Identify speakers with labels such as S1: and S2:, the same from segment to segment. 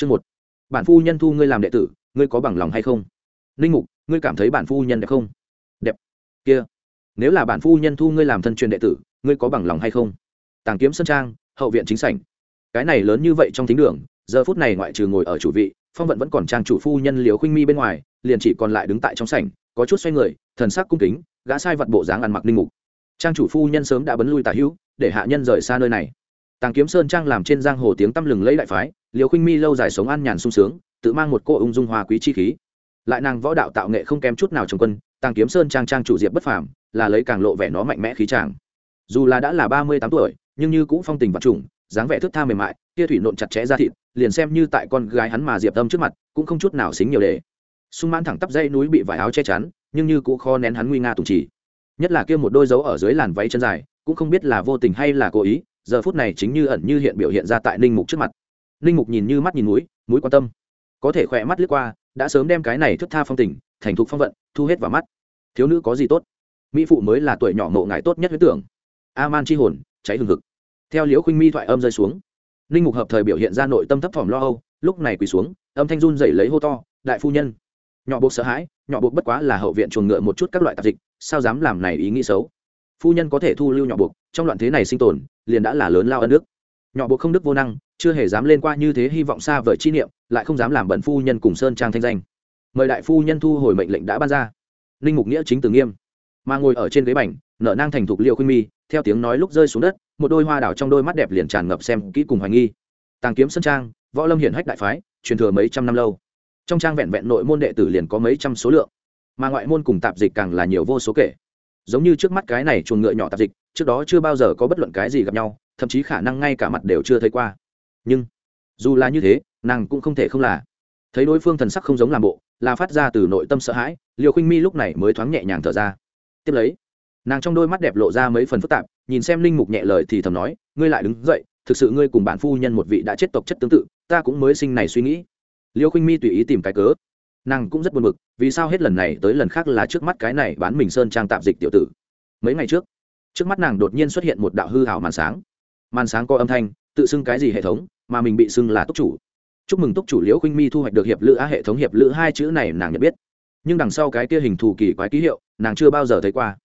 S1: chương một. Bản phu nhân thu ngươi làm đệ tử, ngươi có bằng lòng hay không? Ninh mục, ngươi cảm thấy bản phu nhân đẹp không? Đẹp. Kia. Nếu là bản phu nhân thu ngươi làm thân truyền đệ tử, ngươi có bằng lòng hay không? Tàng kiếm sơn trang, hậu viện chính sảnh. Cái này lớn như vậy trong thính đường, giờ phút này ngoại trừ ngồi ở chủ vị, phong vận vẫn còn trang chủ phu nhân liều khinh mi bên ngoài, liền chỉ còn lại đứng tại trong sảnh, có chút xoay người, thần sắc cung kính, gã sai vật bộ dáng ăn mặc ninh mục. Trang chủ phu nhân sớm đã bấn lui tả hữu, để hạ nhân rời xa nơi này. Tàng kiếm sơn trang làm trên giang hồ tiếng tăm lừng lấy đại phái liều khinh mi lâu dài sống an nhàn sung sướng, tự mang một cô ung dung hoa quý chi khí. Lại nàng võ đạo tạo nghệ không kém chút nào trong quân, tàng kiếm sơn trang trang chủ diệp bất phàm, là lấy càng lộ vẻ nó mạnh mẽ khí tràng dù là đã là ba mươi tám tuổi, nhưng như cũng phong tình vật trùng, dáng vẻ thức tha mềm mại, kia thủy nộn chặt chẽ ra thịt, liền xem như tại con gái hắn mà diệp tâm trước mặt, cũng không chút nào xính nhiều để sung mãn thẳng tắp dây núi bị vải áo che chắn, nhưng như cũng kho nén hắn nguy nga tùng chỉ. Nhất là kia một đôi dấu ở dưới làn váy chân dài, cũng không biết là vô tình hay là cố ý, giờ phút này chính như ẩn như hiện biểu hiện ra tại ninh mục trước mặt ninh mục nhìn như mắt nhìn núi mũi quan tâm. Có thể khỏe mắt lướt qua, đã sớm đem cái này thức tha phong tình, thành thục phong vận, thu hết vào mắt. Thiếu nữ có gì tốt? Mỹ phụ mới là tuổi nhỏ mộ ngại tốt nhất huyết tưởng. A man chi hồn, cháy hừng hực. Theo liễu khuynh mi thoại âm rơi xuống ninh mục hợp thời biểu hiện ra nội tâm thấp thỏm lo âu, lúc này quỳ xuống, âm thanh run dậy lấy hô to, đại phu nhân. Nhỏ buộc sợ hãi, nhỏ buộc bất quá là hậu viện chuồng ngựa một chút các loại tạp dịch, sao dám làm này ý nghĩ xấu? Phu nhân có thể thu lưu nhỏ buộc, trong loạn thế này sinh tồn, liền đã là lớn lao ân nước nhỏ bộ không đức vô năng, chưa hề dám lên qua như thế hy vọng xa vời chi niệm, lại không dám làm bận phu nhân cùng sơn trang thanh danh. Mời đại phu nhân thu hồi mệnh lệnh đã ban ra. Ninh mục nghĩa chính từ nghiêm. Mà ngồi ở trên ghế bành, nở nang thành thục liệu khuyên mi, theo tiếng nói lúc rơi xuống đất, một đôi hoa đảo trong đôi mắt đẹp liền tràn ngập xem kỹ cùng hoài nghi. Tàng kiếm sơn trang, võ lâm hiển hách đại phái, truyền thừa mấy trăm năm lâu. Trong trang vẹn vẹn nội môn đệ tử liền có mấy trăm số lượng. Mà ngoại môn cùng tạp dịch càng là nhiều vô số kể. Giống như trước mắt cái này chuồng ngựa nhỏ tạp dịch, trước đó chưa bao giờ có bất luận cái gì gặp nhau thậm chí khả năng ngay cả mặt đều chưa thấy qua. Nhưng, dù là như thế, nàng cũng không thể không là. Thấy đối phương thần sắc không giống làm bộ, là phát ra từ nội tâm sợ hãi liều khinh mi lúc này mới thoáng nhẹ nhàng thở ra. Tiếp lấy, nàng trong đôi mắt đẹp lộ ra mấy phần phức tạp, nhìn xem linh mục nhẹ lời thì thầm nói, ngươi lại đứng dậy, thực sự ngươi cùng bản phu nhân một vị đã chết tộc chất tương tự, ta cũng mới sinh này suy nghĩ. Liêu khinh mi tùy ý tìm cái cớ. Nàng cũng rất buồn bực, vì sao hết lần này tới lần khác là trước mắt cái này bán mình sơn trang tạm dịch tiểu tử. Mấy ngày trước trước mắt nàng đột nhiên xuất hiện một đạo hư hảo màn sáng màn sáng có âm thanh, tự xưng cái gì hệ thống, mà mình bị xưng là túc chủ. Chúc mừng túc chủ liễu khinh mi thu hoạch được hiệp lữ á hệ thống hiệp lữ hai chữ này nàng nhận biết. Nhưng đằng sau cái kia hình thù kỳ quái ký hiệu, nàng chưa bao giờ thấy qua.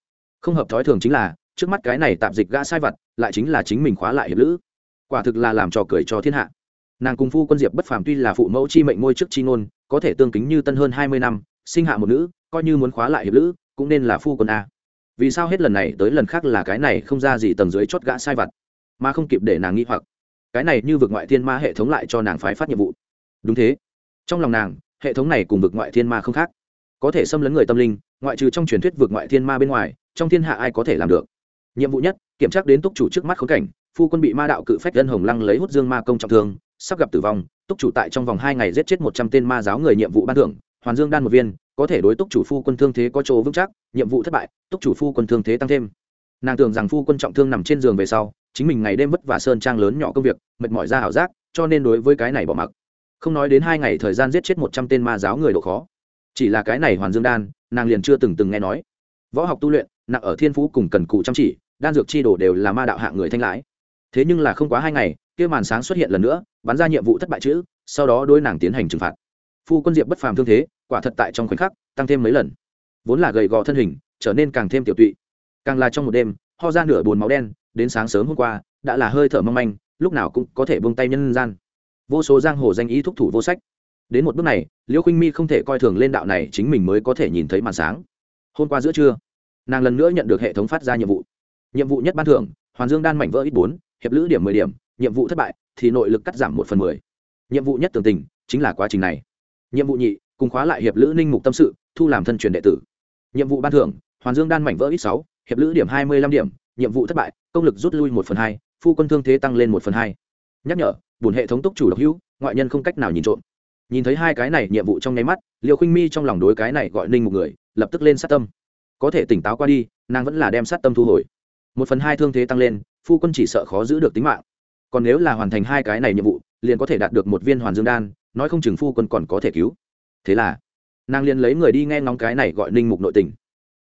S1: Không hợp thói thường chính là, trước mắt cái này tạm dịch gã sai vật, lại chính là chính mình khóa lại hiệp lữ. Quả thực là làm trò cười cho thiên hạ. Nàng cùng phu quân diệp bất phàm tuy là phụ mẫu chi mệnh ngôi trước chi ngôn, có thể tương kính như tân hơn hai mươi năm, sinh hạ một nữ, coi như muốn khóa lại hiệp lữ, cũng nên là phu quân a. Vì sao hết lần này tới lần khác là cái này không ra gì tầng dưới chót gã sai vặt mà không kịp để nàng nghi hoặc. Cái này như vực ngoại thiên ma hệ thống lại cho nàng phái phát nhiệm vụ. Đúng thế. Trong lòng nàng, hệ thống này cùng vực ngoại thiên ma không khác. Có thể xâm lấn người tâm linh, ngoại trừ trong truyền thuyết vực ngoại thiên ma bên ngoài, trong thiên hạ ai có thể làm được? Nhiệm vụ nhất, kiểm tra đến túc chủ trước mắt khống cảnh, phu quân bị ma đạo cự phách dân hồng lăng lấy hút dương ma công trọng thương, sắp gặp tử vong, túc chủ tại trong vòng hai ngày giết chết một trăm tên ma giáo người nhiệm vụ ban thưởng, hoàn dương đan một viên, có thể đối túc chủ phu quân thương thế có chỗ vững chắc, nhiệm vụ thất bại, túc chủ phu quân thương thế tăng thêm. Nàng tưởng rằng phu quân trọng thương nằm trên giường về sau chính mình ngày đêm vất vả sơn trang lớn nhỏ công việc, mệt mỏi ra ảo giác, cho nên đối với cái này bỏ mặc. Không nói đến hai ngày thời gian giết chết một trăm tên ma giáo người độ khó. Chỉ là cái này hoàn dương đan, nàng liền chưa từng từng nghe nói. Võ học tu luyện, nặng ở thiên phú cùng cần cụ chăm chỉ, đan dược chi đồ đều là ma đạo hạng người thanh lãi. Thế nhưng là không quá hai ngày, kia màn sáng xuất hiện lần nữa, bắn ra nhiệm vụ thất bại chữ, sau đó đôi nàng tiến hành trừng phạt. Phu quân diệp bất phàm thương thế, quả thật tại trong khoảnh khắc, tăng thêm mấy lần. Vốn là gầy gò thân hình, trở nên càng thêm tiểu tụy. Càng là trong một đêm, ho ra nửa bồn máu đen đến sáng sớm hôm qua, đã là hơi thở mong manh, lúc nào cũng có thể buông tay nhân gian. Vô số giang hồ danh ý thúc thủ vô sách. Đến một bước này, liễu khinh mi không thể coi thường lên đạo này chính mình mới có thể nhìn thấy màn sáng. Hôm qua giữa trưa, nàng lần nữa nhận được hệ thống phát ra nhiệm vụ. Nhiệm vụ nhất ban thưởng, hoàn dương đan mảnh vỡ ít bốn, hiệp lữ điểm mười điểm, nhiệm vụ thất bại thì nội lực cắt giảm một phần mười. Nhiệm vụ nhất tường tình chính là quá trình này. Nhiệm vụ nhị, cùng khóa lại hiệp lữ ninh mục tâm sự, thu làm thân truyền đệ tử. Nhiệm vụ ban thưởng, hoàn dương đan mảnh vỡ ít sáu, hiệp lữ điểm hai mươi lăm điểm, nhiệm vụ thất bại công lực rút lui một phần hai, phu quân thương thế tăng lên một phần hai. Nhắc nhở bùn hệ thống túc chủ độc hữu, ngoại nhân không cách nào nhìn trộm. Nhìn thấy hai cái này nhiệm vụ trong nháy mắt liều khinh mi trong lòng đối cái này gọi ninh một người, lập tức lên sát tâm. Có thể tỉnh táo qua đi, nàng vẫn là đem sát tâm thu hồi. Một phần hai thương thế tăng lên, phu quân chỉ sợ khó giữ được tính mạng. Còn nếu là hoàn thành hai cái này nhiệm vụ, liền có thể đạt được một viên hoàn dương đan, nói không chừng phu quân còn có thể cứu. Thế là, nàng liền lấy người đi nghe ngóng cái này gọi ninh mục nội tình.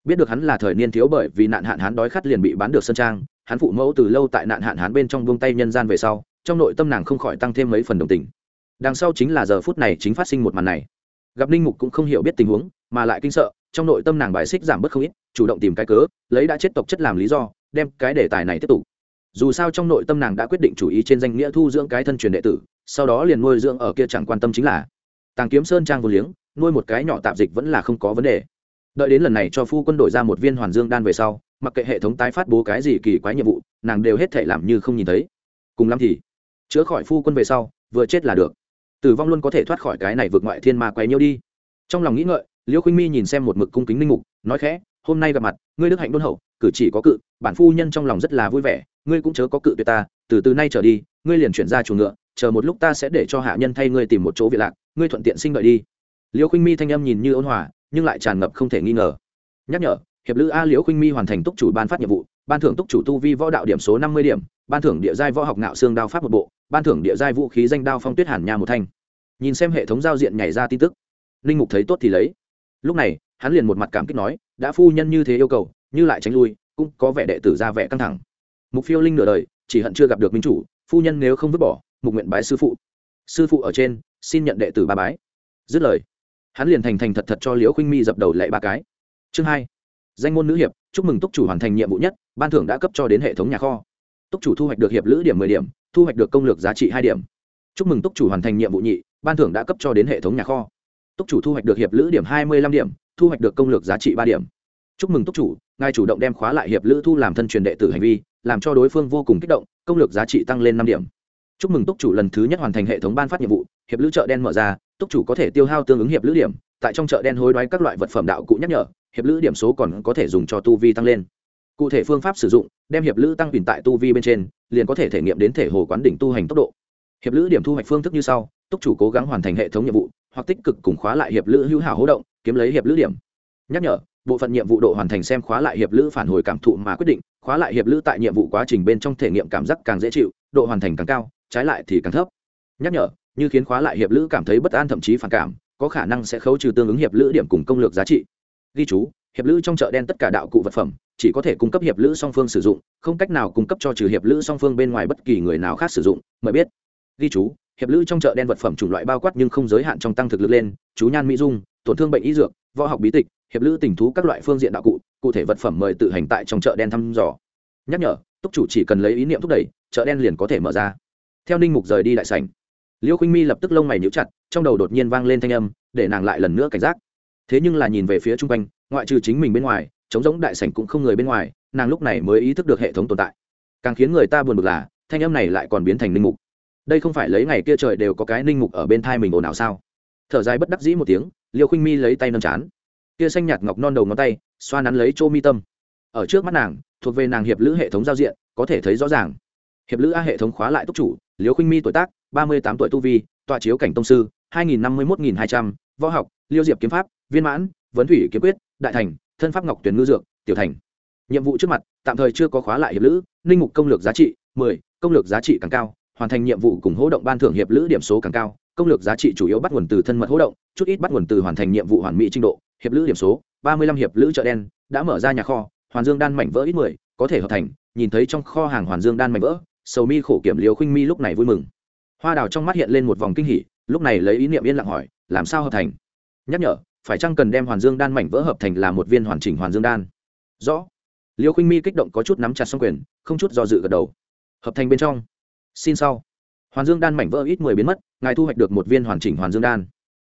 S1: Biết được hắn là thời niên thiếu bởi vì nạn hạn hán đói khát liền bị bán được sân trang hắn phụ mẫu từ lâu tại nạn hạn hán bên trong buông tay nhân gian về sau, trong nội tâm nàng không khỏi tăng thêm mấy phần đồng tình. Đằng sau chính là giờ phút này chính phát sinh một màn này. Gặp ninh mục cũng không hiểu biết tình huống, mà lại kinh sợ, trong nội tâm nàng bài xích giảm bớt không ít, chủ động tìm cái cớ, lấy đã chết tộc chất làm lý do, đem cái đề tài này tiếp tục. Dù sao trong nội tâm nàng đã quyết định chủ ý trên danh nghĩa thu dưỡng cái thân truyền đệ tử, sau đó liền nuôi dưỡng ở kia chẳng quan tâm chính là. Tàng kiếm sơn trang vô liếng, nuôi một cái nhỏ tạp dịch vẫn là không có vấn đề đợi đến lần này cho phu quân đổi ra một viên hoàn dương đan về sau, mặc kệ hệ thống tái phát bố cái gì kỳ quái nhiệm vụ, nàng đều hết thể làm như không nhìn thấy. Cùng lắm thì, chữa khỏi phu quân về sau, vừa chết là được. Tử vong luôn có thể thoát khỏi cái này vượt ngoại thiên ma quấy nhiêu đi. Trong lòng nghĩ ngợi, liễu khuynh mi nhìn xem một mực cung kính linh mục, nói khẽ, hôm nay gặp mặt, ngươi đức hạnh đôn hậu, cử chỉ có cự, bản phu nhân trong lòng rất là vui vẻ, ngươi cũng chớ có cự tuyệt ta, từ từ nay trở đi, ngươi liền chuyển ra chuồng ngựa, chờ một lúc ta sẽ để cho hạ nhân thay ngươi tìm một chỗ việc lạc, ngươi thuận tiện sinh đợi đi. Liễu khuynh mi thanh âm nhìn như ôn hòa nhưng lại tràn ngập không thể nghi ngờ. Nhắc nhở, hiệp lữ a liễu khuynh mi hoàn thành túc chủ ban phát nhiệm vụ, ban thưởng túc chủ tu vi võ đạo điểm số năm mươi điểm, ban thưởng địa giai võ học ngạo xương đao pháp một bộ, ban thưởng địa giai vũ khí danh đao phong tuyết hàn nha một thanh. Nhìn xem hệ thống giao diện nhảy ra tin tức linh mục thấy tốt thì lấy. Lúc này, hắn liền một mặt cảm kích nói, đã phu nhân như thế yêu cầu, như lại tránh lui, cũng có vẻ đệ tử ra vẻ căng thẳng. Mục phiêu linh nửa đời, chỉ hận chưa gặp được minh chủ, phu nhân nếu không vứt bỏ, mục nguyện bái sư phụ. Sư phụ ở trên, xin nhận đệ tử ba bái. Dứt lời hắn liền thành thành thật thật cho liễu khinh mi dập đầu lệ ba cái. Chương hai. Danh môn nữ hiệp, chúc mừng túc chủ hoàn thành nhiệm vụ nhất, ban thưởng đã cấp cho đến hệ thống nhà kho. Túc chủ thu hoạch được hiệp lữ điểm mười điểm, thu hoạch được công lược giá trị hai điểm. Chúc mừng túc chủ hoàn thành nhiệm vụ nhị, ban thưởng đã cấp cho đến hệ thống nhà kho. Túc chủ thu hoạch được hiệp lữ điểm hai mươi lăm điểm, thu hoạch được công lược giá trị ba điểm. Chúc mừng túc chủ, ngài chủ động đem khóa lại hiệp lữ thu làm thân truyền đệ tử hành vi, làm cho đối phương vô cùng kích động, công lược giá trị tăng lên năm điểm. Chúc mừng túc chủ lần thứ nhất hoàn thành hệ thống ban phát nhiệm vụ, hiệp lữ chợ đen mở ra túc chủ có thể tiêu hao tương ứng hiệp lữ điểm, tại trong chợ đen hối đoái các loại vật phẩm đạo cụ nhắc nhở, hiệp lữ điểm số còn có thể dùng cho tu vi tăng lên. Cụ thể phương pháp sử dụng, đem hiệp lữ tăng bình tại tu vi bên trên, liền có thể thể nghiệm đến thể hồ quán đỉnh tu hành tốc độ. Hiệp lữ điểm thu hoạch phương thức như sau, túc chủ cố gắng hoàn thành hệ thống nhiệm vụ, hoặc tích cực cùng khóa lại hiệp lữ hữu hảo hỗ động, kiếm lấy hiệp lữ điểm. Nhắc nhở, bộ phận nhiệm vụ độ hoàn thành xem khóa lại hiệp lữ phản hồi cảm thụ mà quyết định, khóa lại hiệp lữ tại nhiệm vụ quá trình bên trong thể nghiệm cảm giác càng dễ chịu, độ hoàn thành càng cao, trái lại thì càng thấp. Nhắc nhở như khiến khóa lại hiệp lữ cảm thấy bất an thậm chí phản cảm, có khả năng sẽ khấu trừ tương ứng hiệp lữ điểm cùng công lược giá trị. Ghi chú, hiệp lữ trong chợ đen tất cả đạo cụ vật phẩm, chỉ có thể cung cấp hiệp lữ song phương sử dụng, không cách nào cung cấp cho trừ hiệp lữ song phương bên ngoài bất kỳ người nào khác sử dụng, mời biết. Ghi chú, hiệp lữ trong chợ đen vật phẩm chủng loại bao quát nhưng không giới hạn trong tăng thực lực lên, chú nhan mỹ dung, tổn thương bệnh y dược, võ học bí tịch, hiệp lữ tình thú các loại phương diện đạo cụ cụ thể vật phẩm mời tự hành tại trong chợ đen thăm dò. Nhắc nhở, túc chủ chỉ cần lấy ý niệm thúc đẩy, chợ đen liền có thể mở ra. Theo ninh mục rời đi đại sảnh liêu khinh mi lập tức lông mày nhíu chặt, trong đầu đột nhiên vang lên thanh âm, để nàng lại lần nữa cảnh giác. Thế nhưng là nhìn về phía chung quanh, ngoại trừ chính mình bên ngoài chống giống đại sảnh cũng không người bên ngoài, nàng lúc này mới ý thức được hệ thống tồn tại. Càng khiến người ta buồn bực là, thanh âm này lại còn biến thành ninh mục. Đây không phải lấy ngày kia trời đều có cái ninh mục ở bên thai mình ồn ào sao? Thở dài bất đắc dĩ một tiếng liêu khinh mi lấy tay nâng chán. Kia xanh nhạt ngọc non đầu ngón tay, xoa nắn lấy chỗ mi tâm. Ở trước mắt nàng, thuộc về nàng hiệp lữ hệ thống giao diện, có thể thấy rõ ràng. Hiệp lữ a hệ thống khóa lại túc chủ liêu khinh mi tuổi tác ba mươi tám tuổi tu vi, tọa chiếu cảnh tông sư, hai nghìn năm mươi một nghìn hai trăm, võ học, liêu diệp kiếm pháp, viên mãn, vấn thủy kiếm quyết, đại thành, thân pháp ngọc tuyển ngư dược, tiểu thành. Nhiệm vụ trước mặt, tạm thời chưa có khóa lại hiệp lữ, ninh mục công lược giá trị mười, công lược giá trị càng cao, hoàn thành nhiệm vụ cùng hỗ động ban thưởng hiệp lữ điểm số càng cao, công lược giá trị chủ yếu bắt nguồn từ thân mật hỗ động, chút ít bắt nguồn từ hoàn thành nhiệm vụ hoàn mỹ trình độ, hiệp lữ điểm số ba mươi lăm hiệp lữ chợ đen, đã mở ra nhà kho, hoàn dương đan mảnh vỡ ít mười, có thể hợp thành, nhìn thấy trong kho hàng hoàn dương đan mảnh vỡ, sầu mi khổ kiểm liều khinh mi lúc này vui mừng hoa đào trong mắt hiện lên một vòng kinh hỉ, lúc này lấy ý niệm yên lặng hỏi, làm sao hợp thành? Nhắc nhở, phải chăng cần đem hoàn dương đan mảnh vỡ hợp thành là một viên hoàn chỉnh hoàn dương đan? Rõ. Liêu khinh mi kích động có chút nắm chặt xong quyền, không chút do dự gật đầu. Hợp thành bên trong. Xin sau. Hoàn dương đan mảnh vỡ ít mười biến mất, ngài thu hoạch được một viên hoàn chỉnh hoàn dương đan.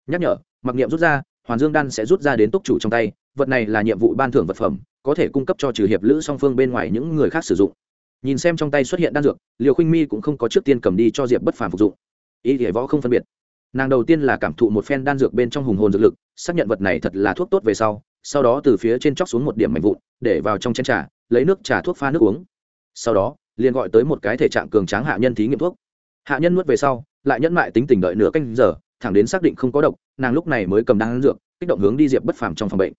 S1: Nhắc nhở, mặc niệm rút ra, hoàn dương đan sẽ rút ra đến túc chủ trong tay, vật này là nhiệm vụ ban thưởng vật phẩm, có thể cung cấp cho trừ hiệp lữ song phương bên ngoài những người khác sử dụng nhìn xem trong tay xuất hiện đan dược, liều khinh mi cũng không có trước tiên cầm đi cho diệp bất phàm phục dụng. Ý nghĩa võ không phân biệt. Nàng đầu tiên là cảm thụ một phen đan dược bên trong hùng hồn dược lực, xác nhận vật này thật là thuốc tốt về sau sau đó từ phía trên chóc xuống một điểm mạnh vụn, để vào trong chén trà, lấy nước trà thuốc pha nước uống. Sau đó, liền gọi tới một cái thể trạng cường tráng hạ nhân thí nghiệm thuốc. Hạ nhân nuốt về sau, lại nhẫn mại tính tình đợi nửa canh giờ, thẳng đến xác định không có độc, nàng lúc này mới cầm đan dược, kích động hướng đi diệp bất phàm trong phòng bệnh.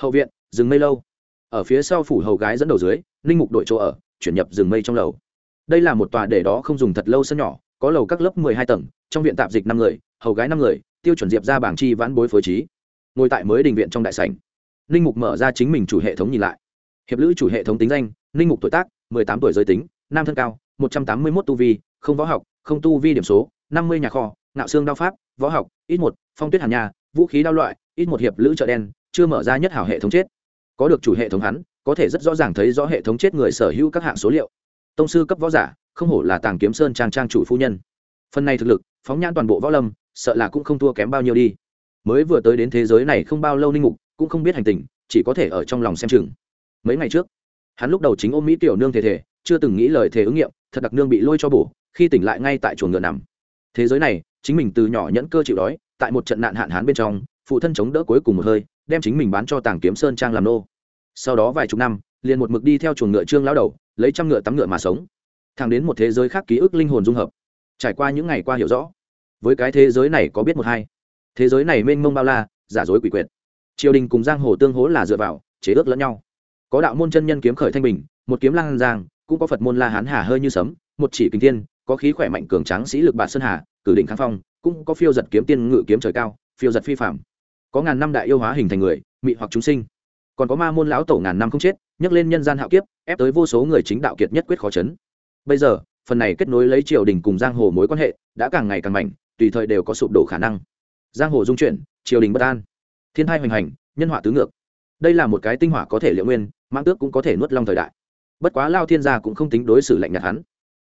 S1: Hậu viện, dừng mây lâu. Ở phía sau phủ hầu gái dẫn đầu dưới linh mục đội chỗ ở chuyển nhập rừng mây trong lầu. Đây là một tòa để đó không dùng thật lâu sân nhỏ, có lầu các lớp mười hai tầng, trong viện tạp dịch năm người, hầu gái năm người, tiêu chuẩn diệp ra bảng chi vãn bối phối trí. Ngồi tại mới đình viện trong đại sảnh linh mục mở ra chính mình chủ hệ thống nhìn lại. Hiệp lữ chủ hệ thống tính danh linh mục tuổi tác, mười tám tuổi giới tính, nam thân cao, một trăm tám mươi mốt tu vi, không võ học, không tu vi điểm số, năm mươi nhà kho, ngạo xương đao pháp, võ học, ít một, phong tuyết hàn nhà, vũ khí đao loại, ít một hiệp lữ chợ đen, chưa mở ra nhất hảo hệ thống chết. Có được chủ hệ thống hắn có thể rất rõ ràng thấy rõ hệ thống chết người sở hữu các hạng số liệu. Tông sư cấp võ giả, không hổ là tàng kiếm sơn trang trang chủ phu nhân. Phần này thực lực, phóng nhãn toàn bộ võ lâm, sợ là cũng không thua kém bao nhiêu đi. Mới vừa tới đến thế giới này không bao lâu ninh mục, cũng không biết hành tình, chỉ có thể ở trong lòng xem chừng. Mấy ngày trước, hắn lúc đầu chính ôm mỹ tiểu nương thể thể chưa từng nghĩ lời thề ứng nghiệm, thật đặc nương bị lôi cho bổ, khi tỉnh lại ngay tại chuồng ngựa nằm. Thế giới này, chính mình từ nhỏ nhẫn cơ chịu đói, tại một trận nạn hạn hán bên trong, phụ thân chống đỡ cuối cùng một hơi, đem chính mình bán cho tàng kiếm sơn trang làm nô sau đó vài chục năm, liền một mực đi theo chuồng ngựa trương lao đầu, lấy trăm ngựa tắm ngựa mà sống. Thẳng đến một thế giới khác ký ức linh hồn dung hợp. Trải qua những ngày qua hiểu rõ. Với cái thế giới này có biết một hai. Thế giới này mênh mông bao la, giả dối quỷ quyệt. Triều đình cùng giang hồ tương hố là dựa vào, chế ước lẫn nhau. Có đạo môn chân nhân kiếm khởi thanh bình, một kiếm lang giang, cũng có phật môn la hán hà hơi như sấm, một chỉ kinh thiên, có khí khỏe mạnh cường tráng sĩ lực bạt sơn hà, cử đỉnh kháng phong, cũng có phiêu giật kiếm tiên ngự kiếm trời cao, phiêu giật phi phạm có ngàn năm đại yêu hóa hình thành người, mị hoặc chúng sinh còn có ma môn lão tổ ngàn năm không chết, nhấc lên nhân gian hạo kiếp, ép tới vô số người chính đạo kiệt nhất quyết khó chấn. Bây giờ, phần này kết nối lấy triều đình cùng giang hồ mối quan hệ đã càng ngày càng mạnh, tùy thời đều có sụp đổ khả năng. Giang hồ dung chuyển, triều đình bất an. Thiên thai hoành hành, nhân họa tứ ngược. Đây là một cái tinh hỏa có thể liệu nguyên, mãng tước cũng có thể nuốt long thời đại. Bất quá lao thiên gia cũng không tính đối xử lạnh nhạt hắn.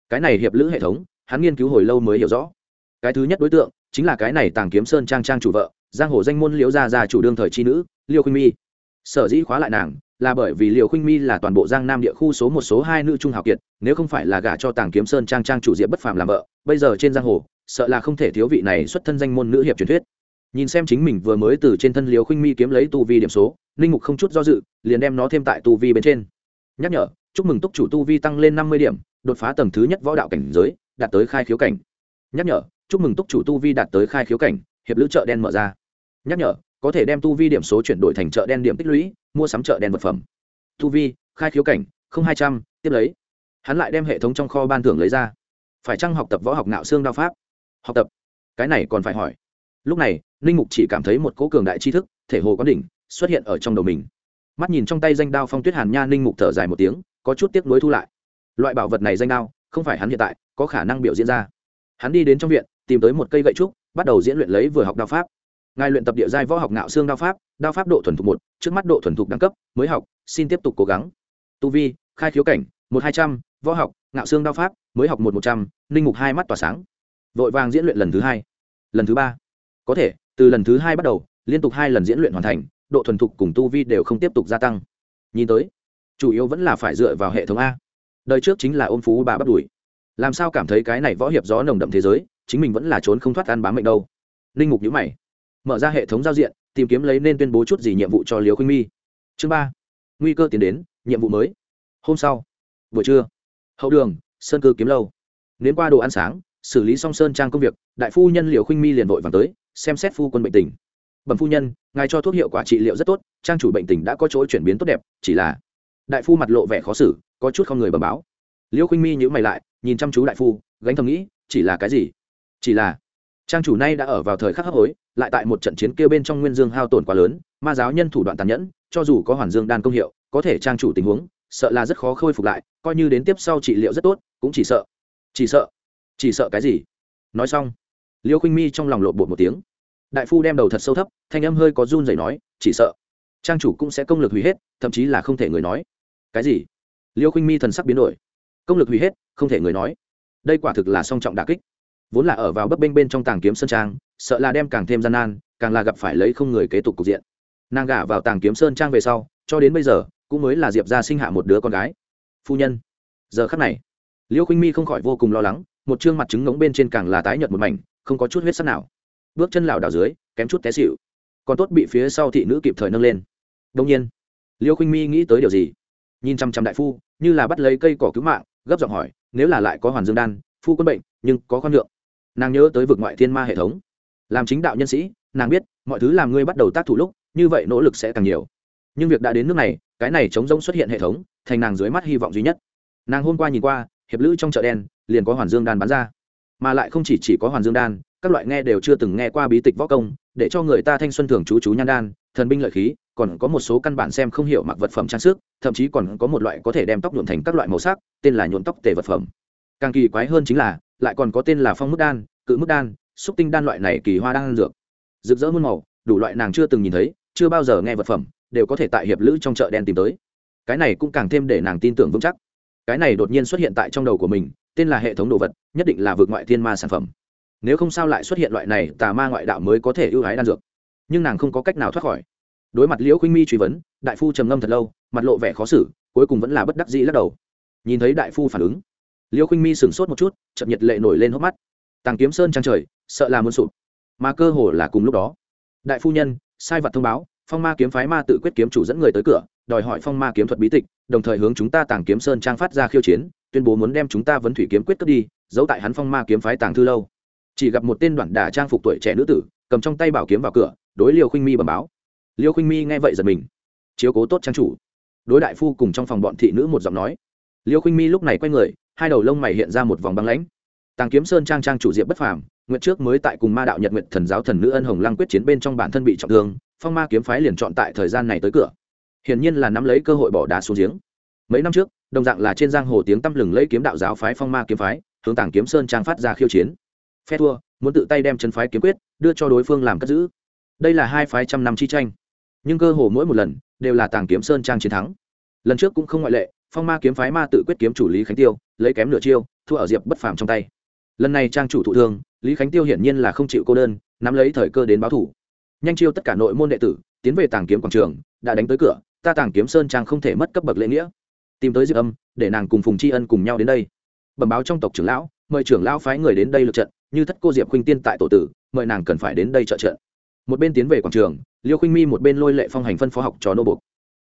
S1: Cái này hiệp lữ hệ thống, hắn nghiên cứu hồi lâu mới hiểu rõ. Cái thứ nhất đối tượng, chính là cái này tàng kiếm sơn trang trang chủ vợ, giang hồ danh môn liễu gia gia chủ đương thời chi nữ, liêu khuynh mi sở dĩ khóa lại nàng là bởi vì liều khuynh mi là toàn bộ giang nam địa khu số một số hai nữ trung hào kiệt, nếu không phải là gả cho tàng kiếm sơn trang trang chủ diệp bất phàm làm vợ, bây giờ trên giang hồ, sợ là không thể thiếu vị này xuất thân danh môn nữ hiệp truyền thuyết. Nhìn xem chính mình vừa mới từ trên thân liều khuynh mi kiếm lấy tu vi điểm số linh mục không chút do dự, liền đem nó thêm tại tu vi bên trên. Nhắc nhở, chúc mừng túc chủ tu vi tăng lên năm mươi điểm, đột phá tầng thứ nhất võ đạo cảnh giới, đạt tới khai khiếu cảnh. Nhắc nhở, chúc mừng túc chủ tu vi đạt tới khai khiếu cảnh, hiệp lữ chợ đen mở ra. Nhắc nhở có thể đem tu vi điểm số chuyển đổi thành chợ đen điểm tích lũy, mua sắm chợ đen vật phẩm. Tu vi, khai khiếu cảnh, không hai trăm, tiếp lấy. Hắn lại đem hệ thống trong kho ban thưởng lấy ra. Phải chăng học tập võ học nạo xương đao pháp? Học tập. Cái này còn phải hỏi. Lúc này, ninh mục chỉ cảm thấy một cố cường đại tri thức, thể hồ có đỉnh, xuất hiện ở trong đầu mình. Mắt nhìn trong tay danh đao phong tuyết hàn nha, ninh mục thở dài một tiếng, có chút tiếc nuối thu lại. Loại bảo vật này danh đao, không phải hắn hiện tại, có khả năng biểu diễn ra. Hắn đi đến trong viện, tìm tới một cây gậy trúc, bắt đầu diễn luyện lấy vừa học đao pháp ngài luyện tập địa giai võ học ngạo xương đao pháp đao pháp độ thuần thục một, trước mắt độ thuần thục đẳng cấp, mới học, xin tiếp tục cố gắng. Tu vi, khai khiếu cảnh, một hai trăm, võ học, ngạo xương đao pháp, mới học một một trăm, linh mục hai mắt tỏa sáng. Vội vàng diễn luyện lần thứ hai. Lần thứ ba. Có thể, từ lần thứ hai bắt đầu, liên tục hai lần diễn luyện hoàn thành, độ thuần thục cùng tu vi đều không tiếp tục gia tăng. Nhìn tới, chủ yếu vẫn là phải dựa vào hệ thống a. Đời trước chính là ôm phú bà bắt đuổi làm sao cảm thấy cái này võ hiệp gió nồng đậm thế giới, chính mình vẫn là trốn không thoát ăn bám mệnh đâu? Linh mục nhữ mày mở ra hệ thống giao diện, tìm kiếm lấy nên tuyên bố chút gì nhiệm vụ cho liều khuynh mi. Chương ba, nguy cơ tiến đến, nhiệm vụ mới. Hôm sau, buổi trưa, hậu đường, sơn cư kiếm lâu. Nếm qua đồ ăn sáng, xử lý xong sơn trang công việc, đại phu nhân liều khuynh mi liền vội vàng tới, xem xét phu quân bệnh tình. Bẩm phu nhân, ngài cho thuốc hiệu quả trị liệu rất tốt, trang chủ bệnh tình đã có chỗ chuyển biến tốt đẹp, chỉ là đại phu mặt lộ vẻ khó xử, có chút không người bẩm báo. Liễu khuynh mi nhữ mày lại, nhìn chăm chú đại phu, gánh thầm nghĩ, chỉ là cái gì? Chỉ là trang chủ nay đã ở vào thời khắc hấp hối, lại tại một trận chiến kêu bên trong nguyên dương hao tổn quá lớn, ma giáo nhân thủ đoạn tàn nhẫn, cho dù có hoàn dương đan công hiệu, có thể trang chủ tình huống, sợ là rất khó khôi phục lại, coi như đến tiếp sau trị liệu rất tốt, cũng chỉ sợ. Chỉ sợ? Chỉ sợ cái gì? Nói xong, liêu khinh mi trong lòng lộn bột một tiếng. Đại phu đem đầu thật sâu thấp, thanh âm hơi có run rẩy nói, chỉ sợ. Trang chủ cũng sẽ công lực hủy hết, thậm chí là không thể người nói. Cái gì? Liêu khinh mi thần sắc biến đổi. Công lực hủy hết, không thể người nói. Đây quả thực là song trọng đà kích vốn là ở vào bấp bênh bên trong tàng kiếm sơn trang, sợ là đem càng thêm gian nan, càng là gặp phải lấy không người kế tục cục diện. Nàng gả vào tàng kiếm sơn trang về sau, cho đến bây giờ, cũng mới là diệp ra sinh hạ một đứa con gái. Phu nhân, giờ khắc này, liêu khinh mi không khỏi vô cùng lo lắng, một chương mặt trứng ngống bên trên càng là tái nhợt một mảnh, không có chút huyết sắc nào. Bước chân lảo đảo dưới, kém chút té xịu còn tốt bị phía sau thị nữ kịp thời nâng lên. Đông nhiên, liêu khinh mi nghĩ tới điều gì? Nhìn chăm chăm đại phu, như là bắt lấy cây cỏ cứu mạng, gấp giọng hỏi, nếu là lại có hoàn dương đan, phu quân bệnh, nhưng có khoan lượng nàng nhớ tới vực ngoại thiên ma hệ thống. Làm chính đạo nhân sĩ, nàng biết, mọi thứ làm ngươi bắt đầu tác thủ lúc, như vậy nỗ lực sẽ càng nhiều. Nhưng việc đã đến nước này, cái này chống rỗng xuất hiện hệ thống, thành nàng dưới mắt hy vọng duy nhất. Nàng hôm qua nhìn qua, hiệp lữ trong chợ đen, liền có hoàn dương đan bán ra. Mà lại không chỉ chỉ có hoàn dương đan, các loại nghe đều chưa từng nghe qua bí tịch võ công, để cho người ta thanh xuân thường chú chú nhan đan, thần binh lợi khí, còn có một số căn bản xem không hiểu mặc vật phẩm trang sức, thậm chí còn có một loại có thể đem tóc nhuộm thành các loại màu sắc, tên là nhuộm tóc tề vật phẩm. Càng kỳ quái hơn chính là lại còn có tên là phong mức đan, cự mức đan, xúc tinh đan loại này kỳ hoa đan dược. Rực rỡ muôn màu, đủ loại nàng chưa từng nhìn thấy, chưa bao giờ nghe vật phẩm, đều có thể tại hiệp lữ trong chợ đen tìm tới. Cái này cũng càng thêm để nàng tin tưởng vững chắc. Cái này đột nhiên xuất hiện tại trong đầu của mình, tên là hệ thống đồ vật, nhất định là vượt ngoại thiên ma sản phẩm. Nếu không sao lại xuất hiện loại này tà ma ngoại đạo mới có thể ưu ái đan dược. Nhưng nàng không có cách nào thoát khỏi. Đối mặt liễu khuynh mi truy vấn, đại phu trầm ngâm thật lâu, mặt lộ vẻ khó xử, cuối cùng vẫn là bất đắc dĩ lắc đầu. Nhìn thấy đại phu phản ứng liêu khinh mi sửng sốt một chút chậm nhiệt lệ nổi lên hốc mắt. Tàng kiếm sơn trang trời, sợ là muốn sụp. Mà cơ hồ là cùng lúc đó. Đại phu nhân, sai vật thông báo, phong ma kiếm phái ma tự quyết kiếm chủ dẫn người tới cửa, đòi hỏi phong ma kiếm thuật bí tịch, đồng thời hướng chúng ta tàng kiếm sơn trang phát ra khiêu chiến, tuyên bố muốn đem chúng ta vấn thủy kiếm quyết cướp đi, giấu tại hắn phong ma kiếm phái tàng thư lâu. Chỉ gặp một tên đoạn đả trang phục tuổi trẻ nữ tử, cầm trong tay bảo kiếm vào cửa, đối liêu khinh mi bẩm báo. Liêu khinh mi nghe vậy giật mình. Chiếu cố tốt trang chủ. Đối đại phu cùng trong phòng bọn thị nữ một giọng nói. Liêu khinh mi lúc này quay người hai đầu lông mày hiện ra một vòng băng lãnh. Tàng kiếm sơn trang trang chủ diệp bất phàm, nguyện trước mới tại cùng ma đạo nhật nguyện thần giáo thần nữ ân hồng lăng quyết chiến bên trong bản thân bị trọng thương, phong ma kiếm phái liền chọn tại thời gian này tới cửa. Hiển nhiên là nắm lấy cơ hội bỏ đá xuống giếng. Mấy năm trước, đồng dạng là trên giang hồ tiếng tăm lừng lấy kiếm đạo giáo phái phong ma kiếm phái, hướng tàng kiếm sơn trang phát ra khiêu chiến. Phe thua, muốn tự tay đem chân phái kiếm quyết, đưa cho đối phương làm cất giữ. Đây là hai phái trăm năm chi tranh. Nhưng cơ hồ mỗi một lần, đều là tàng kiếm sơn trang chiến thắng. Lần trước cũng không ngoại lệ phong ma kiếm phái ma tự quyết kiếm chủ lý khánh tiêu lấy kém nửa chiêu thua ở diệp bất phàm trong tay lần này trang chủ thụ thương lý khánh tiêu hiển nhiên là không chịu cô đơn nắm lấy thời cơ đến báo thủ nhanh chiêu tất cả nội môn đệ tử tiến về tàng kiếm quảng trường đã đánh tới cửa ta tàng kiếm sơn trang không thể mất cấp bậc lễ nghĩa tìm tới diệp âm để nàng cùng phùng tri ân cùng nhau đến đây bẩm báo trong tộc trưởng lão mời trưởng lão phái người đến đây lượt trận như thất cô diệp khuynh tiên tại tổ tử mời nàng cần phải đến đây trợ trận một bên tiến về quảng trường liêu khuynh mi một bên lôi lệ phong hành phân phó học trò nô bục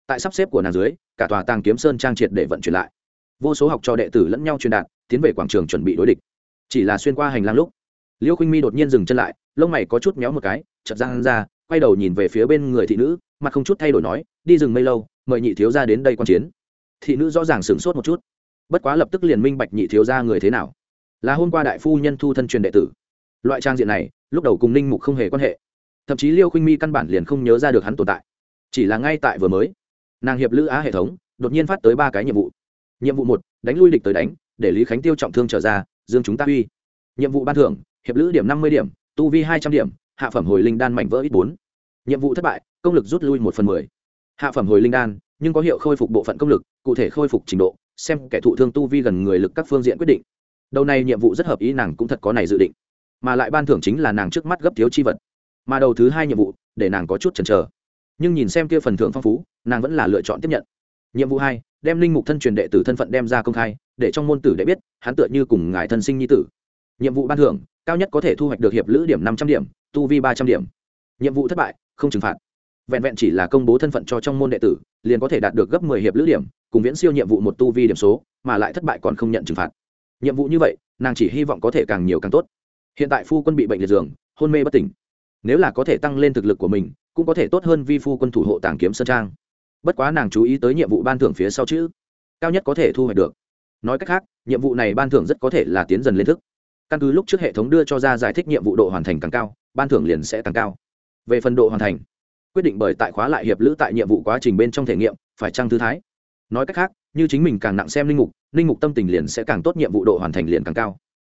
S1: tại sắp xếp của nàng dưới, cả tòa tàng kiếm sơn trang triệt để vận chuyển lại. Vô số học trò đệ tử lẫn nhau truyền đạt, tiến về quảng trường chuẩn bị đối địch. Chỉ là xuyên qua hành lang lúc, liêu khuynh mi đột nhiên dừng chân lại, lông mày có chút méo một cái chật ra ra, quay đầu nhìn về phía bên người thị nữ, mặt không chút thay đổi nói, đi rừng mây lâu, mời nhị thiếu ra đến đây quan chiến. Thị nữ rõ ràng sửng sốt một chút. Bất quá lập tức liền minh bạch nhị thiếu ra người thế nào. Là hôm qua đại phu nhân thu thân truyền đệ tử. Loại trang diện này, lúc đầu cùng ninh mục không hề quan hệ. Thậm chí liêu khinh mi căn bản liền không nhớ ra được hắn tồn tại. Chỉ là ngay tại vừa mới nàng hiệp lữ á hệ thống, đột nhiên phát tới ba cái nhiệm vụ. Nhiệm vụ một, đánh lui địch tới đánh, để lý khánh tiêu trọng thương trở ra, dương chúng ta uy. Nhiệm vụ ban thưởng, hiệp lữ điểm năm mươi điểm, tu vi hai trăm điểm, hạ phẩm hồi linh đan mảnh vỡ ít bốn. Nhiệm vụ thất bại, công lực rút lui một phần mười. Hạ phẩm hồi linh đan, nhưng có hiệu khôi phục bộ phận công lực, cụ thể khôi phục trình độ, xem kẻ thụ thương tu vi gần người lực các phương diện quyết định. Đầu này nhiệm vụ rất hợp ý nàng cũng thật có này dự định. Mà lại ban thưởng chính là nàng trước mắt gấp thiếu chi vật. Mà đầu thứ hai nhiệm vụ, để nàng có chút chần chờ nhưng nhìn xem kia phần thưởng phong phú, nàng vẫn là lựa chọn tiếp nhận. Nhiệm vụ hai, đem linh mục thân truyền đệ tử thân phận đem ra công khai, để trong môn tử đệ biết, hắn tựa như cùng ngài thân sinh nhi tử. Nhiệm vụ ban thưởng, cao nhất có thể thu hoạch được hiệp lữ điểm năm trăm điểm, tu vi ba trăm điểm. Nhiệm vụ thất bại, không trừng phạt. Vẹn vẹn chỉ là công bố thân phận cho trong môn đệ tử, liền có thể đạt được gấp mười hiệp lữ điểm, cùng viễn siêu nhiệm vụ một tu vi điểm số, mà lại thất bại còn không nhận trừng phạt. Nhiệm vụ như vậy, nàng chỉ hy vọng có thể càng nhiều càng tốt. Hiện tại phu quân bị bệnh liệt giường, hôn mê bất tỉnh nếu là có thể tăng lên thực lực của mình, cũng có thể tốt hơn vi phu quân thủ hộ tàng kiếm sơn trang. Bất quá nàng chú ý tới nhiệm vụ ban thưởng phía sau chữ, cao nhất có thể thu hoạch được. Nói cách khác, nhiệm vụ này ban thưởng rất có thể là tiến dần lên thức. Căn cứ lúc trước hệ thống đưa cho ra giải thích nhiệm vụ độ hoàn thành càng cao, ban thưởng liền sẽ càng cao. Về phần độ hoàn thành, quyết định bởi tại khóa lại hiệp lữ tại nhiệm vụ quá trình bên trong thể nghiệm, phải trăng thư thái? Nói cách khác, như chính mình càng nặng xem linh mục linh mục tâm tình liền sẽ càng tốt, nhiệm vụ độ hoàn thành liền càng cao.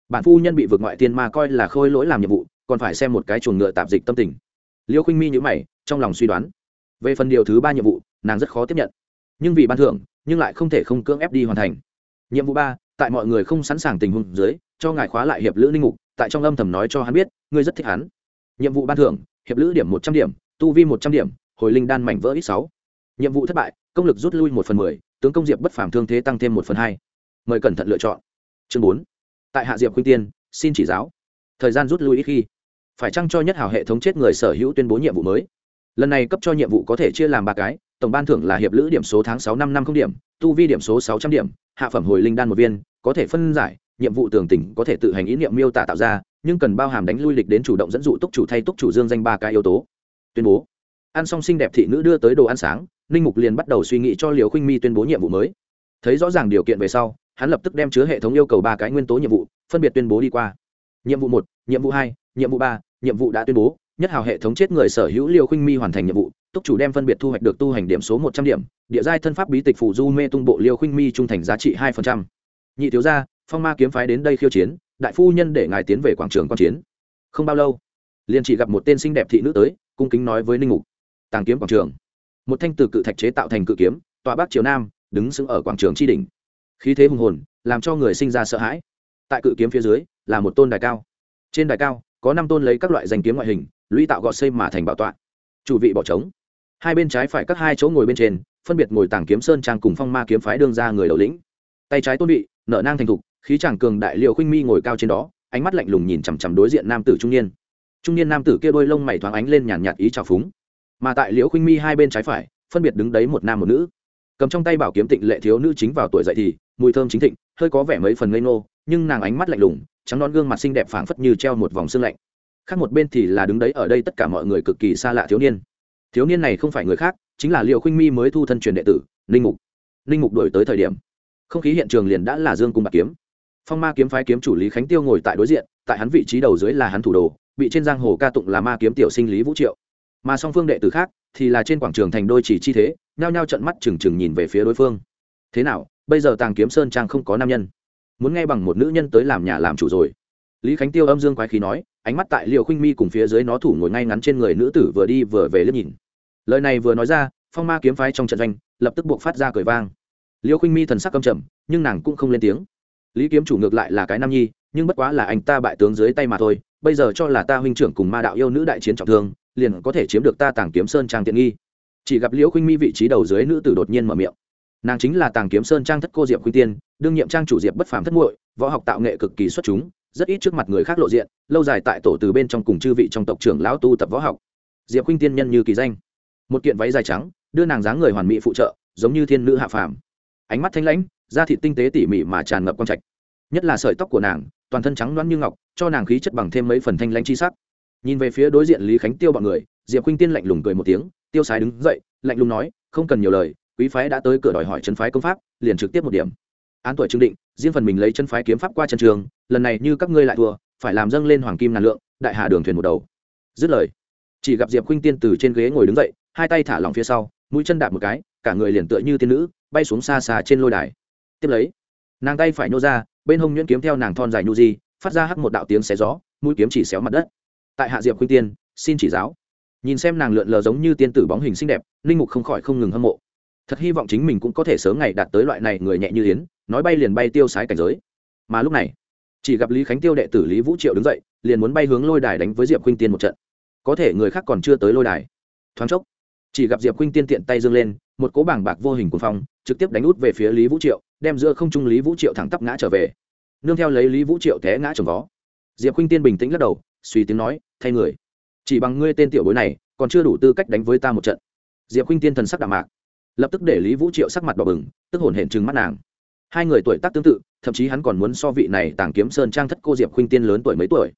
S1: Bản phu nhân bị vượt ngoại tiên ma coi là khôi lỗi làm nhiệm vụ còn phải xem một cái chuồng ngựa tạp dịch tâm tình. Liêu khinh mi nhữ mày, trong lòng suy đoán. Về phần điều thứ ba nhiệm vụ, nàng rất khó tiếp nhận. Nhưng vì ban thưởng, nhưng lại không thể không cưỡng ép đi hoàn thành. Nhiệm vụ ba, tại mọi người không sẵn sàng tình huống dưới, cho ngài khóa lại hiệp lữ Ninh mục, tại trong âm thầm nói cho hắn biết, ngươi rất thích hắn. Nhiệm vụ ban thưởng, hiệp lữ điểm một trăm điểm, tu vi một trăm điểm, hồi linh đan mảnh vỡ ít sáu. Nhiệm vụ thất bại, công lực rút lui một phần mười, tướng công diệp bất phàm thương thế tăng thêm một phần hai. Mời cẩn thận lựa chọn. Chương bốn. Tại hạ diệp khuyên tiên, xin chỉ giáo. Thời gian rút lui ít khi phải chăng cho nhất hảo hệ thống chết người sở hữu tuyên bố nhiệm vụ mới? Lần này cấp cho nhiệm vụ có thể chia làm ba cái, tổng ban thưởng là hiệp lữ điểm số tháng sáu năm năm không điểm, tu vi điểm số sáu trăm điểm, hạ phẩm hồi linh đan một viên, có thể phân giải, nhiệm vụ tường tỉnh có thể tự hành ý niệm miêu tả tạo ra, nhưng cần bao hàm đánh lui lịch đến chủ động dẫn dụ túc chủ thay túc chủ dương danh ba cái yếu tố. Tuyên bố. Ăn xong xinh đẹp thị nữ đưa tới đồ ăn sáng, ninh mục liền bắt đầu suy nghĩ cho liều khinh mi tuyên bố nhiệm vụ mới. Thấy rõ ràng điều kiện về sau, hắn lập tức đem chứa hệ thống yêu cầu ba cái nguyên tố nhiệm vụ, phân biệt tuyên bố đi qua. Nhiệm vụ một, nhiệm vụ hai, nhiệm vụ ba nhiệm vụ đã tuyên bố, nhất hào hệ thống chết người sở hữu liều khinh mi hoàn thành nhiệm vụ, túc chủ đem phân biệt thu hoạch được tu hành điểm số một trăm điểm, địa giai thân pháp bí tịch phủ du mê tung bộ liều khinh mi trung thành giá trị hai phần trăm. Nhị thiếu gia, phong ma kiếm phái đến đây khiêu chiến, đại phu nhân để ngài tiến về quảng trường quan chiến. Không bao lâu, liền chỉ gặp một tên xinh đẹp thị nữ tới, cung kính nói với ninh mục. Tàng kiếm quảng trường. Một thanh từ cự thạch chế tạo thành cự kiếm tòa bắc triều nam, đứng sững ở quảng trường tri đình khí thế hùng hồn, làm cho người sinh ra sợ hãi. Tại cự kiếm phía dưới, là một tôn đài cao. Trên đài cao có năm tôn lấy các loại danh kiếm ngoại hình, lũy tạo gọt xây mà thành bảo tọa. Chủ vị bỏ trống. Hai bên trái phải các hai chỗ ngồi bên trên, phân biệt ngồi tàng kiếm sơn trang cùng phong ma kiếm phái đương ra người đầu lĩnh. Tay trái tôn vị nợ nang thành thục, khí chàng cường đại liệu khuynh mi ngồi cao trên đó, ánh mắt lạnh lùng nhìn chằm chằm đối diện nam tử trung niên. Trung niên nam tử kia đôi lông mày thoáng ánh lên nhàn nhạt ý trào phúng. Mà tại liễu khuynh mi hai bên trái phải, phân biệt đứng đấy một nam một nữ. Cầm trong tay bảo kiếm tịnh lệ thiếu nữ chính vào tuổi dậy thì, mùi thơm chính thịnh, hơi có vẻ mấy phần ngây ngô, nhưng nàng ánh mắt lạnh lùng trắng non gương mặt xinh đẹp phảng phất như treo một vòng xương lạnh. Khác một bên thì là đứng đấy ở đây tất cả mọi người cực kỳ xa lạ thiếu niên. Thiếu niên này không phải người khác, chính là liệu khuynh mi mới thu thân truyền đệ tử, ninh mục. Ninh mục đổi tới thời điểm, không khí hiện trường liền đã là dương cung bạc kiếm. Phong ma kiếm phái kiếm chủ lý khánh tiêu ngồi tại đối diện, tại hắn vị trí đầu dưới là hắn thủ đồ, bị trên giang hồ ca tụng là ma kiếm tiểu sinh lý vũ triệu. Mà song phương đệ tử khác thì là trên quảng trường thành đôi chỉ chi thế, nhao nhao trận mắt trừng trừng nhìn về phía đối phương. Thế nào, bây giờ tàng kiếm sơn trang không có nam nhân? Muốn nghe bằng một nữ nhân tới làm nhà làm chủ rồi. Lý khánh tiêu âm dương quái khí nói, ánh mắt tại liệu khinh mi cùng phía dưới nó thủ ngồi ngay ngắn trên người nữ tử vừa đi vừa về liếc nhìn. Lời này vừa nói ra, phong ma kiếm phái trong trận doanh lập tức buộc phát ra cười vang. Liêu khinh mi thần sắc căm trầm, nhưng nàng cũng không lên tiếng. Lý kiếm chủ ngược lại là cái nam nhi, nhưng bất quá là anh ta bại tướng dưới tay mà thôi, bây giờ cho là ta huynh trưởng cùng ma đạo yêu nữ đại chiến trọng thương, liền có thể chiếm được ta tàng kiếm sơn trang tiện nghi. Chỉ gặp liễu khinh mi vị trí đầu dưới nữ tử đột nhiên mở miệng nàng chính là tàng kiếm sơn trang thất cô diệp khuyên tiên, đương nhiệm trang chủ diệp bất phàm thất muội, võ học tạo nghệ cực kỳ xuất chúng, rất ít trước mặt người khác lộ diện, lâu dài tại tổ từ bên trong cùng chư vị trong tộc trưởng lão tu tập võ học. Diệp khuyên tiên nhân như kỳ danh. Một kiện váy dài trắng, đưa nàng dáng người hoàn mỹ phụ trợ, giống như thiên nữ hạ phàm. Ánh mắt thanh lãnh, da thịt tinh tế tỉ mỉ mà tràn ngập quang trạch. Nhất là sợi tóc của nàng, toàn thân trắng loãng như ngọc, cho nàng khí chất bằng thêm mấy phần thanh lãnh chi sắc. Nhìn về phía đối diện lý khánh tiêu bọn người, diệp khuynh tiên lạnh lùng cười một tiếng, tiêu sái đứng dậy, lạnh lùng nói, không cần nhiều lời quý phái đã tới cửa đòi hỏi chân phái công pháp, liền trực tiếp một điểm. Án tuổi chứng định, riêng phần mình lấy chân phái kiếm pháp qua chân trường, lần này như các ngươi lại thua, phải làm dâng lên hoàng kim ngàn lượng, đại hạ đường thuyền một đầu. Dứt lời, chỉ gặp diệp khuynh tiên từ trên ghế ngồi đứng dậy, hai tay thả lỏng phía sau, mũi chân đạp một cái, cả người liền tựa như tiên nữ, bay xuống xa xa trên lôi đài. Tiếp lấy, nàng tay phải nhô ra, bên hông nhuyễn kiếm theo nàng thon dài nhu di, phát ra hắc một đạo tiếng xé gió, mũi kiếm chỉ xéo mặt đất. Tại hạ diệp khuynh tiên, xin chỉ giáo. Nhìn xem nàng lượn lờ giống như tiên tử bóng hình xinh đẹp linh mục không khỏi không ngừng hâm mộ thật hy vọng chính mình cũng có thể sớm ngày đạt tới loại này người nhẹ như yến, nói bay liền bay tiêu sái cảnh giới. Mà lúc này, chỉ gặp lý khánh tiêu đệ tử lý vũ triệu đứng dậy, liền muốn bay hướng lôi đài đánh với diệp khuynh tiên một trận. Có thể người khác còn chưa tới lôi đài. Thoáng chốc, chỉ gặp diệp khuynh tiên tiện tay dâng lên, một cố bảng bạc vô hình của phong, trực tiếp đánh út về phía lý vũ triệu, đem giữa không trung lý vũ triệu thẳng tắp ngã trở về. Nương theo lấy lý vũ triệu té ngã trồng vó. Diệp khuynh tiên bình tĩnh lắc đầu, suy tiếng nói, thay người, chỉ bằng ngươi tên tiểu bối này, còn chưa đủ tư cách đánh với ta một trận. Diệp khuynh tiên thần sắc đạm mạc lập tức để lý vũ triệu sắc mặt bỏ bừng, tức hồn hển chừng mắt nàng. Hai người tuổi tác tương tự, thậm chí hắn còn muốn so vị này tàng kiếm sơn trang thất cô diệp khuynh tiên lớn tuổi mấy tuổi.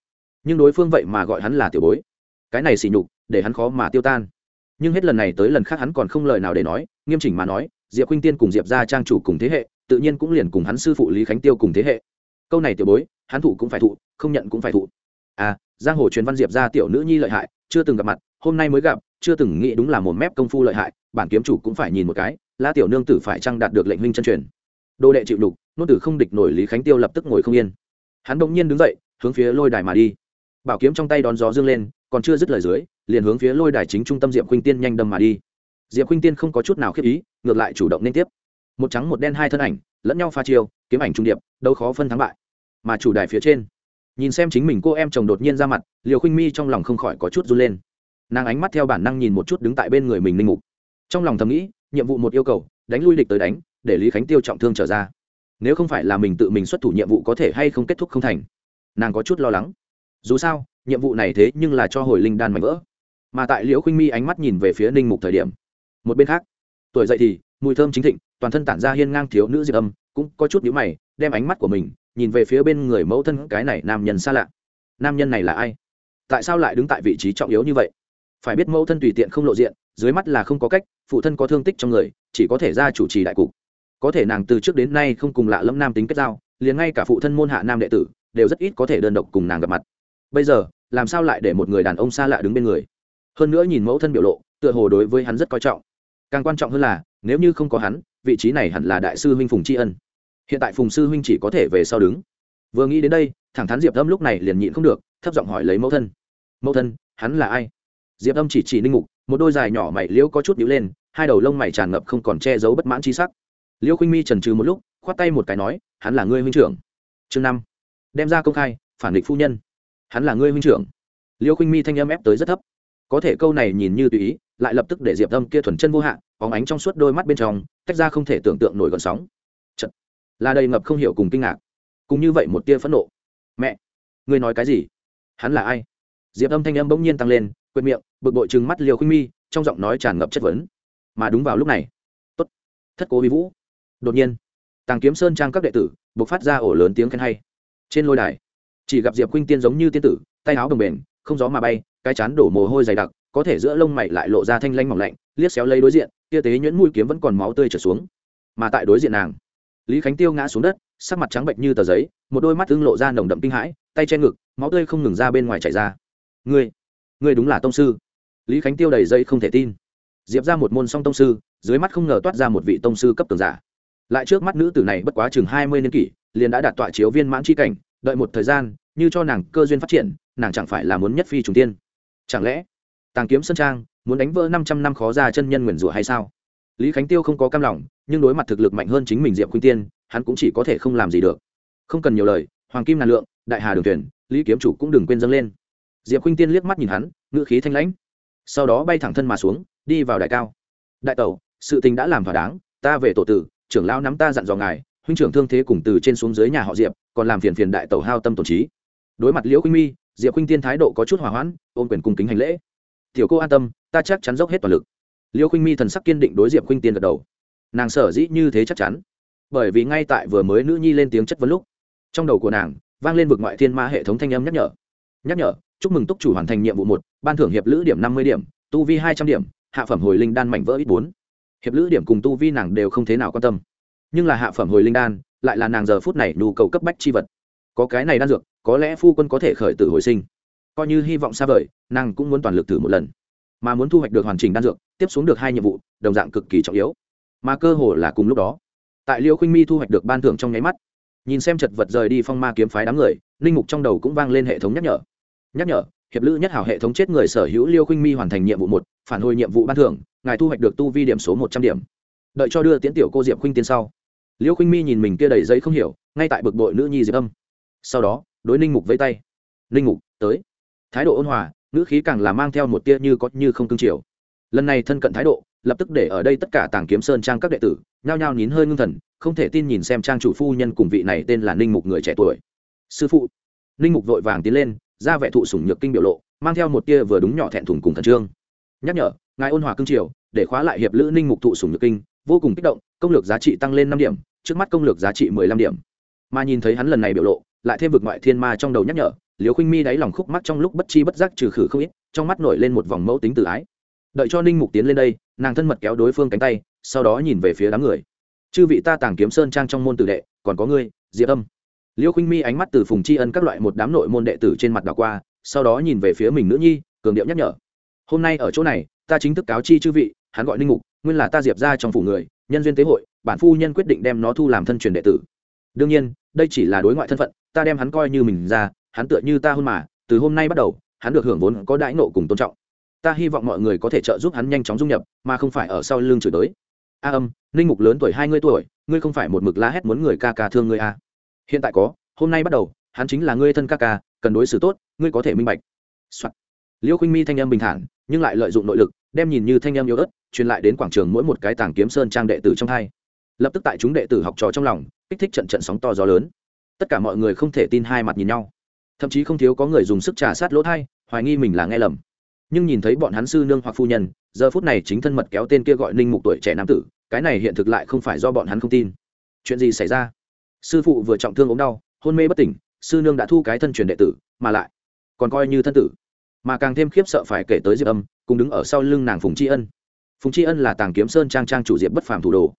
S1: Nhưng đối phương vậy mà gọi hắn là tiểu bối. Cái này xỉ nhục, để hắn khó mà tiêu tan. Nhưng hết lần này tới lần khác hắn còn không lời nào để nói, nghiêm chỉnh mà nói, diệp khuynh tiên cùng diệp ra trang chủ cùng thế hệ, tự nhiên cũng liền cùng hắn sư phụ lý khánh tiêu cùng thế hệ. Câu này tiểu bối, hắn thụ cũng phải thụ, không nhận cũng phải thụ. À giang hồ truyền văn diệp ra tiểu nữ nhi lợi hại, chưa từng gặp mặt, hôm nay mới gặp, chưa từng nghĩ đúng là một mép công phu lợi hại bản kiếm chủ cũng phải nhìn một cái, la tiểu nương tử phải chăng đạt được lệnh huynh chân truyền. Đô đệ chịu đục nô tử không địch nổi lý khánh tiêu lập tức ngồi không yên. Hắn bỗng nhiên đứng dậy, hướng phía lôi đài mà đi. Bảo kiếm trong tay đón gió dương lên, còn chưa dứt lời dưới, liền hướng phía lôi đài chính trung tâm diệp khuynh tiên nhanh đâm mà đi. Diệp khuynh tiên không có chút nào khiếp ý, ngược lại chủ động nên tiếp. Một trắng một đen hai thân ảnh, lẫn nhau pha chiêu, kiếm ảnh trung điệp đâu khó phân thắng bại. Mà chủ đài phía trên, nhìn xem chính mình cô em chồng đột nhiên ra mặt, liều khuynh mi trong lòng không khỏi có chút run lên. Nàng ánh mắt theo bản năng nhìn một chút đứng tại bên người mình linh mục trong lòng thầm nghĩ, nhiệm vụ một yêu cầu, đánh lui địch tới đánh, để lý khánh tiêu trọng thương trở ra. Nếu không phải là mình tự mình xuất thủ nhiệm vụ có thể hay không kết thúc không thành. Nàng có chút lo lắng. Dù sao, nhiệm vụ này thế nhưng là cho hồi linh đan mạnh vỡ. Mà tại liễu khuynh mi ánh mắt nhìn về phía ninh mục thời điểm, một bên khác, tuổi dậy thì, mùi thơm chính thịnh, toàn thân tản ra hiên ngang thiếu nữ diệp âm, cũng có chút nhíu mày, đem ánh mắt của mình nhìn về phía bên người mẫu thân cái này nam nhân xa lạ. Nam nhân này là ai? Tại sao lại đứng tại vị trí trọng yếu như vậy? Phải biết mẫu thân tùy tiện không lộ diện, dưới mắt là không có cách, phụ thân có thương tích trong người, chỉ có thể ra chủ trì đại cục. Có thể nàng từ trước đến nay không cùng lạ lẫm nam tính kết giao, liền ngay cả phụ thân môn hạ nam đệ tử, đều rất ít có thể đơn độc cùng nàng gặp mặt. Bây giờ, làm sao lại để một người đàn ông xa lạ đứng bên người? Hơn nữa nhìn mẫu thân biểu lộ, tựa hồ đối với hắn rất coi trọng. Càng quan trọng hơn là, nếu như không có hắn, vị trí này hẳn là đại sư huynh phùng tri ân. Hiện tại phùng sư huynh chỉ có thể về sau đứng. Vừa nghĩ đến đây, thẳng thắn diệp âm lúc này liền nhịn không được, thấp giọng hỏi lấy mẫu thân. Mẫu thân, hắn là ai? Diệp âm chỉ chỉ ninh mục, một đôi dài nhỏ mày liễu có chút nhữ lên, hai đầu lông mày tràn ngập không còn che giấu bất mãn chi sắc. Liễu khinh mi trần trừ một lúc, khoát tay một cái nói, hắn là ngươi huynh trưởng. Chương năm. Đem ra công khai, phản địch phu nhân. Hắn là ngươi huynh trưởng. Liễu khinh mi thanh âm ép tới rất thấp. Có thể câu này nhìn như tùy ý, lại lập tức để diệp âm kia thuần chân vô hạn óng ánh trong suốt đôi mắt bên trong, tách ra không thể tưởng tượng nổi gọn sóng. Chật. là đầy ngập không hiểu cùng kinh ngạc. Cùng như vậy một tia phẫn nộ. Mẹ, ngươi nói cái gì? Hắn là ai? Diệp âm thanh âm bỗng nhiên tăng lên quên miệng bực bội trừng mắt liều khinh mi, trong giọng nói tràn ngập chất vấn. Mà đúng vào lúc này, tốt, thất cố vi vũ. Đột nhiên, tàng kiếm sơn trang các đệ tử buộc phát ra ổ lớn tiếng khen hay. Trên lôi đài, chỉ gặp diệp khuynh tiên giống như tiên tử, tay áo đồng bền, không gió mà bay, cái chán đổ mồ hôi dày đặc, có thể giữa lông mày lại lộ ra thanh lanh mỏng lạnh, liếc xéo lấy đối diện, tia tế nhuyễn mũi kiếm vẫn còn máu tươi trở xuống. Mà tại đối diện nàng, lý khánh tiêu ngã xuống đất, sắc mặt trắng bệnh như tờ giấy, một đôi mắt tương lộ ra nồng đậm kinh hãi, tay che ngực, máu tươi không ngừng ra bên ngoài chảy ra. Ngươi ngươi đúng là tông sư lý khánh tiêu đầy dây không thể tin. Diệp ra một môn song tông sư, dưới mắt không ngờ toát ra một vị tông sư cấp tường giả. Lại trước mắt nữ tử này bất quá chừng hai mươi niên kỷ, liền đã đạt tọa chiếu viên mãn c h i cảnh, đợi một thời gian, như cho nàng cơ duyên phát triển, nàng chẳng phải là muốn nhất phi trùng tiên. Chẳng lẽ, tàng kiếm sơn trang, muốn đánh vỡ năm trăm năm khó ra chân nhân nguyền rủa hay sao? Lý khánh tiêu không có cam lòng, nhưng đối mặt thực lực mạnh hơn chính mình diệp khuyên tiên, hắn cũng chỉ có thể không làm gì được. Không cần nhiều lời, hoàng kim Nàn lượng, đại hà đường tuyển lý kiếm chủ cũng đừng quên dâng lên. Diệp khuynh tiên liếc mắt nhìn hắn, ngữ khí thanh lãnh sau đó bay thẳng thân mà xuống, đi vào đại cao. Đại tẩu, sự tình đã làm thỏa đáng, ta về tổ tử, trưởng lão nắm ta dặn dò ngài, huynh trưởng thương thế cùng từ trên xuống dưới nhà họ diệp, còn làm phiền phiền đại tẩu hao tâm tổn trí. Đối mặt liễu khuynh mi, diệp khuynh tiên thái độ có chút hỏa hoãn, ôm quyền cung kính hành lễ. Tiểu cô an tâm, ta chắc chắn dốc hết toàn lực. Liễu khuynh mi thần sắc kiên định đối diệp khuynh tiên gật đầu. Nàng sở dĩ như thế chắc chắn, bởi vì ngay tại vừa mới nữ nhi lên tiếng chất vấn lúc, trong đầu của nàng vang lên vực ngoại thiên ma hệ thống thanh âm nhắc nhở. Nhắc nhở chúc mừng túc chủ hoàn thành nhiệm vụ một, ban thưởng hiệp lữ điểm năm mươi điểm, tu vi hai trăm điểm, hạ phẩm hồi linh đan mảnh vỡ ít bốn. Hiệp lữ điểm cùng tu vi nàng đều không thế nào quan tâm. Nhưng là hạ phẩm hồi linh đan, lại là nàng giờ phút này nhu cầu cấp bách chi vật. Có cái này đan dược, có lẽ phu quân có thể khởi tử hồi sinh. Coi như hy vọng xa vời, nàng cũng muốn toàn lực thử một lần. Mà muốn thu hoạch được hoàn chỉnh đan dược, tiếp xuống được hai nhiệm vụ, đồng dạng cực kỳ trọng yếu. Mà cơ hồ là cùng lúc đó. Tại liêu khinh mi thu hoạch được ban thưởng trong nháy mắt. Nhìn xem chật vật rời đi phong ma kiếm phái đám người linh mục trong đầu cũng vang lên hệ thống nhắc nhở nhắc nhở, hiệp lữ nhất hảo hệ thống chết người sở hữu liêu khinh mi hoàn thành nhiệm vụ một, phản hồi nhiệm vụ ban thưởng, ngài thu hoạch được tu vi điểm số một trăm điểm. Đợi cho đưa tiễn tiểu cô diệp khinh tiên sau. Liêu khinh mi nhìn mình kia đầy giấy không hiểu, ngay tại bực bội nữ nhi diệp âm. Sau đó, đối ninh mục vẫy tay. Ninh mục, tới. Thái độ ôn hòa, ngữ khí càng là mang theo một tia như có như không cương triều. Lần này thân cận thái độ, lập tức để ở đây tất cả tàng kiếm sơn trang các đệ tử, nhao nhao nín hơi ngưng thần, không thể tin nhìn xem trang chủ phu nhân cùng vị này tên là ninh mục người trẻ tuổi. Sư phụ. Ninh mục vội vàng tiến lên ra vẻ thụ sủng nhược kinh biểu lộ, mang theo một tia vừa đúng nhỏ thẹn thùng cùng thần trương. Nhắc nhở, ngài ôn hòa cương triều để khóa lại hiệp lữ ninh mục thụ sủng nhược kinh, vô cùng kích động, công lược giá trị tăng lên năm điểm, trước mắt công lược giá trị mười lăm điểm. Mà nhìn thấy hắn lần này biểu lộ, lại thêm vực ngoại thiên ma trong đầu nhắc nhở liều khinh mi đáy lòng khúc mắt trong lúc bất chi bất giác trừ khử không ít, trong mắt nổi lên một vòng mẫu tính tự ái. Đợi cho ninh mục tiến lên đây, nàng thân mật kéo đối phương cánh tay, sau đó nhìn về phía đám người. Chư vị ta tàng kiếm sơn trang trong môn tử đệ, còn có ngươi, diệp âm liêu khinh mi ánh mắt từ phùng tri ân các loại một đám nội môn đệ tử trên mặt đảo qua, sau đó nhìn về phía mình nữ nhi, cường điệu nhắc nhở. Hôm nay ở chỗ này, ta chính thức cáo chi chư vị, hắn gọi ninh mục, nguyên là ta diệp ra trong phủ người, nhân duyên tế hội, bản phu nhân quyết định đem nó thu làm thân truyền đệ tử. Đương nhiên, đây chỉ là đối ngoại thân phận, ta đem hắn coi như mình ra, hắn tựa như ta hơn mà, từ hôm nay bắt đầu, hắn được hưởng vốn có đãi nộ cùng tôn trọng. Ta hy vọng mọi người có thể trợ giúp hắn nhanh chóng dung nhập, mà không phải ở sau lưng chửi tới a âm, ninh mục lớn tuổi hai mươi tuổi, ngươi không phải một mực la hét muốn người ca ca thương ngươi a à hiện tại có, hôm nay bắt đầu, hắn chính là ngươi thân ca ca, cần đối xử tốt, ngươi có thể minh bạch、Soạn. liêu khinh mi thanh âm bình thản, nhưng lại lợi dụng nội lực, đem nhìn như thanh âm yếu ớt, truyền lại đến quảng trường mỗi một cái tàng kiếm sơn trang đệ tử trong hai. Lập tức tại chúng đệ tử học trò trong lòng, kích thích trận trận sóng to gió lớn. Tất cả mọi người không thể tin hai mặt nhìn nhau. Thậm chí không thiếu có người dùng sức trà sát lỗ thai, hoài nghi mình là nghe lầm. Nhưng nhìn thấy bọn hắn sư nương hoặc phu nhân, giờ phút này chính thân mật kéo tên kia gọi ninh mục tuổi trẻ nam tử, cái này hiện thực lại không phải do bọn hắn không tin. Chuyện gì xảy ra? Sư phụ vừa trọng thương ốm đau, hôn mê bất tỉnh, sư nương đã thu cái thân truyền đệ tử, mà lại còn coi như thân tử. Mà càng thêm khiếp sợ phải kể tới diệp âm, cùng đứng ở sau lưng nàng phùng tri ân. Phùng tri ân là tàng kiếm sơn trang trang chủ diệp bất phàm thủ đồ.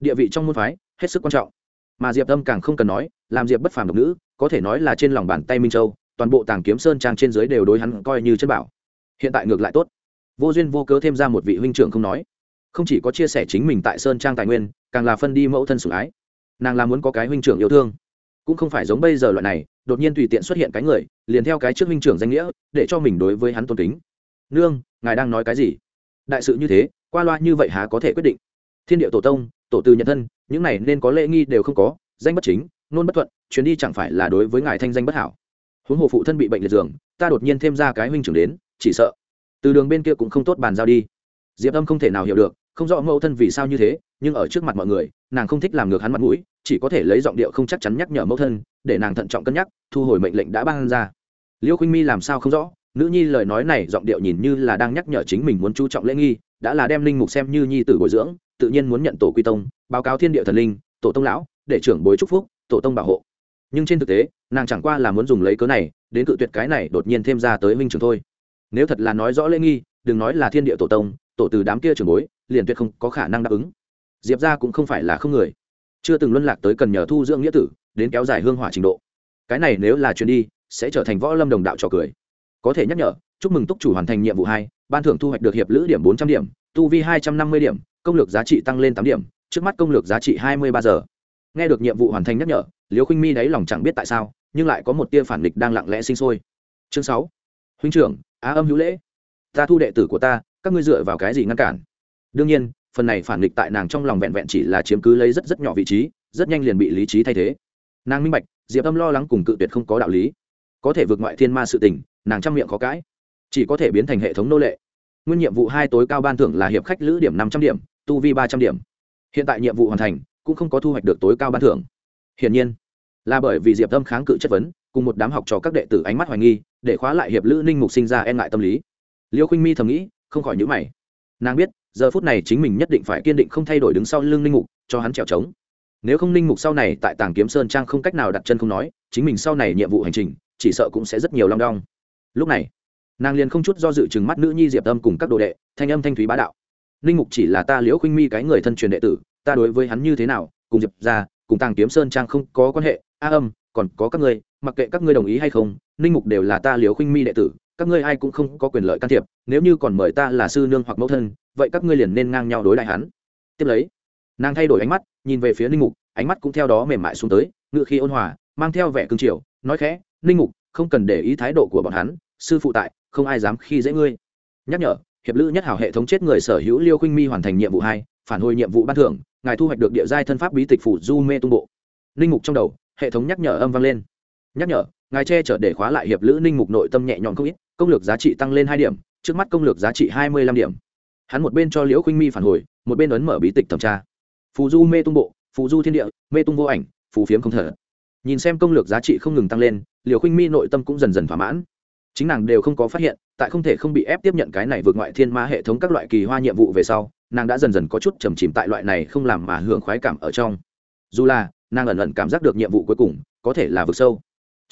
S1: Địa vị trong môn phái, hết sức quan trọng. Mà diệp âm càng không cần nói, làm diệp bất phàm độc nữ, có thể nói là trên lòng bàn tay minh châu, toàn bộ tàng kiếm sơn trang trên dưới đều đối hắn coi như chân bảo. Hiện tại ngược lại tốt. Vô duyên vô cớ thêm ra một vị huynh trưởng không nói. Không chỉ có chia sẻ chính mình tại sơn trang tài nguyên, càng là phân đi mẫu thân sủng ái nàng là muốn có cái huynh trưởng yêu thương. Cũng không phải giống bây giờ loại này, đột nhiên tùy tiện xuất hiện cái người, liền theo cái trước huynh trưởng danh nghĩa, để cho mình đối với hắn tôn kính. Nương, ngài đang nói cái gì? Đại sự như thế, qua loa như vậy há có thể quyết định. Thiên địa tổ tông, tổ từ nhận thân, những này nên có lễ nghi đều không có, danh bất chính, nôn bất thuận, chuyến đi chẳng phải là đối với ngài thanh danh bất hảo. Huống hồ phụ thân bị bệnh liệt giường, ta đột nhiên thêm ra cái huynh trưởng đến, chỉ sợ. Từ đường bên kia cũng không tốt bàn giao đi. Diệp âm không thể nào hiểu được không rõ mẫu thân vì sao như thế, nhưng ở trước mặt mọi người, nàng không thích làm ngược hắn mặt mũi, chỉ có thể lấy giọng điệu không chắc chắn nhắc nhở mẫu thân, để nàng thận trọng cân nhắc, thu hồi mệnh lệnh đã ban ra. Liêu khuynh mi làm sao không rõ? Nữ nhi lời nói này giọng điệu nhìn như là đang nhắc nhở chính mình muốn chú trọng lễ nghi, đã là đem linh mục xem như nhi tử bồi dưỡng, tự nhiên muốn nhận tổ quy tông, báo cáo thiên địa thần linh, tổ tông lão, để trưởng bối chúc phúc, tổ tông bảo hộ. Nhưng trên thực tế, nàng chẳng qua là muốn dùng lấy cớ này, đến cự tuyệt cái này đột nhiên thêm ra tới minh trường thôi. Nếu thật là nói rõ lễ nghi, đừng nói là thiên địa tổ tông tổ từ đám kia trưởng bối, liền tuyệt không có khả năng đáp ứng. Diệp ra cũng không phải là không người. Chưa từng luân lạc tới cần nhờ thu dưỡng nghĩa tử, đến kéo dài hương hỏa trình độ. Cái này nếu là chuyến đi, sẽ trở thành võ lâm đồng đạo trò cười. Có thể nhắc nhở, chúc mừng túc chủ hoàn thành nhiệm vụ hai, ban thưởng thu hoạch được hiệp lữ điểm bốn trăm điểm, tu vi hai trăm năm mươi điểm, công lược giá trị tăng lên tám điểm, trước mắt công lược giá trị hai mươi ba giờ. Nghe được nhiệm vụ hoàn thành nhắc nhở liều khinh mi đáy lòng chẳng biết tại sao, nhưng lại có một tia phản nghịch đang lặng lẽ sinh sôi. Chương sáu. Huynh trưởng, á âm hữu lễ. Ta thu đệ tử của ta các ngươi dựa vào cái gì ngăn cản? Đương nhiên, phần này phản nghịch tại nàng trong lòng vẹn vẹn chỉ là chiếm cứ lấy rất rất nhỏ vị trí, rất nhanh liền bị lý trí thay thế. Nàng minh bạch, diệp âm lo lắng cùng cự tuyệt không có đạo lý. Có thể vượt ngoại thiên ma sự tình, nàng chăm miệng khó cãi. Chỉ có thể biến thành hệ thống nô lệ. Nguyên nhiệm vụ hai tối cao ban thưởng là hiệp khách lữ điểm năm trăm điểm, tu vi ba trăm điểm. Hiện tại nhiệm vụ hoàn thành, cũng không có thu hoạch được tối cao ban thưởng. Hiển nhiên, là bởi vì diệp tâm kháng cự chất vấn, cùng một đám học trò các đệ tử ánh mắt hoài nghi, để khóa lại hiệp lữ ninh mục sinh ra e ngại tâm lý. Liêu khinh mi thầm nghĩ không khỏi nhữ mày. Nàng biết, giờ phút này chính mình nhất định phải kiên định không thay đổi đứng sau lưng ninh mục, cho hắn trèo trống. Nếu không ninh mục sau này tại tàng kiếm sơn trang không cách nào đặt chân không nói, chính mình sau này nhiệm vụ hành trình, chỉ sợ cũng sẽ rất nhiều long đong. Lúc này, nàng liền không chút do dự chừng mắt nữ nhi diệp tâm cùng các đồ đệ, thanh âm thanh thúy bá đạo. Ninh mục chỉ là ta liễu khinh mi cái người thân truyền đệ tử, ta đối với hắn như thế nào, cùng diệp ra cùng tàng kiếm sơn trang không có quan hệ, a âm, còn có các ngươi, mặc kệ các ngươi đồng ý hay không, ninh mục đều là ta liễu khinh mi đệ tử các ngươi ai cũng không có quyền lợi can thiệp, nếu như còn mời ta là sư nương hoặc mẫu thân, vậy các ngươi liền nên ngang nhau đối đại hắn. Tiếp lấy, nàng thay đổi ánh mắt, nhìn về phía ninh mục, ánh mắt cũng theo đó mềm mại xuống tới, ngựa khi ôn hòa, mang theo vẻ cương triều, nói khẽ, ninh mục, không cần để ý thái độ của bọn hắn, sư phụ tại, không ai dám khi dễ ngươi. Nhắc nhở, hiệp lữ nhất hảo hệ thống chết người sở hữu liêu khinh mi hoàn thành nhiệm vụ hai, phản hồi nhiệm vụ ban thưởng, ngài thu hoạch được địa giai thân pháp bí tịch phủ du mê tung bộ. Ninh mục trong đầu, hệ thống nhắc nhở âm vang lên. Nhắc nhở ngài che chở để khóa lại hiệp lữ ninh mục nội tâm nhẹ nhõm không ít, công lược giá trị tăng lên hai điểm, trước mắt công lược giá trị hai mươi lăm điểm. Hắn một bên cho liễu khinh mi phản hồi, một bên ấn mở bí tịch thẩm tra. Phù du mê tung bộ, phù du thiên địa, mê tung vô ảnh, phù phiếm không thở. Nhìn xem công lược giá trị không ngừng tăng lên liều khinh mi nội tâm cũng dần dần thỏa mãn. Chính nàng đều không có phát hiện, tại không thể không bị ép tiếp nhận cái này vượt ngoại thiên ma hệ thống các loại kỳ hoa nhiệm vụ về sau, nàng đã dần dần có chút trầm chìm tại loại này không làm mà hưởng khoái cảm ở trong. Dù là, nàng ẩn ẩn cảm giác được nhiệm vụ cuối cùng, có thể là vực sâu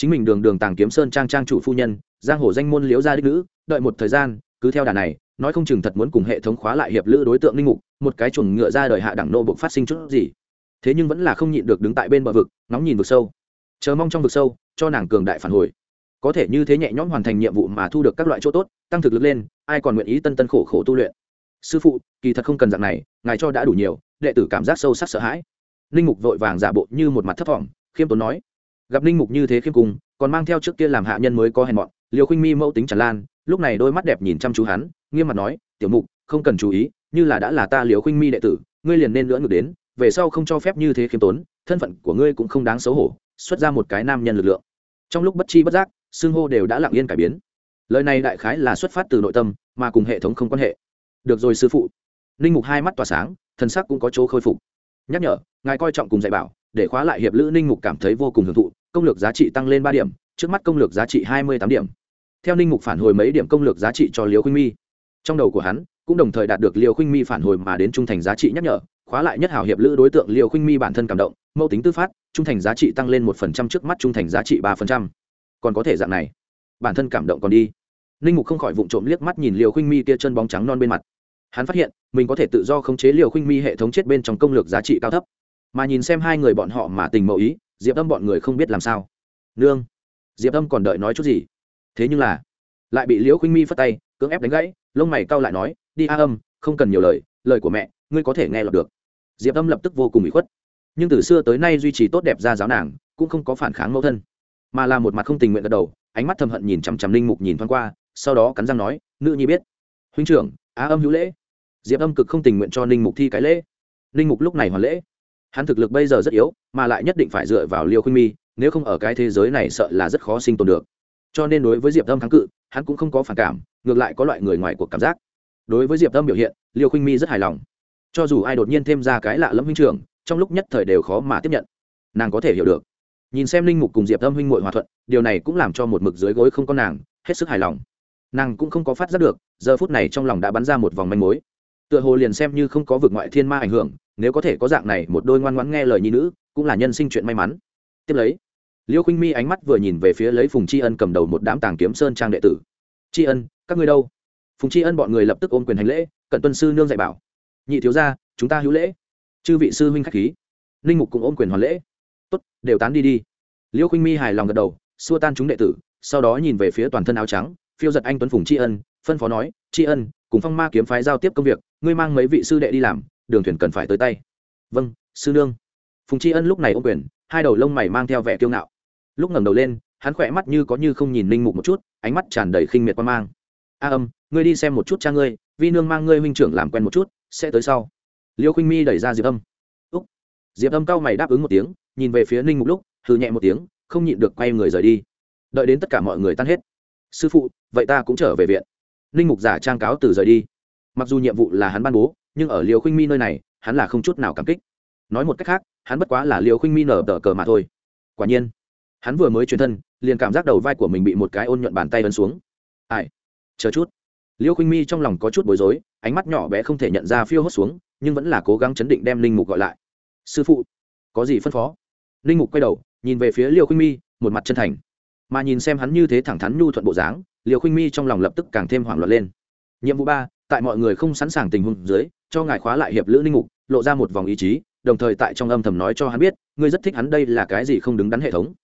S1: chính mình đường đường tàng kiếm sơn trang trang chủ phu nhân, giang hồ danh môn liễu gia đích nữ, đợi một thời gian, cứ theo đà này, nói không chừng thật muốn cùng hệ thống khóa lại hiệp lữ đối tượng linh mục, một cái chuồng ngựa ra đời hạ đẳng nô buộc phát sinh chút gì. Thế nhưng vẫn là không nhịn được đứng tại bên bờ vực, ngóng nhìn vực sâu. Chờ mong trong vực sâu, cho nàng cường đại phản hồi. Có thể như thế nhẹ nhõm hoàn thành nhiệm vụ mà thu được các loại chỗ tốt, tăng thực lực lên, ai còn nguyện ý tân tân khổ khổ tu luyện. Sư phụ, kỳ thật không cần dạng này, ngài cho đã đủ nhiều, đệ tử cảm giác sâu sắc sợ hãi. Linh mục vội vàng giả bộ như một mặt thấp thỏm khiêm tốn nói gặp ninh mục như thế khiêm cung, còn mang theo trước kia làm hạ nhân mới có hèn mọn liều khinh mi mẫu tính tràn lan lúc này đôi mắt đẹp nhìn chăm chú hắn nghiêm mặt nói tiểu mục không cần chú ý như là đã là ta liều khinh mi đệ tử ngươi liền nên lưỡng ngược đến về sau không cho phép như thế khiêm tốn thân phận của ngươi cũng không đáng xấu hổ xuất ra một cái nam nhân lực lượng. Trong lúc bất chi bất giác xưng hô đều đã lặng yên cải biến. Lời này đại khái là xuất phát từ nội tâm mà cùng hệ thống không quan hệ. Được rồi sư phụ. Linh mục hai mắt tỏa sáng thân sắc cũng có chỗ khôi phục. Nhắc nhở ngài coi trọng cùng dạy bảo để khóa lại hiệp lữ ninh mục cảm thấy vô cùng hưởng thụ công lược giá trị tăng lên ba điểm, trước mắt công lược giá trị hai mươi tám điểm. Theo ninh mục phản hồi mấy điểm công lược giá trị cho liều khuynh mi. Trong đầu của hắn, cũng đồng thời đạt được liều khuynh mi phản hồi mà đến trung thành giá trị nhắc nhở, khóa lại nhất hảo hiệp lữ đối tượng liều khuynh mi bản thân cảm động, mẫu tính tư phát, trung thành giá trị tăng lên một phần trăm trước mắt trung thành giá trị ba phần trăm. Còn có thể dạng này, bản thân cảm động còn đi. Ninh mục không khỏi vụng trộm liếc mắt nhìn liều khuynh mi kia chân bóng trắng non bên mặt. Hắn phát hiện, mình có thể tự do khống chế liều khuynh mi hệ thống chết bên trong công lược giá trị cao thấp. Mà nhìn xem hai người bọn họ mà tình mẫu ý diệp âm bọn người không biết làm sao. Nương. Diệp âm còn đợi nói chút gì? Thế nhưng là, lại bị liễu khuynh mi phất tay, cưỡng ép đánh gãy, lông mày cau lại nói, đi a âm, không cần nhiều lời lời của mẹ, ngươi có thể nghe lọt được. Diệp âm lập tức vô cùng bị khuất. Nhưng từ xưa tới nay duy trì tốt đẹp ra giáo nàng, cũng không có phản kháng mẫu thân, mà là một mặt không tình nguyện gật đầu, ánh mắt thầm hận nhìn chằm chằm linh mục nhìn thoáng qua, sau đó cắn răng nói, nữ nhi biết. Huynh trưởng á âm hữu lễ. Diệp âm cực không tình nguyện cho ninh mục thi cái lễ. Ninh mục lúc này hoàn lễ hắn thực lực bây giờ rất yếu mà lại nhất định phải dựa vào liêu khuynh mi nếu không ở cái thế giới này sợ là rất khó sinh tồn được. Cho nên đối với diệp âm kháng cự hắn cũng không có phản cảm ngược lại có loại người ngoài cuộc cảm giác. Đối với diệp âm biểu hiện liêu khuynh mi rất hài lòng. Cho dù ai đột nhiên thêm ra cái lạ lẫm huynh trường, trong lúc nhất thời đều khó mà tiếp nhận. Nàng có thể hiểu được. Nhìn xem linh mục cùng diệp âm huynh m hòa thuận điều này cũng làm cho một mực dưới gối không có nàng hết sức hài lòng. Nàng cũng không có phát giác được giờ phút này trong lòng đã bắn ra một vòng manh mối. Tựa hồ liền xem như không có vực ngoại thiên ma ảnh hưởng nếu có thể có dạng này một đôi ngoan ngoãn nghe lời nhi nữ, cũng là nhân sinh chuyện may mắn. Tiếp lấy, liêu khinh mi ánh mắt vừa nhìn về phía lấy phùng tri ân cầm đầu một đám tàng kiếm sơn trang đệ tử. Tri ân, các ngươi đâu? Phùng tri ân bọn người lập tức ôm quyền hành lễ, cận tuân sư nương dạy bảo. Nhị thiếu gia, chúng ta hữu lễ. Chư vị sư huynh khách khí. Linh mục cũng ôm quyền hoàn lễ. Tốt, đều tán đi đi. Liêu khinh mi hài lòng gật đầu, xua tan chúng đệ tử, sau đó nhìn về phía toàn thân áo trắng, phiêu giật anh tuấn phùng tri ân, phân phó nói tri ân, cùng phong ma kiếm phái giao tiếp công việc, ngươi mang mấy vị sư đệ đi làm đường thuyền cần phải tới tay. Vâng sư nương. Phùng tri ân lúc này ô quyền, hai đầu lông mày mang theo vẻ kiêu ngạo. Lúc ngẩng đầu lên, hắn khỏe mắt như có như không nhìn linh mục một chút, ánh mắt tràn đầy khinh miệt quan mang. A âm, ngươi đi xem một chút cha ngươi, vi nương mang ngươi huynh trưởng làm quen một chút, sẽ tới sau. Liêu khinh mi đẩy ra diệp âm. Úc. Diệp âm cao mày đáp ứng một tiếng, nhìn về phía ninh mục lúc, hừ nhẹ một tiếng, không nhịn được quay người rời đi. Đợi đến tất cả mọi người tan hết. Sư phụ, vậy ta cũng trở về viện. Ninh mục giả trang cáo từ rời đi. Mặc dù nhiệm vụ là hắn ban bố nhưng ở liều khinh mi nơi này, hắn là không chút nào cảm kích. Nói một cách khác, hắn bất quá là liều khinh mi nở tờ cờ mà thôi. Quả nhiên, hắn vừa mới truyền thân, liền cảm giác đầu vai của mình bị một cái ôn nhuận bàn tay ấn xuống. Ai? Chờ chút. Liêu khinh mi trong lòng có chút bối rối, ánh mắt nhỏ bé không thể nhận ra phiêu hốt xuống, nhưng vẫn là cố gắng chấn định đem linh mục gọi lại. Sư phụ, có gì phân phó? Linh mục quay đầu, nhìn về phía liêu khinh mi, một mặt chân thành. Mà nhìn xem hắn như thế thẳng thắn nhu thuận bộ dáng liều khinh mi trong lòng lập tức càng thêm hoảng loạn lên. Nhiệm vụ ba, tại mọi người không sẵn sàng tình huống dưới cho ngài khóa lại hiệp lữ linh mục, lộ ra một vòng ý chí, đồng thời tại trong âm thầm nói cho hắn biết, ngươi rất thích hắn đây là cái gì không đứng đắn hệ thống.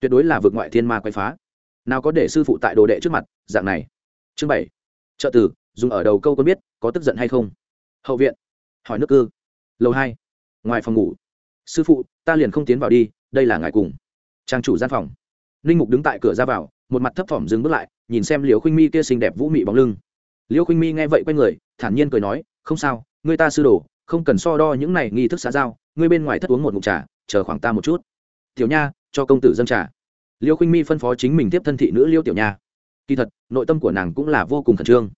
S1: Tuyệt đối là vượt ngoại thiên ma quay phá. Nào có để sư phụ tại đồ đệ trước mặt, dạng này. Chương bảy. Trợ tử, dùng ở đầu câu có biết, có tức giận hay không? Hậu viện. Hỏi nước cư. Lầu hai. Ngoài phòng ngủ. Sư phụ, ta liền không tiến vào đi, đây là ngài cùng. Trang chủ gian phòng. Ninh mục đứng tại cửa ra vào, một mặt thấp thỏm dừng bước lại, nhìn xem liều khinh mi kia xinh đẹp vũ mị bóng lưng. Liêu khinh mi nghe vậy quay người, thản nhiên cười nói, không sao người ta sư đồ, không cần so đo những này nghi thức xã giao, ngươi bên ngoài thất uống một ngụm trà, chờ khoảng ta một chút. Tiểu nha, cho công tử dân trà. Liêu khinh mi phân phó chính mình tiếp thân thị nữ liêu tiểu nha. Kỳ thật, nội tâm của nàng cũng là vô cùng khẩn trương.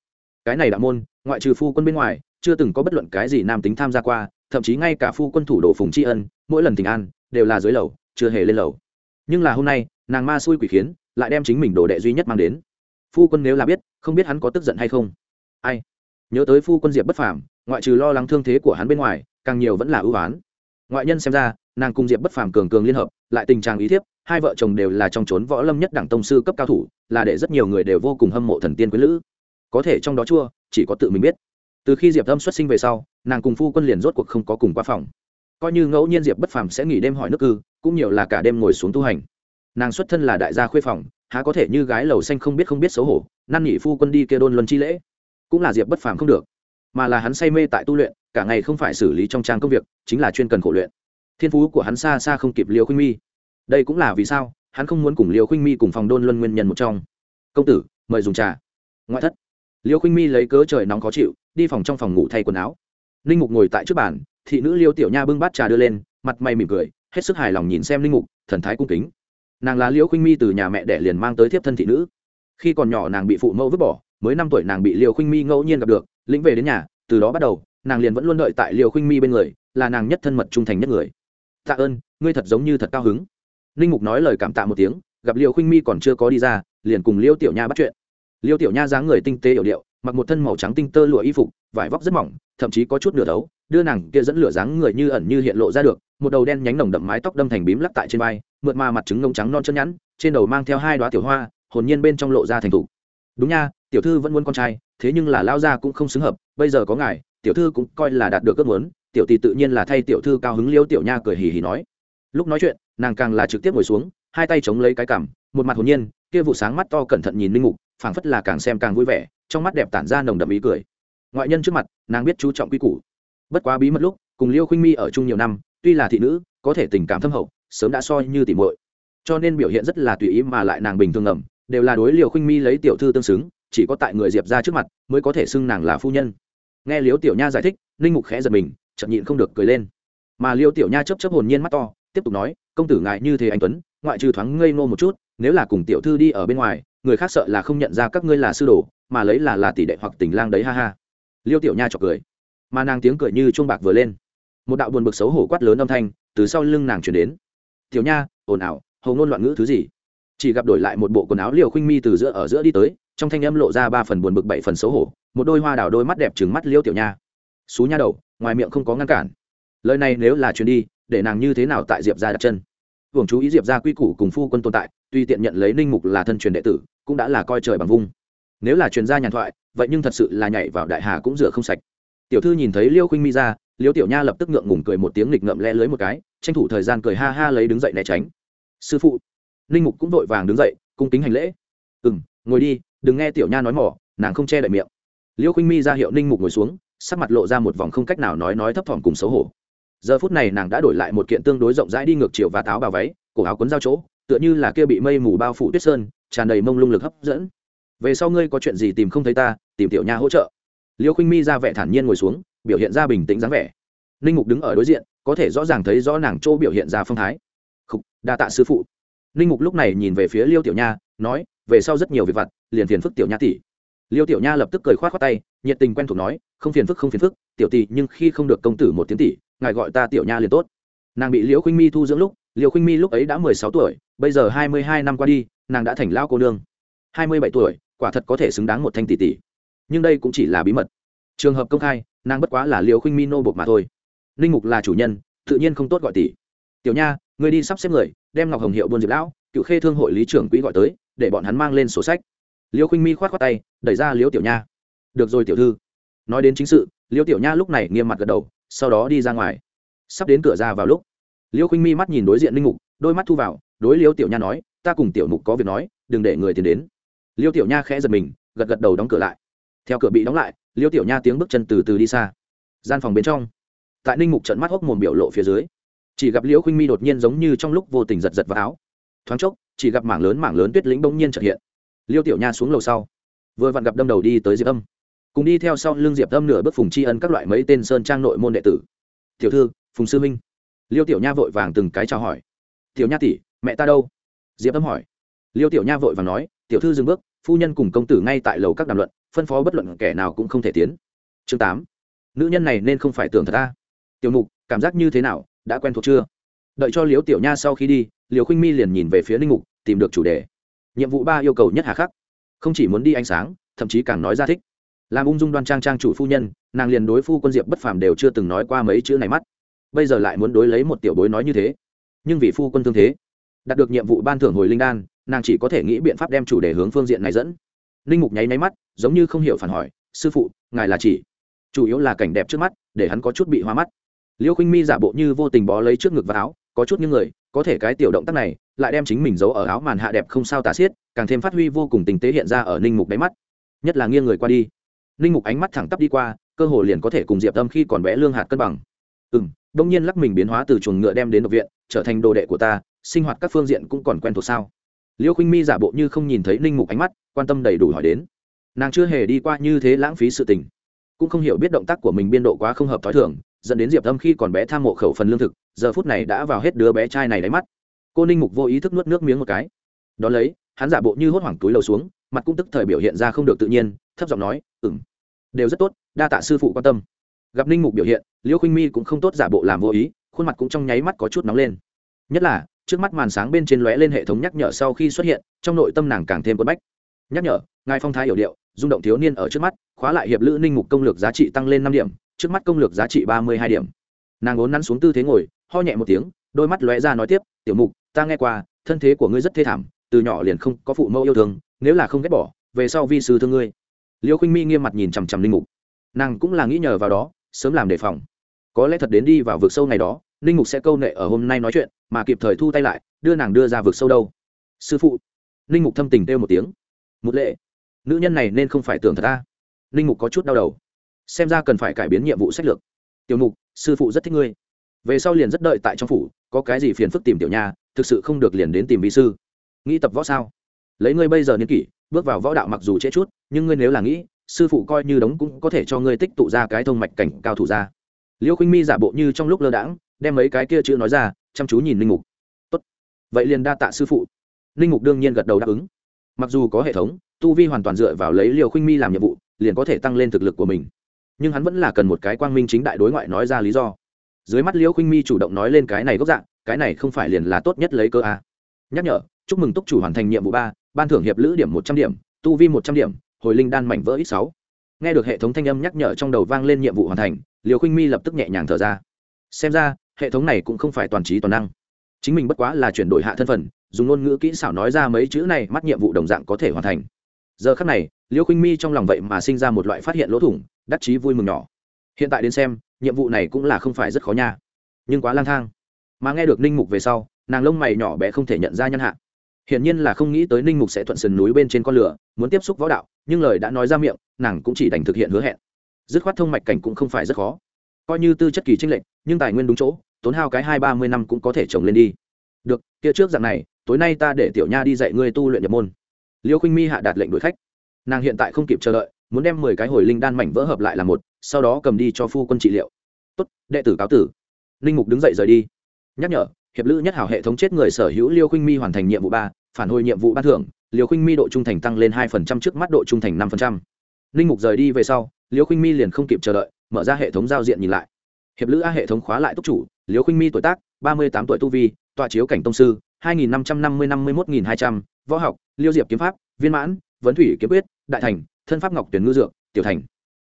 S1: Cái này đạo môn, ngoại trừ phu quân bên ngoài, chưa từng có bất luận cái gì nam tính tham gia qua, thậm chí ngay cả phu quân thủ đồ phùng tri ân, mỗi lần tình an, đều là dưới lầu, chưa hề lên lầu. Nhưng là hôm nay, nàng ma xui quỷ khiến, lại đem chính mình đồ đệ duy nhất mang đến. Phu quân nếu là biết, không biết hắn có tức giận hay không. Ai? Nhớ tới phu quân diệp bất phàm, ngoại trừ lo lắng thương thế của hắn bên ngoài, càng nhiều vẫn là ưu oán. Ngoại nhân xem ra, nàng cùng diệp bất phàm cường cường liên hợp, lại tình trạng ý thiếp, hai vợ chồng đều là trong trốn võ lâm nhất đảng tông sư cấp cao thủ, là để rất nhiều người đều vô cùng hâm mộ thần tiên quý lữ. Có thể trong đó chua, chỉ có tự mình biết. Từ khi diệp âm xuất sinh về sau, nàng cùng phu quân liền rốt cuộc không có cùng qua phòng. Coi như ngẫu nhiên diệp bất phàm sẽ nghỉ đêm hỏi nước cư, cũng nhiều là cả đêm ngồi xuống tu hành. Nàng xuất thân là đại gia khuê phòng, há có thể như gái lầu xanh không biết không biết xấu hổ, năn nỉ phu quân đi kia đôn luân chi lễ cũng là diệp bất phàm không được, mà là hắn say mê tại tu luyện, cả ngày không phải xử lý trong trang công việc, chính là chuyên cần khổ luyện. Thiên phú của hắn xa xa không kịp liều khuynh mi. Đây cũng là vì sao, hắn không muốn cùng liều khuynh mi cùng phòng đôn luân nguyên nhân một trong. Công tử, mời dùng trà. Ngoại thất, liêu khuynh mi lấy cớ trời nóng khó chịu, đi phòng trong phòng ngủ thay quần áo. Linh mục ngồi tại trước bàn, thị nữ liêu tiểu nha bưng bát trà đưa lên, mặt mày mỉm cười, hết sức hài lòng nhìn xem linh mục, thần thái cung kính. Nàng là liễu khuynh mi từ nhà mẹ đẻ liền mang tới thiếp thân thị nữ. Khi còn nhỏ nàng bị phụ mẫu vứt bỏ mới năm tuổi nàng bị liều khuynh mi ngẫu nhiên gặp được, lĩnh về đến nhà, từ đó bắt đầu, nàng liền vẫn luôn đợi tại liều khuynh mi bên người, là nàng nhất thân mật trung thành nhất người. Tạ ơn, ngươi thật giống như thật cao hứng. Ninh mục nói lời cảm tạ một tiếng, gặp liều khuynh mi còn chưa có đi ra, liền cùng liêu tiểu nha bắt chuyện. Liêu tiểu nha dáng người tinh tế yểu điệu, mặc một thân màu trắng tinh tơ lụa y phục, vải vóc rất mỏng, thậm chí có chút nửa đấu đưa nàng kia dẫn lửa dáng người như ẩn như hiện lộ ra được, một đầu đen nhánh nồng đậm mái tóc đâm thành bím lắc tại trên vai, mượt mà mặt trứng ngông trắng non chân nhẵn, trên đầu mang theo hai đoá tiểu hoa, hồn nhiên bên trong lộ ra thành thủ đúng nha tiểu thư vẫn muốn con trai, thế nhưng là lao gia cũng không xứng hợp, bây giờ có ngài, tiểu thư cũng coi là đạt được ước muốn, tiểu tỷ tự nhiên là thay tiểu thư cao hứng liêu tiểu nha cười hì hì nói. Lúc nói chuyện, nàng càng là trực tiếp ngồi xuống, hai tay chống lấy cái cằm, một mặt hồn nhiên, kia vụ sáng mắt to cẩn thận nhìn linh mục, phảng phất là càng xem càng vui vẻ, trong mắt đẹp tản ra nồng đậm ý cười. Ngoại nhân trước mặt, nàng biết chú trọng quy củ. Bất quá bí mật lúc, cùng liêu khinh mi ở chung nhiều năm, tuy là thị nữ, có thể tình cảm thâm hậu, sớm đã soi như tỉ muội. Cho nên biểu hiện rất là tùy ý mà lại nàng bình thường ngầm, đều là đối liều khinh mi lấy tiểu thư tương xứng chỉ có tại người diệp ra trước mặt mới có thể xưng nàng là phu nhân. Nghe liêu tiểu nha giải thích, ninh mục khẽ giật mình chậm nhịn không được cười lên. Mà liêu tiểu nha chấp chấp hồn nhiên mắt to, tiếp tục nói, công tử ngại như thế anh tuấn, ngoại trừ thoáng ngây ngô một chút, nếu là cùng tiểu thư đi ở bên ngoài, người khác sợ là không nhận ra các ngươi là sư đồ, mà lấy là là tỷ đệ hoặc tình lang đấy, ha ha. Liêu tiểu nha chọc cười. Mà nàng tiếng cười như chuông bạc vừa lên. Một đạo buồn bực xấu hổ quát lớn âm thanh từ sau lưng nàng chuyển đến. Tiểu nha, ồn ào, hầu ngôn loạn ngữ thứ gì? Chỉ gặp đổi lại một bộ quần áo liều khinh mi từ giữa ở giữa đi tới trong thanh âm lộ ra ba phần buồn bực bảy phần xấu hổ, một đôi hoa đào đôi mắt đẹp trừng mắt liêu tiểu nha. Xú nha đầu, ngoài miệng không có ngăn cản. Lời này nếu là chuyến đi, để nàng như thế nào tại diệp ra đặt chân? Hưởng chú ý diệp ra quy củ cùng phu quân tồn tại, tuy tiện nhận lấy ninh mục là thân truyền đệ tử, cũng đã là coi trời bằng vung. Nếu là truyền gia nhàn thoại, vậy nhưng thật sự là nhảy vào đại hà cũng rửa không sạch. Tiểu thư nhìn thấy liêu khinh mi ra liêu tiểu nha lập tức ngượng ngùng cười một tiếng nghịch ngậm le lưới một cái, tranh thủ thời gian cười ha ha lấy đứng dậy né tránh. Sư phụ. Ninh mục cũng vội vàng đứng dậy, cung kính hành lễ. Ừ m ngồi đi đừng nghe tiểu nha nói mỏ nàng không che đậy miệng. Liêu khinh mi ra hiệu ninh mục ngồi xuống sắc mặt lộ ra một vòng không cách nào nói nói thấp thỏm cùng xấu hổ. Giờ phút này nàng đã đổi lại một kiện tương đối rộng rãi đi ngược chiều và táo bà váy cổ áo quấn giao chỗ tựa như là kia bị mây mù bao phủ tuyết sơn tràn đầy mông lung lực hấp dẫn. Về sau ngươi có chuyện gì tìm không thấy ta tìm tiểu nha hỗ trợ. Liêu khinh mi ra vẻ thản nhiên ngồi xuống biểu hiện ra bình tĩnh dáng vẻ. Ninh mục đứng ở đối diện có thể rõ ràng thấy rõ nàng chỗ biểu hiện ra phong thái. Khúc, đa tạ sư phụ. Ninh mục lúc này nhìn về phía liêu tiểu nha nói về sau rất nhiều việc vặt, liền phiền phức tiểu nha tỷ. Liêu tiểu nha lập tức cười khoát khoát tay, nhiệt tình quen thuộc nói, không phiền phức, không phiền phức, tiểu tỷ, nhưng khi không được công tử một tiếng tỷ, ngài gọi ta tiểu nha liền tốt. Nàng bị liễu khinh mi thu dưỡng lúc, liễu khinh mi lúc ấy đã mười sáu tuổi, bây giờ hai mươi hai năm qua đi, nàng đã thành lao cô nương. hai mươi bảy tuổi, quả thật có thể xứng đáng một thanh tỷ tỷ. Nhưng đây cũng chỉ là bí mật. Trường hợp công khai, nàng bất quá là liễu khinh mi nô bột mà thôi. Linh mục là chủ nhân, tự nhiên không tốt gọi tỷ. Tiểu nha người đi sắp xếp người, đem ngọc hồng hiệu buôn diệp lão, cựu khê thương hội lý trưởng quỹ gọi tới để bọn hắn mang lên sổ sách. Liêu khinh mi khoát khoát tay, đẩy ra Liêu tiểu nha. Được rồi, tiểu thư. Nói đến chính sự, Liêu tiểu nha lúc này nghiêm mặt gật đầu, sau đó đi ra ngoài. Sắp đến cửa ra vào lúc, Liêu khinh mi mắt nhìn đối diện linh mục, đôi mắt thu vào, đối Liêu tiểu nha nói, ta cùng tiểu mục có việc nói, đừng để người tiến đến. Liêu tiểu nha khẽ giật mình, gật gật đầu đóng cửa lại. Theo cửa bị đóng lại, Liêu tiểu nha tiếng bước chân từ từ đi xa. Gian phòng bên trong, tại ninh mục trận mắt hốc mồm biểu lộ phía dưới, chỉ gặp liễu khinh mi đột nhiên giống như trong lúc vô tình giật giật vào áo. Thoáng chốc chỉ gặp mảng lớn mảng lớn tuyết lĩnh bỗng nhiên trợ hiện. Liêu tiểu nha xuống lầu sau, vừa vặn gặp đâm đầu đi tới diệp âm. Cùng đi theo sau lưng diệp âm nửa bước phùng tri ân các loại mấy tên sơn trang nội môn đệ tử. Tiểu thư, phùng sư minh liêu tiểu nha vội vàng từng cái chào hỏi. Tiểu nha tỷ, mẹ ta đâu? Diệp âm hỏi. Liêu tiểu nha vội vàng nói, tiểu thư dừng bước, phu nhân cùng công tử ngay tại lầu các đàm luận, phân phó bất luận kẻ nào cũng không thể tiến. Chương tám. Nữ nhân này nên không phải tưởng thật ta. Tiểu mục, cảm giác như thế nào, đã quen thuộc chưa? Đợi cho liếu tiểu nha sau khi đi liều khinh mi liền nhìn về phía Linh mục, tìm được chủ đề. Nhiệm vụ ba yêu cầu nhất hà khắc. Không chỉ muốn đi ánh sáng, thậm chí càng nói ra thích. Làm ung dung đoan trang trang chủ phu nhân, nàng liền đối phu quân diệp bất phàm đều chưa từng nói qua mấy chữ này mắt. Bây giờ lại muốn đối lấy một tiểu bối nói như thế. Nhưng vì phu quân thương thế, đạt được nhiệm vụ ban thưởng hồi linh đan, nàng chỉ có thể nghĩ biện pháp đem chủ đề hướng phương diện này dẫn. Linh mục nháy nháy mắt, giống như không hiểu phản hỏi, sư phụ, ngài là chỉ, chủ yếu là cảnh đẹp trước mắt, để hắn có chút bị hoa mắt. Liêu khinh mi giả bộ như vô tình bó lấy trước ngực và áo có chút những người, có thể cái tiểu động tác này lại đem chính mình giấu ở áo màn hạ đẹp không sao tả xiết, càng thêm phát huy vô cùng tình tế hiện ra ở ninh mục đáy mắt. Nhất là nghiêng người qua đi. Ninh mục ánh mắt thẳng tắp đi qua, cơ hồ liền có thể cùng diệp tâm khi còn vẽ lương hạt cân bằng. Ừ m đông nhiên lắc mình biến hóa từ chuồng ngựa đem đến độc viện, trở thành đồ đệ của ta, sinh hoạt các phương diện cũng còn quen thuộc sao? Liêu khinh mi giả bộ như không nhìn thấy ninh mục ánh mắt, quan tâm đầy đủ hỏi đến. Nàng chưa hề đi qua như thế lãng phí sự tình. Cũng không hiểu biết động tác của mình biên độ quá không hợp t h ó i thường dẫn đến diệp âm khi còn bé tham mộ khẩu phần lương thực, giờ phút này đã vào hết đứa bé trai này đáy mắt. Cô ninh mục vô ý thức nuốt nước miếng một cái. Đón lấy, hắn giả bộ như hốt hoảng túi lầu xuống, mặt cũng tức thời biểu hiện ra không được tự nhiên, thấp giọng nói ừng đều rất tốt, đa tạ sư phụ quan tâm. Gặp ninh mục biểu hiện liêu khinh mi cũng không tốt giả bộ làm vô ý, khuôn mặt cũng trong nháy mắt có chút nóng lên. Nhất là, trước mắt màn sáng bên trên lóe lên hệ thống nhắc nhở sau khi xuất hiện, trong nội tâm nàng càng thêm quất bách. Nhắc nhở, ngài phong thái hiểu điệu, rung động thiếu niên ở trước mắt, khóa lại hiệp lữ ninh mục công lược giá trị tăng lên năm điểm trước mắt công lược giá trị ba mươi hai điểm. Nàng ốn nắn xuống tư thế ngồi, ho nhẹ một tiếng, đôi mắt lóe ra nói tiếp, tiểu mục, ta nghe qua, thân thế của ngươi rất thê thảm, từ nhỏ liền không có phụ mẫu yêu thương, nếu là không ghét bỏ, về sau vi sư thương ngươi. Liêu khinh mi nghiêm mặt nhìn chằm chằm linh mục. Nàng cũng là nghĩ nhờ vào đó, sớm làm đề phòng. Có lẽ thật đến đi vào vực sâu ngày đó linh mục sẽ câu nệ ở hôm nay nói chuyện, mà kịp thời thu tay lại, đưa nàng đưa ra vực sâu đâu. Sư phụ. Linh mục thâm tình kêu một tiếng. Một lệ, nữ nhân này nên không phải tưởng thật ta. Linh mục có chút đau đầu xem ra cần phải cải biến nhiệm vụ sách lược. Tiểu mục, sư phụ rất thích ngươi. Về sau liền rất đợi tại trong phủ, có cái gì phiền phức tìm tiểu nha, thực sự không được liền đến tìm vị sư. Nghĩ tập võ sao? Lấy ngươi bây giờ niên kỷ, bước vào võ đạo mặc dù trễ chút, nhưng ngươi nếu là nghĩ, sư phụ coi như đống cũng có thể cho ngươi tích tụ ra cái thông mạch cảnh cao thủ ra. Liêu khinh mi giả bộ như trong lúc lơ đãng, đem mấy cái kia chữ nói ra, chăm chú nhìn linh mục. Tốt. Vậy liền đa tạ sư phụ. Linh mục đương nhiên gật đầu đáp ứng. Mặc dù có hệ thống, tu vi hoàn toàn dựa vào lấy liều khinh mi làm nhiệm vụ, liền có thể tăng lên thực lực của mình nhưng hắn vẫn là cần một cái quang minh chính đại đối ngoại nói ra lý do. Dưới mắt liễu khinh mi chủ động nói lên cái này gốc dạng, cái này không phải liền là tốt nhất lấy cơ a nhắc nhở, chúc mừng túc chủ hoàn thành nhiệm vụ ba, ban thưởng hiệp lữ điểm một trăm điểm, tu vi một trăm điểm, hồi linh đan mảnh vỡ ít sáu. Nghe được hệ thống thanh âm nhắc nhở trong đầu vang lên nhiệm vụ hoàn thành liều khinh mi lập tức nhẹ nhàng thở ra. Xem ra, hệ thống này cũng không phải toàn trí toàn năng. Chính mình bất quá là chuyển đổi hạ thân phận, dùng ngôn ngữ kỹ xảo nói ra mấy chữ này, mắt nhiệm vụ đồng dạng có thể hoàn thành. Giờ khắc này liêu khinh mi trong lòng vậy mà sinh ra một loại phát hiện lỗ thủng đắc chí vui mừng nhỏ. Hiện tại đến xem, nhiệm vụ này cũng là không phải rất khó nha. Nhưng quá lang thang. Mà nghe được ninh mục về sau, nàng lông mày nhỏ bé không thể nhận ra nhân hạ. Hiển nhiên là không nghĩ tới ninh mục sẽ thuận sườn núi bên trên con lửa, muốn tiếp xúc võ đạo, nhưng lời đã nói ra miệng, nàng cũng chỉ đành thực hiện hứa hẹn. Dứt khoát thông mạch cảnh cũng không phải rất khó. Coi như tư chất kỳ tranh lệch, nhưng tài nguyên đúng chỗ, tốn hao cái hai ba mươi năm cũng có thể trồng lên đi. Được, kia trước dạng này, tối nay ta để tiểu nha đi dạy ngươi tu luyện nhập môn. Liêu khinh mi hạ đạt lệnh đuổi khách. Nàng hiện tại không kịp chờ đợi muốn đem mười cái hồi linh đan mảnh vỡ hợp lại là một, sau đó cầm đi cho phu quân trị liệu. Tốt, đệ tử cáo tử. Linh mục đứng dậy rời đi. Nhắc nhở, hiệp lữ nhất hảo hệ thống chết người sở hữu liêu khinh mi hoàn thành nhiệm vụ ba, phản hồi nhiệm vụ ban thưởng, liêu khinh mi độ trung thành tăng lên hai phần trăm trước mắt độ trung thành năm phần trăm. Linh mục rời đi về sau, liêu khinh mi liền không kịp chờ đợi, mở ra hệ thống giao diện nhìn lại. Hiệp lữ a hệ thống khóa lại túc chủ, liêu khinh mi tuổi tác, ba mươi tám tuổi tu vi, tọa chiếu cảnh tông sư, hai nghìn năm trăm năm mươi năm mươi một nghìn hai trăm, võ học, liêu diệp kiếm pháp, viên mãn, vấn thủy kiếm quyết, đại thành thân pháp ngọc tuyển ngư dược, tiểu thành.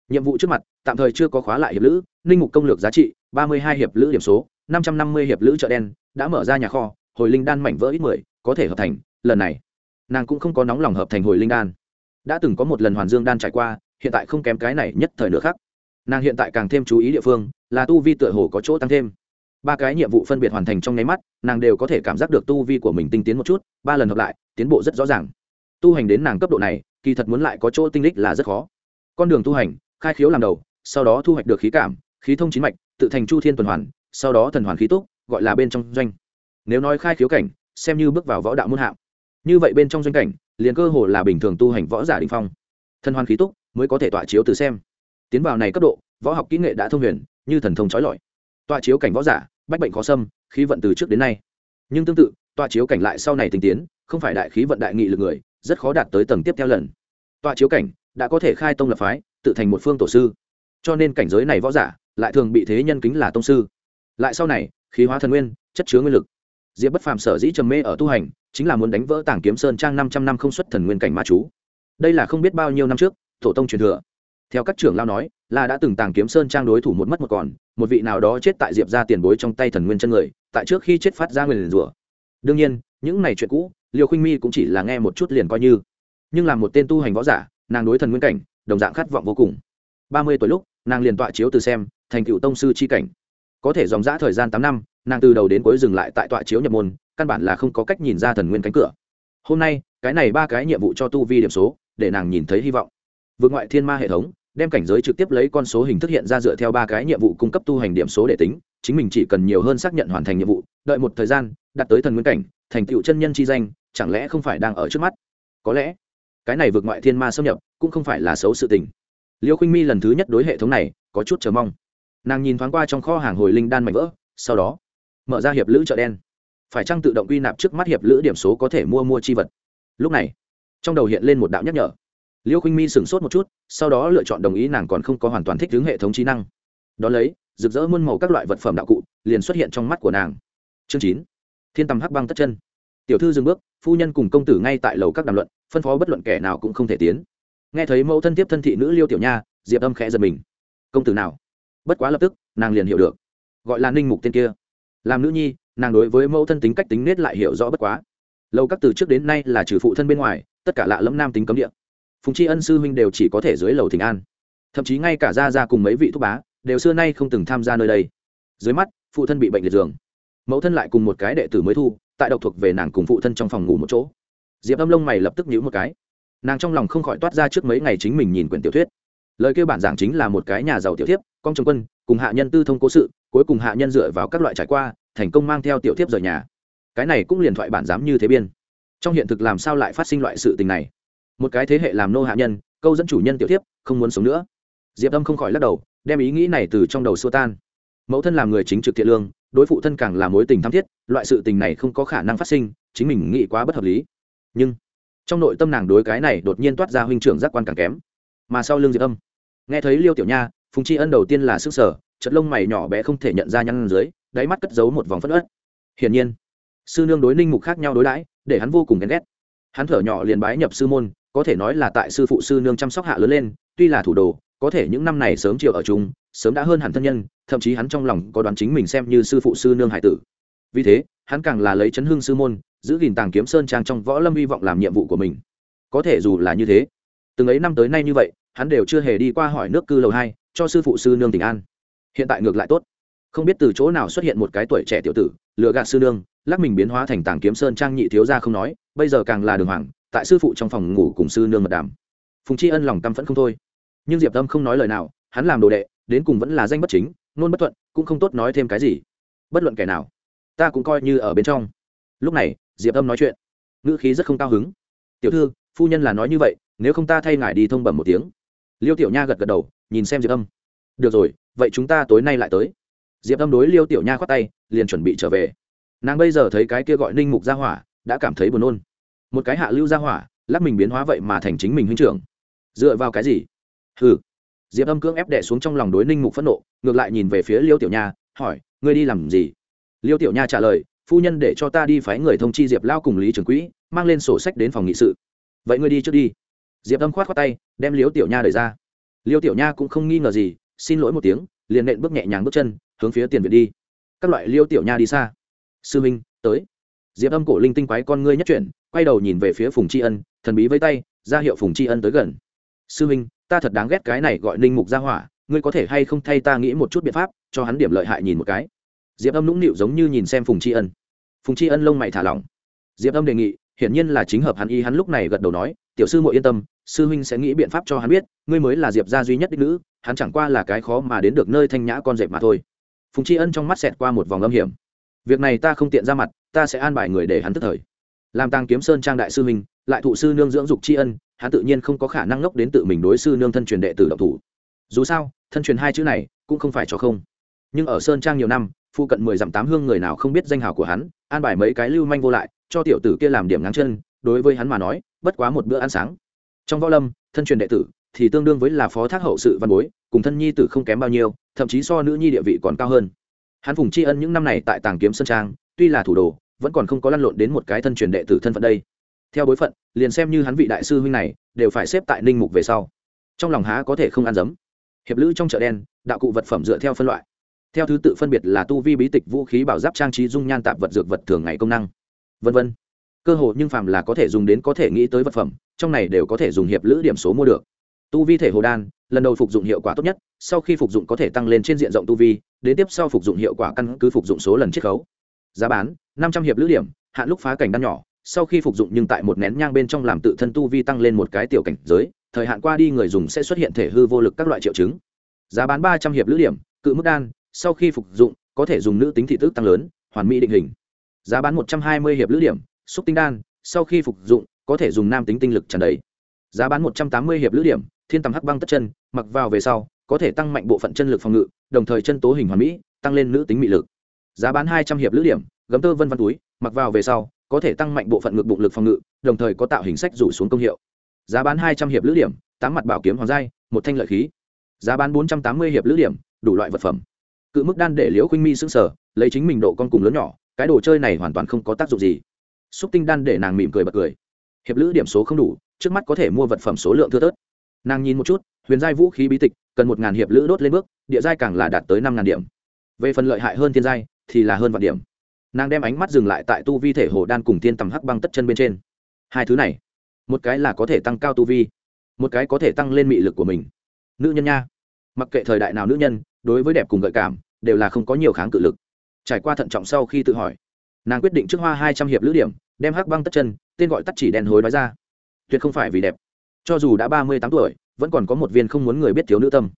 S1: Nhiệm vụ trước mặt, tạm thời chưa có khóa lại hiệp lữ linh mục công lược giá trị, ba mươi hai hiệp lữ điểm số, năm trăm năm mươi hiệp lữ chợ đen, đã mở ra nhà kho, hồi linh đan mảnh vỡ ít mười, có thể hợp thành, lần này. Nàng cũng không có nóng lòng hợp thành hồi linh đan. Đã từng có một lần hoàn dương đan trải qua, hiện tại không kém cái này nhất thời nữa khác nàng hiện tại càng thêm chú ý địa phương, là tu vi tựa hồ có chỗ tăng thêm. Ba cái nhiệm vụ phân biệt hoàn thành trong nháy mắt, nàng đều có thể cảm giác được tu vi của mình tinh tiến một chút, ba lần hợp lại, tiến bộ rất rõ ràng. Tu hành đến nàng cấp độ này kỳ thật muốn lại có chỗ tinh lích là rất khó. Con đường tu hành, khai khiếu làm đầu, sau đó thu hoạch được khí cảm, khí thông chính mạch, tự thành chu thiên tuần hoàn, sau đó thần hoàn khí túc, gọi là bên trong doanh. Nếu nói khai khiếu cảnh, xem như bước vào võ đạo muôn hạng. Như vậy bên trong doanh cảnh, liền cơ hồ là bình thường tu hành võ giả đình phong. Thần hoàn khí túc mới có thể tọa chiếu từ xem. Tiến vào này cấp độ, võ học kỹ nghệ đã thông huyền, như thần thông trói lọi. Tọa chiếu cảnh võ giả, bách bệnh khó xâm, khí vận từ trước đến nay. Nhưng tương tự, tọa chiếu cảnh lại sau này tinh tiến, không phải đại khí vận đại nghị lực người rất khó đạt tới tầng tiếp theo lần. Tọa chiếu cảnh đã có thể khai tông lập phái, tự thành một phương tổ sư. Cho nên cảnh giới này võ giả lại thường bị thế nhân kính là tông sư. Lại sau này, khí hóa thần nguyên, chất chứa nguyên lực. Diệp bất phàm sở dĩ trầm mê ở tu hành, chính là muốn đánh vỡ tảng kiếm sơn trang năm trăm năm không xuất thần nguyên cảnh ma chú. Đây là không biết bao nhiêu năm trước, tổ tông truyền thừa. Theo các trưởng lao nói, là đã từng tàng kiếm sơn trang đối thủ một mất một còn, một vị nào đó chết tại diệp ra tiền bối trong tay thần nguyên chân người, tại trước khi chết phát ra nguyền rủa. Đương nhiên, những này chuyện cũ liều khinh mi cũng chỉ là nghe một chút liền coi như. Nhưng là một tên tu hành võ giả, nàng đối thần nguyên cảnh, đồng dạng khát vọng vô cùng. Ba mươi tuổi lúc, nàng liền tọa chiếu từ xem, thành cựu tông sư c h i cảnh. Có thể dòng g thời gian tám năm, nàng từ đầu đến cuối dừng lại tại tọa chiếu nhập môn, căn bản là không có cách nhìn ra thần nguyên cánh cửa. Hôm nay, cái này ba cái nhiệm vụ cho tu vi điểm số, để nàng nhìn thấy hy vọng. Vượt ngoại thiên ma hệ thống, đem cảnh giới trực tiếp lấy con số hình thức hiện ra dựa theo ba cái nhiệm vụ cung cấp tu hành điểm số để tính, chính mình chỉ cần nhiều hơn xác nhận hoàn thành nhiệm vụ, đợi một thời gian, đạt tới thần nguyên cảnh, thành tựu chân nhân chi danh chẳng lẽ không phải đang ở trước mắt? Có lẽ cái này vượt ngoại thiên ma xâm nhập cũng không phải là xấu sự tình. Liêu khinh mi lần thứ nhất đối hệ thống này có chút chờ mong. Nàng nhìn thoáng qua trong kho hàng hồi linh đan mạnh vỡ, sau đó mở ra hiệp lữ chợ đen. Phải chăng tự động quy nạp trước mắt hiệp lữ điểm số có thể mua mua chi vật? Lúc này, trong đầu hiện lên một đạo nhắc nhở. Liêu khinh mi sửng sốt một chút, sau đó lựa chọn đồng ý nàng còn không có hoàn toàn thích ứng hệ thống trí năng. Đón lấy, rực rỡ muôn màu các loại vật phẩm đạo cụ liền xuất hiện trong mắt của nàng. Chương chín. Thiên tầm hắc băng tất chân tiểu thư dừng bước, phu nhân cùng công tử ngay tại lầu các đàm luận, phân phó bất luận kẻ nào cũng không thể tiến. Nghe thấy mẫu thân tiếp thân thị nữ liêu tiểu nha, diệp âm khẽ giật mình. Công tử nào? Bất quá lập tức, nàng liền hiểu được. Gọi là ninh mục tên kia. Làm nữ nhi, nàng đối với mẫu thân tính cách tính nết lại hiểu rõ bất quá. Lâu các từ trước đến nay là trừ phụ thân bên ngoài, tất cả lạ lẫm nam tính cấm địa. Phùng tri ân sư huynh đều chỉ có thể dưới lầu thỉnh an. Thậm chí ngay cả ra ra cùng mấy vị thúc bá, đều xưa nay không từng tham gia nơi đây. Dưới mắt, phụ thân bị bệnh liệt giường. Mẫu thân lại cùng một cái đệ tử mới thu tại độc thuộc về nàng cùng phụ thân trong phòng ngủ một chỗ. Diệp âm lông mày lập tức nhíu một cái. Nàng trong lòng không khỏi toát ra trước mấy ngày chính mình nhìn quyển tiểu thuyết. Lời kêu bản giảng chính là một cái nhà giàu tiểu thiếp, con chồng quân, cùng hạ nhân tư thông cố sự, cuối cùng hạ nhân dựa vào các loại trải qua, thành công mang theo tiểu thiếp rời nhà. Cái này cũng liền thoại bản dám như thế biên. Trong hiện thực làm sao lại phát sinh loại sự tình này? Một cái thế hệ làm nô hạ nhân, câu dẫn chủ nhân tiểu thiếp, không muốn sống nữa. Diệp âm không khỏi lắc đầu, đem ý nghĩ này từ trong đầu xua tan. Mẫu thân làm người chính trực thiện lương đối phụ thân càng là mối tình tham thiết, loại sự tình này không có khả năng phát sinh, chính mình nghĩ quá bất hợp lý. Nhưng, trong nội tâm nàng đối cái này đột nhiên toát ra huynh trưởng giác quan càng kém. Mà sau lưng diệp âm, nghe thấy liêu tiểu nha, phùng tri ân đầu tiên là sức sở chật lông mày nhỏ bé không thể nhận ra nhăn dưới, đáy mắt cất giấu một vòng phất ớt hiển nhiên, sư nương đối ninh mục khác nhau đối đãi, để hắn vô cùng ghen ghét. Hắn thở nhỏ liền bái nhập sư môn, có thể nói là tại sư phụ sư nương chăm sóc hạ lớn lên, tuy là thủ đồ, có thể những năm này sớm chiều ở chung sớm đã hơn hẳn thân nhân, thậm chí hắn trong lòng có đoán chính mình xem như sư phụ sư nương hải tử. Vì thế, hắn càng là lấy chấn hương sư môn, giữ gìn tàng kiếm sơn trang trong võ lâm hy vọng làm nhiệm vụ của mình. Có thể dù là như thế, từng ấy năm tới nay như vậy, hắn đều chưa hề đi qua hỏi nước cư lầu hai, cho sư phụ sư nương tỉnh an. Hiện tại ngược lại tốt. Không biết từ chỗ nào xuất hiện một cái tuổi trẻ tiểu tử lựa gạt sư nương, lắc mình biến hóa thành tàng kiếm sơn trang nhị thiếu ra không nói, bây giờ càng là đường hoàng, tại sư phụ trong phòng ngủ cùng sư nương mật đàm. Phùng tri ân lòng căm phẫn không thôi. Nhưng diệp tâm không nói lời nào, hắn làm đồ đệ đến cùng vẫn là danh bất chính, nôn bất thuận, cũng không tốt nói thêm cái gì. Bất luận kẻ nào, ta cũng coi như ở bên trong. Lúc này, diệp âm nói chuyện. Ngữ khí rất không cao hứng. Tiểu thư, phu nhân là nói như vậy, nếu không ta thay ngài đi thông bẩm một tiếng. Liêu tiểu nha gật gật đầu, nhìn xem diệp âm. Được rồi, vậy chúng ta tối nay lại tới. Diệp âm đối liêu tiểu nha khoát tay, liền chuẩn bị trở về. Nàng bây giờ thấy cái kia gọi ninh mục ra hỏa, đã cảm thấy buồn nôn. Một cái hạ lưu ra hỏa lắp mình biến hóa vậy mà thành chính mình huynh trưởng. Dựa vào cái gì? Hừ diệp âm cưỡng ép đẻ xuống trong lòng đối ninh mục phẫn nộ, ngược lại nhìn về phía liêu tiểu nha, hỏi, ngươi đi làm gì? Liêu tiểu nha trả lời, phu nhân để cho ta đi phái người thông chi diệp lao cùng lý trường quỹ, mang lên sổ sách đến phòng nghị sự. Vậy ngươi đi trước đi. Diệp âm khoát khoát tay, đem liêu tiểu nha đẩy ra. Liêu tiểu nha cũng không nghi ngờ gì, xin lỗi một tiếng, liền nện bước nhẹ nhàng bước chân, hướng phía tiền viện đi. Các loại liêu tiểu nha đi xa. Sư minh, tới. Diệp âm cổ linh tinh quái con ngươi nhất chuyển, quay đầu nhìn về phía phùng tri ân, thần bí với tay, ra hiệu phùng tri ân tới gần. Sư minh ta thật đáng ghét cái này gọi ninh mục ra hỏa, ngươi có thể hay không thay ta nghĩ một chút biện pháp, cho hắn điểm lợi hại nhìn một cái. Diệp âm nũng nịu giống như nhìn xem phùng tri ân. Phùng tri ân lông mày thả lỏng. Diệp âm đề nghị, hiển nhiên là chính hợp hắn y hắn lúc này gật đầu nói, tiểu sư muội yên tâm, sư huynh sẽ nghĩ biện pháp cho hắn biết, ngươi mới là diệp gia duy nhất đích nữ, hắn chẳng qua là cái khó mà đến được nơi thanh nhã con dẹp mà thôi. Phùng tri ân trong mắt xẹt qua một vòng âm hiểm. Việc này ta không tiện ra mặt, ta sẽ an bài người để hắn tức thời. Làm tăng kiếm sơn trang đại sư huynh, lại thụ sư nương dưỡng dục tri ân hắn tự nhiên không có khả năng ngốc đến tự mình đối sư nương thân truyền đệ tử độc thủ. Dù sao, thân truyền hai chữ này cũng không phải cho không. Nhưng ở sơn trang nhiều năm phụ cận mười dặm tám hương người nào không biết danh hào của hắn, an bài mấy cái lưu manh vô lại, cho tiểu tử kia làm điểm ngáng chân, đối với hắn mà nói, bất quá một bữa ăn sáng. Trong võ lâm, thân truyền đệ tử thì tương đương với là phó thác hậu sự văn bối, cùng thân nhi tử không kém bao nhiêu, thậm chí so nữ nhi địa vị còn cao hơn. Hắn phùng tri ân những năm này tại tàng kiếm sơn trang, tuy là thủ đồ, vẫn còn không có lăn lộn đến một cái thân truyền đệ tử thân phận đây theo bối phận, liền xem như hắn vị đại sư huynh này, đều phải xếp tại ninh mục về sau. Trong lòng há có thể không ăn dấm. Hiệp lữ trong chợ đen, đạo cụ vật phẩm dựa theo phân loại. Theo thứ tự phân biệt là tu vi bí tịch vũ khí bảo giáp trang trí dung nhan tạp vật dược vật thường ngày công năng. V v cơ hội nhưng phàm là có thể dùng đến có thể nghĩ tới vật phẩm, trong này đều có thể dùng hiệp lữ điểm số mua được. Tu vi thể hồ đan, lần đầu phục dụng hiệu quả tốt nhất, sau khi phục dụng có thể tăng lên trên diện rộng tu vi, đến tiếp sau phục dụng hiệu quả căn cứ phục dụng số lần chiết khấu. Giá bán, năm trăm hiệp lữ điểm, hạn lúc phá cảnh đan nhỏ sau khi phục dụng nhưng tại một nén nhang bên trong làm tự thân tu vi tăng lên một cái tiểu cảnh giới, thời hạn qua đi người dùng sẽ xuất hiện thể hư vô lực các loại triệu chứng. Giá bán ba trăm hiệp lữ điểm, cự mức đan, sau khi phục dụng, có thể dùng nữ tính thị tức tăng lớn, hoàn mỹ định hình. Giá bán một trăm hai mươi hiệp lữ điểm, xúc tinh đan, sau khi phục dụng, có thể dùng nam tính tinh lực tràn đầy. Giá bán một trăm tám mươi hiệp lữ điểm, thiên tầm hắc băng tất chân, mặc vào về sau, có thể tăng mạnh bộ phận chân lực phòng ngự, đồng thời chân tố hình hoàn mỹ, tăng lên nữ tính mị lực. Giá bán hai trăm hiệp lữ điểm, gấm tơ vân văn túi, mặc vào về sau có thể tăng mạnh bộ phận ngực bụng lực phòng ngự, đồng thời có tạo hình sách rủ xuống công hiệu. Giá bán hai trăm hiệp lữ điểm, tám mặt bảo kiếm hoàng giai, một thanh lợi khí. Giá bán bốn trăm tám mươi hiệp lữ điểm, đủ loại vật phẩm. Cự mức đan để liễu khuynh mi xứng sở lấy chính mình độ con cùng lớn nhỏ, cái đồ chơi này hoàn toàn không có tác dụng gì. Xúc tinh đan để nàng mỉm cười bật cười. Hiệp lữ điểm số không đủ, trước mắt có thể mua vật phẩm số lượng thưa tớt nàng nhìn một chút, huyền giai vũ khí bí tịch, cần một ngàn hiệp lữ đốt lên bước, địa giai càng là đạt tới năm ngàn điểm. Về phần lợi hại hơn thiên giai, thì là hơn vạn điểm nàng đem ánh mắt dừng lại tại tu vi thể hồ đan cùng tiên tầm hắc băng tất chân bên trên. Hai thứ này, một cái là có thể tăng cao tu vi, một cái có thể tăng lên mị lực của mình. Nữ nhân nha, mặc kệ thời đại nào nữ nhân, đối với đẹp cùng gợi cảm, đều là không có nhiều kháng cự lực. Trải qua thận trọng sau khi tự hỏi, nàng quyết định trước hoa hai trăm hiệp lữ điểm, đem hắc băng tất chân, tên gọi tắt chỉ đèn hối nói ra. Tuyệt không phải vì đẹp. Cho dù đã ba mươi tám tuổi, vẫn còn có một viên không muốn người biết thiếu nữ tâm.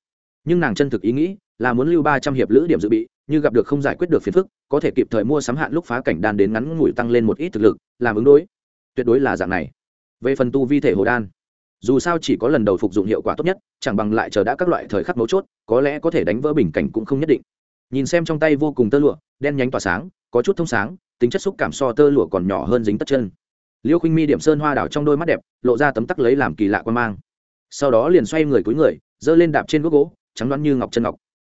S1: Nhưng nàng chân thực ý nghĩ là muốn lưu ba trăm hiệp lữ điểm dự bị như gặp được không giải quyết được phiền phức, có thể kịp thời mua sắm hạn lúc phá cảnh đan đến ngắn ngủi tăng lên một ít thực lực, làm ứng đối. Tuyệt đối là dạng này. Về phần tu vi thể hồ đan, dù sao chỉ có lần đầu phục dụng hiệu quả tốt nhất, chẳng bằng lại chờ đã các loại thời khắc mấu chốt, có lẽ có thể đánh vỡ bình cảnh cũng không nhất định. Nhìn xem trong tay vô cùng tơ lụa, đen nhánh tỏa sáng, có chút thông sáng, tính chất xúc cảm so tơ lụa còn nhỏ hơn dính tất chân. Liêu khinh mi điểm sơn hoa đảo trong đôi mắt đẹp, lộ ra tấm tắc lấy làm kỳ lạ quan mang. Sau đó liền xoay người cúi người, giơ lên đạp trên gốc gỗ, trắng đoán như ngọc chân ngọc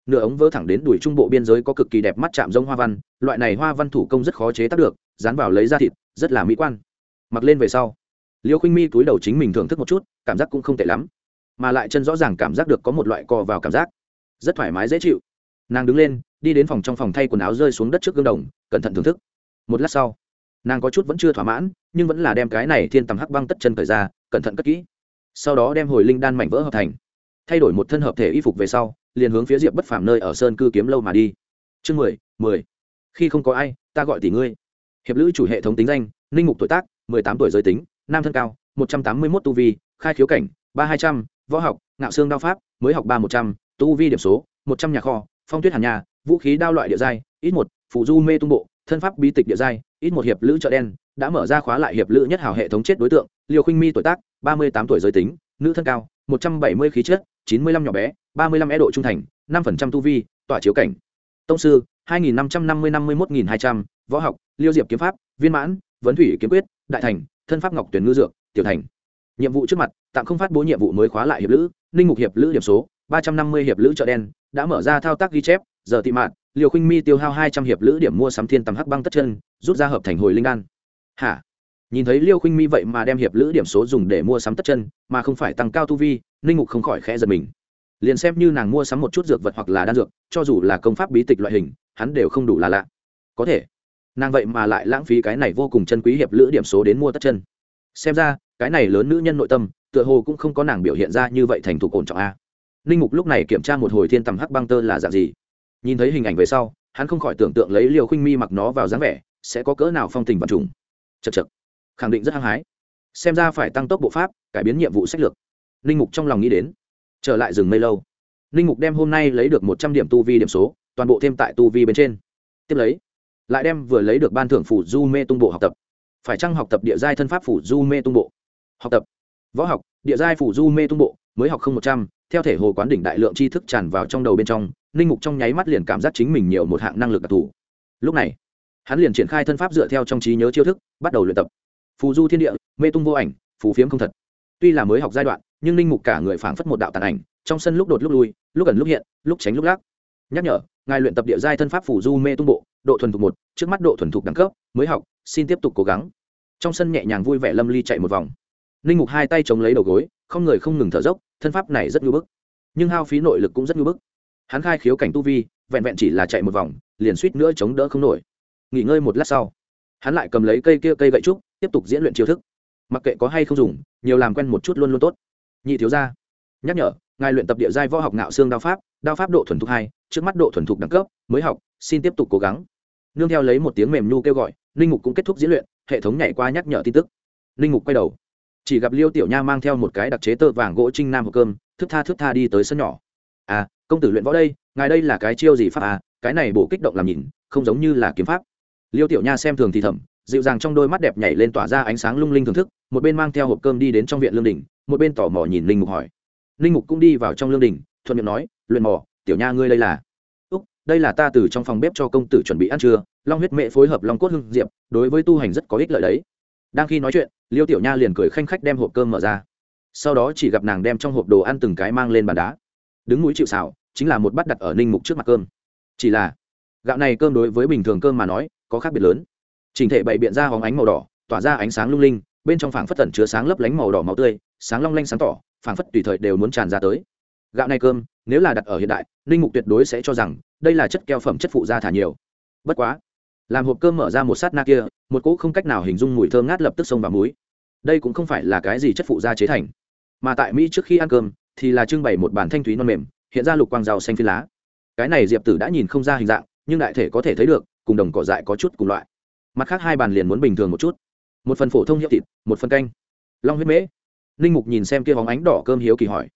S1: nửa ống vỡ thẳng đến đùi trung bộ biên giới có cực kỳ đẹp mắt chạm giống hoa văn, loại này hoa văn thủ công rất khó chế tác được, dán vào lấy da thịt, rất là mỹ quan. Mặc lên về sau, liêu khinh mi túi đầu chính mình thưởng thức một chút, cảm giác cũng không tệ lắm, mà lại chân rõ ràng cảm giác được có một loại cò vào cảm giác, rất thoải mái dễ chịu. Nàng đứng lên, đi đến phòng trong phòng thay quần áo rơi xuống đất trước gương đồng, cẩn thận thưởng thức. Một lát sau, nàng có chút vẫn chưa thỏa mãn, nhưng vẫn là đem cái này thiên tầm hắc băng tất chân thời ra, cẩn thận cất kỹ. Sau đó đem hồi linh đan mảnh vỡ hợp thành. Thay đổi một thân hợp thể y phục về sau liền hướng phía diệp bất phàm nơi ở sơn cư kiếm lâu mà đi chương mười mười. khi không có ai, ta gọi tỷ ngươi. hiệp lữ chủ hệ thống tính danh, ninh mục tuổi tác, mười tám tuổi giới tính, nam thân cao, một trăm tám mươi mốt tu vi, khai khiếu cảnh, ba hai trăm, võ học, ngạo xương đao pháp, mới học ba một trăm, tu vi điểm số, một trăm nhà kho, phong tuyết hàn nhà, vũ khí đao loại địa giai, ít một phụ du mê tung bộ, thân pháp bí tịch địa giai, ít một hiệp lữ chợ đen, đã mở ra khóa lại hiệp lữ nhất hào hệ thống chết đối tượng, liều khinh mi tuổi tác, ba mươi tám tuổi giới tính, nữ thân cao, một trăm bảy mươi khí chất chín mươi lăm nhỏ bé, ba mươi lăm é độ trung thành, năm phần trăm tu vi tỏa chiếu cảnh. Tông sư, hai nghìn năm trăm năm mươi năm mươi một nghìn hai trăm, võ học, liêu diệp kiếm pháp, viên mãn, vấn thủy kiếm quyết, đại thành, thân pháp ngọc tuyển ngư dược, tiểu thành. Nhiệm vụ trước mặt, tạm không phát bố nhiệm vụ mới khóa lại hiệp lữ, ninh mục hiệp lữ điểm số, ba trăm năm mươi hiệp lữ chợ đen, đã mở ra thao tác ghi chép, giờ tị mạn liều khinh mi tiêu hao hai trăm hiệp lữ điểm mua sắm thiên tầm hắc băng tất chân, rút ra hợp thành hồi linh đan. Hả? Nhìn thấy liêu khinh mi vậy mà đem hiệp lữ điểm số dùng để mua sắm tất chân, mà không phải tăng cao tu vi, ninh mục không khỏi khẽ giật mình. Liền xem như nàng mua sắm một chút dược vật hoặc là đan dược, cho dù là công pháp bí tịch loại hình, hắn đều không đủ là lạ. Có thể, nàng vậy mà lại lãng phí cái này vô cùng chân quý hiệp lữ điểm số đến mua tất chân. Xem ra, cái này lớn nữ nhân nội tâm, tựa hồ cũng không có nàng biểu hiện ra như vậy thành thục ổn trọng a. Ninh mục lúc này kiểm tra một hồi thiên tầm hắc băng tơ là dạng gì. Nhìn thấy hình ảnh về sau, hắn không khỏi tưởng tượng lấy liều khinh mi mặc nó vào dáng vẻ, sẽ có cỡ nào phong tình vật trùng. Chật chật khẳng định rất hăng hái. Xem ra phải tăng tốc bộ pháp, cải biến nhiệm vụ sách lược. Ninh mục trong lòng nghĩ đến. Trở lại rừng mây lâu. Ninh mục đem hôm nay lấy được một trăm điểm tu vi điểm số, toàn bộ thêm tại tu vi bên trên. Tiếp lấy, lại đem vừa lấy được ban thưởng phủ du mê tung bộ học tập. Phải chăng học tập địa giai thân pháp phủ du mê tung bộ? Học tập. Võ học, địa giai phủ du mê tung bộ, mới học không một trăm, theo thể hồ quán đỉnh đại lượng tri thức tràn vào trong đầu bên trong, ninh mục trong nháy mắt liền cảm giác chính mình nhiều một hạng năng lực đặc thù. Lúc này, hắn liền triển khai thân pháp dựa theo trong trí nhớ chiêu thức, bắt đầu luyện tập phù du thiên địa, mê tung vô ảnh, phù phiếm không thật. Tuy là mới học giai đoạn, nhưng ninh mục cả người phảng phất một đạo tàn ảnh, trong sân lúc đột lúc lui, lúc ẩn lúc hiện, lúc tránh lúc lắc. Nhắc nhở, ngài luyện tập địa giai thân pháp phù du mê tung bộ, độ thuần thục một, trước mắt độ thuần thục đẳng cấp, mới học, xin tiếp tục cố gắng. Trong sân nhẹ nhàng vui vẻ lâm ly chạy một vòng. Ninh mục hai tay chống lấy đầu gối, không người không ngừng thở dốc, thân pháp này rất nhu bức. Nhưng hao phí nội lực cũng rất nhu bức. Hắn khai khiếu cảnh tu vi, vẹn vẹn chỉ là chạy một vòng, liền suýt nữa chống đỡ không nổi. Nghỉ ngơi một lát sau, hắn lại cầm lấy cây kia cây gậy trúc tiếp tục diễn luyện chiêu thức. Mặc kệ có hay không dùng, nhiều làm quen một chút luôn luôn tốt. Nhị thiếu gia, nhắc nhở, ngài luyện tập địa giai võ học ngạo xương đao pháp đao pháp độ thuần thục hai, trước mắt độ thuần thục đẳng cấp, mới học, xin tiếp tục cố gắng. Nương theo lấy một tiếng mềm nhu kêu gọi linh mục cũng kết thúc diễn luyện, hệ thống nhảy qua nhắc nhở tin tức. Linh mục quay đầu, chỉ gặp liêu tiểu nha mang theo một cái đặc chế tơ vàng gỗ trinh nam hộp cơm, thức tha thức tha đi tới sân nhỏ. À công tử luyện võ đây, ngài đây là cái chiêu gì pháp à? Cái này bổ kích động làm nhìn, không giống như là kiếm pháp. Liêu tiểu nha xem thường thì thầm dịu dàng trong đôi mắt đẹp nhảy lên tỏa ra ánh sáng lung linh thưởng thức, một bên mang theo hộp cơm đi đến trong viện lương đình, một bên tò mò nhìn linh mục hỏi. Linh mục cũng đi vào trong lương đình, thuận miệng nói, luyện mò, tiểu nha ngươi đây là. Úc, đây là ta từ trong phòng bếp cho công tử chuẩn bị ăn trưa, long huyết mẹ phối hợp long cốt hưng diệp, đối với tu hành rất có ích lợi đấy. Đang khi nói chuyện, liêu tiểu nha liền cười khanh khách đem hộp cơm mở ra. Sau đó chỉ gặp nàng đem trong hộp đồ ăn từng cái mang lên bàn đá. Đứng mũi chịu xào chính là một bát đặt ở ninh mục trước mặt cơm. Chỉ là, gạo này cơm đối với bình thường cơm mà nói, có khác biệt lớn. Chỉnh thể bày biện ra hóng ánh màu đỏ, tỏa ra ánh sáng lung linh, bên trong phảng phất tẩn chứa sáng lấp lánh màu đỏ máu tươi, sáng long lanh sáng tỏ, phảng phất tùy thời đều muốn tràn ra tới. Gạo này cơm, nếu là đặt ở hiện đại, ninh mục tuyệt đối sẽ cho rằng, đây là chất keo phẩm chất phụ da thả nhiều. Bất quá, làm hộp cơm mở ra một sát na kia, một cỗ không cách nào hình dung mùi thơm ngát lập tức xông vào muối đây cũng không phải là cái gì chất phụ da chế thành. Mà tại mỹ trước khi ăn cơm, thì là trưng bày một bàn thanh thúy non mềm, hiện ra lục quang rau xanh phi lá. Cái này diệp tử đã nhìn không ra hình dạng, nhưng đại thể có thể thấy được, cùng đồng cỏ dại có chút cùng loại mặt khác hai bàn liền muốn bình thường một chút. Một phần phổ thông hiệu thịt, một phần canh. Long huyết mễ. Ninh mục nhìn xem kia hóng ánh đỏ cơm hiếu kỳ hỏi.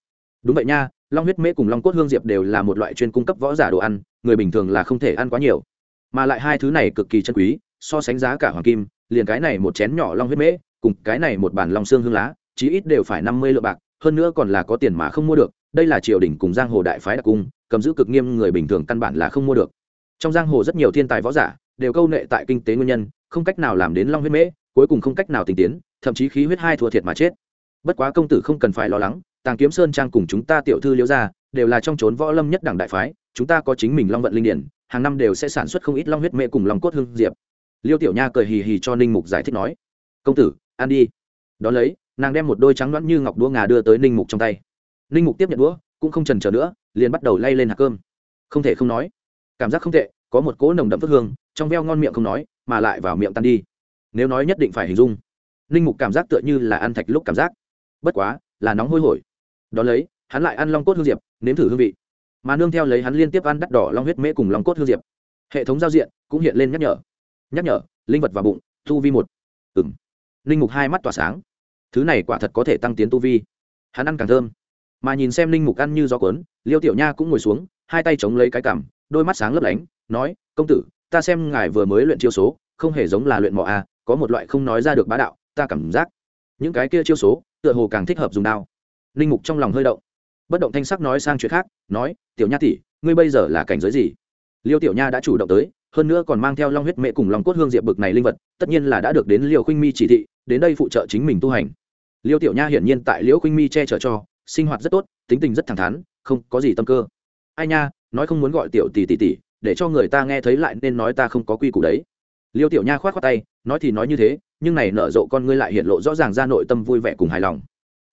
S1: Đúng vậy nha, long huyết mễ cùng long cốt hương diệp đều là một loại chuyên cung cấp võ giả đồ ăn, người bình thường là không thể ăn quá nhiều. Mà lại hai thứ này cực kỳ chân quý, so sánh giá cả hoàng kim, liền cái này một chén nhỏ long huyết mễ, cùng cái này một bản long xương hương lá, chí ít đều phải năm mươi lượng bạc, hơn nữa còn là có tiền mà không mua được, đây là triều đình cùng giang hồ đại phái đặc cung, cầm giữ cực nghiêm người bình thường căn bản là không mua được. Trong giang hồ rất nhiều thiên tài võ giả đều câu nệ tại kinh tế nguyên nhân, không cách nào làm đến long huyết mễ, cuối cùng không cách nào tình tiến, thậm chí khí huyết hai thua thiệt mà chết. Bất quá công tử không cần phải lo lắng, tàng kiếm sơn trang cùng chúng ta tiểu thư liễu gia đều là trong trốn võ lâm nhất đẳng đại phái, chúng ta có chính mình long vận linh điển, hàng năm đều sẽ sản xuất không ít long huyết mễ cùng long cốt hương diệp. Liêu tiểu nha cười hì hì cho ninh mục giải thích nói, công tử, ăn đi. Đón lấy, nàng đem một đôi trắng loãng như ngọc đũa ngà đưa tới ninh mục trong tay. Ninh mục tiếp nhận đũa, cũng không trần trở nữa, liền bắt đầu lay lên hạt cơm. Không thể không nói, cảm giác không tệ, có một cỗ nồng đậm phước hương trong veo ngon miệng không nói, mà lại vào miệng tan đi. Nếu nói nhất định phải hình dung, ninh mục cảm giác tựa như là ăn thạch lúc cảm giác. Bất quá, là nóng hôi hổi. Đón lấy, hắn lại ăn long cốt hương diệp, nếm thử hương vị. Mà nương theo lấy hắn liên tiếp ăn đắt đỏ long huyết mễ cùng long cốt hương diệp. Hệ thống giao diện cũng hiện lên nhắc nhở. Nhắc nhở, linh vật và bụng, tu vi một. Ừng linh mục hai mắt tỏa sáng. Thứ này quả thật có thể tăng tiến tu vi. Hắn ăn càng thơm. Mà nhìn xem linh mục ăn như gió cuốn, liêu tiểu nha cũng ngồi xuống, hai tay chống lấy cái cằm, đôi mắt sáng lấp lánh, nói, công tử ta xem ngài vừa mới luyện chiêu số, không hề giống là luyện mỏ a có một loại không nói ra được bá đạo, ta cảm giác. Những cái kia chiêu số, tựa hồ càng thích hợp dùng đao. Linh mục trong lòng hơi động. Bất động thanh sắc nói sang chuyện khác, nói, tiểu nha tỷ, ngươi bây giờ là cảnh giới gì? Liêu tiểu nha đã chủ động tới, hơn nữa còn mang theo long huyết mẹ cùng lòng cốt hương diệp bực này linh vật, tất nhiên là đã được đến liều khuynh mi chỉ thị, đến đây phụ trợ chính mình tu hành. Liêu tiểu nha hiển nhiên tại liễu khuynh mi che chở cho, sinh hoạt rất tốt, tính tình rất thẳng thắn, không có gì tâm cơ. Ai nha, nói không muốn gọi tiểu tỷ tỷ tỷ để cho người ta nghe thấy lại nên nói ta không có quy củ đấy. Liêu tiểu nha khoát khoác tay, nói thì nói như thế, nhưng này nở rộ con ngươi lại hiện lộ rõ ràng ra nội tâm vui vẻ cùng hài lòng.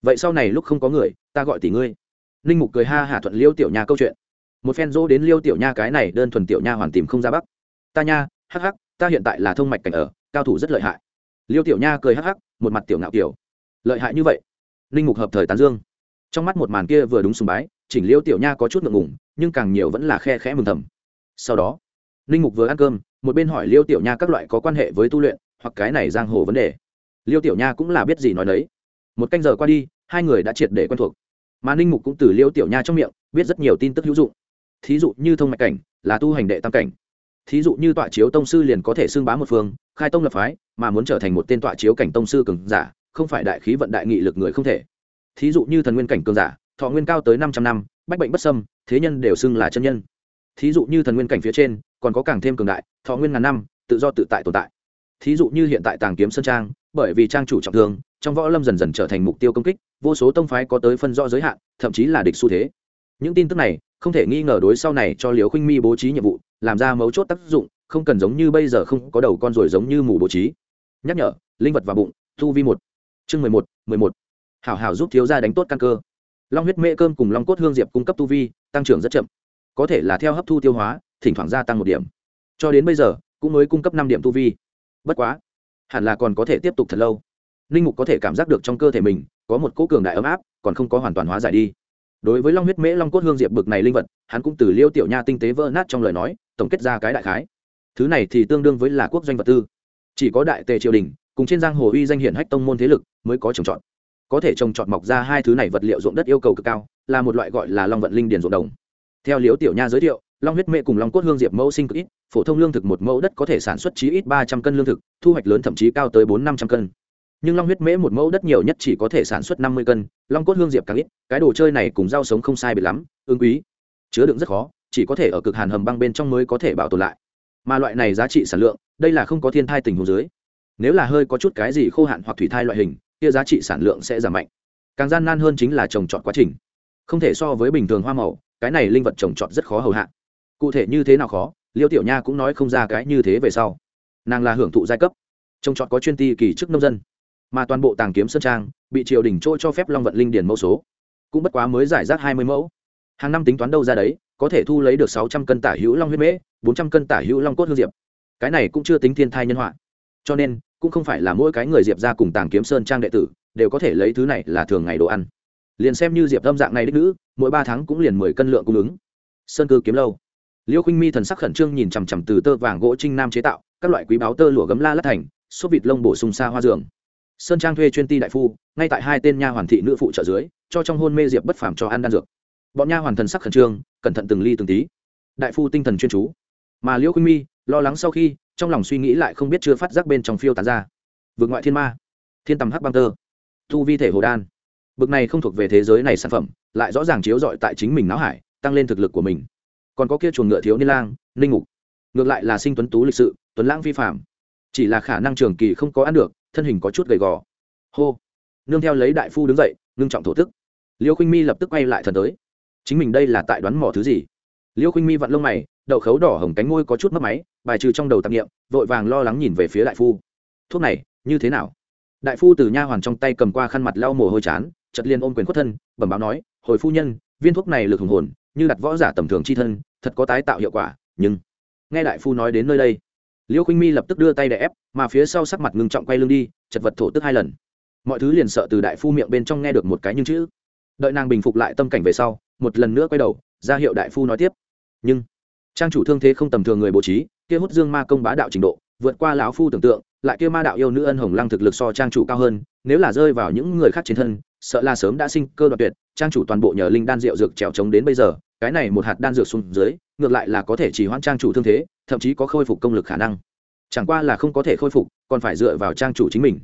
S1: Vậy sau này lúc không có người, ta gọi tỷ ngươi. Ninh mục cười ha hả thuận liêu tiểu nha câu chuyện. Một phen dỗ đến liêu tiểu nha cái này đơn thuần tiểu nha hoàn tìm không ra bắc. Ta nha, hắc hắc, ta hiện tại là thông mạch cảnh ở, cao thủ rất lợi hại. Liêu tiểu nha cười hắc hắc, một mặt tiểu ngạo kiểu. Lợi hại như vậy? Ninh mục hợp thời tán dương. Trong mắt một màn kia vừa đúng sùng bái, chỉnh liêu tiểu nha có chút ngượng ngủng nhưng càng nhiều vẫn là khe khẽ mừng thầm sau đó, ninh mục vừa ăn cơm, một bên hỏi liêu tiểu nha các loại có quan hệ với tu luyện, hoặc cái này giang hồ vấn đề. Liêu tiểu nha cũng là biết gì nói đấy một canh giờ qua đi, hai người đã triệt để quen thuộc. Mà ninh mục cũng từ liêu tiểu nha trong miệng, biết rất nhiều tin tức hữu dụng. Thí dụ như thông mạch cảnh, là tu hành đệ tam cảnh. Thí dụ như tọa chiếu tông sư liền có thể xưng bá một phương, khai tông lập phái, mà muốn trở thành một tên tọa chiếu cảnh tông sư cường giả, không phải đại khí vận đại nghị lực người không thể. Thí dụ như thần nguyên cảnh cường giả, thọ nguyên cao tới năm trăm năm, bách bệnh bất sâm thế nhân đều xưng là chân nhân thí dụ như thần nguyên cảnh phía trên, còn có càng thêm cường đại, thọ nguyên ngàn năm, tự do tự tại tồn tại. Thí dụ như hiện tại tàng kiếm sơn trang, bởi vì trang chủ trọng thương, trong võ lâm dần dần trở thành mục tiêu công kích, vô số tông phái có tới phân rõ giới hạn, thậm chí là địch xu thế. Những tin tức này, không thể nghi ngờ đối sau này cho liều khinh mi bố trí nhiệm vụ, làm ra mấu chốt tác dụng, không cần giống như bây giờ không có đầu con rồi giống như mù bố trí. Nhắc nhở, linh vật và bụng thu vi một. Chương mười một mười một. Hảo hảo giúp thiếu gia đánh tốt căn cơ. Long huyết mễ cơm cùng long cốt hương diệp cung cấp tu vi, tăng trưởng rất chậm có thể là theo hấp thu tiêu hóa, thỉnh thoảng gia tăng một điểm. Cho đến bây giờ, cũng mới cung cấp năm điểm tu vi. Bất quá, hẳn là còn có thể tiếp tục thật lâu. Linh mục có thể cảm giác được trong cơ thể mình có một cỗ cường đại ấm áp, còn không có hoàn toàn hóa giải đi. Đối với long huyết mễ long cốt hương diệp bực này linh vật, hắn cũng từ liêu tiểu nha tinh tế vỡ nát trong lời nói, tổng kết ra cái đại khái. Thứ này thì tương đương với là quốc doanh vật tư. Chỉ có đại tề triều đình, cùng trên giang hồ uy danh hiển hách tông môn thế lực, mới có trồng trọt. Có thể trồng trọt mọc ra hai thứ này vật liệu ruộng đất yêu cầu cực cao, là một loại gọi là long vận linh điền ruộng đồng theo liễu tiểu nha giới thiệu, long huyết mễ cùng long cốt hương diệp mẫu sinh cực ít, phổ thông lương thực một mẫu đất có thể sản xuất chí ít ba trăm cân lương thực, thu hoạch lớn thậm chí cao tới bốn năm trăm cân. Nhưng long huyết mễ một mẫu đất nhiều nhất chỉ có thể sản xuất năm mươi cân, long cốt hương diệp càng ít, cái đồ chơi này cùng rau sống không sai biệt lắm ương quý. Chứa đựng rất khó, chỉ có thể ở cực hàn hầm băng bên trong mới có thể bảo tồn lại. Mà loại này giá trị sản lượng, đây là không có thiên thai tình hồ dưới. Nếu là hơi có chút cái gì khô hạn hoặc thủy thai loại hình, kia giá trị sản lượng sẽ giảm mạnh. Càng gian nan hơn chính là trồng trọt quá trình. Không thể so với bình thường hoa màu cái này linh vật trồng trọt rất khó hầu hạ. Cụ thể như thế nào khó, liêu tiểu nha cũng nói không ra cái như thế về sau. Nàng là hưởng thụ giai cấp, trồng trọt có chuyên ti kỳ chức nông dân. Mà toàn bộ tàng kiếm sơn trang bị triều đình chỗ cho phép long vận linh điền mẫu số, cũng bất quá mới giải rác hai mươi mẫu. Hàng năm tính toán đâu ra đấy, có thể thu lấy được sáu trăm cân tả hữu long huyết mễ, bốn trăm cân tả hữu long cốt hương diệp. Cái này cũng chưa tính thiên thai nhân họa. Cho nên, cũng không phải là mỗi cái người diệp ra cùng tàng kiếm sơn trang đệ tử, đều có thể lấy thứ này là thường ngày đồ ăn liền xem như diệp âm dạng này đích nữ mỗi ba tháng cũng liền mười cân lượng cung ứng sơn cư kiếm lâu liêu khinh mi thần sắc khẩn trương nhìn chằm chằm từ tơ vàng gỗ trinh nam chế tạo các loại quý báo tơ lụa gấm la lát thành số vịt lông bổ sung xa hoa giường sơn trang thuê chuyên ti đại phu ngay tại hai tên nha hoàn thị nữ phụ trợ dưới cho trong hôn mê diệp bất phàm cho ăn đan dược bọn nha hoàn thần sắc khẩn trương cẩn thận từng ly từng tí đại phu tinh thần chuyên chú mà liễu khinh mi lo lắng sau khi trong lòng suy nghĩ lại không biết chưa phát giác bên trong phiêu tán ra vượt ngoại thiên ma thiên tầm hắc băng tơ thu vi thể hồ đan bực này không thuộc về thế giới này sản phẩm, lại rõ ràng chiếu rọi tại chính mình não hải, tăng lên thực lực của mình. Còn có kia chuồng ngựa thiếu niên lang, ninh ngục. Ngược lại là sinh tuấn tú lịch sự, tuấn lãng vi phạm chỉ là khả năng trường kỳ không có ăn được, thân hình có chút gầy gò. Hô. Nương theo lấy đại phu đứng dậy, ngưng trọng thổ tức liêu khinh mi lập tức quay lại thần tới. Chính mình đây là tại đoán mò thứ gì? Liêu khinh mi vặn lông mày, đậu khấu đỏ hồng cánh ngôi có chút mất máy, bài trừ trong đầu tạp nghiệm vội vàng lo lắng nhìn về phía đại phu. Thuốc này, như thế nào? Đại phu từ nha hoàn trong tay cầm qua khăn mặt lau mồ hôi chán chật liền ôm quyền khuất thân, bẩm báo nói, hồi phu nhân, viên thuốc này lực hùng hồn, như đặt võ giả tầm thường chi thân, thật có tái tạo hiệu quả, nhưng nghe đại phu nói đến nơi đây, liêu khinh mi lập tức đưa tay để ép, mà phía sau sắc mặt ngưng trọng quay lưng đi, chật vật thổ tức hai lần. Mọi thứ liền sợ từ đại phu miệng bên trong nghe được một cái nhưng chữ. Đợi nàng bình phục lại tâm cảnh về sau, một lần nữa quay đầu, ra hiệu đại phu nói tiếp. Nhưng, trang chủ thương thế không tầm thường người bố trí, kia hút dương ma công bá đạo trình độ, vượt qua lão phu tưởng tượng, lại kia ma đạo yêu nữ ân hồng lăng thực lực so trang chủ cao hơn, nếu là rơi vào những người khác trên thân sợ là sớm đã sinh cơ đoạt tuyệt, trang chủ toàn bộ nhờ linh đan rượu dược trèo trống đến bây giờ, cái này một hạt đan dược xuống dưới, ngược lại là có thể chỉ hoãn trang chủ thương thế, thậm chí có khôi phục công lực khả năng. Chẳng qua là không có thể khôi phục, còn phải dựa vào trang chủ chính mình.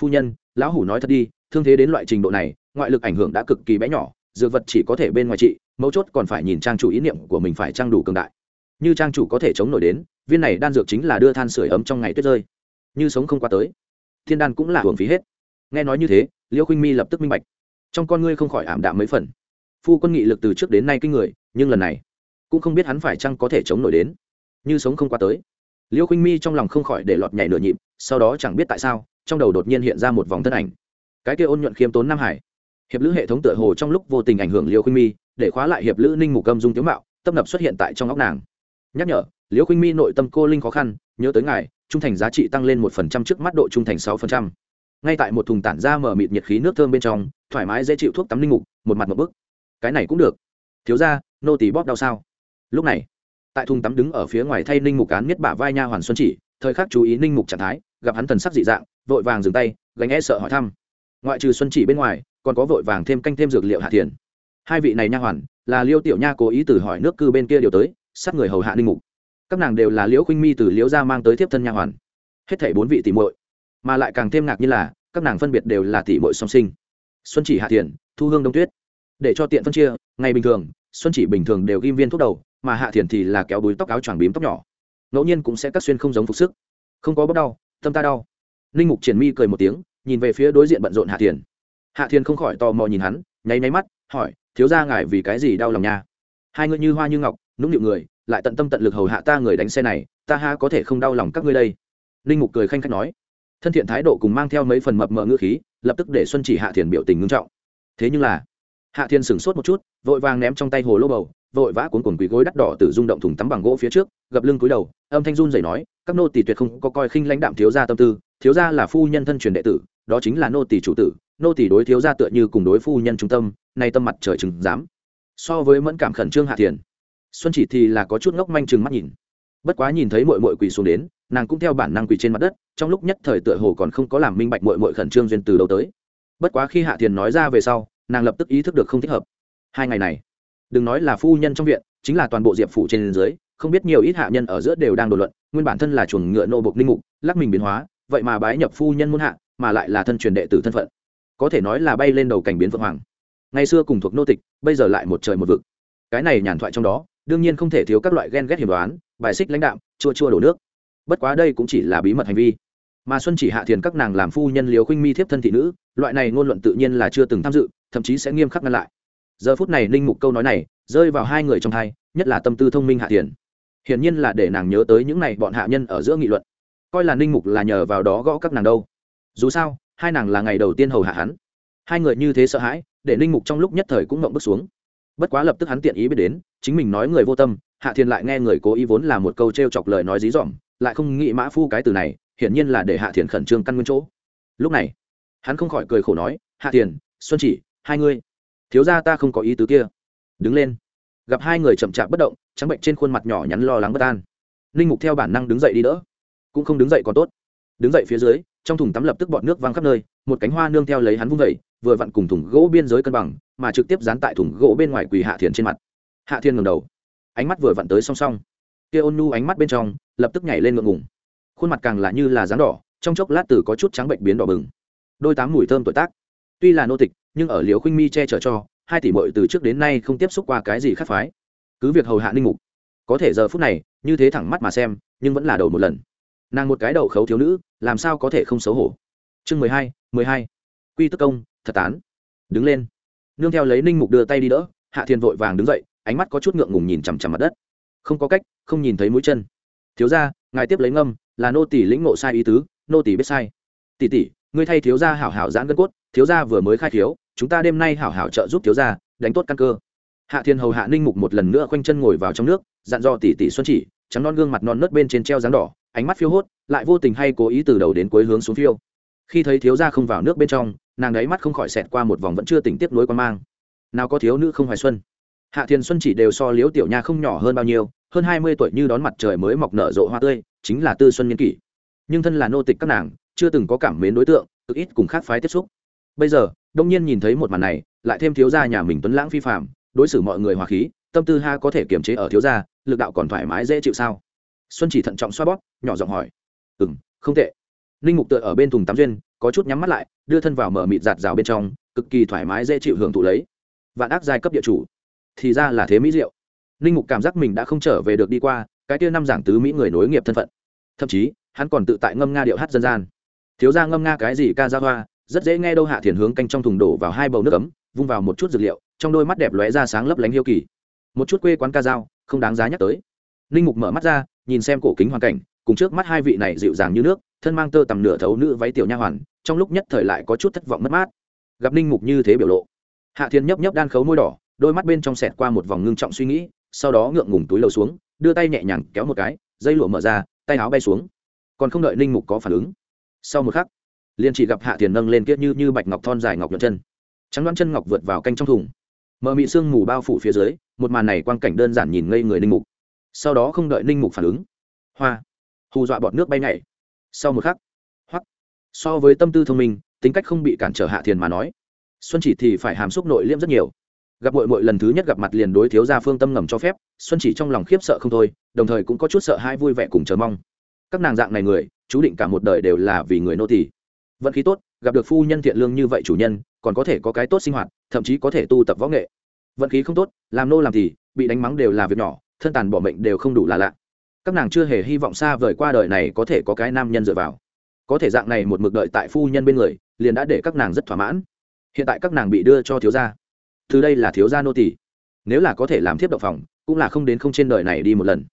S1: Phu nhân, lão hủ nói thật đi, thương thế đến loại trình độ này, ngoại lực ảnh hưởng đã cực kỳ bé nhỏ, dược vật chỉ có thể bên ngoài trị, mấu chốt còn phải nhìn trang chủ ý niệm của mình phải trang đủ cường đại. Như trang chủ có thể chống nổi đến, viên này đan dược chính là đưa than sửa ấm trong ngày tuyết rơi. Như sống không qua tới, thiên đan cũng là hưởng phí hết nghe nói như thế, liêu khinh mi lập tức minh bạch. Trong con ngươi không khỏi ảm đạm mấy phần. Phu quân nghị lực từ trước đến nay kinh người, nhưng lần này cũng không biết hắn phải chăng có thể chống nổi đến. Như sống không qua tới. Liêu khinh mi trong lòng không khỏi để lọt nhảy nửa nhịp, sau đó chẳng biết tại sao, trong đầu đột nhiên hiện ra một vòng thân ảnh. Cái kia ôn nhuận khiêm tốn nam hải. Hiệp lữ hệ thống tựa hồ trong lúc vô tình ảnh hưởng liêu khinh mi, để khóa lại hiệp lữ ninh mục âm dung tiếu mạo, tâm nập xuất hiện tại trong óc nàng. Nhắc nhở, liêu khinh mi nội tâm cô linh khó khăn, nhớ tới ngài, trung thành giá trị tăng lên một phần trăm trước mắt độ trung thành sáu phần trăm ngay tại một thùng tản ra mở mịt nhiệt khí nước thơm bên trong, thoải mái dễ chịu thuốc tắm linh mục, một mặt một bức cái này cũng được. Thiếu ra nô tỳ bóp đau sao? Lúc này, tại thùng tắm đứng ở phía ngoài thay ninh mục cán miết bả vai nha hoàn xuân chỉ, thời khắc chú ý ninh mục trạng thái, gặp hắn thần sắc dị dạng, vội vàng dừng tay, gánh e sợ hỏi thăm. Ngoại trừ xuân chỉ bên ngoài, còn có vội vàng thêm canh thêm dược liệu hạ thiền. Hai vị này nha hoàn, là liêu tiểu nha cố ý từ hỏi nước cư bên kia điều tới, sát người hầu hạ ninh mục. Các nàng đều là liễu khuynh mi từ liễu gia mang tới tiếp thân nha hoàn. Hết thảy bốn vị tỷ muội mà lại càng thêm ngạc như là, các nàng phân biệt đều là tỷ muội song sinh. Xuân chỉ hạ thiền thu hương đông tuyết. Để cho tiện phân chia, ngày bình thường, xuân chỉ bình thường đều ghim viên thuốc đầu, mà hạ thiền thì là kéo đuối tóc áo choàng bím tóc nhỏ. Ngẫu nhiên cũng sẽ cắt xuyên không giống phục sức. Không có bốc đau, tâm ta đau. Ninh mục triển mi cười một tiếng, nhìn về phía đối diện bận rộn hạ thiền hạ thiền không khỏi tò mò nhìn hắn, nháy nháy mắt, hỏi, thiếu ra ngài vì cái gì đau lòng nha? Hai người như hoa như ngọc, nũng nịu người, lại tận tâm tận lực hầu hạ ta người đánh xe này, ta ha có thể không đau lòng các ngươi đây? Ninh mục cười khanh khách nói thân thiện thái độ cùng mang theo mấy phần mập mờ ngữ khí, lập tức để xuân chỉ hạ thiền biểu tình ngưng trọng. Thế nhưng là, hạ thiên sửng sốt một chút, vội vàng ném trong tay hồ lô bầu, vội vã cuốn cuồng quỳ gối đắt đỏ từ rung động thùng tắm bằng gỗ phía trước, gập lưng cúi đầu, âm thanh run rẩy nói, các nô tỳ tuyệt không có coi khinh lãnh đạm thiếu gia tâm tư, thiếu gia là phu nhân thân truyền đệ tử, đó chính là nô tỳ chủ tử, nô tỳ đối thiếu gia tựa như cùng đối phu nhân trung tâm, nay tâm mặt trời chừng dám. So với mẫn cảm khẩn trương hạ thiền, xuân chỉ thì là có chút ngốc manh chừng mắt nhìn. Bất quá nhìn thấy mội mội quỳ xuống đến nàng cũng theo bản năng quỳ trên mặt đất, trong lúc nhất thời tựa hồ còn không có làm minh bạch mội mội khẩn trương duyên từ đầu tới. Bất quá khi hạ thiền nói ra về sau, nàng lập tức ý thức được không thích hợp. Hai ngày này, đừng nói là phu nhân trong viện, chính là toàn bộ diệp phủ trên dưới, không biết nhiều ít hạ nhân ở giữa đều đang đồn luận, nguyên bản thân là chuồng ngựa nô bộc linh mục, lắc mình biến hóa, vậy mà bái nhập phu nhân muôn hạ, mà lại là thân truyền đệ tử thân phận. Có thể nói là bay lên đầu cảnh biến vượng hoàng. Ngày xưa cùng thuộc nô tịch, bây giờ lại một trời một vực. Cái này nhàn thoại trong đó, đương nhiên không thể thiếu các loại ghen ghét hiểm đoán, bài xích lãnh đạm, chua chua đổ nước bất quá đây cũng chỉ là bí mật hành vi. Mà xuân chỉ hạ thiền các nàng làm phu nhân liều khinh mi thiếp thân thị nữ, loại này ngôn luận tự nhiên là chưa từng tham dự, thậm chí sẽ nghiêm khắc ngăn lại. Giờ phút này ninh mục câu nói này rơi vào hai người trong thai, nhất là tâm tư thông minh hạ thiền. Hiển nhiên là để nàng nhớ tới những này bọn hạ nhân ở giữa nghị luận. Coi là ninh mục là nhờ vào đó gõ các nàng đâu. Dù sao, hai nàng là ngày đầu tiên hầu hạ hắn. Hai người như thế sợ hãi, để ninh mục trong lúc nhất thời cũng ngậm bước xuống. Bất quá lập tức hắn tiện ý biết đến, chính mình nói người vô tâm, hạ thiền lại nghe người cố ý vốn là một câu t r e o chọc lời nói dí dỏm lại không nghĩ mã phu cái từ này, hiển nhiên là để hạ thiền khẩn trương căn nguyên chỗ. Lúc này, hắn không khỏi cười khổ nói, hạ thiền, xuân chỉ, hai ngươi, thiếu ra ta không có ý tứ kia. Đứng lên. Gặp hai người chậm chạp bất động, trắng bệnh trên khuôn mặt nhỏ nhắn lo lắng bất an. Ninh mục theo bản năng đứng dậy đi đỡ. Cũng không đứng dậy còn tốt. Đứng dậy phía dưới, trong thùng tắm lập tức bọt nước văng khắp nơi, một cánh hoa nương theo lấy hắn vung vẩy vừa vặn cùng thùng gỗ biên giới cân bằng, mà trực tiếp dán tại thùng gỗ bên ngoài quỳ hạ thiền trên mặt. Hạ thiên ngầm đầu. Ánh mắt vừa vặn tới song song kia ôn nhu ánh mắt bên trong, lập tức nhảy lên ngượng ngùng. Khuôn mặt càng là như là dáng đỏ, trong chốc lát từ có chút trắng bệnh biến đỏ bừng. Đôi tám mùi thơm tuổi tác. Tuy là nô tịch, nhưng ở liều khuynh mi che chở cho, hai tỷ mội từ trước đến nay không tiếp xúc qua cái gì khác phái. Cứ việc hầu hạ ninh mục, có thể giờ phút này, như thế thẳng mắt mà xem, nhưng vẫn là đầu một lần. Nàng một cái đầu khấu thiếu nữ, làm sao có thể không xấu hổ? Chương mười hai mười hai. Quy tức công, thật tán. Đứng lên. Nương theo lấy ninh mục đưa tay đi đỡ, hạ thiên vội vàng đứng dậy, ánh mắt có chút ngượng ngùng nhìn chằm chằm mặt đất không có cách, không nhìn thấy mũi chân. Thiếu ra ngài tiếp lấy ngâm, là nô tỷ lĩnh ngộ sai ý tứ, nô tỷ biết sai. Tỷ tỷ, ngươi thay thiếu gia hảo hảo giãn gân cốt, thiếu gia vừa mới khai thiếu chúng ta đêm nay hảo hảo trợ giúp thiếu gia, đánh tốt căn cơ. Hạ thiên hầu hạ ninh mục một lần nữa khoanh chân ngồi vào trong nước, dặn dò tỷ tỷ xuân chỉ, trắng non gương mặt non nớt bên trên treo dáng đỏ, ánh mắt phiêu hốt, lại vô tình hay cố ý từ đầu đến cuối hướng xuống phiêu. Khi thấy thiếu gia không vào nước bên trong, nàng ấy mắt không khỏi xẹt qua một vòng vẫn chưa tỉnh tiếp nối quan mang. Nào có thiếu nữ không hoài xuân hạ thiên xuân chỉ đều so liếu tiểu nha không nhỏ hơn bao nhiêu, hơn hai mươi tuổi như đón mặt trời mới mọc nở rộ hoa tươi, chính là tư xuân niên kỷ. Nhưng thân là nô tịch các nàng, chưa từng có cảm mến đối tượng, cực ít cùng khác phái tiếp xúc. Bây giờ, đông nhiên nhìn thấy một màn này, lại thêm thiếu gia nhà mình tuấn lãng phi phạm đối xử mọi người hòa khí, tâm tư ha có thể kiềm chế ở thiếu gia, lực đạo còn thoải mái dễ chịu sao? Xuân chỉ thận trọng xoa bóp, nhỏ giọng hỏi. Ừ m không tệ. Ninh mục tựa ở bên thùng tắm duyên, có chút nhắm mắt lại, đưa thân vào mở mịt giạt rào bên trong, cực kỳ thoải mái dễ chịu hưởng thụ lấy. Vạn ác giai cấp địa chủ thì ra là thế mỹ diệu. Ninh mục cảm giác mình đã không trở về được đi qua, cái tia năm giảng tứ mỹ người nối nghiệp thân phận. Thậm chí, hắn còn tự tại ngâm nga điệu hát dân gian. Thiếu ra ngâm nga cái gì ca ra hoa, rất dễ nghe đâu hạ thiền hướng canh trong thùng đổ vào hai bầu nước ấm, vung vào một chút dược liệu, trong đôi mắt đẹp lóe ra sáng lấp lánh hiêu kỳ. Một chút quê quán ca dao, không đáng giá nhắc tới. Ninh mục mở mắt ra, nhìn xem cổ kính hoàn cảnh, cùng trước mắt hai vị này dịu dàng như nước, thân mang tơ tầm nửa thấu nữ váy tiểu nha hoàn, trong lúc nhất thời lại có chút thất vọng mất mát. Gặp ninh mục như thế biểu lộ, hạ thiên nhấp nhấp đan khấu môi đỏ đôi mắt bên trong sẹt qua một vòng ngưng trọng suy nghĩ, sau đó ngượng ngùng túi lầu xuống, đưa tay nhẹ nhàng kéo một cái, dây lụa mở ra, tay áo bay xuống. Còn không đợi ninh mục có phản ứng, sau một khắc, liền chỉ gặp hạ thiền nâng lên kiết như như bạch ngọc thon dài ngọc nhuận chân. Trắng đoán chân ngọc vượt vào canh trong thùng. Mờ mị sương mù bao phủ phía dưới, một màn này quang cảnh đơn giản nhìn ngây người ninh mục. Sau đó không đợi ninh mục phản ứng, hoa, hù dọa bọt nước bay nhảy. Sau một khắc, hoắc, so với tâm tư thông minh, tính cách không bị cản trở hạ thiền mà nói, xuân chỉ thì phải hàm xúc nội liêm rất nhiều gặp mội mội lần thứ nhất gặp mặt liền đối thiếu gia phương tâm ngầm cho phép, xuân chỉ trong lòng khiếp sợ không thôi, đồng thời cũng có chút sợ hai vui vẻ cùng chờ mong. Các nàng dạng này người, chú định cả một đời đều là vì người nô tỳ. Vận khí tốt, gặp được phu nhân thiện lương như vậy chủ nhân, còn có thể có cái tốt sinh hoạt, thậm chí có thể tu tập võ nghệ. Vận khí không tốt, làm nô làm thì bị đánh mắng đều là việc nhỏ, thân tàn bỏ mệnh đều không đủ là lạ. Các nàng chưa hề hy vọng xa vời qua đời này có thể có cái nam nhân dựa vào. Có thể dạng này một mực đợi tại phu nhân bên người, liền đã để các nàng rất thỏa mãn. Hiện tại các nàng bị đưa cho thiếu gia từ đây là thiếu gia nô tỷ nếu là có thể làm thiếp đậu phòng, cũng là không đến không trên đời này đi một lần.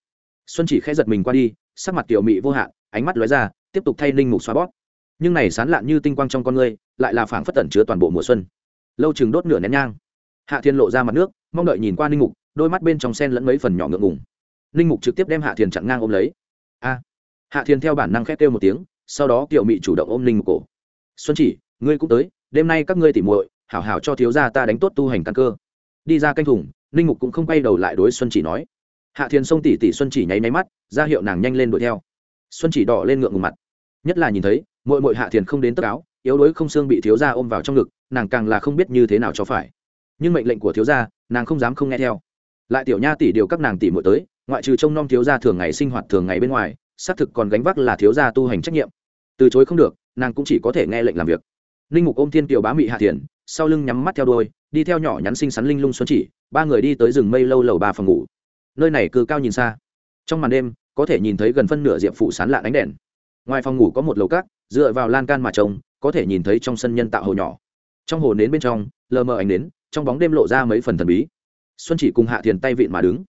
S1: Xuân chỉ khẽ giật mình qua đi, sắc mặt tiểu mị vô hạn, ánh mắt lóe ra, tiếp tục thay linh mục xóa bóp. Nhưng này sán lạn như tinh quang trong con ngươi, lại là phảng phất tẩn chứa toàn bộ mùa xuân. Lâu chừng đốt nửa nén nhang. Hạ thiên lộ ra mặt nước, mong đợi nhìn qua linh mục, đôi mắt bên trong sen lẫn mấy phần nhỏ ngượng ngùng. Linh mục trực tiếp đem hạ thiên chặn ngang ôm lấy. A! Hạ thiên theo bản năng khét kêu một tiếng, sau đó tiểu mị chủ động ôm linh mục cổ. Xuân chỉ, ngươi cũng tới, đêm nay các ngươi tỉ muội hảo hảo cho thiếu gia ta đánh tốt tu hành căn cơ. Đi ra canh thùng linh mục cũng không quay đầu lại đối xuân chỉ nói. Hạ thiên sông tỷ tỷ xuân chỉ nháy máy mắt, ra hiệu nàng nhanh lên đuổi theo. Xuân chỉ đỏ lên ngượng ngùng mặt. Nhất là nhìn thấy, muội muội hạ thiền không đến tức áo, yếu đuối không xương bị thiếu gia ôm vào trong ngực, nàng càng là không biết như thế nào cho phải. Nhưng mệnh lệnh của thiếu gia, nàng không dám không nghe theo. Lại tiểu nha tỷ điều các nàng tỷ muội tới, ngoại trừ trông nom thiếu gia thường ngày sinh hoạt thường ngày bên ngoài, xác thực còn gánh vác là thiếu gia tu hành trách nhiệm. Từ chối không được, nàng cũng chỉ có thể nghe lệnh làm việc. Linh mục ôm thiên kiều bá mị hạ thiền sau lưng nhắm mắt theo đôi đi theo nhỏ nhắn xinh xắn linh lung xuân chỉ, ba người đi tới rừng mây lâu lầu ba phòng ngủ. Nơi này cư cao nhìn xa. Trong màn đêm, có thể nhìn thấy gần phân nửa diệp phụ sán lạ ánh đèn. Ngoài phòng ngủ có một lầu cát, dựa vào lan can mà trông, có thể nhìn thấy trong sân nhân tạo hồ nhỏ. Trong hồ nến bên trong, lờ mờ ánh nến, trong bóng đêm lộ ra mấy phần thần bí. Xuân chỉ cùng hạ thiền tay vịn mà đứng.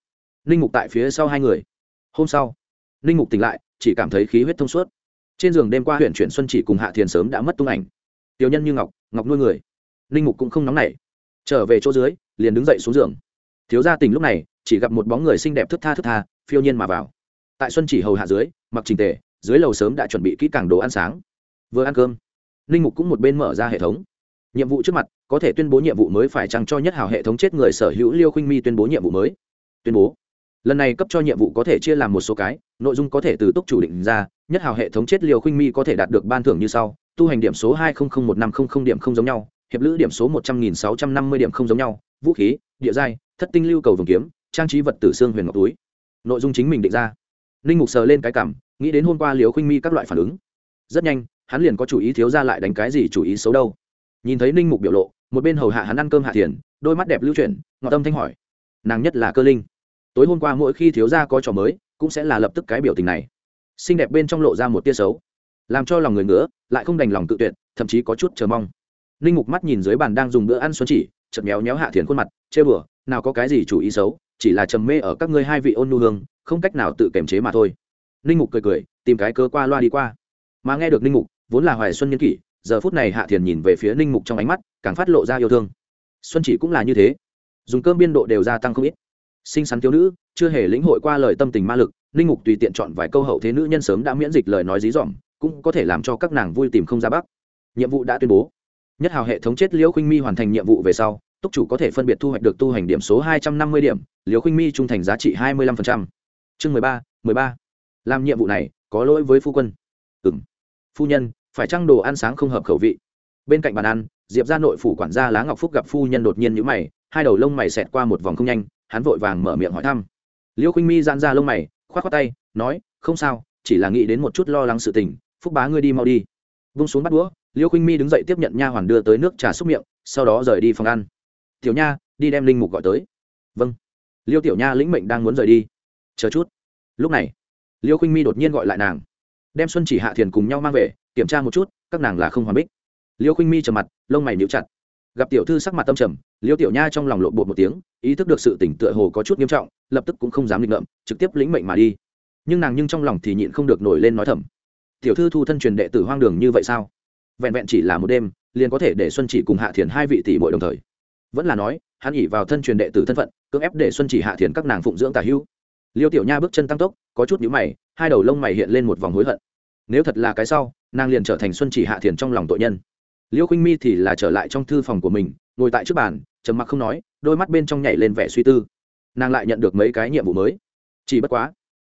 S1: Linh mục tại phía sau hai người. Hôm sau linh mục tỉnh lại, chỉ cảm thấy khí huyết thông suốt. Trên giường đêm qua huyện chuyển xuân chỉ cùng hạ thiền sớm đã mất tung ảnh. Tiểu nhân như ngọc ngọc nuôi người linh mục cũng không nóng nảy. Trở về chỗ dưới, liền đứng dậy xuống giường. Thiếu gia tình lúc này, chỉ gặp một bóng người xinh đẹp thức tha thức tha, phiêu nhiên mà vào. Tại xuân chỉ hầu hạ dưới, mặc trình tề, dưới lầu sớm đã chuẩn bị kỹ càng đồ ăn sáng. Vừa ăn cơm ninh mục cũng một bên mở ra hệ thống. Nhiệm vụ trước mặt, có thể tuyên bố nhiệm vụ mới phải chăng cho nhất hào hệ thống chết người sở hữu liêu khinh mi tuyên bố nhiệm vụ mới. Tuyên bố. Lần này cấp cho nhiệm vụ có thể chia làm một số cái, nội dung có thể từ túc chủ định ra, nhất hào hệ thống chết liều khinh mi có thể đạt được ban thưởng như sau, tu hành điểm số hai một năm trăm linh điểm không giống nhau hiệp lữ điểm số một trăm nghìn sáu trăm năm mươi điểm không giống nhau, vũ khí, địa giai, thất tinh lưu cầu vùng kiếm, trang trí vật tử xương huyền ngọc túi. Nội dung chính mình định ra. Ninh mục sờ lên cái cảm, nghĩ đến hôm qua liều khinh mi các loại phản ứng. Rất nhanh, hắn liền có chủ ý thiếu ra lại đánh cái gì chủ ý xấu đâu. Nhìn thấy ninh mục biểu lộ, một bên hầu hạ hắn ăn cơm hạ thiền, đôi mắt đẹp lưu chuyển ngọ tâm thanh hỏi, nàng nhất là cơ linh. Tối hôm qua mỗi khi thiếu gia có trò mới, cũng sẽ là lập tức cái biểu tình này. Xinh đẹp bên trong lộ ra một tia xấu. Làm cho lòng người ngứa, lại không đành lòng tự tuyệt, thậm chí có chút chờ mong ninh mục mắt nhìn dưới bàn đang dùng bữa ăn xuân chỉ chật méo méo hạ thiền khuôn mặt, chê bửa nào có cái gì chủ ý xấu, chỉ là trầm mê ở các ngươi hai vị ôn nu hương, không cách nào tự kiềm chế mà thôi. Ninh mục cười cười, tìm cái cơ qua loa đi qua. Mà nghe được ninh mục, vốn là hoài xuân nhân kỷ, giờ phút này hạ thiền nhìn về phía ninh mục trong ánh mắt, càng phát lộ ra yêu thương. Xuân chỉ cũng là như thế. Dùng cơm biên độ đều gia tăng không ít. Xinh xắn thiếu nữ, chưa hề lĩnh hội qua lời tâm tình ma lực ninh mục tùy tiện chọn vài câu hậu thế nữ nhân sớm đã miễn dịch lời nói dí dỏm, cũng có thể làm cho các nàng vui tìm không ra bắc nhiệm vụ đã tuyên bố nhất hào hệ thống chết liễu khinh mi hoàn thành nhiệm vụ về sau, túc chủ có thể phân biệt thu hoạch được tu hành điểm số hai trăm năm mươi điểm, liễu khinh mi trung thành giá trị hai mươi lăm chương mười ba mười ba. Làm nhiệm vụ này, có lỗi với phu quân. Ừng phu nhân, phải trăng đồ ăn sáng không hợp khẩu vị? Bên cạnh bàn ăn, diệp ra nội phủ quản gia lá ngọc phúc gặp phu nhân đột nhiên nhữ mày, hai đầu lông mày xẹt qua một vòng không nhanh, hắn vội vàng mở miệng hỏi thăm. Liễu khinh mi giãn ra lông mày k h o á t k tay, nói, không sao, chỉ là nghĩ đến một chút lo lắng sự tình, phúc bá ngươi đi mau đi. Vung xuống bắt đũa liêu khinh mi đứng dậy tiếp nhận nha hoàn đưa tới nước trà xúc miệng, sau đó rời đi phòng ăn. Tiểu nha, đi đem linh mục gọi tới. Vâng. Liêu tiểu nha lĩnh mệnh đang muốn rời đi. Chờ chút. Lúc này, liêu khinh mi đột nhiên gọi lại nàng. Đem xuân chỉ hạ thiền cùng nhau mang về, kiểm tra một chút, các nàng là không hoàn bích. Liêu khinh mi trầm mặt, lông mày níu chặt. Gặp tiểu thư sắc mặt tâm trầm, liêu tiểu nha trong lòng lộn bột một tiếng, ý thức được sự tỉnh tựa hồ có chút nghiêm trọng, lập tức cũng không dám định ngậm trực tiếp lĩnh mệnh mà đi. Nhưng nàng nhưng trong lòng thì nhịn không được nổi lên nói thầm. Tiểu thư thu thân truyền đệ tử hoang đường như vậy sao? Vẹn vẹn chỉ là một đêm, liền có thể để xuân chỉ cùng hạ thiền hai vị tỷ bội đồng thời. Vẫn là nói, hắn ỉ vào thân truyền đệ tử thân phận, cưỡng ép để xuân chỉ, hạ thiền các nàng phụng dưỡng tả hữu. Liêu tiểu nha bước chân tăng tốc, có chút nhíu mày, hai đầu lông mày hiện lên một vòng hối hận. Nếu thật là cái sau, nàng liền trở thành xuân chỉ, hạ thiền trong lòng tội nhân. Liêu khinh mi thì là trở lại trong thư phòng của mình, ngồi tại trước bàn, trầm mặc không nói, đôi mắt bên trong nhảy lên vẻ suy tư. Nàng lại nhận được mấy cái nhiệm vụ mới. Chỉ bất quá,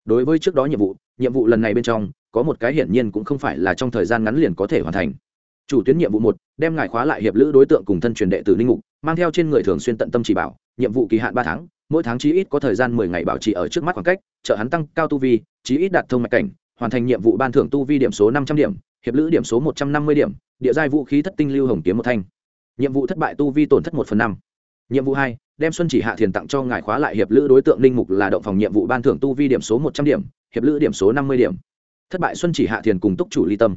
S1: đối với trước đó nhiệm vụ nhiệm vụ lần này bên trong, có một cái hiển nhiên cũng không phải là trong thời gian ngắn liền có thể hoàn thành chủ tuyến nhiệm vụ một, đem ngài khóa lại hiệp lữ đối tượng cùng thân truyền đệ tử linh mục, mang theo trên người thường xuyên tận tâm chỉ bảo, nhiệm vụ kỳ hạn ba tháng, mỗi tháng chí ít có thời gian mười ngày bảo trì ở trước mắt khoảng cách, trợ hắn tăng cao tu vi, chí ít đạt thông mạch cảnh, hoàn thành nhiệm vụ ban thưởng tu vi điểm số năm trăm điểm, hiệp lữ điểm số một trăm năm mươi điểm, địa giai vũ khí thất tinh lưu hồng kiếm một thanh. Nhiệm vụ thất bại tu vi tổn thất một phần năm. Nhiệm vụ hai, đem xuân chỉ hạ thiền tặng cho ngài khóa lại hiệp lữ đối tượng linh mục là động phòng nhiệm vụ ban thưởng tu vi điểm số một trăm điểm, hiệp lữ điểm số năm mươi điểm. Thất bại xuân chỉ hạ thiền cùng túc chủ ly tâm.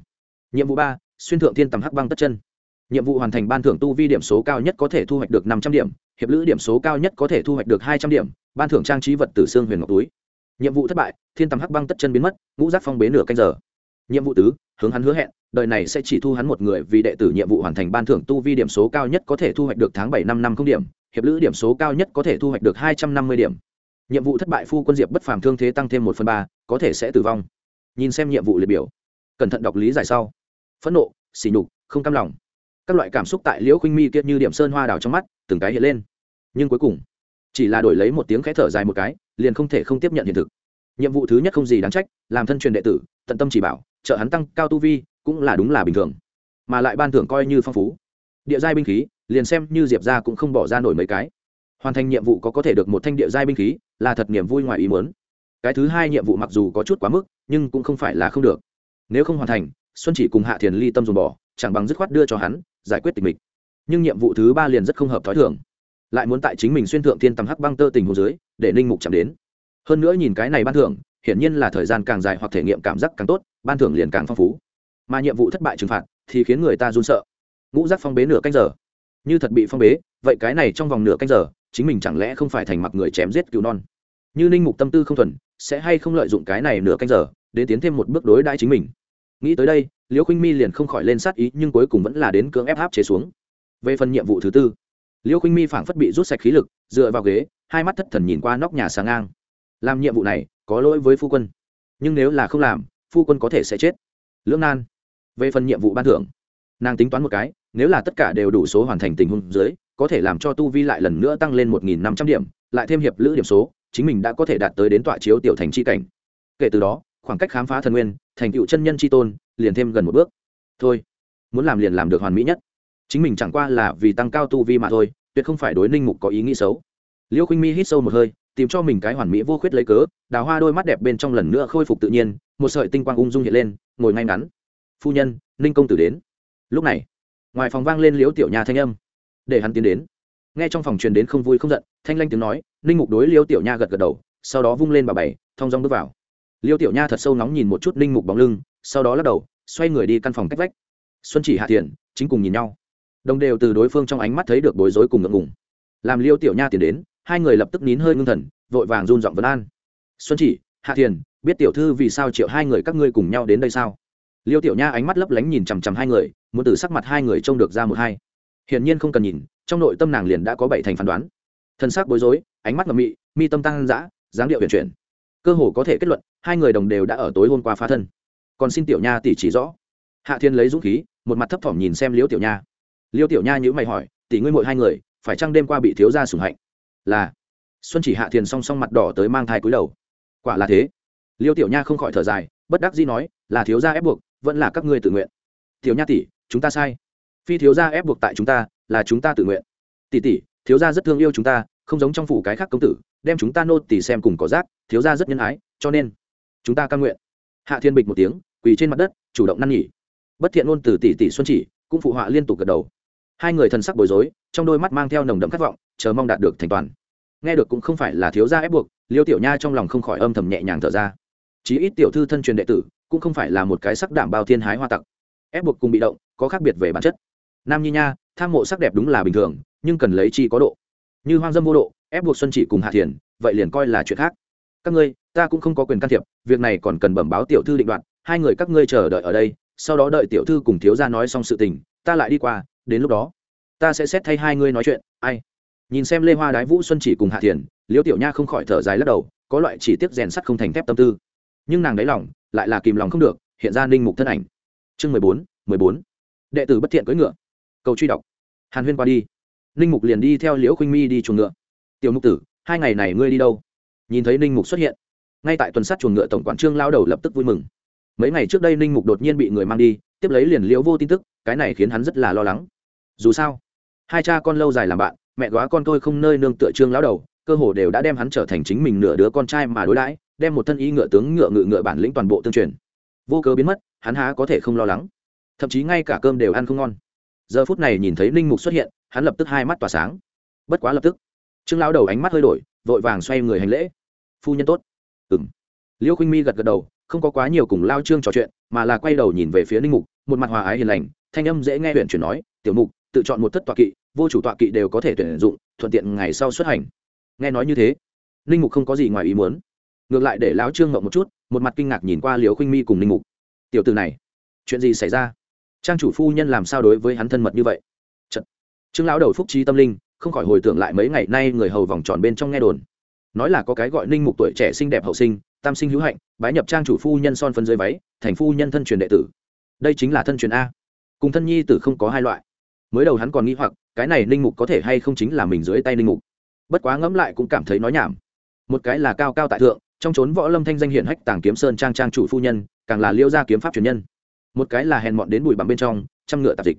S1: Nhiệm vụ ba xuyên thượng thiên tầm hắc băng tất chân. Nhiệm vụ hoàn thành ban thưởng tu vi điểm số cao nhất có thể thu hoạch được năm trăm điểm, hiệp lữ điểm số cao nhất có thể thu hoạch được hai trăm điểm, ban thưởng trang trí vật tử xương huyền ngọc túi. Nhiệm vụ thất bại, thiên tầm hắc băng tất chân biến mất, ngũ giác phong bế nửa canh giờ. Nhiệm vụ tứ, hướng hắn hứa hẹn, đời này sẽ chỉ thu hắn một người vì đệ tử nhiệm vụ hoàn thành ban thưởng tu vi điểm số cao nhất có thể thu hoạch được tháng bảy năm năm không điểm, hiệp lữ điểm số cao nhất có thể thu hoạch được hai trăm năm mươi điểm. Nhiệm vụ thất bại phu quân diệp bất phàm thương thế tăng thêm một phần ba, có thể sẽ tử vong. Nhìn xem nhiệm vụ liệt biểu. Cẩn thận đọc lý giải sau phẫn nộ xỉ nhục, không cam lòng. Các loại cảm xúc tại liễu khuynh mi kiệt như điểm sơn hoa đào trong mắt, từng cái hiện lên. Nhưng cuối cùng, chỉ là đổi lấy một tiếng khẽ thở dài một cái, liền không thể không tiếp nhận hiện thực. Nhiệm vụ thứ nhất không gì đáng trách, làm thân truyền đệ tử, tận tâm chỉ bảo, trợ hắn tăng cao tu vi, cũng là đúng là bình thường. Mà lại ban thưởng coi như phong phú. Địa giai binh khí, liền xem như diệp ra cũng không bỏ ra nổi mấy cái. Hoàn thành nhiệm vụ có có thể được một thanh địa giai binh khí, là thật niềm vui ngoài ý muốn. Cái thứ hai nhiệm vụ mặc dù có chút quá mức, nhưng cũng không phải là không được. Nếu không hoàn thành xuân chỉ cùng hạ thiền ly tâm dùng bỏ, chẳng bằng dứt khoát đưa cho hắn, giải quyết tình mình. Nhưng nhiệm vụ thứ ba liền rất không hợp t h ó i thường. Lại muốn tại chính mình xuyên thượng thiên tầm hắc băng tơ tình hồ dưới, để ninh mục chạm đến. Hơn nữa nhìn cái này ban thưởng, hiển nhiên là thời gian càng dài hoặc thể nghiệm cảm giác càng tốt, ban thưởng liền càng phong phú. Mà nhiệm vụ thất bại trừng phạt thì khiến người ta run sợ. Ngũ giác phong bế nửa canh giờ. Như thật bị phong bế, vậy cái này trong vòng nửa canh giờ, chính mình chẳng lẽ không phải thành mặc người chém giết cứu non? Như ninh mục tâm tư không thuần, sẽ hay không lợi dụng cái này nửa canh giờ, để tiến thêm một bước đối đãi chính mình? Nghĩ tới đây, liễu khinh mi liền không khỏi lên sát ý, nhưng cuối cùng vẫn là đến cưỡng ép áp chế xuống. Về phần nhiệm vụ thứ tư, liễu khinh mi phảng phất bị rút sạch khí lực, dựa vào ghế, hai mắt thất thần nhìn qua nóc nhà sáng ngang. Làm nhiệm vụ này, có lỗi với phu quân. Nhưng nếu là không làm, phu quân có thể sẽ chết. Lưỡng nan. Về phần nhiệm vụ ban thưởng, nàng tính toán một cái, nếu là tất cả đều đủ số hoàn thành tình huống dưới, có thể làm cho tu vi lại lần nữa tăng lên một nghìn năm trăm điểm, lại thêm hiệp lữ điểm số, chính mình đã có thể đạt tới đến tọa chiếu tiểu thành c h i cảnh. Kể từ đó khoảng cách khám phá thần nguyên, thành tựu chân nhân tri tôn, liền thêm gần một bước. Thôi, muốn làm liền làm được hoàn mỹ nhất. Chính mình chẳng qua là vì tăng cao tu vi mà thôi, tuyệt không phải đối ninh mục có ý nghĩ xấu. Liêu khinh mi hít sâu một hơi, tìm cho mình cái hoàn mỹ vô khuyết lấy cớ, đào hoa đôi mắt đẹp bên trong lần nữa khôi phục tự nhiên, một sợi tinh quang ung dung hiện lên, ngồi ngay ngắn. Phu nhân, ninh công tử đến. Lúc này, ngoài phòng vang lên liếu tiểu nha thanh âm. Để hắn tiến đến. Nghe trong phòng truyền đến không vui không giận, thanh lanh tiếng nói, ninh mục đối liêu tiểu nha gật gật đầu, sau đó vung lên bà bảy, thong dong bước vào liêu tiểu nha thật sâu nóng nhìn một chút linh mục bóng lưng, sau đó lắc đầu, xoay người đi căn phòng cách vách. Xuân chỉ hạ Thiền chính cùng nhìn nhau. Đồng đều từ đối phương trong ánh mắt thấy được bối rối cùng ngượng ngùng. Làm liêu tiểu nha tiến đến, hai người lập tức nín hơi ngưng thần, vội vàng run giọng vấn an. Xuân chỉ, hạ thiền biết tiểu thư vì sao triệu hai người các ngươi cùng nhau đến đây sao? Liêu tiểu nha ánh mắt lấp lánh nhìn chằm chằm hai người, muốn từ sắc mặt hai người trông được ra một hai. Hiển nhiên không cần nhìn, trong nội tâm nàng liền đã có bảy thành phán đoán. Thân xác bối rối, ánh mắt ngầm mị, mi tâm tăng dã, dáng điệu huyền chuyển cơ hồ có thể kết luận, hai người đồng đều đã ở tối hôm qua phá thân. Còn xin tiểu nha tỷ chỉ rõ. Hạ thiên lấy dũng khí, một mặt thấp thỏm nhìn xem liêu tiểu nha. Liêu tiểu nha nhữ mày hỏi, tỷ ngươi mội hai người, phải chăng đêm qua bị thiếu gia sủng hạnh? Là. Xuân chỉ hạ thiền song song mặt đỏ tới mang thai cúi đầu. Quả là thế. Liêu tiểu nha không khỏi thở dài, bất đắc dĩ nói, là thiếu gia ép buộc, vẫn là các ngươi tự nguyện. Tiểu nha tỷ, chúng ta sai. Phi thiếu gia ép buộc tại chúng ta, là chúng ta tự nguyện. Tỷ tỷ, thiếu gia rất thương yêu chúng ta không giống trong phủ cái khác công tử, đem chúng ta nô tỉ xem cùng có rác, thiếu gia rất nhân ái, cho nên chúng ta căn nguyện. Hạ thiên bịch một tiếng, quỳ trên mặt đất, chủ động năn nghỉ bất thiện ngôn từ tỷ tỷ xuân chỉ, cũng phụ họa liên tục gật đầu. Hai người thần sắc bối rối, trong đôi mắt mang theo nồng đậm khát vọng, chờ mong đạt được thành toàn. Nghe được cũng không phải là thiếu gia ép buộc, liêu tiểu nha trong lòng không khỏi âm thầm nhẹ nhàng thở ra. Chí ít tiểu thư thân truyền đệ tử, cũng không phải là một cái sắc đảm bao thiên hái hoa tặc. Ép buộc cùng bị động, có khác biệt về bản chất. Nam nhi nha, tham mộ sắc đẹp đúng là bình thường, nhưng cần lấy chi có độ như hoang dâm vô độ, ép buộc xuân chỉ cùng hạ thiền, vậy liền coi là chuyện khác. Các ngươi, ta cũng không có quyền can thiệp, việc này còn cần bẩm báo tiểu thư định đoạt, hai người các ngươi chờ đợi ở đây, sau đó đợi tiểu thư cùng thiếu gia nói xong sự tình, ta lại đi qua, đến lúc đó, ta sẽ xét thay hai ngươi nói chuyện, ai? Nhìn xem lê hoa đái vũ, xuân chỉ cùng hạ thiền, liễu tiểu nha không khỏi thở dài lắc đầu, có loại chỉ tiếc rèn sắt không thành thép tâm tư. Nhưng nàng đáy lòng, lại là kìm lòng không được, hiện ra ninh mục thân ảnh. Chương mười bốn mười bốn. Đệ tử bất thiện cưỡi ngựa. Cầu truy đọc. Hàn huyên qua đi ninh mục liền đi theo liễu khuynh mi đi chuồng ngựa. Tiểu mục tử, hai ngày này ngươi đi đâu? Nhìn thấy ninh mục xuất hiện, ngay tại tuần sát chuồng ngựa tổng quản trương lao đầu lập tức vui mừng. Mấy ngày trước đây ninh mục đột nhiên bị người mang đi, tiếp lấy liền liễu vô tin tức, cái này khiến hắn rất là lo lắng. Dù sao, hai cha con lâu dài làm bạn, mẹ góa con tôi không nơi nương tựa trương lão đầu, cơ hồ đều đã đem hắn trở thành chính mình nửa đứa con trai mà đối đãi, đem một thân y ngựa tướng ngựa ngự ngựa bản lĩnh toàn bộ tương truyền. Vô cớ biến mất, hắn há có thể không lo lắng. Thậm chí ngay cả cơm đều ăn không ngon giờ phút này nhìn thấy ninh mục xuất hiện, hắn lập tức hai mắt tỏa sáng. Bất quá lập tức, trương lão đầu ánh mắt hơi đổi, vội vàng xoay người hành lễ. Phu nhân tốt. Ừng liêu khinh mi gật gật đầu, không có quá nhiều cùng lao trương trò chuyện, mà là quay đầu nhìn về phía ninh mục, một mặt hòa ái hiền lành, thanh âm dễ nghe huyện chuyển nói, tiểu mục, tự chọn một thất tọa kỵ, vô chủ tọa kỵ đều có thể tuyển dụng, thuận tiện ngày sau xuất hành. Nghe nói như thế, ninh mục không có gì ngoài ý muốn. Ngược lại để lão trương ngậm một chút, một mặt kinh ngạc nhìn qua liều khinh mi cùng ninh mục. Tiểu từ này, chuyện gì xảy ra? Trang chủ phu nhân làm sao đối với hắn thân mật như vậy? Chật. trương lão đầu phúc trí tâm linh, không khỏi hồi tưởng lại mấy ngày nay người hầu vòng tròn bên trong nghe đồn. Nói là có cái gọi ninh mục tuổi trẻ xinh đẹp hậu sinh, tam sinh hữu hạnh, bái nhập trang chủ phu nhân son phân dưới váy, thành phu nhân thân truyền đệ tử. Đây chính là thân truyền a. Cùng thân nhi tử không có hai loại. Mới đầu hắn còn nghĩ hoặc, cái này ninh mục có thể hay không chính là mình dưới tay ninh mục. Bất quá ngẫm lại cũng cảm thấy nói nhảm. Một cái là cao cao tại thượng, trong trốn võ lâm thanh danh hiển hách tàng kiếm sơn trang trang chủ phu nhân, càng là liêu gia kiếm pháp truyền nhân một cái là hèn mọn đến bụi bằng bên trong, trăm ngựa tạp dịch.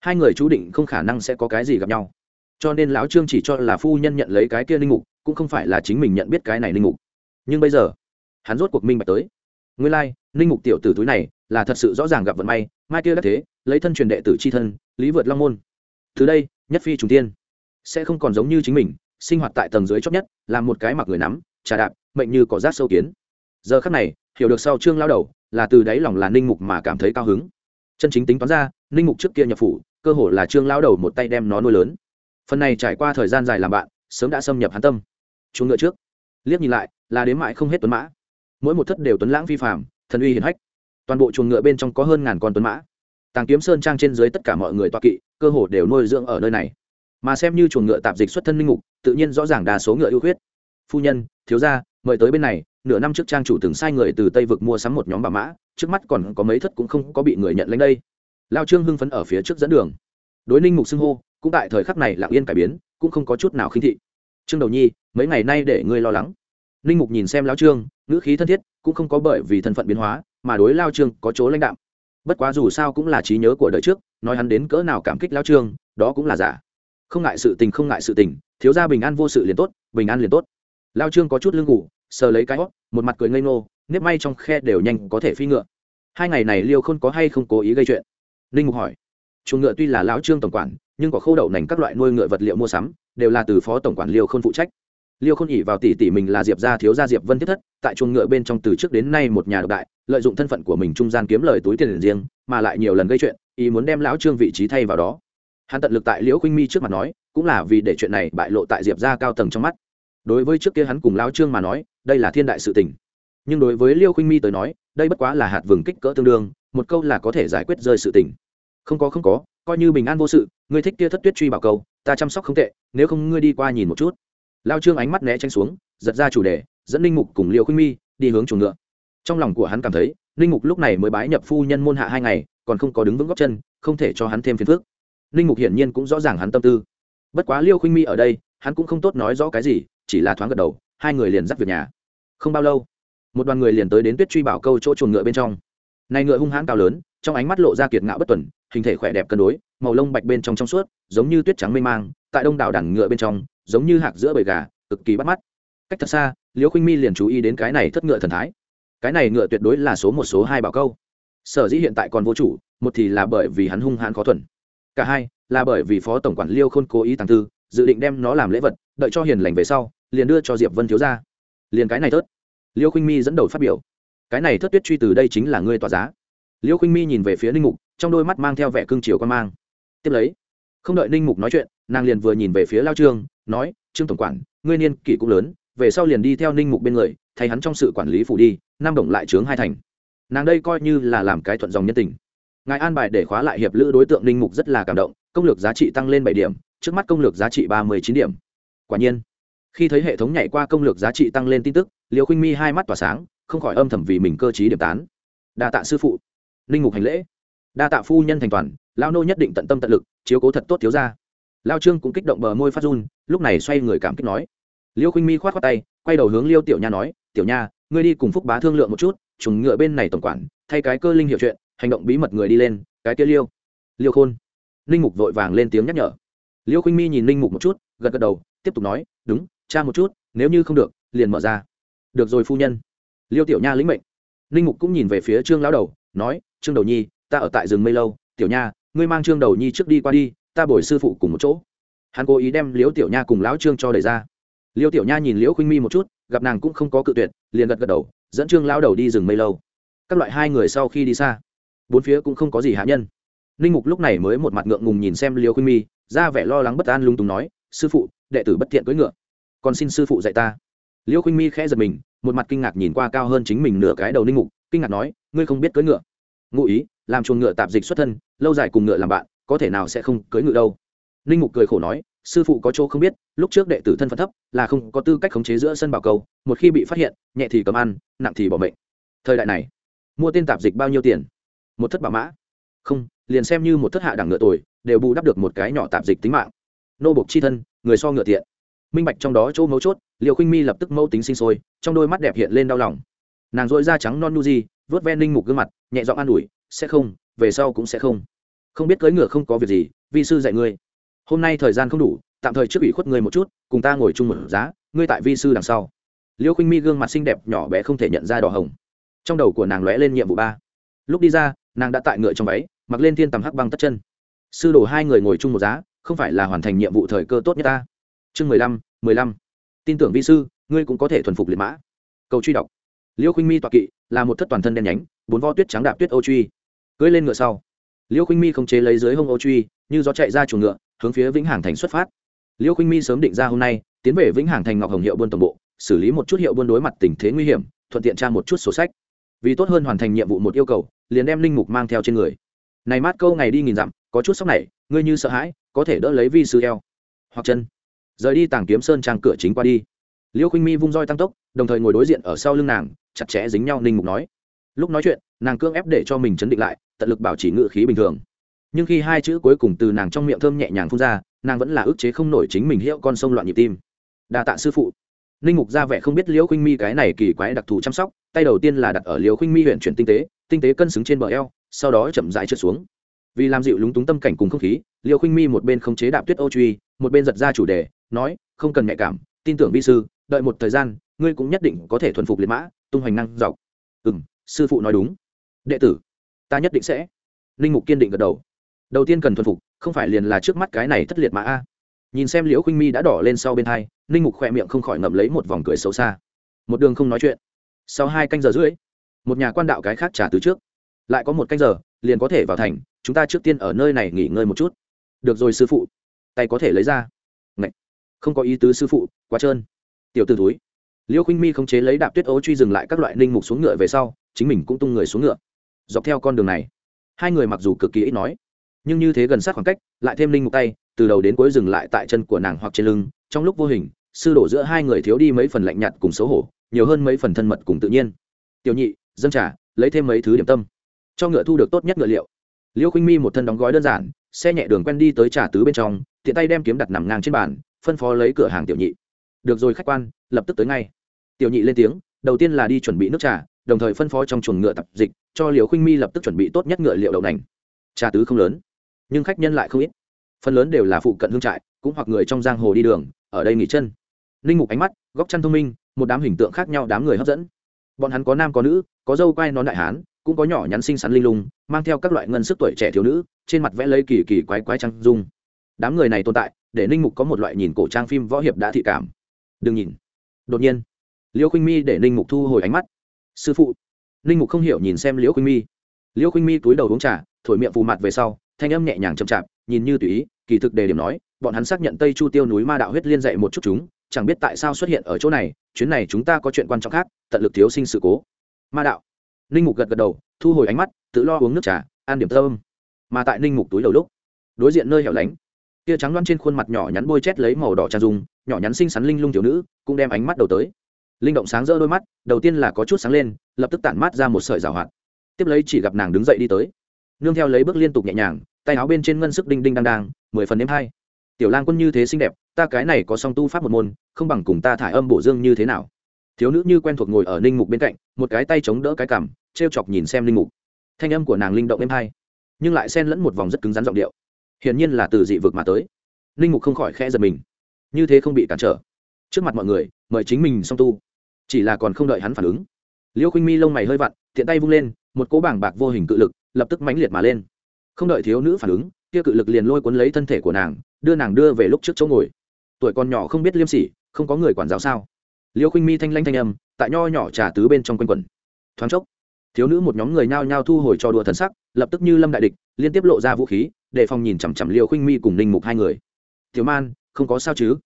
S1: Hai người chú định không khả năng sẽ có cái gì gặp nhau. Cho nên lão trương chỉ cho là phu nhân nhận lấy cái kia linh mục, cũng không phải là chính mình nhận biết cái này linh mục. Nhưng bây giờ, hắn rốt cuộc minh bạch tới. Nguyên lai, linh mục tiểu tử túi này là thật sự rõ ràng gặp vận may, mai kia đắc thế, lấy thân truyền đệ tử c h i thân, lý vượt long môn. Từ đây, nhất phi trùng tiên. Sẽ không còn giống như chính mình, sinh hoạt tại tầng dưới chót nhất, làm một cái mặc người nắm, trà đạp, mệnh như cỏ rác sâu kiến. Giờ khắc này, hiểu được sau trương lao đầu là từ đáy lòng là ninh mục mà cảm thấy cao hứng. Chân chính tính toán ra, ninh mục trước kia nhập phủ, cơ hồ là trương lao đầu một tay đem nó nuôi lớn. Phần này trải qua thời gian dài làm bạn, sớm đã xâm nhập hắn tâm. Chúng ngựa trước. Liếc nhìn lại, là đến mãi không hết tuấn mã. Mỗi một thất đều tuấn lãng vi phạm thần uy hiển hách. Toàn bộ chuồng ngựa bên trong có hơn ngàn con tuấn mã. Tàng kiếm sơn trang trên dưới tất cả mọi người toa kỵ, cơ hồ đều nuôi dưỡng ở nơi này. Mà xem như chuồng ngựa tạp dịch xuất thân linh mục, tự nhiên rõ ràng đa số ngựa ưu khuyết. Phu nhân, thiếu gia, mời tới bên này nửa năm trước trang chủ từng sai người từ tây vực mua sắm một nhóm bà mã, trước mắt còn có mấy thất cũng không có bị người nhận lấy đây. Lao trương hưng phấn ở phía trước dẫn đường. Đối ninh mục xưng hô, cũng tại thời khắc này lặng yên cải biến, cũng không có chút nào khinh thị. Trương đầu nhi, mấy ngày nay để ngươi lo lắng. Ninh mục nhìn xem lao trương, ngữ khí thân thiết, cũng không có bởi vì thân phận biến hóa, mà đối lao trương có chỗ lãnh đạo bất quá dù sao cũng là trí nhớ của đời trước, nói hắn đến cỡ nào cảm kích lao trương, đó cũng là giả. Không ngại sự tình, không ngại sự tình, thiếu gia bình an vô sự liền tốt, bình an liền tốt. Lao trương có chút lương ngủ sờ lấy cái hót, một mặt cười ngây ngô, nếp may trong khe đều nhanh có thể phi ngựa. Hai ngày này liêu khôn có hay không cố ý gây chuyện? Ninh mục hỏi. Chuồng ngựa tuy là lão trương tổng quản, nhưng có khâu đậu nành các loại nuôi ngựa vật liệu mua sắm, đều là từ phó tổng quản liêu khôn phụ trách. Liêu khôn ỉ vào tỷ tỷ mình là diệp gia thiếu gia diệp vân thiết thất, tại chuồng ngựa bên trong từ trước đến nay một nhà độc đại, lợi dụng thân phận của mình trung gian kiếm lời túi tiền riêng, mà lại nhiều lần gây chuyện, ý muốn đem lão trương vị trí thay vào đó. Hắn tận lực tại liễu khuynh mi trước mặt nói, cũng là vì để chuyện này bại lộ tại diệp gia cao tầng trong mắt. Đối với trước kia hắn cùng lão trương mà nói đây là thiên đại sự tình. Nhưng đối với liêu khuynh mi tới nói, đây bất quá là hạt vừng kích cỡ tương đương, một câu là có thể giải quyết rơi sự tình. Không có không có, coi như bình an vô sự, ngươi thích kia thất tuyết truy bảo câu, ta chăm sóc không tệ, nếu không ngươi đi qua nhìn một chút. Lao trương ánh mắt né tránh xuống, giật ra chủ đề, dẫn ninh mục cùng liêu khuynh mi đi hướng chuồng ngựa. Trong lòng của hắn cảm thấy, ninh mục lúc này mới bái nhập phu nhân môn hạ hai ngày, còn không có đứng vững góc chân, không thể cho hắn thêm phiền phức. Ninh mục hiển nhiên cũng rõ ràng hắn tâm tư. Bất quá liêu khuynh mi ở đây, hắn cũng không tốt nói rõ cái gì, chỉ là thoáng gật đầu hai người liền dắt việc nhà. Không bao lâu, một đoàn người liền tới đến tuyết truy bảo câu chỗ chuồng ngựa bên trong. Này ngựa hung hãn cao lớn, trong ánh mắt lộ ra kiệt ngạo bất tuần, hình thể khỏe đẹp cân đối, màu lông bạch bên trong trong suốt, giống như tuyết trắng mênh mang, tại đông đảo đẳng ngựa bên trong, giống như hạc giữa bầy gà, cực kỳ bắt mắt. Cách thật xa, liễu khinh mi liền chú ý đến cái này thất ngựa thần thái. Cái này ngựa tuyệt đối là số một, số hai bảo câu. Sở dĩ hiện tại còn vô chủ, một thì là bởi vì hắn hung hãn khó thuần. Cả hai là bởi vì phó tổng quản liêu khôn cố ý tàng tư, dự định đem nó làm lễ vật, đợi cho hiền lành về sau liền đưa cho diệp vân thiếu ra liền cái này thớt. Liêu khinh mi dẫn đầu phát biểu. Cái này thớt tuyết truy từ đây chính là ngươi tỏa giá. Liêu khinh mi nhìn về phía ninh mục, trong đôi mắt mang theo vẻ cương chiều con mang. Tiếp lấy, không đợi ninh mục nói chuyện, nàng liền vừa nhìn về phía lao trương, nói, trương tổng quản, ngươi niên kỷ cũng lớn, về sau liền đi theo ninh mục bên người, thay hắn trong sự quản lý phủ đi, năm đồng lại trướng hai thành. Nàng đây coi như là làm cái thuận dòng nhân tình. Ngài an bài để khóa lại hiệp lữ đối tượng ninh mục rất là cảm động, công lược giá trị tăng lên bảy điểm, trước mắt công lược giá trị ba mươi chín điểm. Quả nhiên khi thấy hệ thống nhảy qua công lược giá trị tăng lên tin tức liều khinh mi hai mắt tỏa sáng, không khỏi âm thầm vì mình cơ t điểm tán. Đa tạ sư phụ. Ninh mục hành lễ. Đa tạ phu nhân thành toàn lao nô nhất định tận tâm tận lực, chiếu cố thật tốt thiếu ra lao trương cũng kích động bờ môi phát run, lúc này xoay người cảm kích nói. Liêu khinh mi k h o á t khoác tay, quay đầu hướng liêu tiểu nha nói, tiểu nha, ngươi đi cùng phúc bá thương lượng một chút, trùng ngựa bên này tổng quản, thay cái cơ linh hiệu chuyện, hành động bí mật người đi lên, cái kia liêu. Liêu khôn. Ninh mục vội vàng lên tiếng nhắc nhở. Liêu khinh mi nhìn ninh mục một chút, gật gật đầu, tiếp tục nói, đúng cha một chút, nếu như không được, liền mở ra. Được rồi phu nhân. Liêu tiểu nha lĩnh mệnh. Ninh mục cũng nhìn về phía trương lão đầu, nói, trương đầu nhi, ta ở tại rừng mây lâu, tiểu nha, ngươi mang trương đầu nhi trước đi qua đi, ta bồi sư phụ cùng một chỗ. Hắn cố ý đem liễu tiểu nha cùng lão trương cho đẩy ra. Liêu tiểu nha nhìn liễu khinh mi một chút, gặp nàng cũng không có cự tuyệt, liền gật gật đầu, dẫn trương lão đầu đi rừng mây lâu. Các loại hai người sau khi đi xa, bốn phía cũng không có gì hạ nhân. Ninh mục lúc này mới một mặt ngượng ngùng nhìn xem liêu khinh mi, ra vẻ lo lắng bất an lung tùng nói, sư phụ, đệ tử bất thiện cưỡi ngựa còn xin sư phụ dạy ta. Liễu khinh mi khẽ giật mình, một mặt kinh ngạc nhìn qua cao hơn chính mình nửa cái đầu ninh mục, kinh ngạc nói, ngươi không biết cưỡi ngựa? Ngụ ý, làm chuồng ngựa tạp dịch xuất thân, lâu dài cùng ngựa làm bạn, có thể nào sẽ không cưỡi ngựa đâu? Ninh mục cười khổ nói, sư phụ có chỗ không biết, lúc trước đệ tử thân phận thấp, là không có tư cách khống chế giữa sân bảo cầu một khi bị phát hiện, nhẹ thì cầm ăn, nặng thì bỏ mệnh. Thời đại này, mua tên tạp dịch bao nhiêu tiền? Một thất bảo mã. Không, liền xem như một thất hạ đẳng ngựa tuổi đều bù đắp được một cái nhỏ tạp dịch tính mạng. Nô bộc chi thân, người so ngựa thiện minh bạch trong đó chỗ mấu chốt liệu khinh mi lập tức mâu tính sinh sôi, trong đôi mắt đẹp hiện lên đau lòng. Nàng dội da trắng non nu di, vớt ven ninh mục gương mặt, nhẹ giọng an ủi, sẽ không, về sau cũng sẽ không. Không biết cưỡi ngựa không có việc gì, vi sư dạy ngươi. Hôm nay thời gian không đủ, tạm thời trước ủy khuất ngươi một chút, cùng ta ngồi chung một giá, ngươi tại vi sư đằng sau. Liêu khinh mi gương mặt xinh đẹp nhỏ bé không thể nhận ra đỏ hồng. Trong đầu của nàng lóe lên nhiệm vụ ba. Lúc đi ra, nàng đã tại ngựa trong váy, mặc lên thiên tầm hắc băng tất chân. Sư đồ hai người ngồi chung một giá, không phải là hoàn thành nhiệm vụ thời cơ tốt nhất ta chương mười lăm mười lăm. Tin tưởng vi sư, ngươi cũng có thể thuần phục liệt mã. Cầu truy đọc. Liêu khinh mi tọa kỵ, là một thất toàn thân đen nhánh, bốn vo tuyết trắng đạp tuyết ô truy. Cưỡi lên ngựa sau, liêu khinh mi không chế lấy dưới hông ô truy, như gió chạy ra chuồng ngựa, hướng phía vĩnh hàng thành xuất phát. Liêu khinh mi sớm định ra hôm nay, tiến về vĩnh hàng thành ngọc hồng hiệu buôn tổng bộ, xử lý một chút hiệu buôn đối mặt tình thế nguy hiểm, thuận tiện tra một chút sổ sách. Vì tốt hơn hoàn thành nhiệm vụ một yêu cầu, liền đem linh mục mang theo trên người. Này mát câu ngày đi nghìn dặm, có chút sốc này, ngươi như sợ hãi, có thể đỡ lấy vi sư eo. Hoặc chân rời đi tàng kiếm sơn trang cửa chính qua đi. Liêu khinh mi vung roi tăng tốc, đồng thời ngồi đối diện ở sau lưng nàng, chặt chẽ dính nhau ninh mục nói. Lúc nói chuyện, nàng cưỡng ép để cho mình chấn định lại, tận lực bảo trì ngự khí bình thường. Nhưng khi hai chữ cuối cùng từ nàng trong miệng thơm nhẹ nhàng phun ra, nàng vẫn là ức chế không nổi chính mình hiệu con sông loạn nhịp tim. Đa tạ sư phụ. Ninh mục ra vẻ không biết liễu khinh mi cái này kỳ quái đặc thù chăm sóc, tay đầu tiên là đặt ở liễu khinh mi huyện chuyển tinh tế tinh tế cân xứng trên bờ eo, sau đó chậm rãi trượt xuống vì làm dịu lúng túng tâm cảnh cùng không khí liễu khinh mi một bên không chế đạp tuyết ô truy, một bên giật ra chủ đề, nói, không cần nhạy cảm, tin tưởng vi sư, đợi một thời gian, ngươi cũng nhất định có thể thuần phục liệt mã, tung hoành năng dọc. Ừ m sư phụ nói đúng. Đệ tử, ta nhất định sẽ. Linh mục kiên định gật đầu. Đầu tiên cần thuần phục, không phải liền là trước mắt cái này thất liệt mã a? Nhìn xem liễu khinh mi đã đỏ lên sau bên hai linh mục khỏe miệng không khỏi ngậm lấy một vòng cười xấu xa. Một đường không nói chuyện. Sau hai canh giờ rưỡi, một nhà quan đạo cái khác trả từ trước. Lại có một canh giờ liền có thể vào thành, chúng ta trước tiên ở nơi này nghỉ ngơi một chút. Được rồi sư phụ. Tay có thể lấy ra. Ngậy. không có ý tứ sư phụ, quá trơn. Tiểu t ử túi liêu khinh mi không chế lấy đạp tuyết ấu truy dừng lại các loại ninh mục xuống ngựa về sau, chính mình cũng tung người xuống ngựa. Dọc theo con đường này, hai người mặc dù cực kỳ ít nói, nhưng như thế gần sát khoảng cách, lại thêm ninh mục tay, từ đầu đến cuối dừng lại tại chân của nàng hoặc trên lưng, trong lúc vô hình, sư đổ giữa hai người thiếu đi mấy phần lạnh nhạt cùng xấu hổ, nhiều hơn mấy phần thân mật cùng tự nhiên. Tiểu nhị dân trả lấy thêm mấy thứ điểm tâm cho ngựa thu được tốt nhất ngựa liệu. Liêu khinh mi một thân đóng gói đơn giản, xe nhẹ đường quen đi tới trà tứ bên trong, tiện tay đem kiếm đặt nằm ngang trên bàn, phân phó lấy cửa hàng tiểu nhị. Được rồi khách quan, lập tức tới ngay. Tiểu nhị lên tiếng, đầu tiên là đi chuẩn bị nước trà, đồng thời phân phó trong chuồng ngựa tập dịch, cho liều khinh mi lập tức chuẩn bị tốt nhất ngựa liệu đậu nành. Trà tứ không lớn, nhưng khách nhân lại không ít. Phần lớn đều là phụ cận hương trại, cũng hoặc người trong giang hồ đi đường, ở đây nghỉ chân. Linh mục ánh mắt, góc chăn thông minh, một đám hình tượng khác nhau đám người hấp dẫn. Bọn hắn có nam có nữ, có dâu quai nón đại hán cũng có nhỏ nhắn xinh xắn linh lung, mang theo các loại ngân sức tuổi trẻ thiếu nữ, trên mặt vẽ lấy kỳ kỳ quái quái trang dung. Đám người này tồn tại, để ninh mục có một loại nhìn cổ trang phim võ hiệp đã thị cảm. Đừng nhìn. Đột nhiên, liễu khuynh mi để ninh mục thu hồi ánh mắt. Sư phụ. Ninh mục không hiểu nhìn xem liễu khuynh mi. Liễu khuynh mi túi đầu uống trà, thổi miệng phù mặt về sau, thanh âm nhẹ nhàng chậm chạp, nhìn như tùy ý, kỳ thực đề điểm nói, bọn hắn xác nhận tây chu tiêu núi ma đạo huyết liên dạy một chút chúng, chẳng biết tại sao xuất hiện ở chỗ này, chuyến này chúng ta có chuyện quan trọng khác, tận lực thiếu sinh sự cố. Ma đạo ninh mục gật gật đầu, thu hồi ánh mắt, tự lo uống nước trà, ăn điểm thơm mà tại ninh mục túi đầu lúc, đối diện nơi hẻo lánh, tia trắng loan trên khuôn mặt nhỏ nhắn bôi chét lấy màu đỏ trà dung nhỏ nhắn xinh xắn linh lung thiếu nữ, cũng đem ánh mắt đầu tới. Linh động sáng rỡ đôi mắt, đầu tiên là có chút sáng lên, lập tức tản mát ra một sợi rào hoạt. Tiếp lấy chỉ gặp nàng đứng dậy đi tới. Nương theo lấy bước liên tục nhẹ nhàng, tay áo bên trên ngân sức đinh đinh đang đang, mười phần đêm hai tiểu lang quân như thế xinh đẹp, ta cái này có song tu pháp một môn, không bằng cùng ta thải âm bổ dương như thế nào? Thiếu nữ như quen thuộc ngồi ở ninh mục bên cạnh, một cái tay chống đỡ cái cằm t r e o chọc nhìn xem ninh mục. Thanh âm của nàng linh động êm hay, nhưng lại xen lẫn một vòng rất cứng rắn giọng điệu. Hiển nhiên là từ dị vực mà tới. Ninh mục không khỏi khẽ giật mình. Như thế không bị cản trở. Trước mặt mọi người, mời chính mình song tu. Chỉ là còn không đợi hắn phản ứng. Liêu khinh mi lông mày hơi vặn thiện tay vung lên, một cỗ bảng bạc vô hình cự lực, lập tức mãnh liệt mà lên. Không đợi thiếu nữ phản ứng, kia cự lực liền lôi cuốn lấy thân thể của nàng, đưa nàng đưa về lúc trước chỗ ngồi. Tuổi còn nhỏ không biết liêm sỉ, không có người quản giáo sao liêu khinh mi thanh lanh thanh âm, tại nho nhỏ trà tứ bên trong quanh quần thoáng chốc, thiếu nữ một nhóm người nhao nhao thu hồi cho đùa thần sắc, lập tức như lâm đại địch, liên tiếp lộ ra vũ khí, để phòng nhìn chằm chằm liêu khinh mi cùng ninh mục hai người. Thiếu man, không có sao chứ?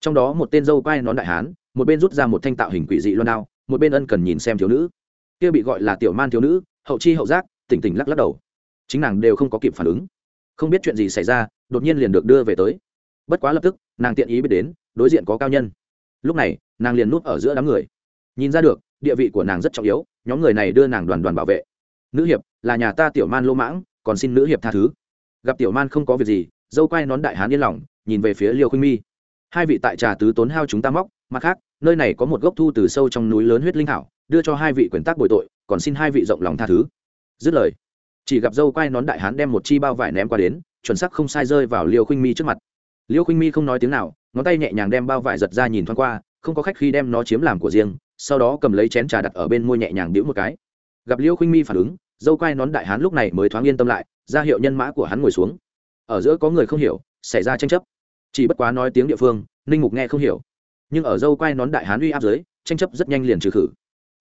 S1: Trong đó một tên dâu quai nón đại hán, một bên rút ra một thanh tạo hình quỷ dị loan đao, một bên ân cần nhìn xem thiếu nữ. Kia bị gọi là tiểu man thiếu nữ, hậu chi hậu giác, tỉnh tỉnh lắc lắc đầu. Chính nàng đều không có kịp phản ứng. Không biết chuyện gì xảy ra, đột nhiên liền được đưa về tới. Bất quá lập tức, nàng tiện ý biết đến, đối diện có cao nhân lúc này, nàng liền núp ở giữa đám người. Nhìn ra được, địa vị của nàng rất trọng yếu, nhóm người này đưa nàng đoàn đoàn bảo vệ. Nữ hiệp, là nhà ta tiểu man lô mãng, còn xin nữ hiệp tha thứ. Gặp tiểu man không có việc gì, dâu quay nón đại hán yên lòng, nhìn về phía liêu khuynh mi. Hai vị tại trà tứ tốn hao chúng ta móc, mặt khác, nơi này có một gốc thu từ sâu trong núi lớn huyết linh thảo đưa cho hai vị quyền tác bồi tội, còn xin hai vị rộng lòng tha thứ. Dứt lời, chỉ gặp dâu quay nón đại hán đem một chi bao vải ném qua đến, chuẩn sắc không sai rơi vào liêu khuynh mi trước mặt. Liêu khuynh mi không nói tiếng nào ngón tay nhẹ nhàng đem bao vải giật ra nhìn thoáng qua, không có khách khi đem nó chiếm làm của riêng, sau đó cầm lấy chén trà đặt ở bên môi nhẹ nhàng đĩu một cái. Gặp liêu khinh mi phản ứng, dâu quai nón đại hán lúc này mới thoáng yên tâm lại, ra hiệu nhân mã của hắn ngồi xuống. Ở giữa có người không hiểu, xảy ra tranh chấp. Chỉ bất quá nói tiếng địa phương, ninh mục nghe không hiểu. Nhưng ở dâu quai nón đại hán uy áp dưới, tranh chấp rất nhanh liền trừ khử.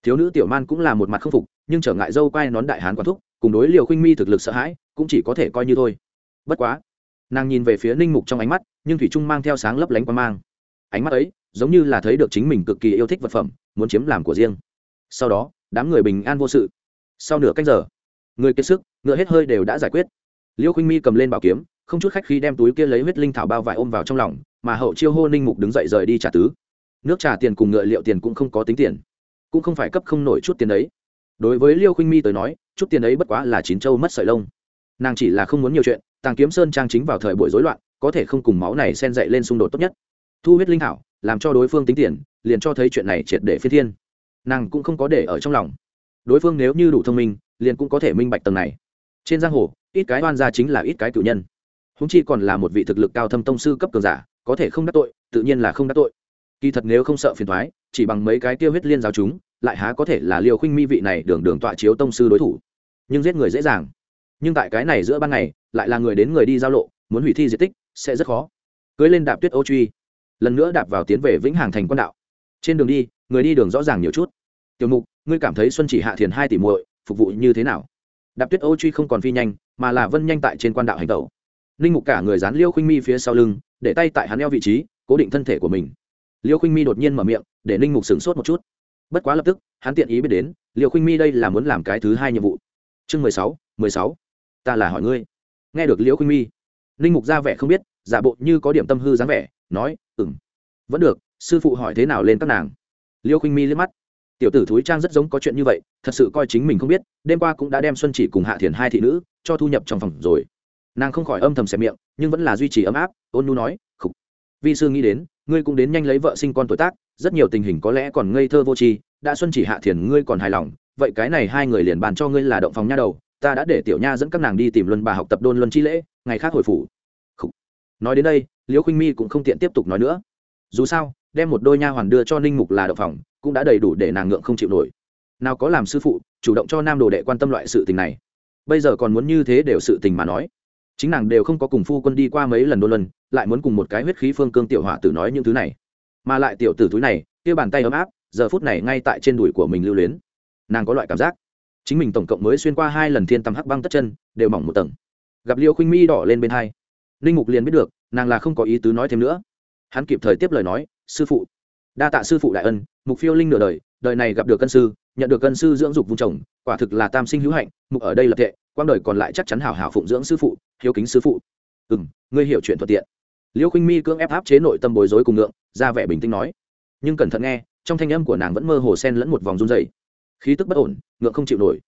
S1: Thiếu nữ tiểu man cũng là một mặt không phục, nhưng trở ngại dâu quai nón đại hán quán thúc, cùng đối liều khinh mi thực lực sợ hãi, cũng chỉ có thể coi như thôi. Bất quá, nàng nhìn về phía ninh mục trong ánh mắt nhưng thủy trung mang theo sáng lấp lánh qua mang. Ánh mắt ấy, giống như là thấy được chính mình cực kỳ yêu thích vật phẩm, muốn chiếm làm của riêng. Sau đó, đám người bình an vô sự. Sau nửa cách giờ, người kiệt sức, ngựa hết hơi đều đã giải quyết. Liêu khinh mi cầm lên bảo kiếm, không chút khách khi đem túi kia lấy huyết linh thảo bao vải ôm vào trong lòng, mà hậu chiêu hô ninh mục đứng dậy rời đi trả tứ. Nước trả tiền cùng ngựa liệu tiền cũng không có tính tiền, cũng không phải cấp không nổi chút tiền đấy đối với liêu khinh mi tới nói, chút tiền ấy bất quá là chín châu mất sợi lông. Nàng chỉ là không muốn nhiều chuyện, tàng kiếm sơn trang chính vào thời buổi rối loạn có thể không cùng máu này xen dậy lên xung đột tốt nhất. Thu huyết linh thảo, làm cho đối phương tính tiền, liền cho thấy chuyện này triệt để phi thiên. Nàng cũng không có để ở trong lòng. Đối phương nếu như đủ thông minh, liền cũng có thể minh bạch tầng này. Trên giang hồ, ít cái oan gia chính là ít cái cử nhân. Húng chi còn là một vị thực lực cao thâm tông sư cấp cường giả, có thể không đắc tội, tự nhiên là không đắc tội. Kỳ thật nếu không sợ phiền thoái chỉ bằng mấy cái tiêu huyết liên giáo chúng, lại há có thể là liều khinh mi vị này đường đường tọa chiếu tông sư đối thủ. Nhưng giết người dễ dàng. Nhưng tại cái này giữa ban ngày, lại là người đến người đi giao lộ, muốn hủy thi di tích sẽ rất khó. Cưới lên đạp tuyết ô truy. Lần nữa đạp vào tiến về vĩnh hàng thành quan đạo. Trên đường đi, người đi đường rõ ràng nhiều chút. Tiểu mục, ngươi cảm thấy xuân chỉ hạ thiền hai tỷ muội phục vụ như thế nào? Đạp tuyết ô truy không còn phi nhanh, mà là vân nhanh tại trên quan đạo hành tẩu. Ninh mục cả người dán liêu khinh mi phía sau lưng, để tay tại hắn eo vị trí, cố định thân thể của mình. Liêu khinh mi đột nhiên mở miệng, để ninh mục sửng sốt một chút. Bất quá lập tức, hắn tiện ý biết đến, liêu khinh mi đây là muốn làm cái thứ hai nhiệm vụ. Chương mười sáu mười sáu, ta là hỏi ngươi. Nghe được Liễu khinh mi ninh mục ra vẻ không biết, giả bộ như có điểm tâm hư dáng vẻ, nói ừng vẫn được, sư phụ hỏi thế nào lên các nàng? Liêu khinh mi liếc mắt. Tiểu tử thúi trang rất giống có chuyện như vậy, thật sự coi chính mình không biết, đêm qua cũng đã đem xuân chỉ cùng hạ thiền hai thị nữ cho thu nhập trong phòng rồi. Nàng không khỏi âm thầm xẻ miệng, nhưng vẫn là duy trì ấm áp, ôn nu nói, khục, vi sư nghĩ đến, ngươi cũng đến nhanh lấy vợ sinh con tuổi tác, rất nhiều tình hình có lẽ còn ngây thơ vô tri, đã xuân chỉ hạ thiền ngươi còn hài lòng, vậy cái này hai người liền bàn cho ngươi là động phòng nha đầu ta đã để tiểu nha dẫn các nàng đi tìm luân bà học tập đôn luân chi lễ, ngày khác hồi phủ. Khủ. nói đến đây, liễu khinh mi cũng không tiện tiếp tục nói nữa. Dù sao, đem một đôi nha hoàn đưa cho ninh mục là đậu phòng, cũng đã đầy đủ để nàng ngượng không chịu nổi. Nào có làm sư phụ, chủ động cho nam đồ đệ quan tâm loại sự tình này. Bây giờ còn muốn như thế đều sự tình mà nói. Chính nàng đều không có cùng phu quân đi qua mấy lần đô luân, lại muốn cùng một cái huyết khí phương cương tiểu hỏa tử nói những thứ này. Mà lại tiểu tử túi này, kia bàn tay ấm áp, giờ phút này ngay tại trên đùi của mình lưu luyến. Nàng có loại cảm giác chính mình tổng cộng mới xuyên qua hai lần thiên tầm hắc băng tất chân, đều mỏng một tầng. Gặp liêu khinh mi đỏ lên bên hai linh mục liền biết được, nàng là không có ý tứ nói thêm nữa. Hắn kịp thời tiếp lời nói, sư phụ, đa tạ sư phụ đại ân, mục phiêu linh nửa đời đời này gặp được cân sư, nhận được cân sư dưỡng dục vùng chồng, quả thực là tam sinh hữu hạnh, mục ở đây lập tệ quang đời còn lại chắc chắn hảo hảo phụng dưỡng sư phụ, hiếu kính sư phụ. Ừ m ngươi hiểu chuyện thuận tiện. Liêu khinh mi cưỡng ép áp chế nội tâm bối rối cùng ngượng, ra vẻ bình tĩnh nói. Nhưng cẩn thận nghe, trong thanh âm của nàng vẫn mơ hồ sen lẫn một vòng run dày khí tức bất ổn, ngượng không chịu nổi.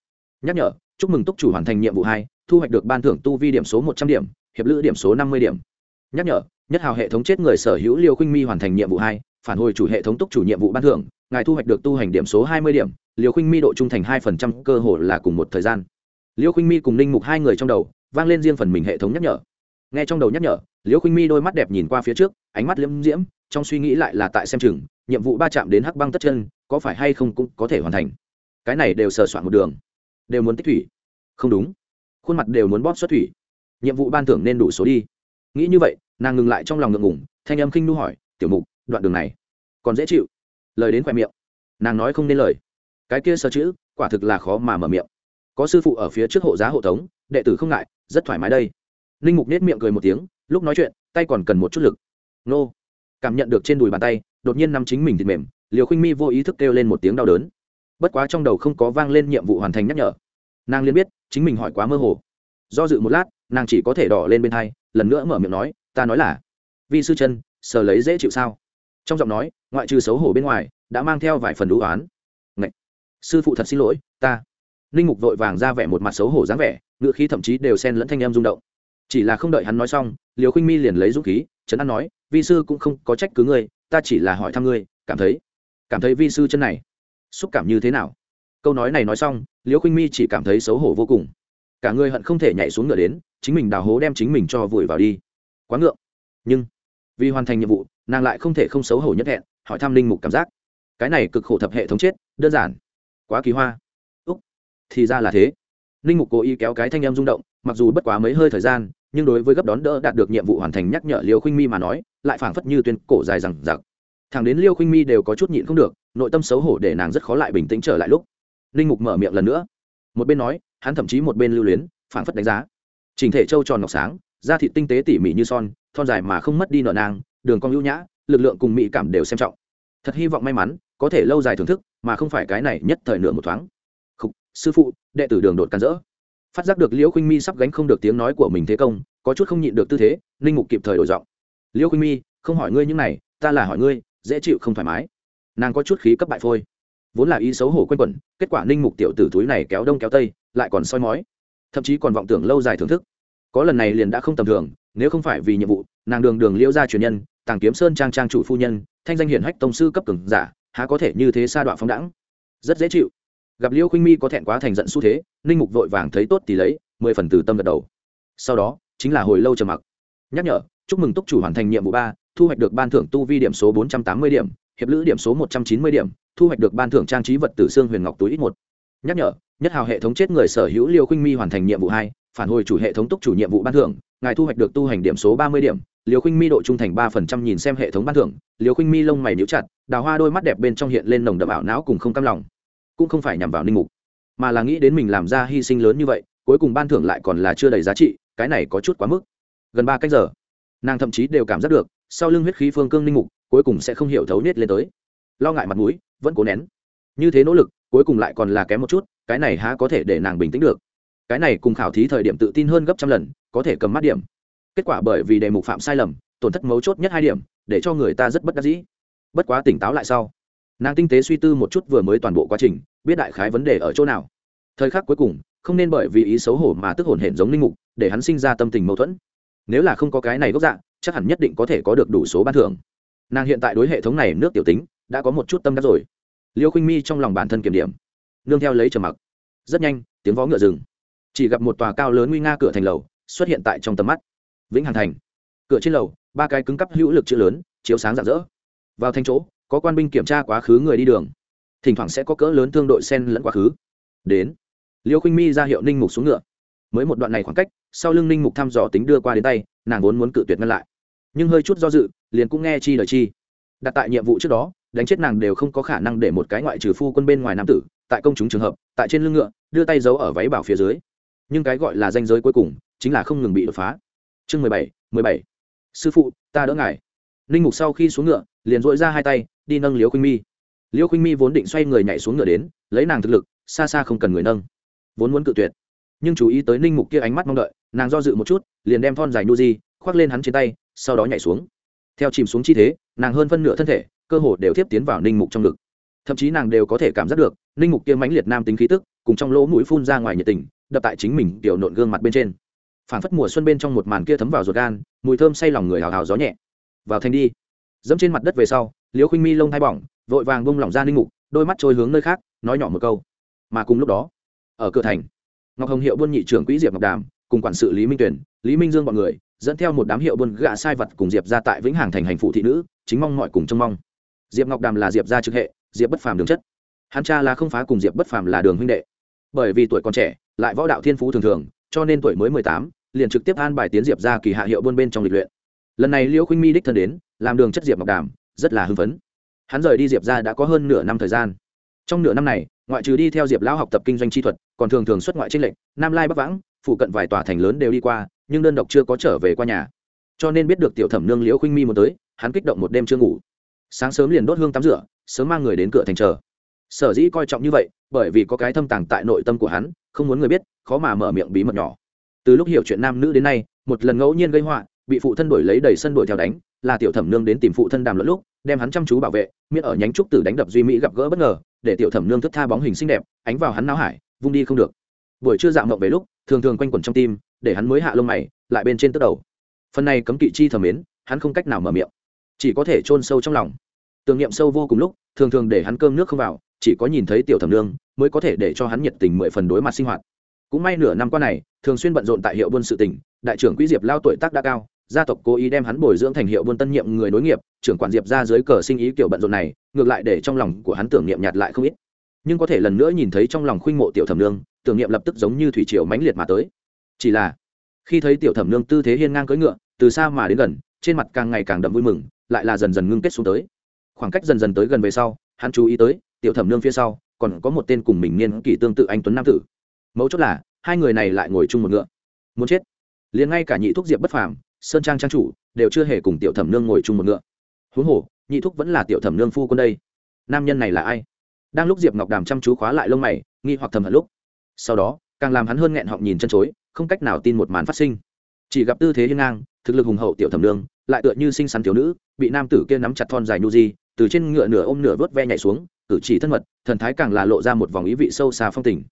S1: Nhắc nhở, chúc mừng túc chủ hoàn thành nhiệm vụ hai, thu hoạch được ban thưởng tu vi điểm số một trăm điểm, hiệp lữ điểm số năm mươi điểm. Nhắc nhở, nhất hào hệ thống chết người sở hữu liêu khinh mi hoàn thành nhiệm vụ hai, phản hồi chủ hệ thống túc chủ nhiệm vụ ban thưởng, ngài thu hoạch được tu hành điểm số hai mươi điểm liều khinh mi độ trung thành hai phần trăm, cơ hồ là cùng một thời gian. Liêu khinh mi cùng ninh mục hai người trong đầu, vang lên riêng phần mình hệ thống nhắc nhở. Nghe trong đầu nhắc nhở, liêu khinh mi đôi mắt đẹp nhìn qua phía trước, ánh mắt liễm diễm, trong suy nghĩ lại là tại xem chừng, nhiệm vụ ba chạm đến hắc băng tất chân, có phải hay không cũng có thể hoàn thành cái này đều sờ soạn một đường. Đều muốn tích thủy. Không đúng. Khuôn mặt đều muốn bóp xuất thủy. Nhiệm vụ ban thưởng nên đủ số đi. Nghĩ như vậy, nàng ngừng lại trong lòng ngượng ngủng thanh âm khinh nu hỏi, tiểu mục, đoạn đường này còn dễ chịu? Lời đến khoe miệng. Nàng nói không nên lời. Cái kia sơ chữ, quả thực là khó mà mở miệng. Có sư phụ ở phía trước hộ giá hộ tống, đệ tử không ngại, rất thoải mái đây. Ninh mục nết miệng cười một tiếng, lúc nói chuyện, tay còn cần một chút lực. Nô. Cảm nhận được trên đùi bàn tay, đột nhiên nắm chính mình thịt mềm, liều khinh mi vô ý thức kêu lên một tiếng đau đớn bất quá trong đầu không có vang lên nhiệm vụ hoàn thành nhắc nhở. Nàng liền biết, chính mình hỏi quá mơ hồ. Do dự một lát, nàng chỉ có thể đỏ lên bên hai lần nữa mở miệng nói, ta nói là, vi sư chân, sờ lấy dễ chịu sao? Trong giọng nói, ngoại trừ xấu hổ bên ngoài, đã mang theo vài phần đũ oán. Ngậy! sư phụ thật xin lỗi, ta. Linh mục vội vàng ra vẻ một mặt xấu hổ dáng vẻ, ngựa khí thậm chí đều xen lẫn thanh em rung động. Chỉ là không đợi hắn nói xong, liều khinh mi liền lấy dũng khí, trấn an nói, vi sư cũng không có trách cứ ngươi, ta chỉ là hỏi thăm ngươi, cảm thấy cảm thấy vi sư chân này xúc cảm như thế nào? Câu nói này nói xong, Liễu khinh mi chỉ cảm thấy xấu hổ vô cùng. Cả người hận không thể nhảy xuống ngựa đến, chính mình đào hố đem chính mình cho vùi vào đi. Quá ngượng. Nhưng, vì hoàn thành nhiệm vụ, nàng lại không thể không xấu hổ nhất hẹn, hỏi thăm linh mục cảm giác. Cái này cực khổ thập hệ thống chết, đơn giản. Quá kỳ hoa. Úc, thì ra là thế. Linh mục cố ý kéo cái thanh em rung động, mặc dù bất quá mấy hơi thời gian, nhưng đối với gấp đón đỡ đạt được nhiệm vụ hoàn thành nhắc nhở liều khinh mi mà nói, lại phảng phất như tuyên cổ dài rằng giặc thằng đến liêu khinh mi đều có chút nhịn không được nội tâm xấu hổ để nàng rất khó lại bình tĩnh trở lại lúc. Linh mục mở miệng lần nữa. Một bên nói hắn thậm chí một bên lưu luyến phảng phất đánh giá. Chỉnh thể trâu tròn ngọc sáng da thịt tinh tế tỉ mỉ như son thon dài mà không mất đi nợ nàng đường cong ưu nhã lực lượng cùng mỹ cảm đều xem trọng. Thật hy vọng may mắn có thể lâu dài thưởng thức mà không phải cái này nhất thời nửa một thoáng. Khục, sư phụ đệ tử đường đột can rỡ phát giác được liễu khinh mi sắp gánh không được tiếng nói của mình thế công có chút không nhịn được tư thế ninh mục kịp thời đổi giọng. Liễu khinh mi không hỏi ngươi những này ta là hỏi ngươi dễ chịu không thoải mái. Nàng có chút khí cấp bại phôi. Vốn là ý xấu hổ quen quẩn, kết quả ninh mục tiểu tử túi này kéo đông kéo tây, lại còn soi mói. Thậm chí còn vọng tưởng lâu dài thưởng thức. Có lần này liền đã không tầm thường, nếu không phải vì nhiệm vụ, nàng đường đường liễu gia truyền nhân, tàng kiếm sơn trang trang chủ phu nhân, thanh danh hiển hách tông sư cấp cường giả, há có thể như thế sa đoạn phóng đẳng rất dễ chịu. Gặp liễu khinh mi có thẹn quá thành giận xu thế, ninh mục vội vàng thấy tốt thì lấy, mười phần từ tâm gật đầu. Sau đó, chính là hồi lâu trầm mặc. Nhắc nhở, chúc mừng túc chủ hoàn thành nhiệm vụ ba thu hoạch được ban thưởng tu vi điểm số bốn trăm tám mươi điểm, hiệp lữ điểm số một trăm chín mươi điểm, thu hoạch được ban thưởng trang trí vật tử xương huyền ngọc túi ít một. Nhắc nhở, nhất hào hệ thống chết người sở hữu liêu khinh mi hoàn thành nhiệm vụ hai, phản hồi chủ hệ thống túc chủ nhiệm vụ ban thưởng, ngài thu hoạch được tu hành điểm số ba mươi điểm liều khinh mi độ trung thành ba phần trăm nhìn xem hệ thống ban thưởng liều khinh mi lông mày níu chặt, đào hoa đôi mắt đẹp bên trong hiện lên nồng đậm ảo não cùng không cam lòng. Cũng không phải nhằm vào ninh mục, mà là nghĩ đến mình làm ra hy sinh lớn như vậy, cuối cùng ban thưởng lại còn là chưa đầy giá trị, cái này có chút quá mức. Gần ba cách giờ, nàng thậm chí đều cảm giác được sau lưng huyết khí phương cương linh mục, cuối cùng sẽ không hiểu thấu nết lên tới. Lo ngại mặt mũi, vẫn cố nén. Như thế nỗ lực, cuối cùng lại còn là kém một chút, cái này há có thể để nàng bình tĩnh được. Cái này cùng khảo thí thời điểm tự tin hơn gấp trăm lần, có thể cầm mắt điểm. Kết quả bởi vì đề mục phạm sai lầm, tổn thất mấu chốt nhất hai điểm, để cho người ta rất bất đắc dĩ. Bất quá tỉnh táo lại sau, nàng tinh tế suy tư một chút vừa mới toàn bộ quá trình, biết đại khái vấn đề ở chỗ nào. Thời khắc cuối cùng, không nên bởi vì ý xấu hổ mà tức hồn hển giống linh mục, để hắn sinh ra tâm tình mâu thuẫn nếu là không có cái này gốc dạng chắc hẳn nhất định có thể có được đủ số ban thưởng. Nàng hiện tại đối hệ thống này nước tiểu tính, đã có một chút tâm đắc rồi. Liêu khinh mi trong lòng bản thân kiểm điểm. Nương theo lấy trầm mặc. Rất nhanh, tiếng vó ngựa rừng chỉ gặp một tòa cao lớn nguy nga cửa thành lầu, xuất hiện tại trong tầm mắt. Vĩnh hằng thành. Cửa trên lầu, ba cái cứng cắp hữu lực chữ lớn, chiếu sáng rạng rỡ. Vào thành chỗ, có quan binh kiểm tra quá khứ người đi đường. Thỉnh thoảng sẽ có cỡ lớn thương đội sen lẫn quá khứ. Đến. Liêu khinh mi ra hiệu ninh mục xuống ngựa mới một đoạn này khoảng cách, sau lưng ninh mục thăm dò tính đưa qua đến tay, nàng vốn muốn cự tuyệt ngăn lại. Nhưng hơi chút do dự, liền cũng nghe chi đợi chi. Đặt tại nhiệm vụ trước đó, đánh chết nàng đều không có khả năng để một cái ngoại trừ phu quân bên ngoài nam tử, tại công chúng trường hợp, tại trên lưng ngựa, đưa tay giấu ở váy bảo phía dưới. Nhưng cái gọi là danh giới cuối cùng, chính là không ngừng bị đột phá. Chương mười bảy mười bảy. Sư phụ, ta đỡ ngài. Ninh mục sau khi xuống ngựa, liền dội ra hai tay, đi nâng liễu khuynh mi. Liễu khuynh mi vốn định xoay người nhảy xuống ngựa đến, lấy nàng thực lực, xa xa không cần người nâng. Vốn muốn cự tuyệt nhưng chú ý tới ninh mục kia ánh mắt mong đợi, nàng do dự một chút, liền đem thon dài nu di khoác lên hắn trên tay, sau đó nhảy xuống. Theo chìm xuống chi thế, nàng hơn phân nửa thân thể, cơ hồ đều tiếp tiến vào ninh mục trong ngực. Thậm chí nàng đều có thể cảm giác được, ninh mục kia mãnh liệt nam tính khí tức, cùng trong lỗ mũi phun ra ngoài nhiệt tình, đập tại chính mình tiểu nộn gương mặt bên trên. Phản phất mùa xuân bên trong một màn kia thấm vào ruột gan, mùi thơm say lòng người hào hào gió nhẹ. Vào thành đi. Dẫm trên mặt đất về sau, liễu khinh mi lông thai bỏng, vội vàng bông lỏng ra ninh mục, đôi mắt trôi hướng nơi khác, nói nhỏ một câu. Mà cùng lúc đó, ở cửa thành ngọc hồng hiệu buôn nhị trưởng quỹ diệp ngọc đàm, cùng quản sự lý minh tuyển lý minh dương b ọ n người, dẫn theo một đám hiệu buôn gạ sai vật cùng diệp ra tại vĩnh hằng thành hành phụ thị nữ, chính mong mọi cùng trông mong. Diệp ngọc đàm là diệp gia trực hệ, diệp bất phàm đường chất. Hắn cha là không phá cùng diệp bất phàm là đường huynh đệ. Bởi vì tuổi còn trẻ, lại võ đạo thiên phú thường thường, cho nên tuổi mới mười tám, liền trực tiếp an bài tiến diệp ra kỳ hạ hiệu buôn bên trong lịch luyện. Lần này liễu khuynh mi đích thân đến, làm đường chất diệp ngọc đàm, rất là hưng phấn. Hắn rời đi diệp ra đã có hơn nửa năm thời gian. Trong nửa năm này ngoại trừ đi theo diệp lão học tập kinh doanh chi thuật, còn thường thường xuất ngoại trên lệnh nam lai bắc vãng phụ cận vài tòa thành lớn đều đi qua, nhưng đơn độc chưa có trở về qua nhà. Cho nên biết được tiểu thẩm nương liễu khuynh mi muốn tới, hắn kích động một đêm chưa ngủ. Sáng sớm liền đốt hương tắm rửa, sớm mang người đến cửa thành chờ. Sở dĩ coi trọng như vậy, bởi vì có cái thâm tàng tại nội tâm của hắn, không muốn người biết, khó mà mở miệng bí mật nhỏ. Từ lúc hiểu chuyện nam nữ đến nay, một lần ngẫu nhiên gây họa, bị phụ thân đổi lấy đầy sân đuổi theo đánh, là tiểu thẩm nương đến tìm phụ thân đàm luận lúc, đem hắn chăm chú bảo vệ, miễn ở nhánh trúc tử đánh đập duy mỹ gặp gỡ bất ngờ để tiểu thẩm nương thức tha bóng hình xinh đẹp, ánh vào hắn não hải, vung đi không được. Buổi trưa dạng mộng về lúc, thường thường quanh quẩn trong tim, để hắn mới hạ lông mày, lại bên trên tức đầu. Phần này cấm kỵ chi thẩm mến hắn không cách nào mở miệng. Chỉ có thể chôn sâu trong lòng. Tưởng niệm sâu vô cùng lúc, thường thường để hắn cơm nước không vào, chỉ có nhìn thấy tiểu thẩm nương, mới có thể để cho hắn nhiệt tình mười phần đối mặt sinh hoạt. Cũng may nửa năm qua này, thường xuyên bận rộn tại hiệu buôn sự tỉnh, đại trưởng quỹ diệp lao tuổi tác đã cao gia tộc cố ý đem hắn bồi dưỡng thành hiệu buôn tân nhiệm người nối nghiệp, trưởng quản diệp ra dưới cờ sinh ý kiểu bận rộn này, ngược lại để trong lòng của hắn tưởng niệm nhạt lại không ít. Nhưng có thể lần nữa nhìn thấy trong lòng khuynh mộ tiểu thẩm nương, tưởng niệm lập tức giống như thủy triều mãnh liệt mà tới. Chỉ là, khi thấy tiểu thẩm nương tư thế hiên ngang cưỡi ngựa, từ xa mà đến gần, trên mặt càng ngày càng đậm vui mừng, lại là dần dần ngưng kết xuống tới. Khoảng cách dần dần tới gần về sau, hắn chú ý tới, tiểu thẩm nương phía sau, còn có một tên cùng mình niên kỷ tương tự anh tuấn nam tử. Mấu chốt là, hai người này lại ngồi chung một ngựa. Muốn chết. Liền ngay cả nhị thuốc diệp bất phàm sơn trang trang chủ, đều chưa hề cùng tiểu thẩm nương ngồi chung một ngựa. Huống hồ, nhị thúc vẫn là tiểu thẩm nương phu quân đây. Nam nhân này là ai? Đang lúc diệp ngọc đàm chăm chú khóa lại lông mày, nghi hoặc thầm hận lúc. Sau đó, càng làm hắn hơn nghẹn họng nhìn chân chối, không cách nào tin một màn phát sinh. Chỉ gặp tư thế hiên ngang, thực lực hùng hậu tiểu thẩm nương, lại tựa như sinh xắn thiếu nữ, bị nam tử kia nắm chặt thon dài nu di, từ trên ngựa nửa ôm nửa vớt ve nhảy xuống, cử chỉ thân mật, thần thái càng là lộ ra một vòng ý vị sâu xa phong tình.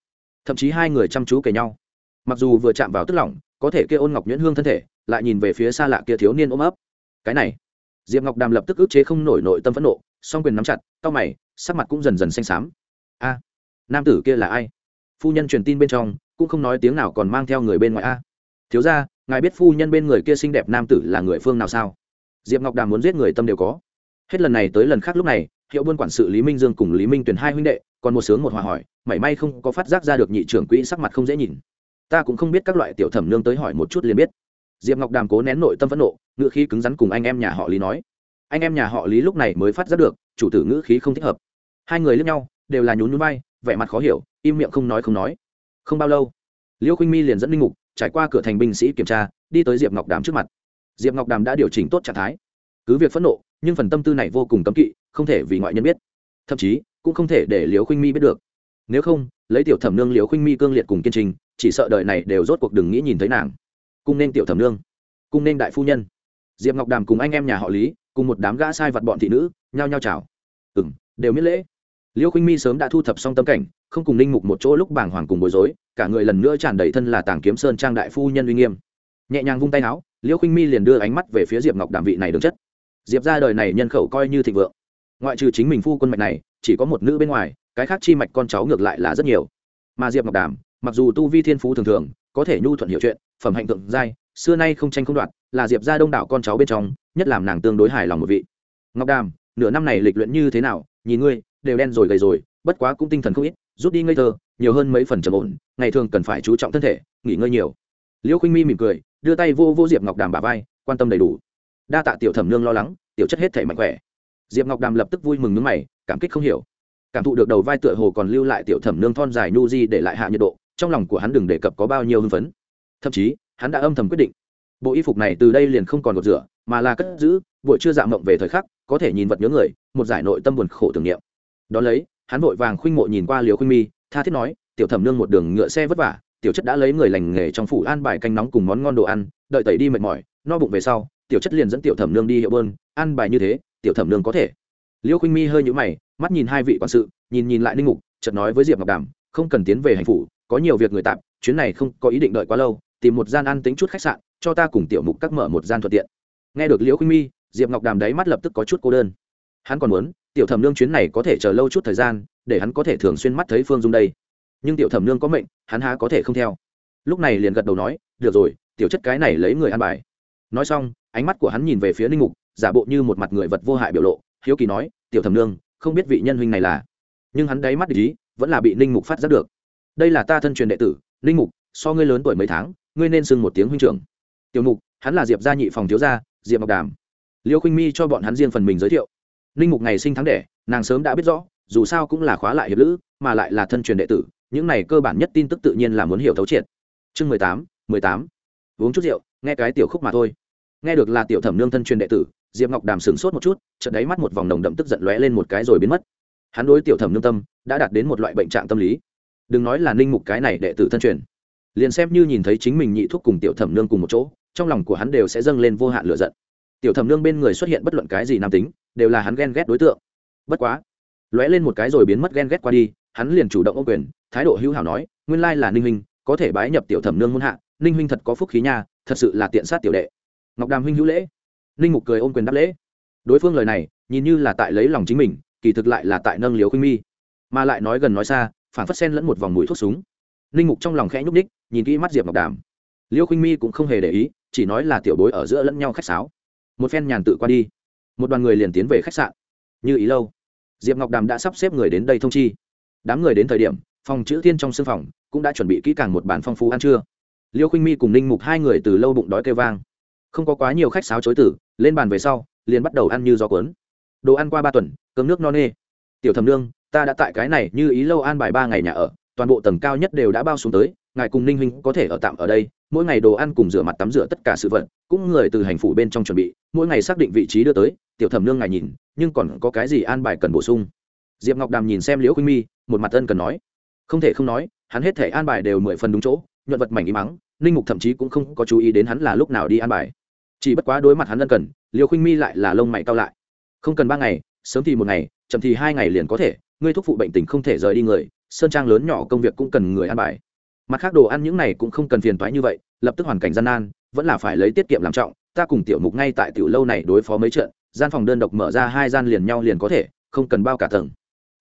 S1: Thậm chí hai người chăm chú kề nhau. Mặc dù vừa chạm vào tức lỏng có thể kia ôn ngọc nhuyễn hương thân thể, lại nhìn về phía xa lạ kia thiếu niên ôm ấp. Cái này, diệp ngọc đàm lập tức ức chế không nổi nội tâm phẫn nộ, song quyền nắm chặt, cau mày, sắc mặt cũng dần dần xanh xám. A, nam tử kia là ai? Phu nhân truyền tin bên trong, cũng không nói tiếng nào còn mang theo người bên ngoài a. Thiếu ra ngài biết phu nhân bên người kia xinh đẹp nam tử là người phương nào sao? Diệp ngọc đàm muốn giết người tâm đều có. Hết lần này tới lần khác lúc này, hiệu buôn quản sự lý minh dương cùng lý minh tuyển hai huynh đệ, còn một sướng một hòa hỏi, mảy may không có phát giác ra được nhị trưởng quỹ sắc mặt không dễ nhìn ta cũng không biết các loại tiểu thẩm nương tới hỏi một chút liền biết. Diệp ngọc đàm cố nén nội tâm phẫn nộ, ngữ khí cứng rắn cùng anh em nhà họ lý nói. Anh em nhà họ lý lúc này mới phát giác được, chủ tử ngữ khí không thích hợp. Hai người lướt nhau, đều là nhún nhún bay vẻ mặt khó hiểu, im miệng không nói không nói. Không bao lâu, liêu khinh mi liền dẫn linh mục trải qua cửa thành binh sĩ kiểm tra, đi tới diệp ngọc đàm trước mặt. Diệp ngọc đàm đã điều chỉnh tốt trạng thái. Cứ việc phẫn nộ, nhưng phần tâm tư này vô cùng cấm kỵ, không thể vì ngoại nhân biết. Thậm chí, cũng không thể để liều khinh mi biết được nếu không, lấy tiểu thẩm nương liều khinh mi cương liệt cùng kiên trình, chỉ sợ đời này đều rốt cuộc đừng nghĩ nhìn thấy nàng. Cung nên tiểu thẩm nương, cung nên đại phu nhân. Diệp ngọc đàm cùng anh em nhà họ lý, cùng một đám gã sai vật bọn thị nữ, nhao nhao chào. Ừ m đều miễn lễ. Liêu khinh mi sớm đã thu thập xong tâm cảnh, không cùng ninh mục một chỗ lúc bàng hoàng cùng bối rối, cả người lần nữa tràn đầy thân là tàng kiếm sơn trang đại phu nhân uy nghiêm. Nhẹ nhàng vung tay áo liêu khinh mi liền đưa ánh mắt về phía diệp ngọc đàm vị này đứng chất. Diệp ra đời này nhân khẩu coi như thịnh vượng. Ngoại trừ chính mình phu quân mạch này, chỉ có một nữ bên ngoài cái khác chi mạch con cháu ngược lại là rất nhiều. Mà diệp ngọc đàm, mặc dù tu vi thiên phú thường thường, có thể nhu thuận hiểu chuyện, phẩm hạnh tượng giai, xưa nay không tranh không đoạt, là diệp ra đông đảo con cháu bên trong, nhất làm nàng tương đối hài lòng một vị. Ngọc đàm, nửa năm này lịch luyện như thế nào, nhìn ngươi, đều đen rồi gầy rồi, bất quá cũng tinh thần không ít, rút đi ngây thơ, nhiều hơn mấy phần trầm ổn, ngày thường cần phải chú trọng thân thể, nghỉ ngơi nhiều. Liễu khinh mi mỉm cười, đưa tay vô vô diệp ngọc đàm bà vai, quan tâm đầy đủ. Đa tạ tiểu thẩm nương lo lắng, tiểu chất hết thể mạnh khỏe. Diệp ngọc đàm lập tức vui mừng nước mày, cảm kích không hiểu cảm thụ được đầu vai tựa hồ còn lưu lại tiểu thẩm nương thon dài nhu di để lại hạ nhiệt độ, trong lòng của hắn đừng đề cập có bao nhiêu hưng phấn. Thậm chí, hắn đã âm thầm quyết định, bộ y phục này từ đây liền không còn gột rửa, mà là cất giữ, buổi trưa dạng mộng về thời khắc, có thể nhìn vật nhớ người, một giải nội tâm buồn khổ tưởng niệm. Đ ó lấy, hắn vội vàng khuynh mộ nhìn qua liều khuynh mi, tha thiết nói, tiểu thẩm nương một đường ngựa xe vất vả, tiểu chất đã lấy người lành nghề trong phủ an bài canh nóng cùng món ngon đồ ăn, đợi tẩy đi mệt mỏi, no bụng về sau, tiểu chất liền dẫn tiểu thẩm nương đi hiệu bơn, an bài như thế, tiểu thẩm nương có thể liêu Khinh mi hơi nhũ mày, mắt nhìn hai vị quản sự, nhìn nhìn lại ninh mục, chợt nói với diệp ngọc đàm, không cần tiến về hành phủ, có nhiều việc người tạm, chuyến này không có ý định đợi quá lâu, tìm một gian ăn tính chút khách sạn, cho ta cùng tiểu mục các mở một gian thuận tiện. Nghe được liễu Khinh mi, diệp ngọc đàm đáy mắt lập tức có chút cô đơn. Hắn còn muốn, tiểu thẩm nương chuyến này có thể chờ lâu chút thời gian, để hắn có thể thường xuyên mắt thấy phương dung đây. Nhưng tiểu thẩm nương có mệnh, hắn há có thể không theo. Lúc này liền gật đầu nói, được rồi, tiểu chất cái này lấy người ăn bài. Nói xong, ánh mắt của hắn nhìn về phía ninh mục, giả bộ như một mặt người vật vô hại biểu lộ hiếu kỳ nói, tiểu thẩm nương, không biết vị nhân huynh này là? Nhưng hắn đáy mắt ý, vẫn là bị ninh mục phát giác được. Đây là ta thân truyền đệ tử, ninh mục, so ngươi lớn tuổi mấy tháng, ngươi nên xưng một tiếng huynh trưởng. Tiểu mục, hắn là diệp gia nhị phòng thiếu gia, diệp ngọc đàm. Liêu khinh mi cho bọn hắn riêng phần mình giới thiệu. Ninh mục ngày sinh tháng đẻ, nàng sớm đã biết rõ, dù sao cũng là khóa lại hiệp lữ, mà lại là thân truyền đệ tử, những này cơ bản nhất tin tức tự nhiên là muốn hiểu thấu triệt. Chương mười tám mười tám. Uống chút rượu, nghe cái tiểu khúc mà thôi. Nghe được là tiểu thẩm nương thân truyền đệ tử diệp ngọc đàm sửng sốt một chút chợt đáy mắt một vòng đồng đậm tức giận lóe lên một cái rồi biến mất hắn đối tiểu thẩm nương tâm đã đạt đến một loại bệnh trạng tâm lý đừng nói là ninh mục cái này đệ tử thân truyền liền xem như nhìn thấy chính mình nhị thuốc cùng tiểu thẩm nương cùng một chỗ trong lòng của hắn đều sẽ dâng lên vô hạn lửa giận tiểu thẩm nương bên người xuất hiện bất luận cái gì nam tính đều là hắn ghen ghét đối tượng bất quá lóe lên một cái rồi biến mất ghen ghét qua đi hắn liền chủ động ô quyền thái độ hữu hảo nói nguyên lai là ninh huynh có thể bái nhập tiểu thẩm nương muôn hạ ninh huynh thật có phúc khí nha thật sự là tiện sát tiểu đệ ngọc đàm huynh hữu lễ ninh mục cười ôm quyền đáp lễ. Đối phương lời này, nhìn như là tại lấy lòng chính mình, kỳ thực lại là tại nâng liếu khuynh mi. Mà lại nói gần nói xa, phản phất sen lẫn một vòng mùi thuốc súng. Ninh mục trong lòng khẽ nhúc ních nhìn kỹ mắt diệp ngọc đàm. Liêu khuynh mi cũng không hề để ý, chỉ nói là tiểu bối ở giữa lẫn nhau khách sáo. Một phen nhàn tự qua đi. Một đoàn người liền tiến về khách sạn. Như ý lâu, diệp ngọc đàm đã sắp xếp người đến đây thông chi. Đám người đến thời điểm, phòng chữ thiên trong sưng phòng cũng đã chuẩn bị kỹ càng một bàn phong phú ăn trưa. Liêu khinh mi cùng ninh mục hai người từ lâu bụng đói kêu vang không có quá nhiều khách sáo chối tử lên bàn về sau, liền bắt đầu ăn như gió cuốn. Đồ ăn qua ba tuần, cơm nước no nê. Tiểu thẩm nương, ta đã tại cái này như ý lâu an bài ba ngày nhà ở, toàn bộ tầng cao nhất đều đã bao xuống tới, ngài cùng ninh huynh có thể ở tạm ở đây, mỗi ngày đồ ăn cùng rửa mặt tắm rửa tất cả sự vật, cũng người từ hành phủ bên trong chuẩn bị, mỗi ngày xác định vị trí đưa tới, tiểu thẩm nương ngài nhìn, nhưng còn có cái gì an bài cần bổ sung? Diệp ngọc đàm nhìn xem liễu khuynh mi, một mặt ân cần nói. Không thể không nói, hắn hết thể an bài đều mười phần đúng chỗ, nhuận vật mảnh ý mắng, ninh mục thậm chí cũng không có chú ý đến hắn là lúc nào đi an bài chỉ bất quá đối mặt hắn ân cần liều khuynh mi lại là lông mày cao lại. Không cần ba ngày, sớm thì một ngày, chậm thì hai ngày liền có thể, ngươi thuốc phụ bệnh tình không thể rời đi người, sơn trang lớn nhỏ công việc cũng cần người ăn bài. Mặt khác đồ ăn những này cũng không cần phiền toái như vậy, lập tức hoàn cảnh gian nan, vẫn là phải lấy tiết kiệm làm trọng, ta cùng tiểu mục ngay tại tiểu lâu này đối phó mấy trận, gian phòng đơn độc mở ra hai gian liền nhau liền có thể, không cần bao cả tầng.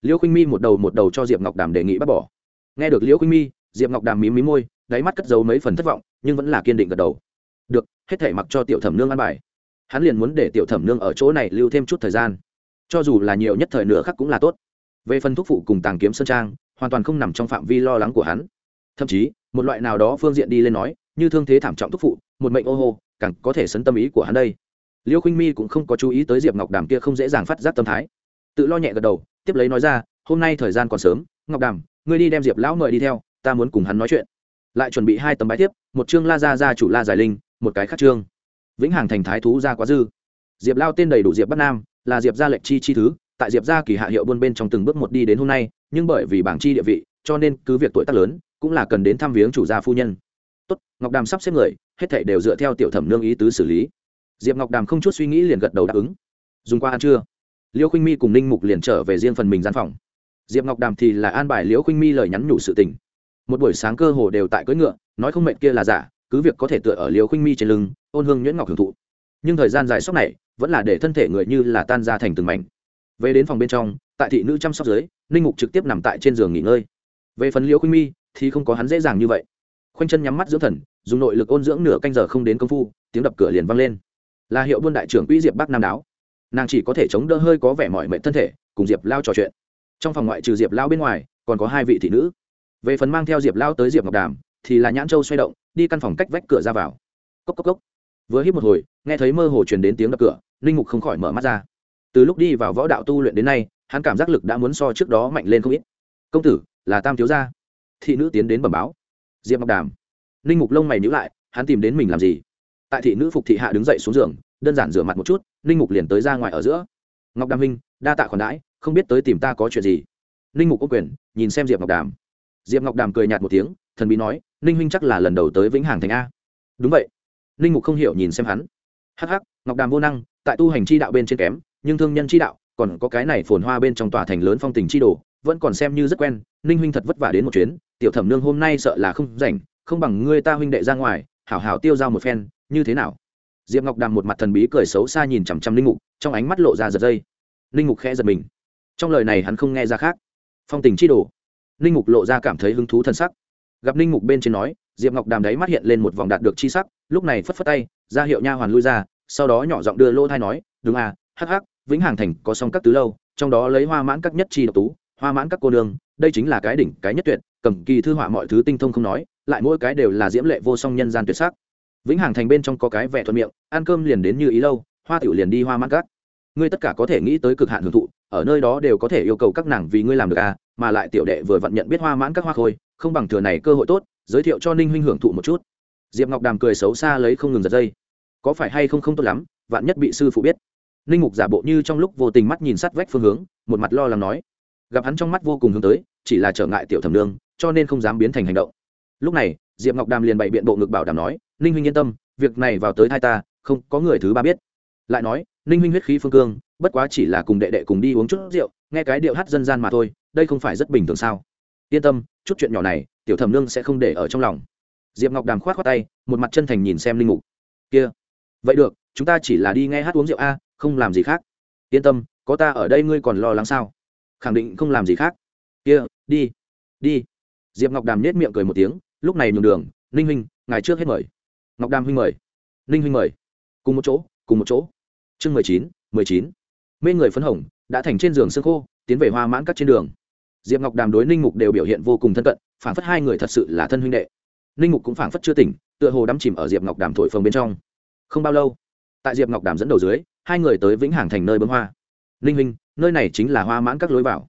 S1: Liễu khuynh mi một đầu một đầu cho diệp ngọc đàm đề nghị bác bỏ. Nghe được liễu khuynh mi, diệp ngọc đàm mí mí môi, đáy mắt cất giấu mấy phần thất vọng, nhưng vẫn là kiên định gật đầu được, hết thể mặc cho tiểu thẩm nương ăn bài. Hắn liền muốn để tiểu thẩm nương ở chỗ này lưu thêm chút thời gian. Cho dù là nhiều nhất thời nửa khắc cũng là tốt. Về phần thuốc phụ cùng tàng kiếm sơn trang, hoàn toàn không nằm trong phạm vi lo lắng của hắn. Thậm chí, một loại nào đó phương diện đi lên nói, như thương thế thảm trọng thuốc phụ, một mệnh ô hô, càng có thể sấn tâm ý của hắn đây. Liêu khinh mi cũng không có chú ý tới diệp ngọc đàm kia không dễ dàng phát giác tâm thái. Tự lo nhẹ gật đầu, tiếp lấy nói ra, hôm nay thời gian còn sớm, ngọc đàm, ngươi đi đem diệp lão mời đi theo, ta muốn cùng hắn nói chuyện. Lại chuẩn bị hai tấm bái tiếp một chương la gia gia chủ la giải linh một cái khác trương, vĩnh hằng thành thái thú gia quá dư. Diệp lao tên đầy đủ diệp bắc nam là diệp gia lệnh chi chi thứ tại diệp gia kỳ hạ hiệu buôn bên trong từng bước một đi đến hôm nay nhưng bởi vì bảng chi địa vị cho nên cứ việc tuổi tác lớn cũng là cần đến thăm viếng chủ gia phu nhân. Tốt ngọc đàm sắp xếp người hết thảy đều dựa theo tiểu thẩm nương ý tứ xử lý. Diệp ngọc đàm không chút suy nghĩ liền gật đầu đáp ứng. Dùng qua ăn trưa liêu khinh mi cùng ninh mục liền trở về riêng phần mình gian phòng. Diệp ngọc đàm thì là an bài liễu khinh mi lời nhắn nhủ sự tình. Một buổi sáng cơ hồ đều tại cưỡi ngựa nói không mệnh kia là giả cứ việc có thể tựa ở liễu khinh mi trên lưng, ôn hương nhuyễn ngọc hưởng thụ. Nhưng thời gian dài sốc này, vẫn là để thân thể người như là tan ra thành từng mảnh. Về đến phòng bên trong, tại thị nữ chăm sóc dưới, ninh mục trực tiếp nằm tại trên giường nghỉ ngơi. Về phần liễu khinh mi, thì không có hắn dễ dàng như vậy. Khoanh chân nhắm mắt dưỡng thần, dùng nội lực ôn dưỡng nửa canh giờ không đến công phu, tiếng đập cửa liền vang lên. Là hiệu buôn đại trưởng quỹ diệp bắc nam đáo. Nàng chỉ có thể chống đỡ hơi có vẻ mọi mệnh thân thể, cùng diệp lao trò chuyện. Trong phòng ngoại trừ diệp lao bên ngoài, còn có hai vị thị nữ. Về phần mang theo diệp lao tới diệp ngọc đàm thì là nhãn châu xoay động, đi căn phòng cách vách cửa ra vào. Cốc cốc cốc. Vừa hít một hồi, nghe thấy mơ hồ truyền đến tiếng đập cửa linh mục không khỏi mở mắt ra. Từ lúc đi vào võ đạo tu luyện đến nay, hắn cảm giác lực đã muốn so trước đó mạnh lên không ít. Công tử, là tam thiếu gia. Thị nữ tiến đến bẩm báo. Diệp ngọc đàm. Linh mục lông mày nhữ lại, hắn tìm đến mình làm gì? Tại thị nữ phục thị hạ đứng dậy xuống giường, đơn giản rửa mặt một chút linh mục liền tới ra ngoài ở giữa. Ngọc đàm minh đa tạ khoản đãi, không biết tới tìm ta có chuyện gì. Linh mục có quyền, nhìn xem diệp ngọc đàm. Diệp ngọc đàm cười nhạt một tiếng, thần bí nói ninh huynh chắc là lần đầu tới vĩnh hằng thành a. Đúng vậy. Linh mục không hiểu nhìn xem hắn. Hắc hắc, ngọc đàm vô năng, tại tu hành chi đạo bên trên kém, nhưng thương nhân chi đạo, còn có cái này phồn hoa bên trong tòa thành lớn phong tình chi đồ, vẫn còn xem như rất quen. Ninh huynh thật vất vả đến một chuyến, tiểu thẩm nương hôm nay sợ là không rảnh, không bằng ngươi ta huynh đệ ra ngoài, hảo hảo tiêu dao một phen, như thế nào? Diệp ngọc đàm một mặt thần bí cười xấu xa nhìn chằm chằm linh mục, trong ánh mắt lộ ra giật dây. Linh mục khẽ giật mình. Trong lời này hắn không nghe ra khác. Phong tình chi đồ. Linh mục lộ ra cảm thấy hứng thú t sắc gặp Ninh mục bên trên nói, diệp ngọc đàm đáy mắt hiện lên một vòng đạt được chi sắc, lúc này phất phất tay, ra hiệu nha hoàn lui ra, sau đó nhỏ giọng đưa lô thai nói, đúng à hắc hắc, vĩnh hàng thành có xong các tứ lâu, trong đó lấy hoa mãn các nhất chi độc tú, hoa mãn các cô nương, đây chính là cái đỉnh, cái nhất tuyệt, cầm kỳ thư họa mọi thứ tinh thông không nói, lại mỗi cái đều là diễm lệ vô song nhân gian tuyệt sắc. Vĩnh Hàng thành bên trong có cái vẻ thuận miệng, ăn cơm liền đến như ý lâu, hoa tiểu liền đi hoa mãn các. Ngươi tất cả có thể nghĩ tới cực hạn hưởng thụ, ở nơi đó đều có thể yêu cầu các nàng vì ngươi làm được à mà lại tiểu đệ vừa vặn nhận biết hoa mãn các hoa khôi không bằng thừa này cơ hội tốt, giới thiệu cho ninh huynh hưởng thụ một chút. Diệp ngọc đàm cười xấu xa lấy không ngừng giật dây. Có phải hay không không tốt lắm, vạn nhất bị sư phụ biết. Ninh mục giả bộ như trong lúc vô tình mắt nhìn sát vách phương hướng, một mặt lo lắng nói. Gặp hắn trong mắt vô cùng hướng tới, chỉ là trở ngại tiểu thẩm nương, cho nên không dám biến thành hành động. Lúc này, diệp ngọc đàm liền bày biện bộ ngực bảo đảm nói, ninh huynh yên tâm, việc này vào tới hai ta, không có người thứ ba biết. Lại nói, ninh huynh huyết khí phương cương, bất quá chỉ là cùng đệ đệ cùng đi uống chút rượu, nghe cái điệu hát dân gian mà thôi, đây không phải rất bình thường sao? Yên tâm, chút chuyện nhỏ này, tiểu thẩm nương sẽ không để ở trong lòng. Diệp ngọc đàm khoát khoát tay, một mặt chân thành nhìn xem linh mục. Kia, vậy được, chúng ta chỉ là đi nghe hát uống rượu a, không làm gì khác. Yên tâm, có ta ở đây ngươi còn lo lắng sao? Khẳng định không làm gì khác. Kia, đi đi. Diệp ngọc đàm nết miệng cười một tiếng, lúc này nhường đường, ninh huynh ngày trước hết mời. Ngọc đàm huynh mời. Ninh huynh mời. Cùng một chỗ, cùng một chỗ. Chương mười chín mười chín. Mê người phấn hồng, đã thành trên giường sương khô, tiến về hoa mãn các trên đường diệp ngọc đàm đối ninh mục đều biểu hiện vô cùng thân cận phản phất hai người thật sự là thân huynh đệ. Ninh mục cũng phản phất chưa tỉnh, tựa hồ đắm chìm ở diệp ngọc đàm thổi phồng bên trong. Không bao lâu, tại diệp ngọc đàm dẫn đầu dưới, hai người tới vĩnh hằng thành nơi bấm hoa. Ninh huynh, nơi này chính là hoa mãn các lối vào.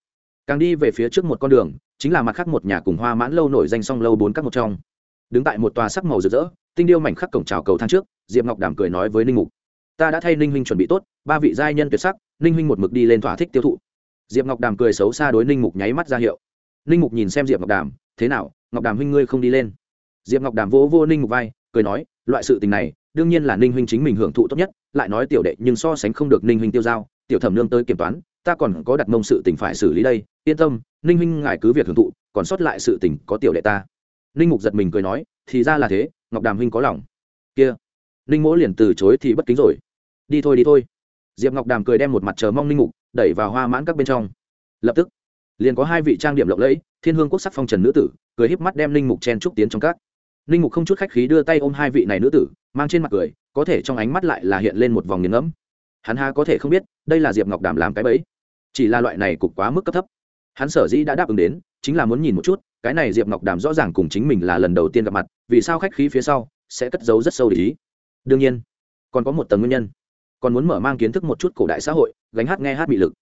S1: Càng đi về phía trước một con đường, chính là mặt khác một nhà cùng hoa mãn lâu nổi danh song lâu bốn các một trong. Đứng tại một tòa sắc màu rực rỡ, tinh điêu mảnh khắc cổng trào cầu thang trước, diệp ngọc đàm cười nói với ninh mục, ta đã thay ninh huynh chuẩn bị tốt, ba vị giai nhân tuyệt sắc, ninh huynh một mực đi lên thỏa thích tiêu thụ diệp ngọc đàm cười xấu xa đối ninh mục nháy mắt ra hiệu ninh mục nhìn xem diệp ngọc đàm thế nào ngọc đàm huynh ngươi không đi lên diệp ngọc đàm vỗ vô ninh mục vai cười nói loại sự tình này đương nhiên là ninh huynh chính mình hưởng thụ tốt nhất lại nói tiểu đệ nhưng so sánh không được ninh huynh tiêu giao tiểu thẩm nương tới kiểm toán ta còn có đặt mông sự tình phải xử lý đây yên tâm ninh huynh ngài cứ việc hưởng thụ còn sót lại sự tình có tiểu đệ ta ninh mục giật mình cười nói thì ra là thế ngọc đàm huynh có lòng kia ninh mỗ liền từ chối thì bất kính rồi đi thôi đi thôi diệp ngọc đàm cười đem một mặt chờ mong ninh mục đẩy vào hoa mãn các bên trong. Lập tức, liền có hai vị trang điểm lộng lẫy, thiên hương quốc sắc phong trần nữ tử, cười híp mắt đem linh mục chen trúc tiến trong các. Linh mục không chút khách khí đưa tay ôm hai vị này nữ tử, mang trên mặt cười, có thể trong ánh mắt lại là hiện lên một vòng nghiền ngẫm. Hắn ha có thể không biết, đây là diệp ngọc đàm làm cái bẫy. Chỉ là loại này cục quá mức cấp thấp. Hắn sở dĩ đã đáp ứng đến, chính là muốn nhìn một chút, cái này diệp ngọc đàm rõ ràng cùng chính mình là lần đầu tiên gặp mặt, vì sao khách khí phía sau sẽ cất giấu rất sâu để ý. Đương nhiên, còn có một tầng nguyên nhân. Còn muốn mở mang kiến thức một chút cổ đại xã hội gánh hát nghe hát bị lực.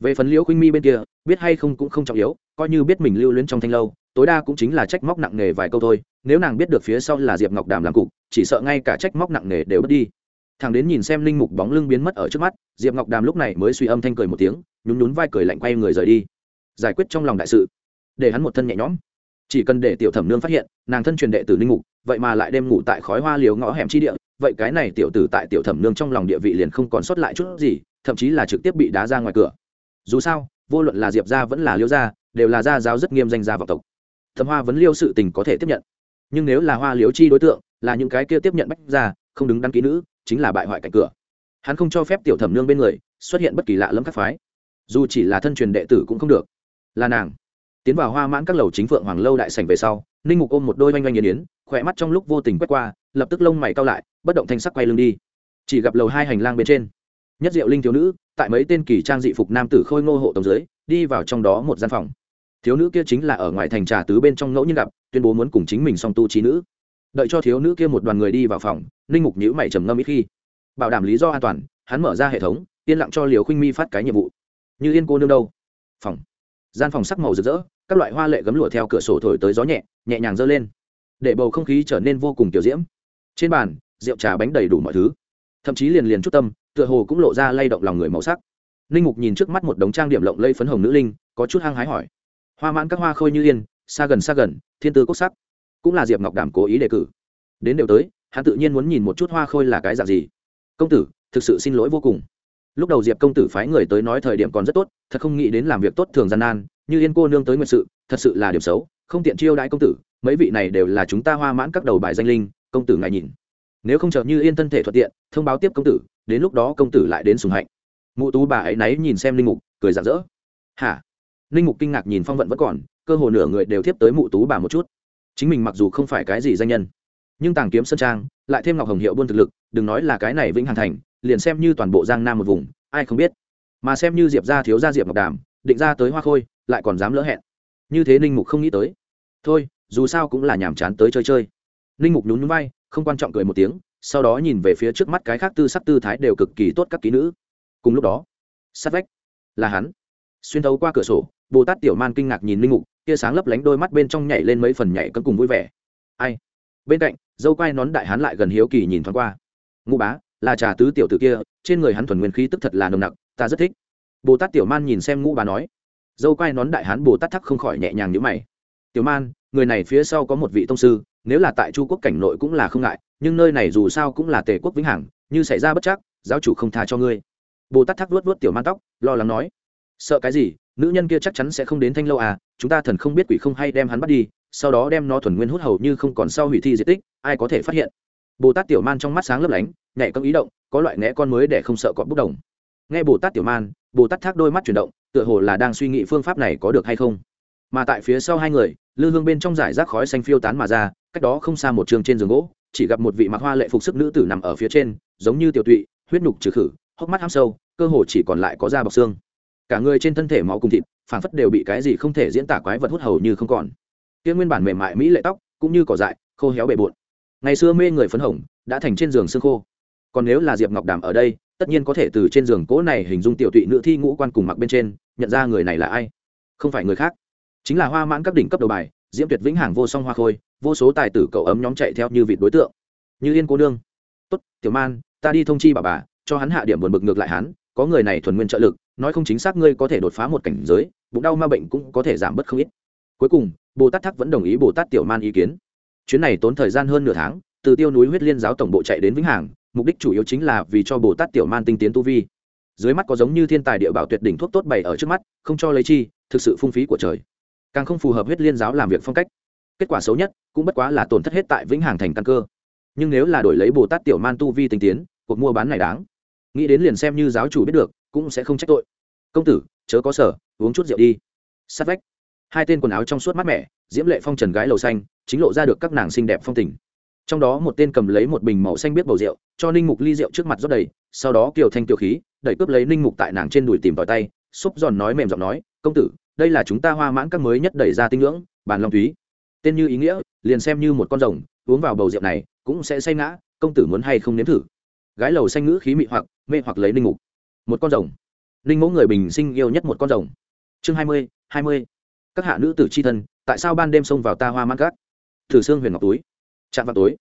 S1: Về phần liễu khuynh mi bên kia, biết hay không cũng không trọng yếu, coi như biết mình lưu luyến trong thanh lâu, tối đa cũng chính là trách móc nặng nề vài câu thôi. Nếu nàng biết được phía sau là diệp ngọc đàm làm cục, chỉ sợ ngay cả trách móc nặng nề đều mất đi. Thằng đến nhìn xem linh mục bóng lưng biến mất ở trước mắt, diệp ngọc đàm lúc này mới suy âm thanh cười một tiếng, nhún nhún vai cười lạnh quay người rời đi. Giải quyết trong lòng đại sự. Để hắn một thân nhẹ nhõm. Chỉ cần để tiểu thẩm nương phát hiện, nàng thân truyền đệ tử linh mục, vậy mà lại đem ngủ tại khói hoa liều ngõ hẻm chi địa, vậy cái này tiểu tử tại tiểu thẩm nương trong lòng địa vị liền không còn sót lại chút gì thậm chí là trực tiếp bị đá ra ngoài cửa. Dù sao, vô luận là diệp gia vẫn là liêu gia, đều là gia giáo rất nghiêm danh gia vọng tộc. Thẩm hoa vấn liêu sự tình có thể tiếp nhận. Nhưng nếu là hoa liếu chi đối tượng, là những cái kia tiếp nhận bách gia, không đứng đăng ký nữ, chính là bại hoại cạnh cửa. Hắn không cho phép tiểu thẩm nương bên người xuất hiện bất kỳ lạ lẫm các phái. Dù chỉ là thân truyền đệ tử cũng không được. Là nàng. Tiến vào hoa mãn các lầu chính phượng hoàng lâu đại sảnh về sau, ninh mục ôm một đôi oanh oanh nghiền yến khỏe mắt trong lúc vô tình quét qua, lập tức lông mày cao lại, bất động thanh sắc quay lưng đi. Chỉ gặp lầu hai hành lang bên trên nhất diệu linh thiếu nữ, tại mấy tên kỳ trang dị phục nam tử khôi ngô hộ tổng dưới, đi vào trong đó một gian phòng. Thiếu nữ kia chính là ở ngoài thành trà tứ bên trong ngẫu nhiên gặp, tuyên bố muốn cùng chính mình song tu trí nữ. Đợi cho thiếu nữ kia một đoàn người đi vào phòng, ninh mục nhữ mày trầm ngâm ít khi. Bảo đảm lý do an toàn, hắn mở ra hệ thống, yên lặng cho liều khinh mi phát cái nhiệm vụ. Như yên cô nương đâu? Phòng. Gian phòng sắc màu rực rỡ, các loại hoa lệ gấm lụa theo cửa sổ thổi tới gió nhẹ nhẹ nhàng dơ lên. Để bầu không khí trở nên vô cùng kiểu diễm. Trên bàn, rượu trà bánh đầy đủ mọi thứ. Thậm chí liền liền chút tâm tựa hồ cũng lộ ra lay động lòng người màu sắc. Ninh mục nhìn trước mắt một đống trang điểm lộng lây phấn hồng nữ linh, có chút hăng hái hỏi. Hoa mãn các hoa khôi như yên, xa gần xa gần, thiên tư cốt sắc. Cũng là diệp ngọc đảm cố ý đề cử. Đến đều tới, hắn tự nhiên muốn nhìn một chút hoa khôi là cái dạng gì. Công tử, thực sự xin lỗi vô cùng. Lúc đầu diệp công tử phái người tới nói thời điểm còn rất tốt, thật không nghĩ đến làm việc tốt thường gian nan, như yên cô nương tới nguyện sự, thật sự là điểm xấu, không tiện chiêu đãi công tử, mấy vị này đều là chúng ta hoa mãn các đầu bài danh linh, công tử ngài nhìn. Nếu không chờ như yên thân thể thuận tiện, thông báo tiếp công tử đến lúc đó công tử lại đến sùng hạnh. Mụ tú bà ấy náy nhìn xem linh mục, cười rạng rỡ. Hả? Linh mục kinh ngạc nhìn phong vận vẫn còn, cơ hồ nửa người đều tiếp tới mụ tú bà một chút. Chính mình mặc dù không phải cái gì danh nhân, nhưng tàng kiếm sơn trang, lại thêm ngọc hồng hiệu buôn thực lực, đừng nói là cái này vĩnh hàn thành, liền xem như toàn bộ giang nam một vùng, ai không biết. Mà xem như diệp ra thiếu gia diệp ngọc đàm, định ra tới hoa khôi, lại còn dám lỡ hẹn. Như thế ninh mục không nghĩ tới. Thôi, dù sao cũng là nhàm chán tới chơi chơi. Ninh mục nhún núi bay không quan trọng cười một tiếng sau đó nhìn về phía trước mắt cái khác tư sắc tư thái đều cực kỳ tốt các ký nữ. Cùng lúc đó, sát vách là hắn. Xuyên thấu qua cửa sổ, bồ tát tiểu man kinh ngạc nhìn linh mục, tia sáng lấp lánh đôi mắt bên trong nhảy lên mấy phần nhảy cân cùng vui vẻ. Ai? Bên cạnh, dâu quai nón đại hán lại gần hiếu kỳ nhìn thoáng qua. Ngũ bá, là trà tứ tiểu t ử kia, trên người hắn thuần nguyên khí tức thật là nồng nặc, ta rất thích. Bồ tát tiểu man nhìn xem ngũ bá nói. Dâu quai nón đại hán bồ tát thắc không khỏi nhẹ nhàng nhữ mày. Tiểu man, người này phía sau có một vị tông sư nếu là tại chu quốc cảnh nội cũng là không ngại, nhưng nơi này dù sao cũng là tề quốc vĩnh hằng, như xảy ra bất chắc, giáo chủ không tha cho ngươi. Bồ tát Thác luốt luốt tiểu man tóc, lo lắng nói, sợ cái gì? Nữ nhân kia chắc chắn sẽ không đến thanh lâu à chúng ta thần không biết quỷ không hay đem hắn bắt đi, sau đó đem nó thuần nguyên hút hầu như không còn sau hủy thi di tích, ai có thể phát hiện? Bồ tát tiểu man trong mắt sáng lấp lánh, nhảy cấm ý động, có loại ngẽ con mới để không sợ cọp bốc đồng. Nghe bồ tát tiểu man, bồ tát thác đôi mắt chuyển động, tựa hồ là đang suy nghĩ phương pháp này có được hay không. Mà tại phía sau hai người, lư hương bên trong giải rác khói xanh phiêu tán mà ra cách đó không xa một trường trên giường gỗ, chỉ gặp một vị mặc hoa lệ phục sức nữ tử nằm ở phía trên, giống như tiểu tụy, huyết nhục trừ khử, hốc mắt ham sâu, cơ hồ chỉ còn lại có da bọc xương. Cả người trên thân thể máu cùng thịt phản phất đều bị cái gì không thể diễn tả quái vật hút hầu như không còn. Kia nguyên bản mềm mại mỹ lệ tóc, cũng như cỏ dại, khô héo bề bộn. Ngày xưa mê người phấn hồng, đã thành trên giường xương khô. Còn nếu là diệp ngọc đàm ở đây, tất nhiên có thể từ trên giường cỗ này hình dung tiểu tụy nữ thi ngũ quan cùng mặc bên trên, nhận ra người này là ai. Không phải người khác, chính là hoa mãn các đỉnh cấp đầu bài, diễm tuyệt vĩnh hàng vô song hoa khôi vô số tài tử cậu ấm nhóm chạy theo như vị đối tượng. Như yên cô nương. Tốt, tiểu man, ta đi thông chi bà bà, cho hắn hạ điểm buồn bực ngược lại hắn, có người này thuần nguyên trợ lực, nói không chính xác ngươi có thể đột phá một cảnh giới, bụng đau ma bệnh cũng có thể giảm bớt không ít. Cuối cùng, bồ tát thắc vẫn đồng ý bồ tát tiểu man ý kiến. Chuyến này tốn thời gian hơn nửa tháng, từ tiêu núi huyết liên giáo tổng bộ chạy đến vĩnh hằng, mục đích chủ yếu chính là vì cho bồ tát tiểu man tinh tiến tu vi. Dưới mắt có giống như thiên tài địa bảo tuyệt đỉnh thuốc tốt bày ở trước mắt, không cho lấy chi, thực sự phung phí của trời. Càng không phù hợp huyết liên giáo làm việc phong cách kết quả xấu nhất cũng bất quá là tổn thất hết tại vĩnh hằng thành căn cơ. Nhưng nếu là đổi lấy bồ tát tiểu man tu vi tinh tiến, cuộc mua bán này đáng. Nghĩ đến liền xem như giáo chủ biết được, cũng sẽ không trách tội. Công tử, chớ có sở uống chút rượu đi. Sát vách. Hai tên quần áo trong suốt mát mẻ, diễm lệ phong trần gái lầu xanh, chính lộ ra được các nàng xinh đẹp phong tình. Trong đó một tên cầm lấy một bình màu xanh biết bầu rượu, cho ninh mục ly rượu trước mặt rót đầy, sau đó kiều thanh kiều khí, đẩy cướp lấy ninh mục tại nàng trên đùi tìm tòi tay, xúc giòn nói mềm giọng nói, công tử, đây là chúng ta hoa mãn các mới nhất đẩy ra tinh ngưỡng, bàn long thúy tên như ý nghĩa, liền xem như một con rồng, uống vào bầu rượu này, cũng sẽ say ngã, công tử muốn hay không nếm thử? Gái lầu xanh ngữ khí mị hoặc, mê hoặc lấy ninh mục. Một con rồng. Ninh mẫu người bình sinh yêu nhất một con rồng. Chương hai mươi hai mươi. Các hạ nữ tử c h i thân, tại sao ban đêm xông vào ta hoa mãn cát? thử xương huyền ngọc túi. Chạm vào tối.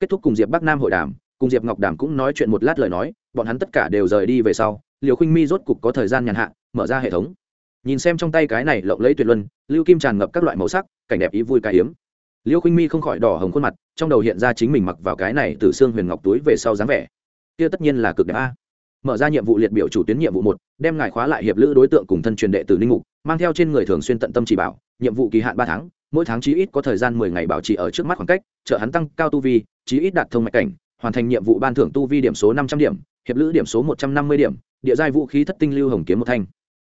S1: Kết thúc cùng diệp bắc nam hội đàm, cùng diệp ngọc đàm cũng nói chuyện một lát lời nói, bọn hắn tất cả đều rời đi về sau, liều khinh mi rốt cục có thời gian nhàn hạ, mở ra hệ thống nhìn xem trong tay cái này lộng lấy tuyệt luân, lưu kim tràn ngập các loại màu sắc, cảnh đẹp ý vui cái hiếm. Liêu khinh mi không khỏi đỏ hồng khuôn mặt, trong đầu hiện ra chính mình mặc vào cái này từ xương huyền ngọc túi về sau dáng vẻ. Kia tất nhiên là cực đẹp a. Mở ra nhiệm vụ liệt biểu chủ tuyến nhiệm vụ một, đem ngài khóa lại hiệp lữ đối tượng cùng thân truyền đệ tử linh mục, mang theo trên người thường xuyên tận tâm chỉ bảo, nhiệm vụ kỳ hạn ba tháng, mỗi tháng chí ít có thời gian mười ngày bảo trì ở trước mắt khoảng cách, trợ hắn tăng cao tu vi, chí ít đạt thông mạch cảnh, hoàn thành nhiệm vụ ban thưởng tu vi điểm số năm trăm điểm, hiệp lữ điểm số một trăm năm mươi điểm, địa giai vũ khí thất tinh lưu hồng kiếm một thanh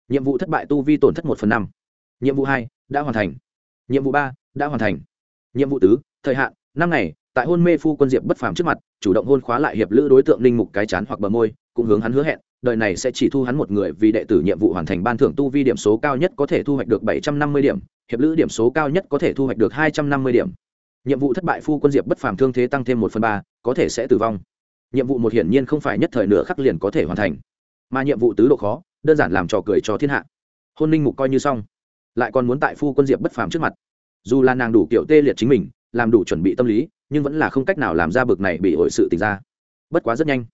S1: nhiệm vụ thất bại tu vi tổn thất một phần năm. Nhiệm vụ hai, đã hoàn thành. Nhiệm vụ ba, đã hoàn thành. Nhiệm vụ tứ, thời hạn, năm ngày, tại hôn mê phu quân diệp bất phàm trước mặt, chủ động hôn khóa lại hiệp lữ đối tượng linh mục cái chán hoặc bờ môi, cũng hướng hắn hứa hẹn, đời này sẽ chỉ thu hắn một người vì đệ tử nhiệm vụ hoàn thành ban thưởng tu vi điểm số cao nhất có thể thu hoạch được bảy trăm năm mươi điểm, hiệp lữ điểm số cao nhất có thể thu hoạch được hai trăm năm mươi điểm. Nhiệm vụ thất bại phu quân diệp bất phàm thương thế tăng thêm một phần ba, có thể sẽ tử vong. Nhiệm vụ một hiển nhiên không phải nhất thời nửa khắc liền có thể hoàn thành mà nhiệm vụ tứ độ khó, đơn giản làm trò cười cho thiên hạ. Hôn ninh mục coi như xong. Lại còn muốn tại phu quân diệp bất phàm trước mặt. Dù là nàng đủ kiểu tê liệt chính mình, làm đủ chuẩn bị tâm lý, nhưng vẫn là không cách nào làm ra bực này bị hội sự tình ra. Bất quá rất nhanh.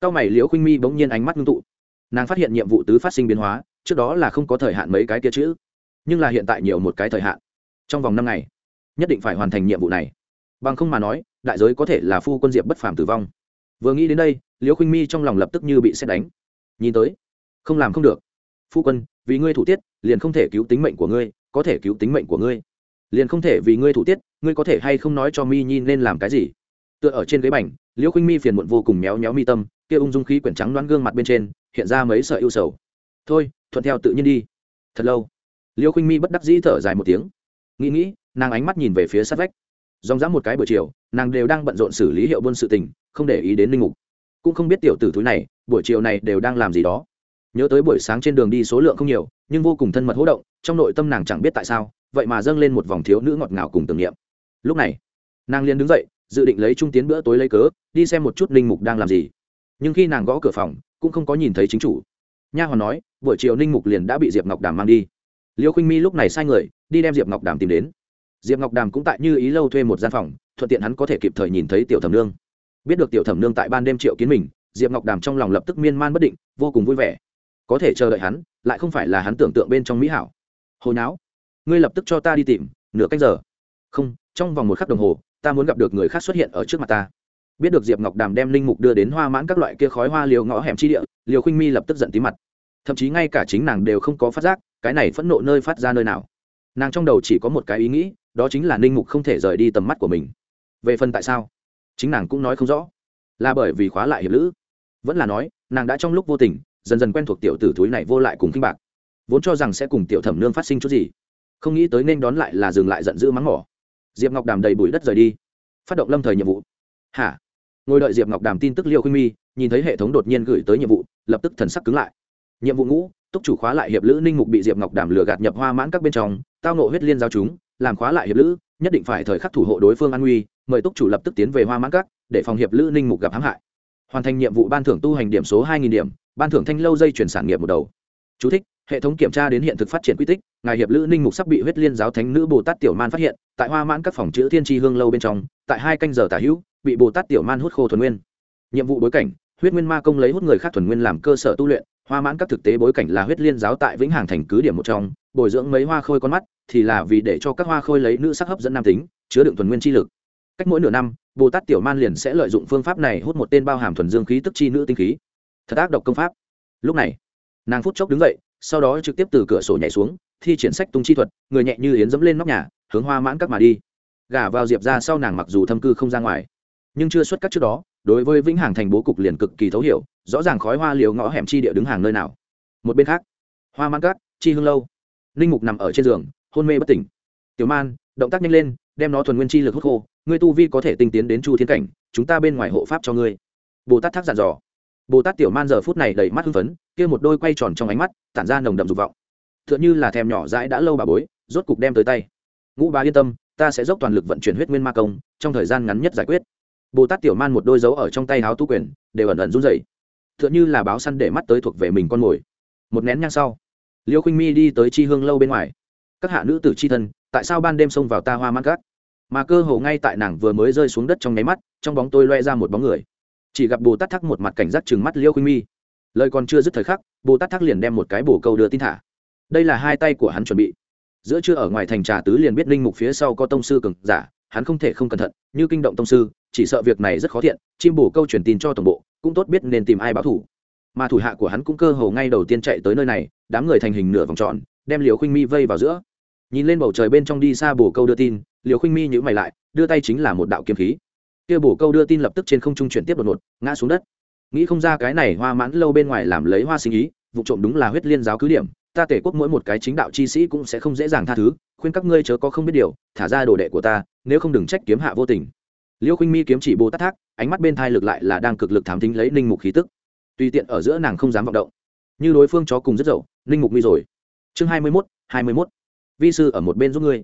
S1: Cao mày liễu khinh mi bỗng nhiên ánh mắt ngưng tụ. Nàng phát hiện nhiệm vụ tứ phát sinh biến hóa, trước đó là không có thời hạn mấy cái kia chữ nhưng là hiện tại nhiều một cái thời hạn. Trong vòng năm ngày, nhất định phải hoàn thành nhiệm vụ này. Bằng không mà nói, đại giới có thể là phu quân diệp bất phàm tử vong. Vừa nghĩ đến đây, liễu khinh mi trong lòng lập tức như bị xét đánh nhìn tới. Không làm không được. Phu quân, vì ngươi thủ tiết, liền không thể cứu tính mệnh của ngươi, có thể cứu tính mệnh của ngươi. Liền không thể vì ngươi thủ tiết, ngươi có thể hay không nói cho mi nhi nên làm cái gì? Tựa ở trên ghế bành, liễu khinh mi phiền muộn vô cùng méo méo mi tâm, kia ung dung khí quyển trắng đoán gương mặt bên trên, hiện ra mấy sợi ưu sầu. Thôi, thuận theo tự nhiên đi. Thật lâu, liễu khinh mi bất đắc dĩ thở dài một tiếng. Nghĩ nghĩ, nàng ánh mắt nhìn về phía sát vách. Dòng dã một cái buổi chiều, nàng đều đang bận rộn xử lý hiệu buôn sự tình, không để ý đến linh mục. Cũng không biết tiểu tử thúi này buổi chiều này đều đang làm gì đó. Nhớ tới buổi sáng trên đường đi số lượng không nhiều, nhưng vô cùng thân mật hỗ động, trong nội tâm nàng chẳng biết tại sao, vậy mà dâng lên một vòng thiếu nữ ngọt ngào cùng tưởng niệm. Lúc này, nàng liền đứng dậy, dự định lấy trung tiến bữa tối lấy cớ, đi xem một chút ninh mục đang làm gì. Nhưng khi nàng gõ cửa phòng, cũng không có nhìn thấy chính chủ. Nha hoàn nói, buổi chiều ninh mục liền đã bị diệp ngọc đàm mang đi. Liêu khinh mi lúc này sai người, đi đem diệp ngọc đàm tìm đến. Diệp ngọc đàm cũng tại như ý lâu thuê một gian phòng, thuận tiện hắn có thể kịp thời nhìn thấy tiểu thẩm nương. Biết được tiểu thẩm nương tại ban đêm triệu kiến mình diệp ngọc đàm trong lòng lập tức miên man bất định, vô cùng vui vẻ. Có thể chờ đợi hắn, lại không phải là hắn tưởng tượng bên trong mỹ hảo. Hồi não ngươi lập tức cho ta đi tìm, nửa canh giờ. Không, trong vòng một khắc đồng hồ, ta muốn gặp được người khác xuất hiện ở trước mặt ta. Biết được diệp ngọc đàm đem linh mục đưa đến hoa mãn các loại kia khói hoa liều ngõ hẻm chi địa, liều khinh mi lập tức giận tí mặt. Thậm chí ngay cả chính nàng đều không có phát giác, cái này phẫn nộ nơi phát ra nơi nào. Nàng trong đầu chỉ có một cái ý nghĩ, đó chính là ninh mục không thể rời đi tầm mắt của mình. Về phần tại sao, chính nàng cũng nói không rõ. Là bởi vì khóa lại hiệp lữ vẫn là nói, nàng đã trong lúc vô tình, dần dần quen thuộc tiểu tử thúi này vô lại cùng kinh bạc. Vốn cho rằng sẽ cùng tiểu thẩm nương phát sinh chút gì, không nghĩ tới nên đón lại là dừng lại giận dữ mắng mỏ. Diệp ngọc đàm đầy bụi đất rời đi, phát động lâm thời nhiệm vụ. Hả? Ngồi đợi diệp ngọc đàm tin tức liêu khuynh mi, nhìn thấy hệ thống đột nhiên gửi tới nhiệm vụ, lập tức thần sắc cứng lại. Nhiệm vụ ngũ, túc chủ khóa lại hiệp lữ ninh mục bị diệp ngọc đàm lừa gạt nhập hoa mãn các bên trong, tao nộ huyết liên giao chúng, làm khóa lại hiệp lữ, nhất định phải thời khắc thủ hộ đối phương an nguy, mời túc chủ lập tức tiến về hoa mãn các, để phòng hiệp lữ ninh mục gặp hãm hại hoàn thành nhiệm vụ ban thưởng tu hành điểm số hai nghìn điểm ban thưởng thanh lâu dây chuyển sản nghiệp một đầu. Chú thích, hệ thống kiểm tra đến hiện thực phát triển quy tích ngài hiệp lữ ninh mục sắp bị huyết liên giáo thánh nữ bồ tát tiểu man phát hiện tại hoa mãn các phòng chữ thiên tri hương lâu bên trong tại hai canh giờ tả hữu bị bồ tát tiểu man hút khô thuần nguyên. Nhiệm vụ bối cảnh huyết nguyên ma công lấy hút người khác thuần nguyên làm cơ sở tu luyện hoa mãn các thực tế bối cảnh là huyết liên giáo tại vĩnh hàng thành cứ điểm một trong bồi dưỡng mấy hoa khôi con mắt thì là vì để cho các hoa khôi lấy nữ sắc hấp dẫn nam tính chứa đựng thuần nguyên chi lực cách mỗi nửa năm, bồ tát tiểu man liền sẽ lợi dụng phương pháp này hút một tên bao hàm thuần dương khí tức chi nữ tinh khí. Thật ác độc công pháp. Lúc này, nàng phút chốc đứng dậy, sau đó trực tiếp từ cửa sổ nhảy xuống, thi triển sách tung chi thuật, người nhẹ như yến dẫm lên nóc nhà, hướng hoa mãn các mà đi. Gả vào diệp ra sau nàng mặc dù thâm cư không ra ngoài, nhưng chưa xuất các trước đó, đối với vĩnh hằng thành bố cục liền cực kỳ thấu hiểu, rõ ràng khói hoa liều ngõ hẻm chi địa đứng hàng nơi nào. Một bên khác, hoa mãn các, chi hương lâu. Linh mục nằm ở trên giường, hôn mê bất tỉnh. Tiểu man, động tác nhanh lên đem nó thuần nguyên chi lực hút khô, ngươi tu vi có thể tinh tiến đến chu thiên cảnh, chúng ta bên ngoài hộ pháp cho ngươi. Bồ tát thác giàn dò. Bồ tát tiểu man giờ phút này đầy mắt hưng phấn, kia một đôi quay tròn trong ánh mắt, tản ra nồng đậm dục vọng. T h ư ợ n như là thèm nhỏ dãi đã lâu bà bối, rốt cục đem tới tay. Ngũ bá yên tâm, ta sẽ dốc toàn lực vận chuyển huyết nguyên ma công, trong thời gian ngắn nhất giải quyết. Bồ tát tiểu man một đôi dấu ở trong tay háo tu quyền, đều ẩn ẩn run dày t h ư ợ n như là báo săn để mắt tới thuộc về mình con mồi. Một nén nhang sau, liêu khinh mi đi tới chi hương lâu bên ngoài. Các hạ nữ tử c h i thân, tại sao ban đêm xông vào ta hoa mắt gác mà cơ hồ ngay tại nàng vừa mới rơi xuống đất trong nháy mắt, trong bóng tôi loe ra một bóng người. Chỉ gặp bồ tát thắc một mặt cảnh giác chừng mắt liêu khuynh mi. Lời còn chưa dứt thời khắc, bồ tát thắc liền đem một cái bồ câu đưa tin thả. Đây là hai tay của hắn chuẩn bị. Giữa chưa ở ngoài thành trà tứ liền biết linh mục phía sau có tông sư cường giả, hắn không thể không cẩn thận, như kinh động tông sư, chỉ sợ việc này rất khó thiện, chim bồ câu truyền tin cho tổng bộ, cũng tốt biết nên tìm ai báo thủ. Mà thủ hạ của hắn cũng cơ hồ ngay đầu tiên chạy tới nơi này, đám người thành hình nửa vòng tròn, đem liều khuynh mi vây vào giữa. Nhìn lên bầu trời bên trong đi xa bồ câu đưa tin liều Khinh mi nhữ mày lại, đưa tay chính là một đạo kiếm khí. Kia bổ câu đưa tin lập tức trên không trung chuyển tiếp đột ngột, ngã xuống đất. Nghĩ không ra cái này hoa mãn lâu bên ngoài làm lấy hoa sinh ý, vụ trộm đúng là huyết liên giáo cứ điểm, ta tể quốc mỗi một cái chính đạo chi sĩ cũng sẽ không dễ dàng tha thứ, khuyên các ngươi chớ có không biết điều, thả ra đồ đệ của ta, nếu không đừng trách kiếm hạ vô tình. Liêu Khinh mi kiếm chỉ bồ tát thác, ánh mắt bên thai lực lại là đang cực lực thám thính lấy ninh mục khí tức. Tùy tiện ở giữa nàng không dám vọng động. Như đối phương chó cùng rất dậu, ninh mục mi rồi. Chương hai mươi mốt, hai mươi mốt. Vi sư ở một bên giúp ngươi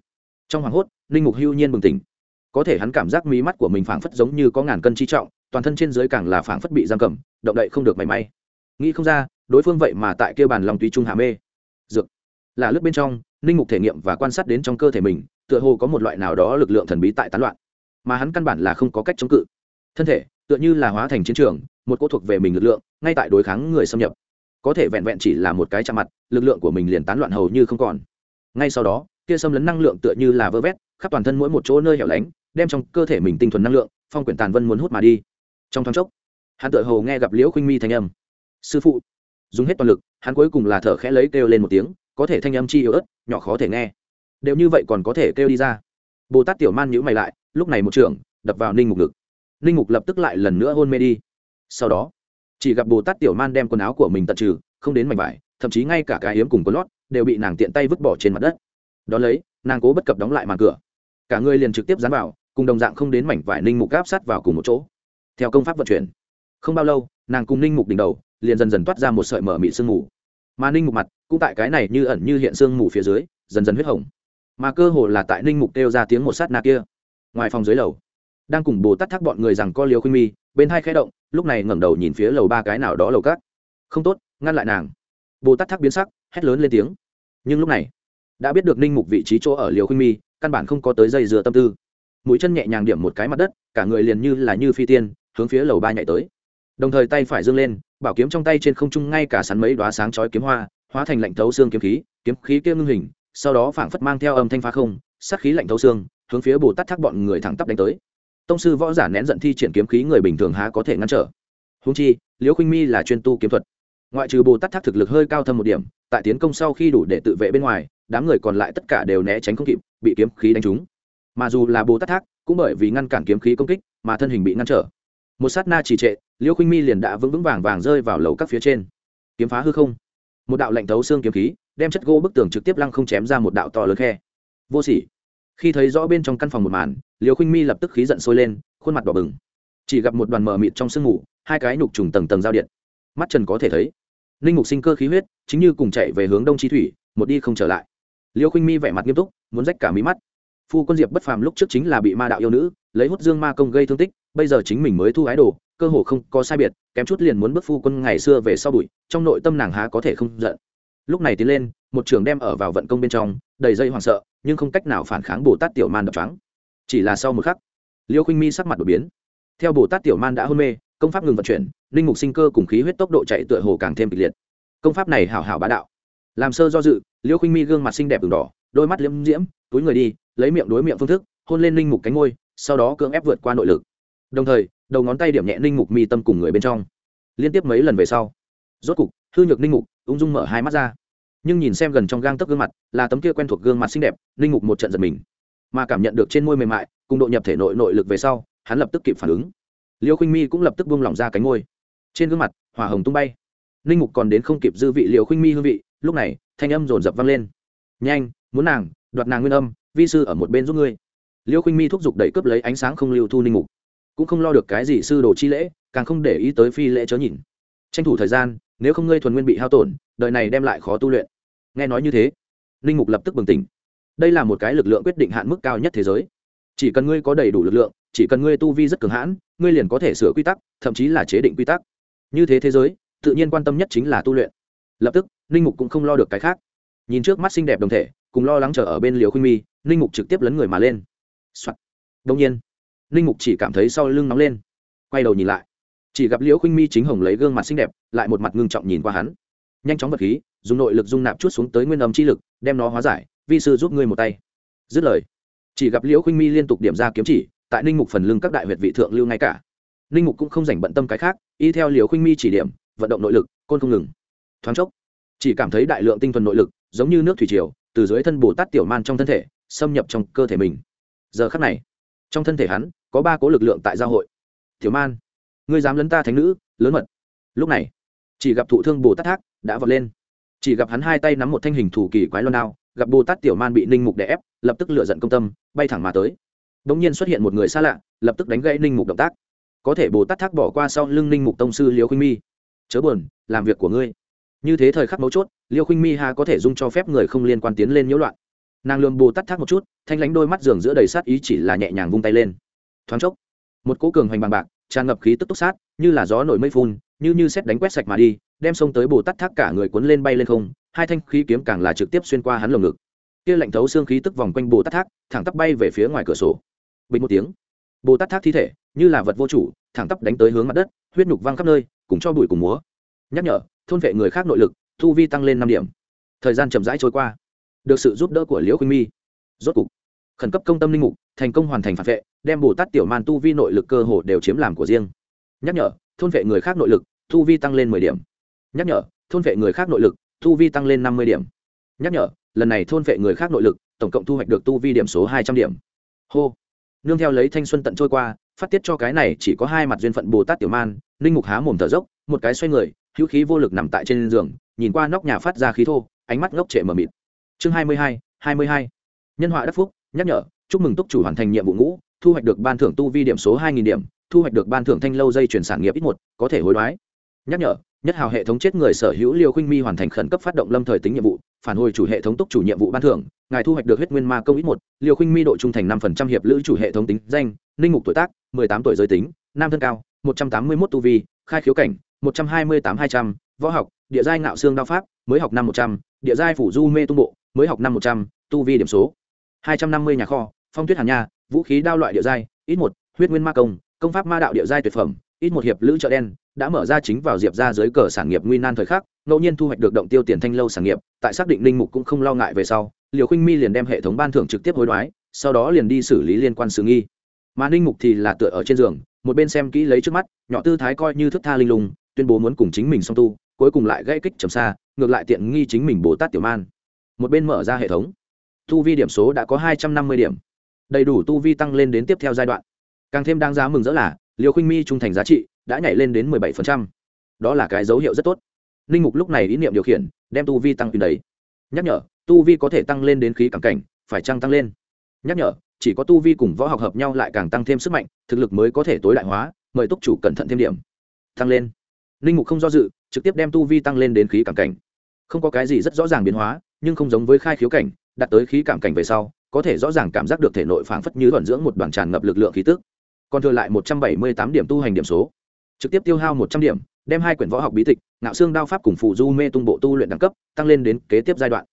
S1: trong hoàng hốt, ninh mục hưu nhiên bừng tỉnh. Có thể hắn cảm giác mí mắt của mình phảng phất giống như có ngàn cân chi trọng, toàn thân trên dưới càng là phảng phất bị giam cầm, động đậy không được mảy may. Nghĩ không ra, đối phương vậy mà tại kêu bàn lòng tùy trung hạ mê. Dược. Là lướt bên trong, ninh mục thể nghiệm và quan sát đến trong cơ thể mình, tựa hồ có một loại nào đó lực lượng thần bí tại tán loạn. Mà hắn căn bản là không có cách chống cự. Thân thể, tựa như là hóa thành chiến trường, một cô thuộc về mình lực lượng, ngay tại đối kháng người xâm nhập. Có thể vẹn vẹn chỉ là một cái chạm mặt, lực lượng của mình liền tán loạn hầu như không còn. Ngay sau đó kia xâm lấn năng lượng tựa như là vơ vét, khắp toàn thân mỗi một chỗ nơi hẻo lánh, đem trong cơ thể mình tinh thuần năng lượng, phong quyển tàn vân muốn hút mà đi. Trong thoáng chốc, hắn tự hồ nghe gặp liễu khuynh mi thanh âm. Sư phụ. Dùng hết toàn lực, hắn cuối cùng là thở khẽ lấy kêu lên một tiếng, có thể thanh âm chi yếu ớt, nhỏ khó thể nghe. Đều như vậy còn có thể kêu đi ra. Bồ tát tiểu man nhữ mày lại, lúc này một trưởng đập vào ninh mục ngực. Ninh mục lập tức lại lần nữa hôn mê đi. Sau đó, chỉ gặp bồ tát tiểu man đem quần áo của mình tận trừ, không đến mảnh vải, thậm chí ngay cả cái hiếm cùng quần lót đều bị nàng tiện tay vứt bỏ trên mặt đất đ ó lấy, nàng cố bất cập đóng lại màn cửa. Cả người liền trực tiếp dán vào, cùng đồng dạng không đến mảnh vải ninh mục gáp sát vào cùng một chỗ. Theo công pháp vận chuyển, không bao lâu, nàng cùng ninh mục đỉnh đầu, liền dần dần toát ra một sợi mở mị sương mù. Mà ninh mục mặt, cũng tại cái này như ẩn như hiện sương mù phía dưới, dần dần huyết hồng. Mà cơ hồ là tại ninh mục kêu ra tiếng một sát na kia. Ngoài phòng dưới lầu, đang cùng bồ tát thác bọn người rằng co liều khuynh mi, bên hai khẽ động, lúc này ngẩng đầu nhìn phía lầu ba cái nào đó lầu cát. Không tốt, ngăn lại nàng. Bồ tát thác biến sắc, hét lớn lên tiếng. Nhưng lúc này đã biết được ninh mục vị trí chỗ ở liều khuynh mi, căn bản không có tới dây dừa tâm tư. Mũi chân nhẹ nhàng điểm một cái mặt đất, cả người liền như là như phi tiên, hướng phía lầu ba nhảy tới. Đồng thời tay phải dâng lên, bảo kiếm trong tay trên không trung ngay cả sắn mấy đoá sáng chói kiếm hoa, hóa thành lạnh thấu xương kiếm khí kiếm khí kia ngưng hình, sau đó phảng phất mang theo âm thanh phá không, sát khí lạnh thấu xương, hướng phía bồ tát thác bọn người thẳng tắp đánh tới. Tông sư võ giả nén giận thi triển kiếm khí người bình thường há có thể ngăn trở. Húng chi liễu khinh mi là chuyên tu kiếm thuật. Ngoại trừ bồ tát thác thực lực hơi cao thâm một điểm, tại tiến công sau khi đủ để tự vệ bên ngoài đám người còn lại tất cả đều né tránh không kịp, bị kiếm khí đánh trúng. Mà dù là bồ tát thác, cũng bởi vì ngăn cản kiếm khí công kích mà thân hình bị ngăn trở. Một sát na trì trệ, liêu khinh mi liền đã vững vững vàng vàng rơi vào lầu các phía trên. Kiếm phá hư không. Một đạo lạnh thấu xương kiếm khí, đem chất gỗ bức tường trực tiếp lăng không chém ra một đạo to lớn khe. Vô sỉ. Khi thấy rõ bên trong căn phòng một màn liều khinh mi lập tức khí giận sôi lên, khuôn mặt đỏ bừng. Chỉ gặp một đoàn mờ mịt trong sương ngủ hai cái nhục trùng tầng tầng giao điện. Mắt trần có thể thấy linh mục sinh cơ khí huyết, chính như cùng chạy về hướng đông chi thủy, một đi không trở lại liêu khinh mi vẻ mặt nghiêm túc, muốn rách cả mí mắt. Phu quân diệp bất phàm lúc trước chính là bị ma đạo yêu nữ, lấy hút dương ma công gây thương tích, bây giờ chính mình mới thu ái đồ, cơ hồ không có sai biệt, kém chút liền muốn bước phu quân ngày xưa về sau bụi, trong nội tâm nàng há có thể không giận. Lúc này tiến lên, một trường đem ở vào vận công bên trong, đầy dây hoảng sợ, nhưng không cách nào phản kháng bồ tát tiểu man đập trắng chỉ là sau một khắc, liêu khinh mi sắc mặt đột biến. Theo bồ tát tiểu man đã hôn mê, công pháp ngừng vận chuyển, linh mục sinh cơ cùng khí huyết tốc độ chạy tựa hồ càng thêm kịch liệt. Công pháp này hảo hảo bá đạo làm sơ do dự liêu khinh mi gương mặt xinh đẹp đường đỏ, đôi mắt liễm diễm, túi người đi, lấy miệng đối miệng phương thức, hôn lên linh mục cánh ngôi sau đó cưỡng ép vượt qua nội lực. Đồng thời, đầu ngón tay điểm nhẹ linh mục mi tâm cùng người bên trong. Liên tiếp mấy lần về sau, rốt cục, hư nhược linh mục, ung dung mở hai mắt ra. Nhưng nhìn xem gần trong gang tấc gương mặt, là tấm kia quen thuộc gương mặt xinh đẹp linh mục một trận giật mình. Mà cảm nhận được trên môi mềm mại, cùng độ nhập thể nội nội lực về sau, hắn lập tức kịp phản ứng. Liêu khinh mi cũng lập tức buông lỏng ra cánh ngôi trên gương mặt, hỏa hồng tung bay. Linh mục còn đến không kịp dư vị liều khinh mi hương vị lúc này, thanh âm dồn dập vang lên. Nhanh, muốn nàng, đoạt nàng nguyên âm, vi sư ở một bên giúp ngươi. Liêu khinh mi thúc giục đẩy cướp lấy ánh sáng không lưu thu ninh mục. Cũng không lo được cái gì sư đồ chi lễ, càng không để ý tới phi lễ chớ nhìn. Tranh thủ thời gian, nếu không ngươi thuần nguyên bị hao tổn, đời này đem lại khó tu luyện. Nghe nói như thế linh mục lập tức bừng tỉnh. Đây là một cái lực lượng quyết định hạn mức cao nhất thế giới. Chỉ cần ngươi có đầy đủ lực lượng, chỉ cần ngươi tu vi rất cường hãn, ngươi liền có thể sửa quy tắc, thậm chí là chế định quy tắc. Như thế thế giới, tự nhiên quan tâm nhất chính là tu luyện. Lập tức ninh mục cũng không lo được cái khác. Nhìn trước mắt xinh đẹp đồng thể, cùng lo lắng chờ ở bên liều khuynh mi, ninh mục trực tiếp lấn người mà lên、Soạn. đông nhiên, ninh mục chỉ cảm thấy sau lưng nóng lên. Quay đầu nhìn lại, chỉ gặp liễu khuynh mi chính hồng lấy gương mặt xinh đẹp, lại một mặt ngưng trọng nhìn qua hắn. Nhanh chóng vật khí, dùng nội lực dung nạp chút xuống tới nguyên âm chi lực, đem nó hóa giải, vi sư giúp ngươi một tay. Dứt lời, chỉ gặp liễu khuynh mi liên tục điểm ra kiếm chỉ, tại ninh mục phần lưng các đại huyệt vị thượng lưu ngay cả. Ninh mục cũng không dành bận tâm cái khác, y theo liễu khuynh mi chỉ điểm, vận động nội lực, côn không ngừng. Thoáng chốc chỉ cảm thấy đại lượng tinh thuần nội lực, giống như nước thủy triều, từ dưới thân bồ tát tiểu man trong thân thể, xâm nhập trong cơ thể mình. Giờ khắc này, trong thân thể hắn, có ba cố lực lượng tại giao hội. Tiểu man, ngươi dám lấn ta thánh nữ, lớn mật. Lúc này, chỉ gặp thụ thương bồ tát thác đã vọt lên. Chỉ gặp hắn hai tay nắm một thanh hình thủ kỳ quái loan đao, gặp bồ tát tiểu man bị ninh mục đè ép, lập tức lựa giận công tâm, bay thẳng mà tới. Đ ỗ n g nhiên xuất hiện một người xa lạ, lập tức đánh gãy ninh mục động tác. Có thể bồ tát thác bỏ qua sau lưng ninh mục tông sư liều khuynh mi. Chớ buồn, làm việc của ngươi như thế thời khắc mấu chốt, liêu khuynh mi ha có thể dung cho phép người không liên quan tiến lên nhiễu loạn. Nàng lườm bồ tát thác một chút, thanh lánh đôi mắt giường giữa đầy sát ý chỉ là nhẹ nhàng vung tay lên. Thoáng chốc, một cỗ cường hoành bằng bạc, tràn ngập khí tức túc sát, như là gió nổi mây phun, như như xét đánh quét sạch mà đi, đem xông tới bồ tát thác cả người cuốn lên bay lên không, hai thanh khí kiếm càng là trực tiếp xuyên qua hắn lồng ngực. Kia lạnh thấu xương khí tức vòng quanh bồ tát thác, thẳng tắp bay về phía ngoài cửa sổ. Bình một tiếng, bồ tát thác thi thể, như là vật vô chủ, thẳng tắp đánh tới hướng mặt đất, huyết nhục văng khắp nơi, cùng cho bụi cùng múa. Nhắc nhở thôn vệ người khác nội lực, thu vi tăng lên năm điểm. Thời gian chậm rãi trôi qua. Được sự giúp đỡ của liễu khuynh mi. Rốt cục, khẩn cấp công tâm linh mục, thành công hoàn thành phản vệ, đem bồ tát tiểu man tu vi nội lực cơ hồ đều chiếm làm của riêng. Nhắc nhở, thôn vệ người khác nội lực, thu vi tăng lên mười điểm. Nhắc nhở, thôn vệ người khác nội lực, thu vi tăng lên năm mươi điểm. Nhắc nhở, lần này thôn vệ người khác nội lực, tổng cộng thu hoạch được tu vi điểm số hai trăm điểm. Hô. Nương theo lấy thanh xuân tận trôi qua, phát tiết cho cái này chỉ có hai mặt duyên phận bồ tát tiểu man, linh mục há mồm thở dốc, một cái xoay người hữu khí vô lực nằm tại trên giường, nhìn qua nóc nhà phát ra khí thô, ánh mắt ngốc trệ mờ mịt. Chương hai mươi hai hai mươi hai. Nhân họa đắc phúc, nhắc nhở, chúc mừng túc chủ hoàn thành nhiệm vụ ngũ, thu hoạch được ban thưởng tu vi điểm số hai nghìn điểm, thu hoạch được ban thưởng thanh lâu dây chuyển sản nghiệp ít một, có thể hối đoái. Nhắc nhở, nhất hào hệ thống chết người sở hữu liều khinh mi hoàn thành khẩn cấp phát động lâm thời tính nhiệm vụ, phản hồi chủ hệ thống túc chủ nhiệm vụ ban thưởng, ngài thu hoạch được huyết nguyên ma công ít một liều khinh mi độ trung thành năm phần trăm hiệp lữ chủ hệ thống tính danh, ninh mục tuổi tác, mười tám tuổi giới tính, nam thân cao, một trăm tám mươi mốt tu vi, khai khiếu cảnh một trăm hai mươi tám hai trăm, võ học, địa giai ngạo xương đao pháp, mới học năm một trăm, địa giai phủ du mê tung bộ, mới học năm một trăm, tu vi điểm số. hai trăm năm mươi nhà kho, phong tuyết hàn nha, vũ khí đao loại địa giai, ít một, huyết nguyên ma công công pháp ma đạo địa giai tuyệt phẩm, ít một hiệp lữ chợ đen, đã mở ra chính vào diệp ra dưới cờ sản nghiệp nguy nan thời khắc, ngẫu nhiên thu hoạch được động tiêu tiền thanh lâu sản nghiệp, tại xác định linh mục cũng không lo ngại về sau, liều khinh mi liền đem hệ thống ban thưởng trực tiếp hối đoái, sau đó liền đi xử lý liên quan sự nghi. Mà ninh mục thì là tựa ở trên giường, một bên xem kỹ lấy trước mắt, nhỏ tư thái coi như thức tha linh lùng tuyên bố muốn cùng chính mình song tu, cuối cùng lại gây kích trầm xa, ngược lại tiện nghi chính mình bồ tát tiểu man. Một bên mở ra hệ thống. Tu vi điểm số đã có hai trăm năm mươi điểm. Đầy đủ tu vi tăng lên đến tiếp theo giai đoạn. Càng thêm đáng giá mừng rỡ là liều khinh mi trung thành giá trị đã nhảy lên đến mười bảy phần trăm. Đó là cái dấu hiệu rất tốt. Linh mục lúc này ý niệm điều khiển, đem tu vi tăng từ đấy nhắc nhở, tu vi có thể tăng lên đến khí càng cảnh, phải trăng tăng lên? Nhắc nhở, chỉ có tu vi cùng võ học hợp nhau lại càng tăng thêm sức mạnh, thực lực mới có thể tối đại hóa, mời túc chủ cẩn thận thêm điểm. Tăng lên linh mục không do dự, trực tiếp đem tu vi tăng lên đến khí cảm cảnh. Không có cái gì rất rõ ràng biến hóa, nhưng không giống với khai khiếu cảnh, đạt tới khí cảm cảnh về sau, có thể rõ ràng cảm giác được thể nội phảng phất như thuận dưỡng một đoàn tràn ngập lực lượng khí tức. Còn thừa lại một trăm bảy mươi tám điểm tu hành điểm số. Trực tiếp tiêu hao một trăm điểm, đem hai quyển võ học bí tịch, ngạo xương đao pháp cùng phụ du mê tung bộ tu luyện đẳng cấp, tăng lên đến kế tiếp giai đoạn.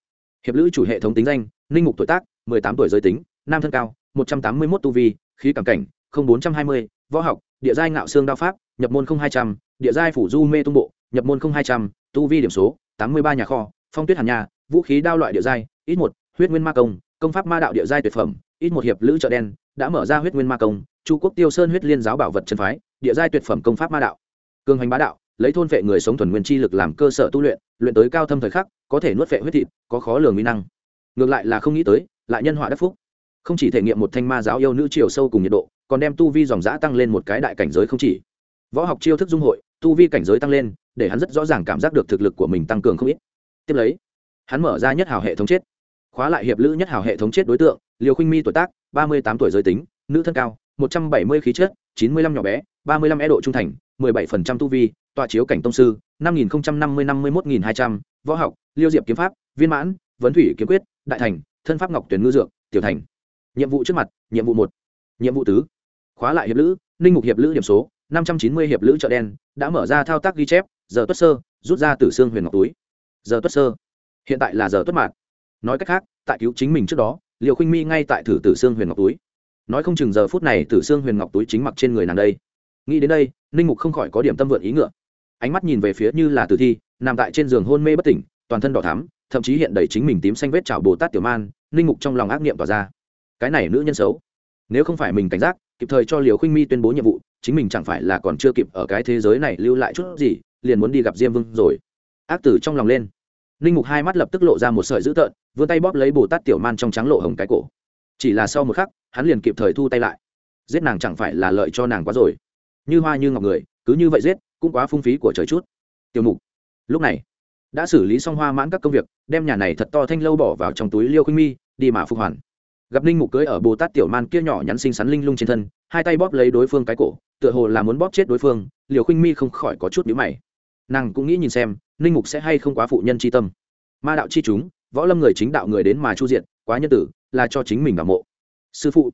S1: Hiệp lữ chủ hệ thống tính danh ninh mục tuổi tác, mười tám tuổi giới tính, nam thân cao, một trăm tám mươi mốt tu vi, khí cảm cảnh bốn trăm hai mươi, võ học, địa giai ngạo xương đao pháp, nhập môn hai trăm địa giai phủ du mê tung bộ, nhập môn không hai trăm, tu vi điểm số, tám mươi ba nhà kho, phong tuyết hàn nhà, vũ khí đao loại địa giai, ít một, huyết nguyên ma công công pháp ma đạo địa giai tuyệt phẩm, ít một hiệp lữ chợ đen, đã mở ra huyết nguyên ma công, chu quốc tiêu sơn huyết liên giáo bảo vật trần phái, địa giai tuyệt phẩm công pháp ma đạo. Cường hành bá đạo, lấy thôn vệ người sống thuần nguyên chi lực làm cơ sở tu luyện luyện tới cao thâm thời khắc, có thể nuốt vệ huyết thịt, có khó lường mỹ năng. Ngược lại là không nghĩ tới, lại nhân họa đắc phúc. Không chỉ thể nghiệm một thanh ma giáo yêu nữ chiều sâu cùng nhiệt độ, còn đem tu vi dòng giã tăng lên một cái đại cảnh giới không chỉ. Võ học chiêu thức dung hội tu vi cảnh giới tăng lên, để hắn rất rõ ràng cảm giác được thực lực của mình tăng cường không ít. Tiếp lấy, hắn mở ra nhất hào hệ thống chết. Khóa lại hiệp lữ nhất hào hệ thống chết đối tượng liều khinh mi tuổi tác, ba mươi tám tuổi giới tính, nữ thân cao, một trăm bảy mươi khí chất, chín mươi lăm nhỏ bé, ba mươi lăm e độ trung thành, mười bảy phần trăm tu vi, tọa chiếu cảnh tông sư, năm nghìn năm mươi năm mươi một nghìn hai trăm, võ học, liêu diệp kiếm pháp, viên mãn, vấn thủy kiếm quyết, đại thành, thân pháp ngọc tuyển ngư dược, tiểu thành. Nhiệm vụ trước mặt, nhiệm vụ một, nhiệm vụ tứ. Khóa lại hiệp lữ ninh mục hiệp lữ điểm số năm trăm chín mươi hiệp lữ chợ đen, đã mở ra thao tác ghi chép, giờ tuất sơ, rút ra từ xương huyền ngọc túi. Giờ tuất sơ. Hiện tại là giờ tuất mạt. nói cách khác, tại cứu chính mình trước đó liệu khinh mi ngay tại thử tử xương huyền ngọc túi. Nói không chừng giờ phút này tử xương huyền ngọc túi chính mặc trên người nàng đây. Nghĩ đến đây, ninh mục không khỏi có điểm tâm vượn ý ngựa. Ánh mắt nhìn về phía như là tử thi, nằm tại trên giường hôn mê bất tỉnh, toàn thân đỏ thắm, thậm chí hiện đầy chính mình tím xanh vết chảo bồ tát tiểu man, ninh mục trong lòng ác nghiệm tỏa ra. Cái này nữ nhân xấu. Nếu không phải mình cảnh giác, kịp thời cho liều khinh mi tuyên bố nhiệm vụ chính mình chẳng phải là còn chưa kịp ở cái thế giới này lưu lại chút gì, liền muốn đi gặp diêm vương rồi. Ác tử trong lòng lên. Ninh mục hai mắt lập tức lộ ra một sợi dữ tợn, vươn tay bóp lấy bồ tát tiểu man trong trắng lộ hồng cái cổ. Chỉ là sau một khắc, hắn liền kịp thời thu tay lại. Giết nàng chẳng phải là lợi cho nàng quá rồi. Như hoa như ngọc người, cứ như vậy giết, cũng quá phung phí của trời chút. Tiểu mục, lúc này, đã xử lý xong hoa mãn các công việc, đem nhà này thật to thanh lâu bỏ vào trong túi liêu khinh mi, đi mà phục hoàn. Gặp ninh mục cưới ở bồ tát tiểu man kia nhỏ nhắn xinh xắn linh lung trên thân hai tay bóp lấy đối phương cái cổ, tựa hồ là muốn bóp chết đối phương, liều khinh mi không khỏi có chút nhữ mày. Nàng cũng nghĩ nhìn xem, ninh mục sẽ hay không quá phụ nhân c h i tâm. Ma đạo c h i chúng, võ lâm người chính đạo người đến mà chu diện quá nhân tử, là cho chính mình đ mộ. Sư phụ,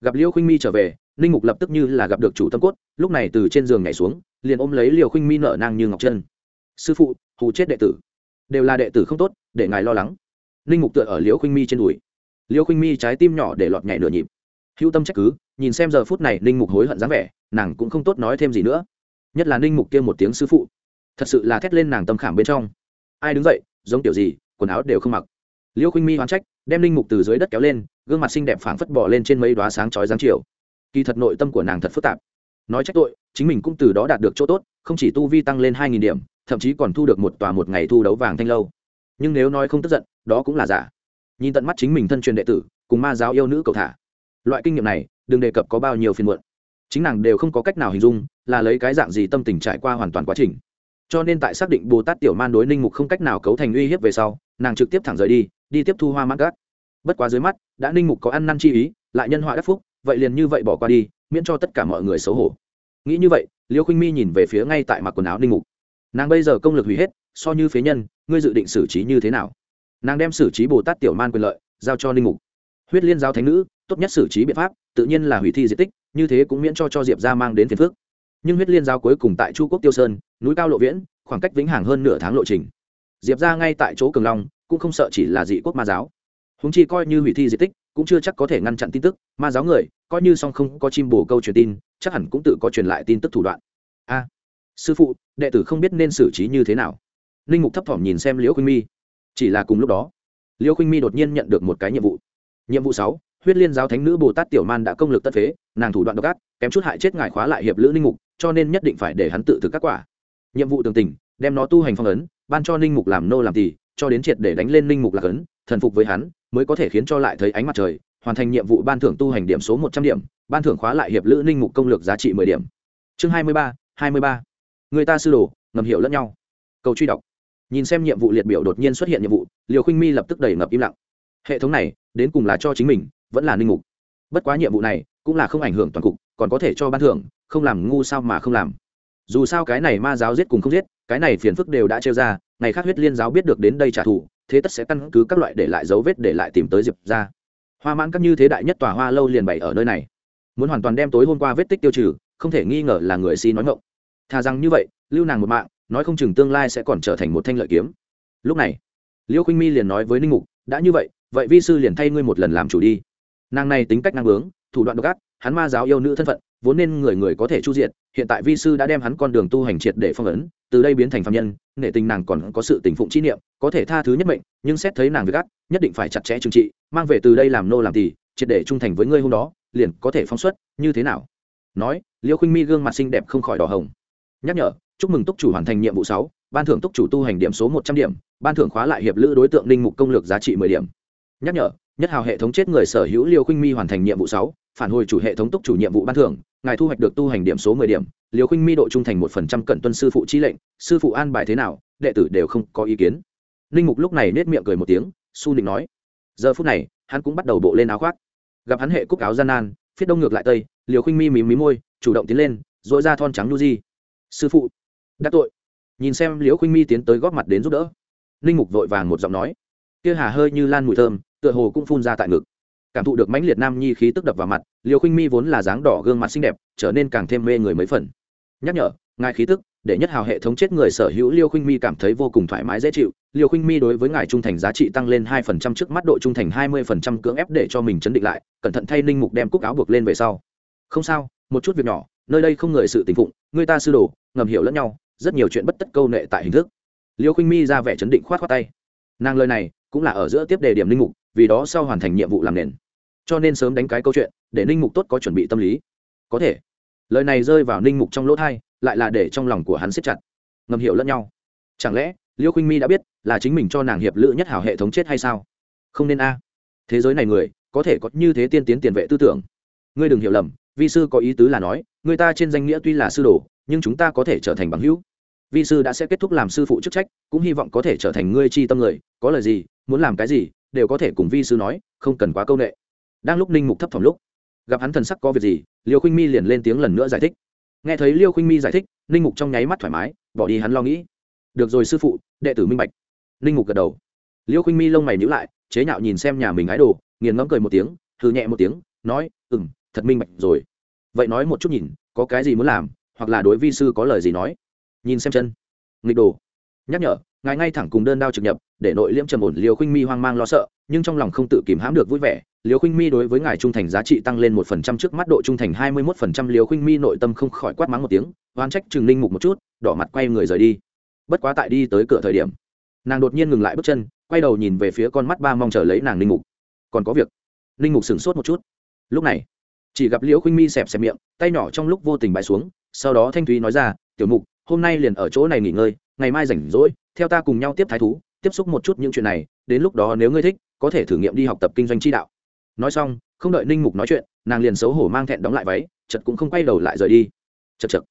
S1: gặp liêu khinh mi trở về, ninh mục lập tức như là gặp được chủ tâm cốt, lúc này từ trên giường nhảy xuống, liền ôm lấy liều khinh mi nở nang như ngọc chân. Sư phụ, hù chết đệ tử. Đều là đệ tử không tốt, để ngài lo lắng. Ninh mục tựa ở liễu khinh mi trên đùi. Liễu khinh mi trái tim nhỏ để lọt nhảy nửa nhịp hữu tâm trách cứ, nhìn xem giờ phút này ninh mục hối hận dáng vẻ, nàng cũng không tốt nói thêm gì nữa. Nhất là ninh mục kia một tiếng sư phụ, thật sự là thét lên nàng tâm khảm bên trong. Ai đứng dậy, giống kiểu gì, quần áo đều không mặc. Liêu khinh mi hoán trách, đem ninh mục từ dưới đất kéo lên, gương mặt xinh đẹp phảng phất bỏ lên trên mấy đoá sáng chói dáng chiều. Kỳ thật nội tâm của nàng thật phức tạp. Nói trách tội, chính mình cũng từ đó đạt được chỗ tốt, không chỉ tu vi tăng lên hai nghìn điểm, thậm chí còn thu được một tòa một ngày thu đấu vàng thanh lâu. Nhưng nếu nói không tức giận, đó cũng là giả. Nhìn tận mắt chính mình thân truyền đệ tử, cùng ma giáo yêu nữ cầu thả loại kinh nghiệm này, đừng đề cập có bao nhiêu phiền muộn. Chính nàng đều không có cách nào hình dung, là lấy cái dạng gì tâm tình trải qua hoàn toàn quá trình. Cho nên tại xác định bồ tát tiểu man đối ninh mục không cách nào cấu thành uy hiếp về sau, nàng trực tiếp thẳng rời đi đi tiếp thu hoa mắt gác. Bất quá dưới mắt, đã ninh mục có ăn năn chi ý, lại nhân họa đắc phúc, vậy liền như vậy bỏ qua đi, miễn cho tất cả mọi người xấu hổ. Nghĩ như vậy, liêu khinh mi nhìn về phía ngay tại mặc quần áo ninh mục. Nàng bây giờ công lực hủy hết, so như phế nhân, ngươi dự định xử trí như thế nào? Nàng đem xử trí bồ tát tiểu man quyền lợi, giao cho ninh mục huyết liên giáo thánh nữ, tốt nhất xử trí biện pháp, tự nhiên là hủy thi di tích, như thế cũng miễn cho cho diệp ra mang đến phiền phước nhưng huyết liên giáo cuối cùng tại chu quốc tiêu sơn, núi cao lộ viễn, khoảng cách vĩnh hằng hơn nửa tháng lộ trình. Diệp ra ngay tại chỗ cường long, cũng không sợ chỉ là dị quốc ma giáo. Húng chi coi như hủy thi di tích, cũng chưa chắc có thể ngăn chặn tin tức, ma giáo người, coi như song không có chim bồ câu truyền tin, chắc hẳn cũng tự có truyền lại tin tức thủ đoạn. A, sư phụ, đệ tử không biết nên xử trí như thế nào. Ninh mục thấp thỏm nhìn xem liễu khuynh mi. Chỉ là cùng lúc đó, Liễu khinh mi đột nhiên nhận được một cái nhiệm vụ nhiệm vụ sáu, huyết liên giáo thánh nữ bồ tát tiểu man đã công lực tất phế, nàng thủ đoạn độc ác, kém chút hại chết ngài khóa lại hiệp lữ ninh mục, cho nên nhất định phải để hắn tự thực các quả. Nhiệm vụ tường tình, đem nó tu hành phong ấn, ban cho ninh mục làm nô làm tỳ, cho đến triệt để đánh lên ninh mục lạc ấn, thần phục với hắn, mới có thể khiến cho lại thấy ánh mặt trời, hoàn thành nhiệm vụ ban thưởng tu hành điểm số một trăm điểm, ban thưởng khóa lại hiệp lữ ninh mục công lược giá trị mười điểm. Chương hai mươi ba, hai mươi ba. Người ta sư đồ, ngầm hiểu lẫn nhau. Cầu truy đọc. Nhìn xem nhiệm vụ liệt biểu đột nhiên xuất hiện nhiệm vụ, liều khinh mi lập tức đầy ngập im lặng hệ thống này, đến cùng là cho chính mình, vẫn là ninh mục. Bất quá nhiệm vụ này, cũng là không ảnh hưởng toàn cục, còn có thể cho ban thưởng, không làm ngu sao mà không làm. Dù sao cái này ma giáo giết cùng không giết, cái này phiền phức đều đã trêu ra, ngày khác huyết liên giáo biết được đến đây trả thù, thế tất sẽ căn cứ các loại để lại dấu vết để lại tìm tới diệp ra. Hoa mãn các như thế đại nhất tòa hoa lâu liền bày ở nơi này. Muốn hoàn toàn đem tối hôm qua vết tích tiêu trừ, không thể nghi ngờ là người si nói ngộng thà rằng như vậy, lưu nàng một mạng, nói không chừng tương lai sẽ còn trở thành một thanh lợi kiếm. Lúc này, liêu khinh mi liền nói với ninh mục, đã như vậy vậy vi sư liền thay ngươi một lần làm chủ đi. Nàng này tính cách năng bướng, thủ đoạn độc ác, hắn ma giáo yêu nữ thân phận, vốn nên người người có thể chu diện hiện tại vi sư đã đem hắn con đường tu hành triệt để phong ấn, từ đây biến thành phạm nhân, nể tình nàng còn có sự tình phụng chi niệm, có thể tha thứ nhất mệnh, nhưng xét thấy nàng với gắt nhất định phải chặt chẽ trừng trị, mang về từ đây làm nô làm tỳ, triệt để trung thành với ngươi hôm đó, liền có thể phóng xuất, như thế nào? Nói, liêu khinh mi gương mặt xinh đẹp không khỏi đỏ hồng. Nhắc nhở, chúc mừng túc chủ hoàn thành nhiệm vụ sáu, ban thưởng túc chủ tu hành điểm số một trăm điểm, ban thưởng khóa lại hiệp lữ đối tượng ninh mục công lược giá trị mười điểm nhắc nhở, nhất hào hệ thống chết người sở hữu liêu khinh mi hoàn thành nhiệm vụ sáu, phản hồi chủ hệ thống túc chủ nhiệm vụ ban thưởng, ngài thu hoạch được tu hành điểm số mười điểm liều khinh mi độ trung thành một phần trăm cận tuân sư phụ chi lệnh, sư phụ an bài thế nào, đệ tử đều không có ý kiến. Linh mục lúc này nết miệng cười một tiếng, su định nói, giờ phút này, hắn cũng bắt đầu bộ lên áo khoác. Gặp hắn hệ cúc áo gian nan, phiết đông ngược lại tây liều khinh mi mím mí môi, chủ động tiến lên dội ra thon trắng nu di. Sư phụ đắc tội. Nhìn xem liễu khuynh mi tiến tới góp mặt đến giúp đỡ, linh mục vội vàng một giọng nói, kia hà hơi như lan mùi thơm tựa hồ cũng phun ra tại ngực. Cảm thụ được mãnh liệt nam nhi khí tức đập vào mặt liều khinh mi vốn là dáng đỏ gương mặt xinh đẹp, trở nên càng thêm mê người mấy phần. Nhắc nhở, ngài khí tức, để nhất hào hệ thống chết người sở hữu liêu khinh mi cảm thấy vô cùng thoải mái dễ chịu. Liêu khinh mi đối với ngài trung thành giá trị tăng lên hai phần trăm trước mắt độ trung thành hai mươi phần trăm cưỡng ép để cho mình chấn định lại, cẩn thận thay ninh mục đem cúc áo buộc lên về sau. Không sao, một chút việc nhỏ, nơi đây không người sự tình phụng, người ta sư đồ, ngầm hiểu lẫn nhau, rất nhiều chuyện bất tất câu nệ tại hình thức. Liêu khinh mi ra vẻ chấn định khoát khoát tay. Nàng lời này cũng là ở giữa tiếp đề điểm linh mục vì đó sau hoàn thành nhiệm vụ làm nền. Cho nên sớm đánh cái câu chuyện, để ninh mục tốt có chuẩn bị tâm lý. Có thể. Lời này rơi vào ninh mục trong lỗ thai, lại là để trong lòng của hắn siết chặt. Ngầm hiểu lẫn nhau. Chẳng lẽ, liêu khinh mi đã biết là chính mình cho nàng hiệp lữ nhất hảo hệ thống chết hay sao? Không nên a. Thế giới này người, có thể có như thế tiên tiến tiền vệ tư tưởng. Ngươi đừng hiểu lầm, vi sư có ý tứ là nói, người ta trên danh nghĩa tuy là sư đồ, nhưng chúng ta có thể trở thành bằng hữu. Vi sư đã sẽ kết thúc làm sư phụ chức trách, cũng hy vọng có thể trở thành ngươi chi tâm người, có lời gì, muốn làm cái gì đều có thể cùng vi sư nói, không cần quá c â u n ệ đang lúc ninh mục thấp thỏm lúc, gặp hắn thần sắc có việc gì, liêu khinh mi liền lên tiếng lần nữa giải thích. Nghe thấy liêu khinh mi giải thích, ninh mục trong nháy mắt thoải mái, bỏ đi hắn lo nghĩ. Được rồi sư phụ, đệ tử minh bạch. Ninh mục gật đầu. Liêu khinh mi lông mày nhữ lại, chế nhạo nhìn xem nhà mình ái đồ, nghiền ngẫm cười một tiếng thử nhẹ một tiếng, nói ừ m thật minh bạch rồi. Vậy nói một chút nhìn, có cái gì muốn làm, hoặc là đối vi sư có lời gì nói? Nhìn xem chân. Nghịch đồ. Nhắc nhở, ngài ngay thẳng cùng đơn đao trực nhập để nội liễm trầm ổn liều khinh mi hoang mang lo sợ, nhưng trong lòng không tự kìm hãm được vui vẻ. Liều khinh mi đối với ngài trung thành giá trị tăng lên một phần trăm trước mắt độ trung thành hai mươi mốt phần trăm liều khinh mi nội tâm không khỏi quát mắng một tiếng oan trách chừng linh mục một chút, đỏ mặt quay người rời đi. Bất quá tại đi tới cửa thời điểm, nàng đột nhiên ngừng lại bước chân, quay đầu nhìn về phía con mắt ba mong chờ lấy nàng linh mục. Còn có việc. Linh mục sửng sốt một chút. Lúc này, chỉ gặp liễu khinh mi xẹp xẹp miệng, tay nhỏ trong lúc vô tình bãi xuống, sau đó thanh thúy nói ra, tiểu mục, hôm nay liền ở chỗ này nghỉ ngơi, ngày mai rảnh rỗi, theo ta cùng nhau tiếp thái thú tiếp xúc một chút những chuyện này, đến lúc đó nếu ngươi thích, có thể thử nghiệm đi học tập kinh doanh chi đạo. Nói xong, không đợi ninh mục nói chuyện, nàng liền xấu hổ mang thẹn đóng lại váy chật cũng không quay đầu lại rời đi. Chật chật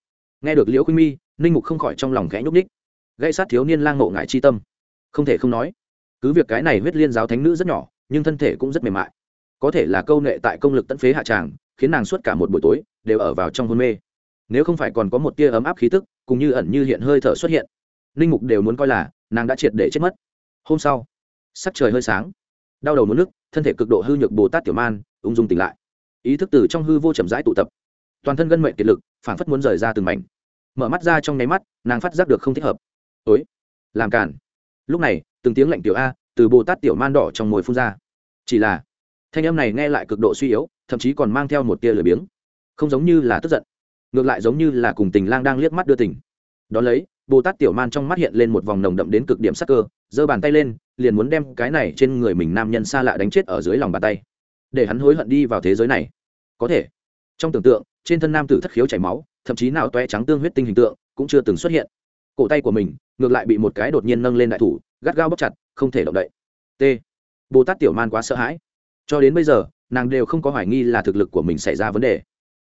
S1: nghe được liễu khuynh mi, ninh mục không khỏi trong lòng khẽ nhúc ních gây sát thiếu niên lang ngộ ngại chi tâm. Không thể không nói, cứ việc cái này huyết liên giáo thánh nữ rất nhỏ, nhưng thân thể cũng rất mềm mại. Có thể là câu nghệ tại công lực tận phế hạ tràng, khiến nàng suốt cả một buổi tối đều ở vào trong hôn mê. Nếu không phải còn có một tia ấm áp khí tức cùng như ẩn như hiện hơi thở xuất hiện ninh mục đều muốn coi là nàng đã triệt để chết mất. Hôm sau, sắc trời hơi sáng, đau đầu muốn nước, thân thể cực độ hư nhược bồ tát tiểu man, ung dung tỉnh lại. Ý thức từ trong hư vô chậm rãi tụ tập. Toàn thân gân mệnh kiệt lực phản phất muốn rời ra từng mảnh. Mở mắt ra trong nháy mắt, nàng phát giác được không thích hợp. Ối, làm cản lúc này, từng tiếng lệnh tiểu a từ bồ tát tiểu man đỏ trong mồi phun ra. Chỉ là, thanh âm này nghe lại cực độ suy yếu, thậm chí còn mang theo một tia lười biếng. Không giống như là tức giận, ngược lại giống như là cùng tình lang đang liếc mắt đưa tình. Đón lấy bồ tát tiểu man trong mắt hiện lên một vòng nồng đậm đến cực điểm sắc cơ, giơ bàn tay lên, liền muốn đem cái này trên người mình nam nhân xa lạ đánh chết ở dưới lòng bàn tay. Để hắn hối hận đi vào thế giới này. Có thể. Trong tưởng tượng, trên thân nam tử thất khiếu chảy máu, thậm chí nào toe trắng tương huyết tinh hình tượng cũng chưa từng xuất hiện. Cổ tay của mình, ngược lại bị một cái đột nhiên nâng lên đại thủ, gắt gao bóc chặt, không thể động đậy. T. Bồ tát tiểu man quá sợ hãi. Cho đến bây giờ, nàng đều không có hoài nghi là thực lực của mình xảy ra vấn đề,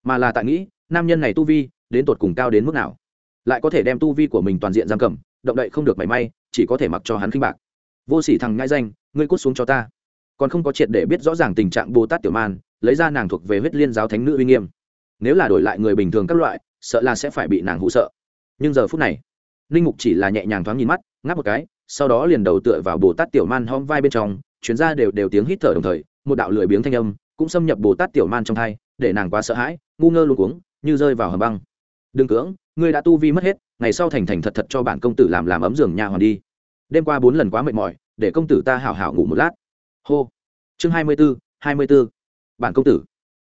S1: mà là tại nghĩ, nam nhân này tu vi đến tột cùng cao đến mức nào lại có thể đem tu vi của mình toàn diện giam cầm, động đậy không được mảy may, chỉ có thể mặc cho hắn khinh bạc. Vô sỉ thằng ngãi danh, ngươi cút xuống cho ta. Còn không có triệt để biết rõ ràng tình trạng bồ tát tiểu man, lấy ra nàng thuộc về huyết liên giáo thánh nữ uy nghiêm. Nếu là đổi lại người bình thường các loại, sợ là sẽ phải bị nàng hụ sợ. Nhưng giờ phút này linh mục chỉ là nhẹ nhàng thoáng nhìn mắt, ngáp một cái, sau đó liền đầu tựa vào bồ tát tiểu man hom vai bên trong, chuyến ra đều đều tiếng hít thở đồng thời, một đạo lười biếng thanh âm cũng xâm nhập bồ tát tiểu man trong thai để nàng quá sợ hãi, ngu ngơ luôn cuống, như rơi vào hầm băng đừng cưỡng, ngươi đã tu vi mất hết, ngày sau thành thành thật thật cho bản công tử làm làm ấm giường nhà hoàn đi. Đêm qua bốn lần quá mệt mỏi, để công tử ta hảo hảo ngủ một lát. Hô. Chương hai mươi b ố hai mươi b ố bản công tử.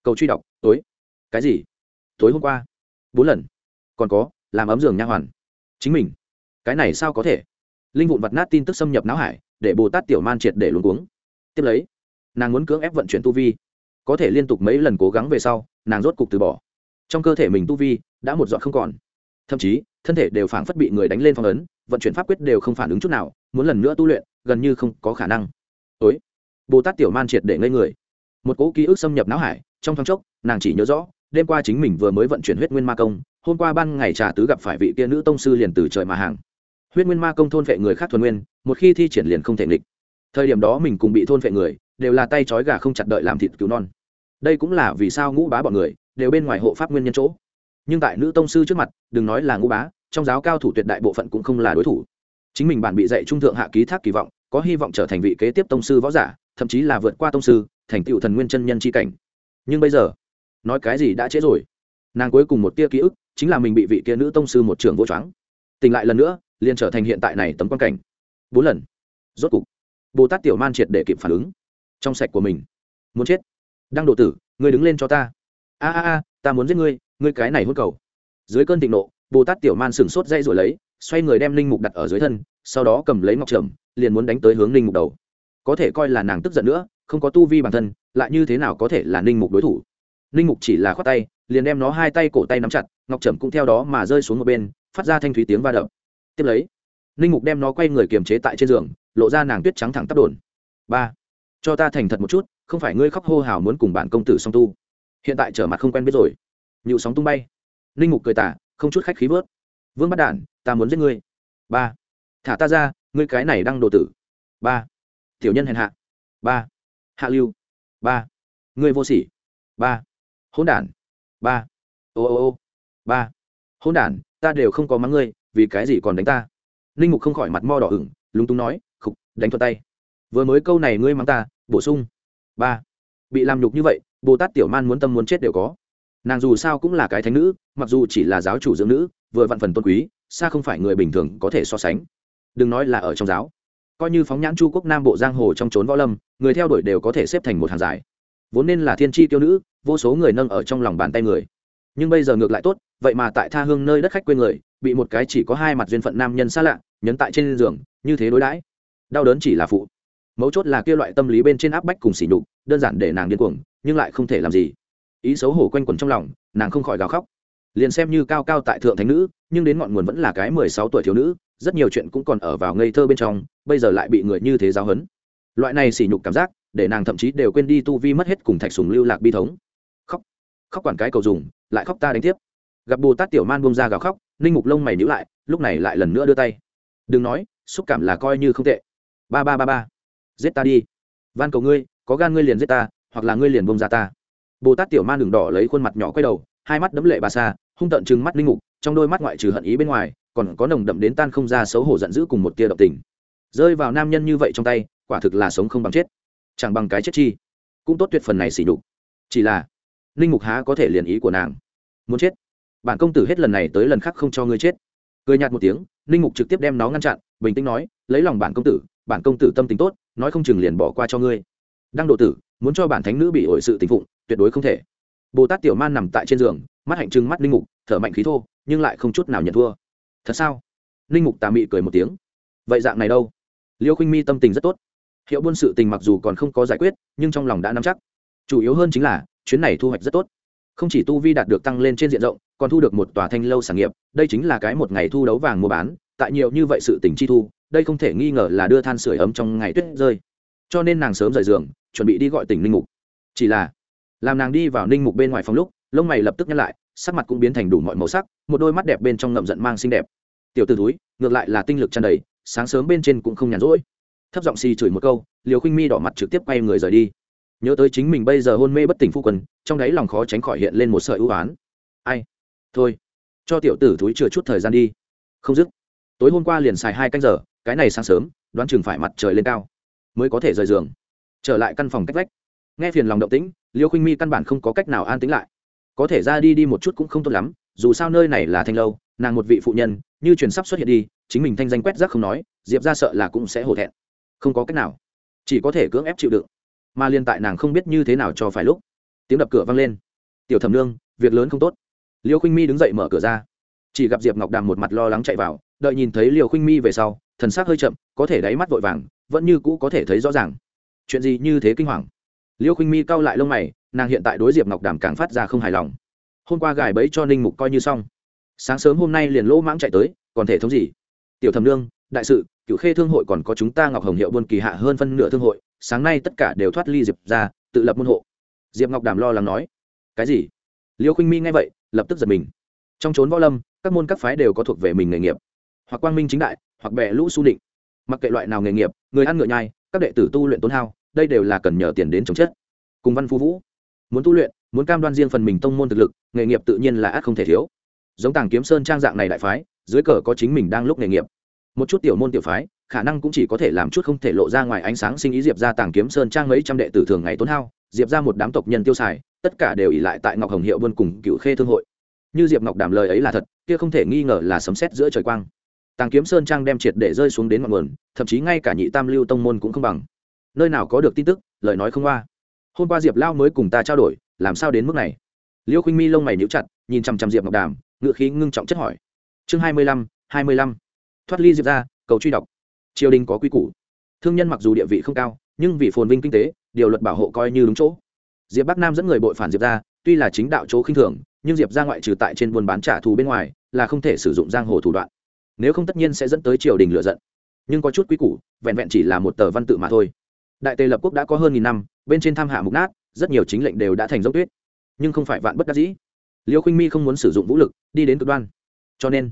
S1: Cầu truy đọc, tối. Cái gì? Tối hôm qua. Bốn lần. Còn có, làm ấm giường nha hoàn. Chính mình. Cái này sao có thể? Linh vụn vặt nát tin tức xâm nhập não hải, để bồ tát tiểu man triệt để luống cuống. Tiếp lấy, nàng muốn cưỡng ép vận chuyển tu vi. Có thể liên tục mấy lần cố gắng về sau, nàng rốt cục từ bỏ trong cơ thể mình tu vi đã một dọn không còn. Thậm chí, thân thể đều phảng phất bị người đánh lên phong ấn, vận chuyển pháp quyết đều không phản ứng chút nào, muốn lần nữa tu luyện, gần như không có khả năng. Ối bồ tát tiểu man triệt để ngây người. Một cỗ ký ức xâm nhập não hải, trong thoáng chốc, nàng chỉ nhớ rõ, đêm qua chính mình vừa mới vận chuyển huyết nguyên ma công, hôm qua ban ngày trà tứ gặp phải vị kia nữ tông sư liền từ trời mà hàng. Huyết nguyên ma công thôn vệ người khác thuần nguyên, một khi thi triển liền không thể nghịch. Thời điểm đó mình cùng bị thôn vệ người, đều là tay trói gà không chặt đợi làm thịt cứu non. Đây cũng là vì sao ngũ bá bọn người đều bên ngoài hộ pháp nguyên nhân chỗ. Nhưng tại nữ tông sư trước mặt, đừng nói là ngũ bá, trong giáo cao thủ tuyệt đại bộ phận cũng không là đối thủ. Chính mình bản bị dạy trung thượng hạ ký thác kỳ vọng, có hy vọng trở thành vị kế tiếp tông sư võ giả, thậm chí là vượt qua tông sư, thành tựu thần nguyên chân nhân c h i cảnh. Nhưng bây giờ, nói cái gì đã trễ rồi. Nàng cuối cùng một tia ký ức, chính là mình bị vị kia nữ tông sư một trường vô choáng. Tỉnh lại lần nữa, liền trở thành hiện tại này tấm quan cảnh. Bốn lần. Rốt cục, bồ tát tiểu man triệt để kịp phản ứng. Trong sạch của mình. Muốn chết. Đang độ tử, ngươi đứng lên cho ta a a a, ta muốn giết ngươi ngươi cái này hôn cầu. Dưới cơn thịnh nộ, bồ tát tiểu man sừng sốt dây rồi lấy, xoay người đem linh mục đặt ở dưới thân, sau đó cầm lấy ngọc trầm, liền muốn đánh tới hướng linh mục đầu. Có thể coi là nàng tức giận nữa, không có tu vi bản thân, lại như thế nào có thể là linh mục đối thủ? Linh mục chỉ là khoát tay, liền đem nó hai tay cổ tay nắm chặt, ngọc trầm cũng theo đó mà rơi xuống một bên, phát ra thanh thúy tiếng va đập. Tiếp lấy, linh mục đem nó quay người kiềm chế tại trên giường, lộ ra nàng tuyết trắng thẳng tắp đồn. Ba, cho ta thành thật một chút, không phải ngươi khóc hô hào muốn cùng bạn công tử song tu hiện tại trở mặt không quen biết rồi. Nhịu sóng tung bay. Linh mục cười tả, không chút khách khí vớt. Vương bắt đản, ta muốn giết ngươi. Ba. Thả ta ra, ngươi cái này đang đồ tử. Ba. Tiểu nhân hèn hạ. Ba. Hạ lưu. Ba. Ngươi vô sỉ. Ba. Hôn đản. Ba. Ô ô ô. Ba. Hôn đản, ta đều không có mắng ngươi, vì cái gì còn đánh ta? Linh mục không khỏi mặt mo đỏ ửng, lúng túng nói, khục, đánh thuật tay. Vừa mới câu này ngươi mắng ta, bổ sung. Ba. Bị làm nhục như vậy bồ tát tiểu man muốn tâm muốn chết đều có. Nàng dù sao cũng là cái thánh nữ, mặc dù chỉ là giáo chủ dưỡng nữ, vừa vặn phần tôn quý, xa không phải người bình thường có thể so sánh. Đừng nói là ở trong giáo. Coi như phóng nhãn chu quốc nam bộ giang hồ trong trốn võ lâm, người theo đuổi đều có thể xếp thành một hàng dài. Vốn nên là thiên tri tiêu nữ, vô số người nâng ở trong lòng bàn tay người. Nhưng bây giờ ngược lại tốt, vậy mà tại tha hương nơi đất khách quê người, bị một cái chỉ có hai mặt duyên phận nam nhân xa lạ, nhấn tại trên giường, như thế đối đãi. Đau đớn chỉ là phụ. Mấu chốt là kia loại tâm lý bên trên áp bách cùng sỉ nhục, đơn giản để nàng điên cuồng nhưng lại không thể làm gì. Ý xấu hổ quanh quẩn trong lòng, nàng không khỏi gào khóc. Liền xem như cao cao tại thượng thánh nữ, nhưng đến ngọn nguồn vẫn là cái mười sáu tuổi thiếu nữ, rất nhiều chuyện cũng còn ở vào ngây thơ bên trong, bây giờ lại bị người như thế giáo hấn loại này sỉ nhục cảm giác, để nàng thậm chí đều quên đi tu vi mất hết cùng thạch sùng lưu lạc bi thống. Khóc. Khóc quản cái cầu dùng, lại khóc ta đánh tiếp. Gặp bồ tát tiểu man bông ra gào khóc, ninh mục lông mày nhữ lại, lúc này lại lần nữa đưa tay. Đừng nói, xúc cảm là coi như không tệ. Ba ba ba ba. Giết ta đi. Van cầu ngươi, có gan ngươi liền giết ta hoặc là ngươi liền bông ra ta. Bồ tát tiểu man đường đỏ lấy khuôn mặt nhỏ quay đầu, hai mắt đấm lệ bà xa hung tợn chừng mắt linh mục, trong đôi mắt ngoại trừ hận ý bên ngoài, còn có nồng đậm đến tan không ra xấu hổ giận dữ cùng một tia độc tình. Rơi vào nam nhân như vậy trong tay, quả thực là sống không bằng chết. Chẳng bằng cái chết chi. Cũng tốt tuyệt phần này xỉ đục chỉ là, linh mục há có thể liền ý của nàng. Muốn chết. Bản công tử hết lần này tới lần khác không cho ngươi chết. Cười nhạt một tiếng, linh mục trực tiếp đem nó ngăn chặn, bình tĩnh nói, lấy lòng bản công tử, bản công tử tâm tính tốt, nói không chừng liền bỏ qua cho ngươi đăng độ tử, muốn cho bản thánh nữ bị ổi sự tình phụng, tuyệt đối không thể. Bồ tát tiểu man nằm tại trên giường, mắt hạnh trưng mắt linh mục, thở mạnh khí thô, nhưng lại không chút nào nhận thua. Thật sao? Linh mục tà mị cười một tiếng. Vậy dạng này đâu? Liêu khinh mi tâm tình rất tốt. Hiệu buôn sự tình mặc dù còn không có giải quyết, nhưng trong lòng đã nắm chắc. Chủ yếu hơn chính là, chuyến này thu hoạch rất tốt. Không chỉ tu vi đạt được tăng lên trên diện rộng, còn thu được một tòa thanh lâu sản nghiệp, đây chính là cái một ngày thu đấu vàng mua bán, tại nhiều như vậy sự tình chi thu, đây không thể nghi ngờ là đưa than sửa ấm trong ngày tuyết rơi cho nên nàng sớm rời giường, chuẩn bị đi gọi tỉnh ninh mục. Chỉ là, làm nàng đi vào ninh mục bên ngoài phòng lúc, lông mày lập tức nhắc lại, sắc mặt cũng biến thành đủ mọi màu sắc, một đôi mắt đẹp bên trong ngậm giận mang xinh đẹp. Tiểu t ử túi ngược lại là tinh lực tràn đầy, sáng sớm bên trên cũng không nhàn rỗi. Thấp giọng xì chửi một câu, liều khinh mi đỏ mặt trực tiếp quay người rời đi. Nhớ tới chính mình bây giờ hôn mê bất tỉnh phu quần, trong đáy lòng khó tránh khỏi hiện lên một sợi ưu oán ai? Thôi, cho tiểu tử túi chừa chút thời gian đi. Không dứt. Tối hôm qua liền xài hai canh giờ, cái này sáng sớm, đoán chừng phải mặt trời lên cao mới có thể rời giường. Trở lại căn phòng cách vách. Nghe phiền lòng động tĩnh, liêu khinh mi căn bản không có cách nào an tính lại. Có thể ra đi đi một chút cũng không tốt lắm, dù sao nơi này là thanh lâu, nàng một vị phụ nhân, như truyền sắp xuất hiện đi, chính mình thanh danh quét rác không nói, diệp ra sợ là cũng sẽ hổ thẹn. Không có cách nào. Chỉ có thể cưỡng ép chịu đựng. Mà liên tại nàng không biết như thế nào cho phải lúc, tiếng đập cửa vang lên. Tiểu thẩm nương, việc lớn không tốt. Liêu khinh mi đứng dậy mở cửa ra. Chỉ gặp diệp ngọc đàm một mặt lo lắng chạy vào, đợi nhìn thấy liều khinh mi về sau thần sắc hơi chậm, có thể đáy mắt vội vàng, vẫn như cũ có thể thấy rõ ràng. Chuyện gì như thế kinh hoàng? Liêu khinh mi cau lại lông mày, nàng hiện tại đối diệp ngọc đàm càng phát ra không hài lòng. Hôm qua gài bẫy cho ninh mục coi như xong. Sáng sớm hôm nay liền lỗ mãng chạy tới, còn thể thống gì? Tiểu thẩm nương, đại sự cựu khê thương hội còn có chúng ta ngọc hồng hiệu buôn kỳ hạ hơn phân nửa thương hội, sáng nay tất cả đều thoát ly diệp ra, tự lập môn hộ. Diệp ngọc đàm lo lắng nói. Cái gì? Liêu khinh mi nghe vậy, lập tức giật mình. Trong trốn võ lâm, các môn các phái đều có thuộc về mình nghề nghiệp. Hoặc quang minh chính đại hoặc bè lũ su định mặc kệ loại nào nghề nghiệp, người ăn ngựa nhai, các đệ tử tu luyện tốn hao, đây đều là cần nhờ tiền đến chống chất. Cùng văn phú vũ, muốn tu luyện, muốn cam đoan riêng phần mình tông môn thực lực, nghề nghiệp tự nhiên là ác không thể thiếu. Giống tàng kiếm sơn trang dạng này đại phái, dưới cờ có chính mình đang lúc nghề nghiệp. Một chút tiểu môn tiểu phái, khả năng cũng chỉ có thể làm chút không thể lộ ra ngoài ánh sáng sinh ý diệp ra tàng kiếm sơn trang mấy trăm đệ tử thường ngày tốn hao, diệp ra một đám tộc nhân tiêu xài, tất cả đều ỉ lại tại ngọc hồng hiệu buôn cùng cựu khê thương hội. Như diệp ngọc đàm lời ấy là thật, kia không thể nghi ngờ là sấm sét giữa trời quang tàng kiếm sơn trang đem triệt để rơi xuống đến mọi nguồn, thậm chí ngay cả nhị tam lưu tông môn cũng không bằng. Nơi nào có được tin tức, lời nói không qua. Hôm qua diệp lao mới cùng ta trao đổi, làm sao đến mức này? Liêu khinh mi lông mày níu chặt, nhìn chằm chằm diệp ngọc đàm ngựa khí ngưng trọng chất hỏi. Chương hai mươi lăm, hai mươi lăm. Thoát ly diệp ra cầu truy đọc. Triều đình có quy củ. Thương nhân mặc dù địa vị không cao, nhưng vì phồn vinh kinh tế, điều luật bảo hộ coi như đúng chỗ. Diệp bắc nam dẫn người bội phản diệp ra tuy là chính đạo chỗ khinh thường, nhưng diệp ra ngoại trừ tại trên buôn bán trả thù bên ngoài, là không thể sử dụng giang hồ thủ đoạn nếu không tất nhiên sẽ dẫn tới triều đình lựa giận. Nhưng có chút quy củ, vẹn vẹn chỉ là một tờ văn tự mà thôi. Đại tề lập quốc đã có hơn nghìn năm, bên trên tham hạ mục nát, rất nhiều chính lệnh đều đã thành dốc tuyết. Nhưng không phải vạn bất đắc dĩ. Liêu khinh mi không muốn sử dụng vũ lực, đi đến cực đoan. Cho nên,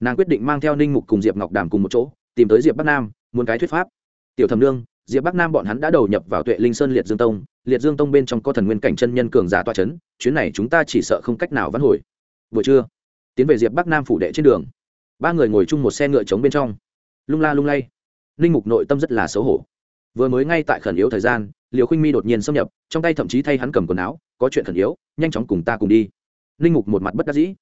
S1: nàng quyết định mang theo ninh mục cùng diệp ngọc đàm cùng một chỗ, tìm tới diệp bắc nam, muốn cái thuyết pháp. Tiểu thẩm nương, diệp bắc nam bọn hắn đã đầu nhập vào tuệ linh sơn liệt dương tông, liệt dương tông bên trong có thần nguyên cảnh chân nhân cường giả toa c h ấ n chuyến này chúng ta chỉ sợ không cách nào vãn hồi. Vừa trưa, tiến về diệp bắc nam phủ đệ trên đường ba người ngồi chung một xe ngựa trống bên trong. Lung la lung lay. Ninh mục nội tâm rất là xấu hổ. Vừa mới ngay tại khẩn yếu thời gian, liều khinh mi đột nhiên xâm nhập, trong tay thậm chí thay hắn cầm quần áo, có chuyện khẩn yếu, nhanh chóng cùng ta cùng đi. Ninh mục một mặt bất đắc dĩ.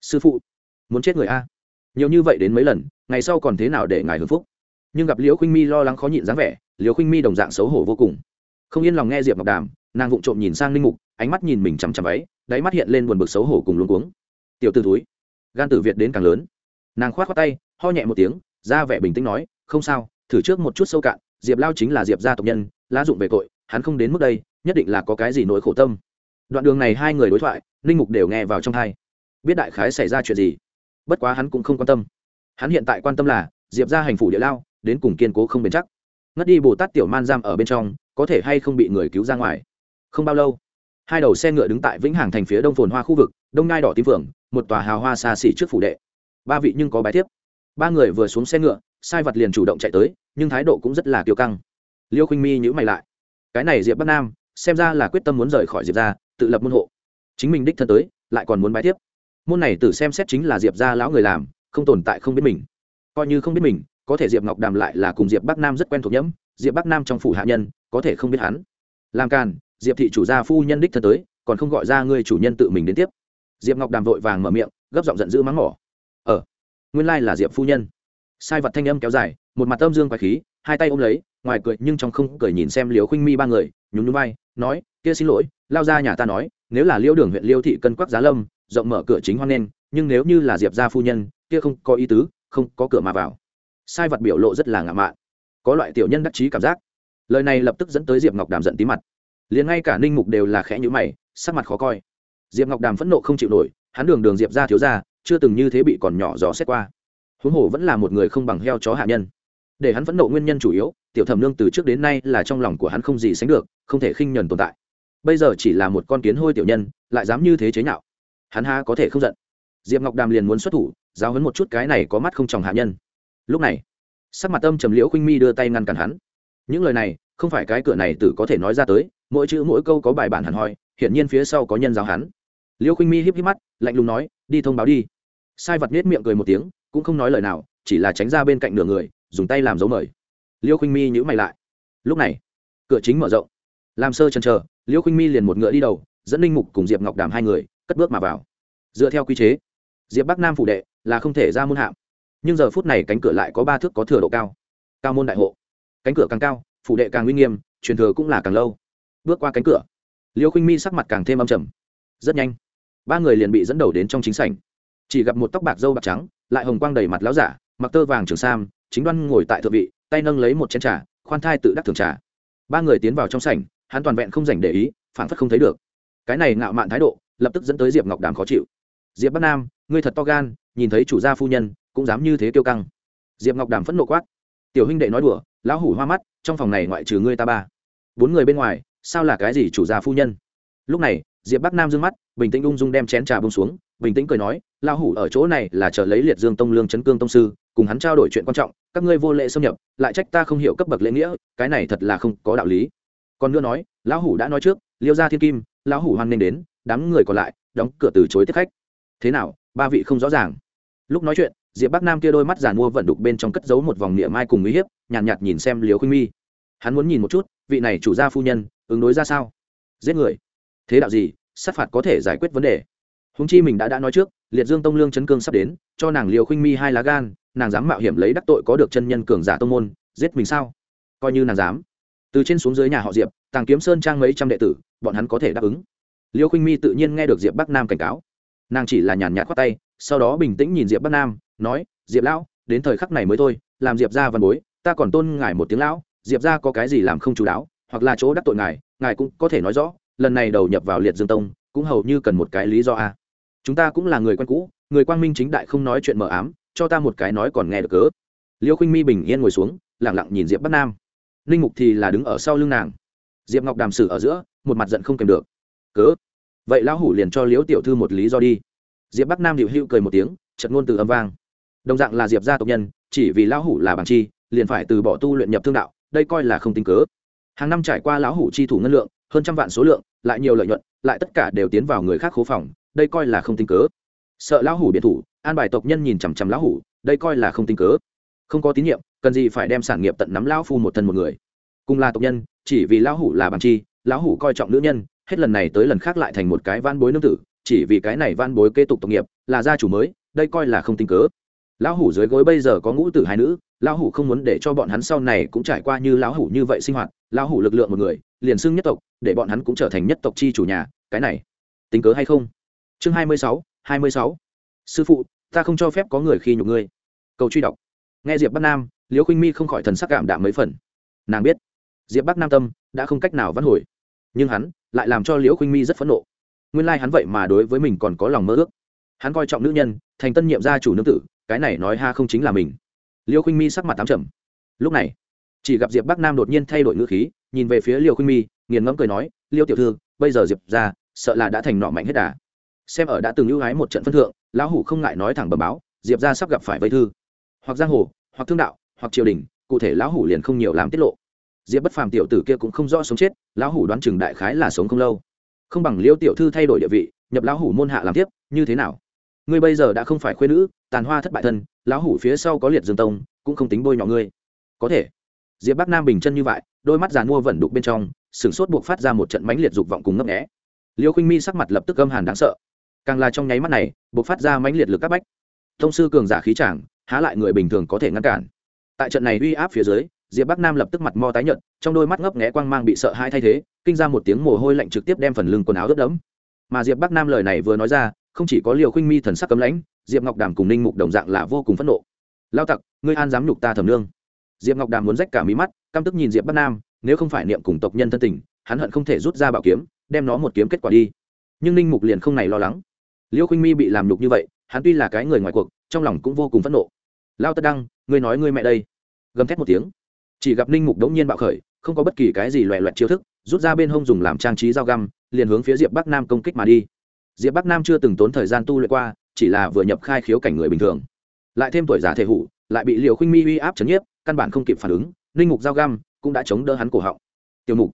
S1: Sư phụ, muốn chết người a? Nhiều như vậy đến mấy lần, ngày sau còn thế nào để ngài hưởng phúc? Nhưng gặp liễu khinh mi lo lắng khó nhịn dáng vẻ liễu khinh mi đồng dạng xấu hổ vô cùng. Không yên lòng nghe diệp ngọc đàm, nàng vụng trộm nhìn sang ninh mục, ánh mắt nhìn mình chằm chằm ấy, đáy mắt hiện lên buồn bực xấu hổ cùng luống cuống. Tiểu t ử túi gan tử việt đến càng lớn nàng khoát khoát tay ho nhẹ một tiếng ra vẻ bình tĩnh nói không sao thử trước một chút sâu cạn diệp lao chính là diệp gia tộc nhân lá dụng về cội, hắn không đến mức đây nhất định là có cái gì nỗi khổ tâm. Đoạn đường này hai người đối thoại ninh mục đều nghe vào trong thai biết đại khái xảy ra chuyện gì bất quá hắn cũng không quan tâm. Hắn hiện tại quan tâm là diệp ra hành phủ địa lao đến cùng kiên cố không bền chắc. Ngất đi bồ tát tiểu man giam ở bên trong có thể hay không bị người cứu ra ngoài? Không bao lâu hai đầu xe ngựa đứng tại vĩnh hằng thành phía đông phồn hoa khu vực đông ngai đỏ tím phượng một tòa hào hoa xa xỉ trước phủ đệ ba vị nhưng có bái tiếp ba người vừa xuống xe ngựa, sai vật liền chủ động chạy tới, nhưng thái độ cũng rất là kiêu căng. Liêu khinh mi nhữ mày lại. Cái này diệp bắc nam, xem ra là quyết tâm muốn rời khỏi diệp ra tự lập môn hộ. Chính mình đích thân tới, lại còn muốn bái tiếp môn này tự xem xét chính là diệp ra lão người làm, không tồn tại không biết mình. Coi như không biết mình, có thể diệp ngọc đàm lại là cùng diệp bắc nam rất quen thuộc nhẫm, diệp bắc nam trong phủ hạ nhân, có thể không biết hắn. Làm càn, diệp thị chủ gia phu nhân đích thân tới, còn không gọi ra người chủ nhân tự mình đến tiếp. Diệp ngọc đàm vội vàng mở miệng, gấp giọng giận dữ mắng mỏ ờ nguyên lai là diệp phu nhân. Sai vật thanh âm kéo dài, một mặt âm dương quái khí, hai tay ôm lấy, ngoài cười nhưng trong không cười nhìn xem liều khinh mi ba người, nhún núi bay nói, kia xin lỗi, lao ra nhà ta nói, nếu là liêu đường huyện liêu thị cân quắc giá lâm, rộng mở cửa chính hoan nghênh, nhưng nếu như là diệp gia phu nhân, kia không có ý tứ, không có cửa mà vào. Sai vật biểu lộ rất là ngạo mạn, có loại tiểu nhân đắc chí cảm giác. Lời này lập tức dẫn tới diệp ngọc đàm giận tí mặt. Liền ngay cả ninh mục đều là khẽ nhữ mày, sắc mặt khó coi. Diệp ngọc đàm phẫn nộ không chịu nổi, hắn đường đường diệp ra thiếu ra chưa từng như thế bị còn nhỏ dò xét qua. Huống hồ vẫn là một người không bằng heo chó hạ nhân. Để hắn phẫn nộ nguyên nhân chủ yếu, tiểu thẩm nương từ trước đến nay là trong lòng của hắn không gì sánh được, không thể khinh nhuần tồn tại. Bây giờ chỉ là một con kiến hôi tiểu nhân, lại dám như thế chế nhạo. Hắn ha có thể không giận? Diệp ngọc đàm liền muốn xuất thủ, giáo hấn một chút cái này có mắt không tròng hạ nhân. Lúc này, sắc mặt âm trầm liễu khinh mi đưa tay ngăn cản hắn. Những lời này, không phải cái cửa này tử có thể nói ra tới, mỗi chữ mỗi câu có bài bản hẳn hoi, hiển nhiên phía sau có nhân giáo hắn. Liễu khinh mi híp híp mắt, lạnh lùng nói, đi thông báo đi sai vật nết miệng cười một tiếng, cũng không nói lời nào, chỉ là tránh ra bên cạnh nửa người, dùng tay làm dấu mời. Liêu khinh mi nhữ mày lại. Lúc này, cửa chính mở rộng. Làm sơ chân chờ, Liêu khinh mi liền một ngựa đi đầu, dẫn linh mục cùng diệp ngọc đàm hai người, cất bước mà vào. Dựa theo quy chế, diệp bắc nam phủ đệ là không thể ra môn hạm. Nhưng giờ phút này cánh cửa lại có ba thước có thừa độ cao. Cao môn đại hộ. Cánh cửa càng cao, phủ đệ càng uy nghiêm, truyền thừa cũng là càng lâu. Bước qua cánh cửa, liêu khinh mi sắc mặt càng thêm âm trầm. Rất nhanh, ba người liền bị dẫn đầu đến trong chính sảnh chỉ gặp một tóc bạc dâu bạc trắng, lại hồng quang đầy mặt láo giả, mặc tơ vàng trường sam, chính đoan ngồi tại thượng vị, tay nâng lấy một chén trà, khoan thai tự đắc thường trà. Ba người tiến vào trong sảnh, hắn toàn vẹn không dành để ý phản phất không thấy được. Cái này ngạo mạn thái độ, lập tức dẫn tới diệp ngọc đàm khó chịu. Diệp bắc nam, ngươi thật to gan, nhìn thấy chủ gia phu nhân, cũng dám như thế tiêu căng. Diệp ngọc đàm phẫn nộ quát. Tiểu huynh đệ nói đùa, lão hủ hoa mắt, trong phòng này ngoại trừ ngươi ta ba. Bốn người bên ngoài, sao là cái gì chủ gia phu nhân? Lúc này, diệp bắc nam d ư ơ n g mắt, bình tĩnh ung dung đem chén trà bông xuống bình tĩnh cười nói lão hủ ở chỗ này là chờ lấy liệt dương tông lương chấn cương tông sư cùng hắn trao đổi chuyện quan trọng các ngươi vô lệ xâm nhập lại trách ta không hiểu cấp bậc lễ nghĩa cái này thật là không có đạo lý. Còn nữa nói lão hủ đã nói trước liêu gia thiên kim lão hủ hoan nên đến đám người còn lại đóng cửa từ chối tiếp khách. Thế nào ba vị không rõ ràng. Lúc nói chuyện diệp bắc nam kia đôi mắt giàn mua vận đục bên trong cất giấu một vòng niệm mai cùng uy hiếp nhàn nhạt, nhạt nhìn xem liều khuynh mi. Hắn muốn nhìn một chút vị này chủ gia phu nhân ứng đối ra sao? Giết người. Thế đạo gì? Sát phạt có thể giải quyết vấn đề húng chi mình đã đã nói trước, liệt dương tông lương chấn cương sắp đến, cho nàng liều khuynh mi hai lá gan, nàng dám mạo hiểm lấy đắc tội có được chân nhân cường giả tông môn, giết mình sao? Coi như nàng dám. Từ trên xuống dưới nhà họ diệp, tàng kiếm sơn trang mấy trăm đệ tử, bọn hắn có thể đáp ứng. Liêu khinh mi tự nhiên nghe được diệp bắc nam cảnh cáo. Nàng chỉ là nhàn nhạt khoát tay, sau đó bình tĩnh nhìn diệp bắc nam, nói, diệp lão, đến thời khắc này mới thôi, làm diệp ra văn bối, ta còn tôn ngài một tiếng lão, diệp ra có cái gì làm không chú đáo, hoặc là chỗ đắc tội ngài ngài cũng có thể nói rõ, lần này đầu nhập vào liệt dương tông, cũng hầu như cần một cái lý do a chúng ta cũng là người quen cũ, người quang minh chính đại không nói chuyện mờ ám, cho ta một cái nói còn nghe được cớ. Liêu khinh mi bình yên ngồi xuống lẳng lặng nhìn diệp bắc nam. Ninh mục thì là đứng ở sau lưng nàng. Diệp ngọc đàm sử ở giữa, một mặt giận không kèm được. Cớ? Vậy lão hủ liền cho liễu tiểu thư một lý do đi. Diệp bắc nam điệu hữu cười một tiếng chật ngôn từ âm vang. Đồng dạng là diệp gia tộc nhân, chỉ vì lão hủ là bằng chi, liền phải từ bỏ tu luyện nhập thương đạo, đây coi là không tính cớ. Hàng năm trải qua lão hủ chi thủ ngân lượng, hơn trăm vạn số lượng, lại nhiều lợi nhuận, lại tất cả đều tiến vào người khác khố phòng đây coi là không tính cớ. Sợ lão hủ biệt thủ, an bài tộc nhân nhìn chằm chằm lão hủ, đây coi là không tính cớ. Không có tín nhiệm, cần gì phải đem sản nghiệp tận nắm lão phu một thân một người. Cùng là tộc nhân, chỉ vì lão hủ là bằng chi, lão hủ coi trọng nữ nhân, hết lần này tới lần khác lại thành một cái van bối nương tử, chỉ vì cái này van bối kế tục tộc nghiệp, là gia chủ mới, đây coi là không tính cớ. Lão hủ dưới gối bây giờ có ngũ tử hai nữ, lão hủ không muốn để cho bọn hắn sau này cũng trải qua như lão hủ như vậy sinh hoạt, lão hủ lực lượng một người, liền xưng nhất tộc, để bọn hắn cũng trở thành nhất tộc chi chủ nhà, cái này tính cớ hay không? Chương hai mươi sáu, hai mươi sáu. Sư phụ, ta không cho phép có người khi nhục ngươi. Cầu truy đọc. Nghe diệp bắc nam, liễu khinh mi không khỏi thần sắc cảm đạm mấy phần. Nàng biết, diệp bắc nam tâm đã không cách nào vãn hồi. Nhưng hắn lại làm cho liễu khinh mi rất phẫn nộ. Nguyên lai hắn vậy mà đối với mình còn có lòng mơ ước. Hắn coi trọng nữ nhân, thành tân nhiệm gia chủ nương tử, cái này nói ha không chính là mình. Liễu khinh mi sắc mặt tám trầm. Lúc này, chỉ gặp diệp bắc nam đột nhiên thay đổi ngữ khí, nhìn về phía liễu khinh mi, nghiền ngẫm cười nói Liễu tiểu thư, bây giờ diệp ra, sợ là đã thành nọ mạnh hết đà xem ở đã từng ưu ái một trận phân thượng, lão hủ không ngại nói thẳng bờ báo, diệp ra sắp gặp phải vây thư, hoặc giang hồ, hoặc thương đạo, hoặc triều đình, cụ thể lão hủ liền không nhiều làm tiết lộ. Diệp bất phàm tiểu tử kia cũng không rõ sống chết, lão hủ đoán chừng đại khái là sống không lâu. Không bằng liêu tiểu thư thay đổi địa vị, nhập lão hủ môn hạ làm tiếp, như thế nào? Ngươi bây giờ đã không phải khuyên nữ, tàn hoa thất bại thân, lão hủ phía sau có liệt dương tông, cũng không tính bôi nhỏ ngươi. Có thể. Diệp bắc nam bình chân như vậy, đôi mắt giàn mua vẩn đục bên trong, sửng sốt buộc phát ra một trận mãnh liệt dục vọng cùng ngấp nghẽ liêu khinh mi sắc mặt lập tức âm hàn đáng sợ càng là trong nháy mắt này buộc phát ra mãnh liệt lực các bách. Thông sư cường giả khí tràng há lại người bình thường có thể ngăn cản. Tại trận này uy áp phía dưới, diệp bắc nam lập tức mặt mo tái nhợt, trong đôi mắt ngấp nghé quang mang bị sợ hai thay thế, kinh ra một tiếng mồ hôi lạnh trực tiếp đem phần lưng quần áo ướt đẫm. Mà diệp bắc nam lời này vừa nói ra, không chỉ có liều khinh mi thần sắc cấm lãnh, diệp ngọc đàm cùng ninh mục đồng dạng là vô cùng phẫn nộ. Lao tặc, ngươi an dám nhục ta thầm nương? Diệp ngọc đàm muốn rách cả mí mắt, căm tức nhìn diệp bắc nam, nếu không phải niệm cùng tộc nhân thân tình, hắn hận không thể rút ra bảo kiếm, đem nó một kiếm kết quả đi. Nhưng ninh mục liền không này lo lắng liêu khinh mi bị làm nhục như vậy, hắn tuy là cái người ngoài cuộc, trong lòng cũng vô cùng phẫn nộ. Lao tất đăng, ngươi nói ngươi mẹ đây. Gầm thét một tiếng. Chỉ gặp ninh mục đống nhiên bạo khởi, không có bất kỳ cái gì loẹ loẹt chiêu thức, rút ra bên hông dùng làm trang trí dao găm, liền hướng phía diệp bắc nam công kích mà đi. Diệp bắc nam chưa từng tốn thời gian tu luyện qua, chỉ là vừa nhập khai khiếu cảnh người bình thường. Lại thêm tuổi già thể hủ, lại bị liều khinh mi uy áp chấn nhiếp, căn bản không kịp phản ứng, ninh mục dao găm cũng đã chống đỡ hắn cổ họng. Tiểu mục.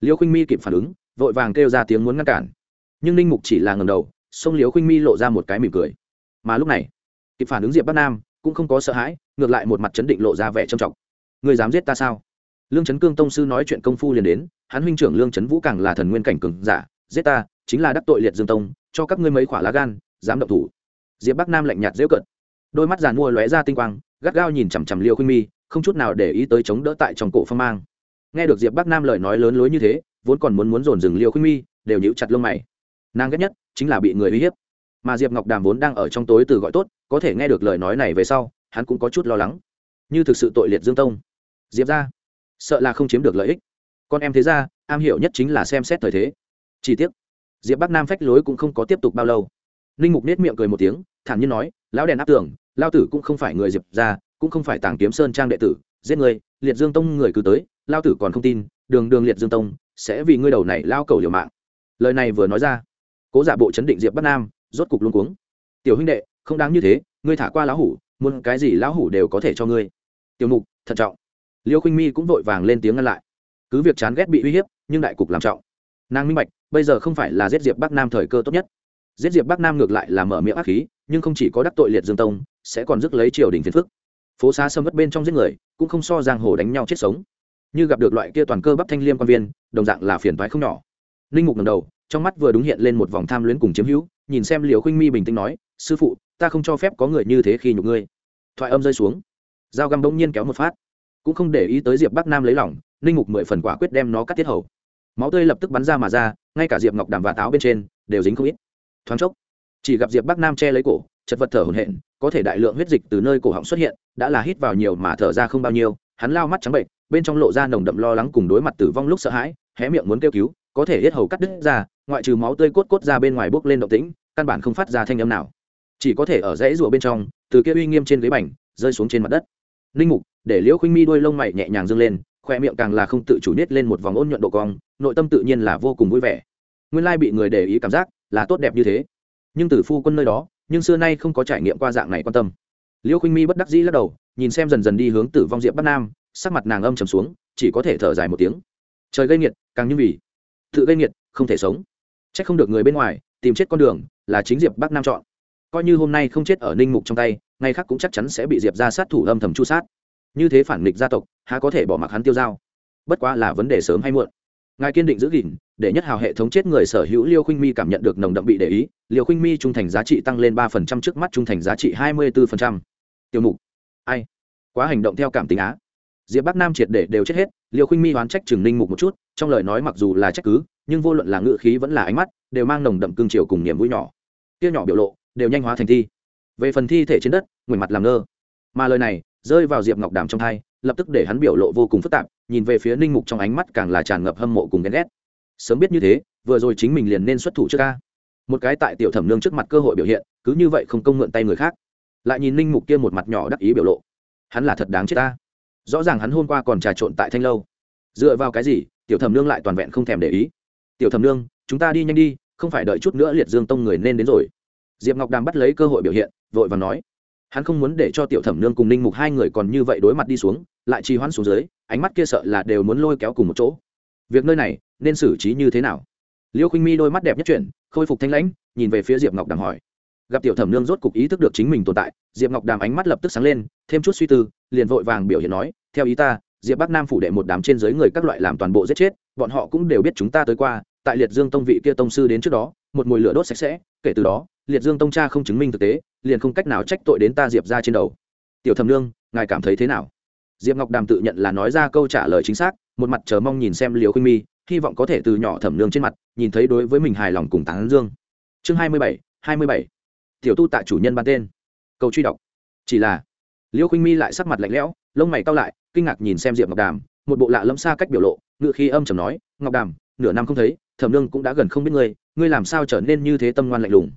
S1: Liều khinh mi kịp phản ứng, vội vàng kêu ra tiếng muốn ngăn cản. Nhưng ninh mục chỉ là ngầm đầu sông liêu khinh mi lộ ra một cái mỉm cười. Mà lúc này, kịp phản ứng diệp bắc nam cũng không có sợ hãi, ngược lại một mặt chấn định lộ ra vẻ trầm trọng. Người dám giết ta sao? Lương trấn cương tông sư nói chuyện công phu liền đến, hắn huynh trưởng lương trấn vũ càng là thần nguyên cảnh cường giả, giết ta, chính là đắc tội liệt dương tông, cho các ngươi mấy khỏa lá gan, dám động thủ. Diệp bắc nam lạnh nhạt dễu cận đôi mắt giàn mua lóe ra tinh quang, gắt gao nhìn chằm chằm liêu khuynh mi, không chút nào để ý tới chống đỡ tại trong cổ phong mang. Nghe được diệp bắc nam lời nói lớn lối như thế, vốn còn muốn muốn dồn dừng liêu khuynh mi, đều nhíu chặt lông mày. Nàng ghét nhất chính là bị người uy hiếp. Mà diệp ngọc đàm vốn đang ở trong tối từ gọi tốt, có thể nghe được lời nói này về sau, hắn cũng có chút lo lắng. Như thực sự tội liệt dương tông. Diệp ra, sợ là không chiếm được lợi ích. Con em thế ra am hiểu nhất chính là xem xét thời thế. Chỉ tiếc, diệp bắc nam phách lối cũng không có tiếp tục bao lâu. Ninh mục nết miệng cười một tiếng, thản nhiên nói, lão đèn áp tưởng lao tử cũng không phải người diệp ra, cũng không phải tàng kiếm sơn trang đệ tử, giết người, liệt dương tông người cứ tới lao tử còn không tin, đường đường liệt dương tông, sẽ vì ngươi đầu này lao cầu liều mạng. Lời này vừa nói ra cố giả bộ chấn định diệp bắc nam, rốt cục luôn cuống. Tiểu huynh đệ, không đáng như thế, ngươi thả qua lão hủ, muốn cái gì lão hủ đều có thể cho ngươi. Tiểu mục, thận trọng. Liêu khinh mi cũng vội vàng lên tiếng ngăn lại. Cứ việc chán ghét bị uy hiếp, nhưng đại cục làm trọng. Nàng minh bạch, bây giờ không phải là giết diệp bắc nam thời cơ tốt nhất. Giết diệp bắc nam ngược lại là mở miệng ác khí, nhưng không chỉ có đắc tội liệt dương tông, sẽ còn rước lấy triều đình phiền phức. Phố xá sâm mất bên trong giết người, cũng không so giang hồ đánh nhau chết sống. Như gặp được loại kia toàn cơ bắp thanh liêm quan viên, đồng dạng là phiền toái không nhỏ. Ninh mục ngầm đầu trong mắt vừa đúng hiện lên một vòng tham luyến cùng chiếm hữu, nhìn xem liều khuynh mi bình tĩnh nói, sư phụ, ta không cho phép có người như thế khi nhục ngươi. Thoại âm rơi xuống. Dao găm bỗng nhiên kéo một phát. Cũng không để ý tới diệp bắc nam lấy lỏng ninh mục mười phần quả quyết đem nó cắt tiết hầu. Máu tươi lập tức bắn ra mà ra, ngay cả diệp ngọc đàm và táo bên trên đều dính không ít. Thoáng chốc, chỉ gặp diệp bắc nam che lấy cổ, chật vật thở hổn hển, có thể đại lượng huyết dịch từ nơi cổ họng xuất hiện, đã là hít vào nhiều mà thở ra không bao nhiêu, hắn lao mắt trắng bệnh, bên trong lộ ra nồng đậm lo lắng cùng đối mặt tử vong lúc sợ hãi, hé miệng muốn kêu cứu có thể hết hầu cắt đứt ra, ngoại trừ máu tươi cốt cốt ra bên ngoài bốc lên động tĩnh, căn bản không phát ra thanh âm nào. Chỉ có thể ở dãy rùa bên trong, từ kia uy nghiêm trên ghế bành, rơi xuống trên mặt đất. Linh mục, để liễu khuynh mi đuôi lông mày nhẹ nhàng dâng lên, khoe miệng càng là không tự chủ nết lên một vòng ôn nhuận độ cong, nội tâm tự nhiên là vô cùng vui vẻ. Nguyên lai bị người để ý cảm giác là tốt đẹp như thế. Nhưng từ phu quân nơi đó, nhưng xưa nay không có trải nghiệm qua dạng này quan tâm. Liễu khuynh mi bất đắc dĩ lắc đầu, nhìn xem dần dần đi hướng tử vong diệp bắc nam, sắc mặt nàng âm trầm xuống, chỉ có thể thở dài một tiếng. Trời gây nghiệt, càng như vì tự gây nghiệt, không thể sống. C h ắ c không được người bên ngoài, tìm chết con đường, là chính diệp bắc nam chọn. Coi như hôm nay không chết ở ninh mục trong tay ngay khác cũng chắc chắn sẽ bị diệp ra sát thủ âm thầm chu sát. Như thế phản nghịch gia tộc, há có thể bỏ mặc hắn tiêu dao? Bất quá là vấn đề sớm hay muộn. Ngài kiên định giữ gìn, để nhất hào hệ thống chết người sở hữu liêu khinh mi cảm nhận được nồng đậm bị để ý liều khinh mi trung thành giá trị tăng lên ba phần trăm trước mắt trung thành giá trị hai mươi bốn phần trăm. Tiêu mục. Ai? Quá hành động theo cảm tính á diệp bắc nam triệt để đều chết hết liều khinh mi oán trách trừng ninh mục một chút, trong lời nói mặc dù là trách cứ, nhưng vô luận là ngự khí vẫn là ánh mắt, đều mang nồng đậm cương triều cùng niềm vui nhỏ. Tiêu nhỏ biểu lộ, đều nhanh hóa thành thi. Về phần thi thể trên đất ngoảnh mặt làm ngơ. Mà lời này, rơi vào diệp ngọc đàm trong thai, lập tức để hắn biểu lộ vô cùng phức tạp, nhìn về phía ninh mục trong ánh mắt càng là tràn ngập hâm mộ cùng ghen ghét. Sớm biết như thế, vừa rồi chính mình liền nên xuất thủ trước ca. Một cái tại tiểu thẩm nương trước mặt cơ hội biểu hiện, cứ như vậy không công mượn tay người khác. Lại nhìn ninh mục kia một mặt nhỏ đắc ý biểu lộ. Hắn là thật đáng chết ta rõ ràng hắn hôm qua còn trà trộn tại thanh lâu. Dựa vào cái gì, tiểu thẩm nương lại toàn vẹn không thèm để ý? Tiểu thẩm nương, chúng ta đi nhanh đi, không phải đợi chút nữa liệt dương tông người nên đến rồi. Diệp ngọc đàm bắt lấy cơ hội biểu hiện, vội và nói. Hắn không muốn để cho tiểu thẩm nương cùng ninh mục hai người còn như vậy đối mặt đi xuống, lại trì hoãn xuống dưới, ánh mắt kia sợ là đều muốn lôi kéo cùng một chỗ. Việc nơi này, nên xử trí như thế nào? Liêu khinh mi đôi mắt đẹp nhất chuyển, khôi phục thanh lãnh, nhìn về phía diệp ngọc đàm hỏi gặp tiểu thẩm nương rốt cục ý thức được chính mình tồn tại, diệp ngọc đàm ánh mắt lập tức sáng lên, thêm chút suy tư, liền vội vàng biểu hiện nói, theo ý ta, diệp bắc nam phủ đệ một đám trên giới người các loại làm toàn bộ giết chết, bọn họ cũng đều biết chúng ta tới qua, tại liệt dương tông vị kia tông sư đến trước đó, một mùi lửa đốt sạch sẽ, kể từ đó, liệt dương tông cha không chứng minh thực tế, liền không cách nào trách tội đến ta diệp ra trên đầu. Tiểu thẩm nương, ngài cảm thấy thế nào? Diệp ngọc đàm tự nhận là nói ra câu trả lời chính xác, một mặt chờ mong nhìn xem liều khuynh mi, hy vọng có thể từ nhỏ thẩm nương trên mặt, nhìn thấy đối với mình hài lòng cùng tán dương. Chương hai mươi bảy, hai mươi bảy tiểu tu tại chủ nhân ban tên. Câu truy đọc. Chỉ là, liêu khinh mi lại sắc mặt lạnh lẽo, lông mày cao lại, kinh ngạc nhìn xem diệp ngọc đàm, một bộ lạ lẫm xa cách biểu lộ ngự khi âm chầm nói, ngọc đàm, nửa năm không thấy, thẩm nương cũng đã gần không biết ngươi ngươi làm sao trở nên như thế tâm ngoan lạnh lùng?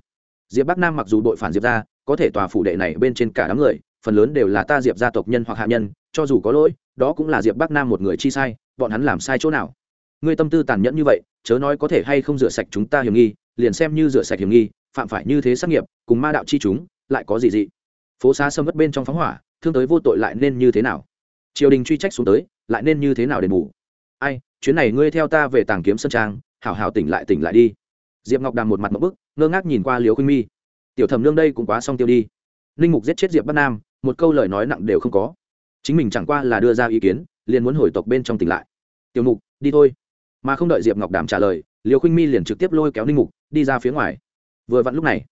S1: Diệp bắc nam mặc dù đội phản diệp ra có thể tòa phủ đệ này bên trên cả đám người, phần lớn đều là ta diệp gia tộc nhân hoặc hạ nhân, cho dù có lỗi, đó cũng là diệp bắc nam một người chi sai, bọn hắn làm sai chỗ nào? Ngươi tâm tư tàn nhẫn như vậy, chớ nói có thể hay không rửa sạch chúng ta hiểm nghi, liền xem như rửa sạch hiểm nghi phạm phải như thế sát nghiệp, cùng ma đạo chi chúng, lại có gì dị? Phố xá sâm mất bên trong phóng hỏa, thương tới vô tội lại nên như thế nào? Triều đình truy trách xuống tới, lại nên như thế nào đền bù? Ai, chuyến này ngươi theo ta về tàng kiếm sân trang, hảo hảo tỉnh lại tỉnh lại đi. Diệp ngọc đàm một mặt một bức, ngơ ngác nhìn qua liều khuynh mi. Tiểu thẩm Lương đây cũng quá xong tiêu đi. Linh mục giết chết diệp bắc nam, một câu lời nói nặng đều không có. Chính mình chẳng qua là đưa ra ý kiến, liền muốn hồi tộc bên trong tỉnh lại. Tiểu mục, đi thôi. Mà không đợi diệp ngọc đàm trả lời liều khinh mi liền trực tiếp lôi kéo ninh mục, đi ra phía ngoài vừa vặn lúc này,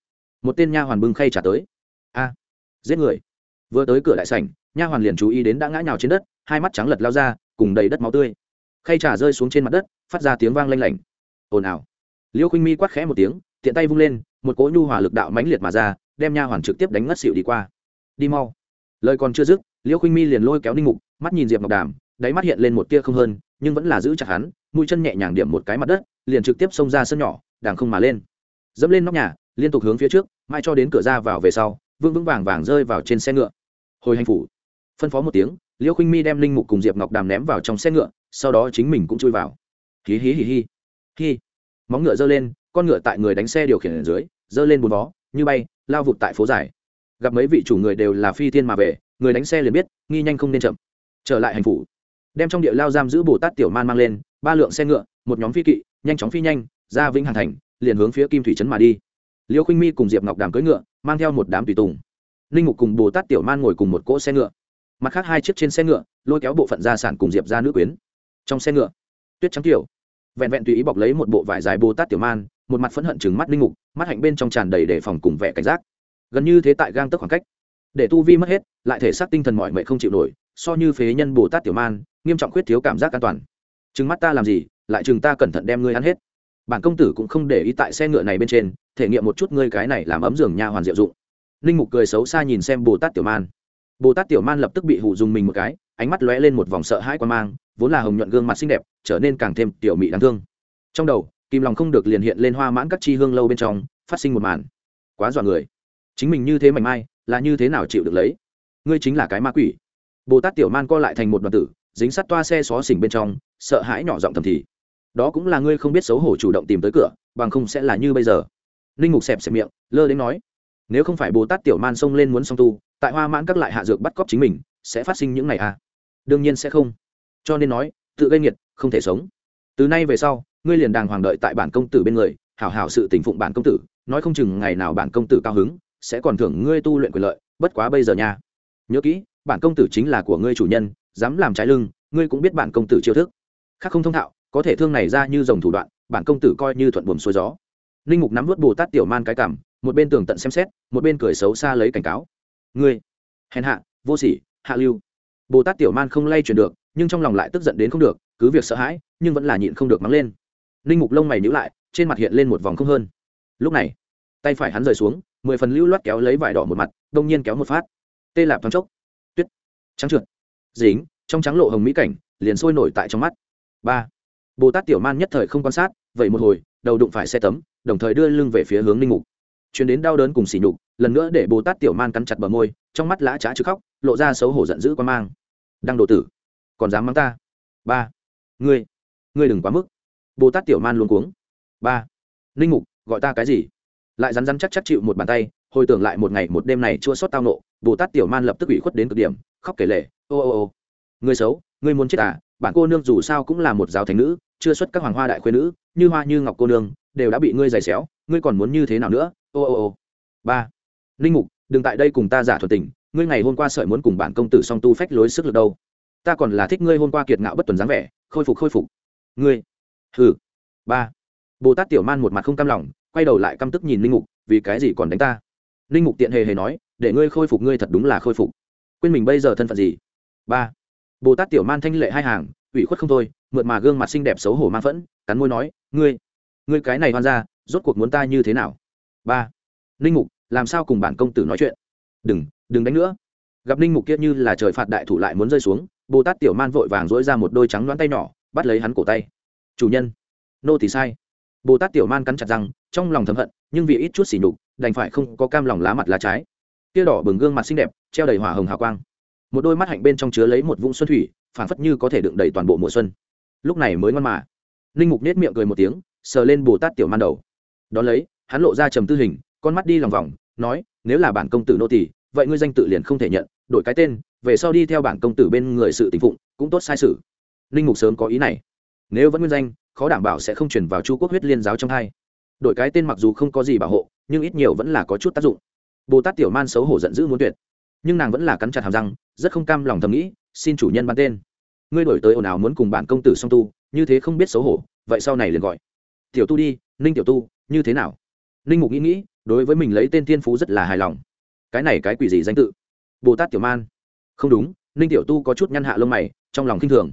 S1: một tên nha hoàn bưng khay trả tới. A, giết người. Vừa tới cửa đại sảnh, nha hoàn liền chú ý đến đã ngã nhào trên đất, hai mắt trắng lật lao ra, cùng đầy đất máu tươi. Khay trà rơi xuống trên mặt đất, phát ra tiếng vang lanh lảnh. Ồn ào. Liêu khinh mi quát khẽ một tiếng, tiện tay vung lên, một cỗ nhu hòa lực đạo mãnh liệt mà ra, đem nha hoàn trực tiếp đánh ngất xịu đi qua. Đi mau. Lời còn chưa dứt, liêu khinh mi liền lôi kéo ninh mục, mắt nhìn diệp ngọc đàm, đáy mắt hiện lên một tia không hơn, nhưng vẫn là giữ chặt hắn, mũi chân nhẹ nhàng điểm một cái mặt đất, liền trực tiếp xông ra sân nhỏ, đàng không mà lên dẫm lên nóc nhà, liên tục hướng phía trước mai cho đến cửa ra vào về sau vương vững vàng vàng rơi vào trên xe ngựa. Hồi hành phủ, phân phó một tiếng liêu khinh mi đem linh mục cùng diệp ngọc đàm ném vào trong xe ngựa, sau đó chính mình cũng chui vào. Hí hí hí hí. Hí. Móng ngựa giơ lên, con ngựa tại người đánh xe điều khiển ở dưới, giơ lên bùn vó, như bay, lao vụt tại phố dài. Gặp mấy vị chủ người đều là phi thiên mà về, người đánh xe liền biết, nghi nhanh không nên chậm. Trở lại hành phủ, đem trong địa lao giam giữ bồ tát tiểu man mang lên, ba lượng xe ngựa, một nhóm phi kỵ, nhanh chóng phi nhanh, ra vĩnh hàn thành liền hướng phía kim thủy trấn mà đi. Liêu khinh mi cùng diệp ngọc đàm cưỡi ngựa, mang theo một đám tùy tùng. Ninh mục cùng bồ tát tiểu man ngồi cùng một cỗ xe ngựa. Mặt khác hai chiếc trên xe ngựa, lôi kéo bộ phận gia sản cùng diệp ra nữ quyến. Trong xe ngựa, tuyết trắng tiểu vẹn vẹn tùy ý bọc lấy một bộ vải dài bồ tát tiểu man, một mặt phẫn hận chừng mắt linh mục, mắt hạnh bên trong tràn đầy đề phòng cùng vẻ cảnh giác. Gần như thế tại gang tấc khoảng cách, để tu vi mất hết, lại thể xác tinh thần mọi mệnh không chịu nổi, so như phế nhân bồ tát tiểu man, nghiêm trọng khuyết thiếu cảm giác an toàn. Chừng mắt ta làm gì, lại chừng ta cẩn thận đem ngươi ăn hết bản công tử cũng không để ý tại xe ngựa này bên trên, thể nghiệm một chút ngươi cái này làm ấm giường nha hoàn diệu dụng. Linh mục cười xấu xa nhìn xem bồ tát tiểu man. Bồ tát tiểu man lập tức bị hụ dùng mình một cái, ánh mắt lóe lên một vòng sợ hãi quan mang, vốn là hồng nhuận gương mặt xinh đẹp, trở nên càng thêm tiểu mị đáng thương. Trong đầu kim lòng không được liền hiện lên hoa mãn các chi hương lâu bên trong, phát sinh một màn. Quá dọa người. Chính mình như thế mảnh mai, là như thế nào chịu được lấy? Ngươi chính là cái ma quỷ. Bồ tát tiểu man co lại thành một đoàn tử, dính sắt toa xe xó xỉnh bên trong, sợ hãi nhỏ giọng thầm thì đó cũng là ngươi không biết xấu hổ chủ động tìm tới cửa, bằng không sẽ là như bây giờ. Linh mục xẹp xẹp miệng, lơ đến nói, nếu không phải bồ tát tiểu man xông lên muốn song tu, tại hoa mãn các lại hạ dược bắt cóc chính mình, sẽ phát sinh những ngày à? Đương nhiên sẽ không. Cho nên nói, tự gây nghiệt, không thể sống. Từ nay về sau, ngươi liền đàng hoàng đợi tại bản công tử bên người, hảo hảo sự tình phụng bản công tử, nói không chừng ngày nào bản công tử cao hứng, sẽ còn thưởng ngươi tu luyện quyền lợi, bất quá bây giờ nha. Nhớ kỹ, bản công tử chính là của ngươi chủ nhân, dám làm trái lưng, ngươi cũng biết bản công tử chiêu thức. Khác không thông thạo có thể thương này ra như dòng thủ đoạn, bản công tử coi như thuận buồm xuôi gió. Linh mục nắm vớt bồ tát tiểu man cái cảm, một bên tường tận xem xét, một bên cười xấu xa lấy cảnh cáo. Ngươi, hèn hạ, vô sỉ, hạ lưu. Bồ tát tiểu man không lay chuyển được, nhưng trong lòng lại tức giận đến không được, cứ việc sợ hãi, nhưng vẫn là nhịn không được mắng lên. Linh mục lông mày nhữ lại, trên mặt hiện lên một vòng không hơn. Lúc này, tay phải hắn rời xuống, mười phần lưu loát kéo lấy vải đỏ một mặt, đông nhiên kéo một phát. Tê lạp thoáng chốc. Tuyết. Trắng trượt. Dính, trong trắng lộ hồng mỹ cảnh, liền sôi nổi tại trong mắt. Ba bồ tát tiểu man nhất thời không quan sát, vậy một hồi, đầu đụng phải xe tấm, đồng thời đưa lưng về phía hướng Linh mục. Chuyến đến đau đớn cùng xỉ nhục, lần nữa để bồ tát tiểu man cắn chặt bờ môi, trong mắt lã trá chứ khóc, lộ ra xấu hổ giận dữ quan mang. Đang độ tử, còn dám mắng ta? Ba. Ngươi ngươi đừng quá mức. Bồ tát tiểu man luôn cuống. Ba. Linh mục, gọi ta cái gì? Lại rắn rắn chắc chắc chịu một bàn tay, hồi tưởng lại một ngày một đêm này chua xót tao nộ, bồ tát tiểu man lập tức ủy khuất đến cực điểm, khóc kể lể, ô ô ô. Ngươi xấu, ngươi muốn chết à? Bản cô nương dù sao cũng là một giáo thành nữ, chưa xuất các hoàng hoa đại khuyên nữ, như hoa như ngọc cô nương, đều đã bị ngươi giày xéo, ngươi còn muốn như thế nào nữa? Ô ô ô. Ba. Linh mục, đừng tại đây cùng ta giả thuật tình, ngươi ngày hôm qua sợi muốn cùng bản công tử song tu phách lối sức lực đâu? Ta còn là thích ngươi hôm qua kiệt ngạo bất tuần dáng vẻ, khôi phục khôi phục. Ngươi. Hừ. Ba. Bồ tát tiểu man một mặt không cam lòng, quay đầu lại căm tức nhìn linh mục, vì cái gì còn đánh ta? Linh mục tiện hề hề nói, để ngươi khôi phục ngươi thật đúng là khôi phục. Quên mình bây giờ thân phận gì? Ba bồ tát tiểu man thanh lệ hai hàng, ủy khuất không thôi, mượt mà gương mặt xinh đẹp xấu hổ man phẫn, cắn môi nói, ngươi ngươi cái này hoan ra rốt cuộc muốn ta như thế nào? Ba, ninh mục, làm sao cùng bản công tử nói chuyện? Đừng đừng đánh nữa. Gặp ninh mục kia như là trời phạt đại thủ lại muốn rơi xuống, bồ tát tiểu man vội vàng dỗi ra một đôi trắng đoán tay nhỏ, bắt lấy hắn cổ tay. Chủ nhân, nô thì sai. Bồ tát tiểu man cắn chặt răng, trong lòng thầm hận, nhưng vì ít chút xỉ nhục, đành phải không có cam lòng lá mặt lá trái. Kia đỏ bừng gương mặt xinh đẹp, treo đầy hỏa hồng hào quang một đôi mắt hạnh bên trong chứa lấy một vũng xuân thủy phản phất như có thể đựng đầy toàn bộ mùa xuân. Lúc này mới ngon mà. Linh mục nết miệng cười một tiếng sờ lên bồ tát tiểu man đầu. Đón lấy hắn lộ ra trầm tư hình con mắt đi lòng vòng nói nếu là bản công tử nô tỳ, vậy ngươi danh tự liền không thể nhận đổi cái tên về sau đi theo bản công tử bên người sự tình phụng cũng tốt sai sự. Linh mục sớm có ý này. Nếu vẫn nguyên danh khó đảm bảo sẽ không chuyển vào chu quốc huyết liên giáo trong hai. Đổi cái tên mặc dù không có gì bảo hộ nhưng ít nhiều vẫn là có chút tác dụng. Bồ tát tiểu man xấu hổ giận dữ muốn tuyệt nhưng nàng vẫn là cắn chặt hàm răng, rất không cam lòng thầm nghĩ, xin chủ nhân ban tên. Ngươi đổi tới ồn ào muốn cùng bản công tử song tu, như thế không biết xấu hổ, vậy sau này liền gọi. Tiểu tu đi, ninh tiểu tu, như thế nào? Ninh mục nghĩ nghĩ, đối với mình lấy tên thiên phú rất là hài lòng. Cái này cái quỷ gì danh tự? Bồ tát tiểu man. Không đúng, ninh tiểu tu có chút nhăn hạ lông mày, trong lòng k i n h thường.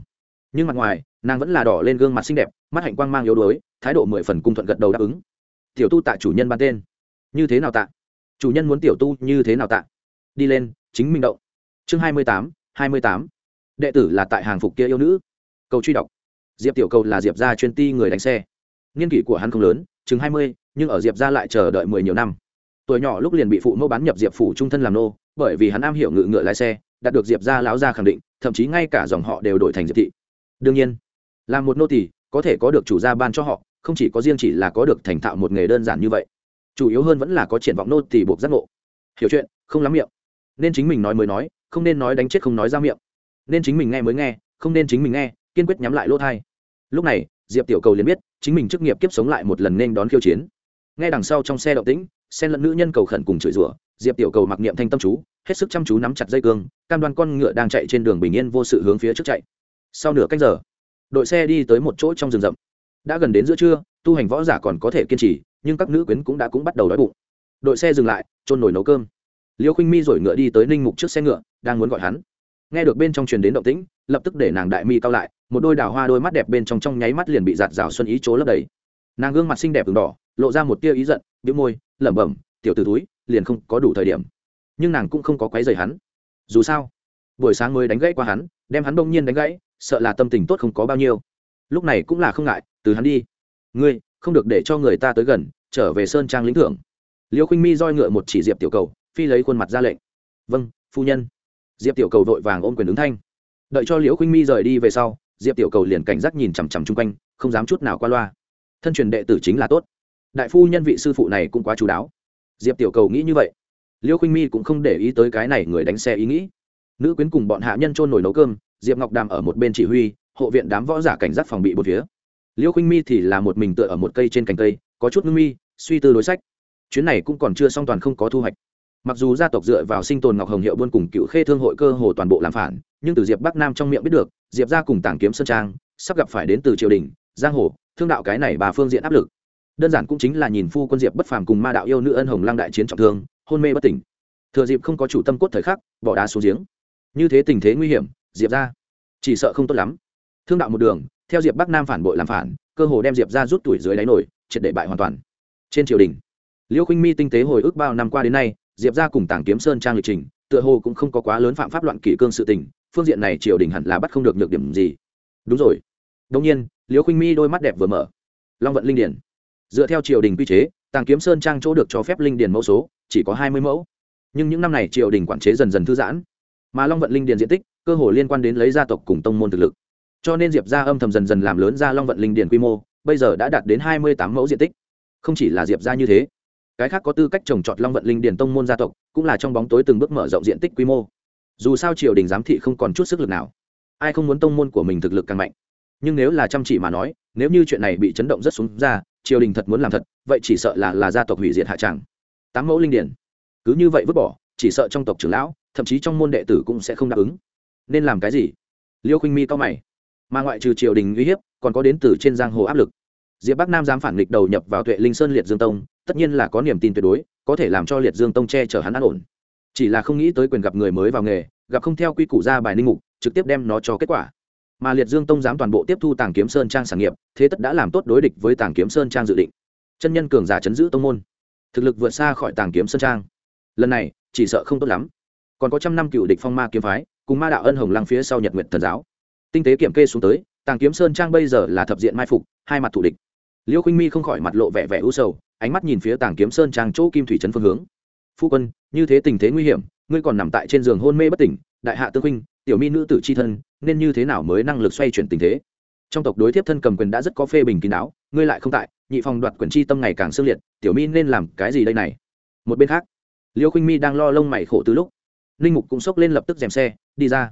S1: Nhưng mặt ngoài, nàng vẫn là đỏ lên gương mặt xinh đẹp, mắt hạnh quang mang yếu đuối, thái độ mười phần cung thuận gật đầu đáp ứng. Tiểu tu tạ chủ nhân ban tên. Như thế nào tạ? Chủ nhân muốn tiểu tu như thế nào tạ? Đi lên, chính minh động. Chương hai mươi tám, hai mươi tám. Đệ tử là tại hàng phục kia yêu nữ. Cầu truy đọc. Diệp tiểu cầu là diệp gia chuyên ti người đánh xe. Niên kỷ của hắn không lớn, chừng hai mươi, nhưng ở diệp gia lại chờ đợi mười nhiều năm. Tuổi nhỏ lúc liền bị phụ mẫu bán nhập diệp phủ trung thân làm nô, bởi vì hắn am hiểu ngự ngựa lái xe, đạt được diệp gia láo gia khẳng định, thậm chí ngay cả dòng họ đều đổi thành diệp thị. Đương nhiên, là một nô tỳ, có thể có được chủ gia ban cho họ, không chỉ có riêng chỉ là có được thành thạo một nghề đơn giản như vậy. Chủ yếu hơn vẫn là có triển vọng nô tỳ buộc giác ngộ. Hiểu chuyện, không lắm miệng nên chính mình nói mới nói, không nên nói đánh chết không nói ra miệng. Nên chính mình nghe mới nghe, không nên chính mình nghe, kiên quyết nhắm lại lỗ thai. Lúc này, diệp tiểu cầu liền biết, chính mình chức nghiệp kiếp sống lại một lần nên đón khiêu chiến. Nghe đằng sau trong xe động tĩnh, xen lẫn nữ nhân cầu khẩn cùng chửi rủa, diệp tiểu cầu mặc niệm thanh tâm chú, hết sức chăm chú nắm chặt dây cương, cam đoan con ngựa đang chạy trên đường bình yên vô sự hướng phía trước chạy. Sau nửa cách giờ, đội xe đi tới một chỗ trong rừng rậm. Đã gần đến giữa trưa, tu hành võ giả còn có thể kiên trì, nhưng các nữ quyến cũng đã cũng bắt đầu đói bụng. Đội xe dừng lại trôn nổi nấu cơm liêu khinh mi rồi ngựa đi tới ninh mục trước xe ngựa, đang muốn gọi hắn. Nghe được bên trong truyền đến động tĩnh, lập tức để nàng đại mi cao lại, một đôi đào hoa đôi mắt đẹp bên trong trong nháy mắt liền bị giạt rào xuân ý chỗ lấp đầy. Nàng gương mặt xinh đẹp v đỏ, lộ ra một tia ý giận biếu môi, lẩm bẩm, tiểu t ử túi liền không có đủ thời điểm. Nhưng nàng cũng không có quấy rầy hắn. Dù sao, buổi sáng mới đánh gãy qua hắn, đem hắn bỗng nhiên đánh gãy, sợ là tâm tình tốt không có bao nhiêu. Lúc này cũng là không ngại, từ hắn đi. Ngươi, không được để cho người ta tới gần, trở về sơn trang lĩnh thưởng. Liêu khinh mi roi ngựa một chỉ diệp tiểu cầu phi lấy khuôn mặt ra lệnh. Vâng phu nhân. Diệp tiểu cầu vội vàng ôm quyền ứng thanh. Đợi cho liễu khinh mi rời đi về sau, diệp tiểu cầu liền cảnh giác nhìn chằm chằm chung quanh, không dám chút nào qua loa. Thân truyền đệ tử chính là tốt. Đại phu nhân vị sư phụ này cũng quá chú đáo. Diệp tiểu cầu nghĩ như vậy. Liễu khinh mi cũng không để ý tới cái này người đánh xe ý nghĩ. Nữ quyến cùng bọn hạ nhân trôn nổi nấu cơm, diệp ngọc đàm ở một bên chỉ huy, hộ viện đám võ giả cảnh giác phòng bị một phía. Liễu khinh mi thì là một mình tựa ở một cây trên cành cây, có chút ngưng mi, suy tư đối sách. Chuyến này cũng còn chưa xong toàn không có thu hoạch mặc dù gia tộc dựa vào sinh tồn ngọc hồng hiệu buôn cùng cựu khê thương hội cơ hồ toàn bộ làm phản, nhưng từ diệp bắc nam trong miệng biết được, diệp ra cùng tảng kiếm sơn trang sắp gặp phải đến từ triều đình, giang hồ, thương đạo cái này bà phương diện áp lực. Đơn giản cũng chính là nhìn phu quân diệp bất phàm cùng ma đạo yêu nữ ân hồng lăng đại chiến trọng thương, hôn mê bất tỉnh. Thừa dịp không có chủ tâm cốt thời khắc, bỏ đá xuống giếng. Như thế tình thế nguy hiểm, diệp ra chỉ sợ không tốt lắm. Thương đạo một đường, theo diệp bắc nam phản bội làm phản, cơ hồ đem diệp ra rút tuổi dưới đáy nổi, triệt để bại hoàn toàn. Trên triều đình, liêu khinh mi tinh tế hồi ức bao năm qua đến nay diệp ra cùng Tàng kiếm sơn trang lịch trình, tựa hồ cũng không có quá lớn phạm pháp loạn kỷ cương sự tình, phương diện này triều đình hẳn là bắt không được nhược điểm gì. Đúng rồi. Đông nhiên, Liễu khinh mi đôi mắt đẹp vừa mở. Long vận linh điển. Dựa theo triều đình quy chế, tàng kiếm sơn trang chỗ được cho phép linh điền mẫu số, chỉ có hai mươi mẫu. Nhưng những năm này triều đình quản chế dần dần thư giãn. Mà long vận linh điền diện tích, cơ hồ liên quan đến lấy gia tộc cùng tông môn thực lực. Cho nên diệp ra âm thầm dần dần làm lớn ra long vận linh điền quy mô, bây giờ đã đạt đến hai mươi tám mẫu diện tích. Không chỉ là diệp ra như thế cái khác có tư cách trồng trọt long vận linh điền tông môn gia tộc, cũng là trong bóng tối từng bước mở rộng diện tích quy mô. Dù sao triều đình giám thị không còn chút sức lực nào. Ai không muốn tông môn của mình thực lực càng mạnh? Nhưng nếu là chăm chỉ mà nói, nếu như chuyện này bị chấn động rất xuống ra, triều đình thật muốn làm thật, vậy chỉ sợ là là gia tộc hủy diệt hạ tràng. Tám mẫu linh điển cứ như vậy vứt bỏ, chỉ sợ trong tộc trưởng lão, thậm chí trong môn đệ tử cũng sẽ không đáp ứng. Nên làm cái gì? Liêu khinh mi cao mày. Mà ngoại trừ triều đình uy hiếp, còn có đến từ trên giang hồ áp lực diệp bắc nam dám phản nghịch đầu nhập vào tuệ linh sơn liệt dương tông, tất nhiên là có niềm tin tuyệt đối, có thể làm cho liệt dương tông che chở hắn an ổn. Chỉ là không nghĩ tới quyền gặp người mới vào nghề, gặp không theo quy củ ra bài ninh mục, trực tiếp đem nó cho kết quả. Mà liệt dương tông dám toàn bộ tiếp thu tàng kiếm sơn trang sản nghiệp, thế tất đã làm tốt đối địch với tàng kiếm sơn trang dự định. Chân nhân cường giả chấn giữ tông môn, thực lực vượt xa khỏi tàng kiếm sơn trang. Lần này, chỉ sợ không tốt lắm. Còn có trăm năm cựu địch phong ma kiếm phái, cùng ma đạo ân hồng lăng phía sau nhật nguyện thần giáo. Tinh tế kiểm kê xuống tới, tàng kiếm sơn trang bây giờ là thập diện mai phục, hai mặt thủ địch liêu khinh mi không khỏi mặt lộ vẻ vẻ u sầu, ánh mắt nhìn phía tàng kiếm sơn trang chỗ kim thủy trấn phương hướng. Phu quân, như thế tình thế nguy hiểm, ngươi còn nằm tại trên giường hôn mê bất tỉnh, đại hạ tương huynh, tiểu mi nữ tử c h i thân, nên như thế nào mới năng lực xoay chuyển tình thế? Trong tộc đối thiếp thân cầm quyền đã rất có phê bình kín đáo, ngươi lại không tại, nhị phòng đoạt quyền chi tâm ngày càng sương liệt, tiểu mi nên làm cái gì đây này? Một bên khác, liêu khinh mi đang lo lông mày khổ từ lúc Linh mục cũng xốc lên lập tức dèm xe, đi ra.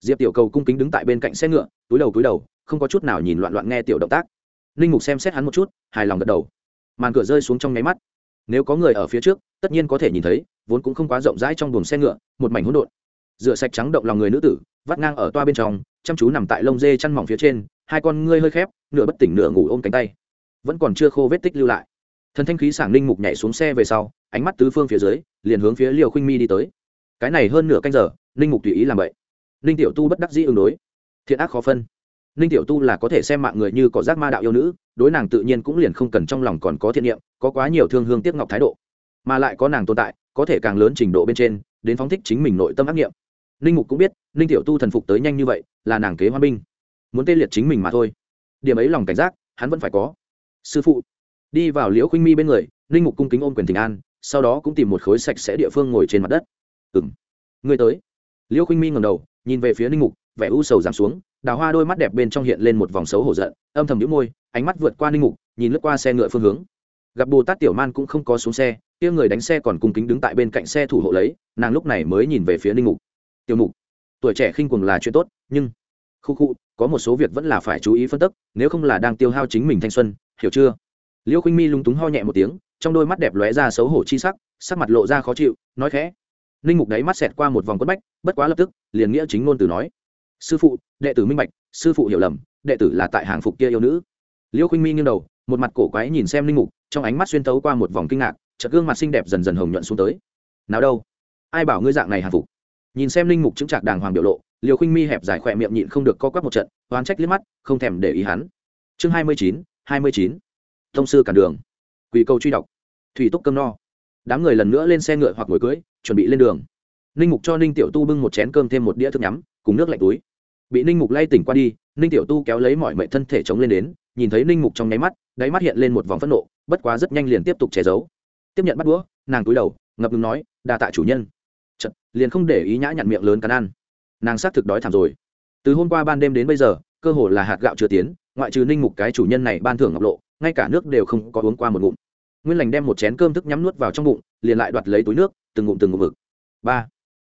S1: Diệp tiểu cầu cung kính đứng tại bên cạnh xe ngựa, túi đầu túi đầu, không có chút nào nhìn loạn loạn nghe tiểu động tác ninh mục xem xét hắn một chút, hài lòng gật đầu. Màn cửa rơi xuống trong nháy mắt. Nếu có người ở phía trước, tất nhiên có thể nhìn thấy, vốn cũng không quá rộng rãi trong buồng xe ngựa, một mảnh hỗn độn. Rửa sạch trắng động lòng người nữ tử, vắt ngang ở toa bên trong, chăm chú nằm tại lông dê chăn mỏng phía trên, hai con ngươi hơi khép, nửa bất tỉnh nửa ngủ ôm cánh tay. Vẫn còn chưa khô vết tích lưu lại. Thần thanh khí sảng linh mục nhảy xuống xe về sau, ánh mắt tứ phương phía dưới, liền hướng phía liều khinh mi đi tới. Cái này hơn nửa canh giờ, linh mục tùy ý làm vậy. Linh tiểu tu bất đắc dĩ ứng đối. Thiện ác khó phân. Ninh tiểu tu là có thể xem mạng người như có giác ma đạo yêu nữ, đối nàng tự nhiên cũng liền không cần trong lòng còn có thiện niệm, có quá nhiều thương hương tiếc ngọc thái độ. Mà lại có nàng tồn tại, có thể càng lớn trình độ bên trên, đến phóng thích chính mình nội tâm ác nghiệm. Ninh mục cũng biết, ninh tiểu tu thần phục tới nhanh như vậy, là nàng kế hoa binh. Muốn tê liệt chính mình mà thôi. Điểm ấy lòng cảnh giác, hắn vẫn phải có. Sư phụ, đi vào liễu khuynh mi bên người, ninh mục cung kính ôm quyền tình an, sau đó cũng tìm một khối sạch sẽ địa phương ngồi trên mặt đất. Ừng người tới. Liễu khuynh mi ngầm đầu, nhìn về phía ninh mục, vẻ u sầu giảm xuống đào hoa đôi mắt đẹp bên trong hiện lên một vòng xấu hổ giận, âm thầm nhũ môi, ánh mắt vượt qua ninh mục, nhìn lướt qua xe ngựa phương hướng. Gặp bồ tát tiểu man cũng không có xuống xe, kia người đánh xe còn cung kính đứng tại bên cạnh xe thủ hộ lấy, nàng lúc này mới nhìn về phía ninh mục. Tiểu mục, tuổi trẻ khinh quần là chuyện tốt, nhưng khu khu, có một số việc vẫn là phải chú ý phân tích, nếu không là đang tiêu hao chính mình thanh xuân, hiểu chưa? Liêu khinh mi lúng túng ho nhẹ một tiếng, trong đôi mắt đẹp lóe ra xấu hổ chi sắc sắc mặt lộ ra khó chịu, nói khẽ. Ninh mục đáy mắt xẹt qua một vòng quất bách, bất quá lập tức, liền nghĩa chính ngôn từ nói sư phụ, đệ tử minh bạch, sư phụ hiểu lầm, đệ tử là tại hàng phục kia yêu nữ. Liêu khinh mi nghiêng đầu, một mặt cổ quái nhìn xem Linh mục, trong ánh mắt xuyên tấu qua một vòng kinh ngạc, chợt gương mặt xinh đẹp dần dần hồng nhuận xuống tới. Nào đâu? Ai bảo ngươi dạng này hàng phục? Nhìn xem linh mục chứng trạc đàng hoàng biểu lộ liều khinh mi hẹp dài khỏe miệng nhịn không được co quắp một trận, oán trách liếc mắt, không thèm để ý hắn. Chương hai mươi chín, hai mươi chín. Thông sư cản đường. Quỷ câu truy đọc. Thủy túc cơm no. Đám người lần nữa lên xe ngựa hoặc ngồi cưới, chuẩn bị lên đường. Ninh mục cho ninh tiểu tu bưng một chén cơm thêm một đĩa thức nhắm, cùng nước lạnh túi bị ninh mục lay tỉnh qua đi ninh tiểu tu kéo lấy mọi mệnh thân thể chống lên đến nhìn thấy ninh mục trong nháy mắt đáy mắt hiện lên một vòng phẫn nộ bất quá rất nhanh liền tiếp tục che giấu. Tiếp nhận bắt đũa nàng túi đầu ngập ngừng nói đa tạ chủ nhân. Chật, liền không để ý nhã nhặn miệng lớn cắn ăn. Nàng xác thực đói thảm rồi. Từ hôm qua ban đêm đến bây giờ cơ hồ là hạt gạo chưa tiến ngoại trừ ninh mục cái chủ nhân này ban thưởng ngọc lộ ngay cả nước đều không có uống qua một ngụm. Nguyên lành đem một chén cơm thức nhắm nuốt vào trong bụng liền lại đoạt lấy túi nước từng ngụm từng ngụm vực ba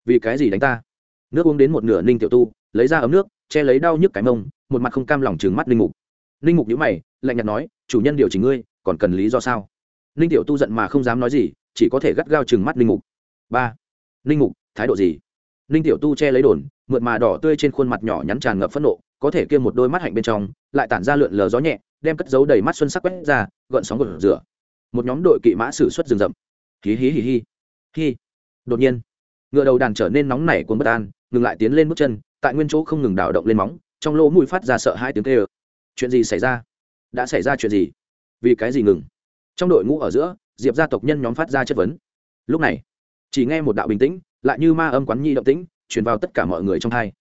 S1: vì cái gì đánh ta? Nước uống đến một nửa ninh tiểu tu lấy ra ấm nước, che lấy đau nhức cái mông, một mặt không cam lòng trừng mắt linh mục. Linh mục nhíu mày, lạnh nhạt nói, chủ nhân điều chỉnh ngươi, còn cần lý do sao? Linh tiểu tu giận mà không dám nói gì, chỉ có thể gắt gao chừng mắt linh mục. Ba linh mục, thái độ gì? Linh tiểu tu che lấy đồn, mượt mà đỏ tươi trên khuôn mặt nhỏ nhắn tràn ngập phẫn nộ, có thể kia một đôi mắt hạnh bên trong, lại tản ra lượn lờ gió nhẹ, đem cất giấu đầy mắt xuân sắc quét ra gợn sóng gợn rửa. Một nhóm đội kỵ mã sử xuất rừng rậm. Hí hí hí hí. Hí đột nhiên, ngựa đầu đàn trở nên nóng nảy cuốn bất an, ngừng lại tiến lên bước chân tại nguyên chỗ không ngừng đảo động lên móng, trong lỗ mũi phát ra sợ hai tiếng kêu. Chuyện gì xảy ra? Đã xảy ra chuyện gì? Vì cái gì ngừng? Trong đội ngũ ở giữa, diệp gia tộc nhân nhóm phát ra chất vấn. Lúc này, chỉ nghe một đạo bình tĩnh, lại như ma âm quán nhi động tĩnh, truyền vào tất cả mọi người trong hai.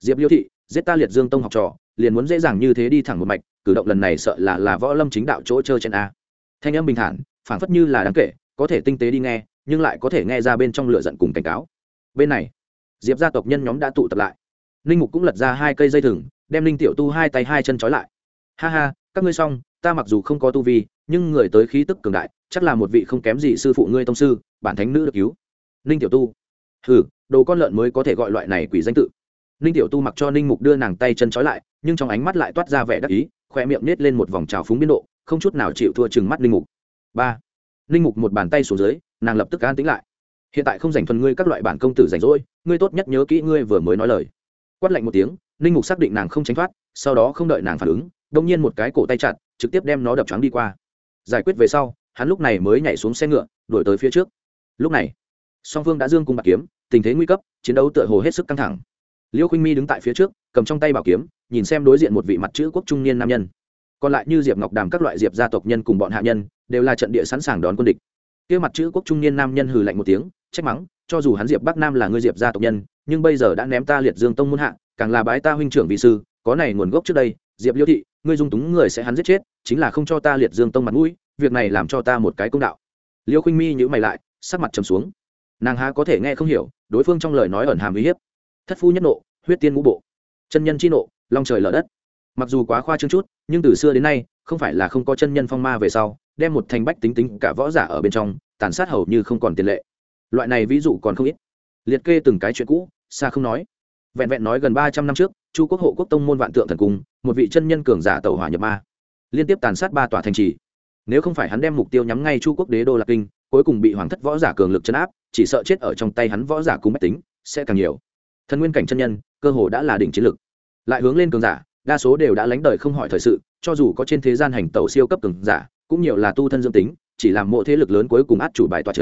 S1: Diệp liêu thị, giết ta liệt dương tông học trò, liền muốn dễ dàng như thế đi thẳng một mạch, cử động lần này sợ là là võ lâm chính đạo chỗ chơi trên a. Thanh âm bình thản, phảng phất như là đáng kể, có thể tinh tế đi nghe, nhưng lại có thể nghe ra bên trong lửa giận cùng cảnh cáo. Bên này, diệp gia tộc nhân nhóm đã tụ tập lại ninh mục cũng lật ra hai cây dây thừng, đem Ninh tiểu tu hai tay hai chân trói lại. Ha ha, các ngươi xong, ta mặc dù không có tu vi, nhưng người tới khí tức cường đại, chắc là một vị không kém gì sư phụ ngươi tông sư, bản thánh nữ được cứu. Ninh tiểu tu. Ừ đồ con lợn mới có thể gọi loại này quỷ danh tự. Ninh tiểu tu mặc cho ninh mục đưa nàng tay chân trói lại, nhưng trong ánh mắt lại toát ra vẻ đắc ý khoe miệng nết lên một vòng trào phúng biên độ, không chút nào chịu thua chừng mắt ninh mục. Ba. Ninh mục một bàn tay xuống dưới, nàng lập tức an tính lại. Hiện tại không dành thuần ngươi các loại bản công tử rảnh rỗi, ngươi tốt nhất nhớ kỹ ngươi vừa mới nói lời quát lạnh một tiếng, ninh mục xác định nàng không tránh thoát, sau đó không đợi nàng phản ứng, đông nhiên một cái cổ tay chặt, trực tiếp đem nó đập trắng đi qua. Giải quyết về sau, hắn lúc này mới nhảy xuống xe ngựa, đuổi tới phía trước. Lúc này, song phương đã dương cung bạc kiếm, tình thế nguy cấp, chiến đấu tựa hồ hết sức căng thẳng. Liêu khinh mi đứng tại phía trước, cầm trong tay bảo kiếm, nhìn xem đối diện một vị mặt chữ quốc trung niên nam nhân. Còn lại như diệp ngọc đàm các loại diệp gia tộc nhân cùng bọn hạ nhân, đều là trận địa sẵn sàng đón quân địch. Kia mặt chữ quốc trung niên nam nhân hừ lạnh một tiếng, trách mắng, cho dù hắn diệp bắc nam là người diệp gia tộc nhân nhưng bây giờ đã ném ta liệt dương tông muôn hạ, càng là bái ta huynh trưởng vị sư, có này nguồn gốc trước đây, diệp liêu thị, ngươi dung túng người sẽ hắn giết chết, chính là không cho ta liệt dương tông mặt mũi, việc này làm cho ta một cái công đạo. Liêu khinh mi nhữ mày lại, sắc mặt trầm xuống. Nàng há có thể nghe không hiểu, đối phương trong lời nói ẩn hàm uy hiếp. Thất phu nhất nộ, huyết tiên ngũ bộ. Chân nhân chi nộ, long trời lở đất. Mặc dù quá khoa trương chút, nhưng từ xưa đến nay, không phải là không có chân nhân phong ma về sau, đem một thành bách tính tính cả võ giả ở bên trong, tàn sát hầu như không còn tiền lệ. Loại này ví dụ còn không ít. Liệt kê từng cái chuyện cũ xa không nói. Vẹn vẹn nói gần ba trăm năm trước, chu quốc hộ quốc tông môn vạn tượng thần cung, một vị chân nhân cường giả tàu hỏa nhập ma, liên tiếp tàn sát ba tòa thành trì. Nếu không phải hắn đem mục tiêu nhắm ngay chu quốc đế đô lạc kinh, cuối cùng bị hoàng thất võ giả cường lực chấn áp, chỉ sợ chết ở trong tay hắn võ giả cùng mách tính, sẽ càng nhiều. Thần nguyên cảnh chân nhân, cơ hồ đã là đỉnh chiến lực. Lại hướng lên cường giả, đa số đều đã lánh đời không hỏi thời sự, cho dù có trên thế gian hành tàu siêu cấp cường giả, cũng nhiều là tu thân dương tính, chỉ làm mộ thế lực lớn cuối cùng át chủ bài tòa c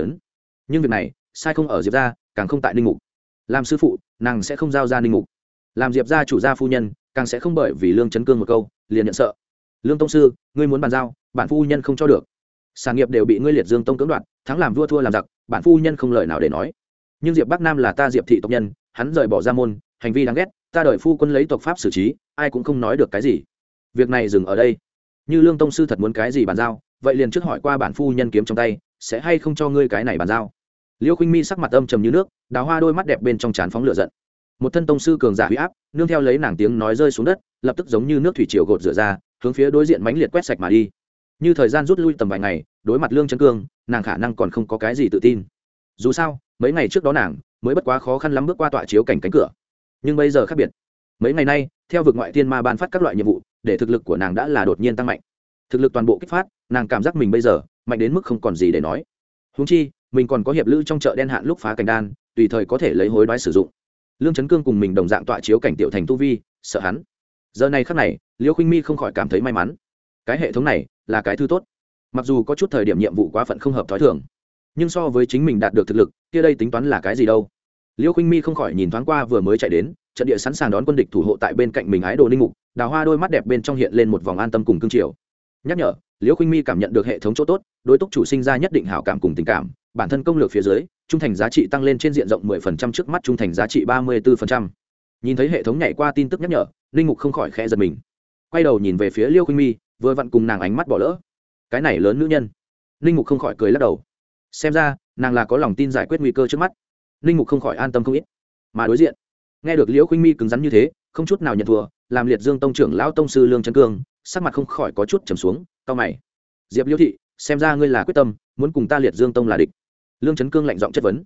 S1: nhưng việc này, sai không ở diệp ra càng không tại ninh mục làm sư phụ, nàng sẽ không giao ra ninh mục. Làm diệp gia chủ gia phu nhân, càng sẽ không bởi vì lương chấn cương một câu, liền nhận sợ. Lương tông sư, ngươi muốn bàn giao, bản phu nhân không cho được. Sản nghiệp đều bị ngươi liệt dương tông cưỡng đoạt, thắng làm vua thua làm giặc, bản phu nhân không lời nào để nói. Nhưng diệp bắc nam là ta diệp thị tộc nhân, hắn rời bỏ ra môn, hành vi đáng ghét, ta đợi phu quân lấy tộc pháp xử trí, ai cũng không nói được cái gì. Việc này dừng ở đây. Như lương tông sư thật muốn cái gì bàn giao, vậy liền trước hỏi qua bản phu nhân kiếm trong tay, sẽ hay không cho ngươi cái này bàn giao? Liêu khinh mi sắc mặt âm trầm như nước, đào hoa đôi mắt đẹp bên trong trán phóng lửa giận. Một thân tông sư cường giả huy áp, nương theo lấy nàng tiếng nói rơi xuống đất, lập tức giống như nước thủy triều gột rửa ra, hướng phía đối diện mánh liệt quét sạch mà đi. Như thời gian rút lui tầm vài ngày, đối mặt lương chân cương, nàng khả năng còn không có cái gì tự tin. Dù sao, mấy ngày trước đó nàng mới bất quá khó khăn lắm bước qua tọa chiếu cảnh cánh cửa. Nhưng bây giờ khác biệt. Mấy ngày nay, theo vực ngoại thiên ma ban phát các loại nhiệm vụ, để thực lực của nàng đã là đột nhiên tăng mạnh. Thực lực toàn bộ kích phát, nàng cảm giác mình bây giờ mạnh đến mức không còn gì để nói. Húng chi mình còn có hiệp lữ trong chợ đen hạn lúc phá cảnh đan, tùy thời có thể lấy hối đoái sử dụng. Lương trấn cương cùng mình đồng dạng tọa chiếu cảnh tiểu thành tu vi, sợ hắn. Giờ này khắc này liễu khinh mi không khỏi cảm thấy may mắn. Cái hệ thống này là cái thứ tốt. Mặc dù có chút thời điểm nhiệm vụ quá phận không hợp t h ó i thường, nhưng so với chính mình đạt được thực lực, kia đây tính toán là cái gì đâu? Liễu khinh mi không khỏi nhìn thoáng qua vừa mới chạy đến, trận địa sẵn sàng đón quân địch thủ hộ tại bên cạnh mình ái đồ ninh mục, đào hoa đôi mắt đẹp bên trong hiện lên một vòng an tâm cùng cương triều. Nhắc nhở liễu khinh mi cảm nhận được hệ thống chỗ tốt, đối túc chủ sinh ra nhất định hảo cảm cùng tình cảm bản thân công lược phía dưới, trung thành giá trị tăng lên trên diện rộng 10% trước mắt trung thành giá trị 34%. nhìn thấy hệ thống nhảy qua tin tức nhắc nhở linh mục không khỏi khẽ giật mình. Quay đầu nhìn về phía liêu khinh mi, vừa vặn cùng nàng ánh mắt bỏ lỡ. Cái này lớn nữ nhân. Linh mục không khỏi cười lắc đầu. Xem ra, nàng là có lòng tin giải quyết nguy cơ trước mắt. Linh mục không khỏi an tâm không ít. Mà đối diện, nghe được liễu khinh mi cứng rắn như thế, không chút nào nhận thua, làm liệt dương tông trưởng lão tông sư lương trấn cương, sắc mặt không khỏi có chút trầm xuống cao mày. Diệp liễu thị, xem ra ngươi là quyết tâm, muốn cùng ta liệt dương tông là địch lương trấn cương lạnh giọng chất vấn.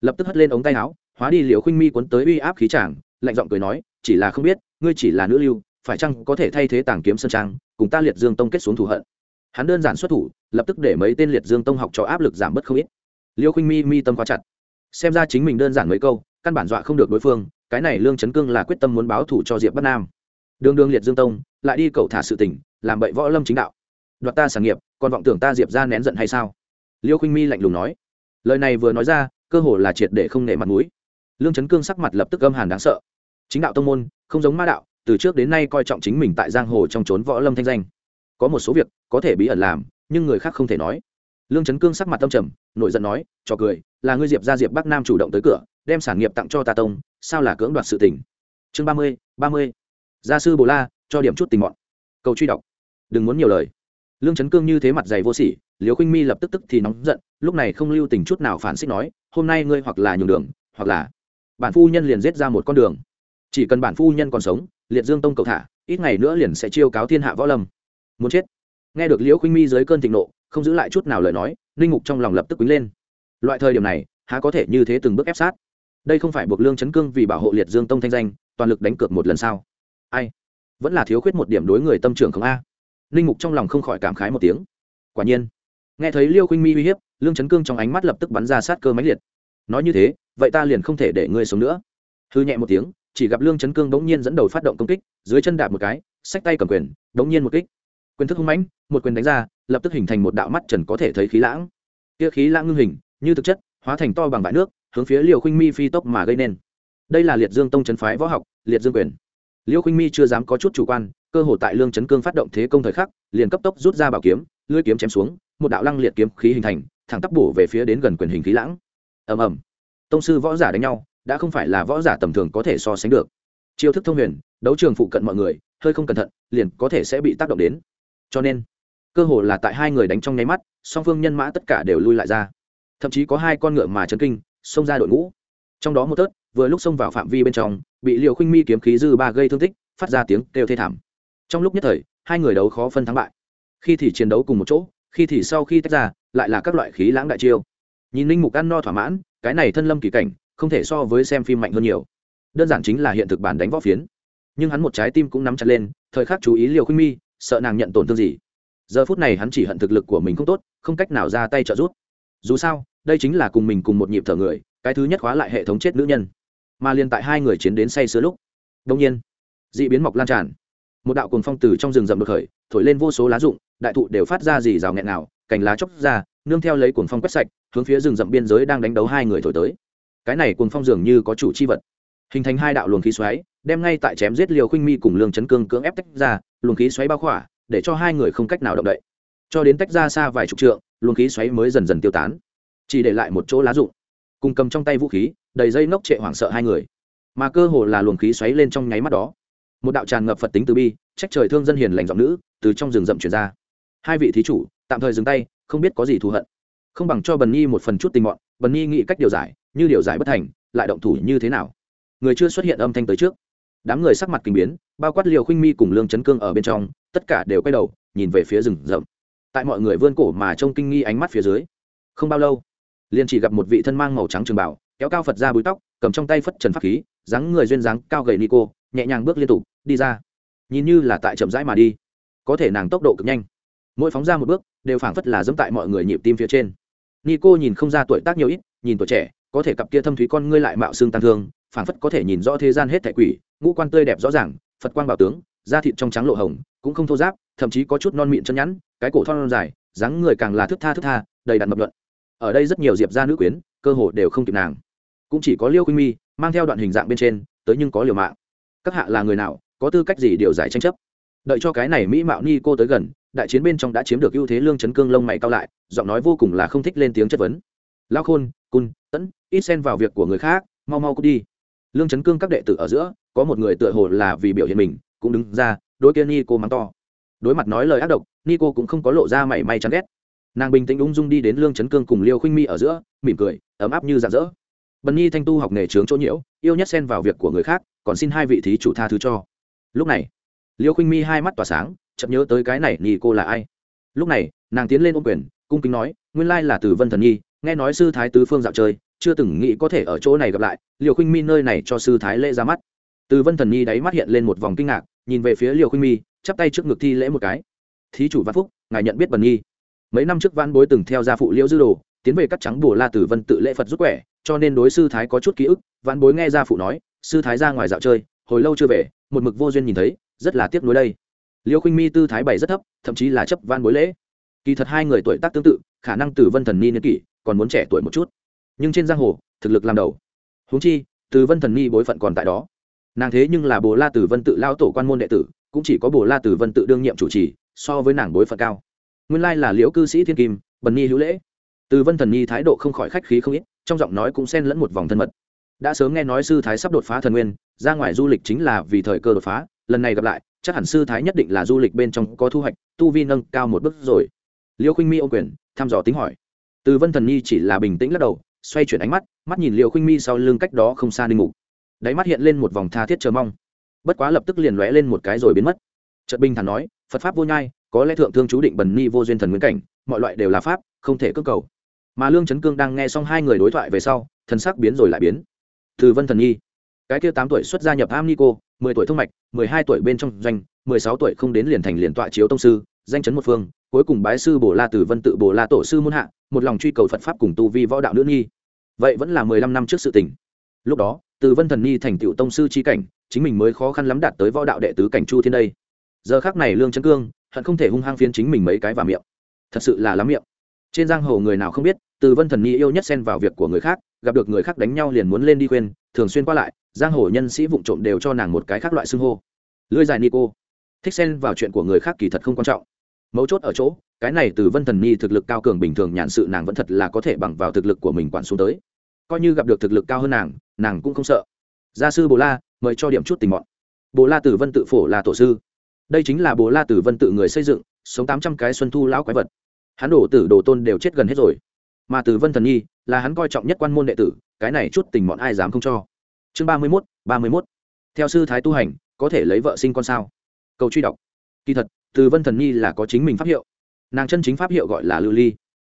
S1: Lập tức hất lên ống tay áo, hóa đi liều khinh mi cuốn tới uy áp khí tràng lạnh giọng cười nói, chỉ là không biết, ngươi chỉ là nữ lưu, phải chăng có thể thay thế tàng kiếm sơn trang, cùng ta liệt dương tông kết xuống thù hận. Hắn đơn giản xuất thủ, lập tức để mấy tên liệt dương tông học cho áp lực giảm bớt không ít. Liêu khinh mi mi tâm quá chặt. Xem ra chính mình đơn giản mấy câu, căn bản dọa không được đối phương, cái này lương trấn cương là quyết tâm muốn báo thủ cho diệp bắc nam. Đường đường liệt dương tông, lại đi cầu thả sự tình, làm bậy võ lâm chính đạo. Đoạt ta sản nghiệp, còn vọng tưởng ta diệp ra nén giận hay sao? Liêu khinh mi lạnh lùng nói lời này vừa nói ra, cơ hồ là triệt để không nể mặt mũi. Lương Chấn cương sắc mặt lập tức âm hàn đáng sợ. Chính đạo tông môn, không giống ma đạo, từ trước đến nay coi trọng chính mình tại giang hồ trong trốn võ lâm thanh danh. Có một số việc, có thể bí ẩn làm, nhưng người khác không thể nói. Lương Chấn cương sắc mặt tâm trầm nội giận nói cho cười, là ngươi diệp ra diệp bắc nam chủ động tới cửa, đem sản nghiệp tặng cho tà tông, sao là cưỡng đoạt sự tình? Chương ba mươi ba mươi. Gia sư bồ la, cho điểm chút tình mọn. Cầu truy đọc. Đừng muốn nhiều lời. Lương Chấn cương như thế mặt dày vô sỉ liều khinh mi lập tức tức thì nóng giận, lúc này không lưu tình chút nào phản xích nói, hôm nay ngươi hoặc là nhường đường, hoặc là bản phu nhân liền giết ra một con đường. Chỉ cần bản phu nhân còn sống, liệt dương tông cầu thả, ít ngày nữa liền sẽ chiêu cáo thiên hạ võ lâm. Muốn chết. Nghe được liễu khinh mi dưới cơn thịnh nộ, không giữ lại chút nào lời nói linh mục trong lòng lập tức quýnh lên. Loại thời điểm này, há có thể như thế từng bước ép sát? Đây không phải buộc lương chấn cương vì bảo hộ liệt dương tông thanh danh, toàn lực đánh cược một lần sao? Ai? Vẫn là thiếu khuyết một điểm đối người tâm trưởng không a? Linh mục trong lòng không khỏi cảm khái một tiếng. Quả nhiên nghe thấy liêu khinh mi uy hiếp, lương chấn cương trong ánh mắt lập tức bắn ra sát cơ máy liệt. Nói như thế, vậy ta liền không thể để ngươi sống nữa. Hư nhẹ một tiếng, chỉ gặp lương chấn cương đống nhiên dẫn đầu phát động công kích, dưới chân đạp một cái, xách tay cầm quyền đống nhiên một kích. Quyền thức hung mãnh, một quyền đánh ra, lập tức hình thành một đạo mắt trần có thể thấy khí lãng. Kia khí lãng ngưng hình, như thực chất, hóa thành to bằng vải nước, hướng phía liều khinh mi phi tốc mà gây nên. Đây là liệt dương tông trấn phái võ học, liệt dương quyền. Liêu khinh mi chưa dám có chút chủ quan, cơ hội tại lương chấn cương phát động thế công thời khắc, liền cấp tốc rút ra bảo kiếm, lưỡi kiếm chém xuống một đạo lăng liệt kiếm khí hình thành, thẳng tắp bổ về phía đến gần quyền hình khí lãng. Ầm ầm. Tông sư võ giả đánh nhau, đã không phải là võ giả tầm thường có thể so sánh được. Chiêu thức thông huyền, đấu trường phụ cận mọi người, hơi không cẩn thận, liền có thể sẽ bị tác động đến. Cho nên, cơ hồ là tại hai người đánh trong nháy mắt, song phương nhân mã tất cả đều lui lại ra. Thậm chí có hai con ngựa mà chấn kinh, xông ra đội ngũ. Trong đó một tớt, vừa lúc xông vào phạm vi bên trong, bị liều khinh mi kiếm khí dư ba gây thương tích, phát ra tiếng kêu thê thảm. Trong lúc nhất thời, hai người đấu khó phân thắng bại. Khi thì chiến đấu cùng một chỗ khi thì sau khi tách ra, lại là các loại khí lãng đại chiêu. Nhìn linh mục ăn no thỏa mãn, cái này thân lâm kỳ cảnh, không thể so với xem phim mạnh hơn nhiều. Đơn giản chính là hiện thực bản đánh võ phiến. Nhưng hắn một trái tim cũng nắm chặt lên, thời khắc chú ý liều khuynh mi, sợ nàng nhận tổn thương gì. Giờ phút này hắn chỉ hận thực lực của mình không tốt, không cách nào ra tay trợ giúp. Dù sao, đây chính là cùng mình cùng một nhịp thở người, cái thứ nhất khóa lại hệ thống chết nữ nhân. Mà liên tại hai người chiến đến say sưa lúc đông nhiên d ị biến mọc lan tràn một đạo cuồng phong từ trong rừng rậm được khởi, thổi lên vô số lá rụng, đại thụ đều phát ra dì rào nghẹn nào cành lá chóc ra, nương theo lấy cuồng phong quét sạch, hướng phía rừng rậm biên giới đang đánh đấu hai người thổi tới. Cái này cuồng phong dường như có chủ chi vật. Hình thành hai đạo luồng khí xoáy, đem ngay tại chém giết liều khinh mi cùng lương chấn cương cưỡng ép tách ra, luồng khí xoáy bao khỏa, để cho hai người không cách nào động đậy. Cho đến tách ra xa vài chục trượng, luồng khí xoáy mới dần dần tiêu tán. Chỉ để lại một chỗ lá rụng. Cùng cầm trong tay vũ khí, đầy dây nóc trệ hoảng sợ hai người. Mà cơ hồ là luồng khí xoáy lên trong nháy mắt đó một đạo tràn ngập phật tính từ bi, trách trời thương dân hiền lành giọng nữ từ trong rừng rậm chuyển ra. Hai vị thí chủ, tạm thời dừng tay, không biết có gì thù hận. Không bằng cho bần nhi một phần chút tình mọn, bần nhi nghĩ cách điều giải, như điều giải bất thành, lại động thủ như thế nào? Người chưa xuất hiện âm thanh tới trước. Đám người sắc mặt kinh biến, bao quát liều khinh mi cùng lương chấn cương ở bên trong, tất cả đều quay đầu, nhìn về phía rừng rậm. Tại mọi người vươn cổ mà trông kinh nghi ánh mắt phía dưới, không bao lâu, liền chỉ gặp một vị thân mang màu trắng trường bảo kéo cao phật ra búi tóc, cầm trong tay phất trần pháp khí, dáng người duyên dáng cao gầy nico nhẹ nhàng bước liên tục, đi ra. Nhìn như là tại chậm rãi mà đi. Có thể nàng tốc độ cực nhanh. Mỗi phóng ra một bước, đều phảng phất là dẫm tại mọi người nhịp tim phía trên. Nico nhìn không ra tuổi tác nhiều ít, nhìn tuổi trẻ, có thể cặp kia thâm thúy con ngươi lại mạo xương tăng thương, phảng phất có thể nhìn rõ thế gian hết thảy quỷ, ngũ quan tươi đẹp rõ ràng, phật quang bảo tướng, da thịt trong trắng lộ hồng, cũng không thô giáp thậm chí có chút non mịn chân nhẵn, cái cổ thon dài, dáng người càng là thức tha thức tha, đầy đặn mập luận ở đây rất nhiều diệp gia nữ quyến, cơ hồ đều không kịp nàng. Cũng chỉ có liêu khuynh mi, mang theo đoạn hình dạng bên trên, tới nhưng có liều mạng các hạ là người nào, có tư cách gì điều giải tranh chấp? Đợi cho cái này mỹ mạo ni cô tới gần, đại chiến bên trong đã chiếm được ưu thế lương chấn cương lông mày cao lại, giọng nói vô cùng là không thích lên tiếng chất vấn. Lao khôn, cun, tẫn, ít xen vào việc của người khác, mau mau cút đi. Lương chấn cương các đệ tử ở giữa, có một người tựa hồ là vì biểu hiện mình, cũng đứng ra, đối kia ni cô mắng to. Đối mặt nói lời ác độc, ni cô cũng không có lộ ra mảy may chán ghét. Nàng bình tĩnh ung dung đi đến lương chấn cương cùng liêu khinh mi ở giữa, mỉm cười, ấm áp như dạ rạng rỡ bần nhi thanh tu học nghề trướng chỗ nhiễu, yêu nhất xen vào việc của người khác còn xin hai vị thí chủ tha thứ cho. Lúc này, liêu khinh mi hai mắt tỏa sáng chậm nhớ tới cái này nhì cô là ai. Lúc này, nàng tiến lên ôm quyền, cung kính nói, nguyên lai là từ vân thần nhi, nghe nói sư thái tứ phương dạo chơi, chưa từng nghĩ có thể ở chỗ này gặp lại. Liều khinh mi nơi này cho sư thái lễ ra mắt. Từ vân thần nhi đáy mắt hiện lên một vòng kinh ngạc, nhìn về phía liều khinh mi, chắp tay trước ngực thi lễ một cái. Thí chủ văn phúc, ngài nhận biết bần nhi. Mấy năm trước văn bối từng theo gia phụ liễu dư đồ tiến về cắt trắng bùa la tử vân tự lễ phật rút quẻ, cho nên đối sư thái có chút ký ức văn bối nghe gia phụ nói, sư thái ra ngoài dạo chơi, hồi lâu chưa về, một mực vô duyên nhìn thấy, rất là tiếc nuối đây. Liêu khinh mi tư thái bày rất thấp, thậm chí là chấp van bối lễ. Kỳ thật hai người tuổi tác tương tự, khả năng từ vân thần ni niên kỷ, còn muốn trẻ tuổi một chút. Nhưng trên giang hồ, thực lực làm đầu. Huống chi từ vân thần ni bối phận còn tại đó. Nàng thế nhưng là bồ la tử vân tự lao tổ quan môn đệ tử, cũng chỉ có bồ la tử vân tự đương nhiệm chủ trì, so với nàng bối phận cao. Nguyên lai là liễu cư sĩ thiên kim, bần ni hữu lễ từ vân thần Nhi thái độ không khỏi khách khí không ít, trong giọng nói cũng xen lẫn một vòng thân mật. Đã sớm nghe nói sư thái sắp đột phá thần nguyên, ra ngoài du lịch chính là vì thời cơ đột phá, lần này gặp lại, chắc hẳn sư thái nhất định là du lịch bên trong có thu hoạch, tu vi nâng cao một bước rồi. Liêu khinh mi ô quyền, thăm dò tính hỏi. Từ vân thần nhi chỉ là bình tĩnh lắc đầu, xoay chuyển ánh mắt mắt nhìn liêu khinh mi sau lưng cách đó không xa ninh mục. Đáy mắt hiện lên một vòng tha thiết chờ mong. Bất quá lập tức liền lóe lên một cái rồi biến mất. Trật binh thản nói, phật pháp vô nhai, có lẽ thượng thương chú định bần ni vô duyên thần nguyên cảnh, mọi loại đều là pháp, không thể cưỡng cầu mà lương trấn cương đang nghe xong hai người đối thoại về sau, thần sắc biến rồi lại biến. Từ vân thần nhi, cái kia tám tuổi xuất gia nhập am nico mười tuổi thông mạch, mười hai tuổi bên trong doanh, mười sáu tuổi không đến liền thành liền tọa chiếu tông sư, danh chấn một phương, cuối cùng bái sư bồ la từ vân tự bồ la tổ sư muôn hạ, một lòng truy cầu phật pháp cùng tu vi võ đạo nữ nghi vậy vẫn là mười lăm năm trước sự tình. Lúc đó, từ vân thần nhi thành tựu tông sư chi cảnh, chính mình mới khó khăn lắm đạt tới võ đạo đệ tứ cảnh chu thiên đây. Giờ khác này lương trấn cương, hận không thể hung hăng phiến chính mình mấy cái vào miệng. Thật sự là lắm miệng trên giang hồ người nào không biết, từ vân thần nhi yêu nhất xen vào việc của người khác, gặp được người khác đánh nhau liền muốn lên đi khuyên, thường xuyên qua lại, giang hồ nhân sĩ vụng trộm đều cho nàng một cái khác loại xưng hô. Lưỡi dài nico. Thích xen vào chuyện của người khác kỳ thật không quan trọng. Mấu chốt ở chỗ, cái này từ vân thần nhi thực lực cao cường bình thường nhàn sự nàng vẫn thật là có thể bằng vào thực lực của mình quản xuống tới. Coi như gặp được thực lực cao hơn nàng nàng cũng không sợ. Gia sư bồ la, mời cho điểm chút tình mọn. Bồ la tử vân tự phổ là tổ sư. Đây chính là bồ la tử vân tự người xây dựng, sống tám trăm cái xuân thu lão quái vật hắn đổ tử đồ tôn đều chết gần hết rồi. Mà từ vân thần nhi là hắn coi trọng nhất quan môn đệ tử, cái này chút tình bọn ai dám không cho. Chương ba mươi mốt, ba mươi mốt. Theo sư thái tu hành, có thể lấy vợ sinh con sao? Cầu truy đọc. Kỳ thật, từ vân thần nhi là có chính mình pháp hiệu. Nàng chân chính pháp hiệu gọi là lưu ly.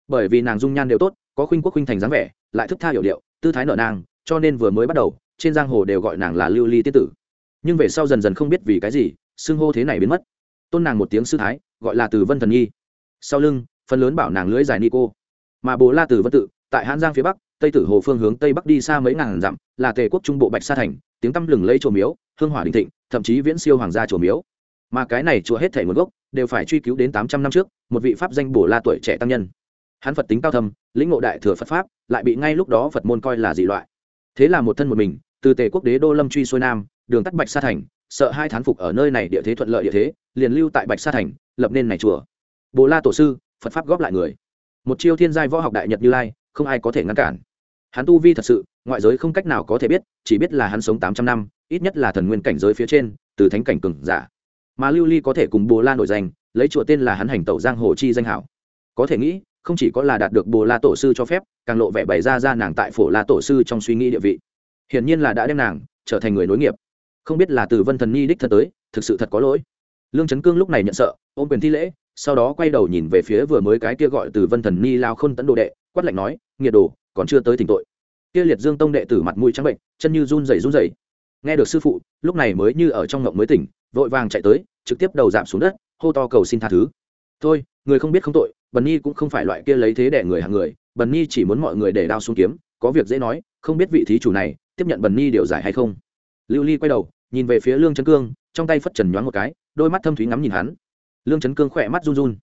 S1: Bởi vì nàng dung nhan đều tốt, có khuynh quốc khuynh thành dáng vẻ, lại thức tha hiệu điệu, tư thái nợ nàng, cho nên vừa mới bắt đầu, trên giang hồ đều gọi nàng là lưu ly tiết tử. Nhưng về sau dần dần không biết vì cái gì, xưng hô thế này biến mất. Tôn nàng một tiếng sư thái, gọi là từ vân thần nhi. Sau lưng phần lớn bảo nàng lưới dài ni cô mà bố la từ vân tự, tại hãn giang phía bắc, tây tử hồ phương hướng tây bắc đi xa mấy ngàn dặm, là tề quốc trung bộ bạch sa thành, tiếng tăm lừng lấy chùa miếu, hương hỏa đình thịnh, thậm chí viễn siêu hoàng gia chùa miếu. Mà cái này chùa hết thể nguồn gốc, đều phải truy cứu đến tám trăm năm trước, một vị pháp danh bổ la tuổi trẻ tăng nhân. Hắn phật tính cao thâm, lĩnh ngộ đại thừa phật pháp, lại bị ngay lúc đó phật môn coi là dị loại. Thế là một thân một mình, từ tề quốc đế đô lâm truy xuôi nam, đường tắt bạch sa thành, sợ hai thán phục ở nơi này địa thế thuận lợi địa thế, liền lưu tại bạch sa thành, lập nên này chùa. Bồ la tổ sư phật pháp góp lại người. Một chiêu thiên giai võ học đại nhật như lai, không ai có thể ngăn cản. Hắn tu vi thật sự, ngoại giới không cách nào có thể biết, chỉ biết là hắn sống tám trăm năm, ít nhất là thần nguyên cảnh giới phía trên, từ thánh cảnh cừng giả. Mà lưu ly có thể cùng bồ la nổi danh, lấy chùa tên là hắn hành tẩu giang hồ chi danh hảo. Có thể nghĩ, không chỉ có là đạt được bồ la tổ sư cho phép, càng lộ vẻ bày ra ra nàng tại phổ la tổ sư trong suy nghĩ địa vị. Hiển nhiên là đã đem nàng trở thành người nối nghiệp. Không biết là từ vân thần nhi đích thân tới, thực sự thật có lỗi. Lương trấn cương lúc này nhận sợ, ôm quyền thi lễ sau đó quay đầu nhìn về phía vừa mới cái kia gọi từ vân thần ni lao khôn tấn đồ đệ, quát lạnh nói, nghiệt đồ, còn chưa tới tình tội. Kia liệt dương tông đệ tử mặt mũi trắng bệnh, chân như run rẩy run rẩy. Nghe được sư phụ, lúc này mới như ở trong ngộng mới tỉnh, vội vàng chạy tới, trực tiếp đầu giảm xuống đất, hô to cầu xin tha thứ. Thôi, người không biết không tội, bần nhi cũng không phải loại kia lấy thế đẻ người hàng người, bần nhi chỉ muốn mọi người để đao xuống kiếm, có việc dễ nói, không biết vị thí chủ này tiếp nhận bần nhi điều giải hay không. Lưu ly quay đầu, nhìn về phía lương trấn cương, trong tay phất trần nhoáng một cái, đôi mắt thâm thúy ngắm nhìn hắn lương trấn cương khỏe mắt run run.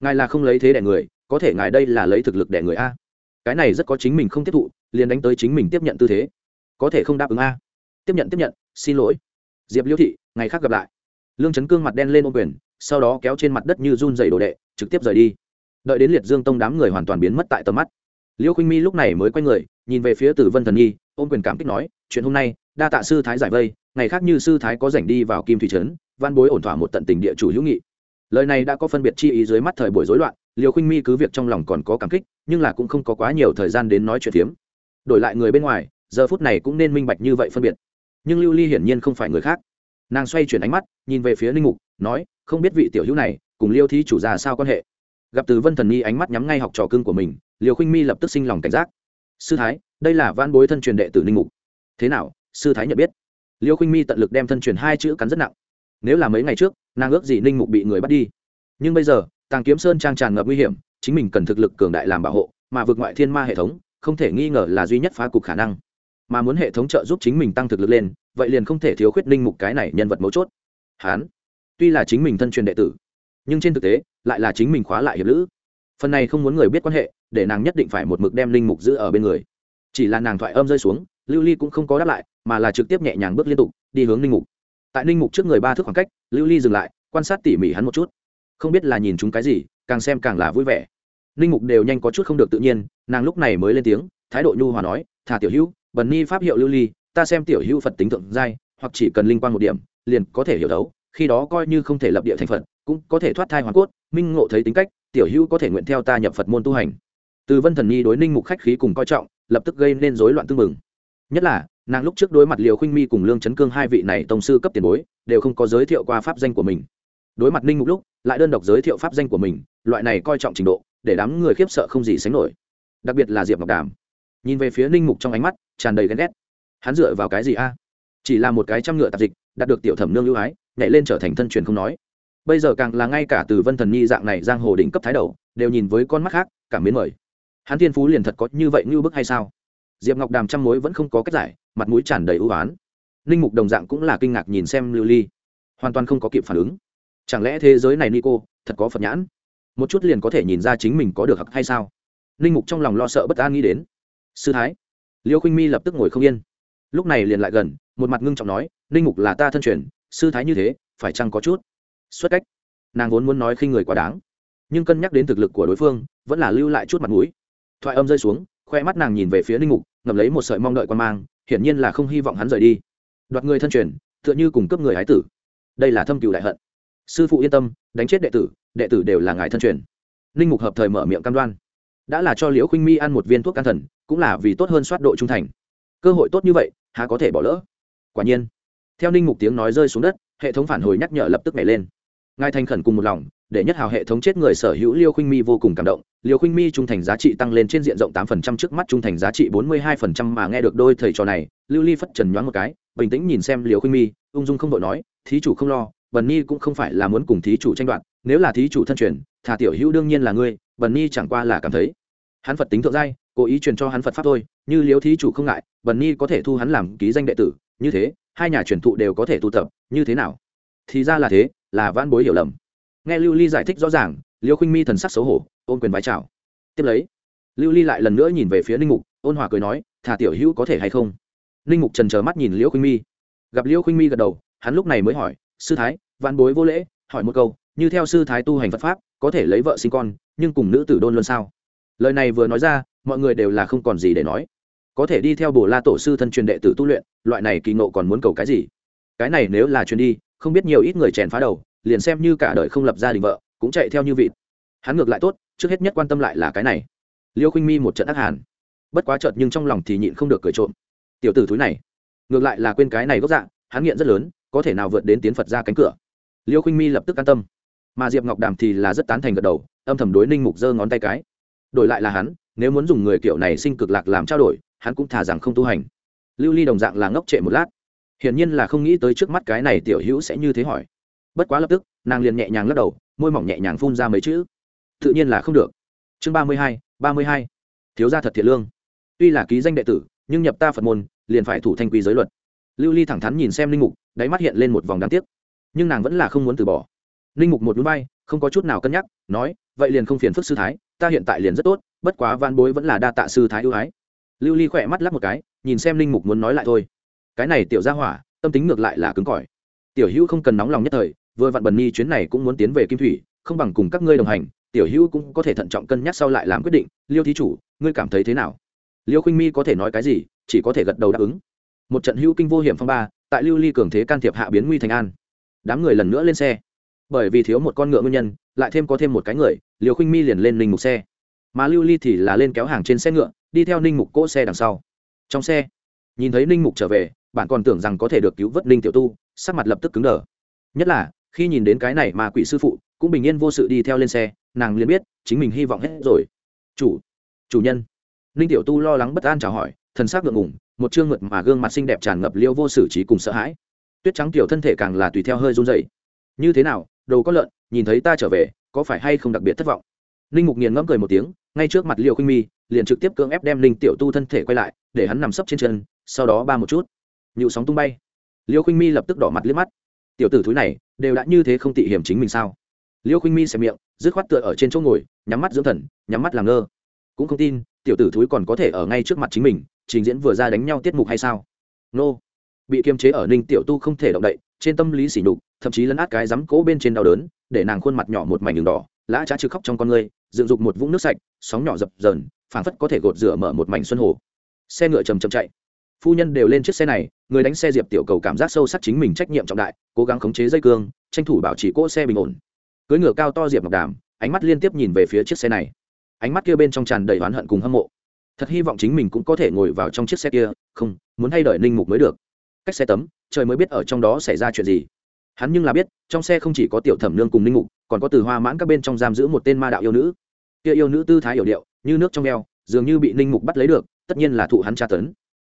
S1: Ngài là không lấy thế đẻ người, có thể ngài đây là lấy thực lực đẻ người a. Cái này rất có chính mình không tiếp thụ, liền đánh tới chính mình tiếp nhận tư thế. Có thể không đáp ứng a. Tiếp nhận tiếp nhận, xin lỗi. Diệp liễu thị, ngày khác gặp lại. Lương trấn cương mặt đen lên ô quyền, sau đó kéo trên mặt đất như run dày đồ đệ, trực tiếp rời đi. Đợi đến liệt dương tông đám người hoàn toàn biến mất tại tầm mắt. Liêu khinh mi lúc này mới quay người, nhìn về phía tử vân thần nhi, ôm quyền cảm kích nói, chuyện hôm nay, đa tạ sư thái giải vây, ngày khác như sư thái có rảnh đi vào kim thủy trấn, văn bối ổn thỏa một tận tình địa chủ hữu nghị lời này đã có phân biệt chi ý dưới mắt thời buổi rối loạn liều khinh mi cứ việc trong lòng còn có cảm kích, nhưng là cũng không có quá nhiều thời gian đến nói chuyện phiếm. Đổi lại người bên ngoài, giờ phút này cũng nên minh bạch như vậy phân biệt. Nhưng lưu ly hiển nhiên không phải người khác. Nàng xoay chuyển ánh mắt, nhìn về phía ninh mục, nói, không biết vị tiểu hữu này cùng liêu thí chủ già sao quan hệ? Gặp từ vân thần nhi ánh mắt nhắm ngay học trò cưng của mình liều khinh mi lập tức sinh lòng cảnh giác. Sư thái, đây là van bối thân truyền đệ tử ninh mục. Thế nào, sư thái nhận biết? Liêu khinh mi tận lực đem thân truyền hai chữ cắn rất nặng nếu là mấy ngày trước, nàng ước gì ninh mục bị người bắt đi. Nhưng bây giờ, tàng kiếm sơn trang tràn ngập nguy hiểm, chính mình cần thực lực cường đại làm bảo hộ, mà vượt ngoại thiên ma hệ thống, không thể nghi ngờ là duy nhất phá cục khả năng. Mà muốn hệ thống trợ giúp chính mình tăng thực lực lên, vậy liền không thể thiếu khuyết ninh mục cái này nhân vật mấu chốt. Hán, tuy là chính mình thân truyền đệ tử, nhưng trên thực tế, lại là chính mình khóa lại hiệp lữ. Phần này không muốn người biết quan hệ, để nàng nhất định phải một mực đem linh mục giữ ở bên người. Chỉ là nàng thoại âm rơi xuống, lưu ly cũng không có đáp lại, mà là trực tiếp nhẹ nhàng bước liên tục, đi hướng linh mục tại linh mục trước người ba thước khoảng cách, lưu ly dừng lại, quan sát tỉ mỉ hắn một chút. Không biết là nhìn chúng cái gì, càng xem càng là vui vẻ. Linh mục đều nhanh có chút không được tự nhiên, nàng lúc này mới lên tiếng, thái độ nhu hòa nói, thả tiểu hữu, bần ni pháp hiệu lưu ly, ta xem tiểu hữu phật tính thượng giai, hoặc chỉ cần linh quan một điểm, liền có thể hiểu đấu, khi đó coi như không thể lập địa thành phật, cũng có thể thoát thai hoàn cốt, minh ngộ thấy tính cách, tiểu hữu có thể nguyện theo ta nhập phật môn tu hành. Từ vân thần nhi đối ninh mục khách khí cùng coi trọng, lập tức gây nên rối loạn tương mừng nhất là nàng lúc trước đối mặt liều khinh mi cùng lương chấn cương hai vị này tổng sư cấp tiền bối, đều không có giới thiệu qua pháp danh của mình. đối mặt ninh mục lúc, lại đơn độc giới thiệu pháp danh của mình, loại này coi trọng trình độ, để đám người khiếp sợ không gì sánh nổi. đặc biệt là diệp ngọc đàm. nhìn về phía ninh mục trong ánh mắt, tràn đầy ghen ghét. hắn dựa vào cái gì a? chỉ là một cái trăm ngựa tạp dịch, đạt được tiểu thẩm nương ưu ái, nhảy lên trở thành thân truyền không nói. bây giờ càng là ngay cả từ vân thần nhi dạng này giang hồ đỉnh cấp thái đầu, đều nhìn với con mắt khác, cảm mến mời. hắn thiên phú liền thật có như vậy như bức hay sao? Diệp ngọc đàm trăm mối vẫn không có cách giải, mặt mũi tràn đầy ưu oán. Ninh mục đồng dạng cũng là kinh ngạc nhìn xem lưu ly, hoàn toàn không có kịp phản ứng. Chẳng lẽ thế giới này Nico, thật có phật nhãn? Một chút liền có thể nhìn ra chính mình có được hặc hay sao? Ninh mục trong lòng lo sợ bất an nghĩ đến. Sư thái, liêu khinh mi lập tức ngồi không yên. Lúc này liền lại gần, một mặt ngưng trọng nói, ninh mục là ta thân truyền, sư thái như thế, phải chăng có chút? Xuất cách, nàng vốn muốn nói khi người quá đáng, nhưng cân nhắc đến thực lực của đối phương, vẫn là lưu lại chút mặt mũi. Thoại âm rơi xuống, khoe mắt nàng nhìn về phía ninh mục ngầm lấy một sợi mong đợi quan mang, hiển nhiên là không hy vọng hắn rời đi. Đoạt người thân truyền, tựa như cùng cấp người hái tử. Đây là thâm cựu đại hận. Sư phụ yên tâm, đánh chết đệ tử đệ tử đều là ngài thân truyền. Ninh mục hợp thời mở miệng cam đoan. Đã là cho liễu khinh mi ăn một viên thuốc can thần, cũng là vì tốt hơn soát độ trung thành. Cơ hội tốt như vậy, há có thể bỏ lỡ? Quả nhiên. Theo ninh mục tiếng nói rơi xuống đất, hệ thống phản hồi nhắc nhở lập tức nhảy lên ngài thành khẩn cùng một lòng, để nhất hào hệ thống chết người sở hữu liêu khinh mi vô cùng cảm động. Liêu khinh mi trung thành giá trị tăng lên trên diện rộng tám phần trăm trước mắt trung thành giá trị bốn mươi hai phần trăm mà nghe được đôi thầy trò này, lưu ly phất trần nhoáng một cái, bình tĩnh nhìn xem liêu khinh mi, ung dung không đội nói, thí chủ không lo bần ni cũng không phải là muốn cùng thí chủ tranh đoạt, nếu là thí chủ thân truyền thà tiểu hữu đương nhiên là ngươi bần ni chẳng qua là cảm thấy. Hắn phật tính thượng giai, cố ý truyền cho hắn phật pháp thôi, như Liêu thí chủ không ngại bần ni có thể thu hắn làm ký danh đệ tử, như thế, hai nhà truyền thụ đều có thể tu tập, như thế nào? Thì ra là thế là van bối hiểu lầm. Nghe lưu ly giải thích rõ ràng, liêu khinh mi thần sắc xấu hổ ôn quyền vái chào. Tiếp lấy, lưu ly lại lần nữa nhìn về phía ninh mục, ôn hòa cười nói, thả tiểu hữu có thể hay không? Ninh mục trần trờ mắt nhìn liễu khinh mi. Gặp liễu khinh mi gật đầu, hắn lúc này mới hỏi, sư thái văn bối vô lễ, hỏi một câu, như theo sư thái tu hành phật pháp, có thể lấy vợ sinh con, nhưng cùng nữ tử đôn luôn sao? Lời này vừa nói ra, mọi người đều là không còn gì để nói. Có thể đi theo bồ la tổ sư thân truyền đệ tử tu luyện, loại này kỳ ngộ còn muốn cầu cái gì? Cái này nếu là chuyến đi, không biết nhiều ít người chèn phá đầu, liền xem như cả đời không lập gia đình vợ, cũng chạy theo như vịt. Hắn ngược lại tốt, trước hết nhất quan tâm lại là cái này. Liêu khinh mi một trận ác hàn. Bất quá chợt nhưng trong lòng thì nhịn không được cười trộm. Tiểu tử thúi này, ngược lại là quên cái này gốc dạng hắn nghiện rất lớn, có thể nào vượt đến tiến phật ra cánh cửa? Liêu khinh mi lập tức an tâm. Mà diệp ngọc đàm thì là rất tán thành gật đầu, âm thầm đối ninh mục giơ ngón tay cái. Đổi lại là hắn, nếu muốn dùng người kiểu này sinh cực lạc làm trao đổi, hắn cũng thà rằng không tu hành. Lưu ly đồng dạng là ngốc trệ một lát hiển nhiên là không nghĩ tới trước mắt cái này tiểu hữu sẽ như thế hỏi. Bất quá lập tức, nàng liền nhẹ nhàng lắc đầu, môi mỏng nhẹ nhàng phun ra mấy chữ. Tự nhiên là không được. Chương ba mươi hai, ba mươi hai. Thiếu gia thật thiệt lương. Tuy là ký danh đệ tử, nhưng nhập ta phật môn, liền phải thủ thanh quy giới luật. Lưu ly thẳng thắn nhìn xem linh mục, đáy mắt hiện lên một vòng đáng tiếc. Nhưng nàng vẫn là không muốn từ bỏ. Linh mục một núi bay, không có chút nào cân nhắc, nói, vậy liền không phiền phức sư thái, ta hiện tại liền rất tốt, bất quá van bối vẫn là đa tạ sư thái ưu ái. Lưu ly khỏe mắt lắc một cái, nhìn xem linh mục muốn nói lại thôi cái này tiểu ra hỏa, tâm tính ngược lại là cứng cỏi. Tiểu hữu không cần nóng lòng nhất thời, vừa vặn bần ni chuyến này cũng muốn tiến về kim thủy, không bằng cùng các ngươi đồng hành, tiểu hữu cũng có thể thận trọng cân nhắc sau lại làm quyết định. Liêu thí chủ, ngươi cảm thấy thế nào? Liêu khinh mi có thể nói cái gì, chỉ có thể gật đầu đáp ứng. Một trận hữu kinh vô hiểm phong ba, tại lưu ly cường thế can thiệp hạ biến nguy thành an. Đám người lần nữa lên xe. Bởi vì thiếu một con ngựa nguyên nhân, lại thêm có thêm một cái người liều khinh mi liền lên ninh mục xe. Mà lưu ly thì là lên kéo hàng trên xe ngựa, đi theo ninh mục cỗ xe đằng sau. Trong xe, nhìn thấy ninh mục trở về bạn còn tưởng rằng có thể được cứu vớt ninh tiểu tu, sắc mặt lập tức cứng đờ. Nhất là, khi nhìn đến cái này mà quỷ sư phụ, cũng bình yên vô sự đi theo lên xe, nàng liền biết, chính mình hy vọng hết rồi. Chủ chủ nhân. Ninh tiểu tu lo lắng bất an chào hỏi, thần s ắ c ngượng ngủng một chương mượt mà gương mặt xinh đẹp tràn ngập liêu vô sự trí cùng sợ hãi. Tuyết trắng tiểu thân thể càng là tùy theo hơi run dày như thế nào, đồ có lợn, nhìn thấy ta trở về, có phải hay không đặc biệt thất vọng? Ninh mục nghiền ngẫm cười một tiếng, ngay trước mặt liều khinh mi, liền trực tiếp cưỡng ép đem linh tiểu tu thân thể quay lại, để hắn nằm sấp trên chân, sau đó ba một chút nhịu sóng tung bay. Liêu khinh mi lập tức đỏ mặt liếc mắt. Tiểu tử thúi này, đều đã như thế không tị hiểm chính mình sao? Liêu khinh mi xem miệng, dứt khoát tựa ở trên chỗ ngồi, nhắm mắt dưỡng thần, nhắm mắt làm ngơ. Cũng không tin, tiểu tử thúi còn có thể ở ngay trước mặt chính mình, trình diễn vừa ra đánh nhau tiết mục hay sao? Nô. Bị kiềm chế ở ninh tiểu tu không thể động đậy, trên tâm lý sỉ nhục, thậm chí lấn át cái rắm cỗ bên trên đau đớn, để nàng khuôn mặt nhỏ một mảnh đường đỏ, lã trá trừ khóc trong con người, dựng dục một vũng nước sạch, sóng nhỏ dập dờn, phảng phất có thể gột rửa mở một mảnh xuân hồ. Xe ngựa chầm chậm chạy. Phu nhân đều lên chiếc xe này người đánh xe diệp tiểu cầu cảm giác sâu sắc chính mình trách nhiệm trọng đại, cố gắng khống chế dây cương, tranh thủ bảo trì cỗ xe bình ổn. Cưới ngựa cao to diệp ngọc đàm, ánh mắt liên tiếp nhìn về phía chiếc xe này. Ánh mắt kia bên trong tràn đầy oán hận cùng hâm mộ. Thật hy vọng chính mình cũng có thể ngồi vào trong chiếc xe kia, không, muốn hay đợi ninh mục mới được. Cách xe tấm, trời mới biết ở trong đó xảy ra chuyện gì. Hắn nhưng là biết, trong xe không chỉ có tiểu thẩm nương cùng ninh mục, còn có từ hoa mãn các bên trong giam giữ một tên ma đạo yêu nữ. Kia yêu nữ tư thái hiểu điệu, như nước trong eo, dường như bị ninh mục bắt lấy được, tất nhiên là thụ hắn tra tấn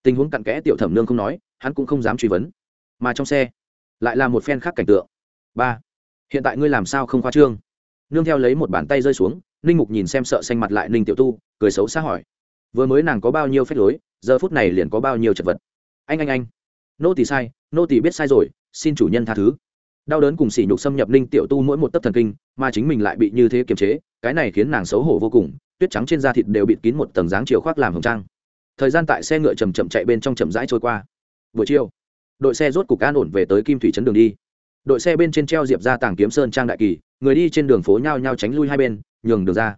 S1: tình huống cặn kẽ tiểu thẩm nương không nói, hắn cũng không dám truy vấn. Mà trong xe, lại là một phen khác cảnh tượng. Ba, hiện tại ngươi làm sao không khoa trương? Nương theo lấy một bàn tay rơi xuống, ninh mục nhìn xem sợ xanh mặt lại ninh tiểu tu, cười xấu xa hỏi. Vừa mới nàng có bao nhiêu phép lối, giờ phút này liền có bao nhiêu chật vật? Anh anh anh. Nô tỳ sai, nô tỳ biết sai rồi, xin chủ nhân tha thứ. Đau đớn cùng sỉ nhục xâm nhập ninh tiểu tu mỗi một tấc thần kinh, mà chính mình lại bị như thế kiềm chế, cái này khiến nàng xấu hổ vô cùng, tuyết trắng trên da thịt đều bịt kín một tầng dáng chiều khoác làm hồng trang thời gian tại xe ngựa chầm chậm chạy bên trong chậm rãi trôi qua. Buổi chiều, đội xe rốt cục an ổn về tới kim thủy trấn đường đi. Đội xe bên trên treo diệp ra tàng kiếm sơn trang đại kỳ, người đi trên đường phố nhao nhao tránh lui hai bên, nhường đường ra.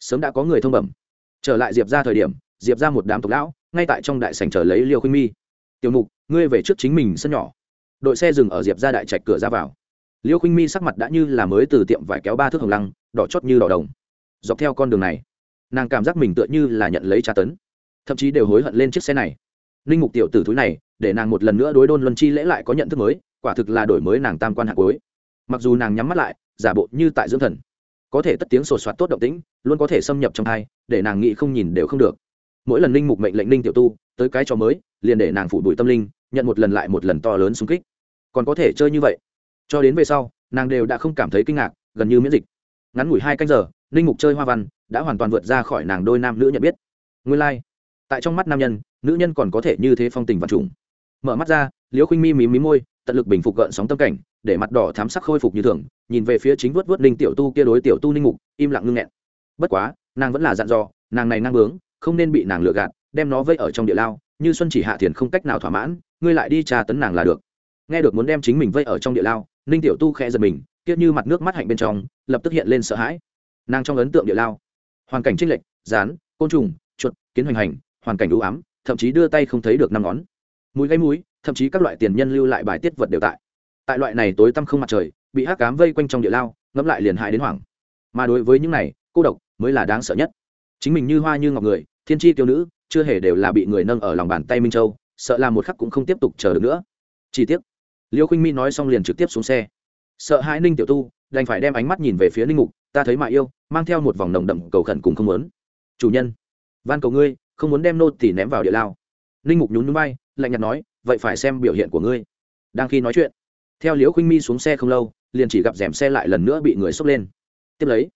S1: Sớm đã có người thông bẩm. Trở lại diệp ra thời điểm, diệp ra một đám tộc lão, ngay tại trong đại sảnh chờ lấy liều khuynh mi. Tiểu mục, ngươi về trước chính mình sân nhỏ. Đội xe dừng ở diệp ra đại trạch cửa ra vào. Liêu khinh mi sắc mặt đã như là mới từ tiệm vải kéo ba thước hồng lăng, đỏ chót như đỏ đồng. Dọc theo con đường này, nàng cảm giác mình tựa như là nhận lấy tra tấn thậm chí đều hối hận lên chiếc xe này. Linh mục tiểu tử thúi này, để nàng một lần nữa đối đôn luân chi lễ lại có nhận thức mới, quả thực là đổi mới nàng tam quan hạt cuối. Mặc dù nàng nhắm mắt lại, giả bộ như tại dưỡng thần, có thể tất tiếng sột soạt tốt động tĩnh, luôn có thể xâm nhập trong hai để nàng nghĩ không nhìn đều không được. Mỗi lần linh mục mệnh lệnh linh tiểu tu, tới cái trò mới, liền để nàng phủ đuổi tâm linh, nhận một lần lại một lần to lớn xung kích. Còn có thể chơi như vậy. Cho đến về sau, nàng đều đã không cảm thấy kinh ngạc, gần như miễn dịch. Ngắn ngủi hai canh giờ, linh mục chơi hoa văn, đã hoàn toàn vượt ra khỏi nàng đôi nam nữ nhận biết. Nguyên lai、like tại trong mắt nam nhân, nữ nhân còn có thể như thế phong tình vật trùng. Mở mắt ra, liễu khinh mi mí mí môi, tận lực bình phục gợn sóng tâm cảnh, để mặt đỏ thám sắc khôi phục như thường, nhìn về phía chính vớt vớt linh tiểu tu kia đối tiểu tu ninh mục, im lặng ngưng nghẹn. Bất quá, nàng vẫn là dặn dò, nàng này năng bướng, không nên bị nàng lừa gạt, đem nó vây ở trong địa lao, như xuân chỉ hạ thiền không cách nào thỏa mãn, ngươi lại đi trà tấn nàng là được. Nghe được muốn đem chính mình vây ở trong địa lao, ninh tiểu tu khẽ giật mình kiết như mặt nước mắt hạnh bên trong, lập tức hiện lên sợ hãi. Nàng trong ấn tượng địa lao, hoàn cảnh trinh lệch, rán, côn trùng, chuột, kiến hoành hành hoàn cảnh đủ ám thậm chí đưa tay không thấy được năm ngón. Mũi gây mũi thậm chí các loại tiền nhân lưu lại bài tiết vật đều tại. Tại loại này tối tăm không mặt trời bị hắc cám vây quanh trong địa lao ngẫm lại liền hại đến hoảng. Mà đối với những này cô độc mới là đáng sợ nhất. Chính mình như hoa như ngọc người thiên tri tiêu nữ chưa hề đều là bị người nâng ở lòng bàn tay minh châu sợ làm một khắc cũng không tiếp tục chờ được nữa. Chi tiết liêu khinh mi nói xong liền trực tiếp xuống xe. Sợ hãi ninh tiểu tu đành phải đem ánh mắt nhìn về phía ninh ngục, ta thấy mà yêu mang theo một vòng nồng đậm cầu khẩn cùng không muốn. Chủ nhân van cầu ngươi không muốn đem nô thì ném vào địa lao. Ninh mục nhún núi bay lạnh nhạt nói, vậy phải xem biểu hiện của ngươi. Đang khi nói chuyện, theo liễu khinh mi xuống xe không lâu, liền chỉ gặp rèm xe lại lần nữa bị người xốc lên. Tiếp lấy,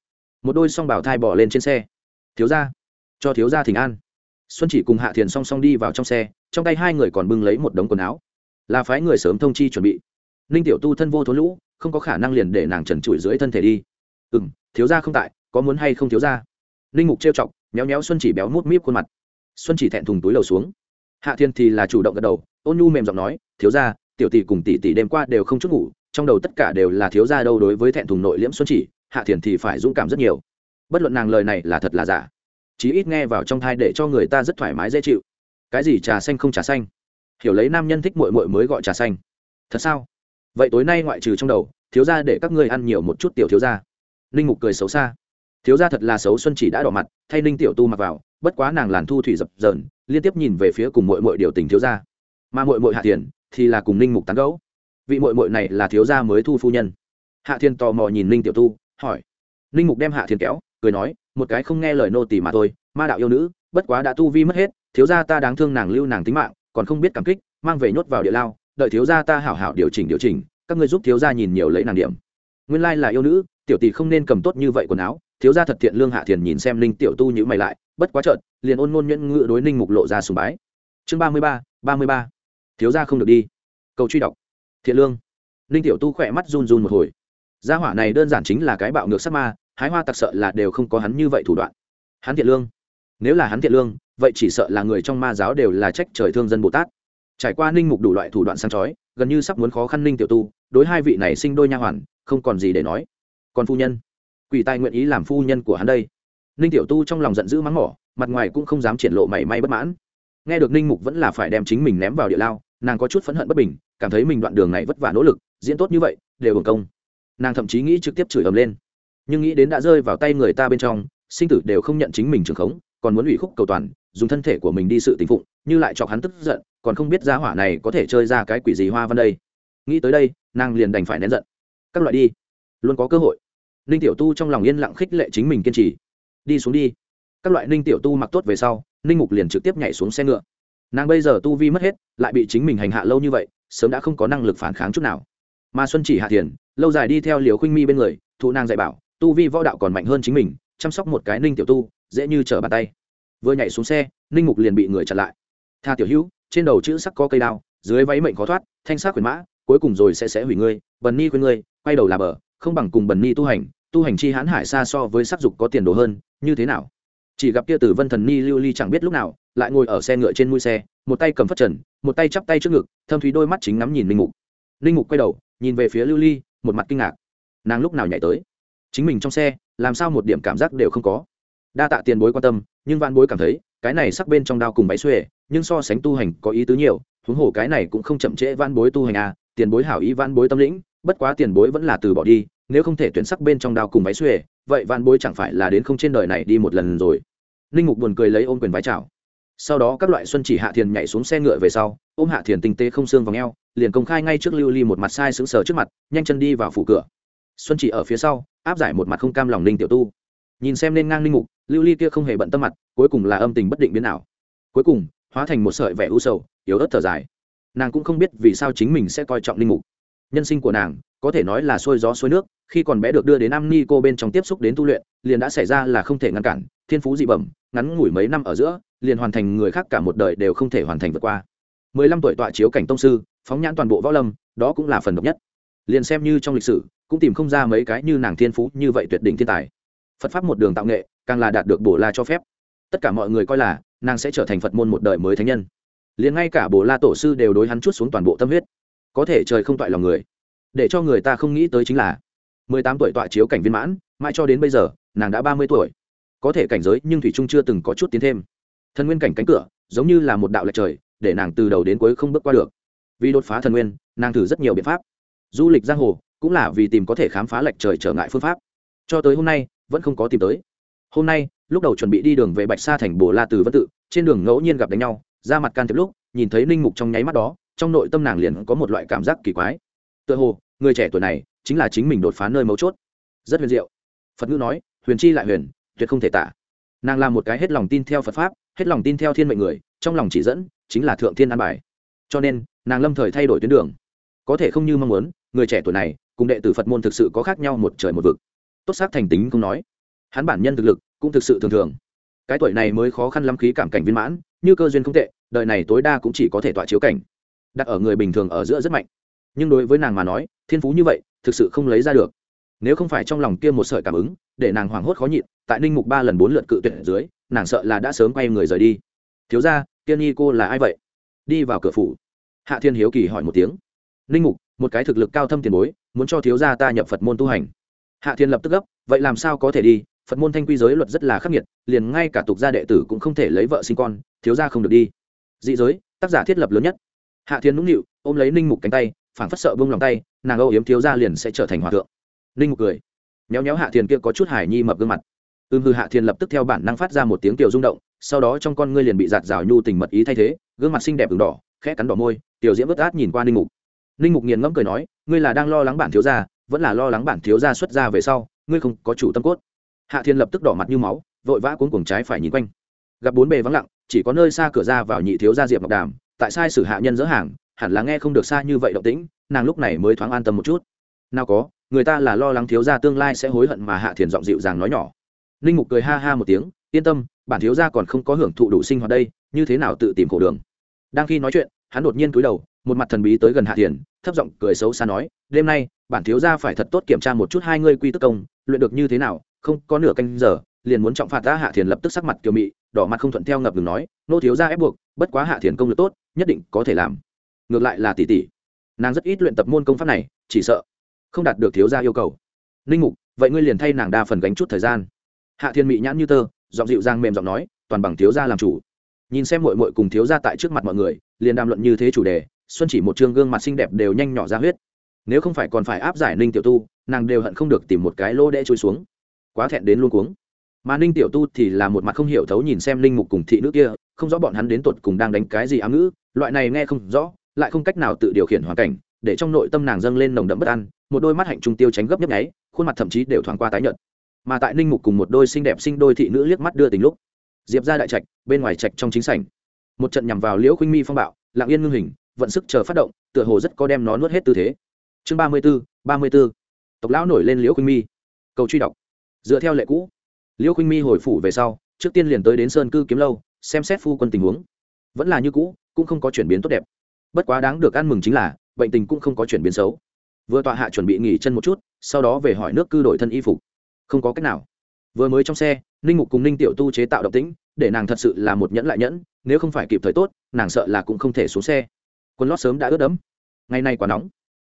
S1: một đôi song bảo thai bỏ lên trên xe. Thiếu ra cho thiếu gia thỉnh an. Xuân chỉ cùng hạ thiền song song đi vào trong xe, trong tay hai người còn bưng lấy một đống quần áo. Là phái người sớm thông chi chuẩn bị. Ninh tiểu tu thân vô thối lũ, không có khả năng liền để nàng trần trụi dưới thân thể đi. Ừ m thiếu gia không tại, có muốn hay không thiếu gia? Ninh mục trêu chọc, méo méo xuân chỉ béo mút míp khuôn mặt xuân chỉ thẹn thùng túi lầu xuống. Hạ thiên thì là chủ động gật đầu, ôn nhu mềm giọng nói, thiếu gia, tiểu tỷ cùng tỷ tỷ đêm qua đều không chút ngủ, trong đầu tất cả đều là thiếu gia đâu đối với thẹn thùng nội liễm xuân chỉ, hạ thiền thì phải dũng cảm rất nhiều. Bất luận nàng lời này là thật là giả, chí ít nghe vào trong thai để cho người ta rất thoải mái dễ chịu. Cái gì trà xanh không trà xanh? Hiểu lấy nam nhân thích mội mội mới gọi trà xanh. Thật sao? Vậy tối nay ngoại trừ trong đầu, thiếu gia để các ngươi ăn nhiều một chút tiểu thiếu gia. Ninh mục cười xấu xa. Thiếu gia thật là xấu, xuân chỉ đã đỏ mặt, thay ninh tiểu tu mặc vào bất quá nàng làn thu thủy dập dờn, liên tiếp nhìn về phía cùng mội mội điều tình thiếu gia. Mà mội mội hạ thiền thì là cùng ninh mục tán gẫu. Vị mội mội này là thiếu gia mới thu phu nhân. Hạ thiên tò mò nhìn ninh tiểu tu, hỏi. Ninh mục đem hạ thiên kéo, cười nói, một cái không nghe lời nô tỳ mà thôi, ma đạo yêu nữ, bất quá đã tu vi mất hết, thiếu gia ta đáng thương nàng lưu nàng tính mạng, còn không biết cảm kích, mang về nhốt vào địa lao, đợi thiếu gia ta hảo hảo điều chỉnh điều chỉnh, các ngươi giúp thiếu gia nhìn nhiều lấy nàng điểm. Nguyên lai là yêu nữ, tiểu tỷ không nên cầm tốt như vậy quần áo. Thiếu gia thật thiện lương hạ thiền nhìn xem linh tiểu tu nhữ mày lại bất quá trợn liền ôn ngôn nhuyễn ngự đối ninh mục lộ ra sùng bái. Chương ba mươi ba ba mươi ba. Thiếu gia không được đi. Cầu truy đọc. Thiện lương. Ninh tiểu tu khỏe mắt run run một hồi. Gia hỏa này đơn giản chính là cái bạo ngược sắc ma, hái hoa tặc sợ là đều không có hắn như vậy thủ đoạn. Hắn thiện lương. Nếu là hắn thiện lương, vậy chỉ sợ là người trong ma giáo đều là trách trời thương dân bồ tát. Trải qua ninh mục đủ loại thủ đoạn sang chói, gần như sắp muốn khó khăn ninh tiểu tu, đối hai vị này sinh đôi nha hoàn, không còn gì để nói. Còn phu nhân. Quỷ tài nguyện ý làm phu nhân của hắn đây ninh tiểu tu trong lòng giận dữ mắng mỏ, mặt ngoài cũng không dám triển lộ mảy may bất mãn. Nghe được ninh mục vẫn là phải đem chính mình ném vào địa lao, nàng có chút phẫn hận bất bình, cảm thấy mình đoạn đường này vất vả nỗ lực, diễn tốt như vậy, đều hưởng công. Nàng thậm chí nghĩ trực tiếp chửi ầm lên. Nhưng nghĩ đến đã rơi vào tay người ta bên trong, sinh tử đều không nhận chính mình trường khống, còn muốn ủy khúc cầu toàn, dùng thân thể của mình đi sự tình phụng, như lại chọc hắn tức giận, còn không biết giá hỏa này có thể chơi ra cái quỷ gì hoa văn đây. Nghĩ tới đây, nàng liền đành phải nén giận. Các loại đi. Luôn có cơ hội. Ninh tiểu tu trong lòng yên lặng khích lệ chính mình kiên trì đi xuống đi. Các loại ninh tiểu tu mặc tốt về sau, ninh mục liền trực tiếp nhảy xuống xe ngựa. Nàng bây giờ tu vi mất hết, lại bị chính mình hành hạ lâu như vậy, sớm đã không có năng lực phản kháng chút nào. Mà xuân chỉ hạ tiền lâu dài đi theo liều khuynh mi bên người, thụ nàng dạy bảo, tu vi võ đạo còn mạnh hơn chính mình, chăm sóc một cái ninh tiểu tu, dễ như trở bàn tay. Vừa nhảy xuống xe, ninh mục liền bị người chặn lại. Tha tiểu hữu, trên đầu chữ sắc có cây đao, dưới váy mệnh khó thoát, thanh sắc quyền mã, cuối cùng rồi sẽ sẽ hủy ngươi, bần ni khuyên ngươi, quay đầu là bờ, không bằng cùng bần ni tu hành tu hành chi hãn hải xa so với sắc dục có tiền đồ hơn, như thế nào? Chỉ gặp kia tử vân thần ni lưu ly chẳng biết lúc nào, lại ngồi ở xe ngựa trên mũi xe, một tay cầm phất trần, một tay chắp tay trước ngực, thâm thúy đôi mắt chính ngắm nhìn linh mục. Linh mục quay đầu, nhìn về phía lưu ly, một mặt kinh ngạc. Nàng lúc nào nhảy tới? Chính mình trong xe, làm sao một điểm cảm giác đều không có? Đa tạ tiền bối quan tâm, nhưng văn bối cảm thấy, cái này sắc bên trong đao cùng bẫy xuề, nhưng so sánh tu hành có ý tứ nhiều, huống hồ cái này cũng không chậm trễ văn bối tu hành à tiền bối hảo ý văn bối tâm lĩnh, bất quá tiền bối vẫn là từ bỏ đi nếu không thể tuyển sắc bên trong đao cùng váy xuề, vậy van bối chẳng phải là đến không trên đời này đi một lần rồi. Ninh mục buồn cười lấy ôm quyền vái chào. Sau đó các loại xuân chỉ hạ thiền nhảy xuống xe ngựa về sau, ôm hạ thiền tinh tế không xương vào ngheo liền công khai ngay trước lưu ly một mặt sai sững sờ trước mặt, nhanh chân đi vào phủ cửa. Xuân chỉ ở phía sau, áp giải một mặt không cam lòng ninh tiểu tu. Nhìn xem nên ngang ninh mục, lưu ly kia không hề bận tâm mặt, cuối cùng là âm tình bất định biến nào cuối cùng, hóa thành một sợi vẻ u sầu, yếu ớt thở dài. Nàng cũng không biết vì sao chính mình sẽ coi trọng ninh mục nhân sinh của nàng, có thể nói là xuôi gió xuôi nước, khi còn bé được đưa đến am ni cô bên trong tiếp xúc đến tu luyện, liền đã xảy ra là không thể ngăn cản, thiên phú dị bẩm, ngắn ngủi mấy năm ở giữa, liền hoàn thành người khác cả một đời đều không thể hoàn thành vượt qua. Mười lăm tuổi tọa chiếu cảnh tông sư, phóng nhãn toàn bộ võ lâm, đó cũng là phần độc nhất. Liền xem như trong lịch sử, cũng tìm không ra mấy cái như nàng thiên phú như vậy tuyệt đỉnh thiên tài. Phật pháp một đường tạo nghệ, càng là đạt được bổ la cho phép. Tất cả mọi người coi là, nàng sẽ trở thành phật môn một đời mới thánh nhân. Liền ngay cả bổ la tổ sư đều đối hắn chút xuống toàn bộ tâm huyết có thể trời không toại lòng người. Để cho người ta không nghĩ tới chính là, mười tám tuổi tọa chiếu cảnh viên mãn, mãi cho đến bây giờ, nàng đã ba mươi tuổi. Có thể cảnh giới nhưng thủy trung chưa từng có chút tiến thêm. Thần nguyên cảnh cánh cửa, giống như là một đạo lệch trời, để nàng từ đầu đến cuối không bước qua được. Vì đột phá thần nguyên, nàng thử rất nhiều biện pháp. Du lịch giang hồ, cũng là vì tìm có thể khám phá lệch trời trở ngại phương pháp. Cho tới hôm nay, vẫn không có tìm tới. Hôm nay, lúc đầu chuẩn bị đi đường về bạch sa thành bồ la từ vân tự, trên đường ngẫu nhiên gặp đánh nhau, ra mặt can thiệp lúc, nhìn thấy ninh mục trong nháy mắt đó trong nội tâm nàng liền có một loại cảm giác kỳ quái. Tựa hồ, người trẻ tuổi này chính là chính mình đột phá nơi mấu chốt. Rất huyền diệu. Phật ngữ nói, huyền chi lại huyền, tuyệt không thể tả. Nàng là một cái hết lòng tin theo phật pháp, hết lòng tin theo thiên mệnh người, trong lòng chỉ dẫn, chính là thượng thiên an bài. Cho nên, nàng lâm thời thay đổi tuyến đường. Có thể không như mong muốn, người trẻ tuổi này cùng đệ tử phật môn thực sự có khác nhau một trời một vực. Tốt xác thành tính không nói. Hắn bản nhân thực lực cũng thực sự thường thường. Cái tuổi này mới khó khăn lắm khí cảm cảnh viên mãn, như cơ duyên không tệ, đời này tối đa cũng chỉ có thể tọa chiếu cảnh đặt ở người bình thường ở giữa rất mạnh. Nhưng đối với nàng mà nói, thiên phú như vậy, thực sự không lấy ra được. Nếu không phải trong lòng kia một sợi cảm ứng, để nàng hoảng hốt khó nhịn, tại ninh mục ba lần bốn lượt cự tuyệt dưới, nàng sợ là đã sớm quay người rời đi. Thiếu ra tiên nhi cô là ai vậy? Đi vào cửa phủ. Hạ thiên hiếu kỳ hỏi một tiếng. Ninh mục, một cái thực lực cao thâm tiền bối, muốn cho thiếu gia ta nhập phật môn tu hành. Hạ thiên lập tức gấp, vậy làm sao có thể đi? Phật môn thanh quy giới luật rất là khắc nghiệt, liền ngay cả tục gia đệ tử cũng không thể lấy vợ sinh con, thiếu gia không được đi. Dị giới, tác giả thiết lập lớn nhất hạ thiên nũng nịu, ôm lấy ninh mục cánh tay, phảng phất sợ bông lòng tay, nàng âu yếm thiếu gia liền sẽ trở thành hòa thượng. Ninh mục cười nhéo nhéo hạ thiên kia có chút hải nhi mập gương mặt. Ưm hư hạ thiên lập tức theo bản năng phát ra một tiếng tiểu rung động, sau đó trong con ngươi liền bị giạt rào nhu tình mật ý thay thế, gương mặt xinh đẹp ửng đỏ, khẽ cắn đỏ môi, tiểu diễm vớt át nhìn qua ninh mục. Ninh mục nghiền ngẫm cười nói, ngươi là đang lo lắng bản thiếu gia, vẫn là lo lắng bản thiếu gia xuất ra về sau, ngươi không có chủ tâm cốt. Hạ thiên lập tức đỏ mặt như máu, vội vã cuốn cuồng trái phải nhìn quanh. Gặp bốn bề vắng lặng, chỉ có nơi xa cửa ra vào nhị thiếu gia diệp ngọc đàm tại sai sử hạ nhân dỡ hàng, hẳn là nghe không được xa như vậy động tĩnh, nàng lúc này mới thoáng an tâm một chút. Nào có, người ta là lo lắng thiếu gia tương lai sẽ hối hận mà hạ thiền giọng dịu dàng nói nhỏ. Ninh mục cười ha ha một tiếng, yên tâm, bản thiếu gia còn không có hưởng thụ đủ sinh hoạt đây, như thế nào tự tìm khổ đường. Đang khi nói chuyện, hắn đột nhiên cúi đầu, một mặt thần bí tới gần hạ thiền, thấp giọng cười xấu xa nói, đêm nay, bản thiếu gia phải thật tốt kiểm tra một chút hai ngươi quy tức công, luyện được như thế nào, không có nửa canh giờ, liền muốn trọng phạt ta. Hạ thiền lập tức sắc mặt kiều mị, đỏ mặt không thuận theo ngập ngừng nói, nô thiếu gia ép buộc bất quá hạ thiền công lực tốt, nhất định có thể làm. Ngược lại là tỷ tỷ. Nàng rất ít luyện tập môn công pháp này, chỉ sợ không đạt được thiếu gia yêu cầu. Ninh mục, vậy ngươi liền thay nàng đa phần gánh chút thời gian. Hạ thiên mị nhãn như tơ, giọng dịu dàng mềm giọng nói, toàn bằng thiếu gia làm chủ. Nhìn xem mội mội cùng thiếu gia tại trước mặt mọi người, liền đàm luận như thế chủ đề, xuân chỉ một chương gương mặt xinh đẹp đều nhanh nhỏ ra huyết. Nếu không phải còn phải áp giải ninh tiểu tu, nàng đều hận không được tìm một cái lô đẽ trôi xuống. Quá thẹn đến luôn cuống mà ninh tiểu tu thì là một mặt không hiểu thấu nhìn xem ninh mục cùng thị nữ kia, không rõ bọn hắn đến tột cùng đang đánh cái gì ám ngữ, loại này nghe không rõ, lại không cách nào tự điều khiển hoàn cảnh, để trong nội tâm nàng dâng lên nồng đậm bất an, một đôi mắt hạnh trung tiêu tránh gấp nhấp nháy, khuôn mặt thậm chí đều thoáng qua tái nhợt. Mà tại ninh mục cùng một đôi xinh đẹp sinh đôi thị nữ liếc mắt đưa tình lúc, diệp ra đại trạch, bên ngoài trạch trong chính sảnh. Một trận nhằm vào liễu khuynh mi phong bạo, lặng yên ngưng hình, vận sức chờ phát động, tựa hồ rất có đem nó nuốt hết tư thế. Chương ba mươi b ố ba mươi b ố tộc lão nổi lên liễu khuynh mi. Cầu truy đọc. Dựa theo lệ cũ Liêu khuynh mi hồi phủ về sau, trước tiên liền tới đến sơn cư kiếm lâu, xem xét phu quân tình huống. Vẫn là như cũ, cũng không có chuyển biến tốt đẹp. Bất quá đáng được ăn mừng chính là, bệnh tình cũng không có chuyển biến xấu. Vừa tọa hạ chuẩn bị nghỉ chân một chút, sau đó về hỏi nước cư đổi thân y phục. Không có cách nào. Vừa mới trong xe, ninh mục cùng ninh tiểu tu chế tạo động tĩnh, để nàng thật sự là một nhẫn lại nhẫn, nếu không phải kịp thời tốt, nàng sợ là cũng không thể xuống xe. Quân lót sớm đã ướt đẫm. Ngày nay quá nóng.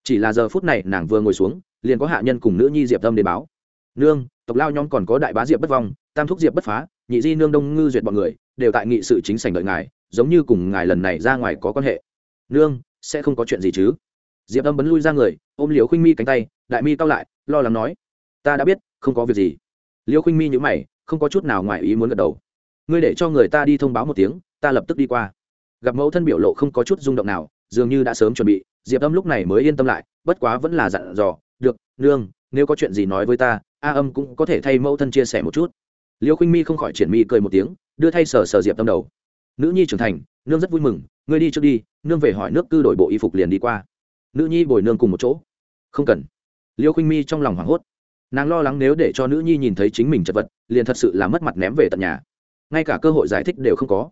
S1: Chỉ là giờ phút này nàng vừa ngồi xuống, liền có hạ nhân cùng nữ nhi diệp tâm đến báo. Nương tộc lao nhóm còn có đại bá diệp bất vong, tam thúc diệp bất phá, nhị di nương đông ngư duyệt bọn người, đều tại nghị sự chính sảnh đợi ngài, giống như cùng ngài lần này ra ngoài có quan hệ. Nương, sẽ không có chuyện gì chứ? Diệp âm bấn lui ra người, ôm liều khinh mi cánh tay, đại mi cao lại, lo lắng nói, ta đã biết, không có việc gì. Liêu khinh mi nhữ mày, không có chút nào ngoài ý muốn gật đầu. Ngươi để cho người ta đi thông báo một tiếng, ta lập tức đi qua. Gặp mẫu thân biểu lộ không có chút rung động nào, dường như đã sớm chuẩn bị, diệp âm lúc này mới yên tâm lại, bất quá vẫn là dặn dò, được, nương, nếu có chuyện gì nói với ta a âm cũng có thể thay mẫu thân chia sẻ một chút. Liêu khinh mi không khỏi triển mi cười một tiếng, đưa thay sờ sờ diệp tâm đầu. Nữ nhi trưởng thành, nương rất vui mừng, ngươi đi trước đi, nương về hỏi nước cư đổi bộ y phục liền đi qua. Nữ nhi bồi nương cùng một chỗ. Không cần. Liêu khinh mi trong lòng hoảng hốt. Nàng lo lắng nếu để cho nữ nhi nhìn thấy chính mình chật vật, liền thật sự là mất mặt ném về tận nhà. Ngay cả cơ hội giải thích đều không có.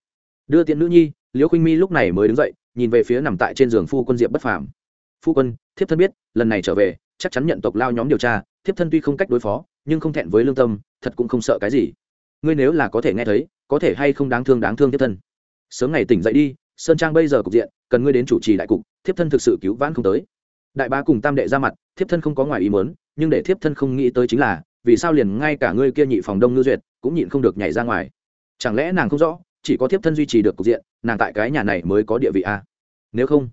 S1: Đưa tiện nữ nhi, liêu khinh mi lúc này mới đứng dậy, nhìn về phía nằm tại trên giường phu quân diệp bất phàm. Phu quân, thiếp thân biết, lần này trở về chắc chắn nhận tộc lao nhóm điều tra, thiếp thân tuy không cách đối phó, nhưng không thẹn với lương tâm, thật cũng không sợ cái gì. Ngươi nếu là có thể nghe thấy, có thể hay không đáng thương đáng thương thiếp thân. Sớm ngày tỉnh dậy đi, sơn trang bây giờ cục diện, cần ngươi đến chủ trì đại cục, thiếp thân thực sự cứu vãn không tới. Đại bá cùng tam đệ ra mặt, thiếp thân không có ngoài ý mớn nhưng để thiếp thân không nghĩ tới chính là, vì sao liền ngay cả ngươi kia nhị phòng đông ngư duyệt, cũng nhịn không được nhảy ra ngoài. Chẳng lẽ nàng không rõ, chỉ có thiếp thân duy trì được cục diện, nàng tại cái nhà này mới có địa vị a à? nếu không,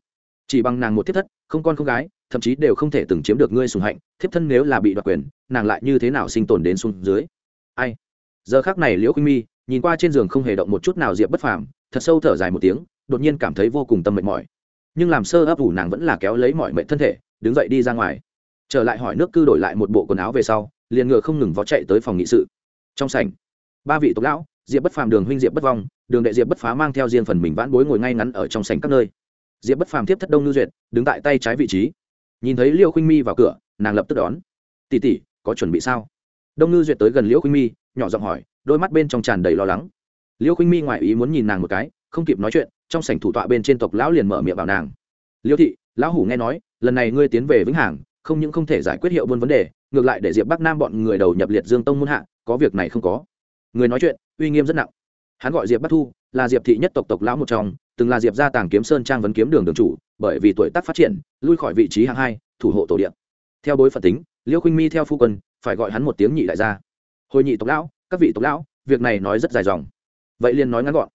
S1: chỉ bằng nàng một thiếp thất, không con không gái thậm chí đều không thể từng chiếm được ngươi sùng hạnh, thiếp thân nếu là bị đoạt quyền, nàng lại như thế nào sinh tồn đến xuống dưới? Ai? Giờ khác này liễu khuynh mi nhìn qua trên giường không hề động một chút nào diệp bất phàm, thật sâu thở dài một tiếng, đột nhiên cảm thấy vô cùng tâm mệt mỏi. Nhưng làm sơ ấp ủ nàng vẫn là kéo lấy mọi mệnh thân thể, đứng dậy đi ra ngoài. Trở lại hỏi nước cư đổi lại một bộ quần áo về sau, liền ngựa không ngừng vó chạy tới phòng nghị sự. Trong sảnh, ba vị tộc lão, diệp bất phàm, đường huynh, diệp bất vong, đường đệ diệp bất phá mang theo riêng phần mình vãn bối ngồi ngay ngắn ở trong sảnh các nơi. Diệp bất phàm tiếp thất đông lưu duyệt, đứng tại tay trái vị trí nhìn thấy liêu khinh mi vào cửa, nàng lập tức đón. Tỉ tỉ có chuẩn bị sao? Đông ngư duyệt tới gần liễu khinh mi, nhỏ giọng hỏi, đôi mắt bên trong tràn đầy lo lắng. Liêu khinh mi ngoại ý muốn nhìn nàng một cái, không kịp nói chuyện, trong sảnh thủ tọa bên trên tộc lão liền mở miệng vào nàng. Liêu thị, lão hủ nghe nói, lần này ngươi tiến về vĩnh hằng, không những không thể giải quyết hiệu buôn vấn đề, ngược lại để diệp bắc nam bọn người đầu nhập liệt dương tông muôn hạ, có việc này không có. Người nói chuyện, uy nghiêm rất nặng. Hắn gọi diệp bắc thu, là diệp thị nhất tộc tộc lão một trong, từng là diệp gia tàng kiếm sơn trang vấn kiếm đường đường chủ bởi vì tuổi tác phát triển, lui khỏi vị trí hạng hai, thủ hộ tổ điện theo bối phận tính, liêu khinh mi theo phu quân, phải gọi hắn một tiếng nhị đại gia. Hồi nhị tộc lão, các vị tộc lão, việc này nói rất dài dòng. Vậy liền nói ngắn gọn,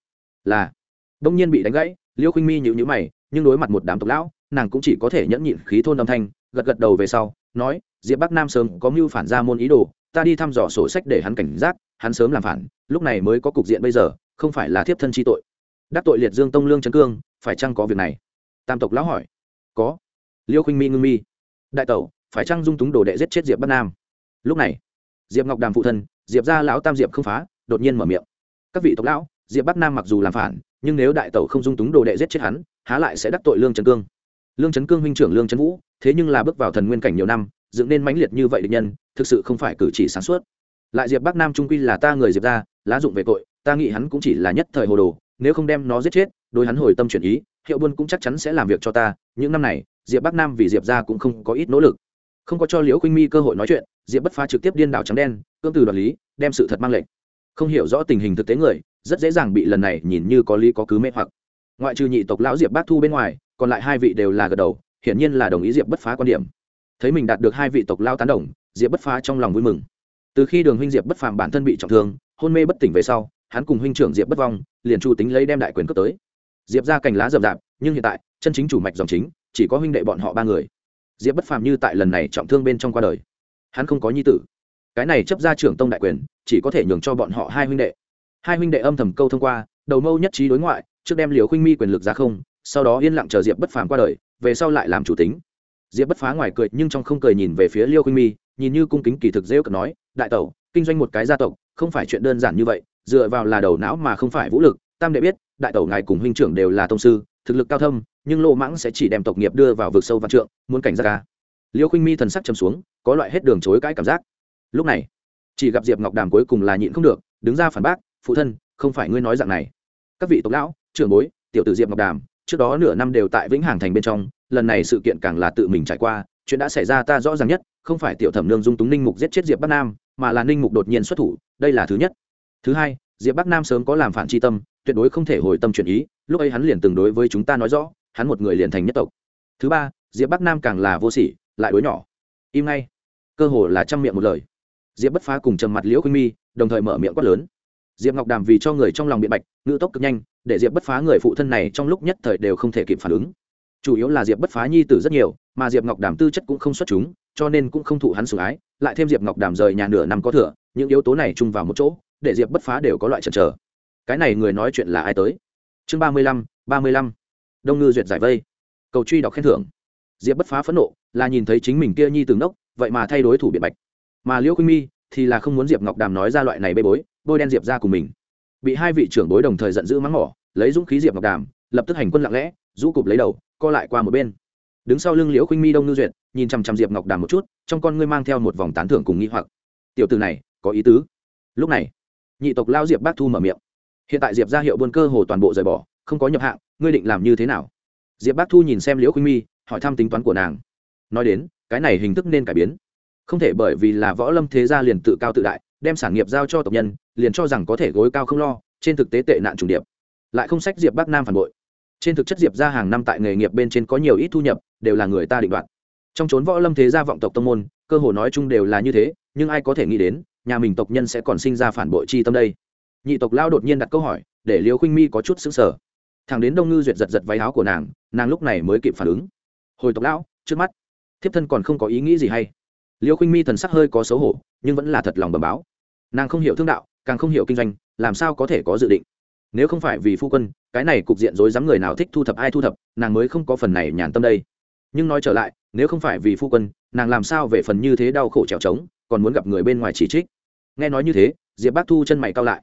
S1: là, đông nhiên bị đánh gãy, liêu khinh mi nhịu nhữ mày, nhưng đối mặt một đám tộc lão, nàng cũng chỉ có thể nhẫn nhịn khí thôn âm thanh, gật gật đầu về sau, nói, diệp bắc nam sớm có mưu phản ra môn ý đồ, ta đi thăm dò sổ sách để hắn cảnh giác, hắn sớm làm phản, lúc này mới có cục diện bây giờ, không phải là thiếp thân chi tội. Đắc tội liệt dương tông lương trấn cương, phải chăng có việc này? Tam tộc lão hỏi, có. Liêu khinh mi ngưng mi, đại tẩu, phải chăng dung túng đồ đệ giết chết diệp bắc nam? Lúc này, diệp ngọc đàm phụ thân, diệp ra lão tam diệp không phá, đột nhiên mở miệng, các vị tộc lão, diệp bắc nam mặc dù làm phản, nhưng nếu đại tẩu không dung túng đồ đệ giết chết hắn, há lại sẽ đắc tội lương trấn cương. Lương trấn cương huynh trưởng lương trấn vũ, thế nhưng là bước vào thần nguyên cảnh nhiều năm, dựng nên mãnh liệt như vậy địch nhân, thực sự không phải cử chỉ sáng suốt. Lại diệp bắc nam trung quy là ta người diệp ra lá dụng về tội, ta nghĩ hắn cũng chỉ là nhất thời hồ đồ, nếu không đem nó giết chết, đối hắn hồi tâm chuyển ý hiệu buôn cũng chắc chắn sẽ làm việc cho ta, những năm này, diệp bắc nam vì diệp ra cũng không có ít nỗ lực. Không có cho liễu khuynh mi cơ hội nói chuyện, diệp bất phá trực tiếp điên đảo trắng đen, cương từ đoạt lý, đem sự thật mang lệnh. Không hiểu rõ tình hình thực tế người, rất dễ dàng bị lần này nhìn như có lý có cứ mê hoặc. Ngoại trừ nhị tộc lão diệp bác thu bên ngoài, còn lại hai vị đều là gật đầu, hiển nhiên là đồng ý diệp bất phá quan điểm. Thấy mình đạt được hai vị tộc lao tán đồng, diệp bất phá trong lòng vui mừng. Từ khi đường huynh diệp bất phàm bản thân bị trọng thương, hôn mê bất tỉnh về sau, hắn cùng huynh trưởng diệp bất vong, liền chu tính lấy đem đại quyền cấp tới diệp ra cành lá rậm rạp, nhưng hiện tại, chân chính chủ mạch dòng chính, chỉ có huynh đệ bọn họ ba người. Diệp bất phàm như tại lần này trọng thương bên trong qua đời. Hắn không có nhi tử. Cái này chấp ra trưởng tông đại quyền, chỉ có thể nhường cho bọn họ hai huynh đệ. Hai huynh đệ âm thầm câu thông qua, đầu mâu nhất trí đối ngoại, trước đem liều khuynh mi quyền lực ra không, sau đó yên lặng chờ diệp bất phàm qua đời, về sau lại làm chủ tính. Diệp bất phá ngoài cười, nhưng trong không cười nhìn về phía liêu khuynh mi, nhìn như cung kính kỳ thực dễ cận nói, đại tẩu, kinh doanh một cái gia tộc, không phải chuyện đơn giản như vậy, dựa vào là đầu não mà không phải vũ lực, tam đệ biết đại tẩu ngài cùng huynh trưởng đều là tông sư, thực lực cao thâm, nhưng lô mãng sẽ chỉ đem tộc nghiệp đưa vào vực sâu văn trượng, muốn cảnh giác ca liêu khinh mi thần sắc châm xuống, có loại hết đường chối cãi cảm giác. Lúc này, chỉ gặp diệp ngọc đàm cuối cùng là nhịn không được, đứng ra phản bác, phụ thân, không phải ngươi nói dạng này. Các vị tộc lão, trưởng bối, tiểu tử diệp ngọc đàm, trước đó nửa năm đều tại vĩnh hàng thành bên trong, lần này sự kiện càng là tự mình trải qua, chuyện đã xảy ra ta rõ ràng nhất, không phải tiểu thẩm nương dung túng ninh mục giết chết diệp bắc nam, mà là ninh mục đột nhiên xuất thủ, đây là thứ nhất. Thứ hai, diệp bắc nam sớm có làm phản tri tâm tuyệt đối không thể hồi tâm chuyển ý, lúc ấy hắn liền từng đối với chúng ta nói rõ, hắn một người liền thành nhất tộc. Thứ ba, diệp bắc nam càng là vô sỉ, lại đối nhỏ. Im ngay. Cơ hồ là trăm miệng một lời. Diệp bất phá cùng trầm mặt liễu khuynh mi, đồng thời mở miệng quát lớn. Diệp ngọc đàm vì cho người trong lòng biện bạch, ngữ tốc cực nhanh, để diệp bất phá người phụ thân này trong lúc nhất thời đều không thể kịp phản ứng. Chủ yếu là diệp bất phá nhi tử rất nhiều, mà diệp ngọc đàm tư chất cũng không xuất chúng, cho nên cũng không thụ hắn sủng ái, lại thêm diệp ngọc đàm rời nhà nửa năm có thừa, những yếu tố này chung vào một chỗ, để diệp bất phá đều có loại chần chờ cái này người nói chuyện là ai tới? Chương ba mươi lăm, ba mươi lăm. Đông ngư duyệt giải vây. Cầu truy đọc khen thưởng. Diệp bất phá phẫn nộ, là nhìn thấy chính mình kia nhi từng đốc vậy mà thay đối thủ biện bạch. Mà liễu khuynh mi thì là không muốn diệp ngọc đàm nói ra loại này bê bối, bôi đen diệp ra cùng mình. Bị hai vị trưởng bối đồng thời giận dữ mắng mỏ, lấy dũng khí diệp ngọc đàm, lập tức hành quân lặng lẽ, rũ cụp lấy đầu, co lại qua một bên. Đứng sau lưng liễu khuynh mi đông ngư duyệt, nhìn chằm chằm diệp ngọc đàm một chút, trong con ngươi mang theo một vòng tán thưởng cùng nghi hoặc. Tiểu từ này, có ý tứ. Lúc này, nhị tộc lao diệp bác thu mở miệng hiện tại diệp ra hiệu buôn cơ hồ toàn bộ rời bỏ, không có nhập hạng, ngươi định làm như thế nào? Diệp bác thu nhìn xem liễu khuynh mi, hỏi thăm tính toán của nàng. Nói đến, cái này hình thức nên cải biến. Không thể bởi vì là võ lâm thế gia liền tự cao tự đại, đem sản nghiệp giao cho tộc nhân, liền cho rằng có thể gối cao không lo, trên thực tế tệ nạn trùng điệp. Lại không sách diệp bắc nam phản bội. Trên thực chất diệp ra hàng năm tại nghề nghiệp bên trên có nhiều ít thu nhập, đều là người ta định đoạt. Trong trốn võ lâm thế gia vọng tộc tông môn, cơ hồ nói chung đều là như thế, nhưng ai có thể nghĩ đến, nhà mình tộc nhân sẽ còn sinh ra phản bội chi tâm đây? Nhị tộc lao đột nhiên đặt câu hỏi, để liều khinh mi có chút xứng sở thằng đến đông ngư duyệt giật giật váy áo của nàng nàng lúc này mới kịp phản ứng. Hồi tộc lão, trước mắt, thiếp thân còn không có ý nghĩ gì hay. Liều khinh mi thần sắc hơi có xấu hổ, nhưng vẫn là thật lòng bầm báo. Nàng không hiểu thương đạo, càng không hiểu kinh doanh, làm sao có thể có dự định? Nếu không phải vì phu quân, cái này cục diện rối rắm người nào thích thu thập ai thu thập, nàng mới không có phần này nhàn tâm đây. Nhưng nói trở lại, nếu không phải vì phu quân, nàng làm sao về phần như thế đau khổ trèo trống, còn muốn gặp người bên ngoài chỉ trích? Nghe nói như thế, diệp bác thu chân mày cao lại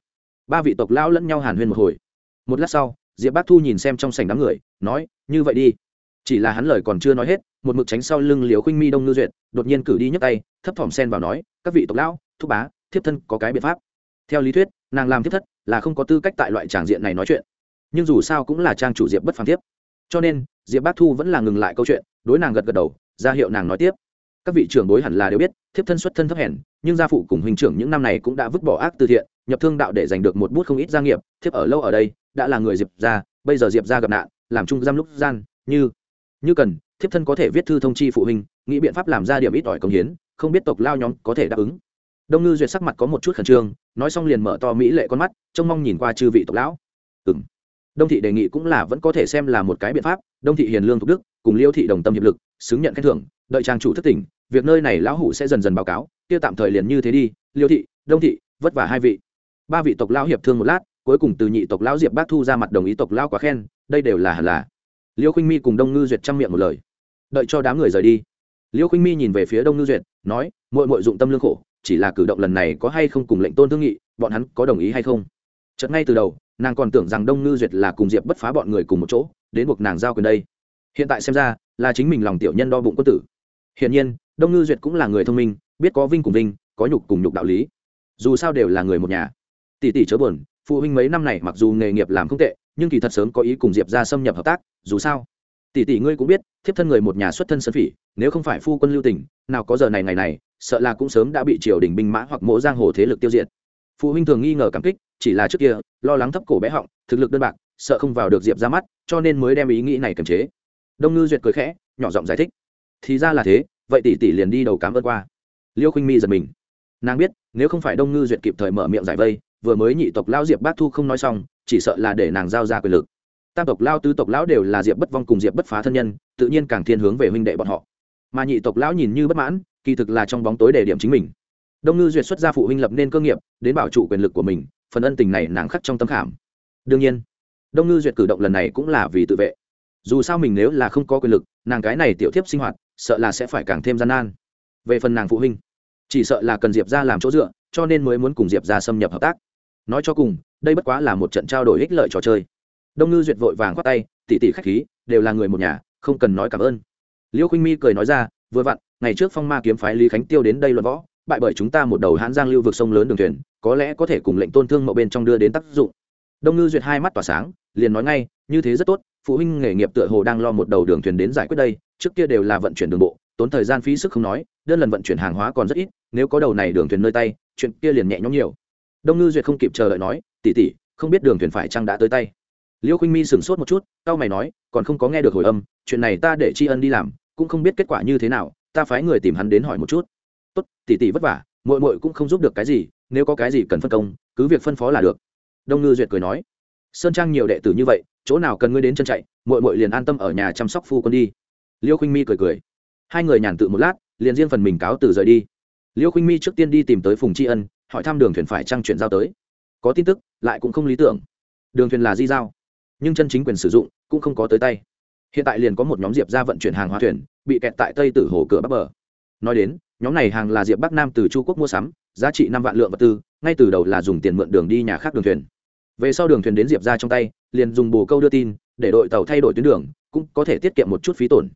S1: ba vị tộc lão lẫn nhau hàn huyên một hồi. Một lát sau, diệp bác thu nhìn xem trong sảnh đám người, nói, như vậy đi. Chỉ là hắn lời còn chưa nói hết, một mực tránh sau lưng liều khinh mi đông ngư duyệt, đột nhiên cử đi nhấc tay, thấp thỏm sen vào nói, các vị tộc lão, thúc bá, thiếp thân có cái biện pháp. Theo lý thuyết, nàng làm thiếp thất là không có tư cách tại loại tràng diện này nói chuyện. Nhưng dù sao cũng là trang chủ diệp bất phàm tiếp cho nên, diệp bác thu vẫn là ngừng lại câu chuyện, đối nàng gật gật đầu, ra hiệu nàng nói tiếp. Các vị trưởng đối hẳn là đều biết, thiếp thân xuất thân thấp hèn, nhưng gia phụ cùng huynh trưởng những năm này cũng đã vứt bỏ ác từ thiện nhập thương đạo để giành được một bút không ít gia nghiệp, thiếp ở lâu ở đây, đã là người diệp ra bây giờ diệp ra gặp nạn, làm trung giam lúc gian, như như cần, thiếp thân có thể viết thư thông chi phụ huynh, nghĩ biện pháp làm ra điểm ít ỏi công hiến, không biết tộc lao nhóm có thể đáp ứng. Đông ngư duyệt sắc mặt có một chút khẩn trương, nói xong liền mở to mỹ lệ con mắt, trông mong nhìn qua chư vị tộc lão. Ừ m đông thị đề nghị cũng là vẫn có thể xem là một cái biện pháp, đông thị hiền lương thục đức, cùng liêu thị đồng tâm hiệp lực, xứng nhận khen thưởng, đợi trang chủ thất tỉnh, việc nơi này lão hủ sẽ dần dần báo cáo, kia tạm thời liền như thế đi, liêu thị, đông thị, vất vả hai vị ba vị tộc lão hiệp thương một lát, cuối cùng từ nhị tộc lão diệp bác thu ra mặt đồng ý tộc lão quá khen, đây đều là hẳn là. Liêu khinh mi cùng đông ngư duyệt chăm miệng một lời. Đợi cho đám người rời đi. Liêu khinh mi nhìn về phía đông ngư duyệt, nói mội mội dụng tâm lương khổ, chỉ là cử động lần này có hay không cùng lệnh tôn thương nghị, bọn hắn có đồng ý hay không? Chợt ngay từ đầu, nàng còn tưởng rằng đông ngư duyệt là cùng diệp bất phá bọn người cùng một chỗ, đến buộc nàng giao quyền đây. Hiện tại xem ra, là chính mình lòng tiểu nhân đo bụng quân tử. Hiện nhiên, đông ngư duyệt cũng là người thông minh, biết có vinh cùng vinh, có nhục cùng nhục đạo lý. Dù sao đều là người một nhà tỷ tỷ chớ buồn, phụ huynh mấy năm này mặc dù nghề nghiệp làm không tệ, nhưng kỳ thật sớm có ý cùng diệp ra xâm nhập hợp tác, dù sao. Tỷ tỷ ngươi cũng biết, thiếp thân người một nhà xuất thân sân phỉ, nếu không phải phu quân lưu tỉnh nào có giờ này ngày này, sợ là cũng sớm đã bị triều đình binh mã hoặc mỗ giang hồ thế lực tiêu diệt. Phụ huynh thường nghi ngờ cảm kích, chỉ là trước kia, lo lắng thấp cổ bé họng, thực lực đơn bạc, sợ không vào được diệp ra mắt, cho nên mới đem ý nghĩ này kiềm chế. Đông ngư duyệt cười khẽ, nhỏ giọng giải thích. Thì ra là thế, vậy tỷ tỷ liền đi đầu cám ơn qua. Liêu khinh mi giật mình. Nàng biết, nếu không phải đông ngư duyệt kịp thời mở miệng giải vây vừa mới nhị tộc lao diệp bác thu không nói xong, chỉ sợ là để nàng giao ra quyền lực. Tam tộc lao, tứ tộc lão đều là diệp bất vong cùng diệp bất phá thân nhân, tự nhiên càng thiên hướng về huynh đệ bọn họ. Mà nhị tộc lão nhìn như bất mãn, kỳ thực là trong bóng tối đề điểm chính mình. Đông ngư duyệt xuất gia phụ huynh lập nên cơ nghiệp, đến bảo trụ quyền lực của mình, phần ân tình này nàng khắc trong tâm khảm. Đương nhiên, đông ngư duyệt cử động lần này cũng là vì tự vệ. Dù sao mình nếu là không có quyền lực, nàng cái này tiểu thiếp sinh hoạt, sợ là sẽ phải càng thêm gian nan. Về phần nàng phụ huynh, chỉ sợ là cần diệp ra làm chỗ dựa, cho nên mới muốn cùng diệp ra xâm nhập hợp tác nói cho cùng, đây bất quá là một trận trao đổi ích lợi trò chơi. Đông ngư duyệt vội vàng khoát tay tỉ tỉ khách khí, đều là người một nhà, không cần nói cảm ơn. Liêu khinh mi cười nói ra, vừa vặn, ngày trước phong ma kiếm phái lý khánh tiêu đến đây luận võ, bại bởi chúng ta một đầu hãn giang lưu vực sông lớn đường thuyền, có lẽ có thể cùng lệnh tôn thương mậu bên trong đưa đến tác dụng. Đông ngư duyệt hai mắt tỏa sáng, liền nói ngay, như thế rất tốt, phụ huynh nghề nghiệp tựa hồ đang lo một đầu đường thuyền đến giải quyết đây, trước kia đều là vận chuyển đường bộ, tốn thời gian phí sức không nói, đơn lần vận chuyển hàng hóa còn rất ít, nếu có đầu này đường thuyền nơi tay, chuyện kia liền nhẹ nhõm nhiều đông ngư duyệt không kịp chờ đợi nói tỉ tỉ không biết đường thuyền phải chăng đã tới tay? Liêu khinh mi sửng sốt một chút tao mày nói, còn không có nghe được hồi âm, chuyện này ta để tri ân đi làm, cũng không biết kết quả như thế nào, ta phái người tìm hắn đến hỏi một chút. Tốt tỉ tỉ vất vả mội mội cũng không giúp được cái gì, nếu có cái gì cần phân công, cứ việc phân phó là được. Đông ngư duyệt cười nói, sơn trang nhiều đệ tử như vậy, chỗ nào cần ngươi đến chân chạy mội mội liền an tâm ở nhà chăm sóc phu quân đi. Liêu khinh mi cười cười, hai người nhàn tự một lát, liền riêng phần mình cáo từ rời đi. Liêu khinh mi trước tiên đi tìm tới phùng tri ân hỏi thăm đường thuyền phải trăng chuyển giao tới. Có tin tức, lại cũng không lý tưởng. Đường thuyền là di giao, nhưng chân chính quyền sử dụng cũng không có tới tay. Hiện tại liền có một nhóm diệp ra vận chuyển hàng hóa thuyền, bị kẹt tại tây tử hồ cửa bắc bờ. Nói đến, nhóm này hàng là diệp bắc nam từ chu quốc mua sắm, giá trị năm vạn lượng vật tư, ngay từ đầu là dùng tiền mượn đường đi nhà khác đường thuyền. Về sau đường thuyền đến diệp ra trong tay, liền dùng bồ câu đưa tin, để đội tàu thay đổi tuyến đường, cũng có thể tiết kiệm một chút phí tổn.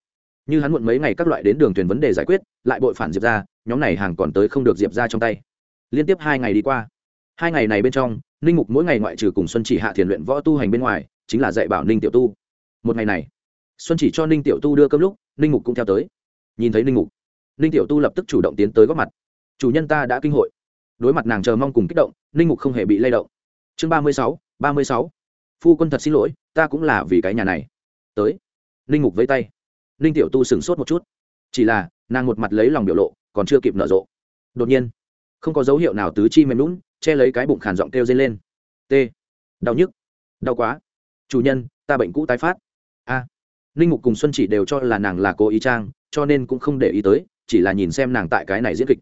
S1: Như hắn muộn mấy ngày các loại đến đường thuyền vấn đề giải quyết, lại bội phản diệp ra nhóm này hàng còn tới không được diệp ra trong tay liên tiếp hai ngày đi qua. Hai ngày này bên trong, ninh mục mỗi ngày ngoại trừ cùng xuân chỉ hạ thiền luyện võ tu hành bên ngoài, chính là dạy bảo ninh tiểu tu. Một ngày này, xuân chỉ cho ninh tiểu tu đưa cơm lúc, ninh mục cũng theo tới. Nhìn thấy ninh mục, ninh tiểu tu lập tức chủ động tiến tới góp mặt. Chủ nhân ta đã kinh hội. Đối mặt nàng chờ mong cùng kích động, ninh mục không hề bị lay động. Chương ba mươi sáu, ba mươi sáu. Phu quân thật xin lỗi, ta cũng là vì cái nhà này. Tới. Ninh mục với tay. Ninh tiểu tu sửng sốt một chút. Chỉ là, nàng một mặt lấy lòng biểu lộ, còn chưa kịp nở rộ. Đột nhiên không có dấu hiệu nào tứ chi mềm lún, che lấy cái bụng khàn giọng kêu dây lên. T. Đau nhức. Đau quá. Chủ nhân, ta bệnh cũ tái phát. A. Ninh mục cùng xuân chỉ đều cho là nàng là cô ý trang, cho nên cũng không để ý tới, chỉ là nhìn xem nàng tại cái này diễn kịch.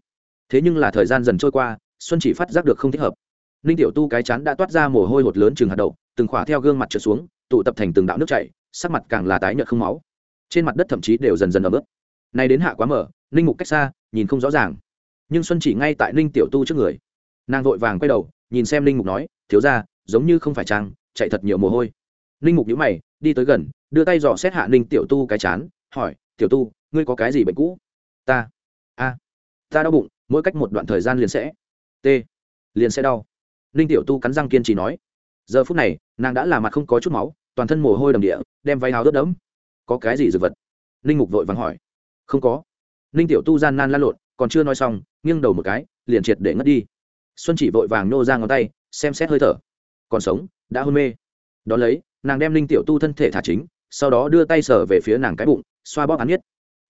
S1: Thế nhưng là thời gian dần trôi qua, xuân chỉ phát giác được không thích hợp. Ninh tiểu tu cái chán đã toát ra mồ hôi hột lớn chừng hạt đậu, từng khỏa theo gương mặt trượt xuống, tụ tập thành từng đạo nước chảy, sắc mặt càng là tái nhợt không máu. Trên mặt đất thậm chí đều dần dần ấm ướt. Nay đến hạ quá mở, ninh mục cách xa, nhìn không rõ ràng nhưng xuân chỉ ngay tại ninh tiểu tu trước người nàng vội vàng quay đầu nhìn xem ninh mục nói thiếu ra giống như không phải trang chạy thật nhiều mồ hôi ninh mục nhíu mày đi tới gần đưa tay dò xét hạ ninh tiểu tu cái chán hỏi tiểu tu ngươi có cái gì bệnh cũ ta a ta đau bụng mỗi cách một đoạn thời gian liền sẽ t liền sẽ đau ninh tiểu tu cắn răng kiên trì nói giờ phút này nàng đã là mặt không có chút máu toàn thân mồ hôi đầm địa đem váy áo đớt đẫm có cái gì dược vật ninh mục vội vàng hỏi không có ninh tiểu tu gian nan lan lộn còn chưa nói xong, nghiêng đầu một cái, liền triệt để ngất đi. Xuân chỉ vội vàng nô ra ngón tay, xem xét hơi thở. Còn sống, đã hôn mê. Đón lấy, nàng đem Linh tiểu tu thân thể thả chính, sau đó đưa tay sở về phía nàng cái bụng, xoa bóp án nhất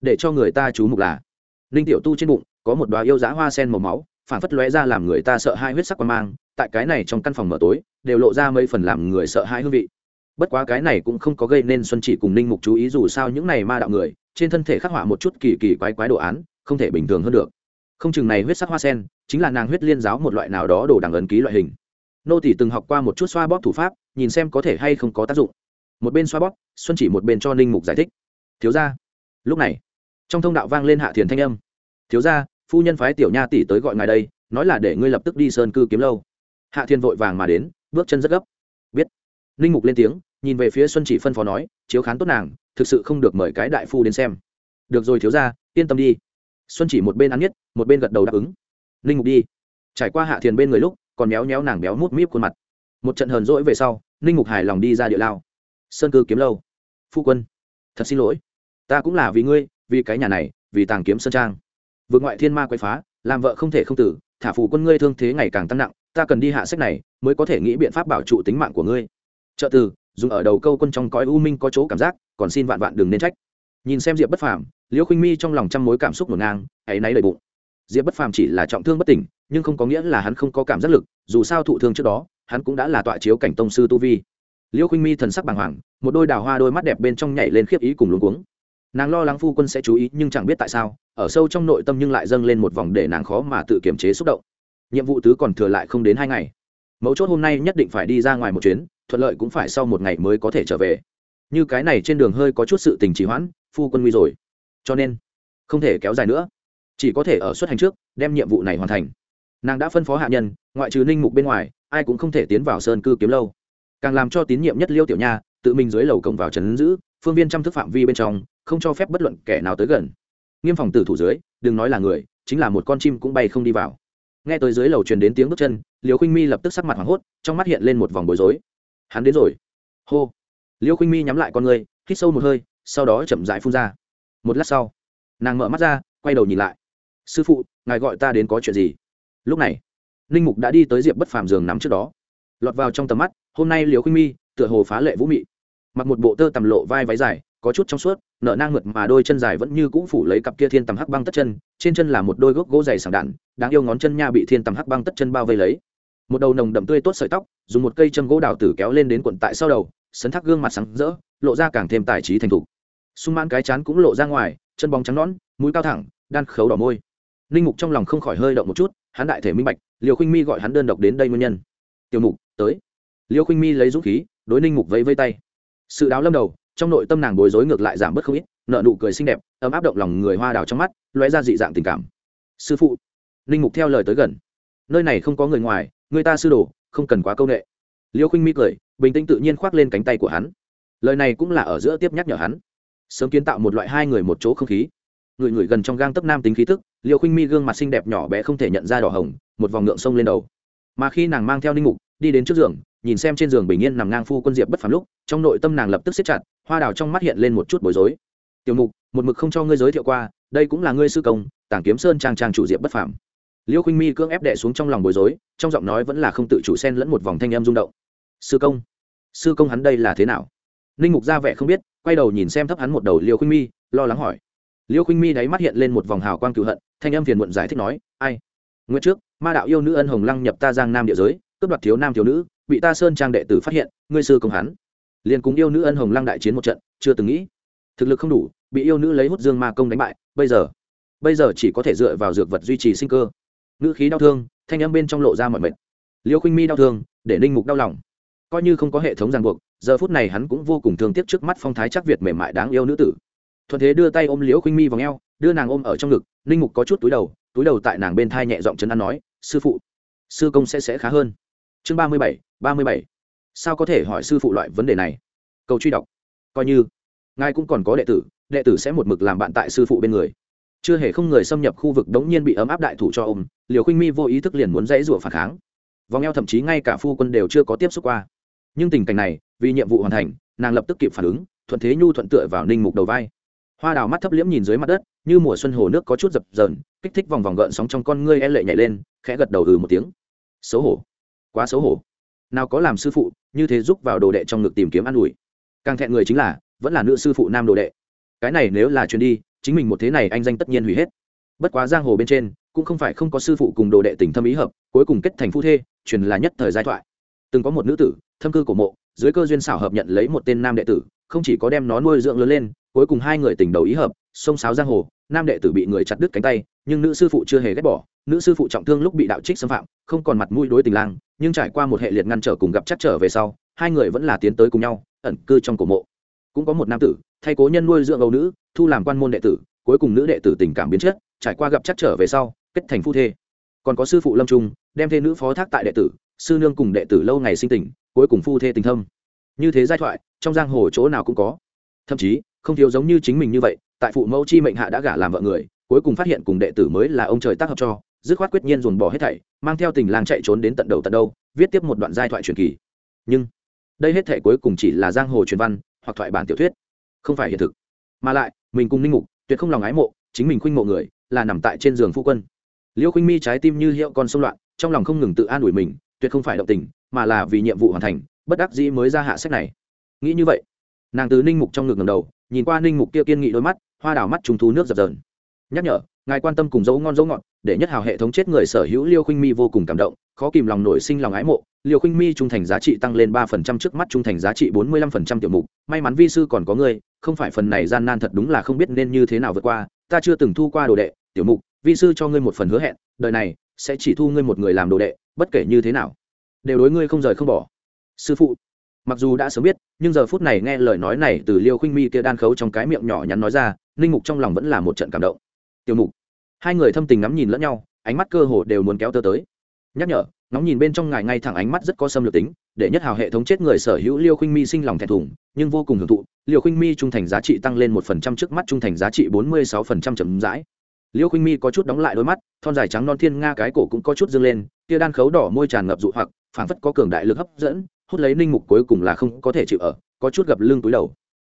S1: để cho người ta chú mục là, Linh tiểu tu trên bụng, có một đoá yêu giá hoa sen màu máu, phản phất lóe ra làm người ta sợ hai huyết sắc quan mang, tại cái này trong căn phòng mở tối, đều lộ ra mấy phần làm người sợ hai hương vị. Bất quá cái này cũng không có gây nên xuân chỉ cùng ninh mục chú ý dù sao những này ma đạo người, trên thân thể khắc họa một chút kỳ kỳ quái quái đồ án không thể bình thường hơn được. Không chừng này huyết sắc hoa sen, chính là nàng huyết liên giáo một loại nào đó đồ đằng ấn ký loại hình. Nô tỷ từng học qua một chút xoa bóp thủ pháp, nhìn xem có thể hay không có tác dụng. Một bên xoa bóp, xuân chỉ một bên cho ninh mục giải thích. Thiếu ra lúc này, trong thông đạo vang lên hạ thiền thanh âm. Thiếu ra phu nhân phái tiểu nha tỷ tới gọi ngài đây, nói là để ngươi lập tức đi sơn cư kiếm lâu. Hạ thiên vội vàng mà đến, bước chân rất gấp. Biết. Ninh mục lên tiếng, nhìn về phía xuân chỉ phân phó nói, chiếu khán tốt nàng, thực sự không được mời cái đại phu đến xem. Được rồi thiếu ra yên tâm đi xuân chỉ một bên ăn nhất, một bên gật đầu đáp ứng. Linh mục đi. Trải qua hạ thiền bên người lúc, còn méo méo nàng béo mút míp khuôn mặt. Một trận hờn rỗi về sau, Linh mục hài lòng đi ra địa lao. Sơn cư kiếm lâu. Phu quân. Thật xin lỗi. Ta cũng là vì ngươi, vì cái nhà này, vì tàng kiếm sơn trang. Vượt ngoại thiên ma quay phá, làm vợ không thể không tử, thả phù quân ngươi thương thế ngày càng tăng nặng, ta cần đi hạ sách này, mới có thể nghĩ biện pháp bảo trụ tính mạng của ngươi. Trợ từ dùng ở đầu câu quân trong cõi u minh có chỗ cảm giác, còn xin vạn vạn đừng nên trách. Nhìn xem diệp bất phàm liễu khinh mi trong lòng trăm mối cảm xúc ngổn ngang hãy náy đầy bụng. Diệp bất phàm chỉ là trọng thương bất tỉnh, nhưng không có nghĩa là hắn không có cảm giác lực, dù sao thụ thương trước đó, hắn cũng đã là tọa chiếu cảnh tông sư tu vi. Liễu khinh mi thần sắc bàng hoàng, một đôi đào hoa đôi mắt đẹp bên trong nhảy lên khiếp ý cùng luống cuống. Nàng lo lắng phu quân sẽ chú ý, nhưng chẳng biết tại sao, ở sâu trong nội tâm nhưng lại dâng lên một vòng để nàng khó mà tự kiềm chế xúc động. Nhiệm vụ tứ còn thừa lại không đến hai ngày. Mấu chốt hôm nay nhất định phải đi ra ngoài một chuyến, thuận lợi cũng phải sau một ngày mới có thể trở về. Như cái này trên đường hơi có chút sự tình trì hoãn, phu quân nguy rồi cho nên không thể kéo dài nữa. Chỉ có thể ở xuất hành trước, đem nhiệm vụ này hoàn thành. Nàng đã phân phó hạ nhân, ngoại trừ ninh mục bên ngoài, ai cũng không thể tiến vào sơn cư kiếm lâu. Càng làm cho tín nhiệm nhất liêu tiểu nha, tự mình dưới lầu cổng vào trấn giữ, phương viên trăm thức phạm vi bên trong, không cho phép bất luận kẻ nào tới gần. Nghiêm phòng tử thủ dưới, đừng nói là người, chính là một con chim cũng bay không đi vào. Nghe tới dưới lầu truyền đến tiếng bước chân liều khinh mi lập tức sắc mặt hoảng hốt, trong mắt hiện lên một vòng bối rối. Hắn đến rồi. Hô. Liêu khinh mi nhắm lại con người, hít sâu một hơi, sau đó chậm dại phun ra một lát sau, nàng mở mắt ra, quay đầu nhìn lại. Sư phụ, ngài gọi ta đến có chuyện gì? Lúc này, ninh mục đã đi tới diệp bất phàm giường nằm trước đó. Lọt vào trong tầm mắt, hôm nay liều khinh mi, tựa hồ phá lệ vũ mị. Mặc một bộ tơ tầm lộ vai váy dài, có chút trong suốt, nở nang mượt mà đôi chân dài vẫn như cũ phủ lấy cặp kia thiên tầm hắc băng tất chân, trên chân là một đôi gốc gỗ dày sảng đạn, đáng yêu ngón chân nha bị thiên tầm hắc băng tất chân bao vây lấy. Một đầu nồng đậm tươi tốt sợi tóc, dùng một cây châm gỗ đào tử kéo lên đến quận tại sau đầu, sấn thác gương mặt sáng rỡ, lộ ra càng thêm tài trí thành thục sung mãn cái chán cũng lộ ra ngoài, chân bóng trắng nõn, mũi cao thẳng, đan khấu đỏ môi. Ninh mục trong lòng không khỏi hơi động một chút, hắn đại thể minh bạch liều khinh mi gọi hắn đơn độc đến đây nguyên nhân. Tiểu mục, tới. Liêu khinh mi lấy dũng khí, đối ninh mục vẫy vây tay. Sự đáo lâm đầu, trong nội tâm nàng bối rối ngược lại giảm bớt không ít nợ nụ cười xinh đẹp, ấm áp động lòng người hoa đào trong mắt loé ra dị dạng tình cảm. Sư phụ. Ninh mục theo lời tới gần. Nơi này không có người ngoài, người ta sư đồ, không cần quá công nghệ liêu khinh mi cười, bình tĩnh tự nhiên khoác lên cánh tay của hắn. Lời này cũng là ở giữa tiếp nhắc nhở hắn sớm kiến tạo một loại hai người một chỗ không khí. Người người gần trong gang tấc nam tính khí tức liêu khinh mi gương mặt xinh đẹp nhỏ bé không thể nhận ra đỏ hồng, một vòng ngượng sông lên đầu. Mà khi nàng mang theo ninh mục, đi đến trước giường, nhìn xem trên giường bình yên nằm ngang phu quân diệp bất phàm lúc, trong nội tâm nàng lập tức siết chặt, hoa đào trong mắt hiện lên một chút bối rối. Tiểu mục, một mực không cho ngươi giới thiệu qua, đây cũng là ngươi sư công, tảng kiếm sơn trang trang chủ diệp bất phàm. Liêu khinh mi cưỡng ép đệ xuống trong lòng bối rối, trong giọng nói vẫn là không tự chủ sen lẫn một vòng thanh em rung động. Sư công sư công hắn đây là thế nào? Ninh mục ra vẻ không biết, quay đầu nhìn xem thấp hắn một đầu liêu khinh mi, lo lắng hỏi. Liêu khinh mi đáy mắt hiện lên một vòng hào quang cựu hận, thanh âm phiền muộn giải thích nói, ai? Nguyên trước, ma đạo yêu nữ ân hồng lăng nhập ta giang nam địa giới, cướp đoạt thiếu nam thiếu nữ, bị ta sơn trang đệ tử phát hiện, ngươi sư công hắn. Liền cùng yêu nữ ân hồng lăng đại chiến một trận, chưa từng nghĩ. Thực lực không đủ, bị yêu nữ lấy hút dương ma công đánh bại, bây giờ bây giờ chỉ có thể dựa vào dược vật duy trì sinh cơ. Nữ khí đau thương, thanh âm bên trong lộ ra mọi mệt. Liêu khinh mi đau thương, để ninh mục đau lòng coi như không có hệ thống ràng buộc, giờ phút này hắn cũng vô cùng thương tiếc trước mắt phong thái chắc việt mềm mại đáng yêu nữ tử. Thuận thế đưa tay ôm liễu khinh mi vào ngheo đưa nàng ôm ở trong ngực, ninh mục có chút túi đầu túi đầu tại nàng bên thai nhẹ giọng chấn an nói, sư phụ, sư công sẽ sẽ khá hơn. Chương ba mươi bảy, ba mươi bảy. Sao có thể hỏi sư phụ loại vấn đề này? Câu truy đọc. Coi như, ngài cũng còn có đệ tử đệ tử sẽ một mực làm bạn tại sư phụ bên người. Chưa hề không người xâm nhập khu vực đống nhiên bị ấm áp đại thủ cho ôm liều khinh mi vô ý thức liền muốn dãy rủa phản kháng. Vòng eo thậm chí ngay cả phu quân đều chưa có tiếp xúc qua nhưng tình cảnh này, vì nhiệm vụ hoàn thành, nàng lập tức kịp phản ứng, thuận thế nhu thuận tựa vào ninh mục đầu vai. Hoa đào mắt thấp liễm nhìn dưới mặt đất, như mùa xuân hồ nước có chút dập dờn, kích thích vòng vòng gợn sóng trong con ngươi e lệ nhảy lên, khẽ gật đầu ừ một tiếng. Xấu hổ. Quá xấu hổ. Nào có làm sư phụ, như thế giúp vào đồ đệ trong ngực tìm kiếm an ủi. Càng thẹn người chính là, vẫn là nữ sư phụ nam đồ đệ. Cái này nếu là chuyến đi, chính mình một thế này anh danh tất nhiên hủy hết. Bất quá giang hồ bên trên, cũng không phải không có sư phụ cùng đồ đệ tình thâm ý hợp, cuối cùng kết thành phu thê, truyền là nhất thời giai thoại. Từng có một nữ tử thâm cư cổ mộ, dưới cơ duyên xảo hợp nhận lấy một tên nam đệ tử, không chỉ có đem nó nuôi dưỡng lớn lên, cuối cùng hai người tình đầu ý hợp, xông sáo giang hồ, nam đệ tử bị người chặt đứt cánh tay, nhưng nữ sư phụ chưa hề ghét bỏ, nữ sư phụ trọng thương lúc bị đạo trích xâm phạm, không còn mặt mũi đối tình lang, nhưng trải qua một hệ liệt ngăn trở cùng gặp chắc trở về sau, hai người vẫn là tiến tới cùng nhau, ẩn cư trong cổ mộ. Cũng có một nam tử, thay cố nhân nuôi dưỡng âu nữ, thu làm quan môn đệ tử, cuối cùng nữ đệ tử tình cảm biến chất, trải qua gặp chắc trở về sau, kết thành phu thê. Còn có sư phụ lâm trung, đem thê nữ phó thác tại đệ tử sư nương cùng đệ tử lâu ngày sinh tình, cuối cùng phu thê tình thâm. Như thế giai thoại, trong giang hồ chỗ nào cũng có. Thậm chí, không thiếu giống như chính mình như vậy, tại phụ mẫu chi mệnh hạ đã gả làm vợ người, cuối cùng phát hiện cùng đệ tử mới là ông trời tác hợp cho, dứt khoát quyết nhiên dồn bỏ hết thảy, mang theo tình lang chạy trốn đến tận đầu tận đâu, viết tiếp một đoạn giai thoại truyền kỳ. Nhưng, đây hết thảy cuối cùng chỉ là giang hồ truyền văn, hoặc thoại bản tiểu thuyết. Không phải hiện thực. Mà lại, mình cùng ninh mục, tuyệt không lòng ái mộ, chính mình khuynh mộ người, là nằm tại trên giường phu quân. Liêu khuynh mi trái tim như hiệu con sông loạn, trong lòng không ngừng tự an ủi mình tuyệt không phải động tình, mà là vì nhiệm vụ hoàn thành, bất đắc dĩ mới ra hạ sách này. Nghĩ như vậy, nàng từ ninh mục trong ngực ngầm đầu, nhìn qua ninh mục kia kiên nghị đôi mắt, hoa đào mắt trùng thú nước dập dờn. Nhắc nhở, ngài quan tâm cùng dấu ngon dấu ngọt, để nhất hào hệ thống chết người sở hữu liêu khinh mi vô cùng cảm động, khó kìm lòng nổi sinh lòng ái mộ, liêu khinh mi trung thành giá trị tăng lên ba phần trăm trước mắt trung thành giá trị bốn mươi lăm phần trăm tiểu mục. May mắn vi sư còn có người không phải phần này gian nan thật đúng là không biết nên như thế nào vượt qua, ta chưa từng thu qua đồ đệ, tiểu mục, vi sư cho ngươi một phần hứa hẹn, đời này sẽ chỉ thu ngươi một người làm đồ đệ, bất kể như thế nào. Đều đối ngươi không rời không bỏ. Sư phụ, mặc dù đã sớm biết, nhưng giờ phút này nghe lời nói này từ liêu khinh mi kia đan khấu trong cái miệng nhỏ nhắn nói ra, ninh mục trong lòng vẫn là một trận cảm động. Tiểu mục, hai người thâm tình ngắm nhìn lẫn nhau, ánh mắt cơ hồ đều muốn kéo tơ tới. Nhắc nhở, ngóng nhìn bên trong ngài ngay thẳng ánh mắt rất có xâm lược tính, để nhất hào hệ thống chết người sở hữu liêu khinh mi sinh lòng thẹn thùng, nhưng vô cùng hưởng thụ, liêu khinh mi trung thành giá trị tăng lên một phần trăm trước mắt trung thành giá trị bốn mươi sáu phần trăm chậm rãi liêu khinh mi có chút đóng lại đôi mắt, thon dài trắng non thiên nga cái cổ cũng có chút dâng lên, tia đan khấu đỏ môi tràn ngập dụ hoặc, phảng phất có cường đại lực hấp dẫn, hút lấy ninh mục cuối cùng là không có thể chịu ở, có chút gập lưng túi đầu.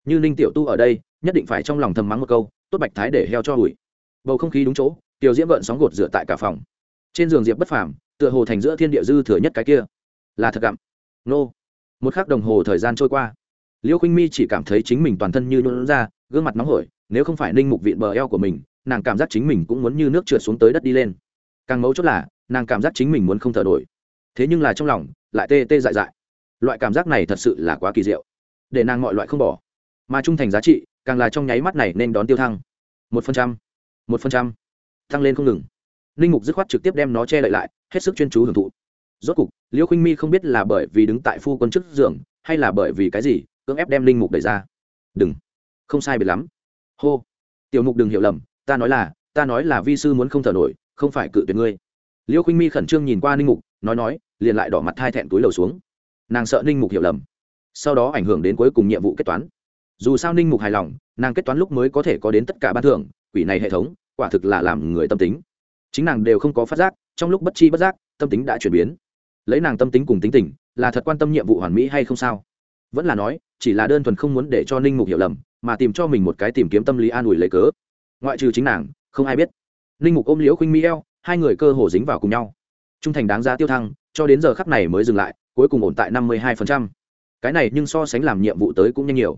S1: Như ninh tiểu tu ở đây, nhất định phải trong lòng thầm mắng một câu, tốt bạch thái để heo cho hủi. Bầu không khí đúng chỗ, tiểu diễm gợn sóng gột rửa tại cả phòng. Trên giường diệp bất phàm, tựa hồ thành giữa thiên địa dư thừa nhất cái kia. Là thật gặm. Nô. Một khắc đồng hồ thời gian trôi qua. Liêu khinh mi chỉ cảm thấy chính mình toàn thân như nhuận ra, gương mặt nóng hổi, nếu không phải ninh mục vịn bờ eo của mình nàng cảm giác chính mình cũng muốn như nước trượt xuống tới đất đi lên. Càng mấu chốt là, nàng cảm giác chính mình muốn không thở nổi. Thế nhưng là trong lòng, lại tê tê dại dại. Loại cảm giác này thật sự là quá kỳ diệu. Để nàng mọi loại không bỏ. Mà trung thành giá trị, càng là trong nháy mắt này nên đón tiêu thăng. Một phần trăm, một phần trăm. Tăng lên không ngừng. Linh mục dứt khoát trực tiếp đem nó che đậy lại, hết sức chuyên chú hưởng thụ. Rốt cục, liễu khinh mi không biết là bởi vì đứng tại phu quân trước giường, hay là bởi vì cái gì, cưỡng ép đem linh mục đẩy ra. Đừng. Không sai biệt lắm. Hô. Tiểu mục đừng hiểu lầm ta nói là, ta nói là vi sư muốn không thở nổi, không phải cự tuyệt ngươi. Liễu khinh mi khẩn trương nhìn qua ninh mục, nói nói, liền lại đỏ mặt hai thẹn túi lầu xuống. Nàng sợ ninh mục hiểu lầm. Sau đó ảnh hưởng đến cuối cùng nhiệm vụ kết toán. Dù sao ninh mục hài lòng, nàng kết toán lúc mới có thể có đến tất cả ban thưởng, quỷ này hệ thống, quả thực là làm người tâm tính. Chính nàng đều không có phát giác, trong lúc bất chi bất giác, tâm tính đã chuyển biến. Lấy nàng tâm tính cùng tính tình, là thật quan tâm nhiệm vụ hoàn mỹ hay không sao? Vẫn là nói, chỉ là đơn thuần không muốn để cho ninh mục hiểu lầm, mà tìm cho mình một cái tìm kiếm tâm lý an ủi lấy cớ ngoại trừ chính nàng, không ai biết. Ninh mục ôm liễu khuynh mỹ eo, hai người cơ hồ dính vào cùng nhau. Trung thành đáng giá tiêu thăng, cho đến giờ khắc này mới dừng lại, cuối cùng ổn tại năm mươi hai cái này nhưng so sánh làm nhiệm vụ tới cũng nhanh nhiều.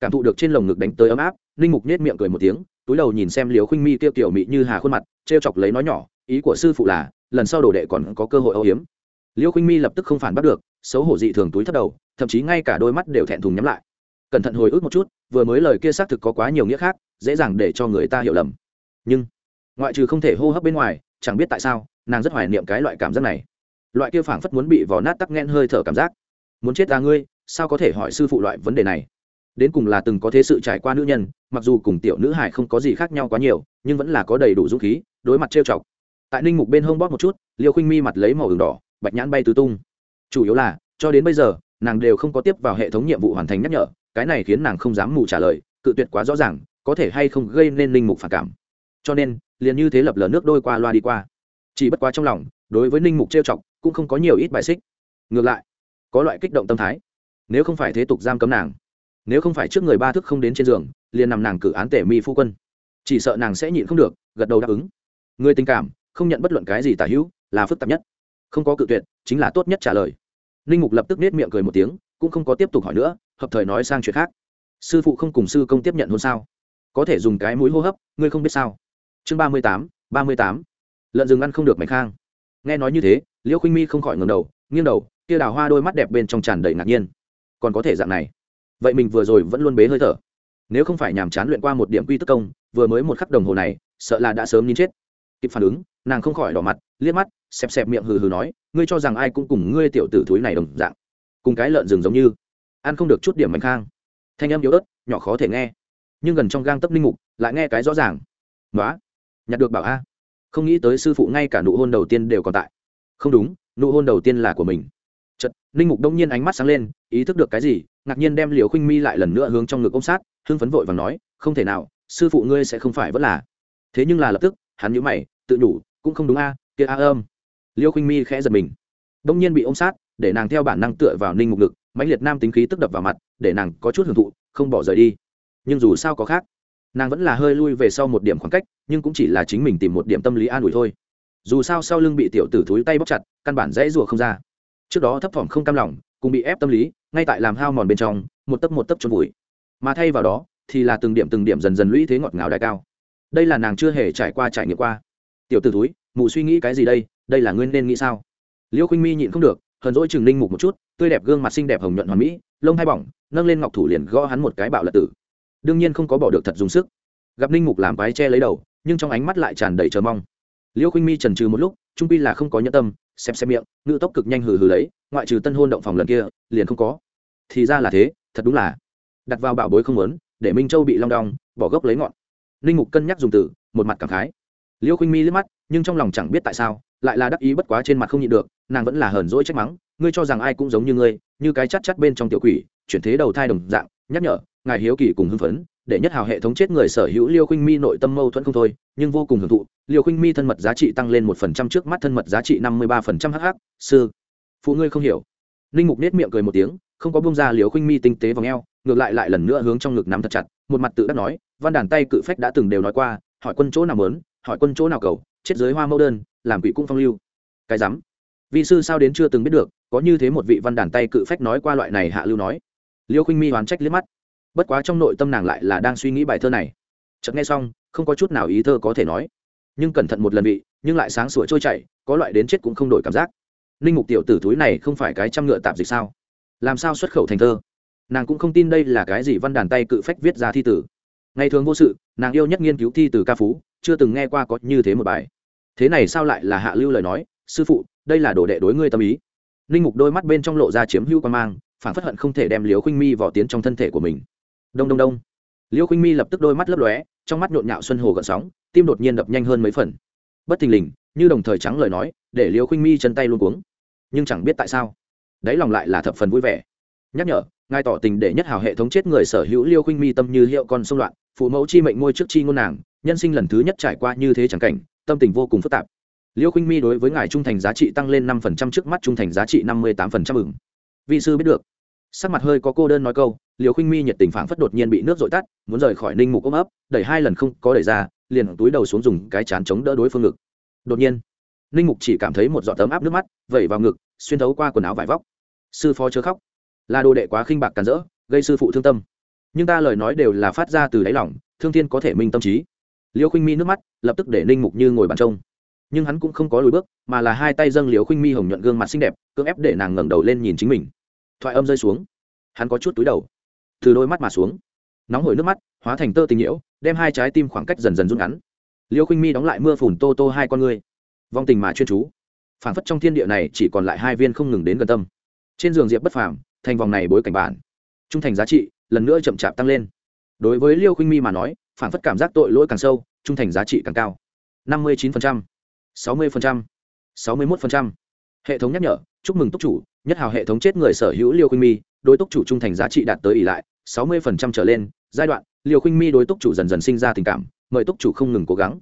S1: Cảm thụ được trên lồng ngực đánh tới ấm áp, ninh mục nhét miệng cười một tiếng, túi đầu nhìn xem liều khuynh mi tiêu kiểu mị như hà khuôn mặt t r e o chọc lấy nói nhỏ, ý của sư phụ là, lần sau đồ đệ còn có cơ hội âu hiếm liêu khuynh mi lập tức không phản bắt được, xấu hổ dị thường túi thất đầu, thậm chí ngay cả đôi mắt đều thẹn thùng nhắm lại. Cẩn thận hồi ức một chút vừa mới lời kia xác thực có quá nhiều nghĩa khác, dễ dàng để cho người ta hiểu lầm. Nhưng, ngoại trừ không thể hô hấp bên ngoài, chẳng biết tại sao, nàng rất hoài niệm cái loại cảm giác này. Loại kia phảng phất muốn bị vò nát tắc nghẽn hơi thở cảm giác. Muốn chết ta ngươi, sao có thể hỏi sư phụ loại vấn đề này? Đến cùng là từng có thế sự trải qua nữ nhân, mặc dù cùng tiểu nữ hải không có gì khác nhau quá nhiều, nhưng vẫn là có đầy đủ dũng khí, đối mặt trêu chọc. Tại ninh mục bên hông bóp một chút, liêu khinh mi mặt lấy màu đường đỏ, bạch nhãn bay tứ tung. Chủ yếu là, cho đến bây giờ, nàng đều không có tiếp vào hệ thống nhiệm vụ hoàn thành nhắc nhở cái này khiến nàng không dám mù trả lời, cự tuyệt quá rõ ràng, có thể hay không gây nên ninh mục phản cảm. Cho nên, liền như thế lập lờ nước đôi qua loa đi qua. Chỉ bất quá trong lòng, đối với ninh mục trêu chọc, cũng không có nhiều ít bài xích. Ngược lại, có loại kích động tâm thái. Nếu không phải thế tục giam cấm nàng, nếu không phải trước người ba thức không đến trên giường, liền nằm nàng cử án tể mi phu quân. Chỉ sợ nàng sẽ nhịn không được, gật đầu đáp ứng. Người tình cảm, không nhận bất luận cái gì tả hữu, là phức tạp nhất. Không có cự tuyệt, chính là tốt nhất trả lời. Ninh mục lập tức nết miệng cười một tiếng, cũng không có tiếp tục hỏi nữa hợp thời nói sang chuyện khác. Sư phụ không cùng sư công tiếp nhận hôn sao? Có thể dùng cái mũi hô hấp, ngươi không biết sao? Chương ba mươi tám, ba mươi tám. Lợn rừng ăn không được mạch khang nghe nói như thế, liễu khinh mi không khỏi ngầm đầu, nghiêng đầu kia đào hoa đôi mắt đẹp bên trong tràn đầy ngạc nhiên. Còn có thể dạng này. Vậy mình vừa rồi vẫn luôn bế hơi thở. Nếu không phải nhàm chán luyện qua một điểm quy tức công, vừa mới một khắc đồng hồ này, sợ là đã sớm nín chết. Kịp phản ứng, nàng không khỏi đỏ mặt, liếc mắt, xẹp xẹp miệng hừ hừ nói, ngươi cho rằng ai cũng cùng ngươi tiểu tử thúi này đồng dạng? Cùng cái lợn rừng giống như? Ăn không được chút điểm mạnh khang. Thanh âm yếu ớt, nhỏ khó thể nghe. Nhưng gần trong gang tấp linh mục, lại nghe cái rõ ràng. Nói nhặt được bảo a. Không nghĩ tới sư phụ ngay cả nụ hôn đầu tiên đều còn tại. Không đúng, nụ hôn đầu tiên là của mình. Chật linh mục đông nhiên ánh mắt sáng lên, ý thức được cái gì, ngạc nhiên đem liều khinh mi lại lần nữa hướng trong ngực ôm sát, hưng phấn vội và nói, không thể nào, sư phụ ngươi sẽ không phải vẫn là. Thế nhưng là lập tức, hắn nhíu mày, tự nhủ, cũng không đúng a, kia a âm. Liêu khinh mi khẽ giật mình. Đông nhiên bị ôm sát, để nàng theo bản năng tựa vào ninh mục ngực mãnh liệt nam tính khí tức đập vào mặt, để nàng có chút hưởng thụ, không bỏ rời đi. Nhưng dù sao có khác, nàng vẫn là hơi lui về sau một điểm khoảng cách, nhưng cũng chỉ là chính mình tìm một điểm tâm lý an ủi thôi. Dù sao sau lưng bị tiểu tử thúi tay bóc chặt, căn bản dãy rùa không ra. Trước đó thấp thỏm không cam lòng cùng bị ép tâm lý, ngay tại làm hao mòn bên trong, một tấc một tấc trôn vùi. Mà thay vào đó, thì là từng điểm từng điểm dần dần lũy thế ngọt ngào đại cao. Đây là nàng chưa hề trải qua trải nghiệm qua. Tiểu t ử túi mụ suy nghĩ cái gì đây? Đây là nguyên nên nghĩ sao? Liêu khinh mi nhịn không được hờn dỗi chừng ninh mục một chút, tươi đẹp gương mặt xinh đẹp hồng nhuận hoàn mỹ, lông hai bỏng, nâng lên ngọc thủ liền gõ hắn một cái bạo lật tử. Đương nhiên không có bỏ được thật dùng sức. Gặp ninh mục làm vái che lấy đầu, nhưng trong ánh mắt lại tràn đầy chờ mong. Liêu khinh mi trần trừ một lúc, trung pi là không có nhẫn tâm, xem xem miệng ngự tốc cực nhanh hừ hừ lấy, ngoại trừ tân hôn động phòng lần kia, liền không có. Thì ra là thế, thật đúng là. Đặt vào bảo bối không lớn để minh châu bị long đong, bỏ gốc lấy ngọn. Linh mục cân nhắc dùng từ, một mặt cảm khái. Liêu khinh mi liếc mắt, nhưng trong lòng chẳng biết tại sao lại là đắc ý bất quá trên mặt không nhịn được, nàng vẫn là hờn dỗi trách mắng, ngươi cho rằng ai cũng giống như ngươi, như cái chắt chắt bên trong tiểu quỷ, chuyển thế đầu thai đồng dạng, nhắc nhở, ngài hiếu kỳ cùng hưng phấn, để nhất hào hệ thống chết người sở hữu liêu khinh mi nội tâm mâu thuẫn không thôi, nhưng vô cùng hưởng thụ, liêu khinh mi thân mật giá trị tăng lên một phần trăm trước mắt thân mật giá trị năm mươi ba phần trăm hh sư, phụ ngươi không hiểu. Linh mục nết miệng cười một tiếng, không có bông ra liều khinh mi tinh tế v ò ngược lại lại lần nữa hướng trong ngực nắm thật chặt, một mặt tự đắc nói, văn đàn tay cự phách đã từng đều nói qua, hỏi quân chỗ nào mớn hỏi quân chỗ nào cầu chết giới hoa mẫu đơn, làm quỷ cung phong lưu. Cái rắm. Vị sư sao đến chưa từng biết được, có như thế một vị văn đàn tay cự phách nói qua loại này hạ lưu nói. Liêu khinh mi hoán trách liếc mắt. Bất quá trong nội tâm nàng lại là đang suy nghĩ bài thơ này. Chợt nghe xong, không có chút nào ý thơ có thể nói. Nhưng cẩn thận một lần vị, nhưng lại sáng sủa trôi chảy, có loại đến chết cũng không đổi cảm giác. Ninh mục tiểu tử túi này không phải cái trăm ngựa tạp dịch sao? Làm sao xuất khẩu thành thơ? Nàng cũng không tin đây là cái gì văn đàn tay cự phách viết ra thi tử. Ngày thường vô sự, nàng yêu nhất nghiên cứu thi từ ca phú chưa từng nghe qua có như thế một bài. Thế này sao lại là hạ lưu lời nói, sư phụ, đây là đồ đệ đối ngươi tâm ý. Ninh mục đôi mắt bên trong lộ ra chiếm hữu quan mang, phản phất hận không thể đem liều khinh mi vào tiến trong thân thể của mình. Đông đông đông. Liêu khinh mi lập tức đôi mắt lấp lóe, trong mắt nhộn nhạo xuân hồ gợn sóng, tim đột nhiên đập nhanh hơn mấy phần. Bất thình lình, như đồng thời trắng lời nói, để liêu khinh mi chân tay luôn cuống. Nhưng chẳng biết tại sao, đáy lòng lại là thập phần vui vẻ. Nhắc nhở, ngài tỏ tình để nhất hào hệ thống chết người sở hữu liêu khinh mi tâm như hiệu con sông loạn, phụ mẫu chi mệnh ngôi trước chi ngôn nàng nhân sinh lần thứ nhất trải qua như thế chẳng cảnh, tâm tình vô cùng phức tạp. Liêu khinh mi đối với ngài trung thành giá trị tăng lên năm phần trăm trước mắt trung thành giá trị năm mươi tám phần trăm ửng. Vị sư biết được. Sắc mặt hơi có cô đơn nói câu liều khinh mi nhiệt tình phảng phất đột nhiên bị nước dội tắt, muốn rời khỏi ninh mục ôm ấp, đẩy hai lần không có đẩy ra, liền túi đầu xuống dùng cái chán chống đỡ đối phương ngực. Đột nhiên, ninh mục chỉ cảm thấy một giọt tấm áp nước mắt vẩy vào ngực, xuyên thấu qua quần áo vải vóc. Sư phó chớ khóc. Là đồ đệ quá khinh bạc càn rỡ, gây sư phụ thương tâm. Nhưng ta lời nói đều là phát ra từ đáy lòng, thương thiên có thể minh tâm trí liêu khinh mi nước mắt lập tức để ninh mục như ngồi bàn trông. Nhưng hắn cũng không có lùi bước, mà là hai tay dâng liều khinh mi hồng nhuận gương mặt xinh đẹp, cưỡng ép để nàng ngẩng đầu lên nhìn chính mình. Thoại âm rơi xuống. Hắn có chút túi đầu, từ đôi mắt mà xuống. Nóng hổi nước mắt, hóa thành tơ tình nhiễu, đem hai trái tim khoảng cách dần dần rút ngắn. Liêu khinh mi đóng lại mưa phùn tô tô hai con ngươi. Vong tình mà chuyên chú. Phảng phất trong thiên địa này chỉ còn lại hai viên không ngừng đến gần tâm. Trên giường diệp bất phàm, thành vòng này bối cảnh bản. Trung thành giá trị lần nữa chậm chạp tăng lên. Đối với liêu khinh mi mà nói phản phất cảm giác tội lỗi càng sâu, trung thành giá trị càng cao. Năm mươi chín sáu mươi sáu mươi một hệ thống nhắc nhở, chúc mừng túc chủ, nhất hào hệ thống chết người sở hữu liêu khinh mi, đối túc chủ trung thành giá trị đạt tới ỷ lại, sáu mươi trở lên. Giai đoạn liều khinh mi đối túc chủ dần dần sinh ra tình cảm, mời túc chủ không ngừng cố gắng.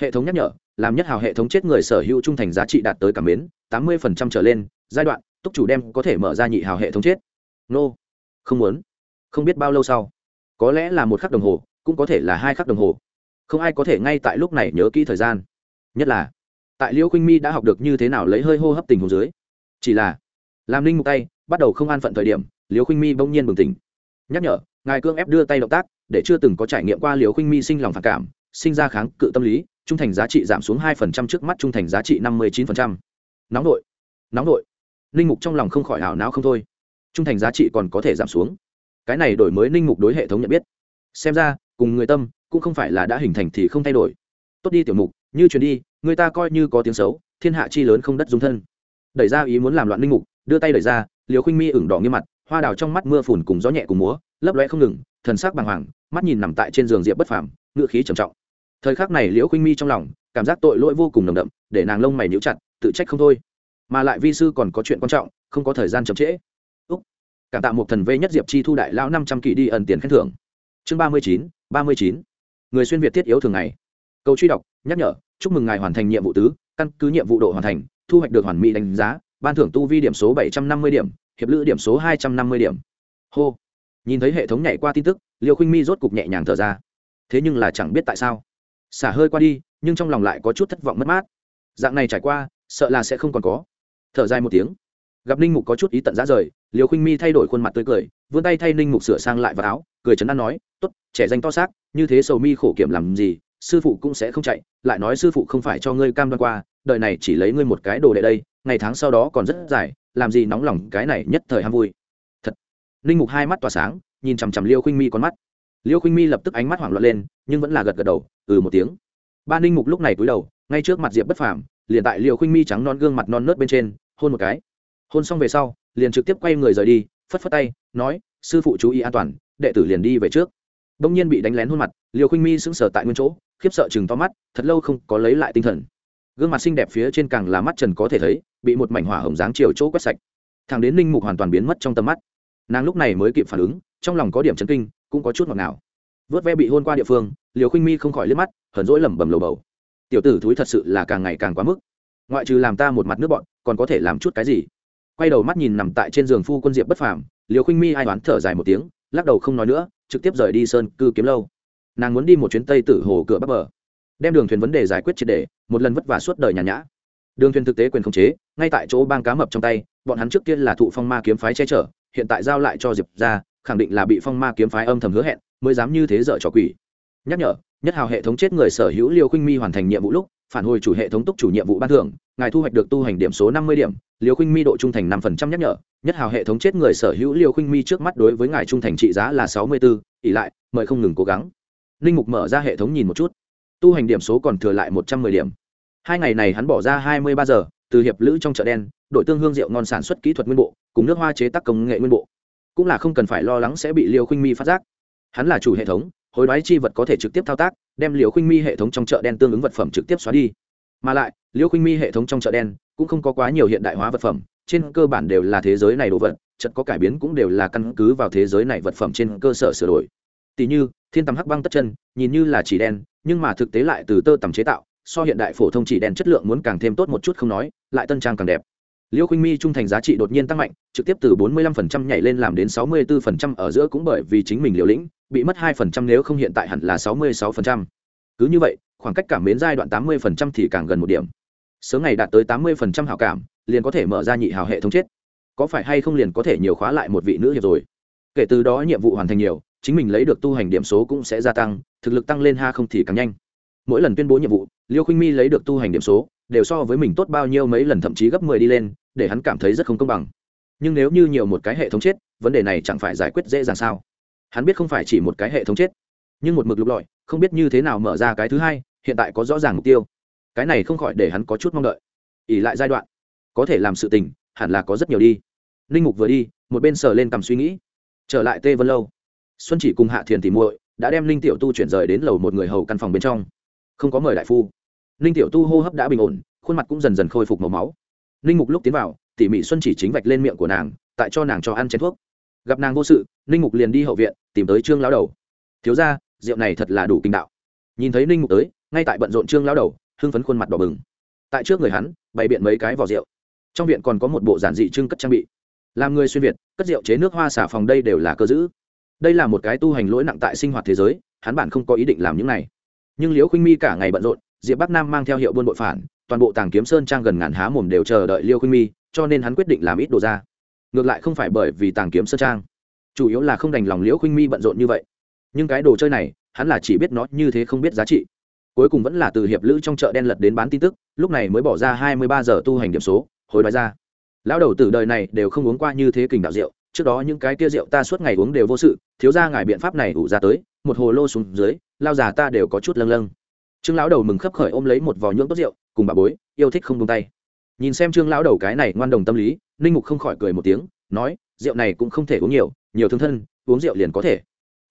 S1: Hệ thống nhắc nhở, làm nhất hào hệ thống chết người sở hữu trung thành giá trị đạt tới cảm mến, tám mươi trở lên. Giai đoạn, túc chủ đem có thể mở ra nhị hào hệ thống chết. Nô, không muốn. Không biết bao lâu sau. Có lẽ là một khắc đồng hồ cũng có thể là hai khắc đồng hồ. Không ai có thể ngay tại lúc này nhớ kỹ thời gian. Nhất là, tại liễu khuynh mi đã học được như thế nào lấy hơi hô hấp tình hồ dưới. Chỉ là, làm linh mục tay, bắt đầu không an phận thời điểm, liễu khuynh mi bỗng nhiên bừng tỉnh. Nhắc nhở, ngài cương ép đưa tay động tác, để chưa từng có trải nghiệm qua liễu khuynh mi sinh lòng phản cảm, sinh ra kháng cự tâm lý, trung thành giá trị giảm xuống hai phần trăm trước mắt trung thành giá trị năm mươi chín phần trăm. Nóng nội nóng nội. Linh mục trong lòng không khỏi hảo não không thôi. Trung thành giá trị còn có thể giảm xuống. Cái này đổi mới linh mục đối hệ thống nhận biết. Xem ra cùng người tâm, cũng không phải là đã hình thành thì không thay đổi. Tốt đi tiểu mục, như truyền đi, người ta coi như có tiếng xấu, thiên hạ chi lớn không đất dung thân. Đẩy ra ý muốn làm loạn linh mục, đưa tay đẩy ra liều khinh mi ửng đỏ nghiêm mặt, hoa đào trong mắt mưa phùn cùng gió nhẹ cùng múa, lấp loe không ngừng, thần sắc bàng hoàng, mắt nhìn nằm tại trên giường diệp bất phàm ngựa khí trầm trọng. Thời khắc này liễu khinh mi trong lòng, cảm giác tội lỗi vô cùng nồng đậm, để nàng lông mày níu chặt, tự trách không thôi. Mà lại vi sư còn có chuyện quan trọng, không có thời gian chậm trễ. Úc, cảm tạ một thần vê nhất diệp chi thu đại lão năm trăm kỷ đi ẩn tiền khen thưởng chương ba mươi chín, ba mươi chín. Người xuyên việt thiết yếu thường ngày. Câu truy đọc, nhắc nhở, chúc mừng ngài hoàn thành nhiệm vụ tứ, căn cứ nhiệm vụ độ hoàn thành, thu hoạch được hoàn mỹ đánh giá, ban thưởng tu vi điểm số bảy trăm năm mươi điểm, hiệp lữ điểm số hai trăm năm mươi điểm. Hô. Nhìn thấy hệ thống nhảy qua tin tức, liêu khinh mi rốt cục nhẹ nhàng thở ra. Thế nhưng là chẳng biết tại sao. Xả hơi qua đi, nhưng trong lòng lại có chút thất vọng mất mát. Dạng này trải qua, sợ là sẽ không còn có. Thở dài một tiếng. Gặp ninh mục có chút ý tận giá rời liều khinh mi thay đổi khuôn mặt tươi cười, vươn tay thay ninh mục sửa sang lại vào áo, cười chấn an nói t ố t trẻ danh to xác, như thế sầu mi khổ kiểm làm gì, sư phụ cũng sẽ không chạy, lại nói sư phụ không phải cho ngươi cam đoan qua, đời này chỉ lấy ngươi một cái đồ đệ đây, ngày tháng sau đó còn rất dài, làm gì nóng lòng cái này nhất thời ham vui. Thật. Ninh mục hai mắt tỏa sáng, nhìn chằm chằm liêu khinh mi con mắt. Liêu khinh mi lập tức ánh mắt hoảng loạn lên, nhưng vẫn là gật gật đầu ừ một tiếng. Ba ninh mục lúc này cúi đầu, ngay trước mặt diệp bất phàm, liền tại liêu khinh mi trắng non gương mặt non nớt bên trên, hôn một cái hôn xong về sau, liền trực tiếp quay người rời đi, phất phất tay, nói, sư phụ chú ý an toàn, đệ tử liền đi về trước. Đông nhiên bị đánh lén hôn mặt liều khinh mi sững sờ tại nguyên chỗ, khiếp sợ chừng to mắt, thật lâu không có lấy lại tinh thần. Gương mặt xinh đẹp phía trên càng là mắt trần có thể thấy, bị một mảnh hỏa hồng dáng chiều chỗ quét sạch. Thằng đến ninh mục hoàn toàn biến mất trong tầm mắt. Nàng lúc này mới kịp phản ứng, trong lòng có điểm chấn kinh, cũng có chút ngọt ngào. Vớt ve bị hôn qua địa phương liều khinh mi không khỏi liếc mắt, hờn rỗi lẩm bẩm lầu bầu. Tiểu tử thúi thật sự là càng ngày càng quá mức. Ngoại trừ làm ta một mặt nước bọn, còn có thể làm chút cái gì? Quay đầu mắt nhìn nằm tại trên giường phu quân diệp bất phàm liều khinh mi ai đoán thở dài một tiếng, lắc đầu không nói nữa, trực tiếp rời đi sơn cư kiếm lâu. Nàng muốn đi một chuyến tây tử hồ cửa bắc bờ, đem đường thuyền vấn đề giải quyết triệt đề một lần vất vả suốt đời nhàn nhã. Đường thuyền thực tế quyền khống chế, ngay tại chỗ bang cá mập trong tay, bọn hắn trước kia là thụ phong ma kiếm phái che chở, hiện tại giao lại cho diệp ra khẳng định là bị phong ma kiếm phái âm thầm hứa hẹn, mới dám như thế dở trò quỷ. Nhắc nhở, nhất hào hệ thống chết người sở hữu liêu khinh mi hoàn thành nhiệm vụ lúc phản hồi chủ hệ thống túc chủ nhiệm vụ ban thưởng, ngài thu hoạch được tu hành điểm số năm mươi điểm liều khinh mi độ trung thành năm phần trăm nhắc nhở, nhất hào hệ thống chết người sở hữu liều khinh mi trước mắt đối với ngài trung thành trị giá là sáu mươi bốn ỉ lại, mời không ngừng cố gắng. Linh mục mở ra hệ thống nhìn một chút. Tu hành điểm số còn thừa lại một trăm mười điểm. Hai ngày này hắn bỏ ra hai mươi ba giờ, từ hiệp lữ trong chợ đen đội tương hương rượu ngon sản xuất kỹ thuật nguyên bộ, cùng nước hoa chế tác công nghệ nguyên bộ. Cũng là không cần phải lo lắng sẽ bị liều khinh mi phát giác. Hắn là chủ hệ thống, hối đoái chi vật có thể trực tiếp thao tác đem liều khinh mi hệ thống trong chợ đen tương ứng vật phẩm trực tiếp xóa đi. Mà lại liêu khinh mi hệ thống trong chợ đen cũng không có quá nhiều hiện đại hóa vật phẩm, trên cơ bản đều là thế giới này đồ vật chất có cải biến cũng đều là căn cứ vào thế giới này vật phẩm trên cơ sở sửa đổi. Tỷ như, thiên tầm hắc băng tất chân, nhìn như là chỉ đen, nhưng mà thực tế lại từ tơ tầm chế tạo, so hiện đại phổ thông chỉ đen chất lượng muốn càng thêm tốt một chút không nói, lại tân trang càng đẹp. Liêu khinh mi trung thành giá trị đột nhiên tăng mạnh, trực tiếp từ 45% nhảy lên làm đến 64% ở giữa cũng bởi vì chính mình liều lĩnh bị mất 2% nếu không hiện tại hẳn là 66%. cứ như vậy, khoảng cách cảm mến giai đoạn 80% thì càng gần một điểm. Sớm ngày đạt tới 80% hảo cảm, liền có thể mở ra nhị hào hệ thống chết. Có phải hay không liền có thể nhiều khóa lại một vị nữ hiệp rồi? Kể từ đó nhiệm vụ hoàn thành nhiều, chính mình lấy được tu hành điểm số cũng sẽ gia tăng, thực lực tăng lên ha không thì càng nhanh. Mỗi lần tuyên bố nhiệm vụ, liêu khinh mi lấy được tu hành điểm số, đều so với mình tốt bao nhiêu mấy lần thậm chí gấp mười đi lên, để hắn cảm thấy rất không công bằng. Nhưng nếu như nhiều một cái hệ thống chết, vấn đề này chẳng phải giải quyết dễ dàng sao? Hắn biết không phải chỉ một cái hệ thống chết, nhưng một mực lục lọi, không biết như thế nào mở ra cái thứ hai, hiện tại có rõ ràng mục tiêu. Cái này không khỏi để hắn có chút mong đợi. Ỉ lại giai đoạn, có thể làm sự tình, hẳn là có rất nhiều đi. Ninh mục vừa đi, một bên sờ lên cầm suy nghĩ. Trở lại tê vân lâu, xuân chỉ cùng hạ thiền thì muội đã đem ninh tiểu tu chuyển rời đến lầu một người hầu căn phòng bên trong. Không có mời đại phu. Ninh tiểu tu hô hấp đã bình ổn, khuôn mặt cũng dần dần khôi phục màu máu. Ninh mục lúc tiến vào, tỉ mỉ xuân chỉ chính vạch lên miệng của nàng, tại cho nàng cho ăn chén thuốc gặp nàng vô sự, ninh mục liền đi hậu viện, tìm tới trương lão đầu. Thiếu ra rượu này thật là đủ kinh đạo. Nhìn thấy ninh mục tới, ngay tại bận rộn trương lão đầu, hưng phấn khuôn mặt đỏ bừng. Tại trước người hắn, bày biện mấy cái vỏ rượu. Trong viện còn có một bộ giản dị trưng cất trang bị. Làm người xuyên việt, cất rượu chế nước hoa xả phòng đây đều là cơ giữ. Đây là một cái tu hành lỗi nặng tại sinh hoạt thế giới, hắn bản không có ý định làm những này. Nhưng liễu khinh mi cả ngày bận rộn, diệp bắc nam mang theo hiệu buôn bội phản, toàn bộ tàng kiếm sơn trang gần ngàn há mồm đều chờ đợi liêu khinh mi, cho nên hắn quyết định làm ít đồ ra ngược lại không phải bởi vì tàng kiếm sơn trang. Chủ yếu là không đành lòng liễu khuynh mi bận rộn như vậy. Nhưng cái đồ chơi này, hắn là chỉ biết nó như thế không biết giá trị. Cuối cùng vẫn là từ hiệp lữ trong chợ đen lật đến bán tin tức, lúc này mới bỏ ra hai mươi ba giờ tu hành điểm số, hồi đoái ra. Lão đầu tử đời này đều không uống qua như thế kình đạo rượu, trước đó những cái kia rượu ta suốt ngày uống đều vô sự, thiếu ra ngài biện pháp này ủ ra tới, một hồ lô xuống dưới, lao già ta đều có chút lâng lâng. Trương lão đầu mừng khấp khởi ôm lấy một vò nhưỡng tốt rượu, cùng bà bối, yêu thích không tung tay nhìn xem trương lão đầu cái này ngoan đồng tâm lý, ninh mục không khỏi cười một tiếng, nói, rượu này cũng không thể uống nhiều nhiều thương thân, uống rượu liền có thể.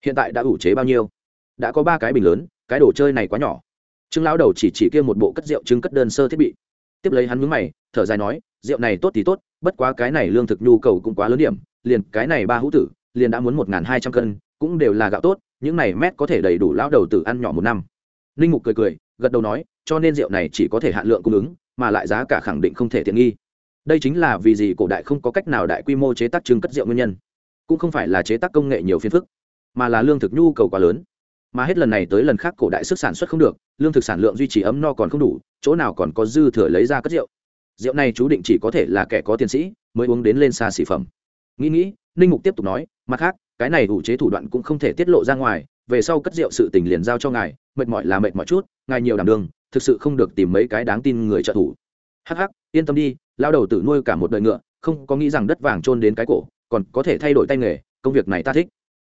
S1: Hiện tại đã ủ chế bao nhiêu? Đã có ba cái bình lớn, cái đồ chơi này quá nhỏ. Trương lão đầu chỉ chỉ kia một bộ cất rượu trưng cất đơn sơ thiết bị. Tiếp lấy hắn mướn mày, thở dài nói, rượu này tốt thì tốt, bất quá cái này lương thực nhu cầu cũng quá lớn điểm, liền cái này ba hữu tử, liền đã muốn một hai trăm cân, cũng đều là gạo tốt, những này mét có thể đầy đủ lão đầu tử ăn nhỏ một năm. Ninh mục cười cười, gật đầu nói, cho nên rượu này chỉ có thể hạn lượng cung ứng mà lại giá cả khẳng định không thể tiện nghi. Đây chính là vì gì cổ đại không có cách nào đại quy mô chế tác trưng cất rượu nguyên nhân. Cũng không phải là chế tác công nghệ nhiều phiên phức, mà là lương thực nhu cầu quá lớn. Mà hết lần này tới lần khác cổ đại sức sản xuất không được, lương thực sản lượng duy trì ấm no còn không đủ, chỗ nào còn có dư thừa lấy ra cất rượu. Rượu này chú định chỉ có thể là kẻ có tiền sĩ mới uống đến lên xa xỉ phẩm. Nghĩ nghĩ, ninh mục tiếp tục nói, mặt khác, cái này ủ chế thủ đoạn cũng không thể tiết lộ ra ngoài, về sau cất rượu sự tình liền giao cho ngài, mệt mỏi là mệt mỏi chút, ngài nhiều đảm đường thực sự không được tìm mấy cái đáng tin người trợ thủ. Hắc hắc, yên tâm đi, lao đầu tự nuôi cả một đời ngựa, không có nghĩ rằng đất vàng trôn đến cái cổ, còn có thể thay đổi tay nghề, công việc này ta thích.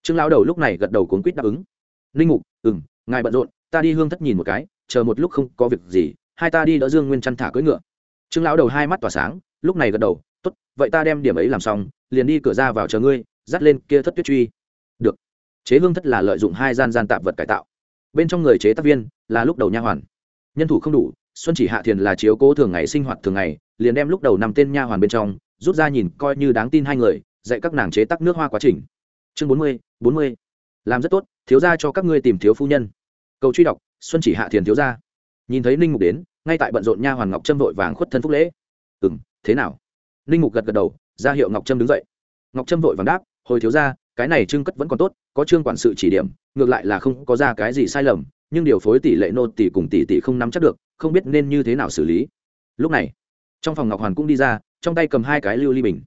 S1: Trương lao đầu lúc này gật đầu cuốn quýt đáp ứng. Ninh mục ừ m ngài bận rộn, ta đi hương thất nhìn một cái, chờ một lúc không có việc gì, hai ta đi đỡ dương nguyên chăn thả cưỡi ngựa. Trương lão đầu hai mắt tỏa sáng, lúc này gật đầu t ố t vậy ta đem điểm ấy làm xong, liền đi cửa ra vào chờ ngươi, dắt lên kia thất tuyết truy. Được. Chế hương thất là lợi dụng hai gian gian tạp vật cải tạo. Bên trong người chế tác viên là lúc đầu nha hoàn nhân thủ không đủ, xuân chỉ hạ thiền là chiếu cố thường ngày sinh hoạt thường ngày, liền đem lúc đầu nằm tên nha hoàn bên trong, rút ra nhìn coi như đáng tin hai người, dạy các nàng chế tác nước hoa quá trình. Chương bốn mươi bốn mươi. Làm rất tốt, thiếu gia cho các ngươi tìm thiếu phu nhân. Cầu truy đọc, xuân chỉ hạ thiền thiếu gia. Nhìn thấy ninh mục đến, ngay tại bận rộn nha hoàn ngọc trâm vội vàng khuất thân phúc lễ. Ừ m thế nào? Ninh mục gật gật đầu, ra hiệu ngọc trâm đứng dậy. Ngọc trâm vội vàng đáp, hồi thiếu gia, cái này trưng cất vẫn còn tốt, có trương quản sự chỉ điểm, ngược lại là không có ra cái gì sai lầm nhưng điều phối tỷ lệ nô tỷ cùng tỷ tỷ không nắm chắc được, không biết nên như thế nào xử lý. Lúc này, trong phòng ngọc hoàn cũng đi ra, trong tay cầm hai cái lưu ly bình.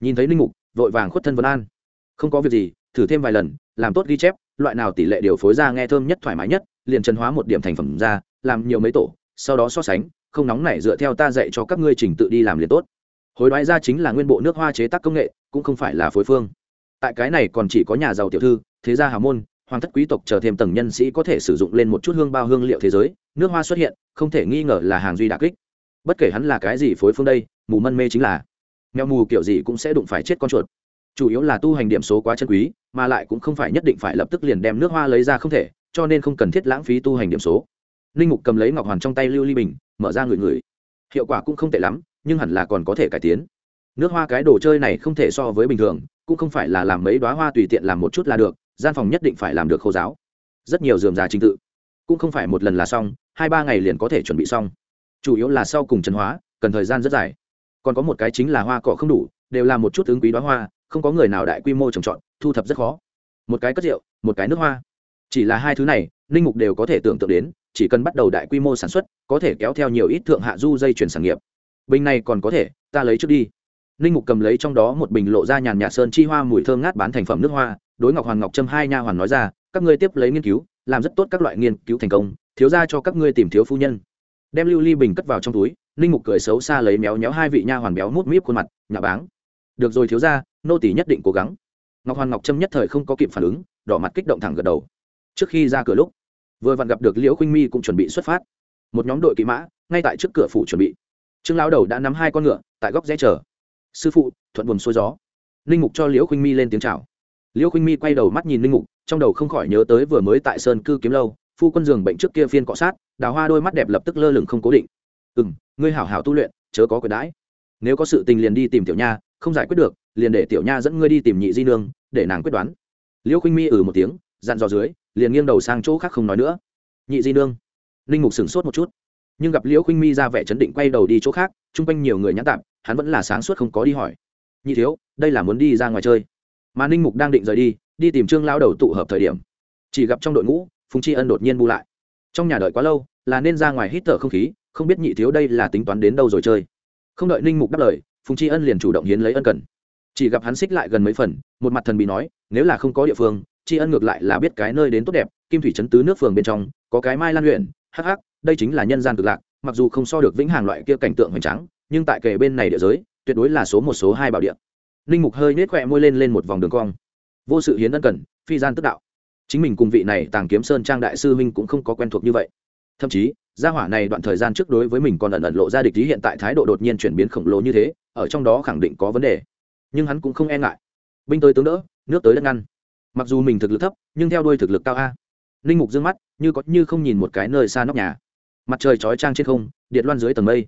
S1: Nhìn thấy linh mục, vội vàng khuất thân vân an. Không có việc gì, thử thêm vài lần, làm tốt ghi chép, loại nào tỷ lệ điều phối ra nghe thơm nhất thoải mái nhất, liền chân hóa một điểm thành phẩm ra, làm nhiều mấy tổ, sau đó so sánh, không nóng này dựa theo ta dạy cho các ngươi trình tự đi làm liền tốt. Hối đoái ra chính là nguyên bộ nước hoa chế tác công nghệ, cũng không phải là phối phương. Tại cái này còn chỉ có nhà giàu tiểu thư, thế gia hào môn hoàng thất quý tộc chờ thêm tầng nhân sĩ có thể sử dụng lên một chút hương bao hương liệu thế giới, nước hoa xuất hiện, không thể nghi ngờ là hàng duy đà kích. Bất kể hắn là cái gì phối phương đây, mù mân mê chính là. Mèo mù kiểu gì cũng sẽ đụng phải chết con chuột. Chủ yếu là tu hành điểm số quá chân quý, mà lại cũng không phải nhất định phải lập tức liền đem nước hoa lấy ra không thể, cho nên không cần thiết lãng phí tu hành điểm số. Linh mục cầm lấy ngọc hoàn trong tay lưu ly bình, mở ra người người hiệu quả cũng không tệ lắm, nhưng hẳn là còn có thể cải tiến. Nước hoa cái đồ chơi này không thể so với bình thường, cũng không phải là làm mấy đoá hoa tùy tiện làm một chút là được gian phòng nhất định phải làm được khô giáo. Rất nhiều dườm già trình tự. Cũng không phải một lần là xong, hai ba ngày liền có thể chuẩn bị xong. Chủ yếu là sau cùng trần hóa, cần thời gian rất dài. Còn có một cái chính là hoa cỏ không đủ, đều là một chút ứng quý đoá hoa, không có người nào đại quy mô trồng trọt, thu thập rất khó. Một cái cất rượu, một cái nước hoa. Chỉ là hai thứ này linh mục đều có thể tưởng tượng đến, chỉ cần bắt đầu đại quy mô sản xuất, có thể kéo theo nhiều ít thượng hạ du dây chuyển sản nghiệp. Bình này còn có thể, ta lấy trước đi. Ninh mục cầm lấy trong đó một bình lộ ra nhàn nhạt sơn chi hoa mùi thơm ngát bán thành phẩm nước hoa đối ngọc hoàn ngọc trâm hai nha hoàn nói ra, các ngươi tiếp lấy nghiên cứu, làm rất tốt các loại nghiên cứu thành công, thiếu ra cho các ngươi tìm thiếu phu nhân. Đem lưu ly bình cất vào trong túi, ninh mục cười xấu xa lấy méo méo hai vị nha hoàn béo mút míp khuôn mặt nhà báng. Được rồi thiếu ra nô tỷ nhất định cố gắng. Ngọc hoàn ngọc trâm nhất thời không có kịp phản ứng, đỏ mặt kích động thẳng gật đầu. Trước khi ra cửa lúc, vừa vặn gặp được liễu khuynh mi cũng chuẩn bị xuất phát. Một nhóm đội kỵ mã, ngay tại trước cửa phủ chuẩn bị. Trương lão đầu đã nắm hai con ngựa, tại góc rẽ chờ. Sư phụ, thuận buồn xuôi gió. Linh mục cho liễu khuynh mi lên tiếng chào liễu khinh mi quay đầu mắt nhìn linh mục, trong đầu không khỏi nhớ tới vừa mới tại sơn cư kiếm lâu, phu quân giường bệnh trước kia phiên cọ sát, đào hoa đôi mắt đẹp lập tức lơ lửng không cố định. Ừ m ngươi hảo hảo tu luyện, chớ có quyền đãi nếu có sự tình liền đi tìm tiểu nha, không giải quyết được, liền để tiểu nha dẫn ngươi đi tìm nhị di nương, để nàng quyết đoán. Liễu khinh mi ừ một tiếng, dặn dò dưới, liền nghiêng đầu sang chỗ khác không nói nữa. Nhị di nương. Linh mục sửng sốt một chút, nhưng gặp liễu khinh mi ra vẻ chấn định quay đầu đi chỗ khác, chung quanh nhiều người nhãn tạp, hắn vẫn là sáng suốt không có đi hỏi. Nhị thiếu, đây là muốn đi ra ngoài chơi mà ninh mục đang định rời đi đi tìm trương lao đầu tụ hợp thời điểm, chỉ gặp trong đội ngũ, phùng tri ân đột nhiên bu lại. Trong nhà đợi quá lâu, là nên ra ngoài hít thở không khí, không biết nhị thiếu đây là tính toán đến đâu rồi chơi. Không đợi ninh mục đáp lời, phùng tri ân liền chủ động hiến lấy ân cần. Chỉ gặp hắn xích lại gần mấy phần, một mặt thần bị nói, nếu là không có địa phương, tri ân ngược lại là biết cái nơi đến tốt đẹp, kim thủy trấn tứ nước phường bên trong, có cái mai lan huyện hh đây chính là nhân gian cực lạc, mặc dù không so được vĩnh hàng loại kia cảnh tượng hoành tráng, nhưng tại kề bên này địa giới, tuyệt đối là số một, số hai bảo địa ninh mục hơi nết khỏe môi lên lên một vòng đường cong. Vô sự hiến ân cần, phi gian tức đạo. Chính mình cùng vị này tàng kiếm sơn trang đại sư huynh cũng không có quen thuộc như vậy. Thậm chí, gia hỏa này đoạn thời gian trước đối với mình còn ẩn ẩn lộ ra địch ý hiện tại thái độ đột nhiên chuyển biến khổng lồ như thế, ở trong đó khẳng định có vấn đề. Nhưng hắn cũng không e ngại. Binh tới tướng đỡ, nước tới đất ngăn. Mặc dù mình thực lực thấp, nhưng theo đuôi thực lực cao a. Linh mục d ư ơ n g mắt, như có như không nhìn một cái nơi xa nóc nhà. Mặt trời chói trang trên không, điện loan dưới tầng mây.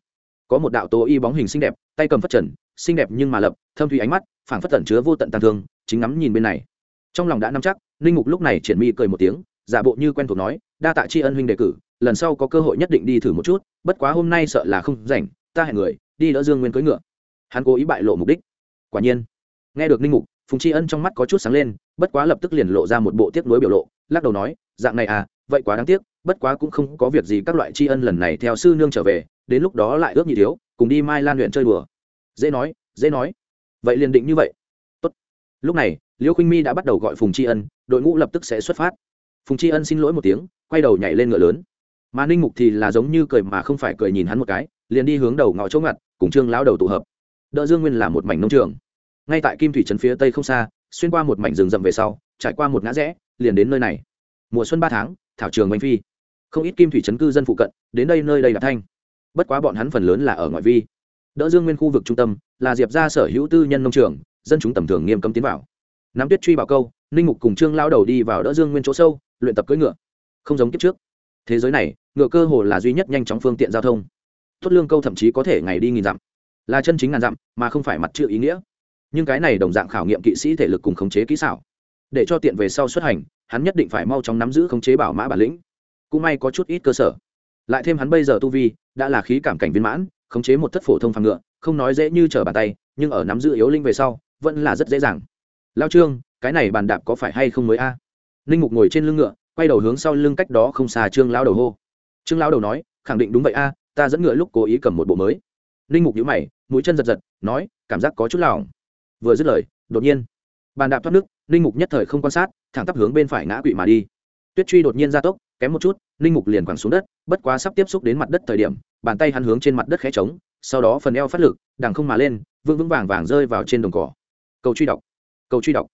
S1: Có một đạo tố y bóng hình xinh đẹp, tay cầm phất trần xinh đẹp nhưng mà lập, thâm thủy ánh mắt, phảng phất tẩn chứa vô tận tàn thương, chính ngắm nhìn bên này. Trong lòng đã nắm chắc linh mục lúc này triển mi cười một tiếng, giả bộ như quen thuộc nói, đa tạ tri ân huynh đề cử, lần sau có cơ hội nhất định đi thử một chút, bất quá hôm nay sợ là không rảnh, ta hẹn người, đi đỡ dương nguyên cưỡi ngựa. Hắn cố ý bại lộ mục đích. Quả nhiên, nghe được Linh mục, phùng tri ân trong mắt có chút sáng lên, bất quá lập tức liền lộ ra một bộ tiếc nuối biểu lộ, lắc đầu nói, dạng này à vậy quá đáng tiếc, bất quá cũng không có việc gì các loại tri ân lần này theo sư nương trở về, đến lúc đó lại ước nhị thiếu, cùng đi mai lan luyện chơi đùa dễ nói dễ nói. Vậy liền định như vậy. Tốt. lúc này, liễu khinh mi đã bắt đầu gọi phùng tri ân, đội ngũ lập tức sẽ xuất phát. Phùng tri ân xin lỗi một tiếng, quay đầu nhảy lên ngựa lớn. Mà ninh mục thì là giống như cười mà không phải cười nhìn hắn một cái, liền đi hướng đầu ngõ chỗ ngặt, cùng trương lão đầu tụ hợp. Đỡ dương nguyên là một mảnh nông trường. Ngay tại kim thủy trấn phía tây không xa, xuyên qua một mảnh rừng rậm về sau, trải qua một ngã rẽ, liền đến nơi này. Mùa xuân ba tháng, thảo trường oanh phi. Không ít kim thủy trấn cư dân phụ cận, đến đây nơi đây là thanh. Bất quá bọn hắn phần lớn là ở ngoại vi đỡ dương nguyên khu vực trung tâm, là diệp ra sở hữu tư nhân nông trường, dân chúng tầm thường nghiêm cấm tiến vào. Nắm tuyết truy bảo câu, ninh mục cùng trương lao đầu đi vào đỡ dương nguyên chỗ sâu, luyện tập cưỡi ngựa. Không giống kiếp trước. Thế giới này, ngựa cơ hồ là duy nhất nhanh chóng phương tiện giao thông. Tốt lương câu thậm chí có thể ngày đi nghìn dặm. Là chân chính ngàn dặm, mà không phải mặt chữ ý nghĩa. Nhưng cái này đồng dạng khảo nghiệm kỵ sĩ thể lực cùng khống chế kỹ xảo. Để cho tiện về sau xuất hành, hắn nhất định phải mau chóng nắm giữ khống chế bảo mã bản lĩnh. Cũng may có chút ít cơ sở. Lại thêm hắn bây giờ tu vi, đã là khí cảm cảnh viên mãn khống chế một thất phổ thông phàm ngựa, không nói dễ như trở bàn tay, nhưng ở nắm giữ yếu linh về sau, vẫn là rất dễ dàng. Lao trương, cái này bàn đạp có phải hay không mới a? À? linh mục ngồi trên lưng ngựa, quay đầu hướng sau lưng cách đó không xa trương lao đầu hô. Trương lao đầu nói, khẳng định đúng vậy a, ta dẫn ngựa lúc cố ý cầm một bộ mới. Linh mục nhíu mày, mũi chân giật giật, nói, cảm giác có chút lỏng. Vừa dứt lời, đột nhiên, bàn đạp thoát nước linh mục nhất thời không quan sát, thẳng tắp hướng bên phải ngã quỵ mà đi. Tuyết truy đột nhiên ra tốc, kém một chút linh mục liền quẳng xuống đất, bất quá sắp tiếp xúc đến mặt đất thời điểm bàn tay hắn hướng trên mặt đất khẽ trống, sau đó phần eo phát lực, đằng không mà lên, vững vững vàng vàng rơi vào trên đồng cỏ. Cầu truy đọc, cầu truy đọc.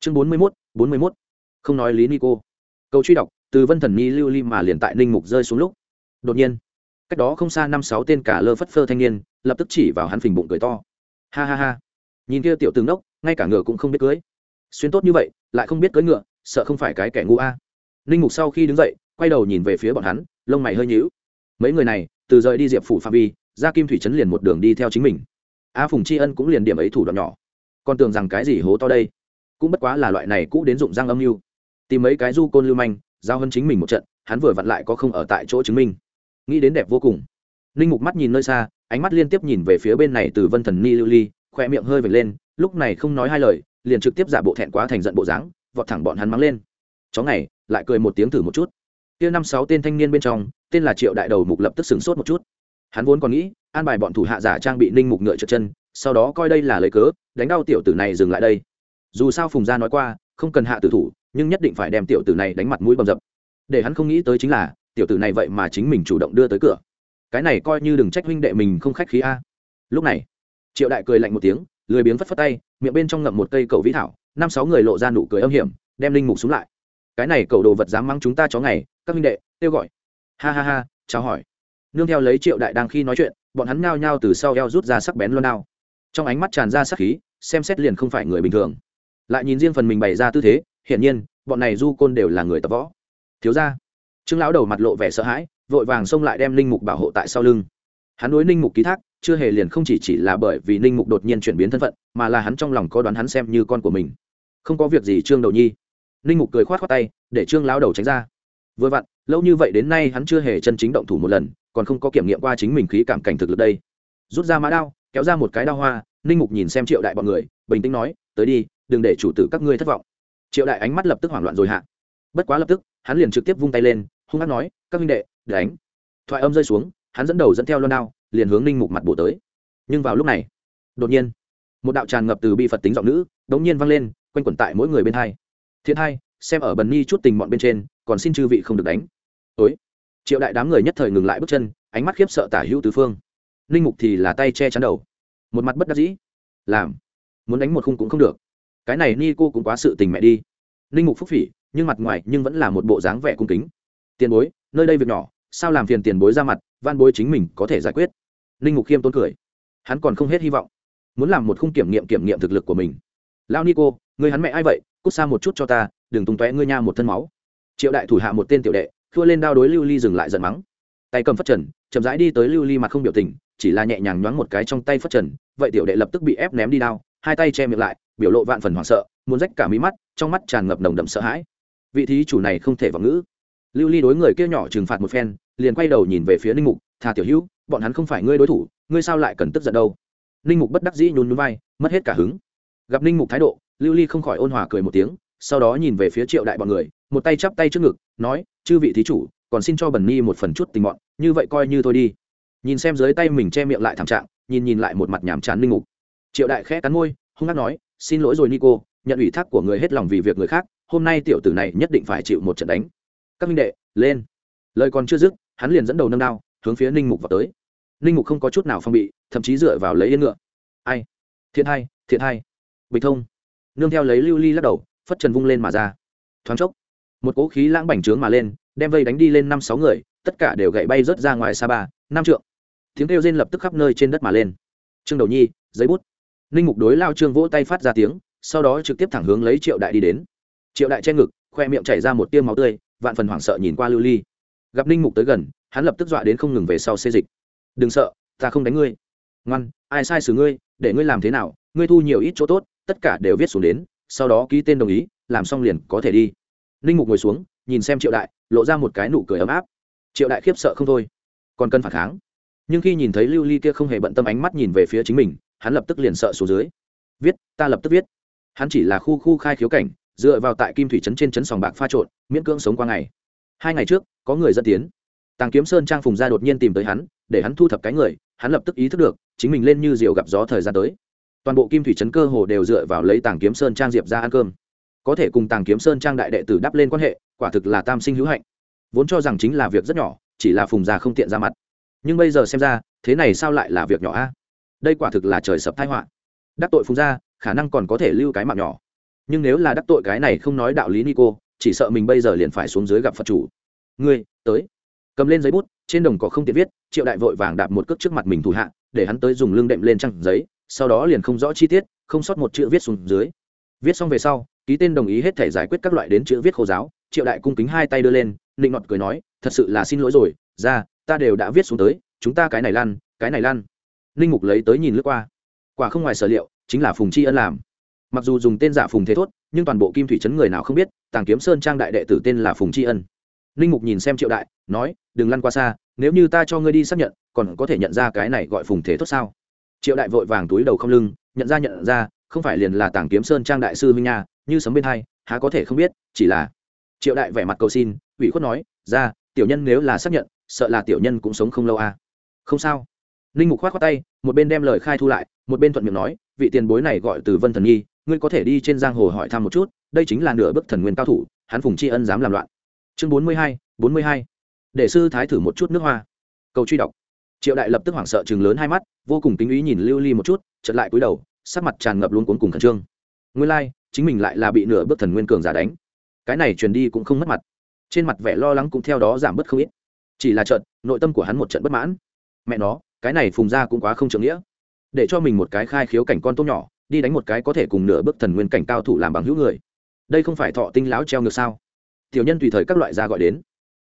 S1: Chương bốn mươi mốt, bốn mươi mốt. Không nói lý nico. Cầu truy đọc, từ vân thần nhi lưu ly mà liền tại ninh mục rơi xuống lúc. Đột nhiên, cách đó không xa năm sáu tên cả lơ phất phơ thanh niên, lập tức chỉ vào hắn phình bụng cười to. Ha ha ha. Nhìn kia tiểu tướng đốc, ngay cả ngựa cũng không biết cưới. Xuyên tốt như vậy, lại không biết cưới ngựa, sợ không phải cái kẻ ngu a. À. ninh mục sau khi đứng dậy, quay đầu nhìn về phía bọn hắn, lông mày hơi nhíu. Mấy người này từ rời đi diệp phủ phạm vi ra kim thủy trấn liền một đường đi theo chính mình. A phùng tri ân cũng liền điểm ấy thủ đoạn nhỏ. Còn tưởng rằng cái gì hố to đây? Cũng bất quá là loại này cũ đến dụng răng âm mưu. Tìm mấy cái du côn lưu manh, giao hơn chính mình một trận, hắn vừa vặn lại có không ở tại chỗ chứng minh. Nghĩ đến đẹp vô cùng. Ninh mục mắt nhìn nơi xa, ánh mắt liên tiếp nhìn về phía bên này từ vân thần ni lưu ly, khoe miệng hơi vệt lên, lúc này không nói hai lời, liền trực tiếp giả bộ thẹn quá thành giận bộ dáng, vọt thẳng bọn hắn mắng lên. Chó này, lại cười một tiếng thử một chút kia năm sáu tên thanh niên bên trong, tên là triệu đại đầu mục lập tức sửng sốt một chút. Hắn vốn còn nghĩ, an bài bọn thủ hạ giả trang bị ninh mục ngựa trượt chân, sau đó coi đây là lấy cớ, đánh đau tiểu tử này dừng lại đây. Dù sao phùng gia nói qua, không cần hạ tử thủ, nhưng nhất định phải đem tiểu tử này đánh mặt mũi bầm dập. Để hắn không nghĩ tới chính là, tiểu tử này vậy mà chính mình chủ động đưa tới cửa. Cái này coi như đừng trách huynh đệ mình không khách khí a. Lúc này, triệu đại cười lạnh một tiếng, lười biếng phất phất tay, miệng bên trong ngậm một cây cầu vĩ thảo, năm sáu người lộ ra nụ cười âm hiểm, đem linh mục xuống lại. Cái này cầu đồ vật dám mắng chúng ta chó ngày các huynh đệ, kêu gọi. Ha ha ha, chào hỏi. Nương theo lấy triệu đại đang khi nói chuyện, bọn hắn nhao nhao từ sau eo rút ra sắc bén luôn nào trong ánh mắt tràn ra sắc khí, xem xét liền không phải người bình thường. Lại nhìn riêng phần mình bày ra tư thế, hiển nhiên, bọn này du côn đều là người tập võ. Thiếu ra trương lão đầu mặt lộ vẻ sợ hãi, vội vàng xông lại đem linh mục bảo hộ tại sau lưng. Hắn đối ninh mục ký thác, chưa hề liền không chỉ chỉ là bởi vì ninh mục đột nhiên chuyển biến thân phận, mà là hắn trong lòng có đoán hắn xem như con của mình. Không có việc gì, trương đầu nhi. Ninh mục cười khoát khoát tay, để trương lão đầu tránh ra vừa vặn, lâu như vậy đến nay hắn chưa hề chân chính động thủ một lần, còn không có kiểm nghiệm qua chính mình khí cảm cảnh thực lực đây. Rút ra mã đao, kéo ra một cái đao hoa, ninh mục nhìn xem triệu đại bọn người, bình tĩnh nói, tới đi, đừng để chủ tử các ngươi thất vọng. Triệu đại ánh mắt lập tức hoảng loạn rồi hạ. Bất quá lập tức, hắn liền trực tiếp vung tay lên, hung hát nói, các huynh đệ, đánh. Thoại âm rơi xuống, hắn dẫn đầu dẫn theo loan đao, liền hướng ninh mục mặt bổ tới. Nhưng vào lúc này, đột nhiên, một đạo tràn ngập từ bi phật tính giọng nữ đống nhiên vang lên, quanh quẩn tại mỗi người bên hai. Thiên hai, xem ở bần ni chút tình bọn bên trên còn xin chư vị không được đánh. Ối triệu đại đám người nhất thời ngừng lại bước chân, ánh mắt khiếp sợ tả hữu tứ phương. Linh mục thì là tay che chắn đầu. Một mặt bất đắc dĩ. Làm. Muốn đánh một khung cũng không được. Cái này ni cô cũng quá sự tình mẹ đi. Linh mục phúc phỉ, nhưng mặt ngoài nhưng vẫn là một bộ dáng vẻ cung kính. Tiền bối, nơi đây việc nhỏ, sao làm phiền tiền bối ra mặt van bối chính mình có thể giải quyết. Linh mục khiêm tốn cười. Hắn còn không hết hy vọng. Muốn làm một khung kiểm nghiệm kiểm nghiệm thực lực của mình. Lao ni cô, người hắn mẹ ai vậy? Cút xa một chút cho ta, đừng tung tóe ngươi nha một thân máu triệu đại thủ hạ một tên tiểu đệ thua lên đao đối lưu ly dừng lại giận mắng. Tay cầm phất trần, chậm rãi đi tới lưu ly mặt không biểu tình, chỉ là nhẹ nhàng nhoáng một cái trong tay phất trần, vậy tiểu đệ lập tức bị ép ném đi đao, hai tay che miệng lại, biểu lộ vạn phần hoảng sợ, muốn rách cả mí mắt, trong mắt tràn ngập nồng đậm sợ hãi. Vị thí chủ này không thể vào ngữ. Lưu ly đối người kia nhỏ trừng phạt một phen, liền quay đầu nhìn về phía ninh mục thà tiểu hữu, bọn hắn không phải ngươi đối thủ, ngươi sao lại cần tức giận đâu? Ninh mục bất đắc dĩ nhún núi vai, mất hết cả hứng. Gặp ninh mục thái độ, lưu ly không khỏi ôn hòa cười một tiếng, sau đó nhìn về phía triệu đại bọn người một tay chắp tay trước ngực, nói, chư vị thí chủ, còn xin cho bần ni một phần chút tình mọn, như vậy coi như thôi đi. Nhìn xem dưới tay mình che miệng lại thảm trạng, nhìn nhìn lại một mặt nhàm chán linh mục triệu đại khẽ cắn môi, hung hát nói, xin lỗi rồi nico, nhận ủy thác của người hết lòng vì việc người khác, hôm nay tiểu tử này nhất định phải chịu một trận đánh. Các minh đệ, lên. Lời còn chưa dứt, hắn liền dẫn đầu nâng đao, hướng phía ninh mục vào tới. Ninh mục không có chút nào phong bị, thậm chí dựa vào lấy yên ngựa. Ai? Thiện hai thiện hai. Bịch thông. Nương theo lấy lưu ly lắc đầu, phất trần vung lên mà ra. Thoáng chốc một cỗ khí lãng bành trướng mà lên, đem vây đánh đi lên năm sáu người, tất cả đều gậy bay rớt ra ngoài xa ba, năm trượng. Tiếng kêu rên lập tức khắp nơi trên đất mà lên. Trương đầu nhi, giấy bút. Ninh mục đối lao trương vỗ tay phát ra tiếng, sau đó trực tiếp thẳng hướng lấy triệu đại đi đến. Triệu đại che ngực, khoe miệng chảy ra một tiêu máu tươi, vạn phần hoảng sợ nhìn qua lưu ly. Gặp ninh mục tới gần, hắn lập tức dọa đến không ngừng về sau xê dịch. Đừng sợ, ta không đánh ngươi. Ngoan, ai sai xử ngươi, để ngươi làm thế nào, ngươi thu nhiều ít chỗ tốt, tất cả đều viết xuống đến, sau đó ký tên đồng ý, làm xong liền có thể đi ninh mục ngồi xuống, nhìn xem triệu đại, lộ ra một cái nụ cười ấm áp. Triệu đại khiếp sợ không thôi, còn cần phản kháng. Nhưng khi nhìn thấy lưu ly kia không hề bận tâm ánh mắt nhìn về phía chính mình, hắn lập tức liền sợ xuống dưới. Viết, ta lập tức viết. Hắn chỉ là khu khu khai khiếu cảnh, dựa vào tại kim thủy trấn trên trấn sòng bạc pha trộn, miễn cưỡng sống qua ngày. Hai ngày trước, có người dẫn tiến. Tàng kiếm sơn trang phùng gia đột nhiên tìm tới hắn, để hắn thu thập cái người, hắn lập tức ý thức được, chính mình lên như diều gặp gió thời gian tới. Toàn bộ kim thủy trấn cơ hồ đều dựa vào lấy tàng kiếm sơn trang diệp ra ăn cơm có thể cùng tàng kiếm sơn trang đại đệ tử đắp lên quan hệ, quả thực là tam sinh hữu hạnh. Vốn cho rằng chính là việc rất nhỏ, chỉ là phùng già không tiện ra mặt. Nhưng bây giờ xem ra, thế này sao lại là việc nhỏ a? Đây quả thực là trời sập thái họa. Đắc tội phùng gia, khả năng còn có thể lưu cái mạng nhỏ. Nhưng nếu là đắc tội cái này không nói đạo lý nico chỉ sợ mình bây giờ liền phải xuống dưới gặp phật chủ. Ngươi, tới. Cầm lên giấy bút, trên đồng cỏ không tiện viết, triệu đại vội vàng đạp một cước trước mặt mình thủ hạ, để hắn tới dùng lưng đệm lên trăng giấy, sau đó liền không rõ chi tiết, không sót một chữ viết xuống dưới. Viết xong về sau ký tên đồng ý hết thể giải quyết các loại đến chữ viết khô giáo triệu đại cung kính hai tay đưa lên nịnh ngọt cười nói thật sự là xin lỗi rồi ra ta đều đã viết xuống tới chúng ta cái này lăn, cái này lăn. ninh mục lấy tới nhìn lướt qua. Quả không ngoài sở liệu chính là phùng tri ân làm. Mặc dù dùng tên giả phùng thế thốt nhưng toàn bộ kim thủy trấn người nào không biết tàng kiếm sơn trang đại đệ tử tên là phùng tri ân. Ninh mục nhìn xem triệu đại nói đừng lăn qua xa nếu như ta cho ngươi đi xác nhận còn có thể nhận ra cái này gọi phùng thế thốt sao? Triệu đại vội vàng túi đầu không lưng nhận ra nhận ra không phải liền là tàng kiếm sơn trang đại sư minh nha như sấm bên hai, há có thể không biết, chỉ là triệu đại vẻ mặt cầu xin, ủy khuất nói, ra, tiểu nhân nếu là xác nhận, sợ là tiểu nhân cũng sống không lâu à. Không sao. Ninh mục khoát khoát tay, một bên đem lời khai thu lại, một bên thuận miệng nói, vị tiền bối này gọi từ vân thần nhi, ngươi có thể đi trên giang hồ hỏi thăm một chút, đây chính là nửa bức thần nguyên cao thủ, hắn phùng tri ân dám làm loạn. Chương bốn mươi hai, bốn mươi hai. Để sư thái thử một chút nước hoa. Cầu truy đọc. Triệu đại lập tức hoảng sợ chừng lớn hai mắt, vô cùng kính ý nhìn lưu ly một chút chật lại cúi đầu, sắc mặt tràn ngập luôn cuốn cùng khẩn trương. Nguyên lai chính mình lại là bị nửa bước thần nguyên cường giả đánh. Cái này truyền đi cũng không mất mặt. Trên mặt vẻ lo lắng cũng theo đó giảm bớt không ít. Chỉ là trận nội tâm của hắn một trận bất mãn. Mẹ nó, cái này phùng ra cũng quá không trưởng nghĩa. Để cho mình một cái khai khiếu cảnh con tôm nhỏ, đi đánh một cái có thể cùng nửa bước thần nguyên cảnh cao thủ làm bằng hữu người. Đây không phải thọ tinh láo treo ngược sao? Tiểu nhân tùy thời các loại ra gọi đến.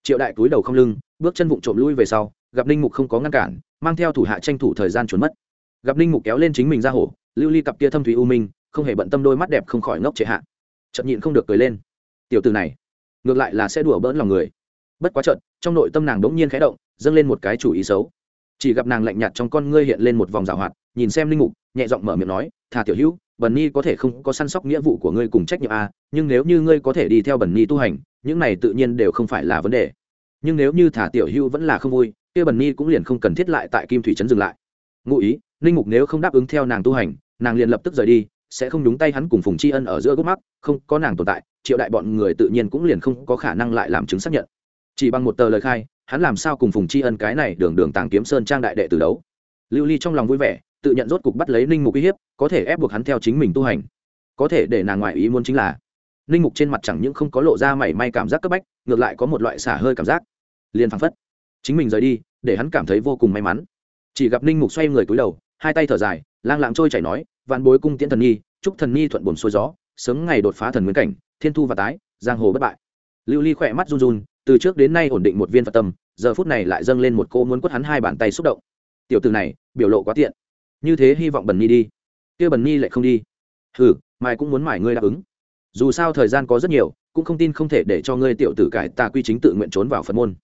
S1: Triệu đại túi đầu không lưng, bước chân vụng trộm lui về sau, gặp ninh mục không có ngăn cản, mang theo thủ hạ tranh thủ thời gian trốn mất. Gặp ninh mục kéo lên chính mình ra hổ, lưu ly cặp kia thâm thủy u minh không hề bận tâm đôi mắt đẹp không khỏi ngốc trệ hạ. Chậm nhịn không được cười lên. Tiểu từ này, ngược lại là sẽ đùa bỡn lòng người. Bất quá trận trong nội tâm nàng đ ố n g nhiên khẽ động, dâng lên một cái chủ ý xấu. Chỉ gặp nàng lạnh nhạt trong con ngươi hiện lên một vòng rào hoạt, nhìn xem linh mục, nhẹ giọng mở miệng nói, thà tiểu hữu, bần ni có thể không có săn sóc nghĩa vụ của ngươi cùng trách nhiệm a, nhưng nếu như ngươi có thể đi theo bần ni tu hành, những này tự nhiên đều không phải là vấn đề. Nhưng nếu như thả tiểu hữu vẫn là không vui, kia bần ni cũng liền không cần thiết lại tại kim thủy trấn dừng lại. Ngụ ý, linh mục nếu không đáp ứng theo nàng tu hành, nàng liền lập tức rời đi sẽ không đúng tay hắn cùng phùng tri ân ở giữa gốc mắt không, có nàng tồn tại, triệu đại bọn người tự nhiên cũng liền không có khả năng lại làm chứng xác nhận. Chỉ bằng một tờ lời khai, hắn làm sao cùng phùng tri ân cái này đường đường tàng kiếm sơn trang đại đệ từ đấu. Lưu ly trong lòng vui vẻ, tự nhận rốt cục bắt lấy ninh mục uy hiếp, có thể ép buộc hắn theo chính mình tu hành. Có thể để nàng ngoại ý muốn chính là, ninh mục trên mặt chẳng những không có lộ ra mảy may cảm giác cấp bách, ngược lại có một loại xả hơi cảm giác. Liền phăng phất, chính mình rời đi, để hắn cảm thấy vô cùng may mắn. Chỉ gặp ninh mục xoay người cúi đầu, hai tay thở dài, lang lạng trôi chảy nói vạn bối cung tiễn thần nhi, chúc thần nhi thuận buồn xuôi gió, sớm ngày đột phá thần nguyên cảnh, thiên thu và tái, giang hồ bất bại. Lưu ly khỏe mắt run run, từ trước đến nay ổn định một viên phật tâm, giờ phút này lại dâng lên một cô muốn quất hắn hai bàn tay xúc động. Tiểu từ này, biểu lộ quá tiện. Như thế hy vọng bần nhi đi. Kia bần nhi lại không đi. Hừ mai cũng muốn mải ngươi đáp ứng. Dù sao thời gian có rất nhiều, cũng không tin không thể để cho ngươi tiểu tử cải tà quy chính tự nguyện trốn vào phật môn.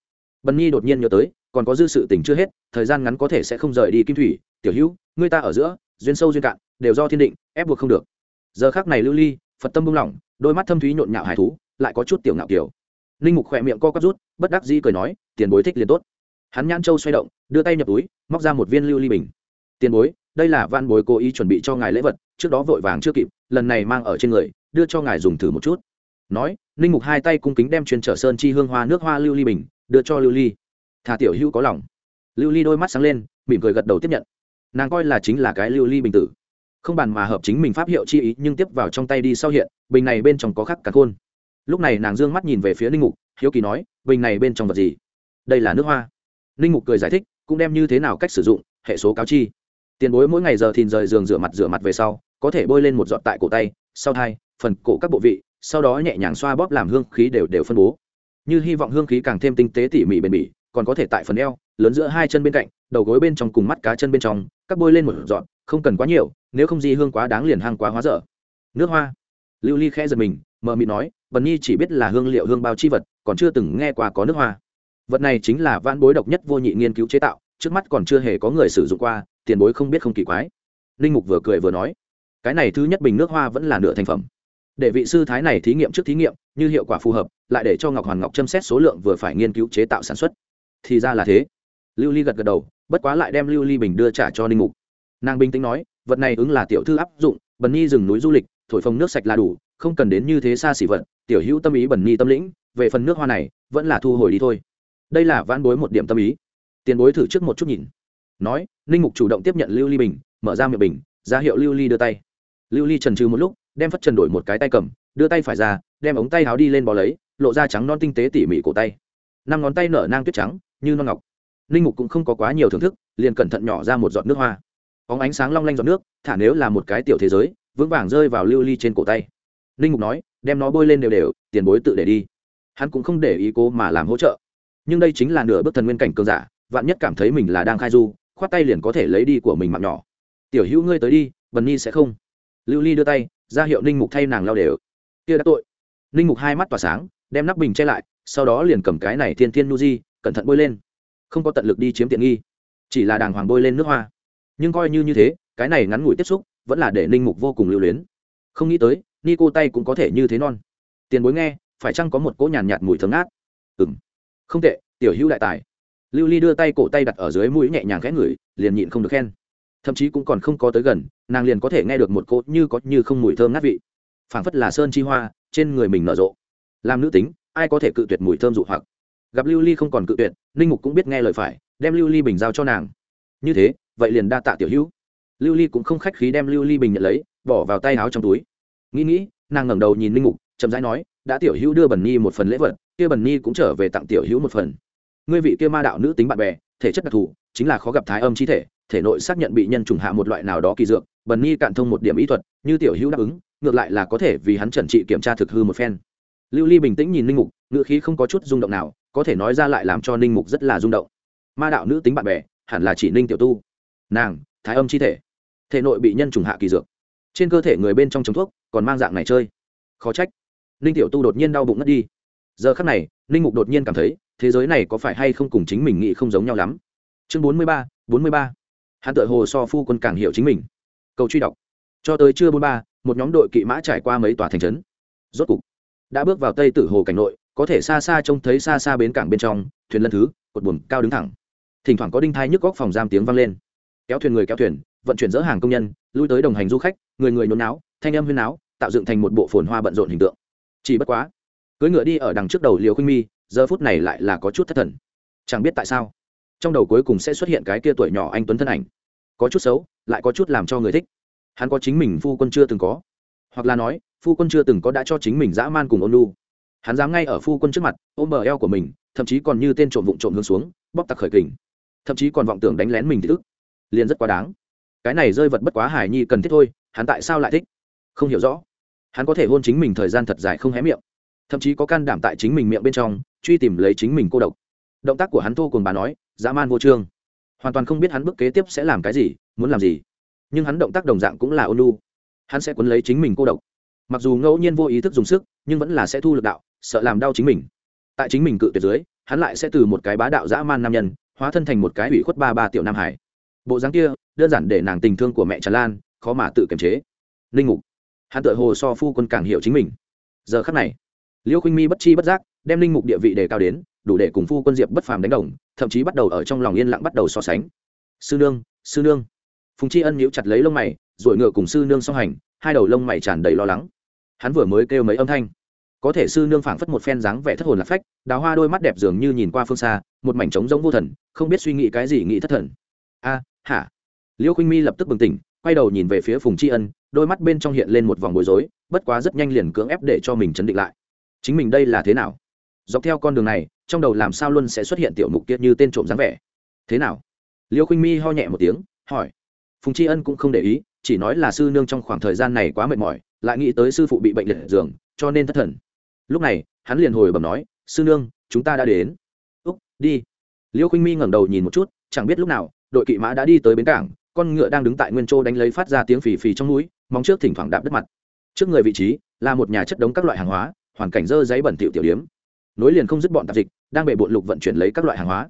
S1: Bần nhi đột nhiên nhớ tới, còn có dư sự tình chưa hết, thời gian ngắn có thể sẽ không rời đi kim thủy. Tiểu hữu, ngươi ta ở giữa duyên sâu duyên cạn, đều do thiên định, ép buộc không được. Giờ khác này lưu ly, phật tâm buông lỏng, đôi mắt thâm thúy nhộn nhạo hải thú, lại có chút tiểu ngạo kiểu. Linh mục khỏe miệng co quắp rút, bất đắc dĩ cười nói, tiền bối thích liền tốt. Hắn nhãn châu xoay động, đưa tay nhập túi, móc ra một viên lưu ly bình. Tiền bối, đây là van bối cố ý chuẩn bị cho ngài lễ vật, trước đó vội vàng chưa kịp, lần này mang ở trên người, đưa cho ngài dùng thử một chút. Nói linh mục hai tay cung kính đem truyền trở sơn chi hương hoa nước hoa lưu ly bình, đưa cho lưu ly. Thà tiểu hữu có lòng. Lưu ly đôi mắt sáng lên, mỉm cười gật đầu tiếp nhận nàng coi là chính là cái lưu ly bình tử. Không bàn mà hợp chính mình pháp hiệu chi ý, nhưng tiếp vào trong tay đi sau hiện, bình này bên trong có khắc cả khôn. Lúc này nàng d ư ơ n g mắt nhìn về phía ninh mục, hiếu kỳ nói, bình này bên trong vật gì? Đây là nước hoa. Ninh mục cười giải thích, cũng đem như thế nào cách sử dụng, hệ số cáo chi. Tiền bối mỗi ngày giờ thìn rời giường rửa mặt rửa mặt về sau, có thể bôi lên một giọt tại cổ tay, sau thai phần cổ các bộ vị, sau đó nhẹ nhàng xoa bóp làm hương khí đều đều phân bố. Như hy vọng hương khí càng thêm tinh tế tỉ mỉ bền bỉ, còn có thể tại phần eo, lớn giữa hai chân bên cạnh, đầu gối bên trong cùng mắt cá chân bên trong các bôi lên một dọn, không cần quá nhiều nếu không di hương quá đáng liền hang quá hóa dở. Nước hoa. Lưu ly khẽ giật mình mờ mịt nói bần nhi chỉ biết là hương liệu hương bao chi vật còn chưa từng nghe qua có nước hoa. Vật này chính là van bối độc nhất vô nhị nghiên cứu chế tạo trước mắt còn chưa hề có người sử dụng qua tiền bối không biết không kỳ quái. Linh mục vừa cười vừa nói cái này thứ nhất bình nước hoa vẫn là nửa thành phẩm. Để vị sư thái này thí nghiệm trước thí nghiệm như hiệu quả phù hợp lại để cho ngọc hoàn ngọc châm xét số lượng vừa phải nghiên cứu chế tạo sản xuất. Thì ra là thế. Lưu ly gật gật đầu bất quá lại đem lưu ly bình đưa trả cho ninh mục. Nàng bình tĩnh nói, vật này ứng là tiểu thư áp dụng, bần nhi rừng núi du lịch, thổi phồng nước sạch là đủ, không cần đến như thế xa xỉ vật, tiểu hữu tâm ý bần nhi tâm lĩnh, về phần nước hoa này, vẫn là thu hồi đi thôi. Đây là vãn bối một điểm tâm ý. Tiền bối thử trước một chút nhìn. Nói, ninh mục chủ động tiếp nhận lưu ly bình, mở ra miệng bình, ra hiệu lưu ly đưa tay. Lưu ly trần trừ một lúc, đem phất trần đổi một cái tay cầm, đưa tay phải ra, đem ống tay háo đi lên bò lấy, lộ ra trắng non tinh tế tỉ mỉ cổ tay. Năm ngón tay nở nang tuyết trắng, như non ngọc ninh mục cũng không có quá nhiều thưởng thức, liền cẩn thận nhỏ ra một giọt nước hoa. Óng ánh sáng long lanh giọt nước, thả nếu là một cái tiểu thế giới, vững vàng rơi vào lưu ly trên cổ tay. Ninh mục nói, đem nó bôi lên đều đều, tiền bối tự để đi. Hắn cũng không để ý cố mà làm hỗ trợ. Nhưng đây chính là nửa bước thần nguyên cảnh cường giả, vạn nhất cảm thấy mình là đang khai du, khoát tay liền có thể lấy đi của mình mạng nhỏ. Tiểu hữu ngươi tới đi bần nhi sẽ không. Lưu ly đưa tay, ra hiệu ninh mục thay nàng lao đều. Kia đã tội. Ninh mục hai mắt tỏa sáng, đem nắp bình che lại, sau đó liền cầm cái này thiên thiên nu di, cẩn thận bôi lên không có tận lực đi chiếm tiện nghi chỉ là đàng hoàng bôi lên nước hoa. Nhưng coi như như thế cái này ngắn ngủi tiếp xúc vẫn là để ninh mục vô cùng lưu luyến. Không nghĩ tới ni cô tay cũng có thể như thế non. Tiền bối nghe phải chăng có một cỗ nhàn nhạt, nhạt mùi thơm ngát? Ừ m không tệ tiểu hữu đại tài. Lưu ly đưa tay cổ tay đặt ở dưới mũi nhẹ nhàng khẽ ngửi liền nhịn không được khen. Thậm chí cũng còn không có tới gần nàng liền có thể nghe được một cỗ như có như không mùi thơm ngát vị. Phảng phất là sơn chi hoa trên người mình nở rộ. Làm nữ tính ai có thể cự tuyệt mùi thơm dụ hoặc? Gặp lưu ly không còn cự tuyệt, ninh mục cũng biết nghe lời phải, đem lưu ly bình giao cho nàng. Như thế, vậy liền đa tạ tiểu hữu. Lưu ly cũng không khách khí đem lưu ly bình nhận lấy, bỏ vào tay áo trong túi. Nghĩ nghĩ, nàng ngẩng đầu nhìn ninh mục, chậm rãi nói, đã tiểu hữu đưa bần nhi một phần lễ vật, kia bần nhi cũng trở về tặng tiểu hữu một phần. Ngươi vị kia ma đạo nữ tính bạn bè, thể chất đặc thù, chính là khó gặp thái âm chi thể thể nội xác nhận bị nhân trùng hạ một loại nào đó kỳ dược, bần nhi cạn thông một điểm ý thuật, như tiểu hữu đáp ứng, ngược lại là có thể vì hắn trần trị kiểm tra thực hư một phen. Lưu ly bình tĩnh nhìn ninh mục ngựa khí không có chút rung động nào có thể nói ra lại làm cho ninh mục rất là rung động. Ma đạo nữ tính bạn bè, hẳn là chỉ ninh tiểu tu. Nàng, thái âm chi thể. Thể nội bị nhân trùng hạ kỳ dược. Trên cơ thể người bên trong chống thuốc, còn mang dạng này chơi. Khó trách. Ninh tiểu tu đột nhiên đau bụng ngất đi. Giờ khắc này, ninh mục đột nhiên cảm thấy, thế giới này có phải hay không cùng chính mình nghĩ không giống nhau lắm? Chương bốn mươi ba, bốn mươi ba. Hắn tự hồ so phu quân càng hiểu chính mình. Cầu truy đọc. Cho tới trưa bốn ba, một nhóm đội kỵ mã trải qua mấy tòa thành trấn. Rốt cục, đã bước vào tây tử hồ cảnh nội có thể xa xa trông thấy xa xa bến cảng bên trong, thuyền lân thứ, cột buồm cao đứng thẳng. Thỉnh thoảng có đinh thai nhức góc phòng giam tiếng vang lên. Kéo thuyền người kéo thuyền, vận chuyển dỡ hàng công nhân, lui tới đồng hành du khách, người người nôn náo, thanh âm huyên náo, tạo dựng thành một bộ phồn hoa bận rộn hình tượng. Chỉ bất quá cưới ngựa đi ở đằng trước đầu liều khuynh mi, giờ phút này lại là có chút thất thần. Chẳng biết tại sao, trong đầu cuối cùng sẽ xuất hiện cái kia tuổi nhỏ anh tuấn thân ảnh. Có chút xấu, lại có chút làm cho người thích. Hắn có chính mình phu quân chưa từng có. Hoặc là nói, phu quân chưa từng có đã cho chính mình dã man cùng ôn lu hắn dám ngay ở phu quân trước mặt, ôm bờ eo của mình, thậm chí còn như tên trộm vụng trộm hướng xuống bóc tặc khởi kình. Thậm chí còn vọng tưởng đánh lén mình thì ức liền rất quá đáng. Cái này rơi vật bất quá hải nhi cần thiết thôi, hắn tại sao lại thích? Không hiểu rõ. Hắn có thể hôn chính mình thời gian thật dài không hé miệng. Thậm chí có can đảm tại chính mình miệng bên trong, truy tìm lấy chính mình cô độc. Động tác của hắn thô cùng bà nói, dã man vô trương. Hoàn toàn không biết hắn bước kế tiếp sẽ làm cái gì, muốn làm gì. Nhưng hắn động tác đồng dạng cũng là ôn lu hắn sẽ quấn lấy chính mình cô độc. Mặc dù ngẫu nhiên vô ý thức dùng sức, nhưng vẫn là sẽ thu lực đạo sợ làm đau chính mình. Tại chính mình cự tuyệt dưới, hắn lại sẽ từ một cái bá đạo dã man nam nhân, hóa thân thành một cái ủy khuất ba ba tiểu nam hải. Bộ dáng kia, đơn giản để nàng tình thương của mẹ tràn lan, khó mà tự kiềm chế. Linh ngục hắn tự hồ so phu quân càng hiểu chính mình. Giờ khắc này, liêu khinh mi bất chi bất giác, đem linh mục địa vị đề cao đến, đủ để cùng phu quân diệp bất phàm đánh đồng, thậm chí bắt đầu ở trong lòng yên lặng bắt đầu so sánh. Sư nương sư nương. Phùng tri ân nhíu chặt lấy lông mày, rồi ngựa cùng sư nương song hành, hai đầu lông mày tràn đầy lo lắng. Hắn vừa mới kêu mấy âm thanh có thể sư nương phảng phất một phen dáng vẻ thất hồn lạc phách, đào hoa đôi mắt đẹp dường như nhìn qua phương xa, một mảnh trống giống vô thần, không biết suy nghĩ cái gì nghĩ thất thần. A, hả? Liêu khinh mi lập tức bừng tỉnh, quay đầu nhìn về phía phùng tri ân, đôi mắt bên trong hiện lên một vòng bối rối, bất quá rất nhanh liền cưỡng ép để cho mình chấn định lại. Chính mình đây là thế nào? Dọc theo con đường này, trong đầu làm sao luôn sẽ xuất hiện tiểu mục kia như tên trộm dáng vẻ? Thế nào? Liêu khinh mi ho nhẹ một tiếng, hỏi. Phùng tri ân cũng không để ý, chỉ nói là sư nương trong khoảng thời gian này quá mệt mỏi, lại nghĩ tới sư phụ bị bệnh liệt giường, cho nên thất thần lúc này, hắn liền hồi bẩm nói, sư nương, chúng ta đã đến. Úc, đi. Liêu khinh mi ngẩng đầu nhìn một chút, chẳng biết lúc nào, đội kỵ mã đã đi tới bến cảng, con ngựa đang đứng tại nguyên châu đánh lấy phát ra tiếng phì phì trong núi, móng trước thỉnh thoảng đạp đất mặt. Trước người vị trí, là một nhà chất đống các loại hàng hóa, hoàn cảnh dơ giấy bẩn tiểu tiểu điếm. Nối liền không dứt bọn tạp dịch, đang bệ bộn lục vận chuyển lấy các loại hàng hóa.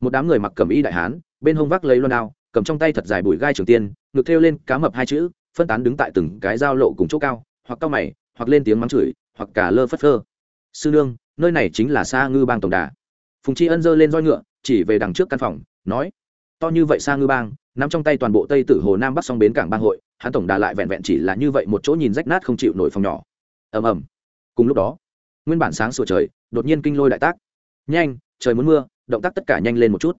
S1: Một đám người mặc cẩm y đại hán, bên hông vác lấy loan đao, cầm trong tay thật dài bùi gai trường tiên, ngực thêu lên cá mập hai chữ, phân tán đứng tại từng cái giao lộ cùng chỗ cao, hoặc cao mày, hoặc lên tiếng mắng chửi hoặc cả lơ phất phơ. Sư nương, nơi này chính là xa ngư bang tổng đà. Phùng tri ân giơ lên roi ngựa, chỉ về đằng trước căn phòng, nói, to như vậy xa ngư bang nằm trong tay toàn bộ tây tử hồ nam bắc song bến cảng bang hội, hắn tổng đà lại vẹn vẹn chỉ là như vậy một chỗ nhìn rách nát không chịu nổi phòng nhỏ. Ầm ầm. Cùng lúc đó, nguyên bản sáng sủa trời, đột nhiên kinh lôi đại tác. Nhanh, trời muốn mưa, động tác tất cả nhanh lên một chút.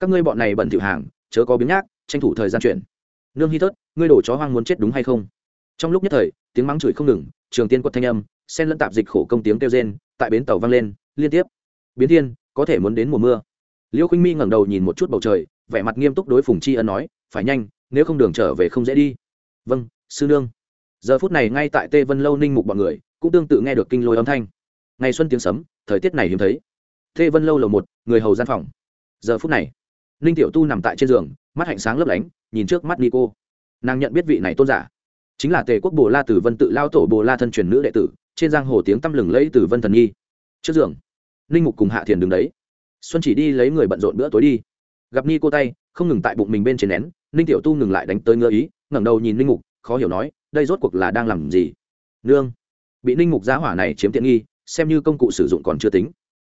S1: Các ngươi bọn này bẩn thỉu hàng, chớ có biến nhác, tranh thủ thời gian chuyển. Nương hy thớt, ngươi đổ chó hoang muốn chết đúng hay không? Trong lúc nhất thời, tiếng mắng chửi không ngừng, trường tiên quật thanh âm sen lẫn tạp dịch khổ công tiếng kêu rên, tại bến tàu vang lên, liên tiếp. Biến thiên, có thể muốn đến mùa mưa. Liêu khinh mi ngẩng đầu nhìn một chút bầu trời, vẻ mặt nghiêm túc đối phùng chi ân nói, phải nhanh, nếu không đường trở về không dễ đi. Vâng sư nương. Giờ phút này ngay tại tê vân lâu ninh mục bọn người, cũng tương tự nghe được kinh lôi âm thanh. Ngày xuân tiếng sấm, thời tiết này hiếm thấy. Tê vân lâu lầu một, người hầu gian phòng. Giờ phút này, ninh tiểu tu nằm tại trên giường, mắt hạnh sáng lấp lánh, nhìn trước mắt nico. Nàng nhận biết vị này tôn giả, chính là tề quốc bồ la tử vân tự lao tổ bồ la thân truyền nữ đệ tử trên giang hồ tiếng tăm lừng lẫy từ vân thần nhi. Trước giường, ninh mục cùng hạ thiền đứng đấy. Xuân chỉ đi lấy người bận rộn bữa tối đi. Gặp ni cô tay, không ngừng tại bụng mình bên trên nén, ninh tiểu tu ngừng lại đánh tới ngơ ý, ngẩng đầu nhìn ninh mục, khó hiểu nói, đây rốt cuộc là đang làm gì? Nương, bị ninh mục giá hỏa này chiếm tiện nghi, xem như công cụ sử dụng còn chưa tính.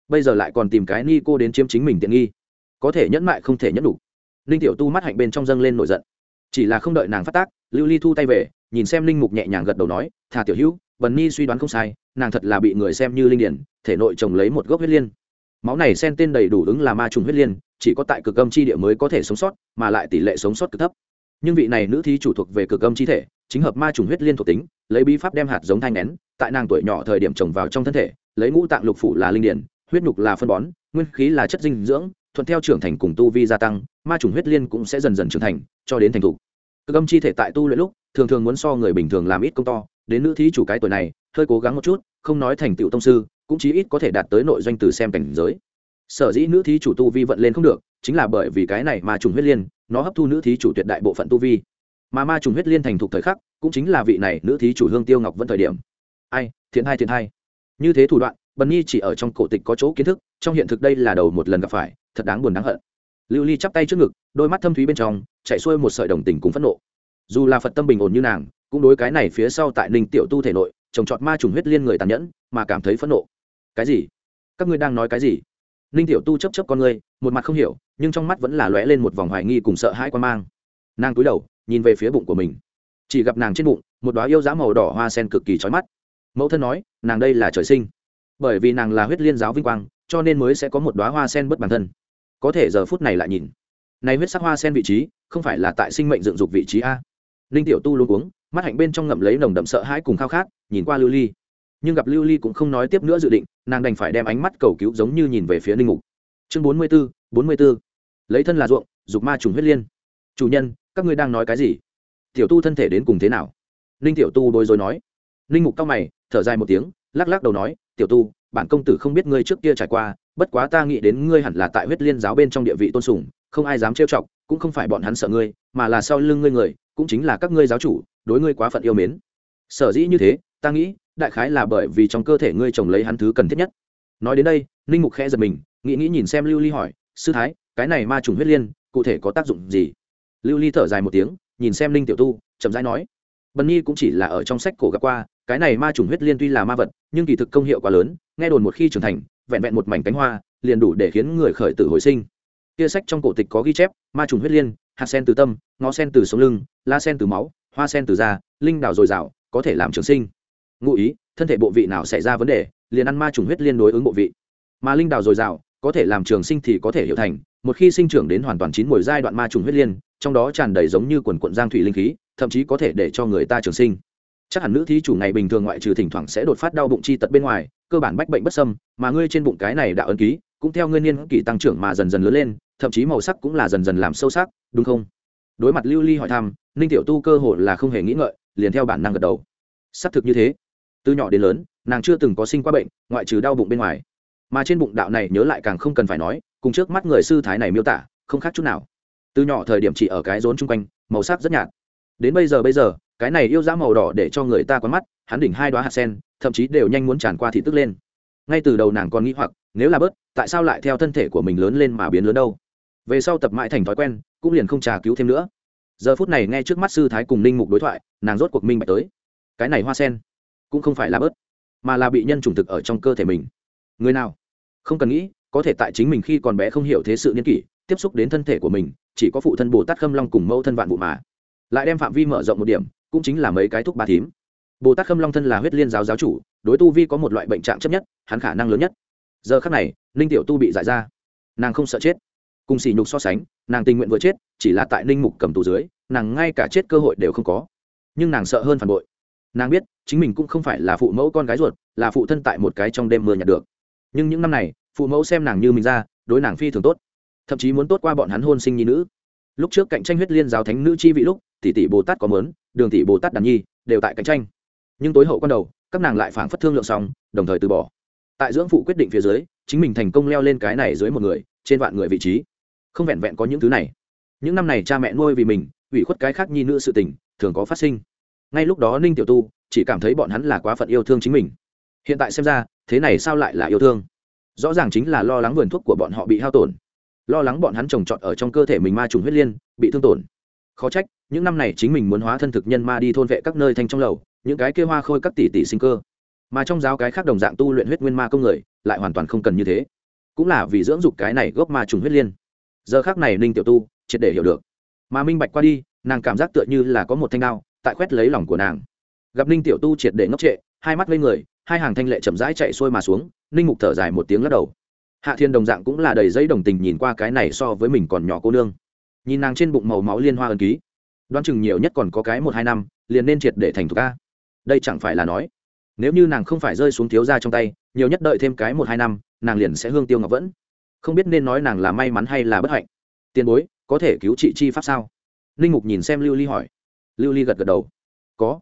S1: Bây giờ lại còn tìm cái ni cô đến chiếm chính mình tiện nghi. Có thể nhẫn mại không thể nhẫn đủ. Ninh tiểu tu mắt hạnh bên trong dâng lên nổi giận. Chỉ là không đợi nàng phát tác, lưu ly thu tay về, nhìn xem linh mục nhẹ nhàng gật đầu nói thà tiểu hữu bần ni suy đoán không sai, nàng thật là bị người xem như linh điển, thể nội trồng lấy một gốc huyết liên. Máu này xen tên đầy đủ ứng là ma trùng huyết liên, chỉ có tại cực âm chi địa mới có thể sống sót, mà lại tỷ lệ sống sót cực thấp. Nhưng vị này nữ thí chủ thuộc về cực âm chi thể, chính hợp ma trùng huyết liên thuộc tính, lấy bí pháp đem hạt giống thanh nén, tại nàng tuổi nhỏ thời điểm trồng vào trong thân thể, lấy ngũ tạng lục phủ là linh điển, huyết nhục là phân bón, nguyên khí là chất dinh dưỡng, thuận theo trưởng thành cùng tu vi gia tăng, ma trùng huyết liên cũng sẽ dần dần trưởng thành, cho đến thành thục. Cực âm chi thể tại tu luyện lúc, thường thường muốn so người bình thường làm ít công to đến nữ thí chủ cái tuổi này, hơi cố gắng một chút, không nói thành tựu tông sư, cũng chí ít có thể đạt tới nội doanh từ xem cảnh giới. Sở dĩ nữ thí chủ tu vi vận lên không được, chính là bởi vì cái này mà trùng huyết liên, nó hấp thu nữ thí chủ tuyệt đại bộ phận tu vi. Mà ma trùng huyết liên thành thục thời khắc, cũng chính là vị này nữ thí chủ hương tiêu ngọc vẫn thời điểm. Ai, thiện hai thiện hai. Như thế thủ đoạn, bần nhi chỉ ở trong cổ tịch có chỗ kiến thức, trong hiện thực đây là đầu một lần gặp phải, thật đáng buồn đáng hận. Lưu ly chắp tay trước ngực, đôi mắt thâm thúy bên trong chạy xuôi một sợi đồng tình cùng phẫn nộ. Dù là phật tâm bình ổn như nàng cũng đối cái này phía sau tại ninh tiểu tu thể nội, trồng trọt ma trùng huyết liên người tàn nhẫn, mà cảm thấy phẫn nộ. Cái gì? Các ngươi đang nói cái gì? Ninh tiểu tu chấp chấp con ngươi, một mặt không hiểu, nhưng trong mắt vẫn là lóe lên một vòng hoài nghi cùng sợ hãi quan mang. Nàng cúi đầu, nhìn về phía bụng của mình. Chỉ gặp nàng trên bụng, một đoá yêu giá màu đỏ hoa sen cực kỳ trói mắt. Mẫu thân nói, nàng đây là trời sinh. Bởi vì nàng là huyết liên giáo vinh quang, cho nên mới sẽ có một đoá hoa sen bất bản thân. Có thể giờ phút này lại nhìn. Này huyết sắc hoa sen vị trí, không phải là tại sinh mệnh dựng dục vị trí a? Linh tiểu tu luôn uống mắt hạnh bên trong ngậm lấy nồng đậm sợ hãi cùng khao khát, nhìn qua lưu ly. Nhưng gặp lưu ly cũng không nói tiếp nữa dự định, nàng đành phải đem ánh mắt cầu cứu giống như nhìn về phía linh mục. Chương bốn mươi b ố bốn mươi b ố lấy thân là ruộng, dục ma trùng huyết liên. Chủ nhân, các ngươi đang nói cái gì? Tiểu tu thân thể đến cùng thế nào? Ninh tiểu tu bối rối nói. Ninh mục cao mày, thở dài một tiếng, lắc lắc đầu nói, tiểu tu, bản công tử không biết ngươi trước kia trải qua, bất quá ta nghĩ đến ngươi hẳn là tại huyết liên giáo bên trong địa vị tôn sùng, không ai dám trêu chọc cũng không phải bọn hắn sợ ngươi, mà là sau lưng ngươi người, cũng chính là các ngươi giáo chủ, đối ngươi quá phận yêu mến. Sở dĩ như thế, ta nghĩ, đại khái là bởi vì trong cơ thể ngươi trồng lấy hắn thứ cần thiết nhất. Nói đến đây, ninh mục khẽ giật mình, nghĩ nghĩ nhìn xem lưu ly hỏi, sư thái, cái này ma trùng huyết liên, cụ thể có tác dụng gì? Lưu ly thở dài một tiếng, nhìn xem ninh tiểu tu, chậm rãi nói, bần nhi cũng chỉ là ở trong sách cổ gặp qua, cái này ma trùng huyết liên tuy là ma vật, nhưng kỳ thực công hiệu quá lớn, nghe đồn một khi trưởng thành, vẹn vẹn một mảnh cánh hoa, liền đủ để khiến người khởi tử hồi sinh kia sách trong cổ tịch có ghi chép, ma trùng huyết liên, hạt sen từ tâm, ngó sen từ sống lưng la sen từ máu, hoa sen từ da, linh đào dồi dào, có thể làm trường sinh. Ngụ ý, thân thể bộ vị nào xảy ra vấn đề, liền ăn ma trùng huyết liên đối ứng bộ vị. Mà linh đào dồi dào, có thể làm trường sinh thì có thể hiểu thành, một khi sinh trưởng đến hoàn toàn chín mùi giai đoạn ma trùng huyết liên, trong đó tràn đầy giống như quần quận giang thủy linh khí, thậm chí có thể để cho người ta trường sinh. Chắc hẳn nữ thí chủ ngày bình thường ngoại trừ thỉnh thoảng sẽ đột phát đau bụng chi tật bên ngoài, cơ bản bách bệnh bất sâm mà ngươi trên bụng cái này đạo ấn ký cũng theo ngươi niên kỷ tăng trưởng mà dần dần lớn lên, thậm chí màu sắc cũng là dần dần làm sâu sắc, đúng không? Đối mặt lưu ly hỏi thăm, ninh tiểu tu cơ hội là không hề nghĩ ngợi, liền theo bản năng gật đầu. Xác thực như thế. Từ nhỏ đến lớn, nàng chưa từng có sinh qua bệnh, ngoại trừ đau bụng bên ngoài. Mà trên bụng đạo này nhớ lại càng không cần phải nói, cùng trước mắt người sư thái này miêu tả, không khác chút nào. Từ nhỏ thời điểm chỉ ở cái rốn chung quanh, màu sắc rất nhạt. Đến bây giờ bây giờ, cái này yêu dã màu đỏ để cho người ta quán mắt, hắn đỉnh hai đoá hạt sen, thậm chí đều nhanh muốn tràn qua thị tức lên. Ngay từ đầu nàng còn nghĩ hoặc nếu là bớt, tại sao lại theo thân thể của mình lớn lên mà biến lớn đâu? Về sau tập mãi thành thói quen, cũng liền không trà cứu thêm nữa. Giờ phút này nghe trước mắt sư thái cùng ninh mục đối thoại, nàng rốt cuộc minh bạch tới. Cái này hoa sen, cũng không phải là bớt, mà là bị nhân chủng thực ở trong cơ thể mình. Người nào? Không cần nghĩ, có thể tại chính mình khi còn bé không hiểu thế sự niên kỷ, tiếp xúc đến thân thể của mình, chỉ có phụ thân bồ tát khâm long cùng mẫu thân vạn vụ mà. Lại đem phạm vi mở rộng một điểm, cũng chính là mấy cái thuốc ba thím. Bồ tát khâm long thân là huyết liên giáo giáo chủ, đối tu vi có một loại bệnh trạng chấp nhất, hắn khả năng lớn nhất giờ khắc này, ninh tiểu tu bị giải ra. Nàng không sợ chết. Cùng sỉ nhục so sánh, nàng tình nguyện vừa chết, chỉ là tại ninh mục cầm tù dưới, nàng ngay cả chết cơ hội đều không có. Nhưng nàng sợ hơn phản bội. Nàng biết, chính mình cũng không phải là phụ mẫu con gái ruột, là phụ thân tại một cái trong đêm mưa nhặt được. Nhưng những năm này, phụ mẫu xem nàng như mình ra, đối nàng phi thường tốt. Thậm chí muốn tốt qua bọn hắn hôn sinh nhi nữ. Lúc trước cạnh tranh huyết liên giáo thánh nữ chi vị lúc, tỷ tỷ bồ tát có mớn, đường tỷ bồ tát đàn nhi, đều tại cạnh tranh. Nhưng tối hậu quan đầu, các nàng lại phảng phất thương lượng xong, đồng thời từ bỏ tại dưỡng phụ quyết định phía dưới, chính mình thành công leo lên cái này dưới một người, trên vạn người vị trí. Không vẹn vẹn có những thứ này. Những năm này cha mẹ nuôi vì mình, ủy khuất cái khác nhi nữ sự tình, thường có phát sinh. Ngay lúc đó ninh tiểu tu chỉ cảm thấy bọn hắn là quá phận yêu thương chính mình. Hiện tại xem ra, thế này sao lại là yêu thương? Rõ ràng chính là lo lắng vườn thuốc của bọn họ bị hao tổn. Lo lắng bọn hắn trồng trọt ở trong cơ thể mình ma trùng huyết liên, bị thương tổn. Khó trách, những năm này chính mình muốn hóa thân thực nhân ma đi thôn vệ các nơi thanh trong lầu, những cái kia hoa khôi các tỷ tỷ sinh cơ mà trong giáo cái khác đồng dạng tu luyện huyết nguyên ma công người, lại hoàn toàn không cần như thế. Cũng là vì dưỡng dục cái này gốc ma trùng huyết liên. Giờ khác này ninh tiểu tu, triệt để hiểu được. Mà minh bạch qua đi, nàng cảm giác tựa như là có một thanh đao, tại khoét lấy lòng của nàng. Gặp ninh tiểu tu triệt để ngốc trệ, hai mắt lên người, hai hàng thanh lệ chậm rãi chạy xuôi mà xuống, ninh mục thở dài một tiếng lắc đầu. Hạ thiên đồng dạng cũng là đầy giấy đồng tình nhìn qua cái này so với mình còn nhỏ cô nương. Nhìn nàng trên bụng màu máu liên hoa ân ký, đoán chừng nhiều nhất còn có cái một hai năm, liền nên triệt để thành thục ca đây chẳng phải là nói nếu như nàng không phải rơi xuống thiếu gia trong tay, nhiều nhất đợi thêm cái một hai năm, nàng liền sẽ hương tiêu ngọc vẫn. Không biết nên nói nàng là may mắn hay là bất hạnh. Tiền bối, có thể cứu trị chi pháp sao? Linh mục nhìn xem lưu ly hỏi. Lưu ly gật gật đầu. Có.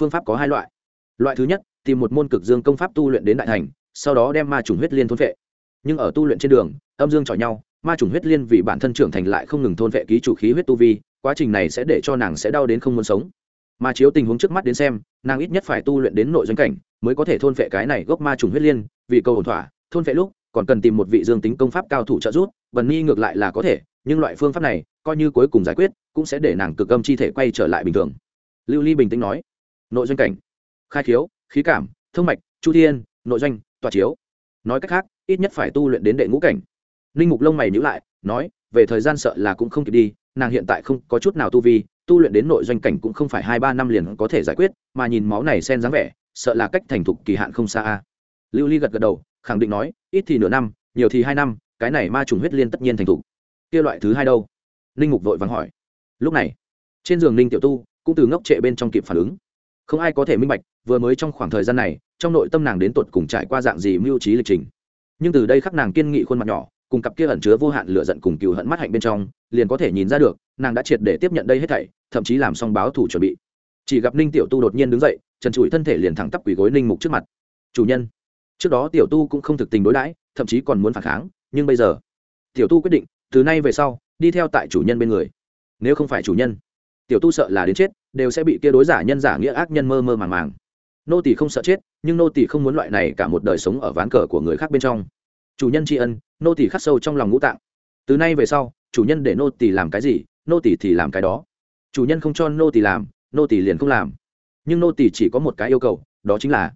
S1: Phương pháp có hai loại. Loại thứ nhất, tìm một môn cực dương công pháp tu luyện đến đại thành, sau đó đem ma trùng huyết liên thôn vệ. Nhưng ở tu luyện trên đường, âm dương chọi nhau, ma trùng huyết liên vì bản thân trưởng thành lại không ngừng thôn vệ ký chủ khí huyết tu vi, quá trình này sẽ để cho nàng sẽ đau đến không muốn sống mà chiếu tình huống trước mắt đến xem, nàng ít nhất phải tu luyện đến nội doanh cảnh mới có thể thôn phệ cái này gốc ma trùng huyết liên, vì câu ổn thỏa, thôn phệ lúc còn cần tìm một vị dương tính công pháp cao thủ trợ giúp, bần ni ngược lại là có thể, nhưng loại phương pháp này coi như cuối cùng giải quyết cũng sẽ để nàng cực âm chi thể quay trở lại bình thường. Lưu ly bình tĩnh nói, nội doanh cảnh, khai khiếu, khí cảm, thông mạch, chu thiên, nội doanh, tòa chiếu. Nói cách khác, ít nhất phải tu luyện đến đệ ngũ cảnh. Ninh mục lông mày nhữ lại, nói, về thời gian sợ là cũng không kịp đi nàng hiện tại không có chút nào tu vi, tu luyện đến nội doanh cảnh cũng không phải hai ba năm liền có thể giải quyết, mà nhìn máu này xen dáng vẻ, sợ là cách thành thục kỳ hạn không xa a. Lưu ly gật gật đầu, khẳng định nói, ít thì nửa năm, nhiều thì hai năm, cái này ma trùng huyết liên tất nhiên thành thục. Kia loại thứ hai đâu? Ninh mục vội vắng hỏi. Lúc này, trên giường ninh tiểu tu cũng từ ngốc trệ bên trong kịp phản ứng. Không ai có thể minh bạch, vừa mới trong khoảng thời gian này, trong nội tâm nàng đến tột cùng trải qua dạng gì mưu trí lịch trình. Nhưng từ đây khắc nàng kiên nghị khuôn mặt nhỏ cùng cặp kia ẩn chứa vô hạn lửa giận cùng cừu hận mắt hạnh bên trong, liền có thể nhìn ra được, nàng đã triệt để tiếp nhận đây hết thảy, thậm chí làm xong báo thủ chuẩn bị. Chỉ gặp ninh tiểu tu đột nhiên đứng dậy, trần trụi thân thể liền thẳng tắp quỳ gối ninh mục trước mặt. Chủ nhân. Trước đó tiểu tu cũng không thực tình đối đãi, thậm chí còn muốn phản kháng, nhưng bây giờ, tiểu tu quyết định, từ nay về sau, đi theo tại chủ nhân bên người. Nếu không phải chủ nhân, tiểu tu sợ là đến chết, đều sẽ bị kia đối giả nhân giả nghĩa ác nhân mơ mơ màng màng. Nô tỳ không sợ chết, nhưng nô tỳ không muốn loại này cả một đời sống ở ván cờ của người khác bên trong chủ nhân tri ân, nô tỷ khắc sâu trong lòng ngũ tạng. Từ nay về sau, chủ nhân để nô tỷ làm cái gì, nô tỷ thì làm cái đó. Chủ nhân không cho nô tỷ làm, nô tỷ liền không làm. Nhưng nô tỷ chỉ có một cái yêu cầu, đó chính là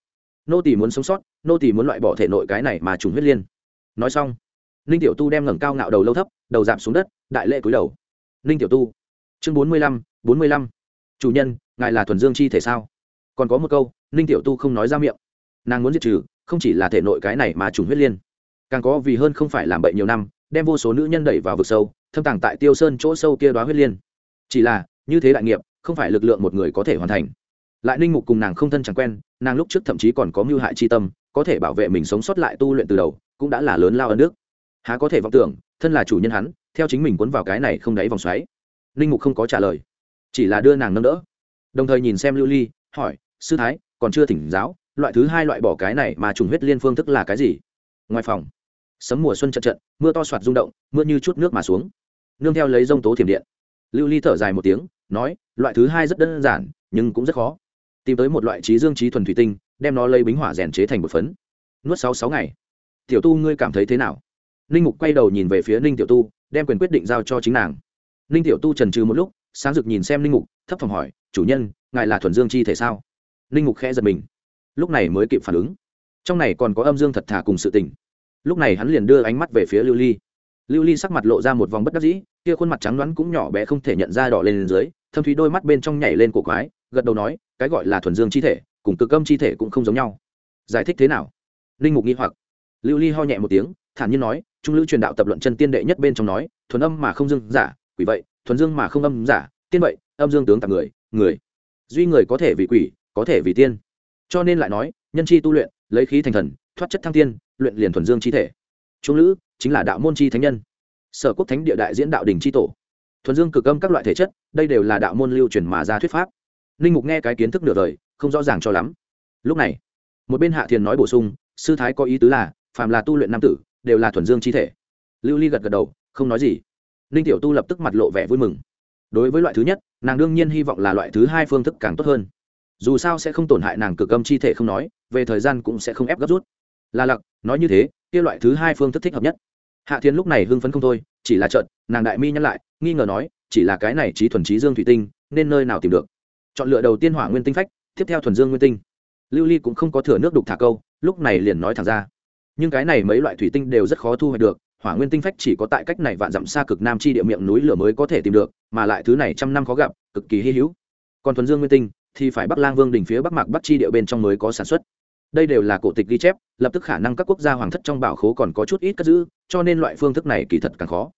S1: nô tỷ muốn sống sót, nô tỷ muốn loại bỏ thể nội cái này mà trùng huyết liên. Nói xong, ninh tiểu tu đem ngẩng cao ngạo đầu lâu thấp, đầu giảm xuống đất, đại lễ cúi đầu. Ninh tiểu tu, chương bốn mươi lăm, bốn mươi lăm. Chủ nhân, ngài là thuần dương chi thể sao? Còn có một câu, ninh tiểu tu không nói ra miệng. Nàng muốn diệt trừ, không chỉ là thể nội cái này mà trùng huyết liên càng có vì hơn không phải làm bậy nhiều năm, đem vô số nữ nhân đẩy vào vực sâu, thâm tàng tại tiêu sơn chỗ sâu kia đoá huyết liên. Chỉ là, như thế đại nghiệp, không phải lực lượng một người có thể hoàn thành. Lại ninh mục cùng nàng không thân chẳng quen, nàng lúc trước thậm chí còn có mưu hại chi tâm, có thể bảo vệ mình sống sót lại tu luyện từ đầu, cũng đã là lớn lao ân nước há có thể vọng tưởng, thân là chủ nhân hắn, theo chính mình cuốn vào cái này không đáy vòng xoáy. Ninh mục không có trả lời, chỉ là đưa nàng nâng đỡ. Đồng thời nhìn xem lưu ly, hỏi, sư thái, còn chưa thỉnh giáo, loại thứ hai loại bỏ cái này mà trùng huyết liên phương thức là cái gì? Ngoài phòng sấm mùa xuân trận trận, mưa to soạt rung động, mưa như chút nước mà xuống. Nương theo lấy rông tố thiểm điện. Lưu ly thở dài một tiếng, nói, loại thứ hai rất đơn giản, nhưng cũng rất khó. Tìm tới một loại trí dương trí thuần thủy tinh, đem nó lấy bính hỏa rèn chế thành một phấn. Nuốt sáu sáu ngày. Tiểu tu, ngươi cảm thấy thế nào? Ninh mục quay đầu nhìn về phía ninh tiểu tu, đem quyền quyết định giao cho chính nàng. Ninh tiểu tu trần trừ một lúc, sáng rực nhìn xem ninh mục, thấp phòng hỏi, chủ nhân, ngài là thuần dương chi thể sao? Ninh mục khẽ giật mình. Lúc này mới kịp phản ứng. Trong này còn có âm dương thật thà cùng sự tình lúc này hắn liền đưa ánh mắt về phía lưu ly. Lưu ly sắc mặt lộ ra một vòng bất đắc dĩ, kia khuôn mặt trắng đoán cũng nhỏ bé không thể nhận ra đỏ lên dưới, thâm thúy đôi mắt bên trong nhảy lên cổ quái, gật đầu nói, cái gọi là thuần dương chi thể, cùng cực âm chi thể cũng không giống nhau. Giải thích thế nào? Linh mục nghi hoặc. Lưu ly ho nhẹ một tiếng, thản nhiên nói, trung lữ truyền đạo tập luận chân tiên đệ nhất bên trong nói, thuần âm mà không dương giả, quỷ vậy, thuần dương mà không âm giả, tiên vậy, âm dương tướng tạp người người. Duy người có thể vì quỷ, có thể vì tiên cho nên lại nói, nhân chi tu luyện, lấy khí thành thần, thoát chất thăng tiên luyện liền thuần dương chi thể. Trung lữ, chính là đạo môn chi thánh nhân. Sở quốc thánh địa đại diễn đạo đình chi tổ. Thuần dương cực âm các loại thể chất, đây đều là đạo môn lưu truyền mà ra thuyết pháp. Ninh mục nghe cái kiến thức nửa đời, không rõ ràng cho lắm. Lúc này, một bên hạ thiền nói bổ sung, sư thái có ý tứ là, phàm là tu luyện nam tử, đều là thuần dương chi thể. Lưu ly gật gật đầu, không nói gì. Ninh tiểu tu lập tức mặt lộ vẻ vui mừng. Đối với loại thứ nhất, nàng đương nhiên hy vọng là loại thứ hai phương thức càng tốt hơn dù sao sẽ không tổn hại nàng cực âm chi thể không nói, về thời gian cũng sẽ không ép gấp rút. Là lặc, nói như thế, kia loại thứ hai phương thức thích hợp nhất. Hạ thiên lúc này hưng phấn không thôi, chỉ là trận nàng đại mi nhắc lại, nghi ngờ nói, chỉ là cái này trí thuần trí dương thủy tinh, nên nơi nào tìm được? Chọn lựa đầu tiên hỏa nguyên tinh phách, tiếp theo thuần dương nguyên tinh. Lưu ly cũng không có thừa nước đục thả câu, lúc này liền nói thẳng ra. Nhưng cái này mấy loại thủy tinh đều rất khó thu hoạch được, hỏa nguyên tinh phách chỉ có tại cách này vạn dặm xa cực nam chi địa miệng núi lửa mới có thể tìm được, mà lại thứ này trăm năm khó gặp, cực kỳ hy hữu. Còn thuần dương nguyên tinh thì phải bắc lang vương đình phía bắc mạc bắc chi địa bên trong mới có sản xuất. Đây đều là cổ tịch ghi chép, lập tức khả năng các quốc gia hoàng thất trong bảo khố còn có chút ít cất giữ, cho nên loại phương thức này kỳ thật càng khó.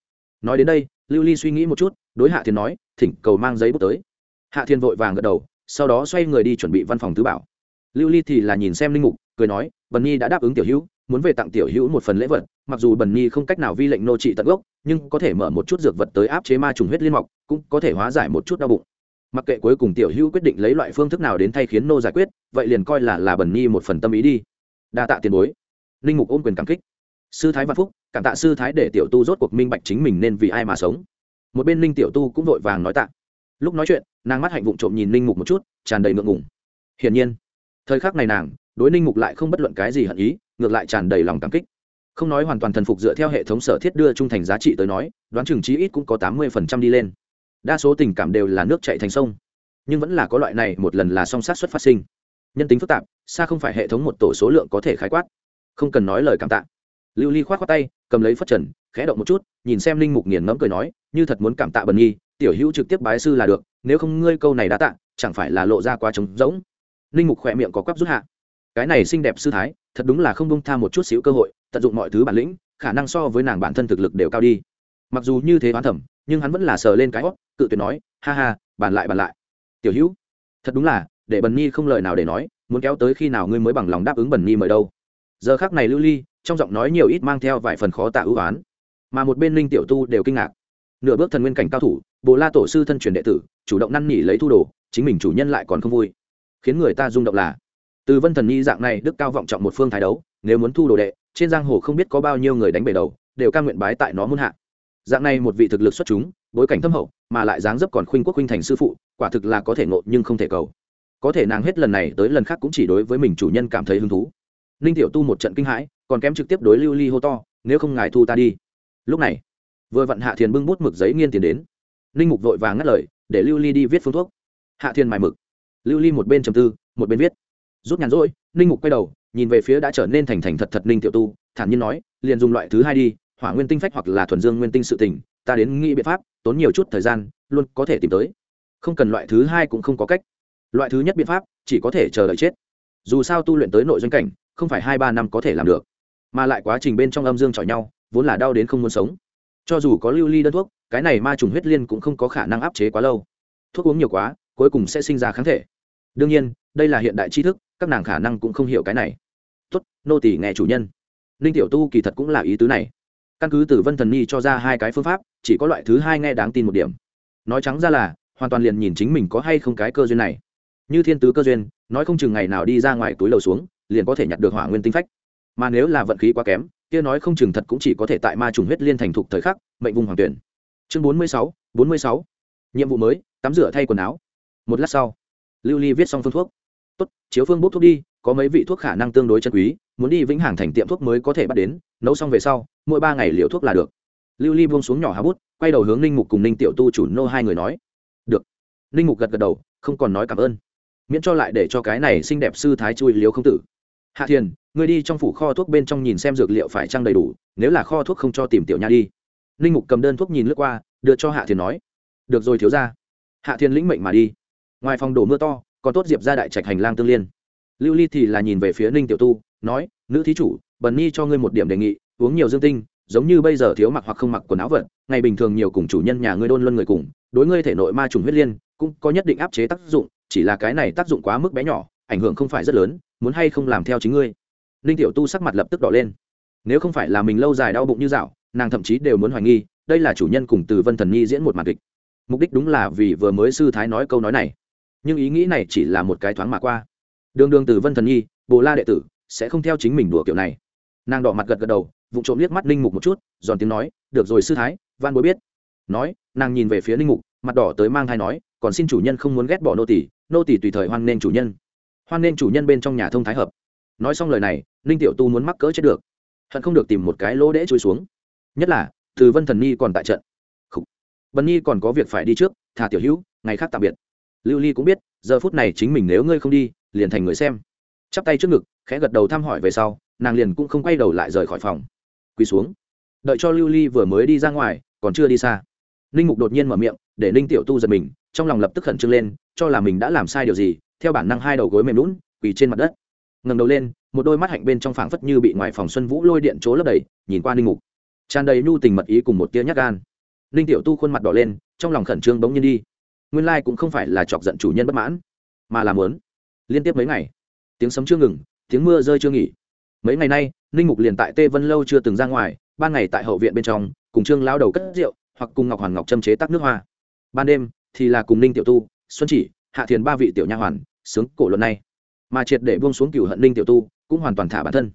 S1: Nói đến đây, lưu ly suy nghĩ một chút, đối hạ thiên nói, thỉnh cầu mang giấy bút tới. Hạ thiên vội vàng gật đầu, sau đó xoay người đi chuẩn bị văn phòng tứ bảo. Lưu ly thì là nhìn xem linh mục, cười nói, bần nhi đã đáp ứng tiểu hữu, muốn về tặng tiểu hữu một phần lễ vật, mặc dù bần nhi không cách nào vi lệnh nô trị tận gốc, nhưng có thể mở một chút dược vật tới áp chế ma trùng huyết liên mọc, cũng có thể hóa giải một chút đau bụng mặc kệ cuối cùng tiểu hữu quyết định lấy loại phương thức nào đến thay khiến nô giải quyết, vậy liền coi là là bần nhi một phần tâm ý đi. Đa tạ tiền bối. Linh mục ôm quyền cảm kích. Sư thái văn phúc, cảm tạ sư thái để tiểu tu rốt cuộc minh bạch chính mình nên vì ai mà sống. Một bên linh tiểu tu cũng vội vàng nói tạ. Lúc nói chuyện, nàng mắt hạnh vụng trộm nhìn linh mục một chút, tràn đầy ngượng ngùng. Hiển nhiên, thời khắc này nàng, đối linh mục lại không bất luận cái gì hận ý, ngược lại tràn đầy lòng cảm kích. Không nói hoàn toàn thần phục dựa theo hệ thống sở thiết đưa trung thành giá trị tới nói, đoán chừng chí ít cũng có tám mươi phần trăm đi lên đa số tình cảm đều là nước chạy thành sông. Nhưng vẫn là có loại này, một lần là song sát xuất phát sinh. Nhân tính phức tạp, xa không phải hệ thống một tổ số lượng có thể khái quát. Không cần nói lời cảm tạ. Lưu ly k h o á t khoác tay, cầm lấy phất trần, khẽ động một chút, nhìn xem linh mục nghiền ngẫm cười nói, như thật muốn cảm tạ bần nhi, tiểu hữu trực tiếp bái sư là được, nếu không ngươi câu này đã tạ, chẳng phải là lộ ra quá trống rỗng? Linh mục khỏe miệng có quắp rút hạ. Cái này xinh đẹp sư thái, thật đúng là không bông tha một chút xíu cơ hội, tận dụng mọi thứ bản lĩnh, khả năng so với nàng bản thân thực lực đều cao đi. Mặc dù như thế hoán thẩm nhưng hắn vẫn là sờ lên cái hót cự tuyệt nói, ha ha, bàn lại bàn lại. Tiểu hữu, thật đúng là, để bần nhi không lời nào để nói, muốn kéo tới khi nào ngươi mới bằng lòng đáp ứng bần nhi mời đâu? Giờ khác này lưu ly, trong giọng nói nhiều ít mang theo vài phần khó tạ ưu oán mà một bên linh tiểu tu đều kinh ngạc. Nửa bước thần nguyên cảnh cao thủ, bồ la tổ sư thân truyền đệ tử, chủ động năn nỉ lấy thu đồ, chính mình chủ nhân lại còn không vui. Khiến người ta rung động là, từ vân thần nhi dạng này đức cao vọng trọng một phương thái đấu, nếu muốn thu đồ đệ, trên giang hồ không biết có bao nhiêu người đánh bể đầu, đều ca nguyện bái tại nó muôn hạ dạng này một vị thực lực xuất chúng, bối cảnh thâm hậu, mà lại dáng dấp còn khuynh quốc khuynh thành sư phụ, quả thực là có thể ngộ nhưng không thể cầu. Có thể nàng hết lần này tới lần khác cũng chỉ đối với mình chủ nhân cảm thấy hứng thú. Ninh tiểu tu một trận kinh hãi, còn kém trực tiếp đối lưu ly hô to, nếu không ngài thu ta đi. Lúc này, vừa vặn hạ thiền bưng bút mực giấy nghiên tiền đến. Ninh mục vội vàng ngắt lời, để lưu ly đi viết phương thuốc. Hạ thiền mài mực. Lưu ly một bên trầm tư, một bên viết. Rút nhàn rỗi, ninh mục quay đầu, nhìn về phía đã trở nên thành thành thật thật ninh tiểu tu, thản nhiên nói, liền dùng loại thứ hai đi hỏa nguyên tinh phách hoặc là thuần dương nguyên tinh sự tình, ta đến nghĩ biện pháp, tốn nhiều chút thời gian, luôn có thể tìm tới. Không cần loại thứ hai cũng không có cách. Loại thứ nhất biện pháp, chỉ có thể chờ đợi chết. Dù sao tu luyện tới nội doanh cảnh, không phải hai ba năm có thể làm được. Mà lại quá trình bên trong âm dương chọi nhau, vốn là đau đến không muốn sống. Cho dù có lưu ly đơn thuốc, cái này ma trùng huyết liên cũng không có khả năng áp chế quá lâu. Thuốc uống nhiều quá, cuối cùng sẽ sinh ra kháng thể. Đương nhiên, đây là hiện đại tri thức, các nàng khả năng cũng không hiểu cái này. Tuất nô tỷ nghe chủ nhân. Ninh tiểu tu kỳ thật cũng là ý tứ này căn cứ từ vân thần ni cho ra hai cái phương pháp, chỉ có loại thứ hai nghe đáng tin một điểm. Nói trắng ra là, hoàn toàn liền nhìn chính mình có hay không cái cơ duyên này. Như thiên tứ cơ duyên, nói không chừng ngày nào đi ra ngoài túi lầu xuống, liền có thể nhặt được hỏa nguyên tinh phách. Mà nếu là vận khí quá kém, kia nói không chừng thật cũng chỉ có thể tại ma trùng huyết liên thành thục thời khắc, mệnh vùng hoàng tuyển. Chương bốn mươi sáu, bốn mươi sáu. Nhiệm vụ mới, tắm rửa thay quần áo. Một lát sau, lưu ly viết xong phương thuốc. Tốt, chiếu phương bút thuốc đi có mấy vị thuốc khả năng tương đối chân quý, muốn đi vĩnh hàng thành tiệm thuốc mới có thể bắt đến, nấu xong về sau, mỗi ba ngày liều thuốc là được. Lưu ly buông xuống nhỏ há bút, quay đầu hướng ninh mục cùng ninh tiểu tu chủ nô hai người nói. Được. Ninh mục gật gật đầu, không còn nói cảm ơn. Miễn cho lại để cho cái này xinh đẹp sư thái chui liếu không tử. Hạ thiền, người đi trong phủ kho thuốc bên trong nhìn xem dược liệu phải trăng đầy đủ, nếu là kho thuốc không cho tìm tiểu nha đi. Ninh mục cầm đơn thuốc nhìn lướt qua, đưa cho hạ thiền nói. Được rồi thiếu ra hạ thiền lĩnh mệnh mà đi. Ngoài phòng đổ mưa to, còn tốt diệp ra đại trạch hành lang tương liên lưu ly thì là nhìn về phía ninh tiểu tu, nói, nữ thí chủ, bần nhi cho ngươi một điểm đề nghị, uống nhiều dương tinh, giống như bây giờ thiếu mặc hoặc không mặc quần áo vật ngày bình thường nhiều cùng chủ nhân nhà ngươi đôn luân người cùng, đối ngươi thể nội ma trùng huyết liên, cũng có nhất định áp chế tác dụng, chỉ là cái này tác dụng quá mức bé nhỏ, ảnh hưởng không phải rất lớn, muốn hay không làm theo chính ngươi. Ninh tiểu tu sắc mặt lập tức đỏ lên. Nếu không phải là mình lâu dài đau bụng như dạo, nàng thậm chí đều muốn hoài nghi, đây là chủ nhân cùng từ vân thần nhi diễn một màn kịch. Mục đích đúng là vì vừa mới sư thái nói câu nói này. Nhưng ý nghĩ này chỉ là một cái thoáng mà qua đường đường từ vân thần nhi, bồ la đệ tử, sẽ không theo chính mình đùa kiểu này. Nàng đỏ mặt gật gật đầu vụ trộm liếc mắt ninh mục một chút, giòn tiếng nói, được rồi sư thái van bối biết. Nói, nàng nhìn về phía ninh mục, mặt đỏ tới mang thai nói, còn xin chủ nhân không muốn ghét bỏ nô tỷ nô tỷ tùy thời hoan nên chủ nhân. Hoan nên chủ nhân bên trong nhà thông thái hợp. Nói xong lời này, ninh tiểu tu muốn mắc cỡ chết được. Hận không được tìm một cái lỗ đễ trôi xuống. Nhất là, từ vân thần nhi còn tại trận. Khủ. bần nhi còn có việc phải đi trước, thả tiểu hữu, ngày khác tạm biệt. Lưu ly cũng biết, giờ phút này chính mình nếu ngươi không đi liền thành người xem. Chắp tay trước ngực, khẽ gật đầu thăm hỏi về sau, nàng liền cũng không quay đầu lại rời khỏi phòng. Quỳ xuống. Đợi cho lưu ly vừa mới đi ra ngoài, còn chưa đi xa. Ninh mục đột nhiên mở miệng, để ninh tiểu tu giật mình, trong lòng lập tức khẩn trương lên, cho là mình đã làm sai điều gì, theo bản năng hai đầu gối mềm lún quỳ trên mặt đất. Ngầm đầu lên, một đôi mắt hạnh bên trong phảng phất như bị ngoài phòng xuân vũ lôi điện chỗ lấp đầy, nhìn qua ninh mục. Tràn đầy nhu tình mật ý cùng một tia nhát gan. Ninh tiểu tu khuôn mặt đỏ lên, trong lòng khẩn trương bỗng nhiên đi. Nguyên lai cũng không phải là chọc giận chủ nhân bất mãn, mà là muốn liên tiếp mấy ngày. Tiếng sấm chưa ngừng, tiếng mưa rơi chưa nghỉ. Mấy ngày nay, ninh mục liền tại tê vân lâu chưa từng ra ngoài, ban ngày tại hậu viện bên trong, cùng trương lao đầu cất rượu, hoặc cùng ngọc hoàn ngọc châm chế tắc nước hoa. Ban đêm, thì là cùng ninh tiểu tu, xuân chỉ, hạ thiền ba vị tiểu nha hoàn, sướng cổ luận này. Mà triệt để buông xuống cửu hận ninh tiểu tu, cũng hoàn toàn thả bản thân.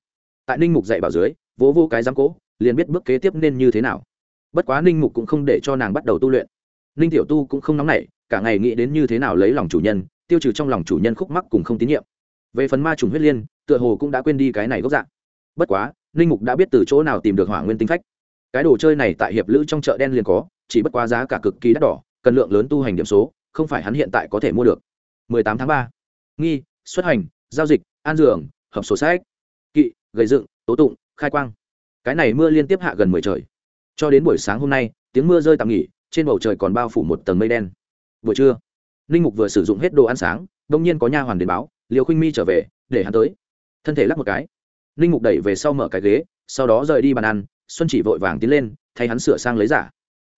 S1: Tại ninh mục dạy bảo dưới, vỗ vô cái giám cỗ liền biết bước kế tiếp nên như thế nào. Bất quá ninh mục cũng không để cho nàng bắt đầu tu luyện. Ninh tiểu tu cũng không nóng nảy, cả ngày nghĩ đến như thế nào lấy lòng chủ nhân tiêu trừ trong lòng chủ nhân khúc mắc cùng không tín nhiệm. Về phần ma trùng huyết liên, tựa hồ cũng đã quên đi cái này gốc dạng bất quá, ninh mục đã biết từ chỗ nào tìm được hỏa nguyên tinh phách. Cái đồ chơi này tại hiệp lữ trong chợ đen liền có, chỉ bất quá giá cả cực kỳ đắt đỏ, cần lượng lớn tu hành điểm số, không phải hắn hiện tại có thể mua được. 18 tháng 3. nghi, xuất hành, giao dịch, an dường hợp sổ sách. Kỵ, gầy dựng, tố tụng, khai quang. Cái này mưa liên tiếp hạ gần mười trời. Cho đến buổi sáng hôm nay, tiếng mưa rơi tạm nghỉ, trên bầu trời còn bao phủ một tầng mây đen. Buổi trưa ninh mục vừa sử dụng hết đồ ăn sáng đông nhiên có nha hoàn đến báo, liều khuynh mi trở về, để hắn tới. Thân thể lắc một cái. Ninh mục đẩy về sau mở cái ghế, sau đó rời đi bàn ăn, xuân chỉ vội vàng tiến lên, thay hắn sửa sang lấy giả.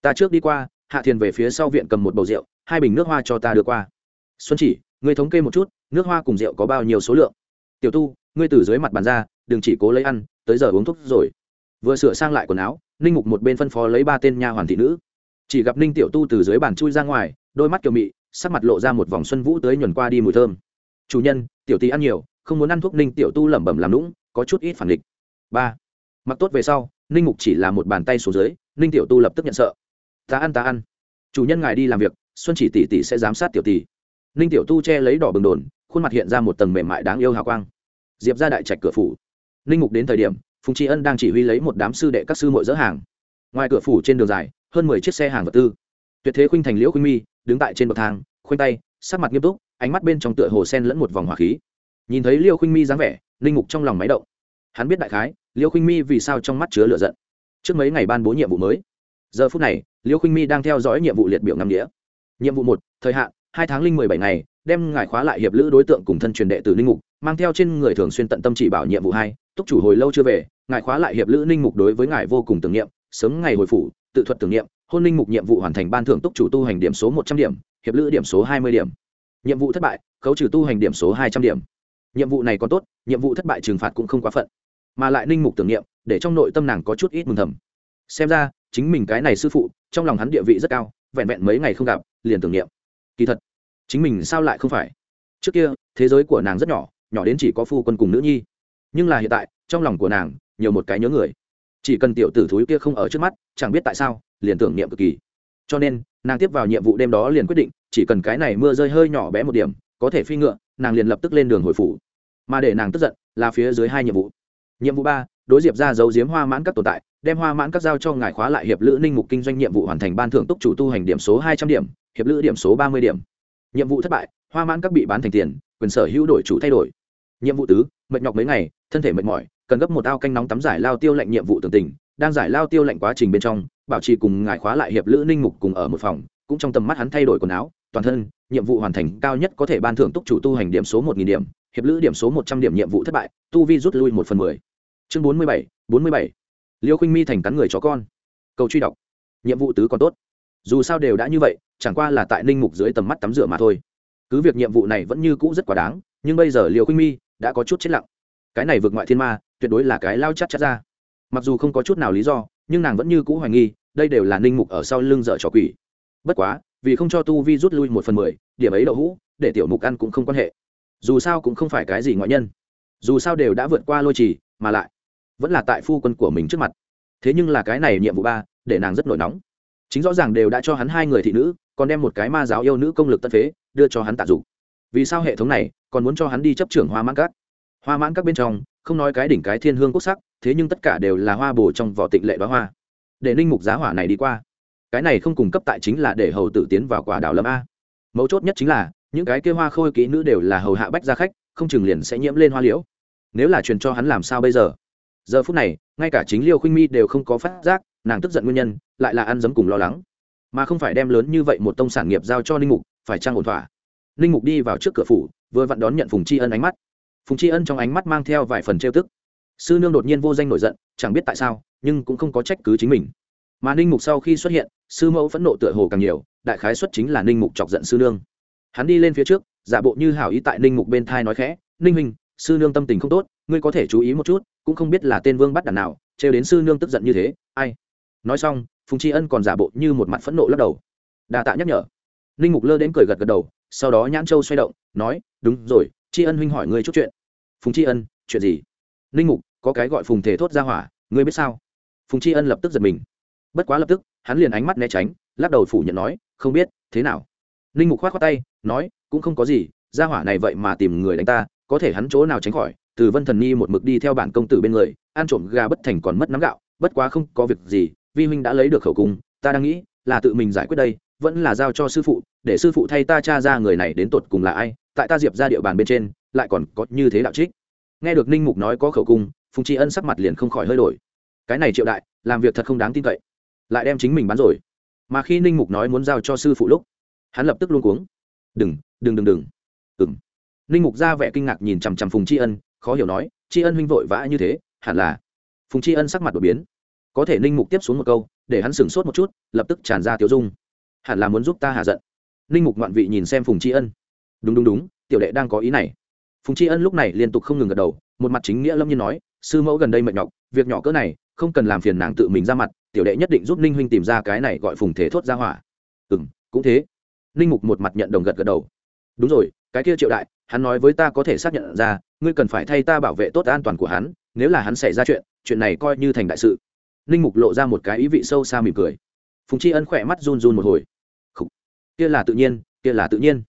S1: Ta trước đi qua, hạ thiền về phía sau viện cầm một bầu rượu, hai bình nước hoa cho ta đưa qua. Xuân chỉ người thống kê một chút, nước hoa cùng rượu có bao nhiêu số lượng? Tiểu tu, ngươi từ dưới mặt bàn ra, đừng chỉ cố lấy ăn, tới giờ uống thuốc rồi. Vừa sửa sang lại quần áo ninh mục một bên phân phó lấy ba tên nha hoàn thị nữ. Chỉ gặp ninh tiểu tu từ dưới bàn chui ra ngoài, đôi mắt kiều mị sắc mặt lộ ra một vòng xuân vũ tới nhuần qua đi mùi thơm. Chủ nhân, tiểu tý ăn nhiều, không muốn ăn thuốc ninh tiểu tu lẩm bẩm làm lũng có chút ít phản địch ba. Mặc tốt về sau, ninh mục chỉ là một bàn tay xuống dưới, ninh tiểu tu lập tức nhận sợ. Ta ăn ta ăn. Chủ nhân ngài đi làm việc, xuân chỉ tỷ tỷ sẽ giám sát tiểu tỷ ninh tiểu tu che lấy đỏ bừng đồn, khuôn mặt hiện ra một tầng mềm mại đáng yêu hào quang. Diệp ra đại trạch cửa phủ. Ninh mục đến thời điểm, phùng tri ân đang chỉ huy lấy một đám sư đệ các sư mội dỡ hàng. Ngoài cửa phủ trên đường dài, hơn mười chiếc xe hàng vật tư. Tuyệt thế khuynh thành liễu khuynh mi đứng tại trên bậc thang, khoanh tay, sắc mặt nghiêm túc, ánh mắt bên trong tựa hồ sen lẫn một vòng hỏa khí. Nhìn thấy liêu Khinh mi dáng vẻ, linh mục trong lòng máy động. Hắn biết đại khái, liêu Khinh mi vì sao trong mắt chứa lửa giận. Trước mấy ngày ban bố nhiệm vụ mới, giờ phút này, liêu Khinh mi đang theo dõi nhiệm vụ liệt biểu năm đĩa nhiệm vụ một, thời hạn, hai tháng linh mười bảy ngày, đem ngài khóa lại hiệp lữ đối tượng cùng thân truyền đệ tử linh mục, mang theo trên người thường xuyên tận tâm chỉ bảo nhiệm vụ hai, túc chủ hồi lâu chưa về, ngài khóa lại hiệp lữ linh mục đối với ngài vô cùng tưởng niệm, sớm ngày hồi phủ, tự thuật tưởng niệm hôn linh mục nhiệm vụ hoàn thành ban thưởng túc chủ tu hành điểm số một trăm điểm, hiệp lữ điểm số hai mươi điểm. Nhiệm vụ thất bại, khấu trừ tu hành điểm số hai trăm điểm. Nhiệm vụ này còn tốt, nhiệm vụ thất bại trừng phạt cũng không quá phận. Mà lại ninh mục tưởng niệm, để trong nội tâm nàng có chút ít mừng thầm. Xem ra, chính mình cái này sư phụ, trong lòng hắn địa vị rất cao, vẹn vẹn mấy ngày không gặp, liền tưởng niệm. Kỳ thật, chính mình sao lại không phải? Trước kia, thế giới của nàng rất nhỏ nhỏ đến chỉ có phu quân cùng nữ nhi. Nhưng là hiện tại, trong lòng của nàng, nhiều một cái nhớ người. Chỉ cần tiểu tử thúi kia không ở trước mắt, chẳng biết tại sao liền tưởng niệm cực kỳ. Cho nên, nàng tiếp vào nhiệm vụ đêm đó liền quyết định, chỉ cần cái này mưa rơi hơi nhỏ bé một điểm, có thể phi ngựa, nàng liền lập tức lên đường hồi phủ. Mà để nàng tức giận, là phía dưới hai nhiệm vụ. Nhiệm vụ ba, đối diệp ra giấu giếm hoa mãn các tồn tại, đem hoa mãn các giao cho ngài khóa lại hiệp lữ ninh mục kinh doanh nhiệm vụ hoàn thành ban thưởng túc chủ tu hành điểm số hai trăm điểm, hiệp lữ điểm số ba mươi điểm. Nhiệm vụ thất bại, hoa mãn các bị bán thành tiền, quyền sở hữu đổi chủ thay đổi. Nhiệm vụ tứ, mệt nhọc mấy ngày, thân thể mệt mỏi, cần gấp một ao canh nóng tắm giải lao tiêu lệnh nhiệm vụ tường tình, đang giải lao tiêu lệnh quá trình bên trong bảo trì cùng ngài khóa lại hiệp lữ ninh mục cùng ở một phòng, cũng trong tầm mắt hắn thay đổi quần áo, toàn thân, nhiệm vụ hoàn thành cao nhất có thể ban thưởng túc chủ tu hành điểm số một nghìn điểm, hiệp lữ điểm số một trăm điểm nhiệm vụ thất bại, tu vi rút lui một phần mười. Chương bốn mươi bảy, bốn mươi bảy. Liêu khinh mi thành cắn người chó con. Cầu truy đọc. Nhiệm vụ tứ còn tốt. Dù sao đều đã như vậy, chẳng qua là tại ninh mục dưới tầm mắt tắm rửa mà thôi. Cứ việc nhiệm vụ này vẫn như cũ rất quá đáng, nhưng bây giờ liều khinh mi đã có chút chết lặng. Cái này vượt ngoại thiên ma, tuyệt đối là cái lao chắc chắc ra. Mặc dù không có chút nào lý do nhưng nàng vẫn như cũ hoài nghi, đây đều là ninh mục ở sau lưng dở trò quỷ. Bất quá, vì không cho tu vi rút lui một phần mười, điểm ấy đậu hũ, để tiểu mục ăn cũng không quan hệ. Dù sao cũng không phải cái gì ngoại nhân. Dù sao đều đã vượt qua lôi trì, mà lại vẫn là tại phu quân của mình trước mặt. Thế nhưng là cái này nhiệm vụ ba, để nàng rất nổi nóng. Chính rõ ràng đều đã cho hắn hai người thị nữ, còn đem một cái ma giáo yêu nữ công lực tân phế, đưa cho hắn tạ dụng vì sao hệ thống này còn muốn cho hắn đi chấp trưởng hoa mãn các? Hoa mãn các bên trong, không nói cái đỉnh cái thiên hương quốc sắc thế nhưng tất cả đều là hoa bồ trong vỏ tịnh lệ đoá hoa. Để ninh mục giá hỏa này đi qua. Cái này không cung cấp tại chính là để hầu tử tiến vào quả đảo lâm a. Mấu chốt nhất chính là, những cái kia hoa khôi kỹ nữ đều là hầu hạ bách gia khách, không chừng liền sẽ nhiễm lên hoa liễu. Nếu là truyền cho hắn làm sao bây giờ? Giờ phút này, ngay cả chính liêu khinh mi đều không có phát giác, nàng tức giận nguyên nhân, lại là ăn dấm cùng lo lắng. Mà không phải đem lớn như vậy một tông sản nghiệp giao cho ninh mục, phải trang ổn thỏa? Ninh mục đi vào trước cửa phủ, vừa vặn đón nhận phùng tri ân ánh mắt. Phùng tri ân trong ánh mắt mang theo vài phần trêu tức sư nương đột nhiên vô danh nổi giận, chẳng biết tại sao, nhưng cũng không có trách cứ chính mình. Mà ninh mục sau khi xuất hiện, sư mẫu phẫn nộ tựa hồ càng nhiều, đại khái xuất chính là ninh mục chọc giận sư nương. Hắn đi lên phía trước, giả bộ như hảo ý tại ninh mục bên thai nói khẽ, ninh hình sư nương tâm tình không tốt, ngươi có thể chú ý một chút, cũng không biết là tên vương bắt đàn nào, trêu đến sư nương tức giận như thế, ai? Nói xong, phùng tri ân còn giả bộ như một mặt phẫn nộ lắc đầu. Đà tạ nhắc nhở. Ninh mục lơ đến cười gật gật đầu, sau đó nhãn châu xoay động, nói, đúng rồi, tri ân huynh hỏi ngươi chút chuyện. Phùng tri ân, chuyện gì? Ninh mục, có cái gọi phùng thể thốt ra hỏa, ngươi biết sao? Phùng tri ân lập tức giật mình. Bất quá lập tức, hắn liền ánh mắt né tránh, lắc đầu phủ nhận nói, không biết, thế nào? Ninh mục k h o á t khoác tay, nói, cũng không có gì, ra hỏa này vậy mà tìm người đánh ta, có thể hắn chỗ nào tránh khỏi? Từ vân thần ni một mực đi theo bản công tử bên người, ăn trộm gà bất thành còn mất nắm gạo, bất quá không có việc gì, vi huynh đã lấy được khẩu cung, ta đang nghĩ, là tự mình giải quyết đây, vẫn là giao cho sư phụ, để sư phụ thay ta tra ra người này đến tột cùng là ai, tại ta diệp ra địa bàn bên trên, lại còn có như thế đạo trích nghe được ninh mục nói có khẩu cung, phùng tri ân sắc mặt liền không khỏi hơi đổi. Cái này triệu đại, làm việc thật không đáng tin cậy. Lại đem chính mình bán rồi. Mà khi ninh mục nói muốn giao cho sư phụ lúc, hắn lập tức luôn cuống. Đừng đừng đừng đừng. Ừng ninh mục ra vẻ kinh ngạc nhìn chằm chằm phùng tri ân, khó hiểu nói, tri ân huynh vội vã như thế, hẳn là. Phùng tri ân sắc mặt đột biến. Có thể ninh mục tiếp xuống một câu, để hắn sửng sốt một chút, lập tức tràn ra tiểu dung. Hẳn là muốn giúp ta hạ giận. Ninh mục ngoạn vị nhìn xem phùng tri ân. Đúng đúng đúng, tiểu đệ đang có ý này phùng tri ân lúc này liên tục không ngừng gật đầu, một mặt chính nghĩa lâm nhiên nói, sư mẫu gần đây mệt nhọc, việc nhỏ cỡ này, không cần làm phiền nàng tự mình ra mặt, tiểu đệ nhất định giúp ninh huynh tìm ra cái này gọi phùng thế thốt ra hỏa. Ừ n cũng thế. Ninh mục một mặt nhận đồng gật gật đầu. Đúng rồi, cái kia triệu đại, hắn nói với ta có thể xác nhận ra, ngươi cần phải thay ta bảo vệ tốt an toàn của hắn, nếu là hắn xảy ra chuyện chuyện này coi như thành đại sự. Ninh mục lộ ra một cái ý vị sâu xa mỉm cười. Phùng tri ân khỏe mắt run run một hồi. Kia là tự nhiên, kia là tự nhiên.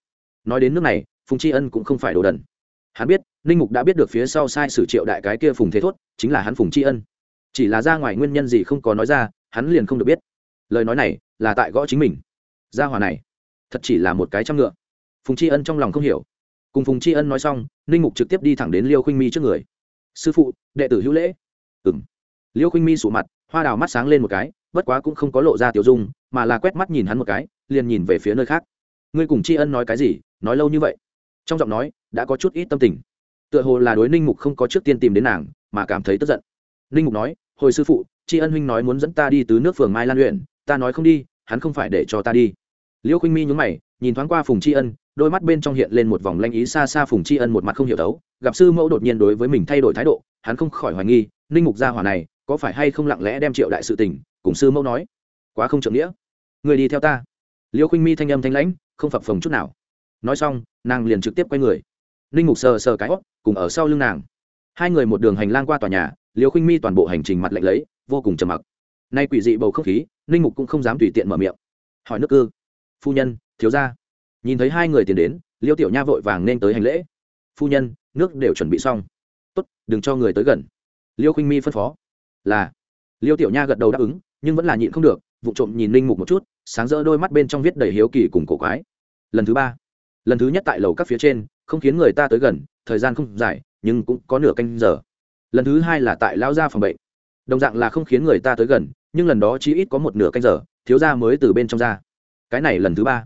S1: Nói đến nước này, phùng tri ân cũng không phải đồ đần hắn biết, ninh mục đã biết được phía sau sai sử triệu đại cái kia phùng thế thốt, chính là hắn phùng tri ân. Chỉ là ra ngoài nguyên nhân gì không có nói ra, hắn liền không được biết. Lời nói này là tại gõ chính mình. Gia hòa này, thật chỉ là một cái trăm ngựa. Phùng tri ân trong lòng không hiểu. Cùng phùng tri ân nói xong, ninh mục trực tiếp đi thẳng đến liêu khinh mi trước người. Sư phụ, đệ tử hữu lễ. Ừng liêu khinh mi sụ mặt, hoa đào mắt sáng lên một cái, bất quá cũng không có lộ ra tiểu dung, mà là quét mắt nhìn hắn một cái, liền nhìn về phía nơi khác. Ngươi cùng tri ân nói cái gì? Nói lâu như vậy trong giọng nói, đã có chút ít tâm tình. Tựa hồ là đối ninh mục không có trước tiên tìm đến nàng, mà cảm thấy tức giận. Ninh mục nói, hồi sư phụ, tri ân huynh nói muốn dẫn ta đi từ nước phường mai lan luyện ta nói không đi, hắn không phải để cho ta đi. Liêu khinh mi nhúng mày, nhìn thoáng qua phùng tri ân, đôi mắt bên trong hiện lên một vòng lanh ý xa xa phùng tri ân một mặt không hiểu đấu. Gặp sư mẫu đột nhiên đối với mình thay đổi thái độ, hắn không khỏi hoài nghi, ninh mục gia hỏa này có phải hay không lặng lẽ đem triệu đại sự tình cùng sư mẫu nói? Quá không trượng nghĩa. Người đi theo ta. Liêu khinh mi thanh âm thanh lãnh, không phập phồng chút nào nói xong, nàng liền trực tiếp quay người. Ninh mục sờ sờ cái hót cùng ở sau lưng nàng. Hai người một đường hành lang qua tòa nhà liều khinh mi toàn bộ hành trình mặt lạnh lấy, vô cùng trầm mặc. Nay quỷ dị bầu không khí, ninh mục cũng không dám tùy tiện mở miệng. Hỏi nước cư. Phu nhân, thiếu gia. Nhìn thấy hai người tiến đến, liêu tiểu nha vội vàng nên tới hành lễ. Phu nhân, nước đều chuẩn bị xong. Tốt, đừng cho người tới gần. Liêu khinh mi phân phó. Là. Liêu tiểu nha gật đầu đáp ứng, nhưng vẫn là nhịn không được, vụ trộm nhìn ninh mục một chút, sáng rỡ đôi mắt bên trong viết đầy hiếu kỳ cùng cổ quái. Lần thứ ba lần thứ nhất tại lầu các phía trên, không khiến người ta tới gần, thời gian không dài, nhưng cũng có nửa canh giờ. Lần thứ hai là tại lão gia phòng bệnh. Đồng dạng là không khiến người ta tới gần, nhưng lần đó chỉ ít có một nửa canh giờ, thiếu gia mới từ bên trong ra. Cái này lần thứ ba.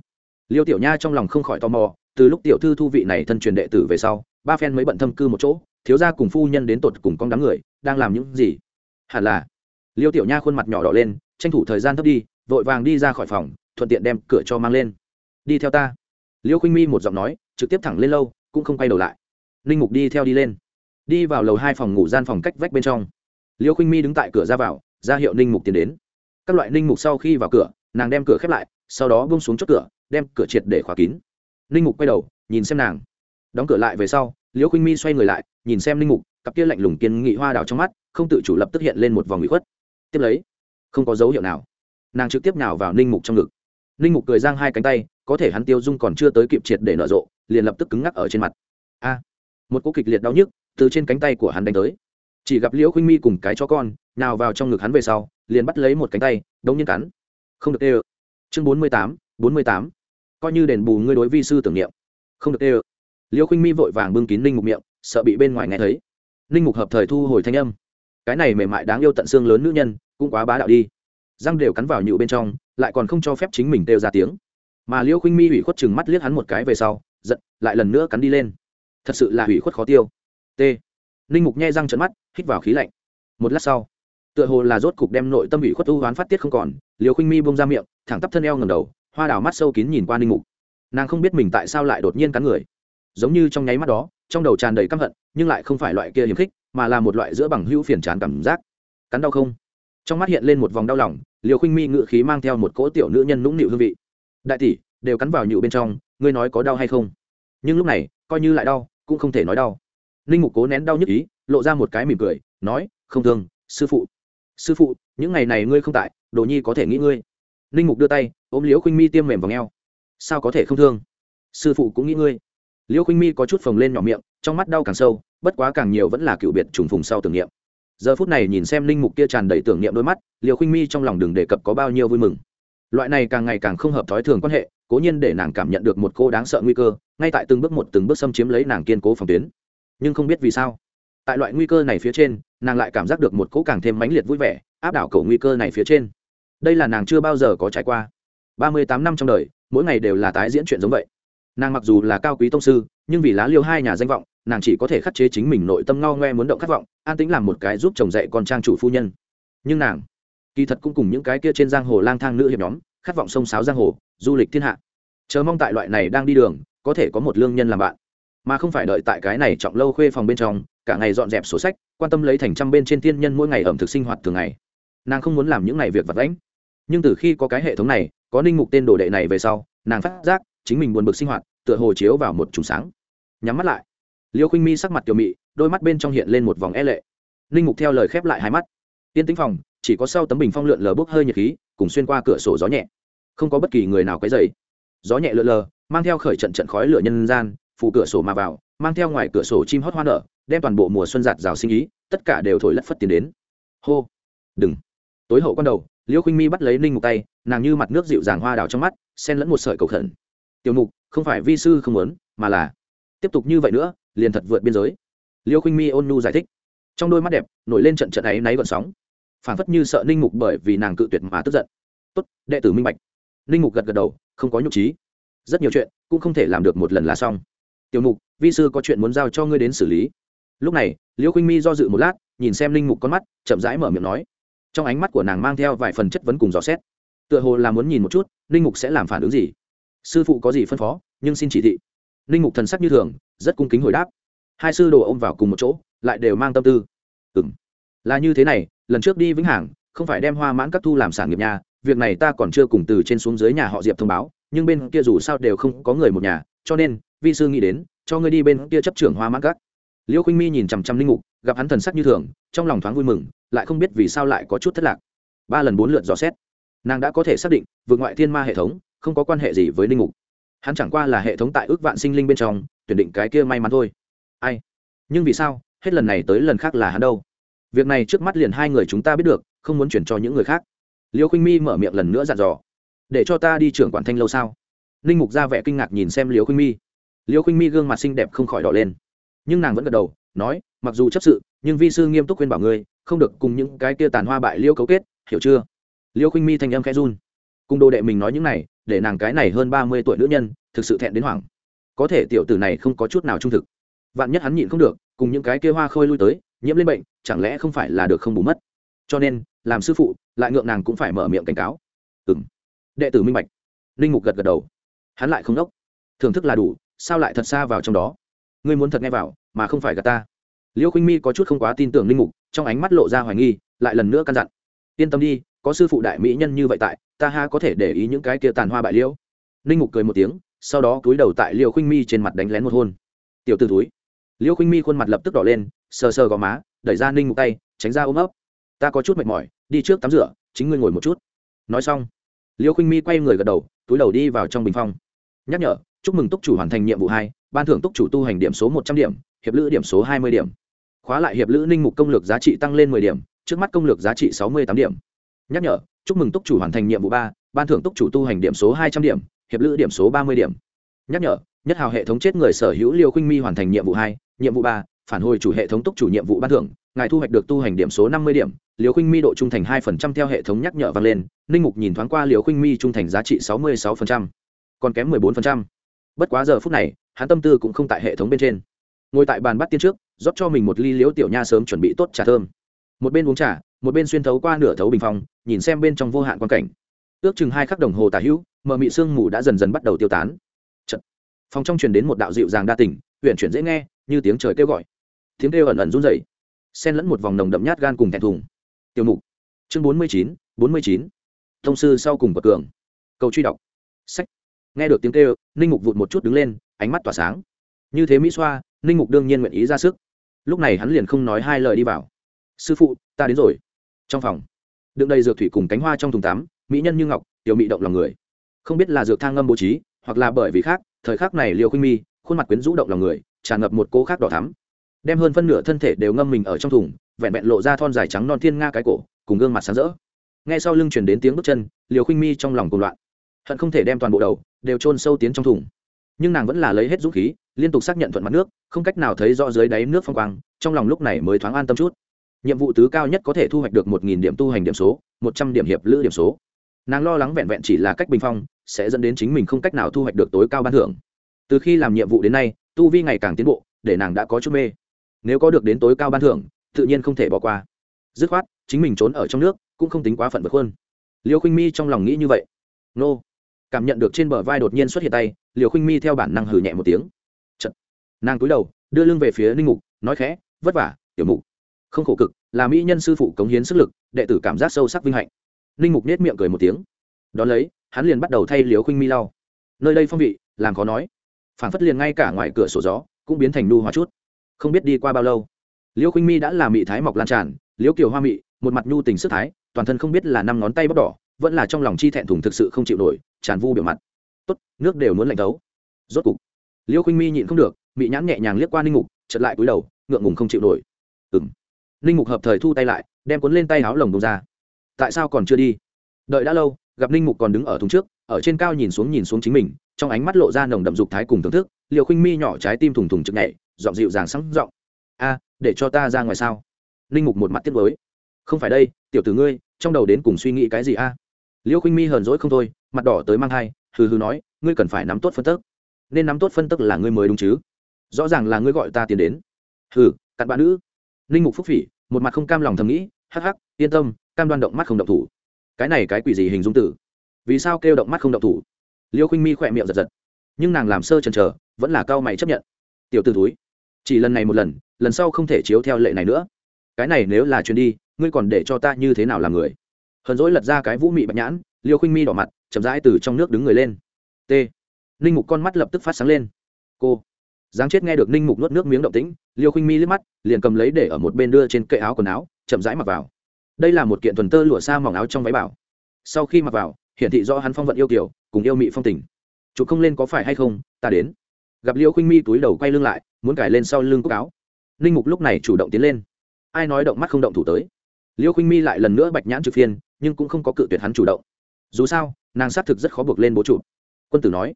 S1: Liêu tiểu nha trong lòng không khỏi tò mò, từ lúc tiểu thư thu vị này thân truyền đệ tử về sau, ba phen mới bận thâm cư một chỗ, thiếu gia cùng phu nhân đến tột cùng con đám người, đang làm những gì? Hẳn là. Liêu tiểu nha khuôn mặt nhỏ đỏ lên, tranh thủ thời gian thấp đi, vội vàng đi ra khỏi phòng, thuận tiện đem cửa cho mang lên. Đi theo ta liêu khinh mi một giọng nói, trực tiếp thẳng lên lâu, cũng không quay đầu lại. Ninh mục đi theo đi lên. Đi vào lầu hai phòng ngủ gian phòng cách vách bên trong. Liêu khinh mi đứng tại cửa ra vào, ra hiệu ninh mục tiến đến. Các loại ninh mục sau khi vào cửa, nàng đem cửa khép lại, sau đó bông xuống chốt cửa, đem cửa triệt để khóa kín. Ninh mục quay đầu, nhìn xem nàng. Đóng cửa lại về sau, liêu khinh mi xoay người lại, nhìn xem ninh mục, cặp kia lạnh lùng kiên nghị hoa đào trong mắt, không tự chủ lập tức hiện lên một vòng bị khuất. Tiếp lấy, không có dấu hiệu nào. Nàng trực tiếp nào vào ninh mục trong ngực ninh mục cười giang hai cánh tay, có thể hắn tiêu dung còn chưa tới kịp triệt để nở rộ, liền lập tức cứng ngắc ở trên mặt. A, một cú kịch liệt đau nhức từ trên cánh tay của hắn đánh tới. Chỉ gặp liễu khuynh mi cùng cái chó con, nào vào trong ngực hắn về sau, liền bắt lấy một cánh tay, đống nhiên cắn. Không được đê ơ. Chương bốn mươi tám, bốn mươi tám. Coi như đền bù ngươi đối vi sư tưởng niệm. Không được đê ơ. Liễu khuynh mi vội vàng bưng kín ninh mục miệng, sợ bị bên ngoài nghe thấy. Ninh mục hợp thời thu hồi thanh âm. Cái này mềm mại đáng yêu tận xương lớn nữ nhân, cũng quá bá đạo đi. Răng đều cắn vào nhự bên trong lại còn không cho phép chính mình đều ra tiếng. Mà liêu khinh mi ủy khuất chừng mắt liếc hắn một cái về sau, giận, lại lần nữa cắn đi lên. Thật sự là ủy khuất khó tiêu. T. Ninh mục nhai răng trận mắt, hít vào khí lạnh. Một lát sau, tựa hồ là rốt cục đem nội tâm ủy khuất u hoán phát tiết không còn liều khinh mi bông ra miệng, thẳng tắp thân eo ngầm đầu, hoa đào mắt sâu kín nhìn qua ninh mục. Nàng không biết mình tại sao lại đột nhiên cắn người. Giống như trong nháy mắt đó, trong đầu tràn đầy căm hận, nhưng lại không phải loại kia hiếm khích, mà là một loại giữa bằng hữu phiền chán cảm giác. Cắn đau không? Trong mắt hiện lên một vòng đau lòng liều khinh mi ngự khí mang theo một cỗ tiểu nữ nhân nũng nịu hương vị. Đại tỷ, đều cắn vào nhự bên trong, ngươi nói có đau hay không? Nhưng lúc này, coi như lại đau, cũng không thể nói đau. Ninh mục cố nén đau nhức ý, lộ ra một cái mỉm cười, nói, không thương, sư phụ. Sư phụ, những ngày này ngươi không tại, đồ nhi có thể nghĩ ngươi. Ninh mục đưa tay, ôm liễu khinh mi tiêm mềm vào ngheo sao có thể không thương? Sư phụ cũng nghĩ ngươi. Liễu khinh mi có chút phồng lên nhỏ miệng, trong mắt đau càng sâu, bất quá càng nhiều vẫn là cựu biệt trùng phùng sau tưởng niệm giờ phút này nhìn xem linh mục kia tràn đầy tưởng niệm đôi mắt, liều khinh mi trong lòng đừng đề cập có bao nhiêu vui mừng. Loại này càng ngày càng không hợp thói thường quan hệ, cố nhiên để nàng cảm nhận được một cô đáng sợ nguy cơ, ngay tại từng bước một từng bước xâm chiếm lấy nàng kiên cố phòng tuyến. Nhưng không biết vì sao, tại loại nguy cơ này phía trên, nàng lại cảm giác được một cỗ càng thêm mãnh liệt vui vẻ, áp đảo cầu nguy cơ này phía trên. Đây là nàng chưa bao giờ có trải qua. Ba mươi tám năm trong đời, mỗi ngày đều là tái diễn chuyện giống vậy nàng mặc dù là cao quý tông sư, nhưng vì lá liêu hai nhà danh vọng, nàng chỉ có thể khắc chế chính mình nội tâm ngao ngoe muốn động khát vọng, an tính làm một cái giúp chồng dạy con trang chủ phu nhân. Nhưng nàng, kỳ thật cũng cùng những cái kia trên giang hồ lang thang nữ hiệp nhóm, khát vọng sông sáo giang hồ, du lịch thiên hạ. Chờ mong tại loại này đang đi đường, có thể có một lương nhân làm bạn. Mà không phải đợi tại cái này trọng lâu khuê phòng bên trong, cả ngày dọn dẹp sổ sách, quan tâm lấy thành trăm bên trên thiên nhân mỗi ngày ẩm thực sinh hoạt thường ngày. Nàng không muốn làm những ngày việc vật lãnh nhưng từ khi có cái hệ thống này, có ninh mục tên đồ đệ này về sau, nàng phát giác chính mình buồn bực sinh hoạt, tựa hồ chiếu vào một trùng sáng. Nhắm mắt lại, liêu khinh mi sắc mặt tiểu mị, đôi mắt bên trong hiện lên một vòng e lệ. Ninh mục theo lời khép lại hai mắt. Tiên tính phòng, chỉ có sau tấm bình phong lượn lờ bốc hơi nhiệt khí, cùng xuyên qua cửa sổ gió nhẹ. Không có bất kỳ người nào cái dày gió nhẹ lượn lờ, mang theo khởi trận trận khói lửa nhân gian, phủ cửa sổ mà vào, mang theo ngoài cửa sổ chim hót hoa nở, đem toàn bộ mùa xuân giạt rào sinh ý, tất cả đều thổi lất phất tiến đến. Hô, đừng. Tối hậu con đầu, liêu khinh mi bắt lấy ninh mục tay, nàng như mặt nước dịu dàng hoa đào trong mắt sen lẫn một sợi cầu khẩn tiểu mục, không phải vi sư không muốn, mà là, tiếp tục như vậy nữa, liền thật vượt biên giới. Liêu khinh mi ôn nhu giải thích. Trong đôi mắt đẹp, nổi lên trận trận ấy náy gọn sóng. Phản phất như sợ ninh mục bởi vì nàng cự tuyệt mà tức giận. Tốt, đệ tử minh bạch. Ninh mục gật gật đầu, không có nhục trí. Rất nhiều chuyện, cũng không thể làm được một lần là xong. Tiểu mục, vi sư có chuyện muốn giao cho ngươi đến xử lý. Lúc này, liêu khinh mi do dự một lát, nhìn xem ninh mục con mắt, chậm rãi mở miệng nói. Trong ánh mắt của nàng mang theo vài phần chất vấn cùng dò xét. Tựa hồ là muốn nhìn một chút, ninh mục sẽ làm phản ứng gì sư phụ có gì phân phó, nhưng xin chỉ thị. Ninh mục thần sắc như thường, rất cung kính hồi đáp. Hai sư đồ ôm vào cùng một chỗ, lại đều mang tâm tư. Ừ m là như thế này, lần trước đi vĩnh hằng, không phải đem hoa mãn các thu làm sản nghiệp nhà, việc này ta còn chưa cùng từ trên xuống dưới nhà họ diệp thông báo, nhưng bên kia dù sao đều không có người một nhà, cho nên, vi sư nghĩ đến, cho ngươi đi bên kia chấp trưởng hoa mãn các. Liêu khinh mi nhìn chằm chằm linh mục, gặp hắn thần sắc như thường, trong lòng thoáng vui mừng, lại không biết vì sao lại có chút thất lạc. Ba lần bốn lượt dò xét. Nàng đã có thể xác định, vượt ngoại thiên ma hệ thống không có quan hệ gì với linh mục. Hắn chẳng qua là hệ thống tại ước vạn sinh linh bên trong, tuyển định cái kia may mắn thôi. Ai? Nhưng vì sao? Hết lần này tới lần khác là hắn đâu? Việc này trước mắt liền hai người chúng ta biết được, không muốn chuyển cho những người khác. Liêu khinh mi mở miệng lần nữa dặn dò. Để cho ta đi trưởng quản thanh lâu sao? Ninh mục ra vẻ kinh ngạc nhìn xem liêu khinh mi. Liêu khinh mi gương mặt xinh đẹp không khỏi đỏ lên. Nhưng nàng vẫn gật đầu, nói, mặc dù chấp sự, nhưng vi sư nghiêm túc khuyên bảo ngươi, không được cùng những cái kia tàn hoa bại liêu cấu kết, hiểu chưa? Liêu khinh mi thanh âm khẽ run. Cùng đồ đệ mình nói những này để nàng cái này hơn ba mươi tuổi nữ nhân thực sự thẹn đến hoảng. Có thể tiểu tử này không có chút nào trung thực. Vạn nhất hắn nhịn không được, cùng những cái kia hoa khôi lui tới, nhiễm lên bệnh, chẳng lẽ không phải là được không bù mất? Cho nên, làm sư phụ, lại ngượng nàng cũng phải mở miệng cảnh cáo. Ừ m đệ tử minh bạch. Linh mục gật gật đầu. Hắn lại không đốc. Thưởng thức là đủ, sao lại thật xa vào trong đó? Ngươi muốn thật nghe vào, mà không phải gạt ta. Liêu khinh mi có chút không quá tin tưởng linh mục, trong ánh mắt lộ ra hoài nghi, lại lần nữa căn dặn. Yên tâm đi có sư phụ đại mỹ nhân như vậy tại, ta ha có thể để ý những cái kia tàn hoa bại liễu. Ninh mục cười một tiếng, sau đó cúi đầu tại liêu khinh mi trên mặt đánh lén một hôn. Tiểu t ử túi liêu khinh mi khuôn mặt lập tức đỏ lên, sờ sờ gò má, đẩy ra ninh mục tay, tránh ra ôm ấp. Ta có chút mệt mỏi, đi trước tắm rửa, chính ngươi ngồi một chút. Nói xong, liêu khinh mi quay người gật đầu, túi đầu đi vào trong bình phong. Nhắc nhở, chúc mừng túc chủ hoàn thành nhiệm vụ hai, ban thưởng túc chủ tu hành điểm số một trăm điểm, hiệp lữ điểm số hai mươi điểm. Khóa lại hiệp lữ ninh mục công lược giá trị tăng lên mười điểm, trước mắt công lược giá trị sáu mươi tám điểm nhắc nhở, chúc mừng túc chủ hoàn thành nhiệm vụ ba, ban thưởng túc chủ tu hành điểm số hai trăm điểm, hiệp lữ điểm số ba mươi điểm. Nhắc nhở, nhất hào hệ thống chết người sở hữu liêu khinh mi hoàn thành nhiệm vụ hai, nhiệm vụ ba, phản hồi chủ hệ thống túc chủ nhiệm vụ ban thưởng, ngài thu hoạch được tu hành điểm số năm mươi điểm liều khinh mi độ trung thành hai phần trăm theo hệ thống nhắc nhở vang lên, ninh mục nhìn thoáng qua liều khinh mi trung thành giá trị sáu mươi sáu phần trăm, còn kém mười bốn phần trăm. Bất quá giờ phút này, hắn tâm tư cũng không tại hệ thống bên trên. Ngồi tại bàn bắt tiên trước, rót cho mình một ly liễu tiểu nha sớm chuẩn bị tốt trà thơm. Một bên uống trà một bên xuyên thấu qua nửa thấu bình phong, nhìn xem bên trong vô hạn quan cảnh. Ước chừng hai khắc đồng hồ tả hữu, mờ mị sương mù đã dần dần bắt đầu tiêu tán. Chật. phòng trong truyền đến một đạo dịu dàng đa tình huyện chuyển dễ nghe, như tiếng trời kêu gọi. Tiếng kêu ẩn ẩn run rẩy, xen lẫn một vòng nồng đậm nhát gan cùng thẹn thùng. Tiêu mục, chương bốn mươi chín, bốn mươi chín. Thông sư sau cùng bậc cường. Cầu truy đọc. Sách. Nghe được tiếng kêu, ninh mục vụt một chút đứng lên, ánh mắt tỏa sáng. Như thế mỹ xoa, ninh mục đương nhiên nguyện ý ra sức. Lúc này hắn liền không nói hai lời đi vào. Sư phụ, ta đến rồi trong phòng, đựng đầy dược thủy cùng cánh hoa trong thùng tắm, mỹ nhân như ngọc, tiểu mị động lòng người. Không biết là dược thang ngâm bố trí, hoặc là bởi vì khác, thời khắc này liều khinh mi, khuôn mặt quyến rũ động lòng người, tràn ngập một cô khác đỏ thắm. Đem hơn phân nửa thân thể đều ngâm mình ở trong thùng, vẹn vẹn lộ ra thon dài trắng non thiên nga cái cổ, cùng gương mặt sáng rỡ. Ngay sau lưng chuyển đến tiếng bước chân liều khinh mi trong lòng cùng loạn. Hận không thể đem toàn bộ đầu đều chôn sâu tiến trong thùng. Nhưng nàng vẫn là lấy hết dũng khí, liên tục xác nhận thuận mặt nước, không cách nào thấy rõ dưới đáy nước phong quang, trong lòng lúc này mới thoáng an tâm chút nhiệm vụ tứ cao nhất có thể thu hoạch được một nghìn điểm tu hành điểm số, một trăm điểm hiệp lữ điểm số. Nàng lo lắng vẹn vẹn chỉ là cách bình phong, sẽ dẫn đến chính mình không cách nào thu hoạch được tối cao ban thưởng. Từ khi làm nhiệm vụ đến nay, tu vi ngày càng tiến bộ, để nàng đã có chút mê. Nếu có được đến tối cao ban thưởng, tự nhiên không thể bỏ qua. Dứt khoát, chính mình trốn ở trong nước, cũng không tính quá phận vượt hơn liêu khinh mi trong lòng nghĩ như vậy. Nô. Cảm nhận được trên bờ vai đột nhiên xuất hiện tay liều khinh mi theo bản năng hử nhẹ một tiếng. Chật. nàng cúi đầu, đưa lưng về phía ninh mục, nói khẽ, vất vả, tiểu mục. Không khổ cực là mỹ nhân sư phụ cống hiến sức lực, đệ tử cảm giác sâu sắc vinh hạnh. Ninh mục nết miệng cười một tiếng. Đón lấy, hắn liền bắt đầu thay liều khinh mi lau. Nơi đây phong vị, làm khó nói. Phản phất liền ngay cả ngoài cửa sổ gió, cũng biến thành nu hóa chút. Không biết đi qua bao lâu liêu khinh mi đã là mị thái mọc lan tràn, liễu kiều hoa mị, một mặt nhu tình sức thái, toàn thân không biết là năm ngón tay bóc đỏ, vẫn là trong lòng chi thẹn thùng thực sự không chịu nổi, tràn vu biểu mặt. Tốt, nước đều muốn lạnh thấu. Rốt cục liêu khinh mi nhịn không được bị nhãn nhẹ nhàng liếc qua ninh mục chật lại cúi đầu, ngượng ngùng không chịu nổi. Ừng ninh mục hợp thời thu tay lại, đem cuốn lên tay áo lồng đồng ra. Tại sao còn chưa đi? Đợi đã lâu, gặp ninh mục còn đứng ở thùng trước, ở trên cao nhìn xuống nhìn xuống chính mình, trong ánh mắt lộ ra nồng đậm dục thái cùng thưởng thức liều khinh mi nhỏ trái tim thùng thùng chực nhảy dọn dịu dàng sẵn giọng. A, để cho ta ra ngoài sao? Ninh mục một mặt tiết với không phải đây, tiểu tử ngươi, trong đầu đến cùng suy nghĩ cái gì a? Liêu khinh mi hờn dỗi không thôi, mặt đỏ tới mang thai, hừ hừ nói, ngươi cần phải nắm tốt phân tức. Nên nắm tốt phân tức là ngươi mới đúng chứ. Rõ ràng là ngươi gọi ta tiến đến. Hừ, cặn bạn nữ linh mục phúc phỉ, một mặt không cam lòng thầm nghĩ, hắc hắc, yên tâm, cam đoan động mắt không động thủ. Cái này cái quỷ gì hình dung tử? Vì sao kêu động mắt không động thủ? Liêu khinh mi khỏe miệng giật giật. Nhưng nàng làm sơ chần chờ, vẫn là cao mày chấp nhận. Tiểu t ử túi chỉ lần này một lần lần sau không thể chiếu theo lệ này nữa. Cái này nếu là chuyến đi, ngươi còn để cho ta như thế nào làm người? Hờn dỗi lật ra cái vũ mị bạch nhãn, liêu khinh mi đỏ mặt, chậm rãi từ trong nước đứng người lên. T. Ninh mục con mắt lập tức phát sáng lên. Cô giáng chết nghe được ninh mục nuốt nước miếng động tĩnh, liêu khinh mi liếc mắt, liền cầm lấy để ở một bên đưa trên kệ áo quần áo, chậm rãi mặc vào. Đây là một kiện thuần tơ lụa xa mỏng áo trong váy bảo. Sau khi mặc vào, hiển thị rõ hắn phong vận yêu kiểu cùng yêu mị phong tình. Chụp không lên có phải hay không, ta đến. Gặp liêu khinh mi túi đầu quay lưng lại, muốn cải lên sau lưng cúc áo. Ninh mục lúc này chủ động tiến lên. Ai nói động mắt không động thủ tới. Liêu khinh mi lại lần nữa bạch nhãn trực phiên, nhưng cũng không có cự tuyệt hắn chủ động. Dù sao, nàng xác thực rất khó buộc lên bố trụ quân tử nói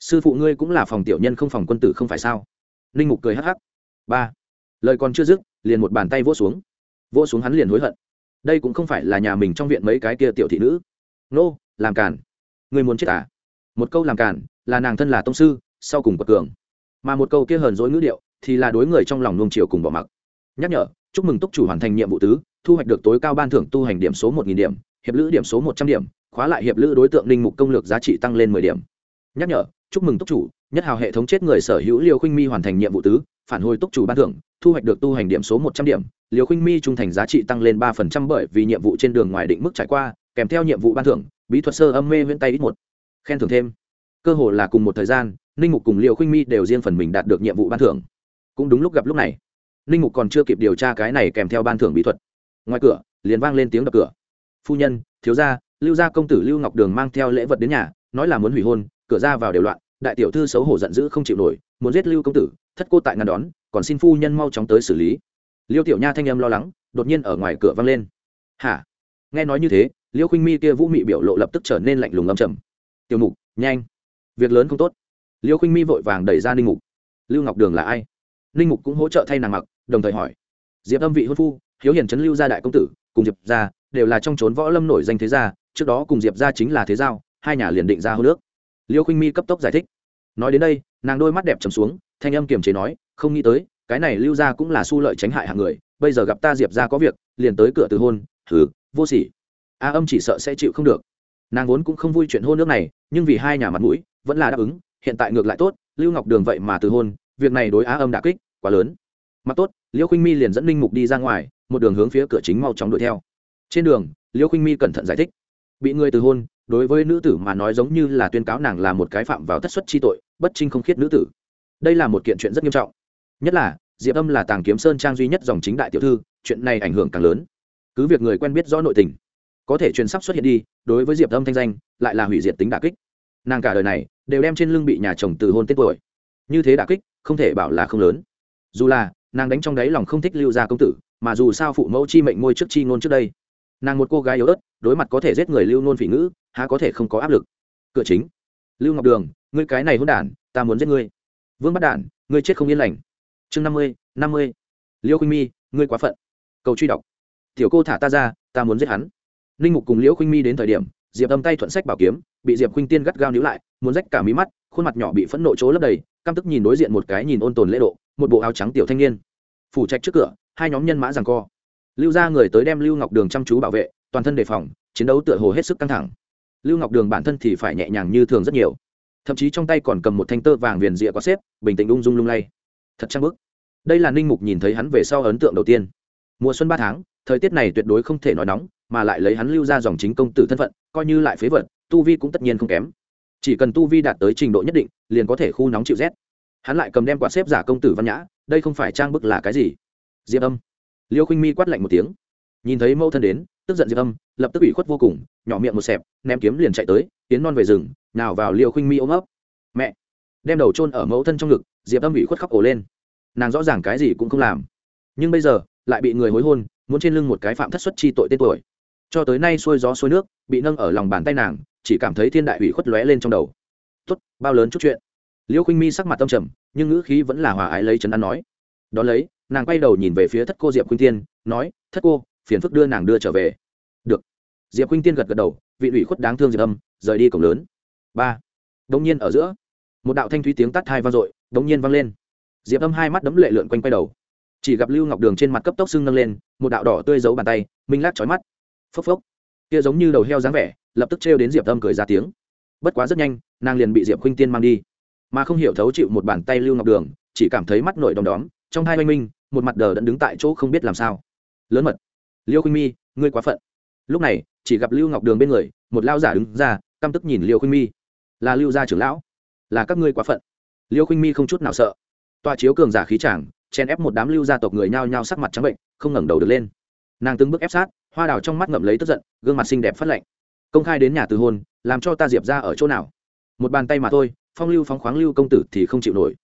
S1: sư phụ ngươi cũng là phòng tiểu nhân không phòng quân tử không phải sao? Ninh mục cười hắc hắc. Ba. Lời còn chưa dứt, liền một bàn tay vỗ xuống. Vỗ xuống hắn liền hối hận. Đây cũng không phải là nhà mình trong viện mấy cái kia tiểu thị nữ. Nô, làm càn. Ngươi muốn chết à? Một câu làm càn, là nàng thân là tông sư, sau cùng bậc cường. Mà một câu kia hờn dỗi ngữ điệu, thì là đối người trong lòng nuông chiều cùng bỏ mặc. Nhắc nhở, chúc mừng túc chủ hoàn thành nhiệm vụ tứ, thu hoạch được tối cao ban thưởng tu hành điểm số một nghìn điểm, hiệp lữ điểm số một trăm điểm, khóa lại hiệp lữ đối tượng linh mục công lược giá trị tăng lên mười điểm. Nhắc nhở chúc mừng túc chủ, nhất hào hệ thống chết người sở hữu liều khinh mi hoàn thành nhiệm vụ tứ, phản hồi túc chủ ban thưởng, thu hoạch được tu hành điểm số một trăm điểm liều khinh mi trung thành giá trị tăng lên ba phần trăm bởi vì nhiệm vụ trên đường ngoài định mức trải qua, kèm theo nhiệm vụ ban thưởng, bí thuật sơ âm mê viễn tay ít một. Khen thưởng thêm. Cơ hội là cùng một thời gian, ninh mục cùng liều khinh mi đều riêng phần mình đạt được nhiệm vụ ban thưởng. Cũng đúng lúc gặp lúc này, ninh mục còn chưa kịp điều tra cái này kèm theo ban thưởng bí thuật. Ngoài cửa, liền vang lên tiếng đập cửa. Phu nhân, thiếu gia, lưu gia công tử lưu ngọc đường mang theo lễ vật đến nhà, nói là muốn hủy hôn, cửa ra vào đều loạn đại tiểu thư xấu hổ giận dữ không chịu nổi, muốn giết lưu công tử, thất cô tại ngăn đón, còn xin phu nhân mau chóng tới xử lý. Liêu tiểu nha thanh âm lo lắng, đột nhiên ở ngoài cửa vang lên. Hả? Nghe nói như thế, liêu khinh mi kia vũ mị biểu lộ lập tức trở nên lạnh lùng âm trầm. Tiểu mục, nhanh. Việc lớn không tốt. Liêu khinh mi vội vàng đẩy ra ninh mục. Lưu ngọc đường là ai? Ninh mục cũng hỗ trợ thay nàng mặc, đồng thời hỏi. Diệp âm vị hôn phu, hiếu hiển trấn lưu gia đại công tử, cùng diệp gia đều là trong trốn võ lâm nổi danh thế gia, trước đó cùng diệp gia chính là thế giao, hai nhà liền định ra hô nước liêu khinh mi cấp tốc giải thích. Nói đến đây, nàng đôi mắt đẹp trầm xuống, thanh âm kiềm chế nói, không nghĩ tới, cái này lưu gia cũng là su lợi tránh hại hạng người, bây giờ gặp ta diệp gia có việc, liền tới cửa từ hôn thử vô sỉ. A âm chỉ sợ sẽ chịu không được. Nàng vốn cũng không vui chuyện hôn nước này, nhưng vì hai nhà mặt mũi, vẫn là đáp ứng, hiện tại ngược lại tốt, lưu ngọc đường vậy mà từ hôn, việc này đối á âm đã kích, quá lớn. Mặt tốt, liêu khinh mi liền dẫn linh mục đi ra ngoài, một đường hướng phía cửa chính mau chóng đuổi theo. Trên đường, liêu khinh mi cẩn thận giải thích. Bị người từ hôn đối với nữ tử mà nói giống như là tuyên cáo nàng là một cái phạm vào thất xuất chi tội, bất trinh không khiết nữ tử. Đây là một kiện chuyện rất nghiêm trọng. Nhất là, diệp âm là tàng kiếm sơn trang duy nhất dòng chính đại tiểu thư, chuyện này ảnh hưởng càng lớn. Cứ việc người quen biết rõ nội tình, có thể truyền sắp xuất hiện đi, đối với diệp âm thanh danh, lại là hủy diệt tính đà kích. Nàng cả đời này, đều đem trên lưng bị nhà chồng từ hôn tên tuổi. Như thế đả kích, không thể bảo là không lớn. Dù là, nàng đánh trong đáy lòng không thích lưu gia công tử, mà dù sao phụ mẫu chi mệnh môi trước chi ngôn trước đây. Nàng một cô gái yếu ớt, đối mặt có thể giết người lưu nôn phỉ ngữ há có thể không có áp lực. Cửa chính. Lưu ngọc đường, ngươi cái này hôn đản, ta muốn giết ngươi. Vương bắt đản, ngươi chết không yên lành. Chương năm mươi năm mươi. Liêu khuynh mi, ngươi quá phận. Cầu truy đọc. Tiểu cô thả ta ra, ta muốn giết hắn. Ninh mục cùng liễu khuynh mi đến thời điểm, diệp âm tay thuận sách bảo kiếm, bị diệp khuynh tiên gắt gao níu lại, muốn rách cả mí mắt, khuôn mặt nhỏ bị phẫn nộ chỗ lấp đầy, căm tức nhìn đối diện một cái nhìn ôn tồn lễ độ, một bộ áo trắng tiểu thanh niên. Phủ trạch trước cửa, hai nhóm nhân mã rằng co. Lưu ra người tới đem lưu ngọc đường chăm chú bảo vệ, toàn thân đề phòng, chiến đấu tựa hồ hết sức căng thẳng lưu ngọc đường bản thân thì phải nhẹ nhàng như thường rất nhiều. Thậm chí trong tay còn cầm một thanh tơ vàng viền rịa có xếp, bình tĩnh ung dung lung lay. Thật trang bức đây là ninh mục nhìn thấy hắn về sau ấn tượng đầu tiên. Mùa xuân ba tháng, thời tiết này tuyệt đối không thể nói nóng, mà lại lấy hắn lưu ra dòng chính công tử thân phận, coi như lại phế vật, tu vi cũng tất nhiên không kém. Chỉ cần tu vi đạt tới trình độ nhất định, liền có thể khu nóng chịu rét. Hắn lại cầm đem quạt xếp giả công tử văn nhã, đây không phải trang bức là cái gì? Diệp âm. Liêu khinh mi quát lạnh một tiếng. Nhìn thấy mẫu thân đến tức giận diệp âm, lập tức ủy khuất vô cùng, nhỏ miệng một xẹp, ném kiếm liền chạy tới, tiến non về rừng, nào vào liêu khinh mi ôm ấp. Mẹ! Đem đầu chôn ở mẫu thân trong ngực, diệp âm ủy khuất khóc ổ lên. Nàng rõ ràng cái gì cũng không làm. Nhưng bây giờ, lại bị người hối hôn, muốn trên lưng một cái phạm thất xuất chi tội tên tuổi. Cho tới nay xuôi gió xuôi nước, bị nâng ở lòng bàn tay nàng, chỉ cảm thấy thiên đại ủy khuất lóe lên trong đầu. Tốt, bao lớn chút chuyện. Liêu khinh mi sắc mặt tâm trầm, nhưng ngữ khí vẫn là hòa ái lấy trấn an nói. Đón lấy, nàng quay đầu nhìn về phía thất cô diệp khuynh tiên nói, thất cô phiền phức đưa nàng đưa trở về. Được. Diệp huynh tiên gật gật đầu, vị ủy khuất đáng thương diệp âm, rời đi cổng lớn. Ba. Đông nhiên ở giữa, một đạo thanh thúy tiếng tắt hai vang dội đông nhiên vang lên. Diệp âm hai mắt đấm lệ lượn quanh quay đầu. Chỉ gặp lưu ngọc đường trên mặt cấp tốc sưng nâng lên, một đạo đỏ tươi giấu bàn tay, minh lát trói mắt. Phốc phốc. Kia giống như đầu heo dáng vẻ, lập tức trêu đến diệp âm cười ra tiếng. Bất quá rất nhanh, nàng liền bị diệp khuynh tiên mang đi. Mà không hiểu thấu chịu một bàn tay lưu ngọc đường, chỉ cảm thấy mắt nổi đom đóm, trong hai oanh minh, một mặt đờ đẫn đứng tại chỗ không biết làm sao. Lớn mật liêu khuynh mi, ngươi quá phận. Lúc này, chỉ gặp lưu ngọc đường bên người, một lao giả đứng ra, căm tức nhìn liêu khuynh mi. Là lưu gia trưởng lão. Là các ngươi quá phận. Liêu khuynh mi không chút nào sợ. Toa chiếu cường giả khí tràng chen ép một đám lưu gia tộc người nhao nhao sắc mặt trắng bệnh, không ngẩng đầu được lên. Nàng từng bước ép sát, hoa đào trong mắt ngậm lấy tức giận, gương mặt xinh đẹp phát lạnh. Công khai đến nhà từ hôn, làm cho ta diệp ra ở chỗ nào? Một bàn tay mà thôi, phong lưu phóng khoáng lưu công tử thì không chịu nổi.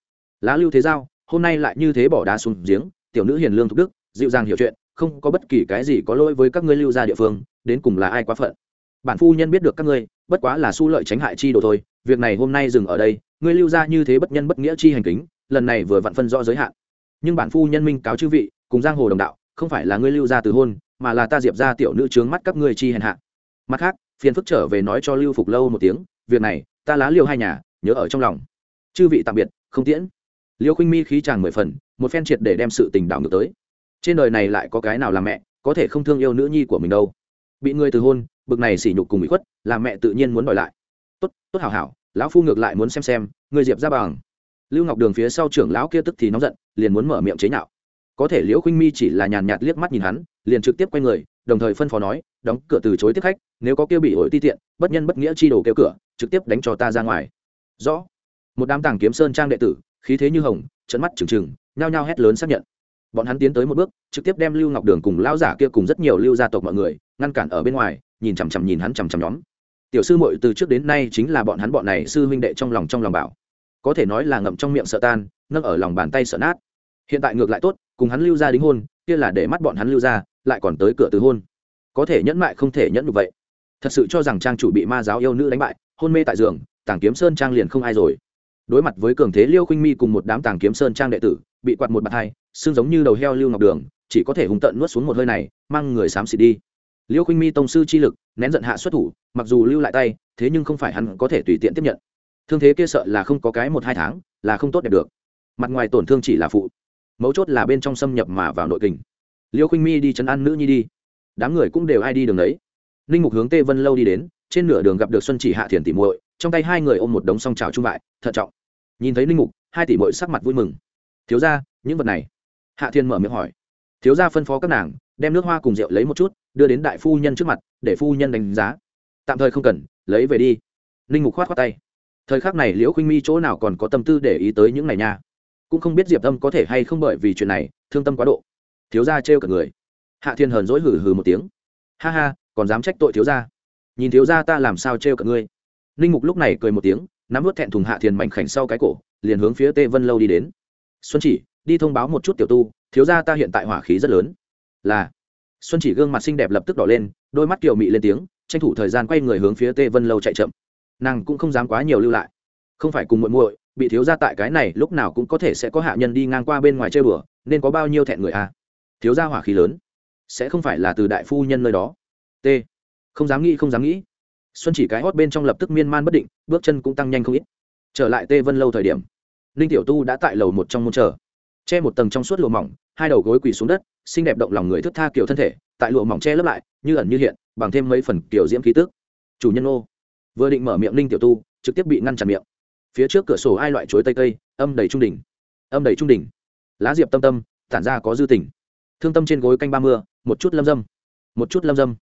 S1: Lá lưu thế giao, hôm nay lại như thế bỏ đá xuống giếng, tiểu nữ hiền lương thục đức, dịu dàng hiểu chuyện không có bất kỳ cái gì có lỗi với các ngươi lưu gia địa phương, đến cùng là ai quá phận. Bản phu nhân biết được các ngươi, bất quá là su lợi tránh hại chi đồ thôi, việc này hôm nay dừng ở đây, ngươi lưu gia như thế bất nhân bất nghĩa chi hành kính, lần này vừa vặn phân rõ giới hạn. Nhưng bản phu nhân minh cáo chư vị, cùng giang hồ đồng đạo, không phải là ngươi lưu gia từ hôn, mà là ta diệp ra tiểu nữ trướng mắt các ngươi chi hèn hạ. Mặt khác, phiền phức trở về nói cho lưu phục lâu một tiếng, việc này, ta lá liêu hai nhà, nhớ ở trong lòng. Chư vị tạm biệt, không tiễn. Liêu khinh mi khí chàng mười phần, một phen triệt để đem sự tình đảo ngược tới trên đời này lại có cái nào làm mẹ, có thể không thương yêu nữ nhi của mình đâu? Bị người từ hôn, bực này sỉ nhục cùng bị khuất làm mẹ tự nhiên muốn đòi lại. Tốt tốt hảo hảo, lão phu ngược lại muốn xem xem người diệp ra bằng. Lưu ngọc đường phía sau trưởng lão kia tức thì nóng giận, liền muốn mở miệng chế nhạo. Có thể liễu khinh mi chỉ là nhàn nhạt liếc mắt nhìn hắn, liền trực tiếp quay người, đồng thời phân phó nói, đóng cửa từ chối tiếp khách, nếu có kêu bị ổi ti tiện, bất nhân bất nghĩa chi đồ kêu cửa, trực tiếp đánh cho ta ra ngoài. Rõ. Một đám tàng kiếm sơn trang đệ tử, khí thế như hồng trận mắt trừng trừng, nhao nhao hét lớn xác nhận bọn hắn tiến tới một bước, trực tiếp đem lưu ngọc đường cùng lão giả kia cùng rất nhiều lưu gia tộc mọi người, ngăn cản ở bên ngoài, nhìn chằm chằm nhìn hắn chằm chằm nhóm. Tiểu sư muội từ trước đến nay chính là bọn hắn bọn này sư huynh đệ trong lòng trong lòng bảo. Có thể nói là ngậm trong miệng sợ tan, nâng ở lòng bàn tay sợ nát. Hiện tại ngược lại tốt, cùng hắn lưu ra đính hôn, kia là để mắt bọn hắn lưu ra lại còn tới cửa từ hôn. Có thể nhẫn mại không thể nhẫn được vậy. Thật sự cho rằng trang chủ bị ma giáo yêu nữ đánh bại, hôn mê tại giường, tàng kiếm sơn trang liền không ai rồi. Đối mặt với cường thế liêu khinh mi cùng một đám tàng kiếm sơn trang đệ tử bị quạt một bạt hai, xương giống như đầu heo lưu ngọc đường, chỉ có thể hùng tận nuốt xuống một hơi này, mang người xám xịt đi. Liêu khinh mi tông sư chi lực, nén giận hạ xuất thủ, mặc dù lưu lại tay, thế nhưng không phải hắn có thể tùy tiện tiếp nhận. Thương thế kia sợ là không có cái một hai tháng, là không tốt đẹp được. Mặt ngoài tổn thương chỉ là phụ, mấu chốt là bên trong xâm nhập mà vào nội kình. Liêu khinh mi đi chấn an nữ nhi đi. Đám người cũng đều ai đi đường đấy. Ninh mục hướng tê vân lâu đi đến, trên nửa đường gặp được xuân chỉ hạ thiền tỉ muội, trong tay hai người ôm một đống song trào trung bại, thận trọng. Nhìn thấy ninh mục, hai tỷ muội sắc mặt vui mừng thiếu ra những vật này. Hạ thiên mở miệng hỏi. Thiếu ra phân phó các nàng, đem nước hoa cùng rượu lấy một chút, đưa đến đại phu nhân trước mặt, để phu nhân đánh giá. Tạm thời không cần, lấy về đi. Ninh mục khoát khoát tay. Thời khắc này liễu khinh mi chỗ nào còn có tâm tư để ý tới những này nha? Cũng không biết diệp tâm có thể hay không bởi vì chuyện này, thương tâm quá độ. Thiếu gia trêu cả người. Hạ thiên hờn dỗi hừ hừ một tiếng. Ha ha, còn dám trách tội thiếu gia. Nhìn thiếu gia ta làm sao trêu cả ngươi ninh mục lúc này cười một tiếng, nắm vớt thẹn thùng hạ thiên mảnh khảnh sau cái cổ, liền hướng phía tê vân lâu đi đến xuân chỉ, đi thông báo một chút tiểu tu, thiếu ra ta hiện tại hỏa khí rất lớn. Là. Xuân chỉ gương mặt xinh đẹp lập tức đỏ lên, đôi mắt kiều mị lên tiếng, tranh thủ thời gian quay người hướng phía tê vân lâu chạy chậm. Nàng cũng không dám quá nhiều lưu lại. Không phải cùng muội muội, bị thiếu gia tại cái này lúc nào cũng có thể sẽ có hạ nhân đi ngang qua bên ngoài chơi bừa nên có bao nhiêu thẹn người à? Thiếu gia hỏa khí lớn. Sẽ không phải là từ đại phu nhân nơi đó. T. Không dám nghĩ, không dám nghĩ. Xuân chỉ cái hót bên trong lập tức miên man bất định, bước chân cũng tăng nhanh không ít. Trở lại tê vân lâu thời điểm ninh tiểu tu đã tại lầu một trong môn chờ. Che một tầng trong suốt lụa mỏng, hai đầu gối quỳ xuống đất, xinh đẹp động lòng người thức tha kiểu thân thể, tại lụa mỏng che lấp lại, như ẩn như hiện, bằng thêm mấy phần kiểu diễm khí tức. Chủ nhân ô. Vừa định mở miệng ninh tiểu tu, trực tiếp bị ngăn chặn miệng. Phía trước cửa sổ ai loại chuối tây tây âm đầy trung đỉnh. Âm đầy trung đỉnh. Lá diệp tâm tâm, tản ra có dư tình. Thương tâm trên gối canh ba mưa, một chút lâm dâm. Một chút lâm dâm.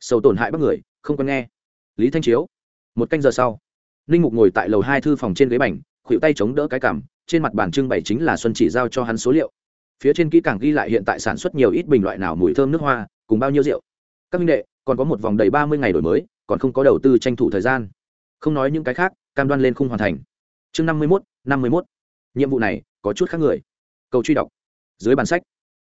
S1: Sầu tổn hại bắc người, không còn nghe. Lý thanh chiếu. Một canh giờ sau, ninh mục ngồi tại lầu hai thư phòng trên ghế bành khuỷu tay chống đỡ cái cảm, trên mặt bàn trưng bày chính là xuân chỉ giao cho hắn số liệu. Phía trên kỹ càng ghi lại hiện tại sản xuất nhiều ít bình loại nào mùi thơm nước hoa, cùng bao nhiêu rượu. Các minh đệ, còn có một vòng đầy ba mươi ngày đổi mới, còn không có đầu tư tranh thủ thời gian. Không nói những cái khác, cam đoan lên không hoàn thành. Chương năm mươi mốt, năm mươi mốt. Nhiệm vụ này, có chút khác người. Cầu truy đọc. Dưới bản sách,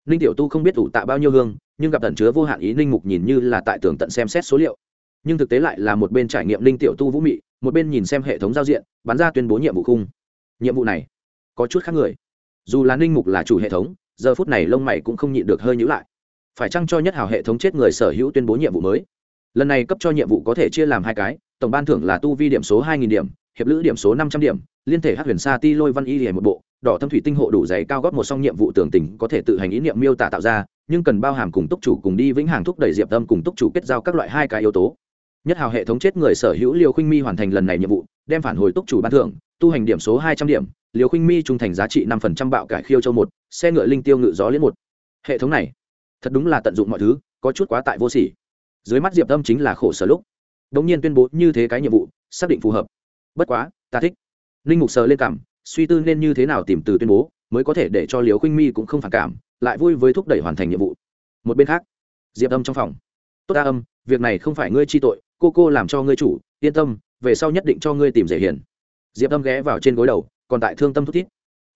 S1: ninh tiểu tu không biết ủ tạ bao nhiêu hương, nhưng gặp tận chứa vô hạn ý ninh mục nhìn như là tại tường tận xem xét số liệu nhưng thực tế lại là một bên trải nghiệm linh tiểu tu vũ mị, một bên nhìn xem hệ thống giao diện, bắn ra tuyên bố nhiệm vụ khung. Nhiệm vụ này, có chút khác người. Dù là ninh mục là chủ hệ thống, giờ phút này lông mày cũng không nhịn được hơi nhữ lại. Phải chăng cho nhất hào hệ thống chết người sở hữu tuyên bố nhiệm vụ mới? Lần này cấp cho nhiệm vụ có thể chia làm hai cái, tổng ban thưởng là tu vi điểm số hai nghìn điểm, hiệp lữ điểm số năm trăm điểm, liên thể hát huyền sa ti lôi văn y hề một bộ, đỏ thâm thủy tinh hộ đủ dày cao góp một song nhiệm vụ tưởng tình có thể tự hành ý niệm miêu tả tạo ra, nhưng cần bao hàm cùng túc chủ cùng đi vĩnh hàng thúc đẩy diệp tâm cùng túc chủ kết giao các loại hai cái yếu tố nhất hào hệ thống chết người sở hữu liều khinh mi hoàn thành lần này nhiệm vụ, đem phản hồi túc chủ ban thưởng, tu hành điểm số hai trăm điểm liều khinh mi trung thành giá trị năm phần trăm bạo cải khiêu châu một, xe ngựa linh tiêu ngự gió liên một. Hệ thống này, thật đúng là tận dụng mọi thứ, có chút quá tại vô sỉ. Dưới mắt diệp tâm chính là khổ sở lúc. Đ ỗ n g nhiên tuyên bố như thế cái nhiệm vụ, xác định phù hợp. Bất quá, ta thích. Linh mục sờ lên cảm, suy tư nên như thế nào tìm từ tuyên bố, mới có thể để cho liều khinh mi cũng không phản cảm, lại vui với thúc đẩy hoàn thành nhiệm vụ. Một bên khác, diệp âm trong phòng. Tốt đa âm, việc này không phải ngươi chi tội cô cô làm cho ngươi chủ, yên tâm, về sau nhất định cho ngươi tìm dễ hiền. Diệp âm ghé vào trên gối đầu, còn tại thương tâm thút thít.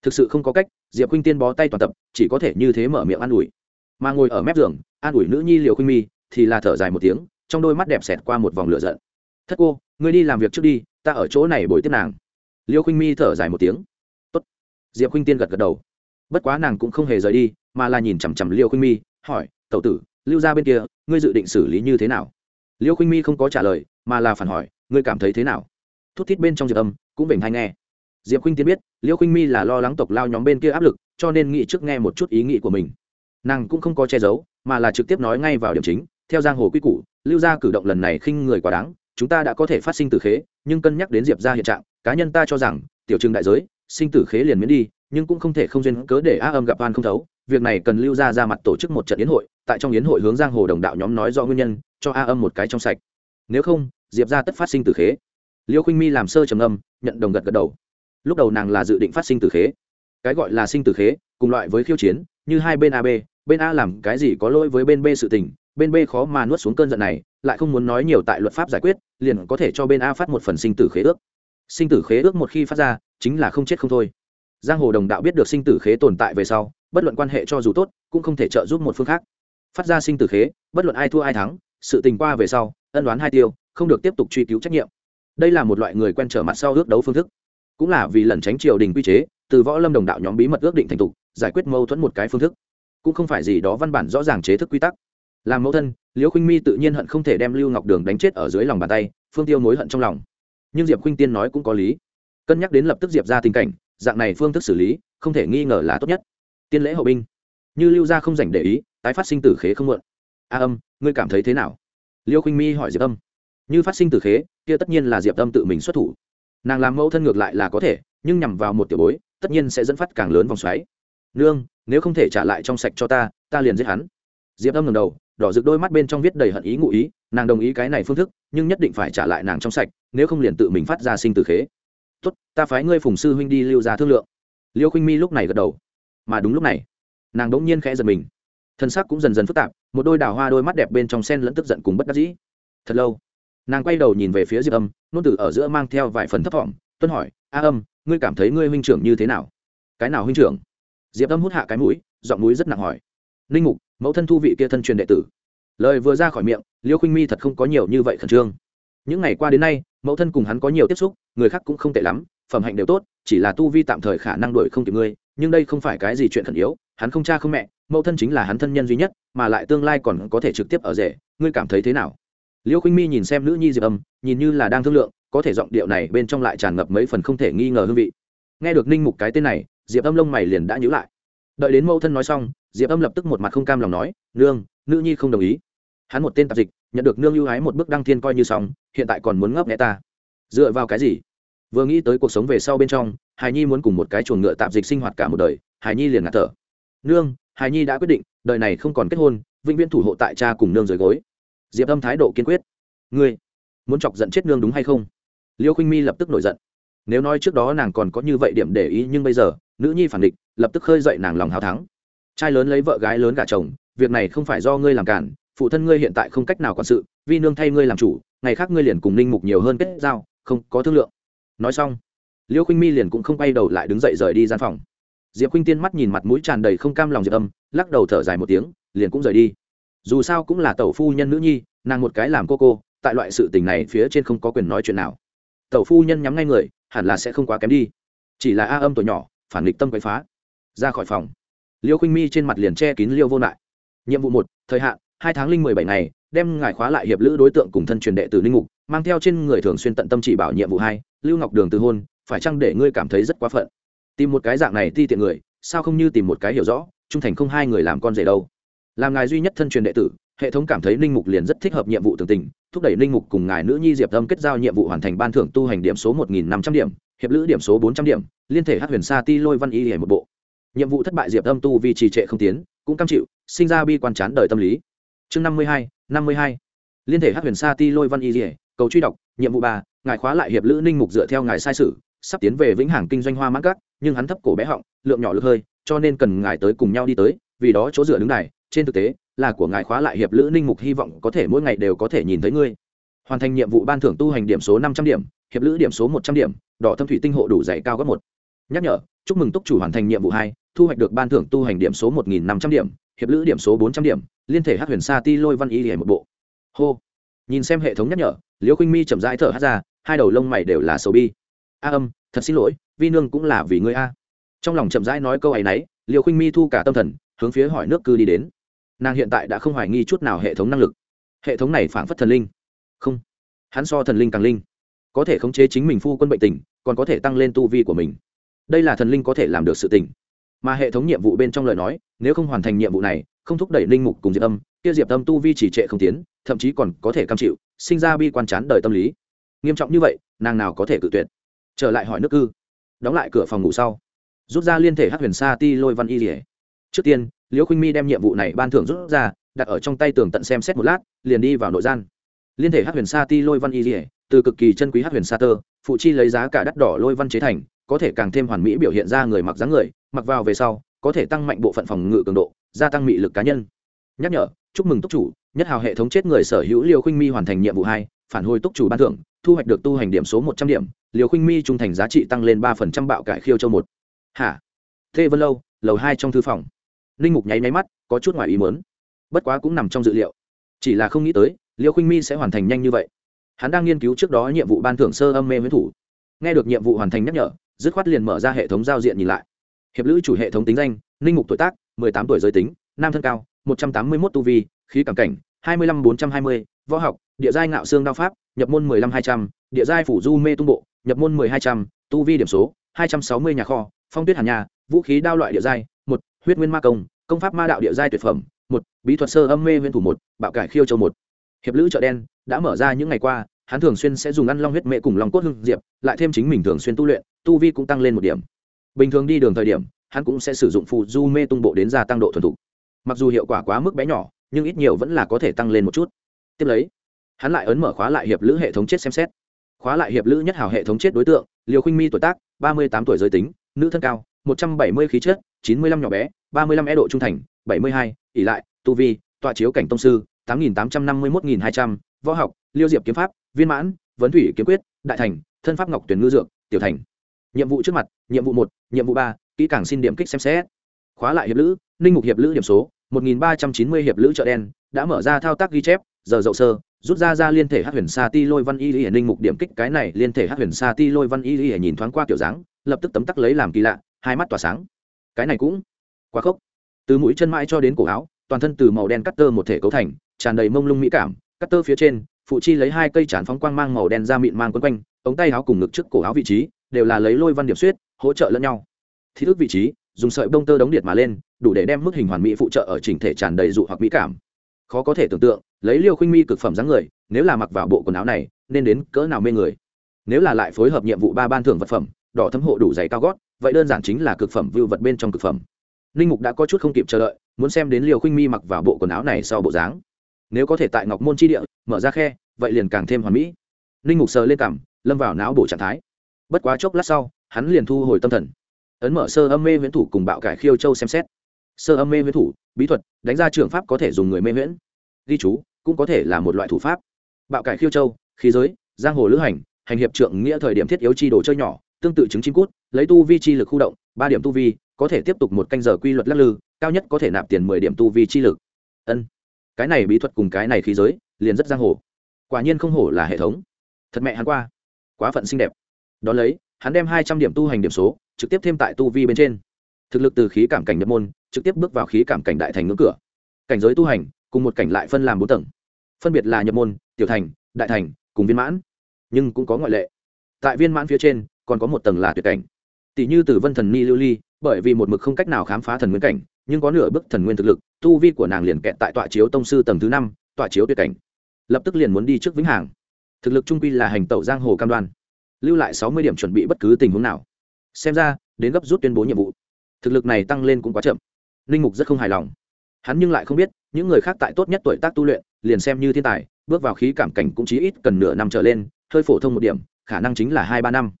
S1: Thực sự không có cách, diệp khuynh tiên bó tay toàn tập, chỉ có thể như thế mở miệng an ủi. Mà ngồi ở mép giường, an ủi nữ nhi liệu khuynh mi, thì là thở dài một tiếng, trong đôi mắt đẹp xẹt qua một vòng lửa giận. Thất cô, ngươi đi làm việc trước đi, ta ở chỗ này bồi tiếp nàng. Liêu khuynh mi thở dài một tiếng. Tốt. diệp khuynh tiên gật gật đầu. Bất quá nàng cũng không hề rời đi, mà là nhìn chằm chằm liêu khuynh mi, hỏi, tẩu tử, lưu ra bên kia, ngươi dự định xử lý như thế nào? Liêu khinh mi không có trả lời, mà là phản hỏi, ngươi cảm thấy thế nào? Thút thít bên trong diệp âm cũng bình hay nghe. Diệp khinh tiên biết liêu khinh mi là lo lắng tộc lao nhóm bên kia áp lực, cho nên nghĩ trước nghe một chút ý nghĩ của mình. Nàng cũng không có che giấu, mà là trực tiếp nói ngay vào điểm chính, theo giang hồ quy củ, lưu gia cử động lần này khinh người quá đáng, chúng ta đã có thể phát sinh tử khế, nhưng cân nhắc đến diệp ra hiện trạng, cá nhân ta cho rằng, tiểu trưng đại giới, sinh tử khế liền miễn đi, nhưng cũng không thể không duyên cớ để a âm gặp oan không thấu, việc này cần lưu ra ra mặt tổ chức một trận yến hội tại trong yến hội hướng giang hồ đồng đạo nhóm nói rõ nguyên nhân, cho a âm một cái trong sạch. Nếu không, diệp ra tất phát sinh tử khế. Liêu khinh mi làm sơ trầm âm nhận đồng gật gật đầu. Lúc đầu nàng là dự định phát sinh tử khế. Cái gọi là sinh tử khế, cùng loại với khiêu chiến, như hai bên a b, bên a làm cái gì có lỗi với bên b sự tình, bên b khó mà nuốt xuống cơn giận này, lại không muốn nói nhiều tại luật pháp giải quyết, liền có thể cho bên a phát một phần sinh tử khế ước. Sinh tử khế ước một khi phát ra, chính là không chết không thôi. Giang hồ đồng đạo biết được sinh tử khế tồn tại về sau, bất luận quan hệ cho dù tốt, cũng không thể trợ giúp một phương khác phát ra sinh tử khế, bất luận ai thua ai thắng, sự tình qua về sau, ân đoán hai tiêu, không được tiếp tục truy cứu trách nhiệm. Đây là một loại người quen trở mặt sau ước đấu phương thức. Cũng là vì lần tránh triều đình quy chế, từ võ lâm đồng đạo nhóm bí mật ước định thành tục giải quyết mâu thuẫn một cái phương thức. Cũng không phải gì đó văn bản rõ ràng chế thức quy tắc. Làm mẫu thân, liễu khinh mi tự nhiên hận không thể đem lưu ngọc đường đánh chết ở dưới lòng bàn tay, phương tiêu mối hận trong lòng. Nhưng diệp khinh tiên nói cũng có lý. Cân nhắc đến lập tức diệp ra tình cảnh, dạng này phương thức xử lý, không thể nghi ngờ là tốt nhất. Tiên lễ hậu binh. Như lưu gia không dành để ý tái phát sinh tử khế không muộn. A âm, ngươi cảm thấy thế nào? Liêu khinh mi hỏi diệp âm. Như phát sinh tử khế, kia tất nhiên là diệp âm tự mình xuất thủ. Nàng làm mẫu thân ngược lại là có thể, nhưng nhằm vào một tiểu bối, tất nhiên sẽ dẫn phát càng lớn vòng xoáy. Nương, nếu không thể trả lại trong sạch cho ta ta liền giết hắn. Diệp âm ngầm đầu, đỏ rực đôi mắt bên trong viết đầy hận ý ngụ ý, nàng đồng ý cái này phương thức, nhưng nhất định phải trả lại nàng trong sạch, nếu không liền tự mình phát ra sinh tử khế. Tốt, ta phái ngươi phùng sư huynh đi lưu ra thương lượng. Liêu khinh mi lúc này gật đầu. Mà đúng lúc này, nàng đỗng nhiên khẽ giật mình thân sắc cũng dần dần phức tạp, một đôi đào hoa đôi mắt đẹp bên trong sen lẫn tức giận cùng bất đắc dĩ. Thật lâu, nàng quay đầu nhìn về phía diệp âm, nôn tử ở giữa mang theo vài phần thấp thỏm. Tuân hỏi, a âm, ngươi cảm thấy ngươi huynh trưởng như thế nào? Cái nào huynh trưởng? Diệp âm hút hạ cái mũi, giọng mũi rất nặng hỏi. Ninh mục, mẫu thân thu vị kia thân truyền đệ tử. Lời vừa ra khỏi miệng, liêu khinh mi thật không có nhiều như vậy khẩn trương. Những ngày qua đến nay, mẫu thân cùng hắn có nhiều tiếp xúc, người khác cũng không tệ lắm, phẩm hạnh đều tốt, chỉ là tu vi tạm thời khả năng đổi không kịp ngươi, nhưng đây không phải cái gì chuyện khẩn yếu hắn không cha không mẹ, mẫu thân chính là hắn thân nhân duy nhất, mà lại tương lai còn có thể trực tiếp ở rể. Ngươi cảm thấy thế nào? Liêu khinh mi nhìn xem nữ nhi diệp âm, nhìn như là đang thương lượng, có thể giọng điệu này bên trong lại tràn ngập mấy phần không thể nghi ngờ hương vị. Nghe được ninh mục cái tên này, diệp âm lông mày liền đã nhữ lại. Đợi đến mẫu thân nói xong, diệp âm lập tức một mặt không cam lòng nói, nương, nữ nhi không đồng ý. Hắn một tên tạp dịch, nhận được nương ưu ái một bước đăng thiên coi như xong, hiện tại còn muốn ngấp nghe ta. Dựa vào cái gì? Vừa nghĩ tới cuộc sống về sau bên trong hài nhi muốn cùng một cái chuồng ngựa tạp dịch sinh hoạt cả một đời hài nhi liền ngạt thở nương, hài nhi đã quyết định, đời này không còn kết hôn, vĩnh viễn thủ hộ tại cha cùng nương dưới gối. Diệp âm thái độ kiên quyết. Ngươi, muốn chọc giận chết nương đúng hay không? Liêu khinh mi lập tức nổi giận. Nếu nói trước đó nàng còn có như vậy điểm để ý nhưng bây giờ, nữ nhi phản địch, lập tức khơi dậy nàng lòng hào thắng. Trai lớn lấy vợ gái lớn gả chồng, việc này không phải do ngươi làm cản, phụ thân ngươi hiện tại không cách nào quản sự, vì nương thay ngươi làm chủ, ngày khác ngươi liền cùng ninh mục nhiều hơn kết giao, không có thương lượng. Nói xong, liêu khinh mi liền cũng không quay đầu lại đứng dậy rời đi gian phòng diệp khuynh tiên mắt nhìn mặt mũi tràn đầy không cam lòng diệp âm, lắc đầu thở dài một tiếng, liền cũng rời đi. Dù sao cũng là tẩu phu nhân nữ nhi, nàng một cái làm cô cô, tại loại sự tình này phía trên không có quyền nói chuyện nào. Tẩu phu nhân nhắm ngay người, hẳn là sẽ không quá kém đi. Chỉ là a âm tuổi nhỏ, phản nghịch tâm quậy phá. Ra khỏi phòng. Liêu khuynh mi trên mặt liền che kín liêu vô lại nhiệm vụ một, thời hạn, hai tháng linh mười bảy ngày, đem ngài khóa lại hiệp lữ đối tượng cùng thân truyền đệ tử linh mục mang theo trên người thường xuyên tận tâm chỉ bảo nhiệm vụ hai, lưu ngọc đường từ hôn, phải chăng để ngươi cảm thấy rất quá phận? Tìm một cái dạng này ti tiện người, sao không như tìm một cái hiểu rõ, trung thành không hai người làm con rể đâu. Làm ngài duy nhất thân truyền đệ tử, hệ thống cảm thấy linh mục liền rất thích hợp nhiệm vụ tường tình, thúc đẩy linh mục cùng ngài nữ nhi diệp âm kết giao nhiệm vụ hoàn thành ban thưởng tu hành điểm số một nghìn năm trăm điểm, hiệp lữ điểm số bốn trăm điểm, liên thể hát huyền sa ti lôi văn y hề một bộ. Nhiệm vụ thất bại diệp âm tu vì trì trệ không tiến, cũng cam chịu, sinh ra bi quan chán đời tâm lý. Chương năm mươi hai, năm mươi hai. Liên thể hát huyền sa ti lôi văn y hề cầu truy đọc, nhiệm vụ ba, ngài khóa lại hiệp lữ ninh mục dựa theo ngài sai sử sắp tiến về vĩnh hằng kinh doanh hoa mãn cát, nhưng hắn thấp cổ bé họng, lượng nhỏ lực hơi, cho nên cần ngài tới cùng nhau đi tới, vì đó chỗ dựa đứng này, trên thực tế, là của ngài khóa lại hiệp lữ ninh mục hy vọng có thể mỗi ngày đều có thể nhìn thấy ngươi. Hoàn thành nhiệm vụ ban thưởng tu hành điểm số năm trăm điểm, hiệp lữ điểm số một trăm điểm, đỏ thâm thủy tinh hộ đủ dày cao gấp một. Nhắc nhở, chúc mừng túc chủ hoàn thành nhiệm vụ hai, thu hoạch được ban thưởng tu hành điểm số một nghìn năm trăm điểm, hiệp lữ điểm số bốn trăm điểm, liên thể hát huyền sa ti lôi văn y hề một bộ. Hô. Nhìn xem hệ thống nhắc nhở, liễu khinh mi chậm rãi thở hát ra, hai đầu lông mày đều là sầu bi a âm, thật xin lỗi, vi nương cũng là vì ngươi a. Trong lòng chậm rãi nói câu ấy nấy liễu khinh mi thu cả tâm thần, hướng phía hỏi nước cư đi đến. Nàng hiện tại đã không hoài nghi chút nào hệ thống năng lực. Hệ thống này phảng phất thần linh. Không, hắn so thần linh càng linh. Có thể khống chế chính mình phu quân bệnh tình, còn có thể tăng lên tu vi của mình. Đây là thần linh có thể làm được sự tình. Mà hệ thống nhiệm vụ bên trong lời nói, nếu không hoàn thành nhiệm vụ này, không thúc đẩy linh mục cùng diệp âm, kia diệp âm tu vi chỉ trệ không tiến, thậm chí còn có thể cam chịu, sinh ra bi quan chán đời tâm lý. Nghiêm trọng như vậy, nàng nào có thể cự tuyệt? Trở lại hỏi nước cư. Đóng lại cửa phòng ngủ sau. Rút ra liên thể hát huyền sa ti lôi văn y rỉa trước tiên, liễu khuynh mi đem nhiệm vụ này ban thưởng rút ra, đặt ở trong tay tường tận xem xét một lát, liền đi vào nội gian. Liên thể hát huyền sa ti lôi văn y rỉa từ cực kỳ chân quý hát huyền sa tơ, phụ chi lấy giá cả đắt đỏ lôi văn chế thành, có thể càng thêm hoàn mỹ biểu hiện ra người mặc dáng người, mặc vào về sau, có thể tăng mạnh bộ phận phòng ngự cường độ, gia tăng mị lực cá nhân. Nhắc nhở, chúc mừng túc chủ, nhất hào hệ thống chết người sở hữu liều khinh mi hoàn thành nhiệm vụ hai phản hồi túc chủ ban thưởng, thu hoạch được tu hành điểm số một trăm điểm, liều khinh mi trung thành giá trị tăng lên ba phần trăm bạo cải khiêu châu một. Hả? Thê vân lâu, lầu hai trong thư phòng. Linh mục nháy máy mắt, có chút ngoài ý mớn bất quá cũng nằm trong dự liệu. Chỉ là không nghĩ tới, liều khinh mi sẽ hoàn thành nhanh như vậy. Hắn đang nghiên cứu trước đó nhiệm vụ ban thưởng sơ âm mê với thủ. Nghe được nhiệm vụ hoàn thành nhắc nhở, dứt khoát liền mở ra hệ thống giao diện nhìn lại. Hiệp lữ chủ hệ thống tính danh, linh mục tuổi tác, mười tám tuổi giới tính, nam thân cao, một trăm tám mươi mốt tu vi, khí cảm cảnh, hai mươi lăm bốn trăm hai mươi võ học, địa giai ngạo xương đao pháp, nhập môn mười lăm hai trăm, địa giai phủ du mê tung bộ, nhập môn mười hai trăm, tu vi điểm số, hai trăm sáu mươi nhà kho, phong tuyết hàn nhà, vũ khí đao loại địa giai, một, huyết nguyên ma công công pháp ma đạo địa giai tuyệt phẩm, một, bí thuật sơ âm mê nguyên thủ một, bạo cải khiêu châu một. Hiệp lữ chợ đen đã mở ra những ngày qua, hắn thường xuyên sẽ dùng ăn long huyết mệ cùng lòng cốt hưng diệp, lại thêm chính mình thường xuyên tu luyện, tu vi cũng tăng lên một điểm. Bình thường đi đường thời điểm, hắn cũng sẽ sử dụng phù du mê tung bộ đến gia tăng độ thuần thục. Mặc dù hiệu quả quá mức bé nhỏ, nhưng ít nhiều vẫn là có thể tăng lên một chút tiếp lấy. Hắn lại ấn mở khóa lại hiệp lữ hệ thống chết xem xét. Khóa lại hiệp lữ nhất hào hệ thống chết đối tượng liều khinh mi tuổi tác, ba mươi tám tuổi giới tính, nữ thân cao, một trăm bảy mươi khí chất, chín mươi lăm nhỏ bé, ba mươi lăm e độ trung thành, bảy mươi hai, ỷ lại, tu vi, tọa chiếu cảnh tông sư, tám nghìn tám trăm năm mươi một nghìn hai trăm, võ học, liêu diệp kiếm pháp, viên mãn, vấn thủy kiếm quyết, đại thành, thân pháp ngọc tuyển ngư dược, tiểu thành. Nhiệm vụ trước mặt, nhiệm vụ một, nhiệm vụ ba, kỹ càng xin điểm kích xem xét. Khóa lại hiệp lữ, ninh mục hiệp lữ điểm số, một nghìn ba trăm chín mươi hiệp lữ chợ đen, đã mở ra thao tác ghi chép giờ dậu sơ, rút ra ra liên thể hát huyền sa ti lôi văn y y ninh mục điểm kích cái này, liên thể hát huyền sa ti lôi văn y y nhìn thoáng qua kiểu dáng, lập tức tấm tắc lấy làm kỳ lạ, hai mắt tỏa sáng. Cái này cũng quá khốc. Từ mũi chân mãi cho đến cổ áo, toàn thân từ màu đen cắt tơ một thể cấu thành, tràn đầy mông lung mỹ cảm, cắt tơ phía trên, phụ chi lấy hai cây tràn phóng quang mang màu đen ra mịn mang quấn quanh, ống tay áo cùng ngực trước cổ áo vị trí, đều là lấy lôi văn điểm suyết hỗ trợ lẫn nhau. Thi thức vị trí, dùng sợi bông tơ đóng điện mà lên, đủ để đem mức hình hoàn mỹ phụ trợ ở chỉnh thể tràn đầy dụ hoặc mỹ cảm. Khó có thể tưởng tượng lấy liêu khinh mi cực phẩm dáng người, nếu là mặc vào bộ quần áo này, nên đến cỡ nào mê người? Nếu là lại phối hợp nhiệm vụ ba ban thưởng vật phẩm, đỏ thấm hộ đủ giày cao gót, vậy đơn giản chính là cực phẩm vưu vật bên trong cực phẩm. Ninh mục đã có chút không kịp chờ đợi, muốn xem đến liều khinh mi mặc vào bộ quần áo này sau bộ dáng. Nếu có thể tại ngọc môn chi địa, mở ra khe, vậy liền càng thêm hoàn mỹ. Ninh mục sờ lên cảm lâm vào não bổ trạng thái. Bất quá chốc lát sau, hắn liền thu hồi tâm thần. Ấn mở sơ âm mê viễn thủ cùng bạo cải khiêu châu xem xét. Sơ âm mê viễn thủ, bí thuật, đánh ra trường pháp có thể dùng người mê viễn. Ghi chú cũng có thể là một loại thủ pháp. Bạo cải khiêu châu, khí giới, giang hồ lữ hành hành hiệp trượng nghĩa thời điểm thiết yếu chi đồ chơi nhỏ, tương tự chứng chim cút, lấy tu vi chi lực khu động, ba điểm tu vi, có thể tiếp tục một canh giờ quy luật lắc lư, cao nhất có thể nạp tiền mười điểm tu vi chi lực. Ân, cái này bí thuật cùng cái này khí giới, liền rất giang hồ. Quả nhiên không hổ là hệ thống. Thật mẹ hắn qua. Quá phận xinh đẹp. Đón lấy, hắn đem hai trăm điểm tu hành điểm số, trực tiếp thêm tại tu vi bên trên. Thực lực từ khí cảm cảnh nhập môn, trực tiếp bước vào khí cảm cảnh đại thành ngưỡng cửa. Cảnh giới tu hành cùng một cảnh lại phân làm bốn tầng. Phân biệt là nhập môn, tiểu thành, đại thành, cùng viên mãn. Nhưng cũng có ngoại lệ. Tại viên mãn phía trên, còn có một tầng là tuyệt cảnh. Tỷ như từ vân thần ni lưu ly, bởi vì một mực không cách nào khám phá thần nguyên cảnh, nhưng có nửa bước thần nguyên thực lực, tu vi của nàng liền kẹt tại tọa chiếu tông sư tầng thứ năm, tọa chiếu tuyệt cảnh. Lập tức liền muốn đi trước vĩnh hằng. Thực lực trung quy là hành tẩu giang hồ cam đoan. Lưu lại sáu mươi điểm chuẩn bị bất cứ tình huống nào. Xem ra, đến gấp rút tuyên bố nhiệm vụ. Thực lực này tăng lên cũng quá chậm. Linh mục rất không hài lòng hắn nhưng lại không biết, những người khác tại tốt nhất tuổi tác tu luyện, liền xem như thiên tài, bước vào khí cảm cảnh cũng chỉ ít cần nửa năm trở lên, hơi phổ thông một điểm, khả năng chính là hai ba năm.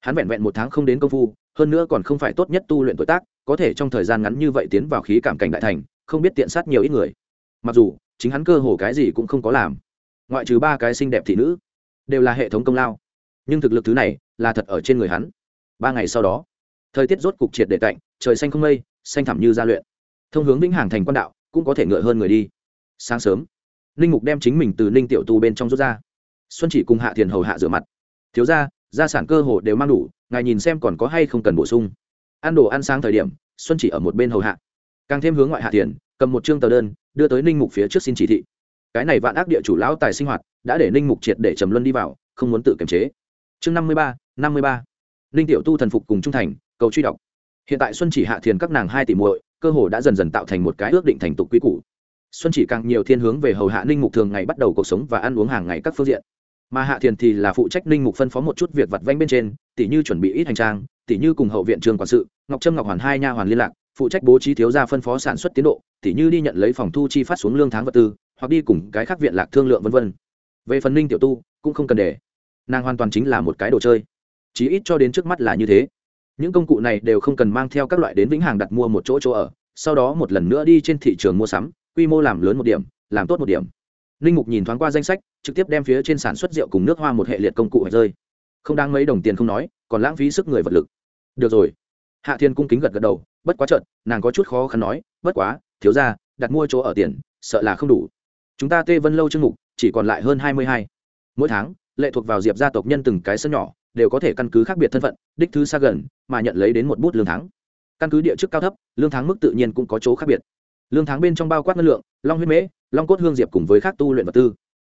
S1: Hắn vẹn vẹn một tháng không đến công phu, hơn nữa còn không phải tốt nhất tu luyện tuổi tác, có thể trong thời gian ngắn như vậy tiến vào khí cảm cảnh đại thành, không biết tiện sát nhiều ít người. Mặc dù, chính hắn cơ hồ cái gì cũng không có làm. Ngoại trừ ba cái xinh đẹp thị nữ, đều là hệ thống công lao. Nhưng thực lực thứ này, là thật ở trên người hắn. Ba ngày sau đó, thời tiết rốt cục triệt để cạnh trời xanh không mây, xanh thẳm như gia luyện thông hướng vĩnh hằng thành quan đạo, cũng có thể ngựa hơn người đi. Sáng sớm, ninh mục đem chính mình từ ninh tiểu tu bên trong rút ra. Xuân chỉ cùng hạ thiền hầu hạ rửa mặt. Thiếu ra gia sản cơ hồ đều mang đủ, ngài nhìn xem còn có hay không cần bổ sung. Ăn đồ ăn sáng thời điểm, xuân chỉ ở một bên hầu hạ. Càng thêm hướng ngoại hạ thiền, cầm một chương tờ đơn, đưa tới ninh mục phía trước xin chỉ thị. Cái này vạn ác địa chủ lão tài sinh hoạt, đã để ninh mục triệt để trầm luân đi vào, không muốn tự kiềm chế. Chương năm mươi ba, năm mươi ba. Ninh tiểu tu thần phục cùng trung thành, cầu truy đọc. Hiện tại xuân chỉ hạ thiền các nàng hai tỷ muội cơ hồ đã dần dần tạo thành một cái ước định thành tục quy củ. Xuân chỉ càng nhiều thiên hướng về hầu hạ ninh mục thường ngày bắt đầu cuộc sống và ăn uống hàng ngày các phương diện. Mà hạ thiền thì là phụ trách ninh mục phân phó một chút việc vặt vanh bên trên, tỉ như chuẩn bị ít hành trang, tỉ như cùng hậu viện trường quản sự, ngọc trâm, ngọc hoàn hai nha hoàn liên lạc, phụ trách bố trí thiếu gia phân phó sản xuất tiến độ, tỉ như đi nhận lấy phòng thu chi phát xuống lương tháng vật tư, hoặc đi cùng cái khác viện lạc thương lượng v v về phần ninh tiểu tu, cũng không cần để. Nàng hoàn toàn chính là một cái đồ chơi. Chí ít cho đến trước mắt là như thế những công cụ này đều không cần mang theo các loại đến vĩnh hàng đặt mua một chỗ chỗ ở, sau đó một lần nữa đi trên thị trường mua sắm, quy mô làm lớn một điểm, làm tốt một điểm. Ninh mục nhìn thoáng qua danh sách, trực tiếp đem phía trên sản xuất rượu cùng nước hoa một hệ liệt công cụ hạch rơi. Không đáng mấy đồng tiền không nói, còn lãng phí sức người vật lực. Được rồi. Hạ thiên cung kính gật gật đầu, bất quá trận nàng có chút khó khăn nói, bất quá, thiếu ra đặt mua chỗ ở tiền, sợ là không đủ. Chúng ta tê vân lâu chương mục, chỉ còn lại hơn hai mươi hai. Mỗi tháng, lệ thuộc vào diệp gia tộc nhân từng cái sân nhỏ đều có thể căn cứ khác biệt thân phận, đích thứ xa gần, mà nhận lấy đến một bút lương tháng. Căn cứ địa chức cao thấp, lương tháng mức tự nhiên cũng có chỗ khác biệt. Lương tháng bên trong bao quát ngân lượng, long huyết mễ, long cốt hương diệp cùng với khác tu luyện vật tư.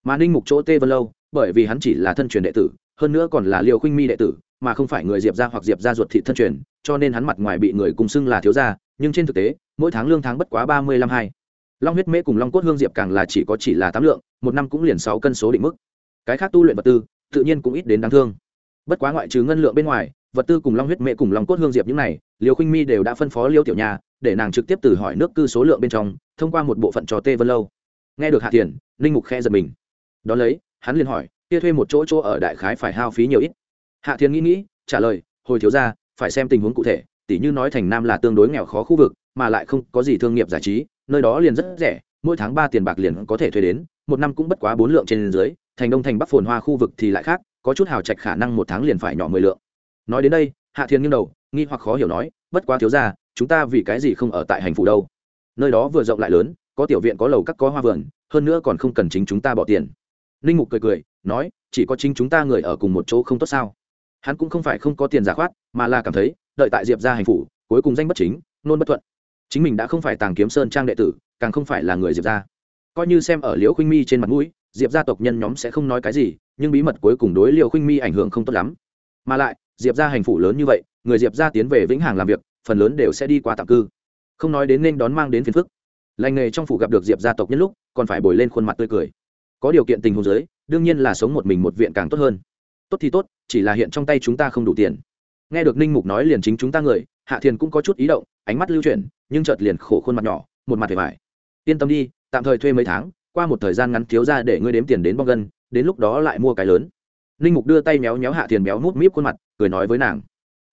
S1: Mà ninh mục chỗ tê vân lâu, bởi vì hắn chỉ là thân truyền đệ tử, hơn nữa còn là liều khinh mi đệ tử, mà không phải người diệp ra hoặc diệp ra ruột thị thân truyền, cho nên hắn mặt ngoài bị người cùng xưng là thiếu gia, nhưng trên thực tế, mỗi tháng lương tháng bất quá ba mươi lăm hai. Long huyết mễ cùng long cốt hương diệp càng là chỉ có chỉ là tám lượng, một năm cũng liền sáu cân số định mức. Cái khác tu luyện vật tư, tự nhiên cũng ít đến đáng thương bất quá ngoại trừ ngân lượng bên ngoài vật tư cùng long huyết mễ cùng long cốt hương diệp những này liều khinh mi đều đã phân phó liêu tiểu nhà để nàng trực tiếp từ hỏi nước cư số lượng bên trong thông qua một bộ phận trò tê vân lâu. Nghe được hạ thiền, ninh mục khe giật mình. Đ ó lấy hắn liền hỏi kia thuê một chỗ chỗ ở đại khái phải hao phí nhiều ít? Hạ thiền nghĩ nghĩ trả lời hồi thiếu ra phải xem tình huống cụ thể tỉ như nói thành nam là tương đối nghèo khó khu vực mà lại không có gì thương nghiệp giải trí nơi đó liền rất rẻ mỗi tháng ba tiền bạc liền có thể thuê đến một năm cũng bất quá bốn lượng trên dưới thành đông thành bắc phồn hoa khu vực thì lại khác có chút hào trạch khả năng một tháng liền phải nhỏ mười lượng. Nói đến đây, hạ thiên nghiêng đầu, nghi hoặc khó hiểu nói, bất quá thiếu ra chúng ta vì cái gì không ở tại hành phủ đâu? Nơi đó vừa rộng lại lớn, có tiểu viện, có lầu các, có hoa vườn, hơn nữa còn không cần chính chúng ta bỏ tiền. Ninh mục cười cười, nói, chỉ có chính chúng ta người ở cùng một chỗ không tốt sao? Hắn cũng không phải không có tiền giả khoát, mà là cảm thấy, đợi tại diệp ra hành phủ, cuối cùng danh bất chính, nôn bất thuận. Chính mình đã không phải tàng kiếm sơn trang đệ tử, càng không phải là người diệp ra coi như xem ở liễu khuynh mi trên mặt mũi diệp gia tộc nhân nhóm sẽ không nói cái gì, nhưng bí mật cuối cùng đối liệu khinh mi ảnh hưởng không tốt lắm. Mà lại, diệp gia hành phủ lớn như vậy, người diệp gia tiến về vĩnh hằng làm việc, phần lớn đều sẽ đi qua tạm cư. Không nói đến nên đón mang đến phiền phức. Lành nghề trong phủ gặp được diệp gia tộc nhân lúc, còn phải bồi lên khuôn mặt tươi cười. Có điều kiện tình huống giới đương nhiên là sống một mình một viện càng tốt hơn. Tốt thì tốt, chỉ là hiện trong tay chúng ta không đủ tiền. Nghe được ninh mục nói liền chính chúng ta người, hạ thiền cũng có chút ý động, ánh mắt lưu chuyển, nhưng chợt liền khổ khuôn mặt nhỏ, một mặt vẻ vải. Yên tâm đi, tạm thời thuê mấy tháng qua một thời gian ngắn thiếu ra để ngươi đếm tiền đến bong gân, đến lúc đó lại mua cái lớn. Ninh mục đưa tay méo méo hạ thiền méo mút míp khuôn mặt, cười nói với nàng.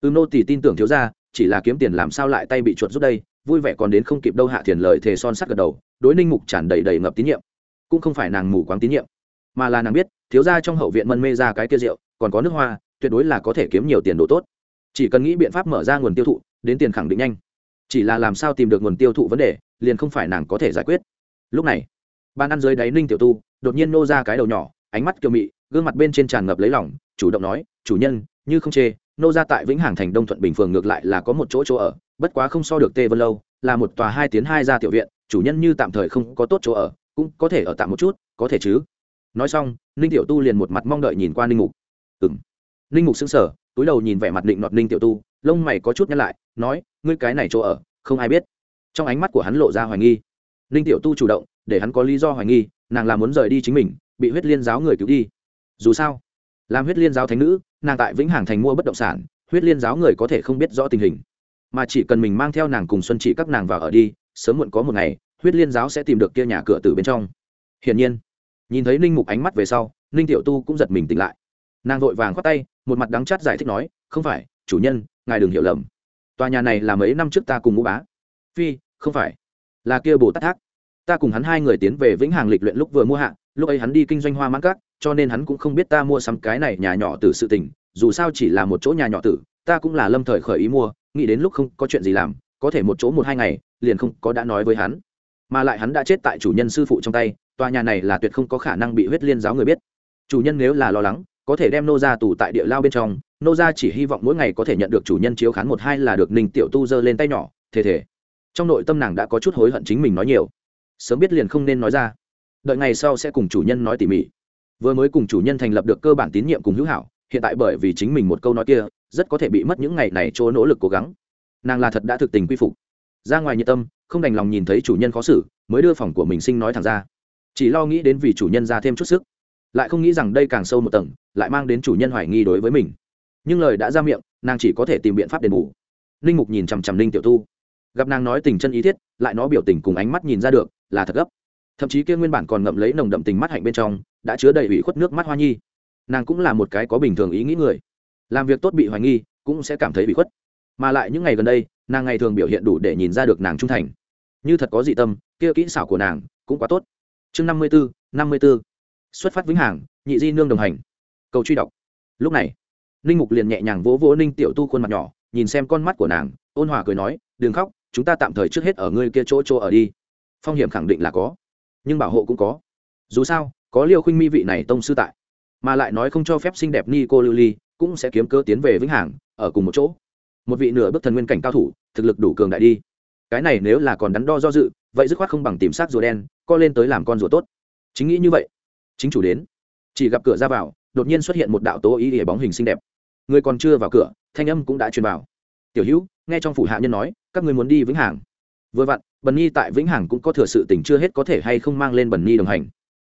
S1: Ư nô tỷ tin tưởng thiếu ra, chỉ là kiếm tiền làm sao lại tay bị chuột rút đây, vui vẻ còn đến không kịp đâu hạ thiền lời thề son sắt gật đầu, đối ninh mục tràn đầy đầy ngập tín nhiệm. Cũng không phải nàng mù quáng tín nhiệm, mà là nàng biết, thiếu ra trong hậu viện mân mê ra cái kia rượu, còn có nước hoa, tuyệt đối là có thể kiếm nhiều tiền đồ tốt. Chỉ cần nghĩ biện pháp mở ra nguồn tiêu thụ, đến tiền khẳng định nhanh. Chỉ là làm sao tìm được nguồn tiêu thụ vấn đề, liền không phải nàng có thể giải quyết. Lúc này ban ăn dưới đáy ninh tiểu tu, đột nhiên nô ra cái đầu nhỏ, ánh mắt kiều mị, gương mặt bên trên tràn ngập lấy lỏng chủ động nói, chủ nhân, như không chê, nô ra tại vĩnh hằng thành đông thuận bình phường ngược lại là có một chỗ chỗ ở, bất quá không so được tê vân lâu, là một tòa hai tiến hai ra tiểu viện, chủ nhân như tạm thời không có tốt chỗ ở, cũng có thể ở tạm một chút, có thể chứ? Nói xong, ninh tiểu tu liền một mặt mong đợi nhìn qua ninh mục. Ừng ninh mục xứng sở túi đầu nhìn vẻ mặt định nọt ninh tiểu tu, lông mày có chút nhăn lại, nói, ngươi cái này chỗ ở, không ai biết. Trong ánh mắt của hắn lộ ra hoài nghi. Ninh tiểu tu chủ động để hắn có lý do hoài nghi, nàng là muốn rời đi chính mình, bị huyết liên giáo người cứu đi. Dù sao, làm huyết liên giáo thánh nữ, nàng tại vĩnh hằng thành mua bất động sản, huyết liên giáo người có thể không biết rõ tình hình. Mà chỉ cần mình mang theo nàng cùng xuân chỉ các nàng vào ở đi, sớm muộn có một ngày, huyết liên giáo sẽ tìm được kia nhà cửa từ bên trong. Hiển nhiên, nhìn thấy ninh mục ánh mắt về sau, ninh tiểu tu cũng giật mình tỉnh lại. Nàng vội vàng khoát tay, một mặt đắng chát giải thích nói, không phải, chủ nhân, ngài đừng hiểu lầm. Tòa nhà này là mấy năm trước ta cùng ngũ bá. Phi, không phải, là kia bồ tát thác ta cùng hắn hai người tiến về vĩnh hàng lịch luyện lúc vừa mua hạ, lúc ấy hắn đi kinh doanh hoa mãn cát, cho nên hắn cũng không biết ta mua sắm cái này nhà nhỏ từ sự tình, dù sao chỉ là một chỗ nhà nhỏ tử, ta cũng là lâm thời khởi ý mua, nghĩ đến lúc không có chuyện gì làm, có thể một chỗ một hai ngày, liền không có đã nói với hắn. Mà lại hắn đã chết tại chủ nhân sư phụ trong tay, tòa nhà này là tuyệt không có khả năng bị huyết liên giáo người biết. Chủ nhân nếu là lo lắng, có thể đem nô ra tù tại địa lao bên trong, nô ra chỉ hy vọng mỗi ngày có thể nhận được chủ nhân chiếu khán một hai là được ninh tiểu tu giơ lên tay nhỏ thế thể trong nội tâm nàng đã có chút hối hận chính mình nói nhiều sớm biết liền không nên nói ra. Đợi ngày sau sẽ cùng chủ nhân nói tỉ mỉ. Vừa mới cùng chủ nhân thành lập được cơ bản tín nhiệm cùng hữu hảo, hiện tại bởi vì chính mình một câu nói kia, rất có thể bị mất những ngày này chỗ nỗ lực cố gắng. Nàng là thật đã thực tình quy phục. Ra ngoài nhiệt tâm, không đành lòng nhìn thấy chủ nhân khó xử, mới đưa phòng của mình sinh nói thẳng ra. Chỉ lo nghĩ đến vì chủ nhân ra thêm chút sức. Lại không nghĩ rằng đây càng sâu một tầng, lại mang đến chủ nhân hoài nghi đối với mình. Nhưng lời đã ra miệng, nàng chỉ có thể tìm biện pháp đền bù. Ninh mục nhìn chằm chằm ninh tiểu tu gặp nàng nói tình chân ý thiết, lại nó biểu tình cùng ánh mắt nhìn ra được là thật gấp. Thậm chí kia nguyên bản còn ngậm lấy nồng đậm tình mắt hạnh bên trong đã chứa đầy ủy khuất nước mắt hoa nhi. Nàng cũng là một cái có bình thường ý nghĩ người. Làm việc tốt bị hoài nghi cũng sẽ cảm thấy bị khuất. Mà lại những ngày gần đây nàng ngày thường biểu hiện đủ để nhìn ra được nàng trung thành. Như thật có dị tâm kia kỹ xảo của nàng cũng quá tốt. Chương năm mươi bốn năm mươi b ố xuất phát vĩnh hằng, nhị di nương đồng hành. Cầu truy đọc. Lúc này ninh mục liền nhẹ nhàng vỗ vỗ ninh tiểu tu khuôn mặt nhỏ nhìn xem con mắt của nàng ôn hòa cười nói đừng khóc chúng ta tạm thời trước hết ở ngươi kia chỗ chỗ ở đi phong hiểm khẳng định là có, nhưng bảo hộ cũng có. Dù sao, có liêu khinh mi vị này tông sư tại, mà lại nói không cho phép xinh đẹp ni cô lưu ly cũng sẽ kiếm cơ tiến về vĩnh hằng, ở cùng một chỗ. Một vị nửa bước thần nguyên cảnh cao thủ, thực lực đủ cường đại đi. Cái này nếu là còn đắn đo do dự, vậy dứt khoát không bằng tìm xác rùa đen, co lên tới làm con rùa tốt. Chính nghĩ như vậy, chính chủ đến. Chỉ gặp cửa ra vào, đột nhiên xuất hiện một đạo tố ý ỉa bóng hình xinh đẹp. Người còn chưa vào cửa, thanh âm cũng đã truyền vào. Tiểu hữu nghe trong phủ hạ nhân nói, các người muốn đi vĩnh hằng? Vừa vặn, bần nhi tại vĩnh hằng cũng có thừa sự tình chưa hết có thể hay không mang lên bần nhi đồng hành.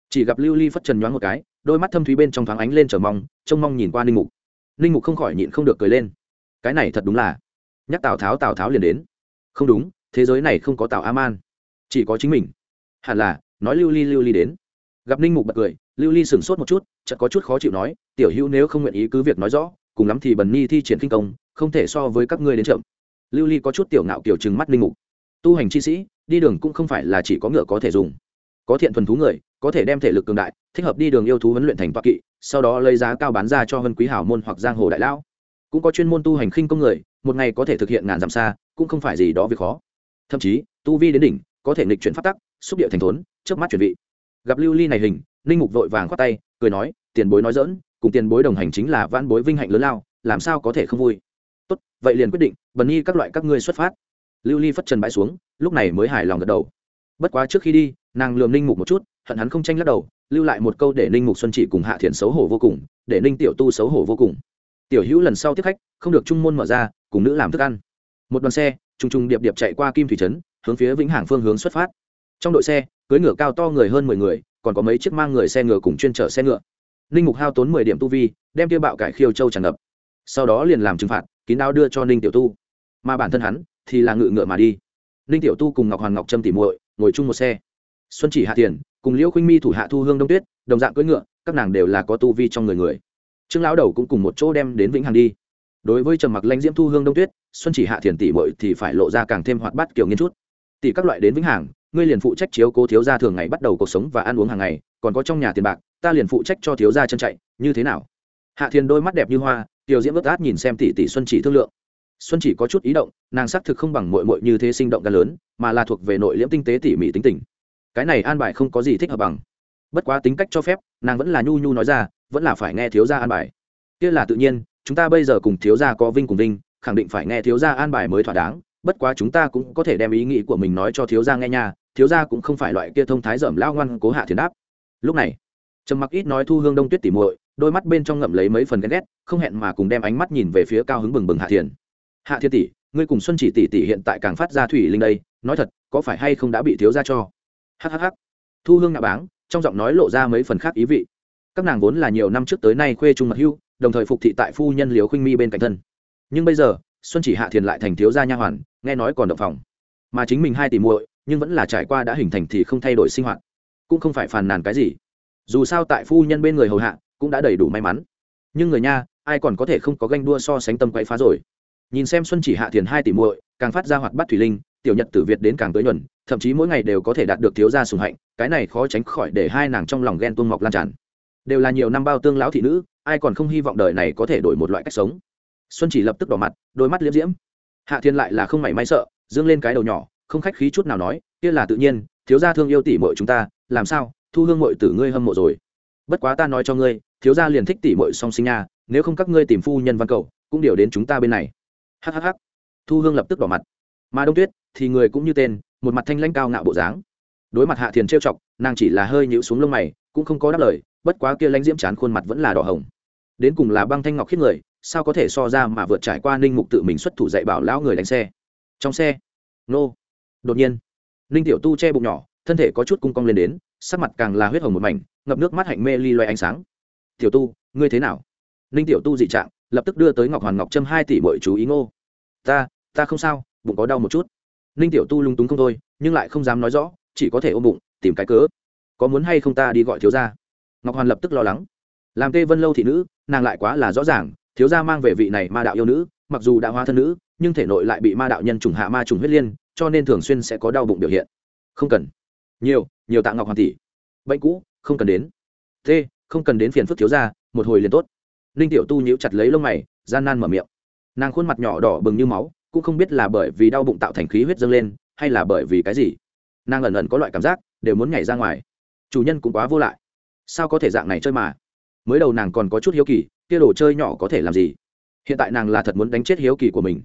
S1: Chỉ gặp lưu ly phất trần nhoáng một cái, đôi mắt thâm thúy bên trong thoáng ánh lên chờ mong, trông mong nhìn qua ninh mục. Ninh mục không khỏi nhịn không được cười lên. Cái này thật đúng là. Nhắc tào tháo tào tháo liền đến. Không đúng, thế giới này không có tào a man chỉ có chính mình. Hẳn là, nói lưu ly lưu ly đến. Gặp ninh mục bật cười, lưu ly sửng sốt một chút, chợt có chút khó chịu nói, tiểu hữu nếu không nguyện ý cứ việc nói rõ, cùng lắm thì bần nhi thi triển kinh công, không thể so với các ngươi đến chậm. Lưu ly có chút tiểu ngạo kiểu trừng mắt ninh mục tu hành chi sĩ, đi đường cũng không phải là chỉ có ngựa có thể dùng. Có thiện thuần thú người, có thể đem thể lực cường đại, thích hợp đi đường yêu thú huấn luyện thành toa kỵ, sau đó lấy giá cao bán ra cho vân quý hảo môn hoặc giang hồ đại lão. Cũng có chuyên môn tu hành khinh công người, một ngày có thể thực hiện ngàn dặm xa, cũng không phải gì đó việc khó. Thậm chí, tu vi đến đỉnh, có thể nghịch chuyển phát tắc, xúc địa thành thốn trước mắt chuẩn vị. Gặp lưu ly này hình linh mục vội vàng khoát tay, cười nói, tiền bối nói dỡn cùng tiền bối đồng hành chính là van bối vinh hạnh lớn lao, làm sao có thể không vui? Tốt, vậy liền quyết định, bần nhi các loại các ngươi xuất phát lưu ly phất trần bãi xuống, lúc này mới hài lòng gật đầu. Bất quá trước khi đi, nàng lườm ninh mục một chút, hận hắn không tranh lắc đầu, lưu lại một câu để ninh mục xuân chỉ cùng hạ thiện xấu hổ vô cùng, để ninh tiểu tu xấu hổ vô cùng. Tiểu hữu lần sau tiếp khách, không được trung môn mở ra, cùng nữ làm thức ăn. Một đoàn xe t r ù n g t r ù n g điệp điệp chạy qua kim thủy trấn, hướng phía vĩnh hằng phương hướng xuất phát. Trong đội xe cưới ngựa cao to người hơn mười người, còn có mấy chiếc mang người xe ngựa cùng chuyên chở xe ngựa. Ninh mục hao tốn mười điểm tu vi, đem tiêu bạo cải khiêu châu tràn ngập. Sau đó liền làm trừng phạt, kín đao đưa cho ninh tiểu tu. Mà bản thân hắn thì là ngự ngựa mà đi. Ninh tiểu tu cùng ngọc hoàn ngọc trâm tỉ muội ngồi chung một xe. Xuân chỉ hạ tiền cùng liễu khuynh mi thủ hạ thu hương đông tuyết, đồng dạng cưỡi ngựa, các nàng đều là có tu vi trong người người. Trương lão đầu cũng cùng một chỗ đem đến vĩnh hằng đi. Đối với trầm mặc lãnh diễm thu hương đông tuyết, xuân chỉ hạ thiền tỷ bội thì phải lộ ra càng thêm hoạt bát kiểu nghiên chút. Tỷ các loại đến vĩnh hằng, ngươi liền phụ trách chiếu cố thiếu gia thường ngày bắt đầu cuộc sống và ăn uống hàng ngày, còn có trong nhà tiền bạc, ta liền phụ trách cho thiếu gia chân chạy, như thế nào? Hạ thiền đôi mắt đẹp như hoa, tiểu diễm ướt át nhìn xem tỷ tỷ xuân chỉ thương lượng xuân chỉ có chút ý động, nàng xác thực không bằng mội mội như thế sinh động gan lớn, mà là thuộc về nội liễm tinh tế tỉ mỉ tính tình. Cái này an bài không có gì thích hợp bằng. Bất quá tính cách cho phép, nàng vẫn là nhu nhu nói ra, vẫn là phải nghe thiếu gia an bài. Kia là tự nhiên, chúng ta bây giờ cùng thiếu gia có vinh cùng vinh, khẳng định phải nghe thiếu gia an bài mới thỏa đáng, bất quá chúng ta cũng có thể đem ý nghĩ của mình nói cho thiếu gia nghe nha, thiếu gia cũng không phải loại kia thông thái dởm lao ngoan cố hạ thiền đáp. Lúc này, trầm mặc ít nói thu hương đông tuyết tỉ muội, đôi mắt bên trong ngậm lấy mấy phần ghen ghét, không hẹn mà cùng đem ánh mắt nhìn về phía cao hứng bừng bừng hạ thiền hạ thiên tỷ, ngươi cùng xuân chỉ tỷ tỷ hiện tại càng phát ra thủy linh đây, nói thật, có phải hay không đã bị thiếu gia cho? Hhh thu hương ngạ báng, trong giọng nói lộ ra mấy phần khác ý vị. Các nàng vốn là nhiều năm trước tới nay khuê trung mật hưu, đồng thời phục thị tại phu nhân liều khinh mi bên cạnh thân. Nhưng bây giờ, xuân chỉ hạ thiền lại thành thiếu gia nha hoàn, nghe nói còn động phòng. Mà chính mình hai tỷ muội, nhưng vẫn là trải qua đã hình thành thì không thay đổi sinh hoạt. Cũng không phải phàn nàn cái gì. Dù sao tại phu nhân bên người hầu hạ, cũng đã đầy đủ may mắn. Nhưng người nha, ai còn có thể không có ganh đua so sánh tâm quậy phá rồi nhìn xem xuân chỉ hạ thiền hai tỷ muội, càng phát ra hoạt bắt thủy linh, tiểu nhật tử việt đến càng tới nhuần, thậm chí mỗi ngày đều có thể đạt được thiếu gia sùng hạnh, cái này khó tránh khỏi để hai nàng trong lòng ghen tuông mọc lan tràn. Đều là nhiều năm bao tương lão thị nữ, ai còn không hy vọng đời này có thể đổi một loại cách sống. Xuân chỉ lập tức đỏ mặt, đôi mắt liếm diễm. Hạ thiên lại là không mảy may sợ, dương lên cái đầu nhỏ, không khách khí chút nào nói, kia là tự nhiên, thiếu gia thương yêu tỷ muội chúng ta, làm sao, thu hương muội tử ngươi hâm mộ rồi. Bất quá ta nói cho ngươi, thiếu gia liền thích tỷ muội song sinh nha, nếu không các ngươi tìm phu nhân văn cầu, cũng điều đến chúng ta bên này hhh thu hương lập tức đỏ mặt. Mà đông tuyết thì người cũng như tên, một mặt thanh lãnh cao ngạo bộ dáng. Đối mặt hạ thiền trêu chọc, nàng chỉ là hơi nhịu xuống lông mày, cũng không có đáp lời, bất quá kia lãnh diễm chán khuôn mặt vẫn là đỏ hồng. Đến cùng là băng thanh ngọc khiết người, sao có thể so ra mà vượt trải qua ninh mục tự mình xuất thủ dạy bảo lão người đánh xe? Trong xe, nô. Đột nhiên, ninh tiểu tu che bụng nhỏ, thân thể có chút cung cong lên đến, sắc mặt càng là huyết hồng một mảnh, ngập nước mắt hạnh mê ly loay ánh sáng. Tiểu tu, ngươi thế nào? Ninh tiểu tu dị trạng lập tức đưa tới ngọc hoàn ngọc trâm hai tỷ bội chú ý ngô. Ta ta không sao, bụng có đau một chút. Ninh tiểu tu lung túng không thôi, nhưng lại không dám nói rõ, chỉ có thể ôm bụng, tìm cái cớ. Có muốn hay không ta đi gọi thiếu gia? Ngọc hoàn lập tức lo lắng. Làm tê vân lâu thị nữ, nàng lại quá là rõ ràng, thiếu gia mang về vị này ma đạo yêu nữ, mặc dù đã hóa thân nữ, nhưng thể nội lại bị ma đạo nhân trùng hạ ma trùng huyết liên, cho nên thường xuyên sẽ có đau bụng biểu hiện. Không cần. Nhiều nhiều tạ ngọc hoàn tỷ. Bệnh cũ, không cần đến. T không cần đến phiền phức thiếu gia, một hồi liền tốt ninh tiểu tu nhíu chặt lấy lông mày, gian nan mở miệng. Nàng khuôn mặt nhỏ đỏ bừng như máu, cũng không biết là bởi vì đau bụng tạo thành khí huyết dâng lên, hay là bởi vì cái gì. Nàng ẩn ẩn có loại cảm giác, đều muốn nhảy ra ngoài. Chủ nhân cũng quá vô lại. Sao có thể dạng này chơi mà? Mới đầu nàng còn có chút hiếu kỳ, kia đồ chơi nhỏ có thể làm gì? Hiện tại nàng là thật muốn đánh chết hiếu kỳ của mình.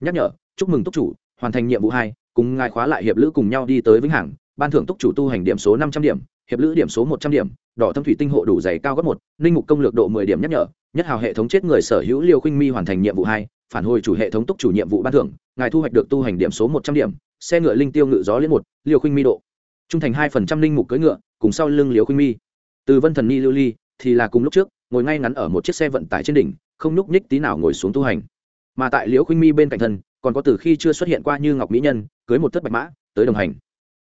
S1: Nhắc nhở, chúc mừng túc chủ, hoàn thành nhiệm vụ hai, cùng ngài khóa lại hiệp lữ cùng nhau đi tới vĩnh hằng, ban thưởng túc chủ tu hành điểm số năm trăm điểm, hiệp lữ điểm số một trăm điểm, đỏ thâm thủy tinh hộ đủ dày cao gấp một, linh mục công lược độ mười điểm nhắc nhở nhất hào hệ thống chết người sở hữu liều khinh mi hoàn thành nhiệm vụ hai, phản hồi chủ hệ thống túc chủ nhiệm vụ ban thưởng, ngài thu hoạch được tu hành điểm số một trăm điểm, xe ngựa linh tiêu ngự gió liên một liều khinh mi độ. Trung thành hai phần trăm linh mục cưỡi ngựa, cùng sau lưng liều khinh mi. Từ vân thần ni lưu ly, thì là cùng lúc trước, ngồi ngay ngắn ở một chiếc xe vận tải trên đỉnh, không nhúc nhích tí nào ngồi xuống tu hành. Mà tại liễu khinh mi bên cạnh thân, còn có từ khi chưa xuất hiện qua như ngọc mỹ nhân, cưới một thất bạch mã, tới đồng hành.